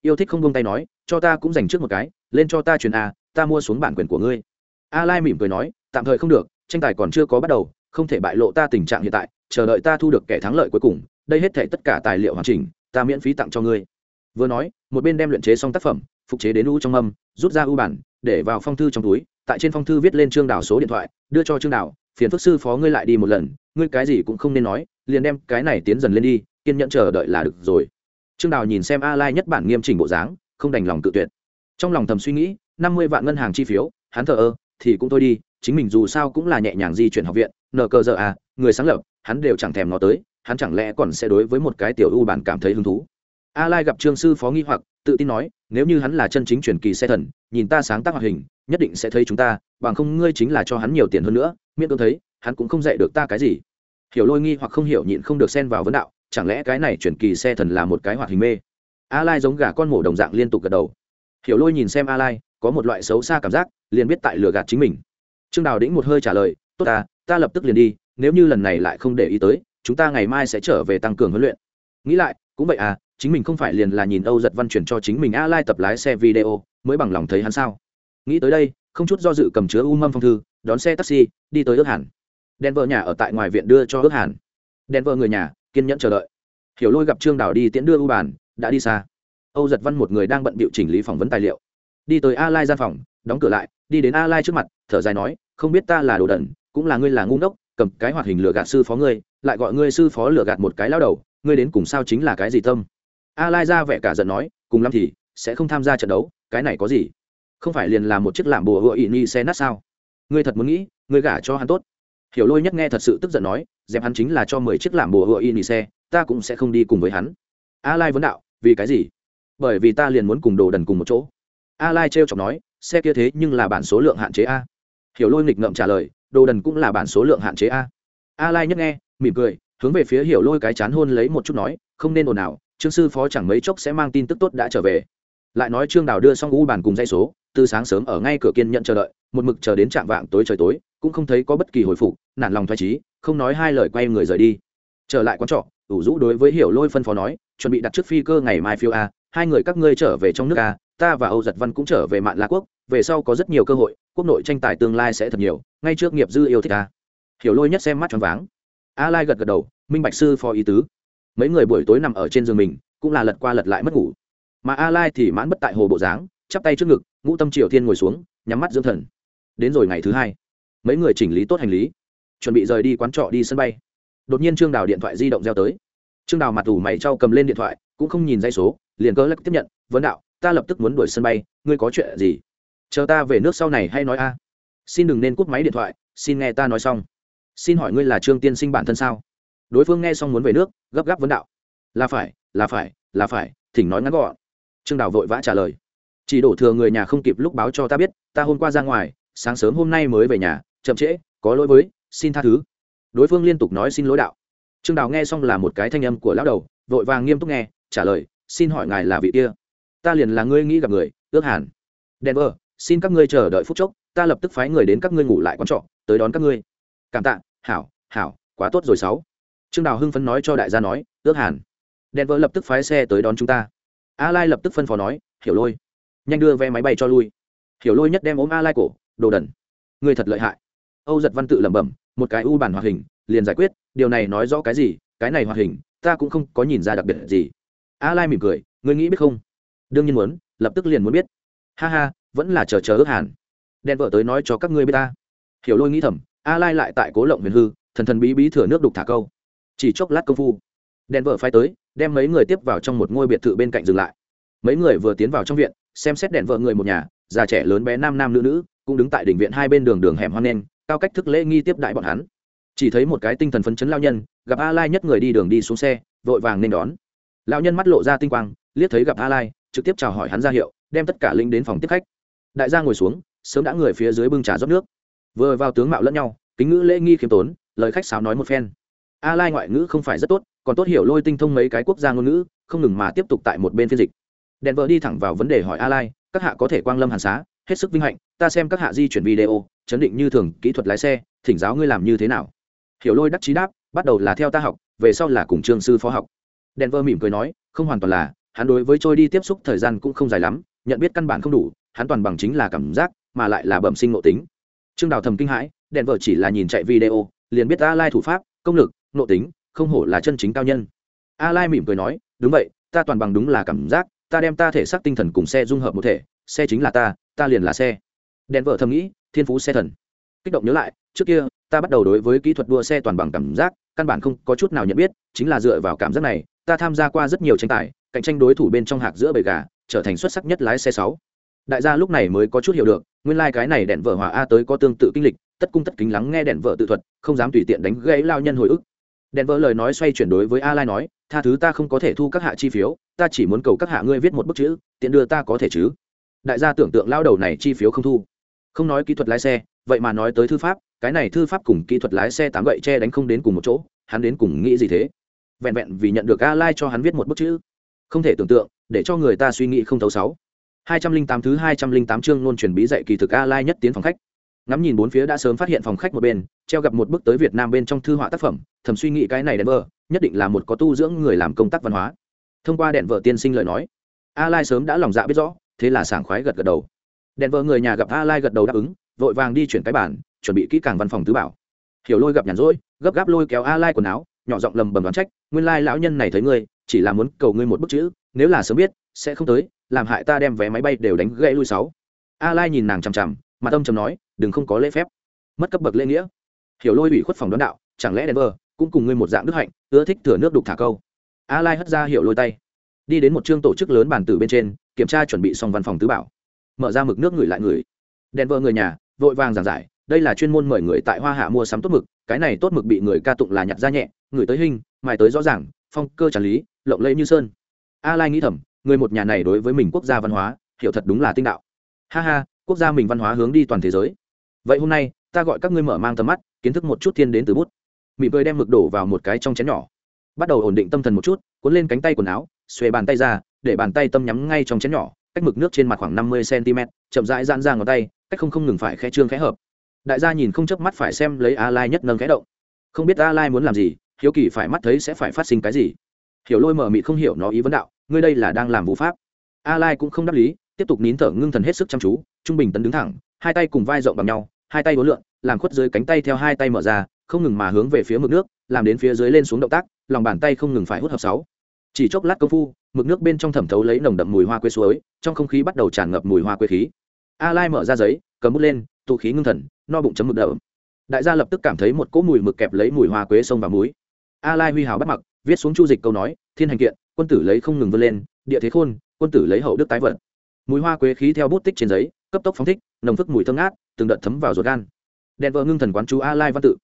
Yêu thích không buông tay nói cho ta cũng dành trước một cái lên cho ta truyền a ta mua xuống bản quyền của ngươi. A lai mỉm cười nói tạm thời không được tranh tài còn chưa có bắt đầu, không thể bại lộ ta tình trạng hiện tại, chờ đợi ta thu được kẻ thắng lợi cuối cùng, đây hết thể tất cả tài liệu hoàn chỉnh, ta miễn phí tặng cho ngươi. Vừa nói, một bên đem luyện chế xong tác phẩm, phục chế đến u trong âm, rút ra u bản, để vào phong thư trong túi, tại trên phong thư viết lên trương đảo số điện thoại, đưa cho trương đảo, phiền phức sư phó ngươi lại đi một lần, ngươi cái gì cũng không nên nói, liền đem cái này tiến dần lên đi, kiên nhẫn chờ đợi là được rồi. Trương đào nhìn xem a lai nhất bản nghiêm chỉnh bộ dáng, không đành lòng tự tuyệt. Trong lòng thầm suy nghĩ, năm mươi vạn ngân hàng chi phiếu, hắn thờ ơ, thì cũng thôi đi chính mình dù sao cũng là nhẹ nhàng di chuyển học viện, nờ cờ giờ à người sáng lập, hắn đều chẳng thèm nó tới, hắn chẳng lẽ còn sẽ đối với một cái tiểu ưu bản cảm thấy hứng thú? A lai gặp trương sư phó nghi hoặc, tự tin nói, nếu như hắn là chân chính truyền kỳ xe thần, nhìn ta sáng tác hoạt hình, nhất định sẽ thấy chúng ta, bằng không ngươi chính là cho hắn nhiều tiền hơn nữa, miễn cưỡng thấy, hắn cũng không dạy được ta cái gì. Hiểu lôi nghi hoặc không hiểu nhịn không được xen vào vấn đạo, chẳng lẽ cái này truyền kỳ xe thần là một cái hoạt hình mê? A lai giống gà con mổ đồng dạng liên tục gật đầu. Hiểu lôi nhìn xem a lai, có một loại xấu xa cảm giác, liền biết tại lừa gạt chính mình trương đào đĩnh một hơi trả lời, tốt ta ta lập tức liền đi, nếu như lần này lại không để ý tới, chúng ta ngày mai sẽ trở về tăng cường huấn luyện. Nghĩ lại, cũng vậy à chính mình không phải liền là nhìn âu giật văn chuyển cho chính mình a lai tập lái xe video, mới bằng lòng thấy hắn sao? Nghĩ tới đây, không chút do dự cầm chứa u mâm phong thư, đón xe taxi, đi tới ước hàn. Đèn vợ nhà ở tại ngoài viện đưa cho ước hàn. Đèn vợ người nhà, kiên nhẫn chờ đợi. Hiểu lôi gặp trương đào đi tiễn đưa u bàn, đã đi xa. Âu giật văn một người đang bận bịu chỉnh lý phỏng vấn tài liệu. Đi tới a lai gian phòng, đóng cửa lại đi đến a lai trước mặt, thở dài nói, không biết ta là đồ đần, cũng là ngươi là ngu ngốc, cầm cái hoạt hình lừa gạt sư phó ngươi, lại gọi ngươi sư phó lừa gạt một cái lao đầu, ngươi đến cùng sao chính là cái gì tâm? A lai ra vẻ cả giận nói, cùng lắm thì sẽ không tham gia trận đấu, cái này có gì? Không phải liền là một chiếc làm bùa hựa ỵ ni xe nát sao? Ngươi thật muốn nghĩ, ngươi gả cho hắn tốt. Hiểu lôi nhất nghe thật sự tức giận nói, dẹp hắn chính là cho mười chiếc làm bùa hựa ỵ ni xe ta cũng sẽ không đi cùng với hắn. A lai vấn đạo, vì cái gì? Bởi vì ta liền muốn cùng đồ đần cùng một chỗ. A lai trêu chọc nói xe kia thế nhưng là bản số lượng hạn chế a. Hiểu lôi nghịch ngậm trả lời, đồ đần cũng là bản số lượng hạn chế a. A lai nhất nghe, mỉm cười, hướng về phía hiểu lôi cái chán hôn lấy một chút nói, không nên ồn ào, trương sư phó chẳng mấy chốc sẽ mang tin tức tốt đã trở về. Lại nói trương đào đưa xong u bàn cùng dây số, từ sáng sớm ở ngay cửa kiên nhận chờ đợi, một mực chờ đến trạm vạng tối trời tối, cũng không thấy có bất kỳ hồi phục, nản lòng thoải trí không nói hai lời quay người rời đi. Trở lại quán trọ, ủ rũ đối với hiểu lôi phân phó nói, chuẩn bị đặt trước phi cơ ngày mai phiêu a, hai người các ngươi trở về trong nước a ta và âu giật văn cũng trở về Mạn la quốc, về sau có rất nhiều cơ hội, quốc nội tranh tài tương lai sẽ thật nhiều, ngay trước nghiệp dư yêu thích a hiểu lôi nhất xem mắt choáng váng. A lai gật gật đầu, minh bạch sư phó ý tứ. Mấy người buổi tối nằm ở trên giường mình, cũng là lật qua lật lại mất ngủ. Mà a lai thì mãn bất tại hồ bộ dáng, chắp tay trước ngực, ngũ tâm triều thiên ngồi xuống, nhắm mắt dưỡng thần. Đến rồi ngày thứ hai, mấy người chỉnh lý tốt hành lý, chuẩn bị rời đi quán trọ đi sân bay. Đột nhiên trương đào điện thoại di động reo tới. Trương đào mặt ủ mày trao cầm lên điện thoại, cũng không nhìn dây số, liền cơ lắc tiếp nhận, vấn đạo ta lập tức muốn đuổi sân bay, ngươi có chuyện gì? Chờ ta về nước sau này hay nói a? Xin đừng nên cúp máy điện thoại, xin nghe ta nói xong. Xin hỏi ngươi là trương tiên sinh bản thân sao? Đối phương nghe xong muốn về nước, gấp gáp vấn đạo. Là phải là phải là phải, thỉnh nói ngắn gọn. Trương đào vội vã trả lời. Chỉ đổ thừa người nhà không kịp lúc báo cho ta biết, ta hôm qua ra ngoài, sáng sớm hôm nay mới về nhà, chậm trễ, có lỗi với, xin tha thứ. Đối phương liên tục nói xin lỗi đạo. Trương đào nghe xong là một cái thanh âm của lão đầu, vội vàng nghiêm túc nghe, trả lời, xin hỏi ngài là vị kia? Ta liền là ngươi nghĩ gặp người, ước hàn. Denver, xin các ngươi chờ đợi phút chốc, ta lập tức phái người đến các ngươi ngủ lại quán trọ, tới đón các ngươi. Cảm tạ, hảo hảo, quá tốt rồi sáu. Trương đào hưng phấn nói cho đại gia nói, ước hàn. Denver lập tức phái xe tới đón chúng ta. A lai lập tức phân phó nói, hiểu lôi, nhanh đưa vé máy bay cho lui. Hiểu lôi nhất đem ốm a lai cổ, đồ đần người thật lợi hại. Âu giật văn tự lẩm bẩm, một cái u bản hoạt hình, liền giải quyết, điều này nói rõ cái gì, cái này hoạt hình, ta cũng không có nhìn ra đặc biệt gì. A lai mỉm cười, ngươi nghĩ biết không? Đương nhiên muốn, lập tức liền muốn biết. Ha ha, vẫn là chờ chờ ước hàn. Đen vợ tới nói cho các ngươi biết ta. Hiểu lôi nghĩ thầm, a lai lại tại cố lộng huyền hư, thần thần bí bí thừa nước đục thả câu. Chỉ chốc lát công phu, đen vợ phái tới, đem mấy người tiếp vào trong một ngôi biệt thự bên cạnh dừng lại. Mấy người vừa tiến vào trong viện, xem xét đèn vợ người một nhà, già trẻ lớn bé nam nam nữ nữ, cũng đứng tại đỉnh viện hai bên đường đường hẻm hoang nen cao cách thức lễ nghi tiếp đại bọn hắn. Chỉ thấy một cái tinh thần phấn chấn lao nhân, gặp a lai nhất người đi đường đi xuống xe, vội vàng nên đón. Lão nhân mắt lộ ra tinh quang, liếc thấy gặp a lai trực tiếp chào hỏi hắn ra hiệu, đem tất cả linh đến phòng tiếp khách. Đại gia ngồi xuống, sớm đã người phía dưới bưng trà rót nước. Vừa vào tướng mạo lẫn nhau, kính ngữ lễ nghi khiêm tốn, lời khách sáo nói một phen. A lai ngoại ngữ không phải rất tốt, còn tốt hiểu lôi tinh thông mấy cái quốc gia ngôn ngữ, không ngừng mà tiếp tục tại một bên phiên dịch. Đèn vợ đi thẳng vào vấn đề hỏi a lai, các hạ có thể quang lâm hàn xá, hết sức vinh hạnh, ta xem các hạ di chuyển video, chấn định như thường, kỹ thuật lái xe, thỉnh giáo ngươi làm như thế nào. Hiểu lôi đắc chí đáp, bắt đầu là theo ta học, về sau là cùng trương sư phó học. Đèn vợ mỉm cười nói, không hoàn toàn là hắn đối với trôi đi tiếp xúc thời gian cũng không dài lắm, nhận biết căn bản không đủ, hắn toàn bằng chính là cảm giác, mà lại là bẩm sinh nội tính. Trương đào thầm kinh hãi, đèn vợ chỉ là nhìn chạy video, liền biết a lai thủ pháp, công lực nội tính, không hổ là chân chính cao nhân. A lai mỉm cười nói, đúng vậy, ta toàn bằng đúng là cảm giác, ta đem ta thể xác tinh thần cùng xe dung hợp một thể, xe chính là ta ta liền là xe. Đèn vợ thầm nghĩ, thiên phú xe thần. Kích động nhớ lại, trước kia, ta bắt đầu đối với kỹ thuật đua xe toàn bằng cảm giác, căn bản không có chút nào nhận biết, chính là dựa vào cảm giác này ta tham gia qua rất nhiều tranh tài, cạnh tranh đối thủ bên trong hạc giữa bầy gà, trở thành xuất sắc nhất lái xe sáu. Đại gia lúc này mới có chút hiểu được, nguyên lai、like、cái này đèn vợ hòa a tới có tương tự kinh lịch, tất cung tất kính lắng nghe đèn vợ tự thuật, không dám tùy tiện đánh gãy lao nhân hồi ức. Đèn vợ lời nói xoay chuyển đối với a lai nói, tha thứ ta không có thể thu các hạ chi phiếu, ta chỉ muốn cầu các hạ ngươi viết một bức chữ, tiện đưa ta có thể chứ? Đại gia tưởng tượng lao đầu này chi phiếu không thu. Không nói kỹ thuật lái xe, vậy mà nói tới thư pháp, cái này thư pháp cùng kỹ thuật lái xe tám gậy che đánh không đến cùng một chỗ, hắn đến cùng nghĩ gì thế? Vẹn vẹn vì nhận được a lai cho hắn viết một bức chữ. Không thể tưởng tượng, để cho người ta suy nghĩ không thấu sáu. Hai trăm linh tám thứ hai trăm linh tám chương luôn truyền bí dạy kỳ thực a lai nhất tiến phòng khách. Ngắm nhìn bốn phía đã sớm phát hiện phòng khách một bên, treo gặp một bức tới việt nam bên trong thư họa tác phẩm, thầm suy nghĩ cái này đèn vợ nhất định là một có tu dưỡng người làm công tác văn hóa. Thông qua đèn vợ tiên sinh lời nói a lai sớm đã lòng dạ biết rõ, thế là sảng khoái gật gật đầu. Đèn vợ người nhà gặp a lai gật đầu đáp ứng, vội vàng đi chuyển cái bản chuẩn bị kỹ càng văn phòng tứ bảo. Hiểu lôi gặp nhàn rỗi, gấp gáp lôi kéo a lai quần áo nhỏ giọng lầm bầm đoán trách, nguyên lai lão nhân này thấy ngươi, chỉ là muốn cầu ngươi một bức chữ, nếu là sớm biết, sẽ không tới, làm hại ta đem vé máy bay đều đánh gãy lui sáu. A lai nhìn nàng chằm chằm mà tâm trầm nói, đừng không có lễ phép. Mất cấp bậc lễ nghĩa. Hiểu lôi ủy khuất phòng đoán đạo, chẳng lẽ denver cũng cùng ngươi một dạng đức hạnh, ưa thích thừa nước đục thả câu? A lai hất ra hiểu lôi tay. Đi đến một chương tổ chức lớn bàn tử bên trên, kiểm tra chuẩn bị xong văn phòng tứ bảo. Mở ra mực nước gửi lại người denver người nhà, vội vàng giảng giải, đây là chuyên môn mời người tại hoa hạ mua sắm tốt mực, cái này tốt mực bị người ca tụng là nhặt ra nhẹ người tới hình, mài tới rõ ràng, phong cơ tràn lý, lộng lẫy như sơn. A lai nghĩ thầm, người một nhà này đối với mình quốc gia văn hóa, hiểu thật đúng là tinh đạo. Ha ha, quốc gia mình văn hóa hướng đi toàn thế giới. Vậy hôm nay, ta gọi các ngươi mở mang tầm mắt, kiến thức một chút thiên đến từ bút. Mị vơi đem mực đổ vào một cái trong chén nhỏ. Bắt đầu ổn định tâm thần một chút, cuốn lên cánh tay quần áo, xuề bàn tay ra, để bàn tay tâm nhắm ngay trong chén nhỏ, cách mực nước trên mặt khoảng năm mươi cm chậm rãi giãn ra ngón tay, cách không không ngừng phải khẽ trương khẽ hợp. Đại gia nhìn không chớp mắt phải xem lấy a lai nhất nâng khẽ động. Không biết a lai muốn làm gì hiếu kỳ phải mắt thấy sẽ phải phát sinh cái gì. Hiểu lôi mở mị không hiểu nó ý vấn đạo, ngươi đây là đang làm vũ pháp. A lai cũng không đáp lý, tiếp tục nín thở ngưng thần hết sức chăm chú, trung bình tấn đứng thẳng, hai tay cùng vai rộng bằng nhau, hai tay uốn lượn, làm khuất dưới cánh tay theo hai tay mở ra, không ngừng mà hướng về phía mực nước, làm đến phía dưới lên xuống động tác, lòng bàn tay không ngừng phải hút hợp sáu. Chỉ chốc lát công phu, mực nước bên trong thẩm thấu lấy nồng đậm mùi hoa quế suối, trong không khí bắt đầu tràn ngập mùi hoa quế khí. A lai mở ra giấy, cầm bút lên tụ khí ngưng thần, no bụng chấm mực đậm. Đại gia lập tức cảm thấy một cỗ mùi mực kẹp lấy mùi hoa quế sông và muối a lai huy hào bắt mặc, viết xuống chu dịch câu nói, thiên hành kiện, quân tử lấy không ngừng vươn lên, địa thế khôn, quân tử lấy hậu đức tái vận. Mùi hoa quế khí theo bút tích trên giấy, cấp tốc phóng thích, nồng phức mùi thơm ngát, từng đợt thấm vào ruột gan. Đèn vợ ngưng thần quán chú a lai văn tự.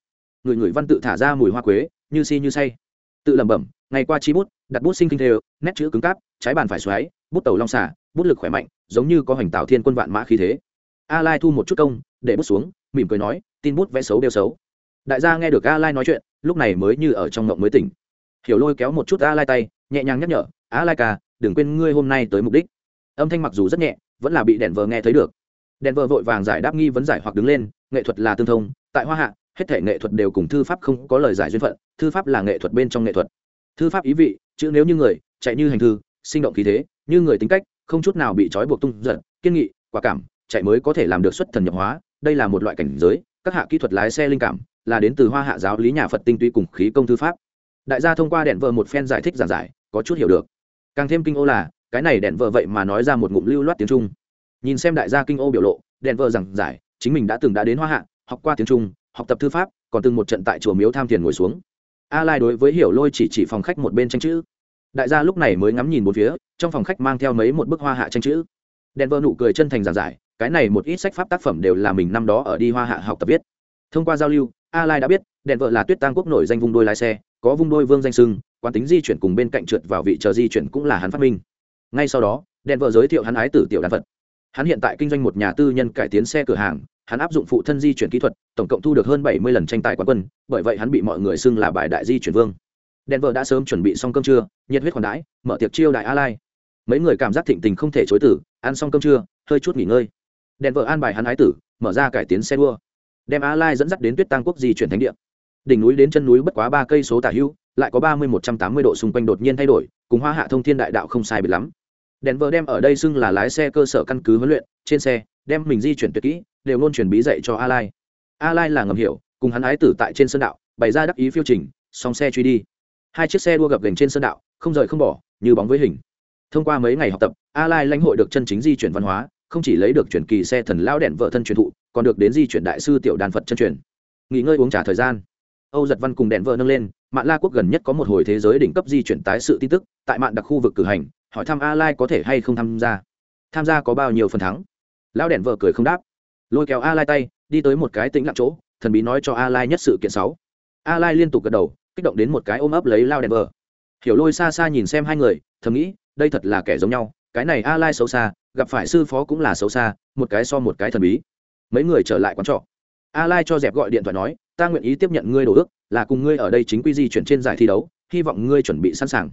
Người người văn tự thả ra mùi hoa quế, như si như say. Tự lẩm bẩm, ngày qua chi bút, đặt bút sinh kinh thêu nét chữ cứng cáp, trái bàn phải xoáy, bút tàu long xả bút lực khỏe mạnh, giống như có hoành tạo thiên quân vạn mã khí thế. A lai thu một chút công, để bút xuống, mỉm cười nói, tin bút vẽ xấu đều xấu. Đại gia nghe được a lai nói chuyện lúc này mới như ở trong mộng mới tỉnh. Hiểu lôi kéo một chút a lai tay, nhẹ nhàng nhắc nhở, a lai ca, đừng quên ngươi hôm nay tới mục đích. Âm thanh mặc dù rất nhẹ, vẫn là bị đèn vờ nghe thấy được. Đèn vờ vội vàng giải đáp nghi vấn giải hoặc đứng lên, nghệ thuật là tương thông, tại hoa hạ, hết thể nghệ thuật đều cùng thư pháp không có lời giải duyên phận, thư pháp là nghệ thuật bên trong nghệ thuật. Thư pháp ý vị, chữ nếu như người, chạy như hành thư, sinh động khí thế, như người tính cách, không chút nào bị trói buộc tung giận, kiên nghị, quả cảm, chạy mới có thể làm được xuất thần nhập hóa, đây là một loại cảnh giới, các hạ kỹ thuật lái xe linh cảm là đến từ hoa hạ giáo lý nhà phật tinh tuy cùng khí công thư pháp. Đại gia thông qua đèn vợ một phen giải thích giản giải, có chút hiểu được. Càng thêm kinh ô là, cái này đèn vợ vậy mà nói ra một ngụm lưu loát tiếng trung. Nhìn xem đại gia kinh ô biểu lộ, đèn vợ giảng giải, chính mình đã từng đã đến hoa hạ, học qua tiếng trung, học tập thư pháp, còn từng một trận tại chùa miếu tham thiền ngồi xuống. A lai đối với hiểu lôi chỉ chỉ phòng khách một bên tranh chữ. Đại gia lúc này mới ngắm nhìn một phía, trong phòng khách mang theo mấy một bức hoa hạ tranh chữ. Đèn vợ nụ cười chân thành giảng giải, cái này một ít sách pháp tác phẩm đều là mình năm đó ở đi hoa hạ học tập viết. Thông qua giao lưu a lai đã biết, đèn vợ là tuyết tăng quốc nổi danh vung đôi lái xe, có vung đôi vương danh sưng, quán tính di chuyển cùng bên cạnh trượt vào vị chờ di chuyển cũng là hắn phát minh. Ngay sau đó, đèn vợ giới thiệu hắn ái tử tiểu đàn vật. Hắn hiện tại kinh doanh một nhà tư nhân cải tiến xe cửa hàng, hắn áp dụng phụ thân di chuyển kỹ thuật, tổng cộng thu được hơn bảy mươi lần tranh tài quán quân, bởi vậy hắn bị mọi người xưng là bài đại di chuyển vương. Đèn vợ đã sớm chuẩn bị xong cơm trưa, nhiệt huyết khoản đãi, mở tiệc chiêu đại a lai mấy người cảm giác thịnh tình không thể chối tử ăn xong cơm trưa, hơi chút nghỉ ngơi. Đèn vợ an bài hắn ái tử, mở ra cải tiến xe đua đem a lai dẫn dắt đến tuyết tăng quốc di chuyển thánh địa. Đỉnh núi đến chân núi bất quá ba cây số tả hữu, lại có ba mươi một trăm tám mươi độ xung quanh đột nhiên thay đổi, cùng hoa hạ thông thiên đại đạo không sai biệt lắm. Đèn vợ đem ở đây xưng là lái xe cơ sở căn cứ huấn luyện, trên xe, đem mình di chuyển tuyệt kỹ, đều luôn chuyển bí dạy cho a lai. A lai là ngầm hiểu, cùng hắn ái tử tại trên sơn đạo, bày ra đắc ý phiêu trình, song xe truy đi. Hai chiếc xe đua gập gành trên sơn đạo, không rời không bỏ, như bóng với hình. Thông qua mấy ngày học tập, a lai lãnh hội được chân chính di chuyển văn hóa không chỉ lấy được chuyển kỳ xe thần lao đèn vợ thân truyền thụ, còn được đến di chuyển đại sư tiểu đàn phật chân truyền. Nghỉ ngơi uống trả thời gian. Âu giật văn cùng đèn vợ nâng lên mạng la quốc gần nhất có một hồi thế giới đỉnh cấp di chuyển tái sự tin tức, tại mạng đặc khu vực cử hành, hỏi thăm a lai có thể hay không tham gia. Tham gia có bao nhiêu phần thắng? Lão đèn vợ cười không đáp. Lôi kéo a lai tay, đi tới một cái tĩnh lặng chỗ, thần bí nói cho a lai nhất sự kiện sáu. A lai liên tục gật đầu, kích động đến một cái ôm ấp lấy lao đèn vợ. Hiểu lôi xa xa nhìn xem hai người, thầm nghĩ, đây thật là kẻ giống nhau cái này a lai xấu xa, gặp phải sư phó cũng là xấu xa, một cái so một cái thần bí. Mấy người trở lại quán trọ. A lai cho dẹp gọi điện thoại nói, ta nguyện ý tiếp nhận ngươi đồ ước, là cùng ngươi ở đây chính quy di chuyển trên giải thi đấu, hy vọng ngươi chuẩn bị sẵn sàng.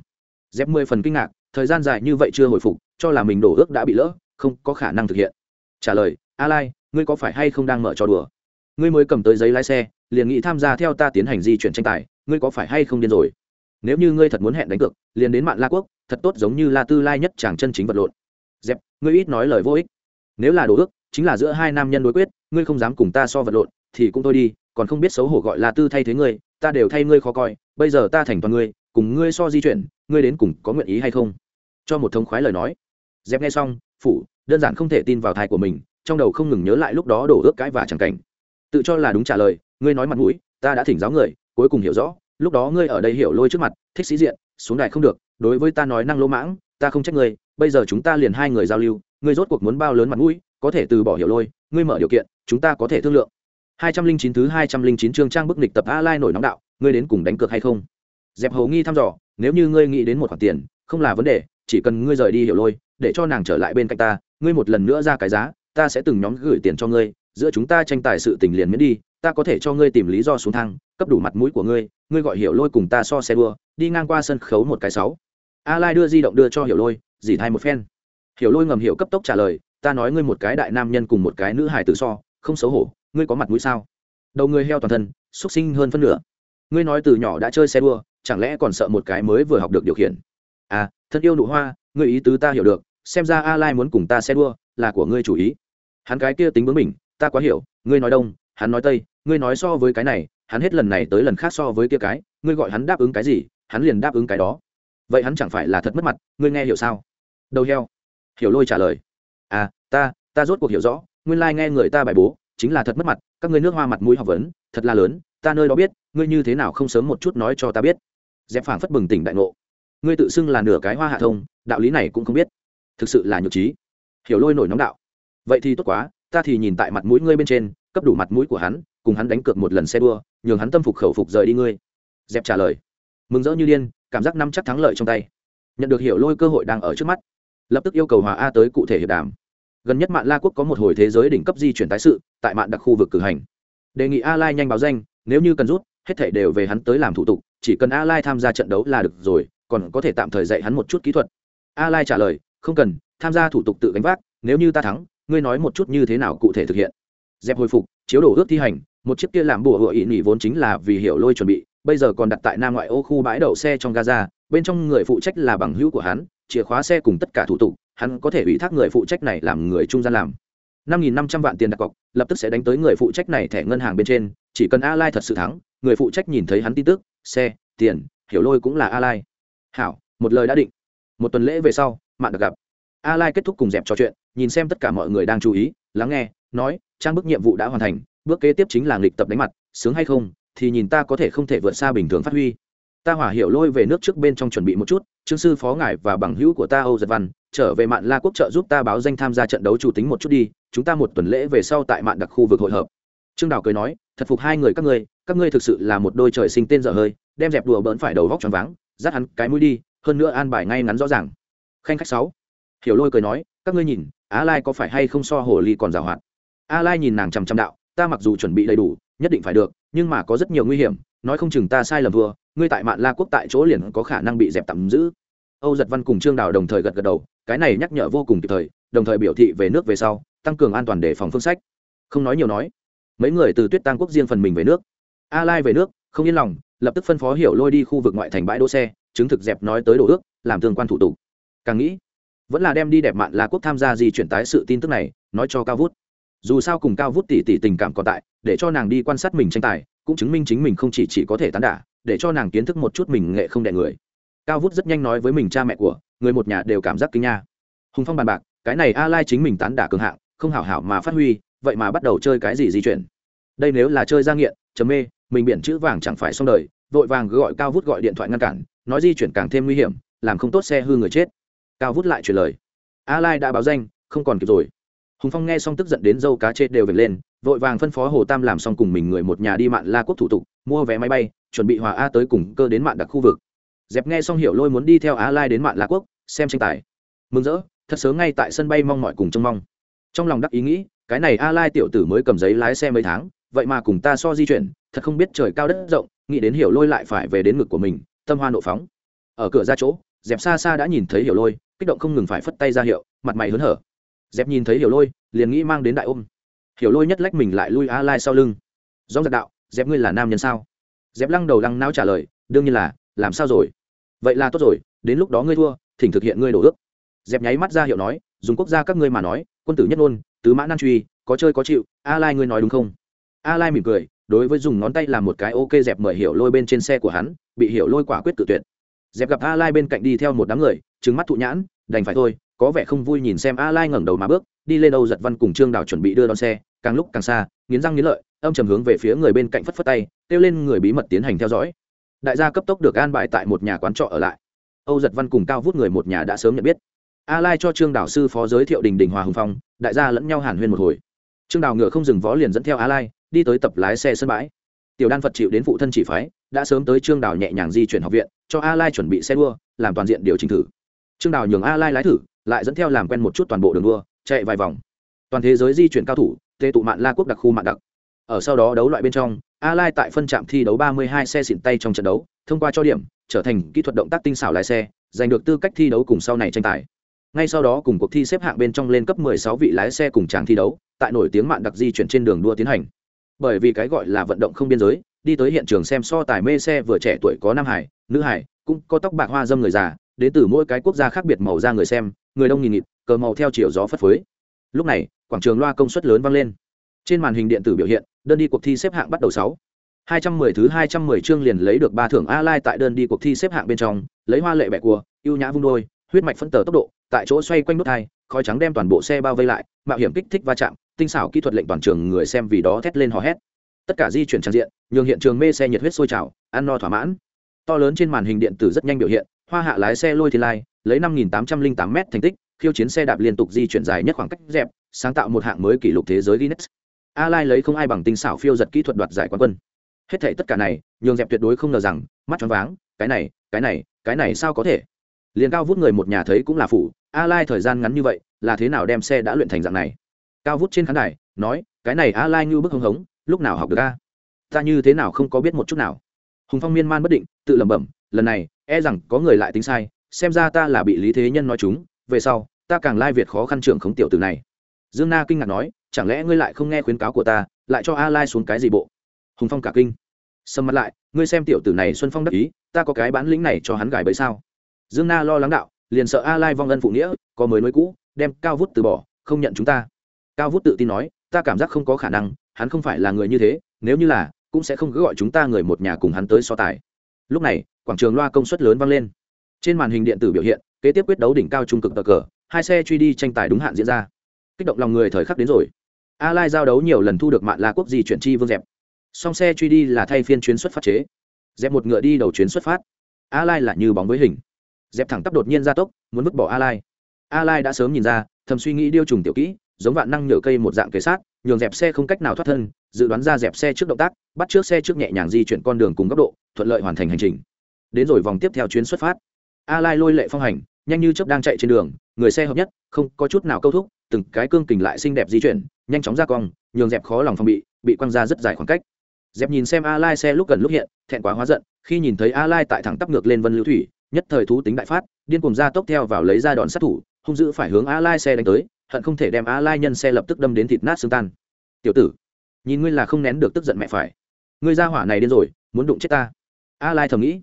Dẹp mười phần kinh ngạc, thời gian dài như vậy chưa hồi phục, cho là mình đổ ước đã bị lỡ, không có khả năng thực hiện. Trả lời, a lai, ngươi có phải hay không đang mở trò đùa? Ngươi mới cầm tới giấy lái xe, liền nghĩ tham gia theo ta tiến hành di chuyển tranh tài, ngươi có phải hay không điên rồi? Nếu như ngươi thật muốn hẹn đánh cược, liền đến mạn la quốc, thật tốt giống như la tư lai nhất chàng chân chính vật lộn. Dẹp, ngươi ít nói lời vô ích. Nếu là đồ ước, chính là giữa hai nam nhân đối quyết, ngươi không dám cùng ta so vật lộn, thì cũng thôi đi, còn không biết xấu hổ gọi La tư thay thế ngươi, ta đều thay ngươi khó coi, bây giờ ta thành toàn ngươi, cùng ngươi so di chuyển, ngươi đến cùng có nguyện ý hay không? Cho một thống khoái lời nói. Dẹp nghe xong, phủ, đơn giản không thể tin vào thai của mình, trong đầu không ngừng nhớ lại lúc đó đổ ước cãi và chẳng cảnh. Tự cho là đúng trả lời, ngươi nói mặt mũi, ta đã thỉnh giáo người, cuối cùng hiểu rõ lúc đó ngươi ở đây hiểu lôi trước mặt, thích sĩ diện, xuống đài không được, đối với ta nói năng lỗ mãng, ta không trách ngươi, bây giờ chúng ta liền hai người giao lưu, ngươi rốt cuộc muốn bao lớn mặt mũi, có thể từ bỏ hiểu lôi, ngươi mở điều kiện, chúng ta có thể thương lượng. Hai trăm linh chín thứ hai trăm linh chín chương trang bức lịch tập a lai nổi nóng đạo, ngươi đến cùng đánh cược hay không? Dẹp hầu nghi thăm dò, nếu như ngươi nghĩ đến một khoản tiền, không là vấn đề, chỉ cần ngươi rời đi hiểu lôi, để cho nàng trở lại bên cạnh ta, ngươi một lần nữa ra cái giá, ta sẽ từng nhóm gửi tiền cho ngươi, giữa chúng ta tranh tài sự tình liền miễn đi ta có thể cho ngươi tìm lý do xuống thang, cấp đủ mặt mũi của ngươi ngươi gọi hiểu lôi cùng ta so xe đua, đi ngang qua sân khấu một cái sáu. A lai đưa di động đưa cho hiểu lôi, dì thay một phen. Hiểu lôi ngầm hiểu cấp tốc trả lời, ta nói ngươi một cái đại nam nhân cùng một cái nữ hài tử so, không xấu hổ, ngươi có mặt mũi sao? Đầu ngươi heo toàn thân xuất sinh hơn phân nửa. Ngươi nói từ nhỏ đã chơi xe đua, chẳng lẽ còn sợ một cái mới vừa học được điều khiển? À thân yêu nụ hoa, ngươi ý tứ ta hiểu được, xem ra a lai muốn cùng ta xe đua, là của ngươi chủ ý. Hắn cái kia tính bướng mình ta quá hiểu, ngươi nói đông, hắn nói tây ngươi nói so với cái này, hắn hết lần này tới lần khác so với kia cái, ngươi gọi hắn đáp ứng cái gì, hắn liền đáp ứng cái đó. Vậy hắn chẳng phải là thật mất mặt, ngươi nghe hiểu sao? Đầu heo. Hiểu lôi trả lời. À ta ta rốt cuộc hiểu rõ, nguyên lai、like、nghe người ta bài bố, chính là thật mất mặt, các ngươi nước hoa mặt mũi học vấn, thật là lớn, ta nơi đó biết, ngươi như thế nào không sớm một chút nói cho ta biết. Dẹp phảng phất bừng tỉnh đại ngộ. Ngươi tự xưng là nửa cái hoa hạ thông, đạo lý này cũng không biết. Thực sự là nhược trí. Hiểu lôi nổi nóng đạo. Vậy thì tốt quá, ta thì nhìn tại mặt mũi ngươi bên trên, cấp đủ mặt mũi của hắn cùng hắn đánh cược một lần xe đua, nhường hắn tâm phục khẩu phục rời đi ngươi. Dẹp trả lời. Mừng rỡ như điên, cảm giác năm chắc thắng lợi trong tay. Nhận được hiểu lôi cơ hội đang ở trước mắt, lập tức yêu cầu hòa a tới cụ thể hiệp đàm. Gần nhất mạng la quốc có một hồi thế giới đỉnh cấp di chuyển tái sự, tại mạng đặc khu vực cử hành. Đề nghị a lai nhanh báo danh, nếu như cần rút, hết thể đều về hắn tới làm thủ tục, chỉ cần a lai tham gia trận đấu là được rồi, còn có thể tạm thời dạy hắn một chút kỹ thuật. A lai trả lời, không cần, tham gia thủ tục tự gánh vác, nếu như ta thắng, ngươi nói một chút như thế nào cụ thể thực hiện. Dẹp hồi phục, chiếu đổ ước thi hành một chiếc kia làm bùa hựa ỵ nỉ vốn chính là vì hiểu lôi chuẩn bị, bây giờ còn đặt tại nam ngoại ô khu bãi đậu xe trong gaza, bên trong người phụ trách là bằng hữu của hắn, chìa khóa xe cùng tất cả thủ tục, hắn có thể ủy thác người phụ trách này làm người trung gian làm. năm nghìn năm trăm vạn tiền đặt cọc, lập tức sẽ đánh tới người phụ trách này thẻ ngân hàng bên trên, chỉ cần a lai thật sự thắng, người phụ trách nhìn thấy hắn tin tức, xe, tiền, hiểu lôi cũng là a lai. Hảo, một lời đã định. Một tuần lễ về sau, mạng được gặp. A lai kết thúc cùng dẹp trò chuyện, nhìn xem tất cả mọi người đang chú ý, lắng nghe, nói, trang bức nhiệm vụ đã hoàn thành bước kế tiếp chính là nghịch tập đánh mặt, sướng hay không, thì nhìn ta có thể không thể vượt xa bình thường phát huy. Ta hỏa hiểu lôi về nước trước bên trong chuẩn bị một chút, trương sư phó ngài và bằng hữu của ta âu giật văn, trở về mạn la quốc trợ giúp ta báo danh tham gia trận đấu chủ tính một chút đi, chúng ta một tuần lễ về sau tại mạn đặc khu vực hội hợp. Trương đào cười nói, thật phục hai người các ngươi các ngươi thực sự là một đôi trời sinh tên dở hơi, đem dẹp đùa bỡn phải đầu vóc tròn váng, dắt hắn cái mũi đi, hơn nữa an bài ngay ngắn rõ ràng. Khanh khách sáu. Hiểu lôi cười nói, các ngươi nhìn, á lai có phải hay không so hồ ly còn giàu hoạt a lai nhìn nàng chằm chằm đạo ta mặc dù chuẩn bị đầy đủ, nhất định phải được, nhưng mà có rất nhiều nguy hiểm, nói không chừng ta sai lầm vừa, ngươi tại mạn la quốc tại chỗ liền có khả năng bị dẹp tạm giữ. Âu giật văn cùng trương đào đồng thời gật gật đầu, cái này nhắc nhở vô cùng kịp thời, đồng thời biểu thị về nước về sau, tăng cường an toàn để phòng phương sách. Không nói nhiều nói, mấy người từ tuyết tăng quốc riêng phần mình về nước. A lai về nước, không yên lòng, lập tức phân phó hiểu lôi đi khu vực ngoại thành bãi đỗ xe, chứng thực dẹp nói tới đồ ước, làm tương quan thủ tục. Càng nghĩ, vẫn là đem đi đẹp mạn la quốc tham gia di chuyển tái sự tin tức này, nói cho cao vút dù sao cùng cao vút tỷ tỷ tình cảm còn tại, để cho nàng đi quan sát mình tranh tài, cũng chứng minh chính mình không chỉ chỉ có thể tán đả, để cho nàng kiến thức một chút mình nghệ không đẹ người. Cao vút rất nhanh nói với mình cha mẹ của, người một nhà đều cảm giác kinh nha. Hùng phong bàn bạc, cái này a lai chính mình tán đả cường hạng, không hảo hảo mà phát huy, vậy mà bắt đầu chơi cái gì di chuyển? Đây nếu là chơi ra nghiện chấm mê, mình biển chữ vàng chẳng phải xong đời, vội vàng gọi cao vút gọi điện thoại ngăn cản, nói di chuyển càng thêm nguy hiểm, làm không tốt xe hư người chết. Cao vút lại truyền lời. A lai đã báo danh, không còn kịp rồi hùng phong nghe xong tức giận đến dâu cá chết đều về lên, vội vàng phân phó hồ tam làm xong cùng mình người một nhà đi mạn la quốc thủ tục, mua vé máy bay, chuẩn bị hòa a tới cùng cơ đến mạn đặc khu vực. Dẹp nghe xong hiểu lôi muốn đi theo a lai đến mạn la quốc, xem tranh tài. Mừng rỡ, thật sớm ngay tại sân bay mong mọi cùng trông mong. Trong lòng đắc ý nghĩ, cái này a lai tiểu tử mới cầm giấy lái xe mấy tháng, vậy mà cùng ta so di chuyển, thật không biết trời cao đất rộng, nghĩ đến hiểu lôi lại phải về đến ngực của mình, tâm hoa nộ phóng. Ở cửa ra chỗ, dẹp xa xa đã nhìn thấy hiểu lôi, kích động không ngừng phải phất tay ra hiệu, mặt mày hớn hở dẹp nhìn thấy hiểu lôi, liền nghĩ mang đến đại ôm. Hiểu lôi nhất lách mình lại lui a lai sau lưng. Do giặc đạo, dẹp ngươi là nam nhân sao? Dẹp lăng đầu lăng não trả lời, đương nhiên là, làm sao rồi? Vậy là tốt rồi, đến lúc đó ngươi thua, thỉnh thực hiện ngươi đổ ước. Dẹp nháy mắt ra hiệu nói, dùng quốc gia các ngươi mà nói, quân tử nhất ngôn, tứ mã nan truy, có chơi có chịu, a lai ngươi nói đúng không? A lai mỉm cười, đối với dùng ngón tay làm một cái ok dẹp mời hiểu lôi bên trên xe của hắn, bị hiểu lôi quả quyết tự tuyệt. Dẹp gặp a lai bên cạnh đi theo một đám người trứng mắt thụ nhãn, đành phải thôi có vẻ không vui nhìn xem a lai ngẩng đầu mà bước, đi lên Âu giật văn cùng trương đào chuẩn bị đưa đón xe, càng lúc càng xa, nghiến răng nghiến lợi, âm trầm hướng về phía người bên cạnh phất phất tay, kêu lên người bí mật tiến hành theo dõi. Đại gia cấp tốc được an bài tại một nhà quán trọ ở lại. Âu giật văn cùng cao vút người một nhà đã sớm nhận biết. A lai cho trương đào sư phó giới thiệu đình đình hòa hùng phong, đại gia lẫn nhau hàn huyên một hồi. Trương đào ngựa không dừng vó liền dẫn theo a lai, đi tới tập lái xe sân bãi. Tiểu đan phật chịu đến phụ thân chỉ phái, đã sớm tới trương đào nhẹ nhàng di chuyển học viện, cho a lai chuẩn bị xe đua, làm toàn diện điều chỉnh thử. Trương đào nhường a lai lái thử lại dẫn theo làm quen một chút toàn bộ đường đua, chạy vài vòng. Toàn thế giới di chuyển cao thủ, tê tụ mạng la quốc đặc khu mạng đặc. Ở sau đó đấu loại bên trong, a lai tại phân trạm thi đấu 32 xe xịn tay trong trận đấu, thông qua cho điểm, trở thành kỹ thuật động tác tinh xảo lái xe, giành được tư cách thi đấu cùng sau này tranh tài. Ngay sau đó cùng cuộc thi xếp hạng bên trong lên cấp 16 vị lái xe cùng chàng thi đấu, tại nổi tiếng mạng đặc di chuyển trên đường đua tiến hành. Bởi vì cái gọi là vận động không biên giới đi tới hiện trường xem so tài mê xe vừa trẻ tuổi có nam hải, nữ hải, cũng có tóc bạc hoa dâm người già, đến từ mỗi cái quốc gia khác biệt màu da người xem, người đông nghìn nghịt, cờ màu theo chiều gió phất phới. Lúc này, quảng trường loa công suất lớn vang lên. Trên màn hình điện tử biểu hiện, đơn đi cuộc thi xếp hạng bắt đầu sáu. Hai trăm mười thứ hai trăm mười chương liền lấy được ba thưởng a lai tại đơn đi cuộc thi xếp hạng bên trong, lấy hoa lệ bẻ cua, ưu nhã vung đôi, huyết mạch phân tờ tốc độ, tại chỗ xoay quanh nút thai khói trắng đem toàn bộ xe bao vây lại, mạo hiểm kích thích va chạm, tinh xảo kỹ thuật lệnh toàn trường người xem vì đó thét lên hò hét tất cả di chuyển trang diện, nhường hiện trường mê xe nhiệt huyết sôi trào, ăn no thỏa mãn. To lớn trên màn hình điện tử rất nhanh biểu hiện, hoa hạ lái xe lôi thiên lai, lấy năm nghìn tám trăm linh tám m thành tích, khiêu chiến xe đạp liên tục di chuyển dài nhất khoảng cách dẹp, sáng tạo một hạng mới kỷ lục thế giới guinness. A lai lấy không ai bằng tinh xảo phiêu giật kỹ thuật đoạt giải quán quân. Hết thảy tất cả này, nhường dẹp tuyệt đối không ngờ rằng, mắt choáng váng, cái này cái này cái này sao có thể? Liền cao vút người một nhà thấy cũng là phủ a lai thời gian ngắn như vậy, là thế nào đem xe đã luyện thành dạng này? Cao vút trên khán đài, nói, cái này a lai như bức hưng hống lúc nào học được a? Ta như thế nào không có biết một chút nào. Hùng phong miên man bất định, tự lẩm bẩm, lần này e rằng có người lại tính sai, xem ra ta là bị lý thế nhân nói chúng, về sau, ta càng lai việt khó khăn trưởng khống tiểu từ này. Dương na kinh ngạc nói, chẳng lẽ ngươi lại không nghe khuyến cáo của ta, lại cho a lai xuống cái gì bộ? Hùng phong cả kinh. Sầm mặt lại, ngươi xem tiểu tử này xuân phong đắc ý, ta có cái bản lĩnh này cho hắn gài bẫy sao? Dương na lo lắng đạo, liền sợ a lai vong ân phụ nghĩa, có mới nối cũ, đem cao vút từ bỏ, không nhận chúng ta. Cao vút tự tin nói, ta cảm giác không có khả năng hắn không phải là người như thế, nếu như là, cũng sẽ không cứ gọi chúng ta người một nhà cùng hắn tới so tài. Lúc này, quảng trường loa công suất lớn vang lên. Trên màn hình điện tử biểu hiện, kế tiếp quyết đấu đỉnh cao trung cực tờ cờ, hai xe truy đi tranh tài đúng hạn diễn ra. Kích động lòng người thời khắc đến rồi. A lai giao đấu nhiều lần thu được mạng la quốc di chuyển chi vương dẹp. Song xe truy đi là thay phiên chuyến xuất phát chế. Dẹp một ngựa đi đầu chuyến xuất phát. A lai là như bóng với hình. Dẹp thẳng tắp đột nhiên ra tốc, muốn vứt bỏ a lai. A lai đã sớm nhìn ra, thầm suy nghĩ điêu trùng tiểu kỹ giống vạn năng nhựa cây một dạng kế sát, nhường dẹp xe không cách nào thoát thân, dự đoán ra dẹp xe trước động tác, bắt trước xe trước nhẹ nhàng di chuyển con đường cùng góc độ, thuận lợi hoàn thành hành trình. Đến rồi vòng tiếp theo chuyến xuất phát. A lai lôi lệ phong hành, nhanh như chớp đang chạy trên đường, người xe hợp nhất, không có chút nào câu thúc, từng cái cương kình lại xinh đẹp di chuyển, nhanh chóng ra cong, nhường dẹp khó lòng phòng bị bị quăng ra rất dài khoảng cách. Dẹp nhìn xem a lai xe lúc gần lúc hiện, thẹn quá hóa giận, khi nhìn thấy a lai tại thẳng tắp ngược lên vân lưu thủy, nhất thời thú tính đại phát, điên cùng ra tốc theo vào lấy ra đòn sát thủ, hung dữ phải hướng a lai xe đánh tới hận không thể đem a lai nhân xe lập tức đâm đến thịt nát xương tan. Tiểu tử, nhìn ngươi là không nén được tức giận mẹ phải. Ngươi ra hỏa này điên rồi, muốn đụng chết ta. A lai thầm nghĩ.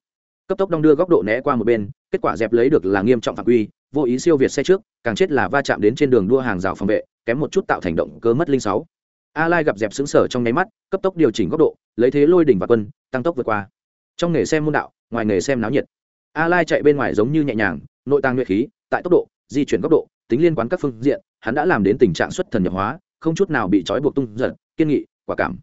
Cấp tốc đong đưa góc độ né qua một bên, kết quả dẹp lấy được là nghiêm trọng phạm quy, vô ý siêu việt xe trước, càng chết là va chạm đến trên đường đua hàng rào phòng vệ, kém một chút tạo thành động cơ mất linh sáu. A lai gặp dẹp xứng sở trong nháy mắt, cấp tốc điều chỉnh góc độ, lấy thế lôi đỉnh và quân, tăng tốc vượt qua. Trong nghề xem môn đạo, ngoài nghề xem náo nhiệt. A lai chạy bên ngoài giống như nhẹ nhàng, nội tàng nguyện khí, tại tốc độ, di chuyển góc độ, tính liên quan các phương diện hắn đã làm đến tình trạng xuất thần nhập hóa, không chút nào bị trói buộc tung giật, kiên nghị, quả cảm.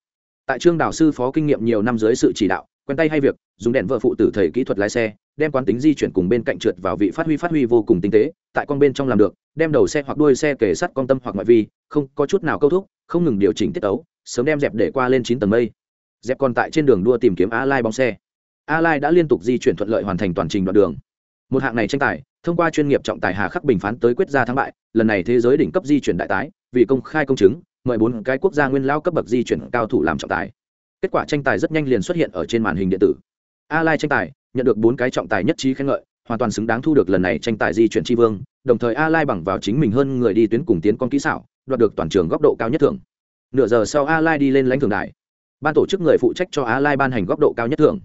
Tại trương đào sư phó kinh nghiệm nhiều năm dưới sự chỉ đạo, quen tay hay việc, dùng đèn vợ phụ tử thầy kỹ thuật lái xe, đem quán tính di chuyển cùng bên cạnh trượt vào vị phát huy phát huy vô cùng tinh tế, tại con bên trong làm được, đem đầu xe hoặc đuôi xe kể sắt con tâm hoặc ngoại vi, không có chút nào câu thúc, không ngừng điều chỉnh tiết tấu, sớm đem dẹp để qua lên chín tầng mây. Dẹp còn tại trên đường đua tìm kiếm a lai bóng xe. A lai đã liên tục di chuyển thuận lợi hoàn thành toàn trình đoạn đường một hạng này tranh tài, thông qua chuyên nghiệp trọng tài hà khắc bình phán tới quyết ra thắng bại, lần này thế giới đỉnh cấp di chuyển đại tái, vì công khai công chứng, mời bốn cái quốc gia nguyên lao cấp bậc di chuyển cao thủ làm trọng tài. Kết quả tranh tài rất nhanh liền xuất hiện ở trên màn hình điện tử. A lai tranh tài, nhận được bốn cái trọng tài nhất trí khen ngợi, hoàn toàn xứng đáng thu được lần này tranh tài di chuyển tri vương, đồng thời a lai bằng vào chính mình hơn người đi tuyến cùng tiến con kỹ xảo, đoạt được toàn trường góc độ cao nhất thưởng. Nửa giờ sau a lai đi lên lãnh thưởng đài. Ban tổ chức người phụ trách cho a lai ban hành góc độ cao nhất thưởng.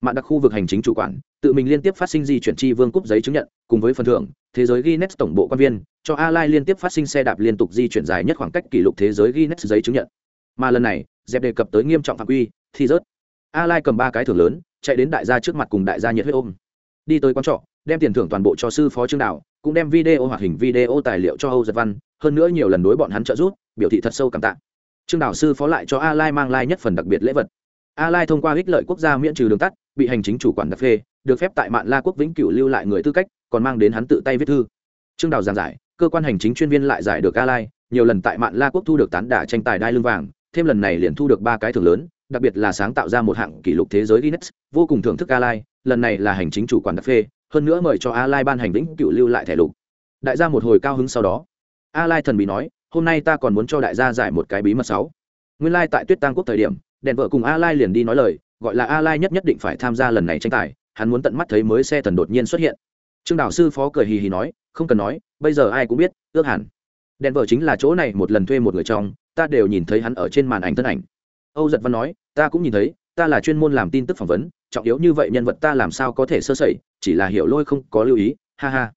Mạng đặc khu vực hành chính chủ quản tự mình liên tiếp phát sinh di chuyển chi vương cúp giấy chứng nhận, cùng với phần thưởng, thế giới guinness tổng bộ quan viên, cho a lai liên tiếp phát sinh xe đạp liên tục di chuyển dài nhất khoảng cách kỷ lục thế giới guinness giấy chứng nhận. Mà lần này, dẹp đề cập tới nghiêm trọng phạm quy, thì rớt. A lai cầm ba cái thưởng lớn, chạy đến đại gia trước mặt cùng đại gia nhiệt huyết ôm. Đi tới quán trọ, đem tiền thưởng toàn bộ cho sư phó trương đạo cũng đem video hoạt hình video tài liệu cho âu giật văn, hơn nữa nhiều lần đối bọn hắn trợ giúp, biểu thị thật sâu cảm tạ. Trương đạo sư phó lại cho a lai mang lai nhất phần đặc biệt lễ vật. A lai thông qua ích lợi quốc gia miễn trừ đường tắt bị hành chính chủ quản đặc phê được phép tại mạn la quốc vĩnh cửu lưu lại người tư cách còn mang đến hắn tự tay viết thư trương đào giảng giải cơ quan hành chính chuyên viên lại giải được a lai nhiều lần tại mạn la quốc thu được tán đả tranh tài đai lưng vàng thêm lần này liền thu được ba cái thưởng lớn đặc biệt là sáng tạo ra một hạng kỷ lục thế giới Guinness, vô cùng thưởng thức A Lai, lần này là hành chính chủ quản đặc phê, hơn nữa mời cho A Lai ban hành vĩnh cửu lưu lại thẻ lục. Đại gia một hồi cao hứng sau đó, A Lai thần bí nói, hôm nay ta còn muốn cho đại gia giải một cái bí mật sáu. Nguyên lai tại Tuyết Tang quốc thời điểm, đèn vợ cùng A Lai liền đi nói lời, gọi là A Lai nhất nhất định phải tham gia lần này tranh tài, hắn muốn tận mắt thấy mới xe thần đột nhiên xuất hiện. Trương đạo sư phó cười hì hì nói, không cần nói, bây giờ ai cũng biết, ước hẳn. Đèn vợ chính là chỗ này một lần thuê một người trong, ta đều nhìn thấy hắn ở trên màn ảnh thân ảnh âu giật văn nói ta cũng nhìn thấy ta là chuyên môn làm tin tức phỏng vấn trọng yếu như vậy nhân vật ta làm sao có thể sơ sẩy chỉ là hiểu lôi không có lưu ý ha ha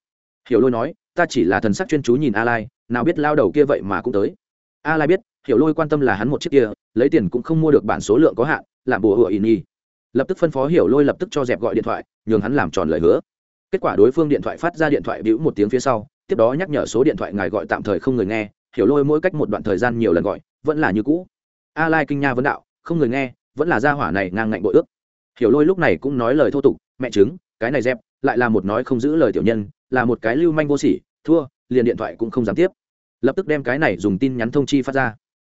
hiểu lôi nói ta chỉ là thần sắc chuyên chú nhìn a lai nào biết lao đầu kia vậy mà cũng tới a lai biết hiểu lôi quan tâm là hắn một chiếc kia lấy tiền cũng không mua được bản số lượng có hạn làm bùa hựa ini. Nhi lập tức phân phó hiểu lôi lập tức cho dẹp gọi điện thoại, nhường hắn làm tròn lời hứa. Kết quả đối phương điện thoại phát ra điện thoại bĩu một tiếng phía sau, tiếp đó nhắc nhở số điện thoại ngài gọi tạm thời không người nghe. Hiểu lôi mỗi cách một đoạn thời gian nhiều lần gọi, vẫn là như cũ. A lai kinh nha vấn đạo, không người nghe, vẫn là gia hỏa này ngang ngạnh bội ước. Hiểu lôi lúc này cũng nói lời thô tục, mẹ chứng cái này dẹp, lại là một nói không giữ lời tiểu nhân, là một cái lưu manh vô sỉ, thua, liền điện thoại cũng không dám tiếp. Lập tức đem cái này dùng tin nhắn thông chi phát ra.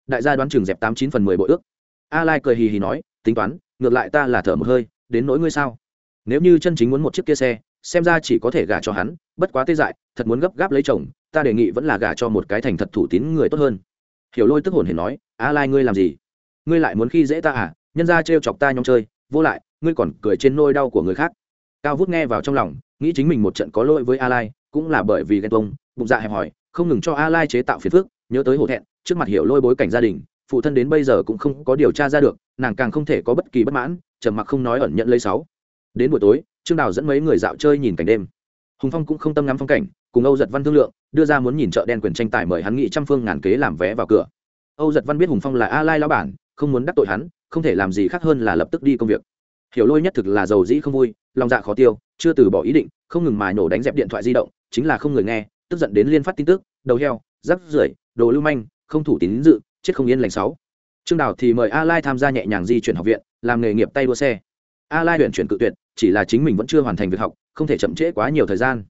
Đại gia đoán chừng dẹp tám chín phần mười bội ước. A lai cười hì hì nói tính toán, ngược lại ta là thở một hơi, đến nỗi ngươi sao? Nếu như chân chính muốn một chiếc kia xe, xem ra chỉ có thể gả cho hắn, bất quá tê dại, thật muốn gấp gáp lấy chồng, ta đề nghị vẫn là gả cho một cái thành thật thủ tín người tốt hơn. Hiểu lôi tức hồn hển nói, a lai ngươi làm gì? Ngươi lại muốn khi dễ ta à? Nhân ra trêu chọc ta nhóm chơi, vô lại, ngươi còn cười trên nôi đau của người khác. Cao vút nghe vào trong lòng, nghĩ chính mình một trận có lỗi với a lai, cũng là bởi vì ghen tông bụng dạ hẹp hòi, không ngừng cho a lai chế tạo phiền phức, nhớ tới hổ thẹn, trước mặt hiểu lôi bối cảnh gia đình, phụ thân đến bây giờ cũng không có điều tra ra được nàng càng không thể có bất kỳ bất mãn, trầm mặc không nói ẩn nhận lấy sáu. Đến buổi tối, trương đào dẫn mấy người dạo chơi nhìn cảnh đêm. Hùng phong cũng không tâm ngắm phong cảnh, cùng âu giật văn thương lượng, đưa ra muốn nhìn chợ đen quyền tranh tài mời hắn nghị trăm phương ngàn kế làm vé vào cửa. Âu giật văn biết hùng phong là a lai lao bản, không muốn đắc tội hắn, không thể làm gì khác hơn là lập tức đi công việc. Hiểu lôi nhất thực là giàu dĩ không vui, lòng dạ khó tiêu, chưa từ bỏ ý định, không ngừng mài nổ đánh dẹp điện thoại di động, chính là không người nghe, tức giận đến liên phát tin tức, đầu heo, rắc rưởi, đồ lưu manh, không thủ tín dự, chết không yên lành sáu trương đào thì mời a lai tham gia nhẹ nhàng di chuyển học viện, làm nghề nghiệp tay đua xe. A lai huyện chuyển cự tuyệt, chỉ là chính mình vẫn chưa hoàn thành việc học, không thể chậm trễ quá nhiều thời gian.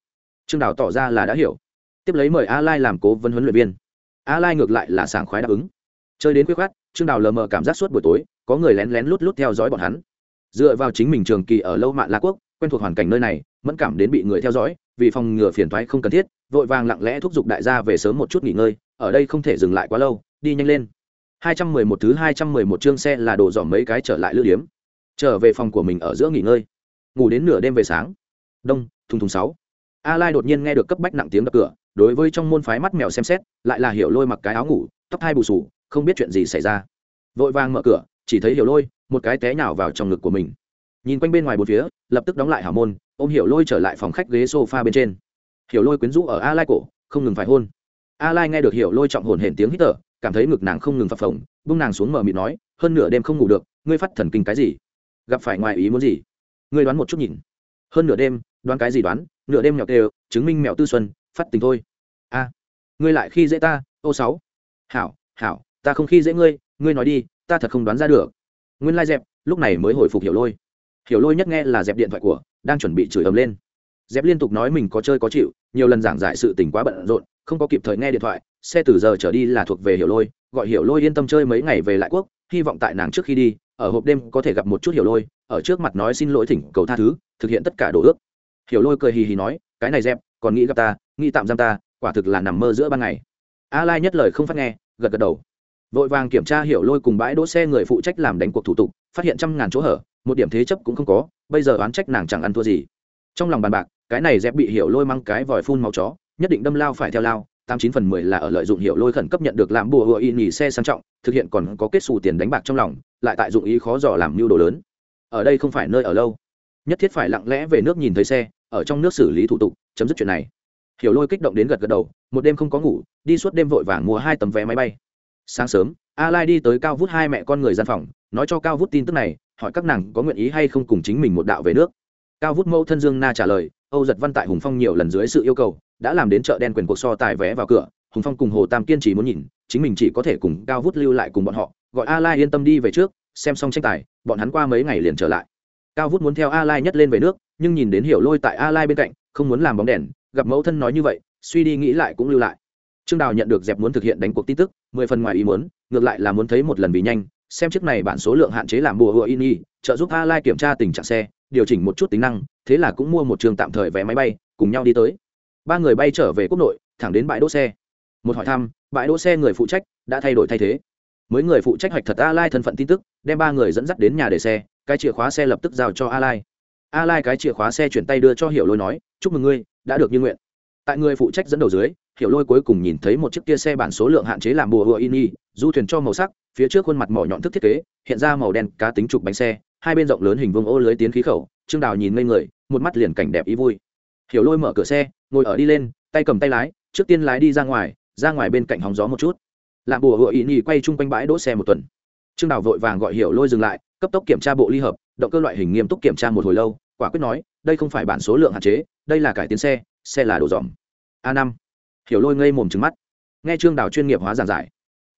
Trương đào tỏ ra là đã hiểu. Tiếp lấy mời a lai làm cố vấn huấn luyện viên. A lai ngược lại là sảng khoái đáp ứng. Chơi đến quyết khát trương đào lờ mờ cảm giác suốt buổi tối, có người lén lén lút lút theo dõi bọn hắn. Dựa vào chính mình trường kỳ ở lâu mạng la quốc, quen thuộc hoàn cảnh nơi này, mẫn cảm đến bị người theo dõi, vì phòng ngừa phiền thoái không cần thiết, vội vàng lặng lẽ thúc giục đại gia về sớm một chút nghỉ ngơi, ở đây không thể dừng lại quá lâu, đi nhanh lên. 211 thứ 211 chương xe là đồ dọn mấy cái trở lại lữ điếm. Trở về phòng của mình ở giữa nghỉ ngơi. Ngủ đến nửa đêm về sáng. Đông, thùng thùng sáu. A lai đột nhiên nghe được cấp bách nặng tiếng đập cửa, đối với trong môn phái mắt mèo xem xét, lại là hiểu lôi mặc cái áo ngủ, tóc hai bù xù, không biết chuyện gì xảy ra. Vội vàng mở cửa, chỉ thấy hiểu lôi, một cái té nhào vào trong ngực của mình. Nhìn quanh bên ngoài bốn phía, lập tức đóng lại hảo môn, ôm hiểu lôi trở lại phòng khách ghế sofa bên trên. Hiểu lôi quyến rũ ở a lai cổ, không ngừng phải hôn. A lai nghe được hiểu lôi trọng hồn hển tiếng hít thở cảm thấy ngực nàng không ngừng phập phồng bung nàng xuống mở mịt nói, hơn nửa đêm không ngủ được, ngươi phát thần kinh cái gì? Gặp phải ngoài ý muốn gì? Ngươi đoán một chút nhìn. Hơn nửa đêm, đoán cái gì đoán? Nửa đêm mèo tê chứng minh mèo tư xuân, phát tình thôi. A, ngươi lại khi dễ ta, ô sáu. Hảo hảo, ta không khi dễ ngươi ngươi nói đi, ta thật không đoán ra được. Nguyên lai dẹp, lúc này mới hồi phục hiểu lôi. Hiểu lôi nhất nghe là dẹp điện thoại của, đang chuẩn bị chửi ầm lên. Dép liên tục nói mình có chơi có chịu, nhiều lần giảng giải sự tình quá bận rộn, không có kịp thời nghe điện thoại, xe từ giờ trở đi là thuộc về hiểu lôi, gọi hiểu lôi yên tâm chơi mấy ngày về lại quốc, hy vọng tại nàng trước khi đi, ở hộp đêm có thể gặp một chút hiểu lôi, ở trước mặt nói xin lỗi thỉnh cầu tha thứ, thực hiện tất cả đồ ước. Hiểu lôi cười hì hì nói, cái này dẹp, còn nghĩ gặp ta, nghĩ tạm giam ta, quả thực là nằm mơ giữa ban ngày. A lai nhất lời không phát nghe, gật gật đầu. Vội vàng kiểm tra hiểu lôi cùng bãi đỗ xe người phụ trách làm đánh cuộc thủ tục, phát hiện trăm ngàn chỗ hở, một điểm thế chấp cũng không có, bây giờ oán trách nàng chẳng ăn thua gì. Trong lòng bàn bạc cái này dẹp bị hiểu lôi mang cái vòi phun máu chó, nhất định đâm lao phải theo lao, tám chín phần mười là ở lợi dụng hiểu lôi khẩn cấp nhận được làm bùa hựa y nhì xe sang trọng, thực hiện còn có kết xù tiền đánh bạc trong lòng, lại tại dụng ý khó dò làm mưu đồ lớn. Ở đây không phải nơi ở lâu. Nhất thiết phải lặng lẽ về nước nhìn thấy xe, ở trong nước xử lý thủ tục, chấm dứt chuyện này. Hiểu lôi kích động đến gật gật đầu, một đêm không có ngủ, đi suốt đêm vội vàng mua hai tấm vé máy bay. Sáng sớm, a lai đi tới cao vút hai mẹ con người gian phòng, nói cho cao vút tin tức này, hỏi các nàng có nguyện ý hay không cùng chính mình một đạo về nước. Cao vút mẫu thân dương na trả lời âu giật văn tại hùng phong nhiều lần dưới sự yêu cầu, đã làm đến chợ đen quyền cuộc so tài vé vào cửa, hùng phong cùng hồ tam kiên trì muốn nhìn, chính mình chỉ có thể cùng cao vút lưu lại cùng bọn họ, gọi a lai yên tâm đi về trước, xem xong tranh tài, bọn hắn qua mấy ngày liền trở lại. Cao vút muốn theo a lai nhất lên về nước, nhưng nhìn đến hiểu lôi tại a lai bên cạnh, không muốn làm bóng đèn, gặp mẫu thân nói như vậy, suy đi nghĩ lại cũng lưu lại. Trương đào nhận được dẹp muốn thực hiện đánh cuộc tin tức, mười phần ngoài ý muốn, ngược lại là muốn thấy một lần vì nhanh, xem chiếc này bản số lượng hạn chế làm bùa hựa in y, trợ giúp a lai kiểm tra tình trạng xe điều chỉnh một chút tính năng, thế là cũng mua một trường tạm thời vé máy bay, cùng nhau đi tới. Ba người bay trở về quốc nội, thẳng đến bãi đỗ xe. Một hỏi thăm, bãi đỗ xe người phụ trách đã thay đổi thay thế. Mới người phụ trách hoạch thật a lai thân phận tin tức, đem ba người dẫn dắt đến nhà để xe, cái chìa khóa xe lập tức giao cho a lai. A lai cái chìa khóa xe chuyển tay đưa cho hiểu lôi nói, chúc mừng ngươi, đã được như nguyện. Tại người phụ trách dẫn đầu dưới, hiểu lôi cuối cùng nhìn thấy một chiếc kia xe bản số lượng hạn chế làm bùa hựa in y, du thuyền cho màu sắc, phía trước khuôn mặt mỏ nhọn thức thiết kế, hiện ra màu đen cá tính trục bánh xe hai bên rộng lớn hình vuông ô lưới tiến khí khẩu, trương đào nhìn ngây người, một mắt liền cảnh đẹp ý vui. Hiểu lôi mở cửa xe, ngồi ở đi lên, tay cầm tay lái, trước tiên lái đi ra ngoài ra ngoài bên cạnh hóng gió một chút. Làm bùa hựa ý nhì quay chung quanh bãi đỗ xe một tuần. Trương đào vội vàng gọi hiểu lôi dừng lại, cấp tốc kiểm tra bộ ly hợp, động cơ loại hình nghiêm túc kiểm tra một hồi lâu, quả quyết nói, đây không phải bản số lượng hạn chế, đây là cải tiến xe xe là đồ dòm. A năm. Hiểu lôi ngây mồm trứng mắt. Nghe trương đào chuyên nghiệp hóa giảng giải.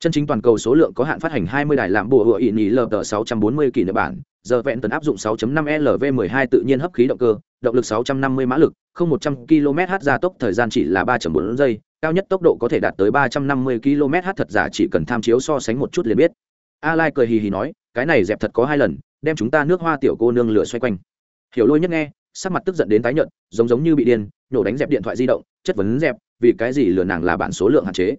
Chân chính toàn cầu số lượng có hạn phát hành 20 đài làm bùa hựa ỵ nhì lờ tờ 640 kỳ nhật bản giờ vẹn tần áp dụng 6.5 lv 12 tự nhiên hấp khí động cơ, động lực 650 mã lực, không 100 km/h gia tốc thời gian chỉ là 3.4 giây, cao nhất tốc độ có thể đạt tới 350 km/h thật giả chỉ cần tham chiếu so sánh một chút liền biết. A lai cười hì hì nói, cái này dẹp thật có hai lần, đem chúng ta nước hoa tiểu cô nương lửa xoay quanh. Hiểu lôi nhất nghe, sắc mặt tức giận đến tái nhợt, giống giống như bị điên, nhổ đánh dẹp điện thoại di động, chất vấn dẹp, vì cái gì lừa nàng là bản số lượng hạn chế.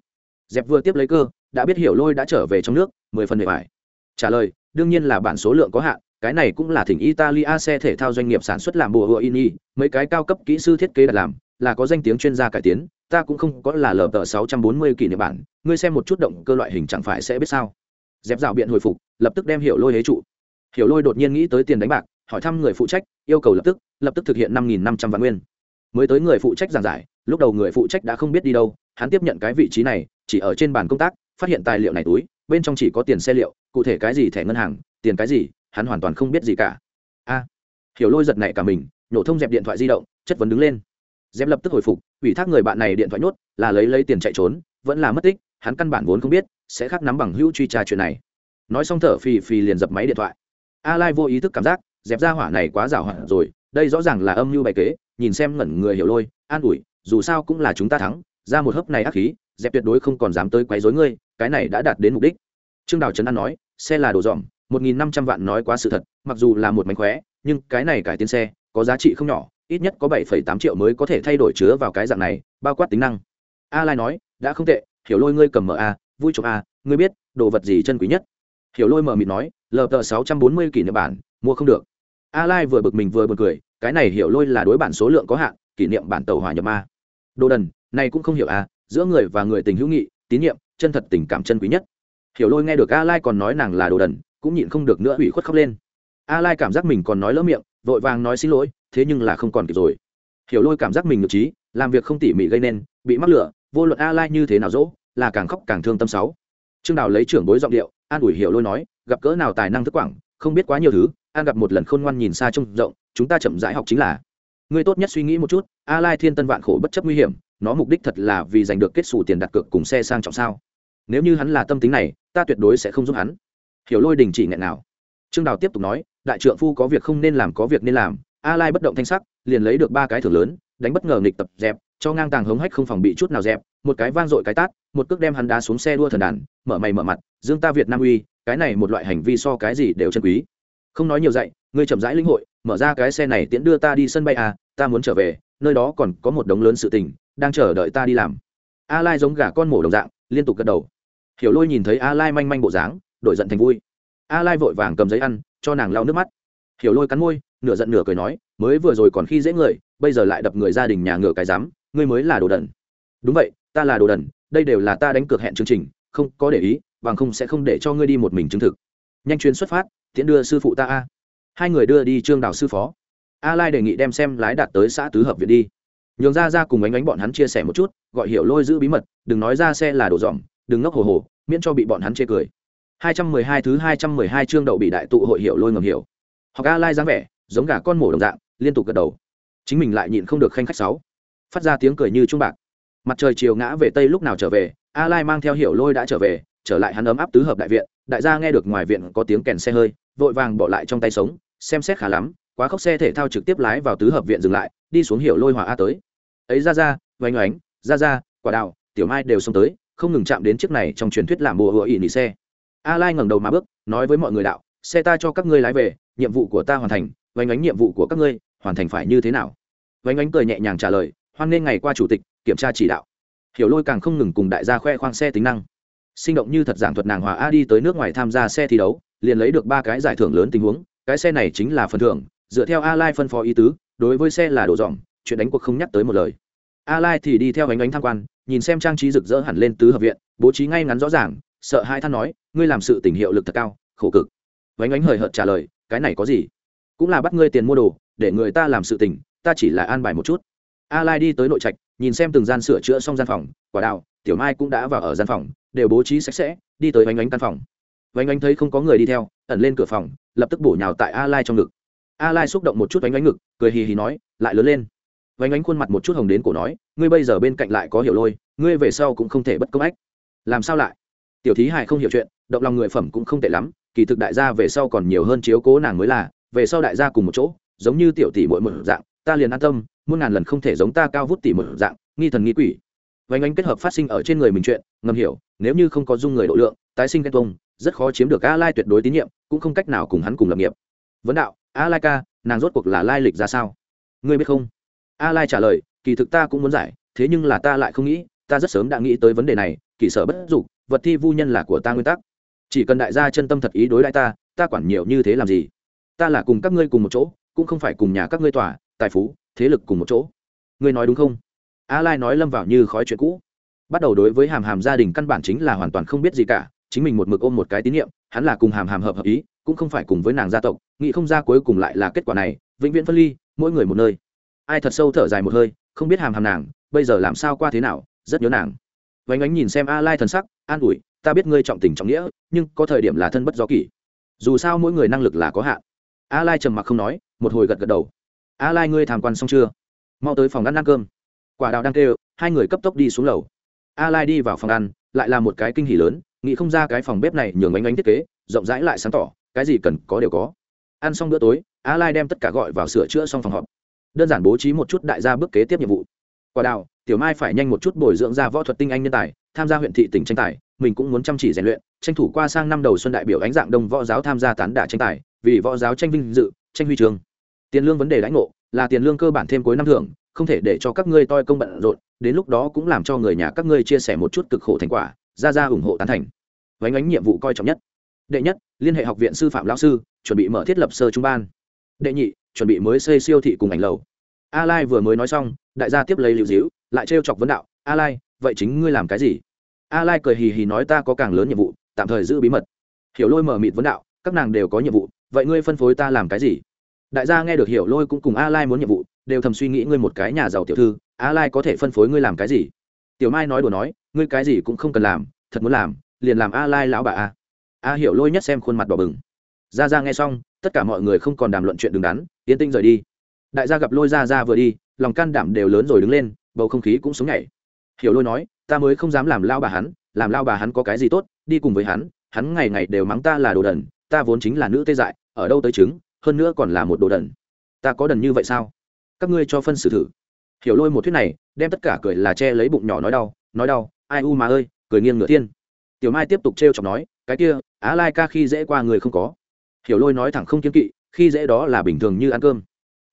Dẹp vừa tiếp lấy cơ, đã biết hiểu lôi đã trở về trong nước, mười phần bề bài trả lời, đương nhiên là bản số lượng có hạn cái này cũng là thỉnh italia xe thể thao doanh nghiệp sản xuất làm bùa hựa ini mấy cái cao cấp kỹ sư thiết kế đặt làm, là có danh tiếng chuyên gia cải tiến, ta cũng không có là lờ tờ sáu trăm bốn mươi kỷ niệm bản, ngươi xem một chút động cơ loại hình chẳng phải sẽ biết sao. Dẹp rào biện hồi phục, lập tức đem hiểu lôi hế trụ. Hiểu lôi đột nhiên nghĩ tới tiền đánh bạc, hỏi thăm người phụ trách, yêu cầu lập tức lập tức thực hiện năm nghìn năm trăm vạn nguyên. Mới tới người phụ trách giảng giải, lúc đầu người phụ trách đã không biết đi đâu, hắn tiếp nhận cái vị trí này, chỉ ở trên bàn công tác, phát hiện tài liệu này túi, bên trong chỉ có tiền xe liệu, cụ thể cái gì thẻ ngân hàng, tiền cái gì hắn hoàn toàn không biết gì cả. A, hiểu lôi giật này cả mình, nhổ thông dẹp điện thoại di động, chất vấn đứng lên. Dẹp lập tức hồi phục, ủy thác người bạn này điện thoại nhốt, là lấy lấy tiền chạy trốn, vẫn là mất tích, hắn căn bản vốn không biết, sẽ khác nắm bằng hữu truy tra chuyện này. Nói xong thở phì phì liền dập máy điện thoại. A lai vô ý thức cảm giác, dẹp ra hỏa này quá rào hoạn rồi, đây rõ ràng là âm mưu bày kế, nhìn xem ngẩn người hiểu lôi, an ủi, dù sao cũng là chúng ta thắng, ra một hớp này ác khí, dẹp tuyệt đối không còn dám tới quấy rối ngươi, cái này đã đạt đến mục đích. Trương đào trấn an nói, xe là đồ dòm một nghìn năm trăm vạn nói quá sự thật, mặc dù là một mánh khóe, nhưng cái này cải tiến xe có giá trị không nhỏ, ít nhất có bảy phẩy tám triệu mới có thể thay đổi chứa vào cái dạng này, bao quát tính năng. A lai nói, đã không tệ, hiểu lôi ngươi cầm mở a, vui chụp a, ngươi biết, đồ vật gì chân quý nhất? Hiểu lôi mở mịt nói, lờ tờ sáu trăm bốn mươi kỷ niệm bản, mua không được. A lai vừa bực mình vừa buồn cười, cái này hiểu lôi là đối bản số lượng có hạn, kỷ niệm bản tàu hỏa nhập ma đồ đần, này cũng không hiểu à giữa người và người tình hữu nghị, tín nhiệm, chân thật tình cảm chân quý nhất. Hiểu lôi nghe được a lai còn nói nàng là đồ đần cũng nhịn không được nữa ủy khuất khóc lên. A lai cảm giác mình còn nói lỡ miệng, vội vàng nói xin lỗi, thế nhưng là không còn kịp rồi. Hiểu lôi cảm giác mình ngược trí, làm việc không tỉ mỉ gây nên, bị mắc lửa, vô luận a lai như thế nào dỗ, là càng khóc càng thương tâm sáu. Trương đào lấy trưởng bối giọng điệu, an ủi hiểu lôi nói, gặp cỡ nào tài năng thức quảng, không biết quá nhiều thứ, an gặp một lần khôn ngoan nhìn xa trông rộng, chúng ta chậm rãi học chính là. Ngươi tốt nhất suy nghĩ một chút, a lai thiên tân vạn khổ bất chấp nguy hiểm, nó mục đích thật là vì giành được kết xù tiền đặt cược cùng xe sang trọng sao. Nếu như hắn là tâm tính này, ta tuyệt đối sẽ không giúp hắn hiểu lôi đình chỉ nghẹn nào. Trương đào tiếp tục nói, đại trượng phu có việc không nên làm, có việc nên làm. A lai bất động thanh sắc, liền lấy được ba cái thưởng lớn, đánh bất ngờ nghịch tập dẹp, cho ngang tàng hống hách không phòng bị chút nào dẹp, một cái vang dội cái tát, một cước đem hắn đá xuống xe đua thần đàn, mở mày mở mặt, dương ta việt nam uy, cái này một loại hành vi so cái gì đều chân quý. Không nói nhiều dạy, ngươi chậm rãi linh hội, mở ra cái xe này tiễn đưa ta đi sân bay à ta muốn trở về, nơi đó còn có một đống lớn sự tình, đang chờ đợi ta đi làm. A lai giống gà con mổ đồng dạng, liên tục gật đầu. Hiểu lôi nhìn thấy a lai manh manh bộ dáng đổi giận thành vui. A lai vội vàng cầm giấy ăn, cho nàng lau nước mắt. Hiểu lôi cắn môi, nửa giận nửa cười nói, mới vừa rồi còn khi dễ người, bây giờ lại đập người gia đình nhà ngựa cái dám ngươi mới là đồ đần. Đúng vậy, ta là đồ đần, đây đều là ta đánh cược hẹn chương trình, không có để ý, bằng không sẽ không để cho ngươi đi một mình chứng thực. Nhanh chuyến xuất phát, tiễn đưa sư phụ ta a. Hai người đưa đi trương đào sư phó. A lai đề nghị đem xem lái đạt tới xã tứ hợp viện đi. Nhường ra ra cùng ánh ánh bọn hắn chia sẻ một chút, gọi hiểu lôi giữ bí mật, đừng nói ra xe là đồ dỏm, đừng ngốc hồ hồ, miễn cho bị bọn hắn chê cười. 212 thứ 212 chương đậu bị đại tụ hội hiểu lôi ngầm hiểu. Hoặc a lai dáng vẻ, giống gà con mổ đồng dạng, liên tục gật đầu. Chính mình lại nhịn không được khanh khách sáu. Phát ra tiếng cười như trung bạc. Mặt trời chiều ngã về tây lúc nào trở về a lai mang theo hiểu lôi đã trở về, trở lại hắn ấm áp tứ hợp đại viện. Đại gia nghe được ngoài viện có tiếng kèn xe hơi, vội vàng bỏ lại trong tay sống, xem xét khá lắm, quá khóc xe thể thao trực tiếp lái vào tứ hợp viện dừng lại, đi xuống hiểu lôi hòa a tới. Ấy ra ra ngoảnh oánh, ra ra, quả đào, tiểu mai đều xông tới, không ngừng chạm đến chiếc này trong truyền thuyết làm bùa hựa ỉ nỉ xe a lai ngẩng đầu mà bước, nói với mọi người đạo, xe ta cho các ngươi lái về, nhiệm vụ của ta hoàn thành vánh ánh nhiệm vụ của các ngươi hoàn thành phải như thế nào? Vánh ánh cười nhẹ nhàng trả lời, hoan nghênh ngày qua chủ tịch, kiểm tra chỉ đạo. Hiểu lôi càng không ngừng cùng đại gia khoe khoang xe tính năng. Sinh động như thật giảng thuật nàng hòa a đi tới nước ngoài tham gia xe thi đấu, liền lấy được ba cái giải thưởng lớn tình huống, cái xe này chính là phần thưởng, dựa theo a lai phân phó ý tứ, đối với xe là đồ dọn chuyện đánh cuộc không nhắc tới một lời. A lai thì đi theo ánh ánh tham quan, nhìn xem trang trí rực rỡ hẳn lên tứ hợp viện, bố trí ngay ngắn rõ ràng, sợ hai than nói ngươi làm sự tình hiệu lực thật cao, khổ cực. Vánh ánh hời hợt trả lời, cái này có gì? Cũng là bắt ngươi tiền mua đồ, để người ta làm sự tình, ta chỉ là an bài một chút. A lai đi tới nội trạch, nhìn xem từng gian sửa chữa xong gian phòng, quả đào, tiểu mai cũng đã vào ở gian phòng, đều bố trí sạch sẽ, đi tới vánh ánh căn phòng. Vánh ánh thấy không có người đi theo, ẩn lên cửa phòng, lập tức bổ nhào tại a lai trong ngực. A lai xúc động một chút vánh ánh ngực, cười hì hì nói, lại lớn lên. Vánh ánh khuôn mặt một chút hồng đến cổ nói, ngươi bây giờ bên cạnh lại có hiểu lôi, ngươi về sau cũng không thể bất công ách. Làm sao lại? Tiểu thí Hải không hiểu chuyện, động lòng người phẩm cũng không tệ lắm, kỳ thực đại gia về sau còn nhiều hơn chiếu cố nàng mới là, về sau đại gia cùng một chỗ, giống như tiểu tỷ mỗi một dạng, ta liền an tâm, muôn ngàn lần không thể giống ta cao vút tỷ một dạng, nghi thần nghi quỷ. Vánh ánh kết hợp phát sinh ở trên người mình chuyện, ngầm hiểu, nếu như không có dung người độ lượng, tái sinh ghen tuông, rất khó chiếm được a lai tuyệt đối tín nhiệm, cũng không cách nào cùng hắn cùng lập nghiệp. Vấn đạo a lai ca, nàng rốt cuộc là lai lịch ra sao? Ngươi biết không? A lai trả lời, kỳ thực ta cũng muốn giải, thế nhưng là ta lại không nghĩ, ta rất sớm đã nghĩ tới vấn đề này, kỳ sở bất dục vật thi vu nhân là của ta nguyên tắc. Chỉ cần đại gia chân tâm thật ý đối lại ta ta quản nhiều như thế làm gì? Ta là cùng các ngươi cùng một chỗ cũng không phải cùng nhà các ngươi tỏa, tài phú thế lực cùng một chỗ. Ngươi nói đúng không? A lai nói lâm vào như khói chuyện cũ. Bắt đầu đối với hàm hàm gia đình căn bản chính là hoàn toàn không biết gì cả chính mình một mực ôm một cái tín nhiệm hắn là cùng hàm hàm hợp hợp ý cũng không phải cùng với nàng gia tộc nghĩ không ra cuối cùng lại là kết quả này vĩnh viễn phân ly mỗi người một nơi. Ai thật sâu thở dài một hơi không biết hàm hàm nàng bây giờ làm sao qua thế nào rất nhớ nàng. Vánh ánh nhìn xem a lai thần sắc an ủi, ta biết ngươi trọng tình trọng nghĩa, nhưng có thời điểm là thân bất do kỷ. Dù sao mỗi người năng lực là có hạn. A lai trầm mặc không nói, một hồi gật gật đầu. A lai ngươi tham quan xong chưa? Mau tới phòng ăn ăn cơm. Quả đào đang kêu, hai người cấp tốc đi xuống lầu. A lai đi vào phòng ăn, lại là một cái kinh hỉ lớn, nghĩ không ra cái phòng bếp này nhường ánh ánh thiết kế, rộng rãi lại sáng tỏ, cái gì cần có đều có. Ăn xong bữa tối, a lai đem tất cả gọi vào sửa chữa xong phòng họp. Đơn giản bố trí một chút đại gia bước kế tiếp nhiệm vụ. Quả đào, tiểu mai phải nhanh một chút bồi dưỡng ra võ thuật tinh anh nhân tài tham gia huyện thị tỉnh tranh tài, mình cũng muốn chăm chỉ rèn luyện, tranh thủ qua sang năm đầu xuân đại biểu ánh dạng đông võ giáo tham gia tán đả tranh tài, vì võ giáo tranh vinh dự, tranh huy trường tiền lương vấn đề lãnh ngộ, là tiền lương cơ bản thêm cuối năm thưởng, không thể để cho các ngươi toi công bận rộn, đến lúc đó cũng làm cho người nhà các ngươi chia sẻ một chút cực khổ thành quả, ra ra ủng hộ tán thành. Vánh ánh nhiệm vụ coi trọng nhất. Đệ nhất, liên hệ học viện sư phạm lão sư, chuẩn bị mở thiết lập sơ trung ban. Đệ nhị, chuẩn bị mới xây siêu thị cùng ảnh lầu. A lai vừa mới nói xong, đại gia tiếp lấy lưu dĩu lại trêu chọc vấn đạo, a lai vậy chính ngươi làm cái gì? A lai cười hì hì nói ta có càng lớn nhiệm vụ, tạm thời giữ bí mật. Hiểu lôi mở mịt vấn đạo, các nàng đều có nhiệm vụ, vậy ngươi phân phối ta làm cái gì? Đại gia nghe được hiểu lôi cũng cùng a lai muốn nhiệm vụ, đều thầm suy nghĩ ngươi một cái nhà giàu tiểu thư, a lai có thể phân phối ngươi làm cái gì? Tiểu mai nói đùa nói, ngươi cái gì cũng không cần làm, thật muốn làm, liền làm a lai lão bà a. A hiểu lôi nhất xem khuôn mặt đỏ bừng. Ra ra nghe xong, tất cả mọi người không còn đàm luận chuyện đứng đắn, yên tinh rời đi. Đại gia gặp lôi ra ra vừa đi, lòng can đảm đều lớn rồi đứng lên, bầu không khí cũng sống nhảy hiểu lôi nói, ta mới không dám làm lao bà hắn, làm lao bà hắn có cái gì tốt, đi cùng với hắn hắn ngày ngày đều mắng ta là đồ đần, ta vốn chính là nữ tê dại, ở đâu tới chứng hơn nữa còn là một đồ đần. Ta có đần như vậy sao? Các ngươi cho phân xử thử. Hiểu lôi một thuyết này, đem tất cả cười là che lấy bụng nhỏ nói đau nói đau, ai u mà ơi, cười nghiêng nửa thiên. Tiểu mai tiếp tục t r e o chọc nói, cái kia, á lai ca khi dễ qua người không có. Hiểu lôi nói thẳng không kiếm kỵ, khi dễ đó là bình thường như ăn cơm.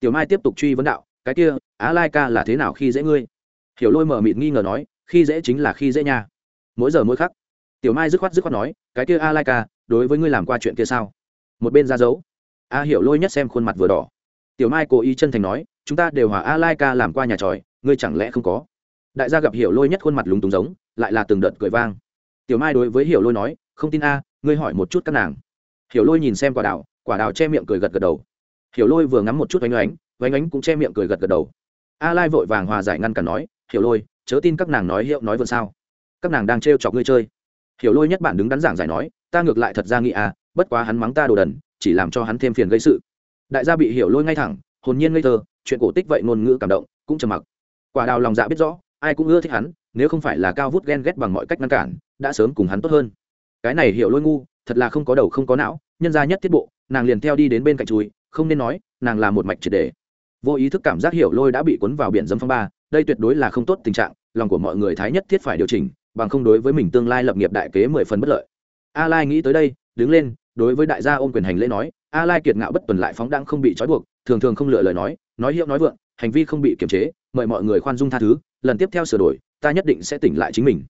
Tiểu mai tiếp tục truy vấn đạo, cái kia, á lai ca là thế nào khi dễ ngươi? Hiểu lôi mở mịt nghi ngờ nói, khi dễ chính là khi dễ nha. Mỗi giờ mỗi khắc. Tiểu mai dứt khoát dứt khoát nói, cái kia a lai ca đối với ngươi làm qua chuyện kia sao? Một bên ra dấu. A hiểu lôi nhất xem khuôn mặt vừa đỏ. Tiểu mai cố ý chân thành nói, chúng ta đều hòa a lai ca làm qua nhà tròi, ngươi chẳng lẽ không có? Đại gia gặp hiểu lôi nhất khuôn mặt lúng túng giống, lại là từng đợt cười vang. Tiểu mai đối với hiểu lôi nói, không tin a, ngươi hỏi một chút các nàng. Hiểu lôi nhìn xem quả đào quả đào che miệng cười gật gật đầu. Hiểu lôi vừa ngắm một chút oanh oánh oanh oánh cũng che miệng cười gật gật đầu. A lai vội vàng hòa giải ngăn cản nói hiểu lôi, chớ tin các nàng nói hiệu nói vượn sao. Các nàng đang trêu chọc ngươi chơi. Hiểu lôi nhất bản đứng đắn giảng giải nói, ta ngược lại thật ra nghĩ à bất quá hắn mắng ta đồ đần, chỉ làm cho hắn thêm phiền gây sự. Đại gia bị hiểu lôi ngay thẳng, hồn nhiên ngây thơ, chuyện cổ tích vậy ngôn ngữ cảm động, cũng trầm mặc. Quả đào lòng dạ biết rõ, ai cũng ưa thích hắn, nếu không phải là cao vút ghen ghét bằng mọi cách ngăn cản, đã sớm cùng hắn tốt hơn. Cái này hiểu lôi ngu, thật là không có đầu không có não, nhân ra nhất tiết bộ, nàng liền theo đi đến bên cạnh chùi, không nên nói, nàng là một mạch triệt đề. Vô ý thức cảm giác hiểu lôi đã bị cuốn vào biển dấm phong ba đây tuyệt đối là không tốt tình trạng, lòng của mọi người thái nhất thiết phải điều chỉnh, bằng không đối với mình tương lai lập nghiệp đại kế mười phần bất lợi. A lai nghĩ tới đây, đứng lên, đối với đại gia ôm quyền hành lễ nói a lai kiệt ngạo bất tuần lại phóng đang không bị trói buộc, thường thường không lựa lời nói nói hiệu nói vượng, hành vi không bị kiềm chế, mời mọi người khoan dung tha thứ, lần tiếp theo sửa đổi, ta nhất định sẽ tỉnh lại chính mình.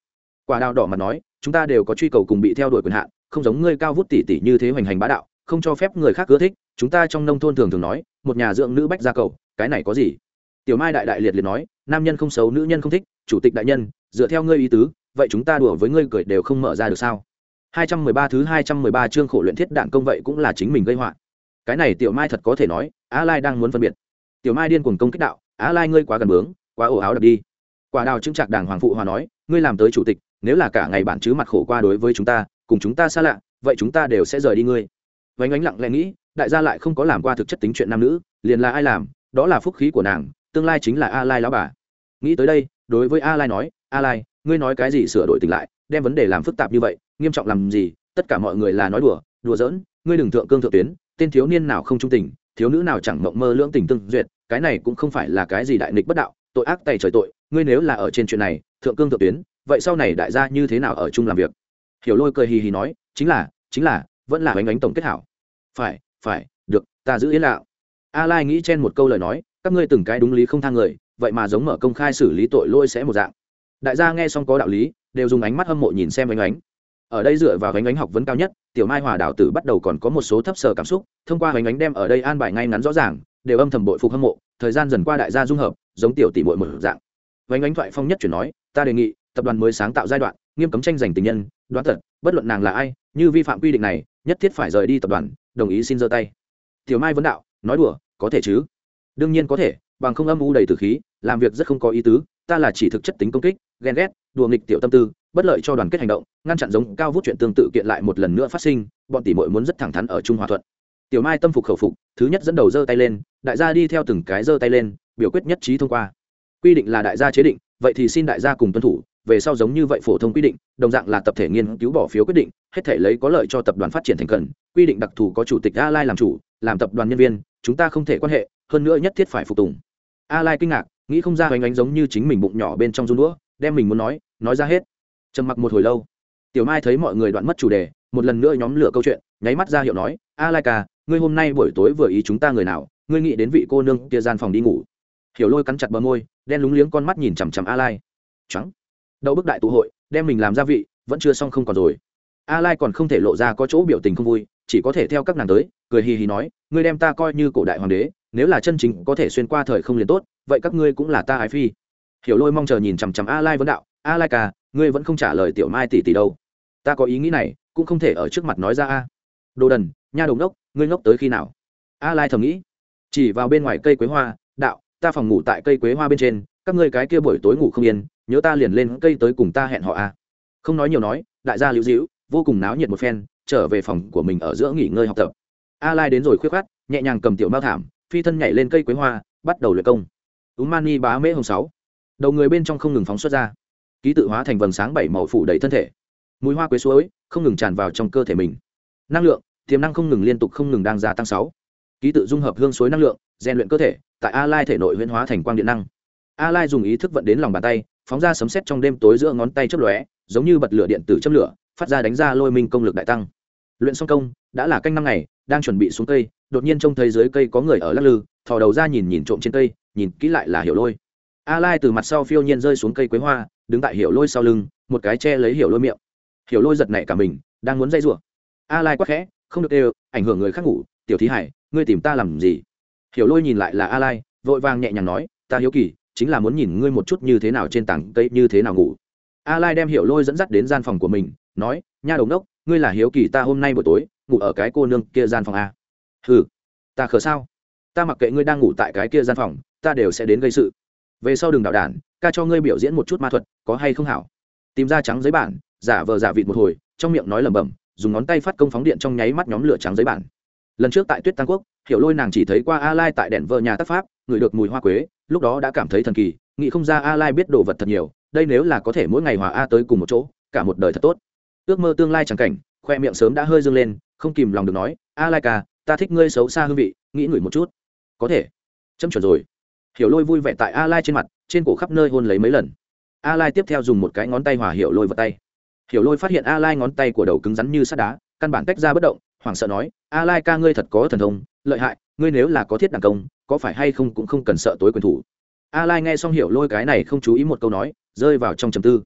Quả đào đỏ mặt nói, chúng ta đều có truy cầu cùng bị theo đuổi quyền hạn, không giống ngươi cao vút tỉ tỉ như thế hoành hành bá đạo, không cho phép người khác ưa thích, chúng ta trong nông thôn thường thường nói, một nhà dưỡng nữ bách gia cầu, cái này có gì? Tiểu mai đại đại liệt liệt nói, nam nhân không xấu, nữ nhân không thích, chủ tịch đại nhân, dựa theo ngươi ý tứ, vậy chúng ta đùa với ngươi cười đều không mở ra được sao? 213 thứ 213 chương khổ luyện thiết đạn công vậy cũng là chính mình gây họa. Cái này tiểu mai thật có thể nói, á lai đang muốn phân biệt. Tiểu mai điên cuồng công kích đạo, á lai ngươi quá gần bướng, quá ổ áo đập đi. Quả đào chứng trạc đảng hoàng phụ hòa nói, ngươi làm tới chủ tịch, nếu là cả ngày bạn chứ mặt khổ qua đối với chúng ta, cùng chúng ta xa lạ, vậy chúng ta đều sẽ rời đi ngươi. Vánh ánh lặng lẽ nghĩ, đại gia lại không có làm qua thực chất tính chuyện nam nữ, liền là ai làm, đó là phúc khí của nàng tương lai chính là a lai lão bà. Nghĩ tới đây, đối với a lai nói, a lai, ngươi nói cái gì sửa đổi tỉnh lại, đem vấn đề làm phức tạp như vậy, nghiêm trọng làm gì, tất cả mọi người là nói đùa đùa giỡn, ngươi đừng thượng cương thượng tuyến, tên thiếu niên nào không trung tình, thiếu nữ nào chẳng mộng mơ lưỡng tình tương duyệt, cái này cũng không phải là cái gì đại nghịch bất đạo, tội ác tày trời tội, ngươi nếu là ở trên chuyện này, thượng cương thượng tuyến, vậy sau này đại gia như thế nào ở chung làm việc? Hiểu lôi cười hì hì nói, chính là chính là, vẫn là bánh bánh tổng kết hảo. Phải phải, được, ta giữ yên lạo a lai nghĩ chen một câu lời nói các ngươi từng cái đúng lý không thang người, vậy mà giống mở công khai xử lý tội lôi sẽ một dạng. Đại gia nghe xong có đạo lý, đều dùng ánh mắt hâm mộ nhìn xem ánh ánh. Ở đây dựa vào ánh ánh học vấn cao nhất, tiểu mai hòa đạo tử bắt đầu còn có một số thấp sở cảm xúc, thông qua ánh ánh đem ở đây an bài ngay ngắn rõ ràng, đều âm thầm bội phục hâm mộ, thời gian dần qua đại gia dung hợp, giống tiểu tỷ bội một dạng. Ánh ánh thoại phong nhất chuyển nói, ta đề nghị, tập đoàn mới sáng tạo giai đoạn, nghiêm cấm tranh giành tình nhân, đoán thật, bất luận nàng là ai, như vi phạm quy định này, nhất thiết phải rời đi tập đoàn, đồng ý xin giơ tay. Tiểu mai vấn đạo, nói đùa, có thể chứ? Đương nhiên có thể, bằng không âm u đầy từ khí, làm việc rất không có ý tứ, ta là chỉ thực chất tính công kích, ghen ghét, đùa nghịch tiểu tâm tư, bất lợi cho đoàn kết hành động, ngăn chặn giống cao vút chuyện tương tự kiện lại một lần nữa phát sinh, bọn tỷ muội muốn rất thẳng thắn ở trung hòa thuận. Tiểu mai tâm phục khẩu phục, thứ nhất dẫn đầu giơ tay lên, đại gia đi theo từng cái giơ tay lên, biểu quyết nhất trí thông qua. Quy định là đại gia chế định, vậy thì xin đại gia cùng tuân thủ, về sau giống như vậy phổ thông quy định, đồng dạng là tập thể nghiên cứu bỏ phiếu quyết định, hết thể lấy có lợi cho tập đoàn phát triển thành cần, quy định đặc thù có chủ tịch a lai làm chủ làm tập đoàn nhân viên, chúng ta không thể quan hệ, hơn nữa nhất thiết phải phục tùng. A lai kinh ngạc, nghĩ không ra hoành ánh giống như chính mình bụng nhỏ bên trong run đũa, đem mình muốn nói nói ra hết. Trầm mặc một hồi lâu. Tiểu mai thấy mọi người đoạn mất chủ đề, một lần nữa nhóm lửa câu chuyện, nháy mắt ra hiệu nói a lai ca, ngươi hôm nay buổi tối vừa ý chúng ta người nào, ngươi nghĩ đến vị cô nương kia gian phòng đi ngủ. Hiểu lôi cắn chặt bờ môi, đen lúng liếng con mắt nhìn chằm chằm a lai trắng. Đậu bức đại tụ hội, đem mình làm gia vị, vẫn chưa xong không còn rồi. A lai còn không thể lộ ra có chỗ biểu tình không vui chỉ có thể theo các nàng tới, cười hì hì nói, ngươi đem ta coi như cổ đại hoàng đế, nếu là chân chính có thể xuyên qua thời không liền tốt, vậy các ngươi cũng là ta ái phi. Hiểu lôi mong chờ nhìn chằm chằm a lai vấn đạo, a lai ca, ngươi vẫn không trả lời tiểu mai tỷ tỷ đâu. Ta có ý nghĩ này, cũng không thể ở trước mặt nói ra a. Đồ đần, nha đồng đốc ngươi ngốc tới khi nào? A lai thầm nghĩ. Chỉ vào bên ngoài cây quế hoa, đạo, ta phòng ngủ tại cây quế hoa bên trên, các ngươi cái kia buổi tối ngủ không yên, nhớ ta liền lên cây tới cùng ta hẹn họ a. Không nói nhiều nói, đại gia lưu dĩu vô cùng náo nhiệt một phen trở về phòng của mình ở giữa nghỉ ngơi học tập. A lai đến rồi khuyết khát, nhẹ nhàng cầm tiểu mao thảm, phi thân nhảy lên cây quế hoa, bắt đầu luyện công. Úm mani bá mễ hồng sáu. Đầu người bên trong không ngừng phóng xuất ra. Ký tự hóa thành vầng sáng bảy màu phủ đầy thân thể. Mùi hoa quế suối không ngừng tràn vào trong cơ thể mình. Năng lượng, tiềm năng không ngừng liên tục không ngừng đang gia tăng sáu. Ký tự dung hợp hương suối năng lượng, rèn luyện cơ thể, tại a lai thể nội huyễn hóa thành quang điện năng. A lai dùng ý thức vận đến lòng bàn tay, phóng ra sấm sét trong đêm tối giữa ngón tay chớp lóe, giống như bật lửa điện tử châm lửa, phát ra đánh ra lôi minh công lực đại tăng luyện xong công, đã là canh năm ngày, đang chuẩn bị xuống cây, đột nhiên trông thấy dưới cây có người ở lắc lư, thò đầu ra nhìn nhìn trộm trên cây, nhìn kỹ lại là hiểu lôi. A lai từ mặt sau phiêu nhiên rơi xuống cây quế hoa, đứng tại hiểu lôi sau lưng, một cái che lấy hiểu lôi miệng. Hiểu lôi giật nảy cả mình, đang muốn dây rủa. A lai quắc khẽ, không được đều, ảnh hưởng người khác ngủ, tiểu thí hải, ngươi tìm ta làm gì? Hiểu lôi nhìn lại là a lai, vội vàng nhẹ nhàng nói, ta hiếu kỳ, chính là muốn nhìn ngươi một chút như thế nào trên tảng cây, như thế nào ngủ. A lai đem hiểu lôi dẫn dắt đến gian phòng của mình, nói, nha đồng đốc ngươi là hiếu kỳ ta hôm nay buổi tối, ngủ ở cái cô nương kia gian phòng a. Ừ ta khờ sao? Ta mặc kệ ngươi đang ngủ tại cái kia gian phòng, ta đều sẽ đến gây sự. Về sau đừng đạo đản, ca cho ngươi biểu diễn một chút ma thuật, có hay không hảo? Tìm ra trắng giấy bản, giả vờ giả vịt một hồi, trong miệng nói lẩm bẩm, dùng ngón tay phát công phóng điện trong nháy mắt nhóm lửa trắng giấy bản. Lần trước tại tuyết tăng quốc, hiểu lôi nàng chỉ thấy qua a lai tại đèn vợ nhà tác pháp ngửi được mùi hoa quế, lúc đó đã cảm thấy thần kỳ, nghĩ không ra a lai biết đồ vật thật nhiều, đây nếu là có thể mỗi ngày hòa a tới cùng một chỗ, cả một đời thật tốt ước mơ tương lai chẳng cảnh, khoe miệng sớm đã hơi dâng lên, không kìm lòng được nói, a lai ca, ta thích ngươi xấu xa hương vị, nghĩ ngửi một chút. Có thể. Chấm chuẩn rồi. Hiểu lôi vui vẻ tại a lai trên mặt, trên cổ khắp nơi hôn lấy mấy lần. A lai tiếp theo dùng một cái ngón tay hòa hiểu lôi vào tay. Hiểu lôi phát hiện a lai ngón tay của đầu cứng rắn như sắt đá, căn bản tách ra bất động, hoảng sợ nói, a lai ca ngươi thật có thần thông, lợi hại, ngươi nếu là có thiết đàn công, có phải hay không cũng không cần sợ tối quyền thủ. A lai nghe xong hiểu lôi cái này không chú ý một câu nói, rơi vào trong trầm tư.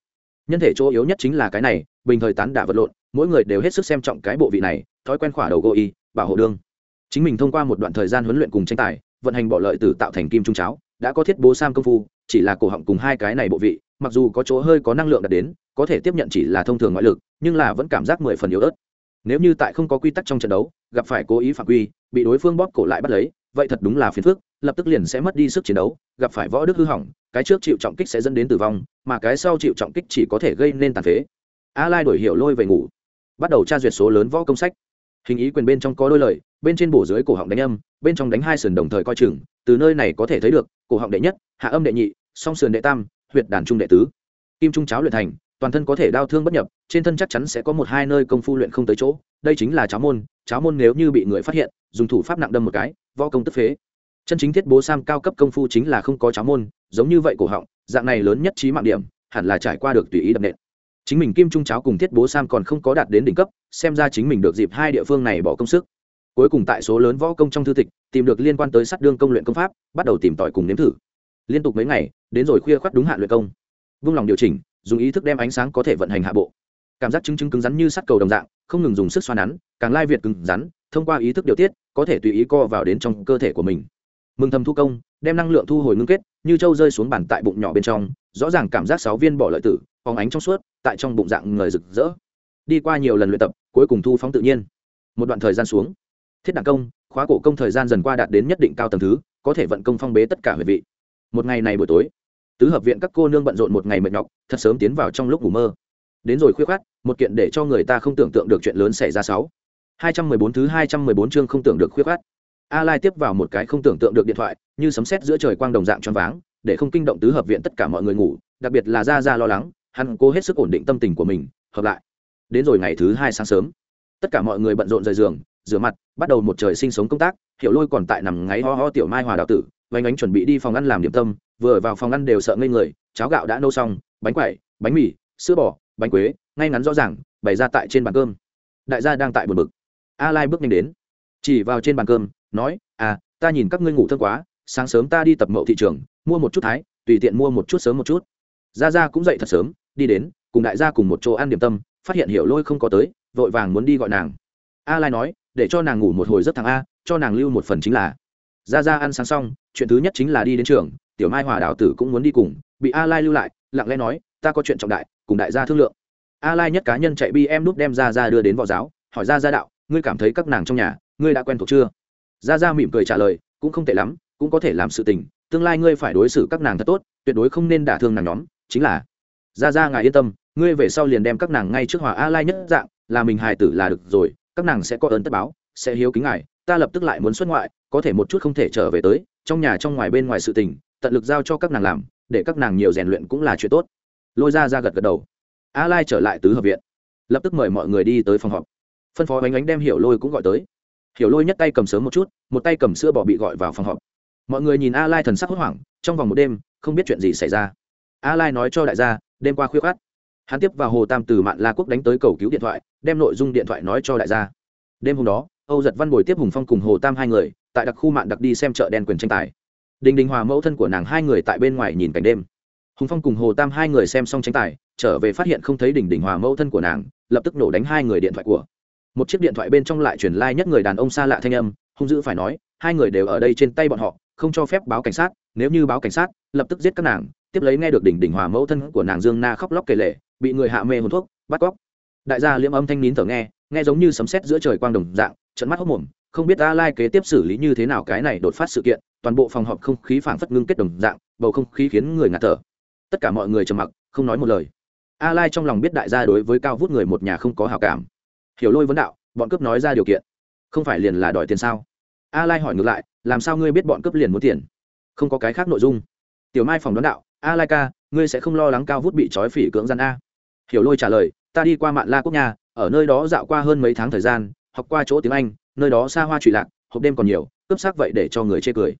Nhân thể chỗ yếu nhất chính là cái này bình thời tán đả vật lộn, mỗi người đều hết sức xem trọng cái bộ vị này, thói quen khỏa đầu gô y, bảo hộ đương. Chính mình thông qua một đoạn thời gian huấn luyện cùng tranh tài, vận hành bỏ lợi từ tạo thành kim trung cháo, đã có thiết bố sam công phu, chỉ là cổ họng cùng hai cái này bộ vị, mặc dù có chỗ hơi có năng lượng đạt đến, có thể tiếp nhận chỉ là thông thường ngoại lực, nhưng là vẫn cảm giác mười phần yếu ớt. Nếu như tại không có quy tắc trong trận đấu, gặp phải cố ý phạm quy, bị đối phương bóp cổ lại bắt lấy, vậy thật đúng là phiền phức, lập tức liền sẽ mất đi sức chiến đấu, gặp phải võ đức hư hỏng, cái trước chịu trọng kích sẽ dẫn đến tử vong, mà cái sau chịu trọng kích chỉ có thể gây nên tàn phế a lai đổi hiểu lôi về ngủ. Bắt đầu tra duyệt số lớn võ công sách. Hình ý quyền bên trong có đôi lời, bên trên bổ dưới cổ họng đánh âm, bên trong đánh hai sườn đồng thời coi chừng, từ nơi này có thể thấy được, cổ họng đệ nhất, hạ âm đệ nhị, song sườn đệ tam, huyệt đàn trung đệ tứ. Kim trung cháo luyện thành, toàn thân có thể đau thương bất nhập, trên thân chắc chắn sẽ có một hai nơi công phu luyện không tới chỗ. Đây chính là cháo môn cháo môn nếu như bị người phát hiện, dùng thủ pháp nặng đâm một cái, võ công tức phế. Chân chính thiết bố sam cao cấp công phu chính là không có cháo môn, giống như vậy cổ họng, dạng này lớn nhất trí mạng điểm, hẳn là trải qua được tùy ý đập nện chính mình kim trung cháo cùng thiết bố sam còn không có đạt đến đỉnh cấp, xem ra chính mình được dịp hai địa phương này bỏ công sức. Cuối cùng tại số lớn võ công trong thư tịch, tìm được liên quan tới sát đương công luyện công pháp, bắt đầu tìm tòi cùng nếm thử. Liên tục mấy ngày, đến rồi khuya khoắt đúng hạn luyện công. Vung lòng điều chỉnh, dùng ý thức đem ánh sáng có thể vận hành hạ bộ. Cảm giác chứng chứng cứng rắn như sắt cầu đồng dạng, không ngừng dùng sức xoa nắn, càng lai việt cứng rắn, thông qua ý thức điều tiết, có thể tùy ý co vào đến trong cơ thể của mình. Mừng thầm thu công, đem năng lượng thu hồi ngưng kết, như trâu rơi xuống bàn tại bụng nhỏ bên trong, rõ ràng cảm giác sáu viên bỏ lợi tử phóng ánh trong suốt, tại trong bụng dạng người rực rỡ. Đi qua nhiều lần luyện tập, cuối cùng thu phóng tự nhiên. Một đoạn thời gian xuống, thiết đảng công, khóa cổ công thời gian dần qua đạt đến nhất định cao tầng thứ, có thể vận công phong bế tất cả huệ vị. Một ngày này buổi tối, tứ hợp viện các cô nương bận rộn một ngày mệt nhọc, thật sớm tiến vào trong lúc ngủ mơ. Đến rồi khuya khát một kiện để cho người ta không tưởng tượng được chuyện lớn xảy ra sáu. hai trăm mười bốn thứ hai trăm mười bốn chương không tưởng được khuya khát a lai tiếp vào một cái không tưởng tượng được điện thoại, như sấm sét giữa trời quang đồng dạng choáng váng, để không kinh động tứ hợp viện tất cả mọi người ngủ, đặc biệt là ra ra lo lắng hắn cố hết sức ổn định tâm tình của mình, hợp lại. Đến rồi ngày thứ hai sáng sớm, tất cả mọi người bận rộn rời giường, rửa mặt, bắt đầu một trời sinh sống công tác, hiểu lôi còn tại nằm ngáy ho ho tiểu mai hòa đạo tử vánh ánh chuẩn bị đi phòng ăn làm điểm tâm, vừa vào phòng ăn đều sợ ngây người, cháo gạo đã nâu xong, bánh quẩy, bánh mì, sữa bò, bánh quế, ngay ngắn rõ ràng, bày ra tại trên bàn cơm. Đại gia đang tại buồn bực. A lai bước nhanh đến, chỉ vào trên bàn cơm, nói à ta nhìn các ngươi ngủ thơm quá, sáng sớm ta đi tập mậu thị trường, mua một chút thái, tùy tiện mua một chút sớm một chút. Gia gia cũng dậy thật sớm đi đến, cùng đại gia cùng một chỗ ăn điểm tâm, phát hiện hiểu lôi không có tới, vội vàng muốn đi gọi nàng. A lai nói, để cho nàng ngủ một hồi rất thằng a, cho nàng lưu một phần chính là. Gia gia ăn sáng xong, chuyện thứ nhất chính là đi đến trường, tiểu mai hòa đạo tử cũng muốn đi cùng, bị a lai lưu lại, lặng lẽ nói, ta có chuyện trọng đại, cùng đại gia thương lượng. A lai nhất cá nhân chạy bi em núp đem ra ra đưa đến võ giáo, hỏi ra gia đạo, ngươi cảm thấy các nàng trong nhà, ngươi đã quen thuộc chưa? Ra ra mỉm cười trả lời, cũng không tệ lắm, cũng có thể làm sự tình, tương lai ngươi phải đối xử các nàng thật tốt, tuyệt đối không nên đả thương nàng nhóm, chính là ra ra ngài yên tâm, ngươi về sau liền đem các nàng ngay trước hòa a lai nhất dạng, là mình hài tử là được rồi, các nàng sẽ có ơn tất báo, sẽ hiếu kính ngài, ta lập tức lại muốn xuất ngoại, có thể một chút không thể trở về tới, trong nhà trong ngoài bên ngoài sự tình, tận lực giao cho các nàng làm, để các nàng nhiều rèn luyện cũng là chuyện tốt. Lôi ra ra gật gật đầu. A lai trở lại tứ hợp viện, lập tức mời mọi người đi tới phòng họp. Phân phó bánh ánh đem hiểu lôi cũng gọi tới. Hiểu lôi nhất tay cầm sớm một chút, một tay cầm sữa bỏ bị gọi vào phòng họp. Mọi người nhìn a lai thần sắc hốt hoảng, trong vòng một đêm, không biết chuyện gì xảy ra. A lai nói cho đại gia đêm qua khuya khát hắn tiếp vào hồ tam từ mạn la quốc đánh tới cầu cứu điện thoại, đem nội dung điện thoại nói cho đại gia. Đêm hôm đó, âu giật văn bồi tiếp hùng phong cùng hồ tam hai người, tại đặc khu mạn đặc đi xem chợ đen quyền tranh tài. Đình đình hòa mẫu thân của nàng hai người tại bên ngoài nhìn cảnh đêm. Hùng phong cùng hồ tam hai người xem xong tranh tài, trở về phát hiện không thấy đình đình hòa mẫu thân của nàng, lập tức nổ đánh hai người điện thoại của. Một chiếc điện thoại bên trong lại truyền lai、like、nhất người đàn ông xa lạ thanh âm, hung dữ phải nói, hai người đều ở đây trên tay bọn họ không cho phép báo cảnh sát, nếu như báo cảnh sát, lập tức giết các nàng. Tiếp lấy nghe được đỉnh đỉnh hòa mẫu thân của nàng dương na khóc lóc kể lệ bị người hạ mê hồn thuốc, bắt cóc. Đại gia liễm âm thanh nín thở nghe nghe giống như sấm sét giữa trời quang đồng dạng trận mắt hốc mồm, không biết a lai kế tiếp xử lý như thế nào cái này đột phát sự kiện, toàn bộ phòng họp không khí phảng phất ngưng kết đồng dạng, bầu không khí khiến người ngạt thở. Tất cả mọi người trầm mặc, không nói một lời. A lai trong lòng biết đại gia đối với cao vút người một nhà không có hào cảm. Hiểu lôi vấn đạo, bọn cướp nói ra điều kiện. Không phải liền là đòi tiền sao? A lai hỏi ngược lại, làm sao ngươi biết bọn cướp liền muốn tiền? Không có cái khác nội dung. Tiểu mai phòng đoán đạo, a lai ca, ngươi sẽ không lo lắng cao vút bị trói phỉ cưỡng gian a. Hiểu lôi trả lời, ta đi qua mạn la quốc nhà ở nơi đó dạo qua hơn mấy tháng thời gian, học qua chỗ tiếng anh, nơi đó xa hoa trụy lạc, hộp đêm còn nhiều, cướp xác vậy để cho người chê cười.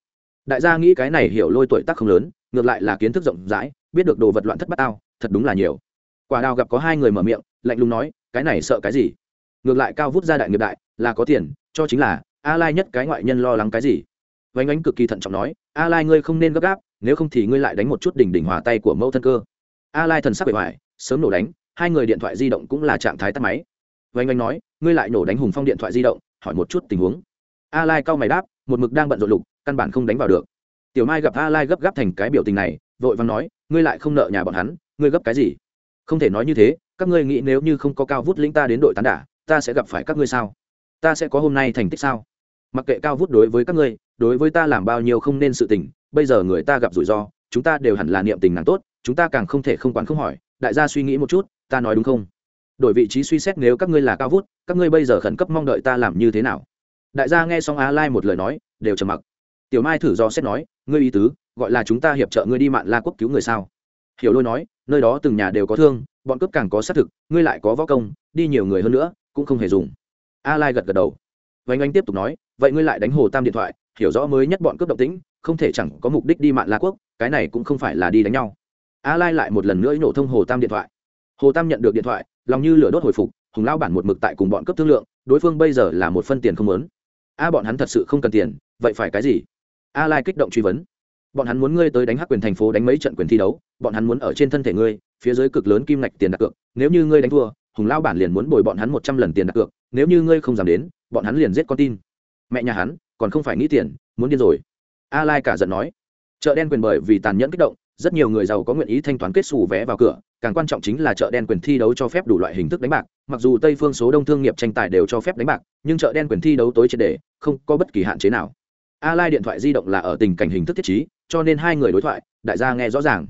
Đại gia nghĩ cái này hiểu lôi tuổi tác không lớn, ngược lại là kiến thức rộng rãi, biết được đồ vật loạn thất bát ao thật đúng là nhiều. Quả đào gặp có hai người mở miệng, lạnh lùng nói, cái này sợ cái gì? Ngược lại cao vút ra đại nghiệp đại, là có tiền, cho chính là a lai nhất cái ngoại nhân lo lắng cái gì? Vánh ánh cực kỳ thận trọng nói, a lai ngươi không nên gấp gáp, nếu không thì ngươi lại đánh một chút đỉnh đỉnh hòa tay của mẫu thân cơ. A lai thần sắc bề ngoài, sớm nổ đánh, hai người điện thoại di động cũng là trạng thái tắt máy. Vánh ánh nói, ngươi lại nổ đánh hùng phong điện thoại di động, hỏi một chút tình huống. A lai cau mày đáp, một mực đang bận rộn lục, căn bản không đánh vào được. Tiểu mai gặp a lai gấp gáp thành cái biểu tình này, vội vàng nói, ngươi lại không nợ nhà bọn hắn, ngươi gấp cái gì? Không thể nói như thế, các ngươi nghĩ nếu như không có cao vút lĩnh ta đến đội tán đả, ta sẽ gặp phải các ngươi sao? Ta sẽ có hôm nay thành tích sao? Mặc kệ cao vút đối với các ngươi, đối với ta làm bao nhiêu không nên sự tình, bây giờ người ta gặp rủi ro, chúng ta đều hẳn là niệm tình nàng tốt, chúng ta càng không thể không quản không hỏi. Đại gia suy nghĩ một chút, ta nói đúng không? Đổi vị trí suy xét nếu các ngươi là cao vút, các ngươi bây giờ khẩn cấp mong đợi ta làm như thế nào? Đại gia nghe xong á lai một lời nói, đều trầm mặc. Tiểu mai thử do xét nói, ngươi ý tứ, gọi là chúng ta hiệp trợ ngươi đi mạn la quốc cứu người sao? Hiểu lôi nói, nơi đó từng nhà đều có thương, bọn cướp càng có xác thực, ngươi lại có võ công, đi nhiều người hơn nữa, cũng không hề dùng. A lai gật gật đầu. Vánh anh tiếp tục nói vậy ngươi lại đánh hồ tam điện thoại, hiểu rõ mới nhất bọn cướp động tĩnh, không thể chẳng có mục đích đi mạn la quốc, cái này cũng không phải là đi đánh nhau. A lai lại một lần nữa nổ thông hồ tam điện thoại. Hồ tam nhận được điện thoại, lòng như lửa đốt hồi phục, hùng lao bản một mực tại cùng bọn cấp thương lượng, đối phương bây giờ là một phân tiền không lớn a bọn hắn thật sự không cần tiền, vậy phải cái gì? A lai kích động truy vấn. Bọn hắn muốn ngươi tới đánh hắc quyền thành phố đánh mấy trận quyền thi đấu, bọn hắn muốn ở trên thân thể ngươi, phía dưới cực lớn kim ngạch tiền đặt cược, nếu như ngươi đánh thua, hùng lao bản liền muốn bồi bọn hắn một trăm lần tiền đặt cược, nếu như ngươi không dám đến, bọn hắn liền giết con tin mẹ nhà hắn, còn không phải nghĩ tiền, muốn điên rồi. A lai cả giận nói. Chợ đen quyền bởi vì tàn nhẫn kích động, rất nhiều người giàu có nguyện ý thanh toán kết xù vé vào cửa, càng quan trọng chính là chợ đen quyền thi đấu cho phép đủ loại hình thức đánh bạc, mặc dù tây phương số đông thương nghiệp tranh tài đều cho phép đánh bạc, nhưng chợ đen quyền thi đấu tối triệt đề không có bất kỳ hạn chế nào. A lai điện thoại di động là ở tình cảnh hình thức thiết trí, cho nên hai người đối thoại, đại gia nghe rõ ràng.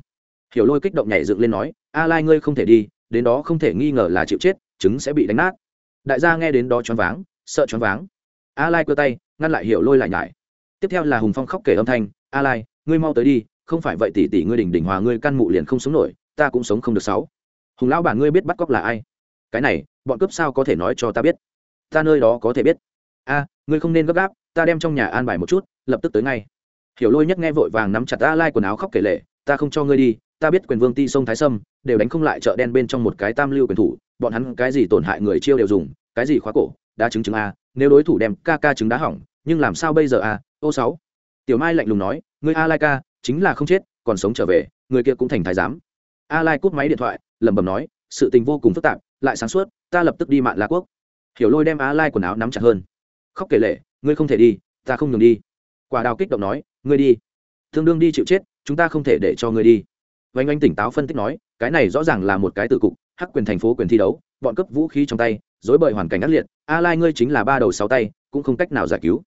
Hiểu lôi kích động nhảy dựng lên nói, a lai ngươi không thể đi, đến đó không thể nghi ngờ là chịu chết chứng sẽ bị đánh nát. Đại gia nghe đến đó choáng váng, sợ choáng váng a lai cơ tay, ngăn lại hiểu lôi lại nhải. Tiếp theo là hùng phong khóc kể âm thanh, a lai, ngươi mau tới đi, không phải vậy tỷ tỷ ngươi đỉnh đỉnh hòa ngươi căn mụ liền không sống nổi, ta cũng sống không được sáu. Hùng lão bản ngươi biết bắt cóc là ai? Cái này, bọn cướp sao có thể nói cho ta biết? Ta nơi đó có thể biết. A, ngươi không nên gấp gáp, ta đem trong nhà an bài một chút, lập tức tới ngay. Hiểu lôi nhất nghe vội vàng nắm chặt a lai quần áo khóc kể lệ, ta không cho ngươi đi, ta biết quyền vương ti sông thái sâm, đều đánh không lại chợ đen bên trong một cái tam lưu quyền thủ, bọn hắn cái gì tổn hại người chiêu đều dùng, cái gì khóa cổ đá chứng chứng a, nếu đối thủ đem ca ca trứng đá hỏng, nhưng làm sao bây giờ a? Ô sáu. Tiểu mai lạnh lùng nói người a lai ca chính là không chết, còn sống trở về, người kia cũng thành thái giám. A lai cúp máy điện thoại, lẩm bẩm nói, sự tình vô cùng phức tạp, lại sáng suốt, ta lập tức đi mạn la quốc. Hiểu lôi đem a lai quần áo nắm chặt hơn. Khóc kể lệ ngươi không thể đi, ta không nhường đi. Quả đào kích động nói, ngươi đi. Tương đương đi chịu chết, chúng ta không thể để cho ngươi đi. Vánh anh tỉnh táo phân tích nói, cái này rõ ràng là một cái tự cục, hắc quyền thành phố quyền thi đấu, bọn cấp vũ khí trong tay dối bời hoàn cảnh ác liệt, a lai ngươi chính là ba đầu sáu tay, cũng không cách nào giải cứu.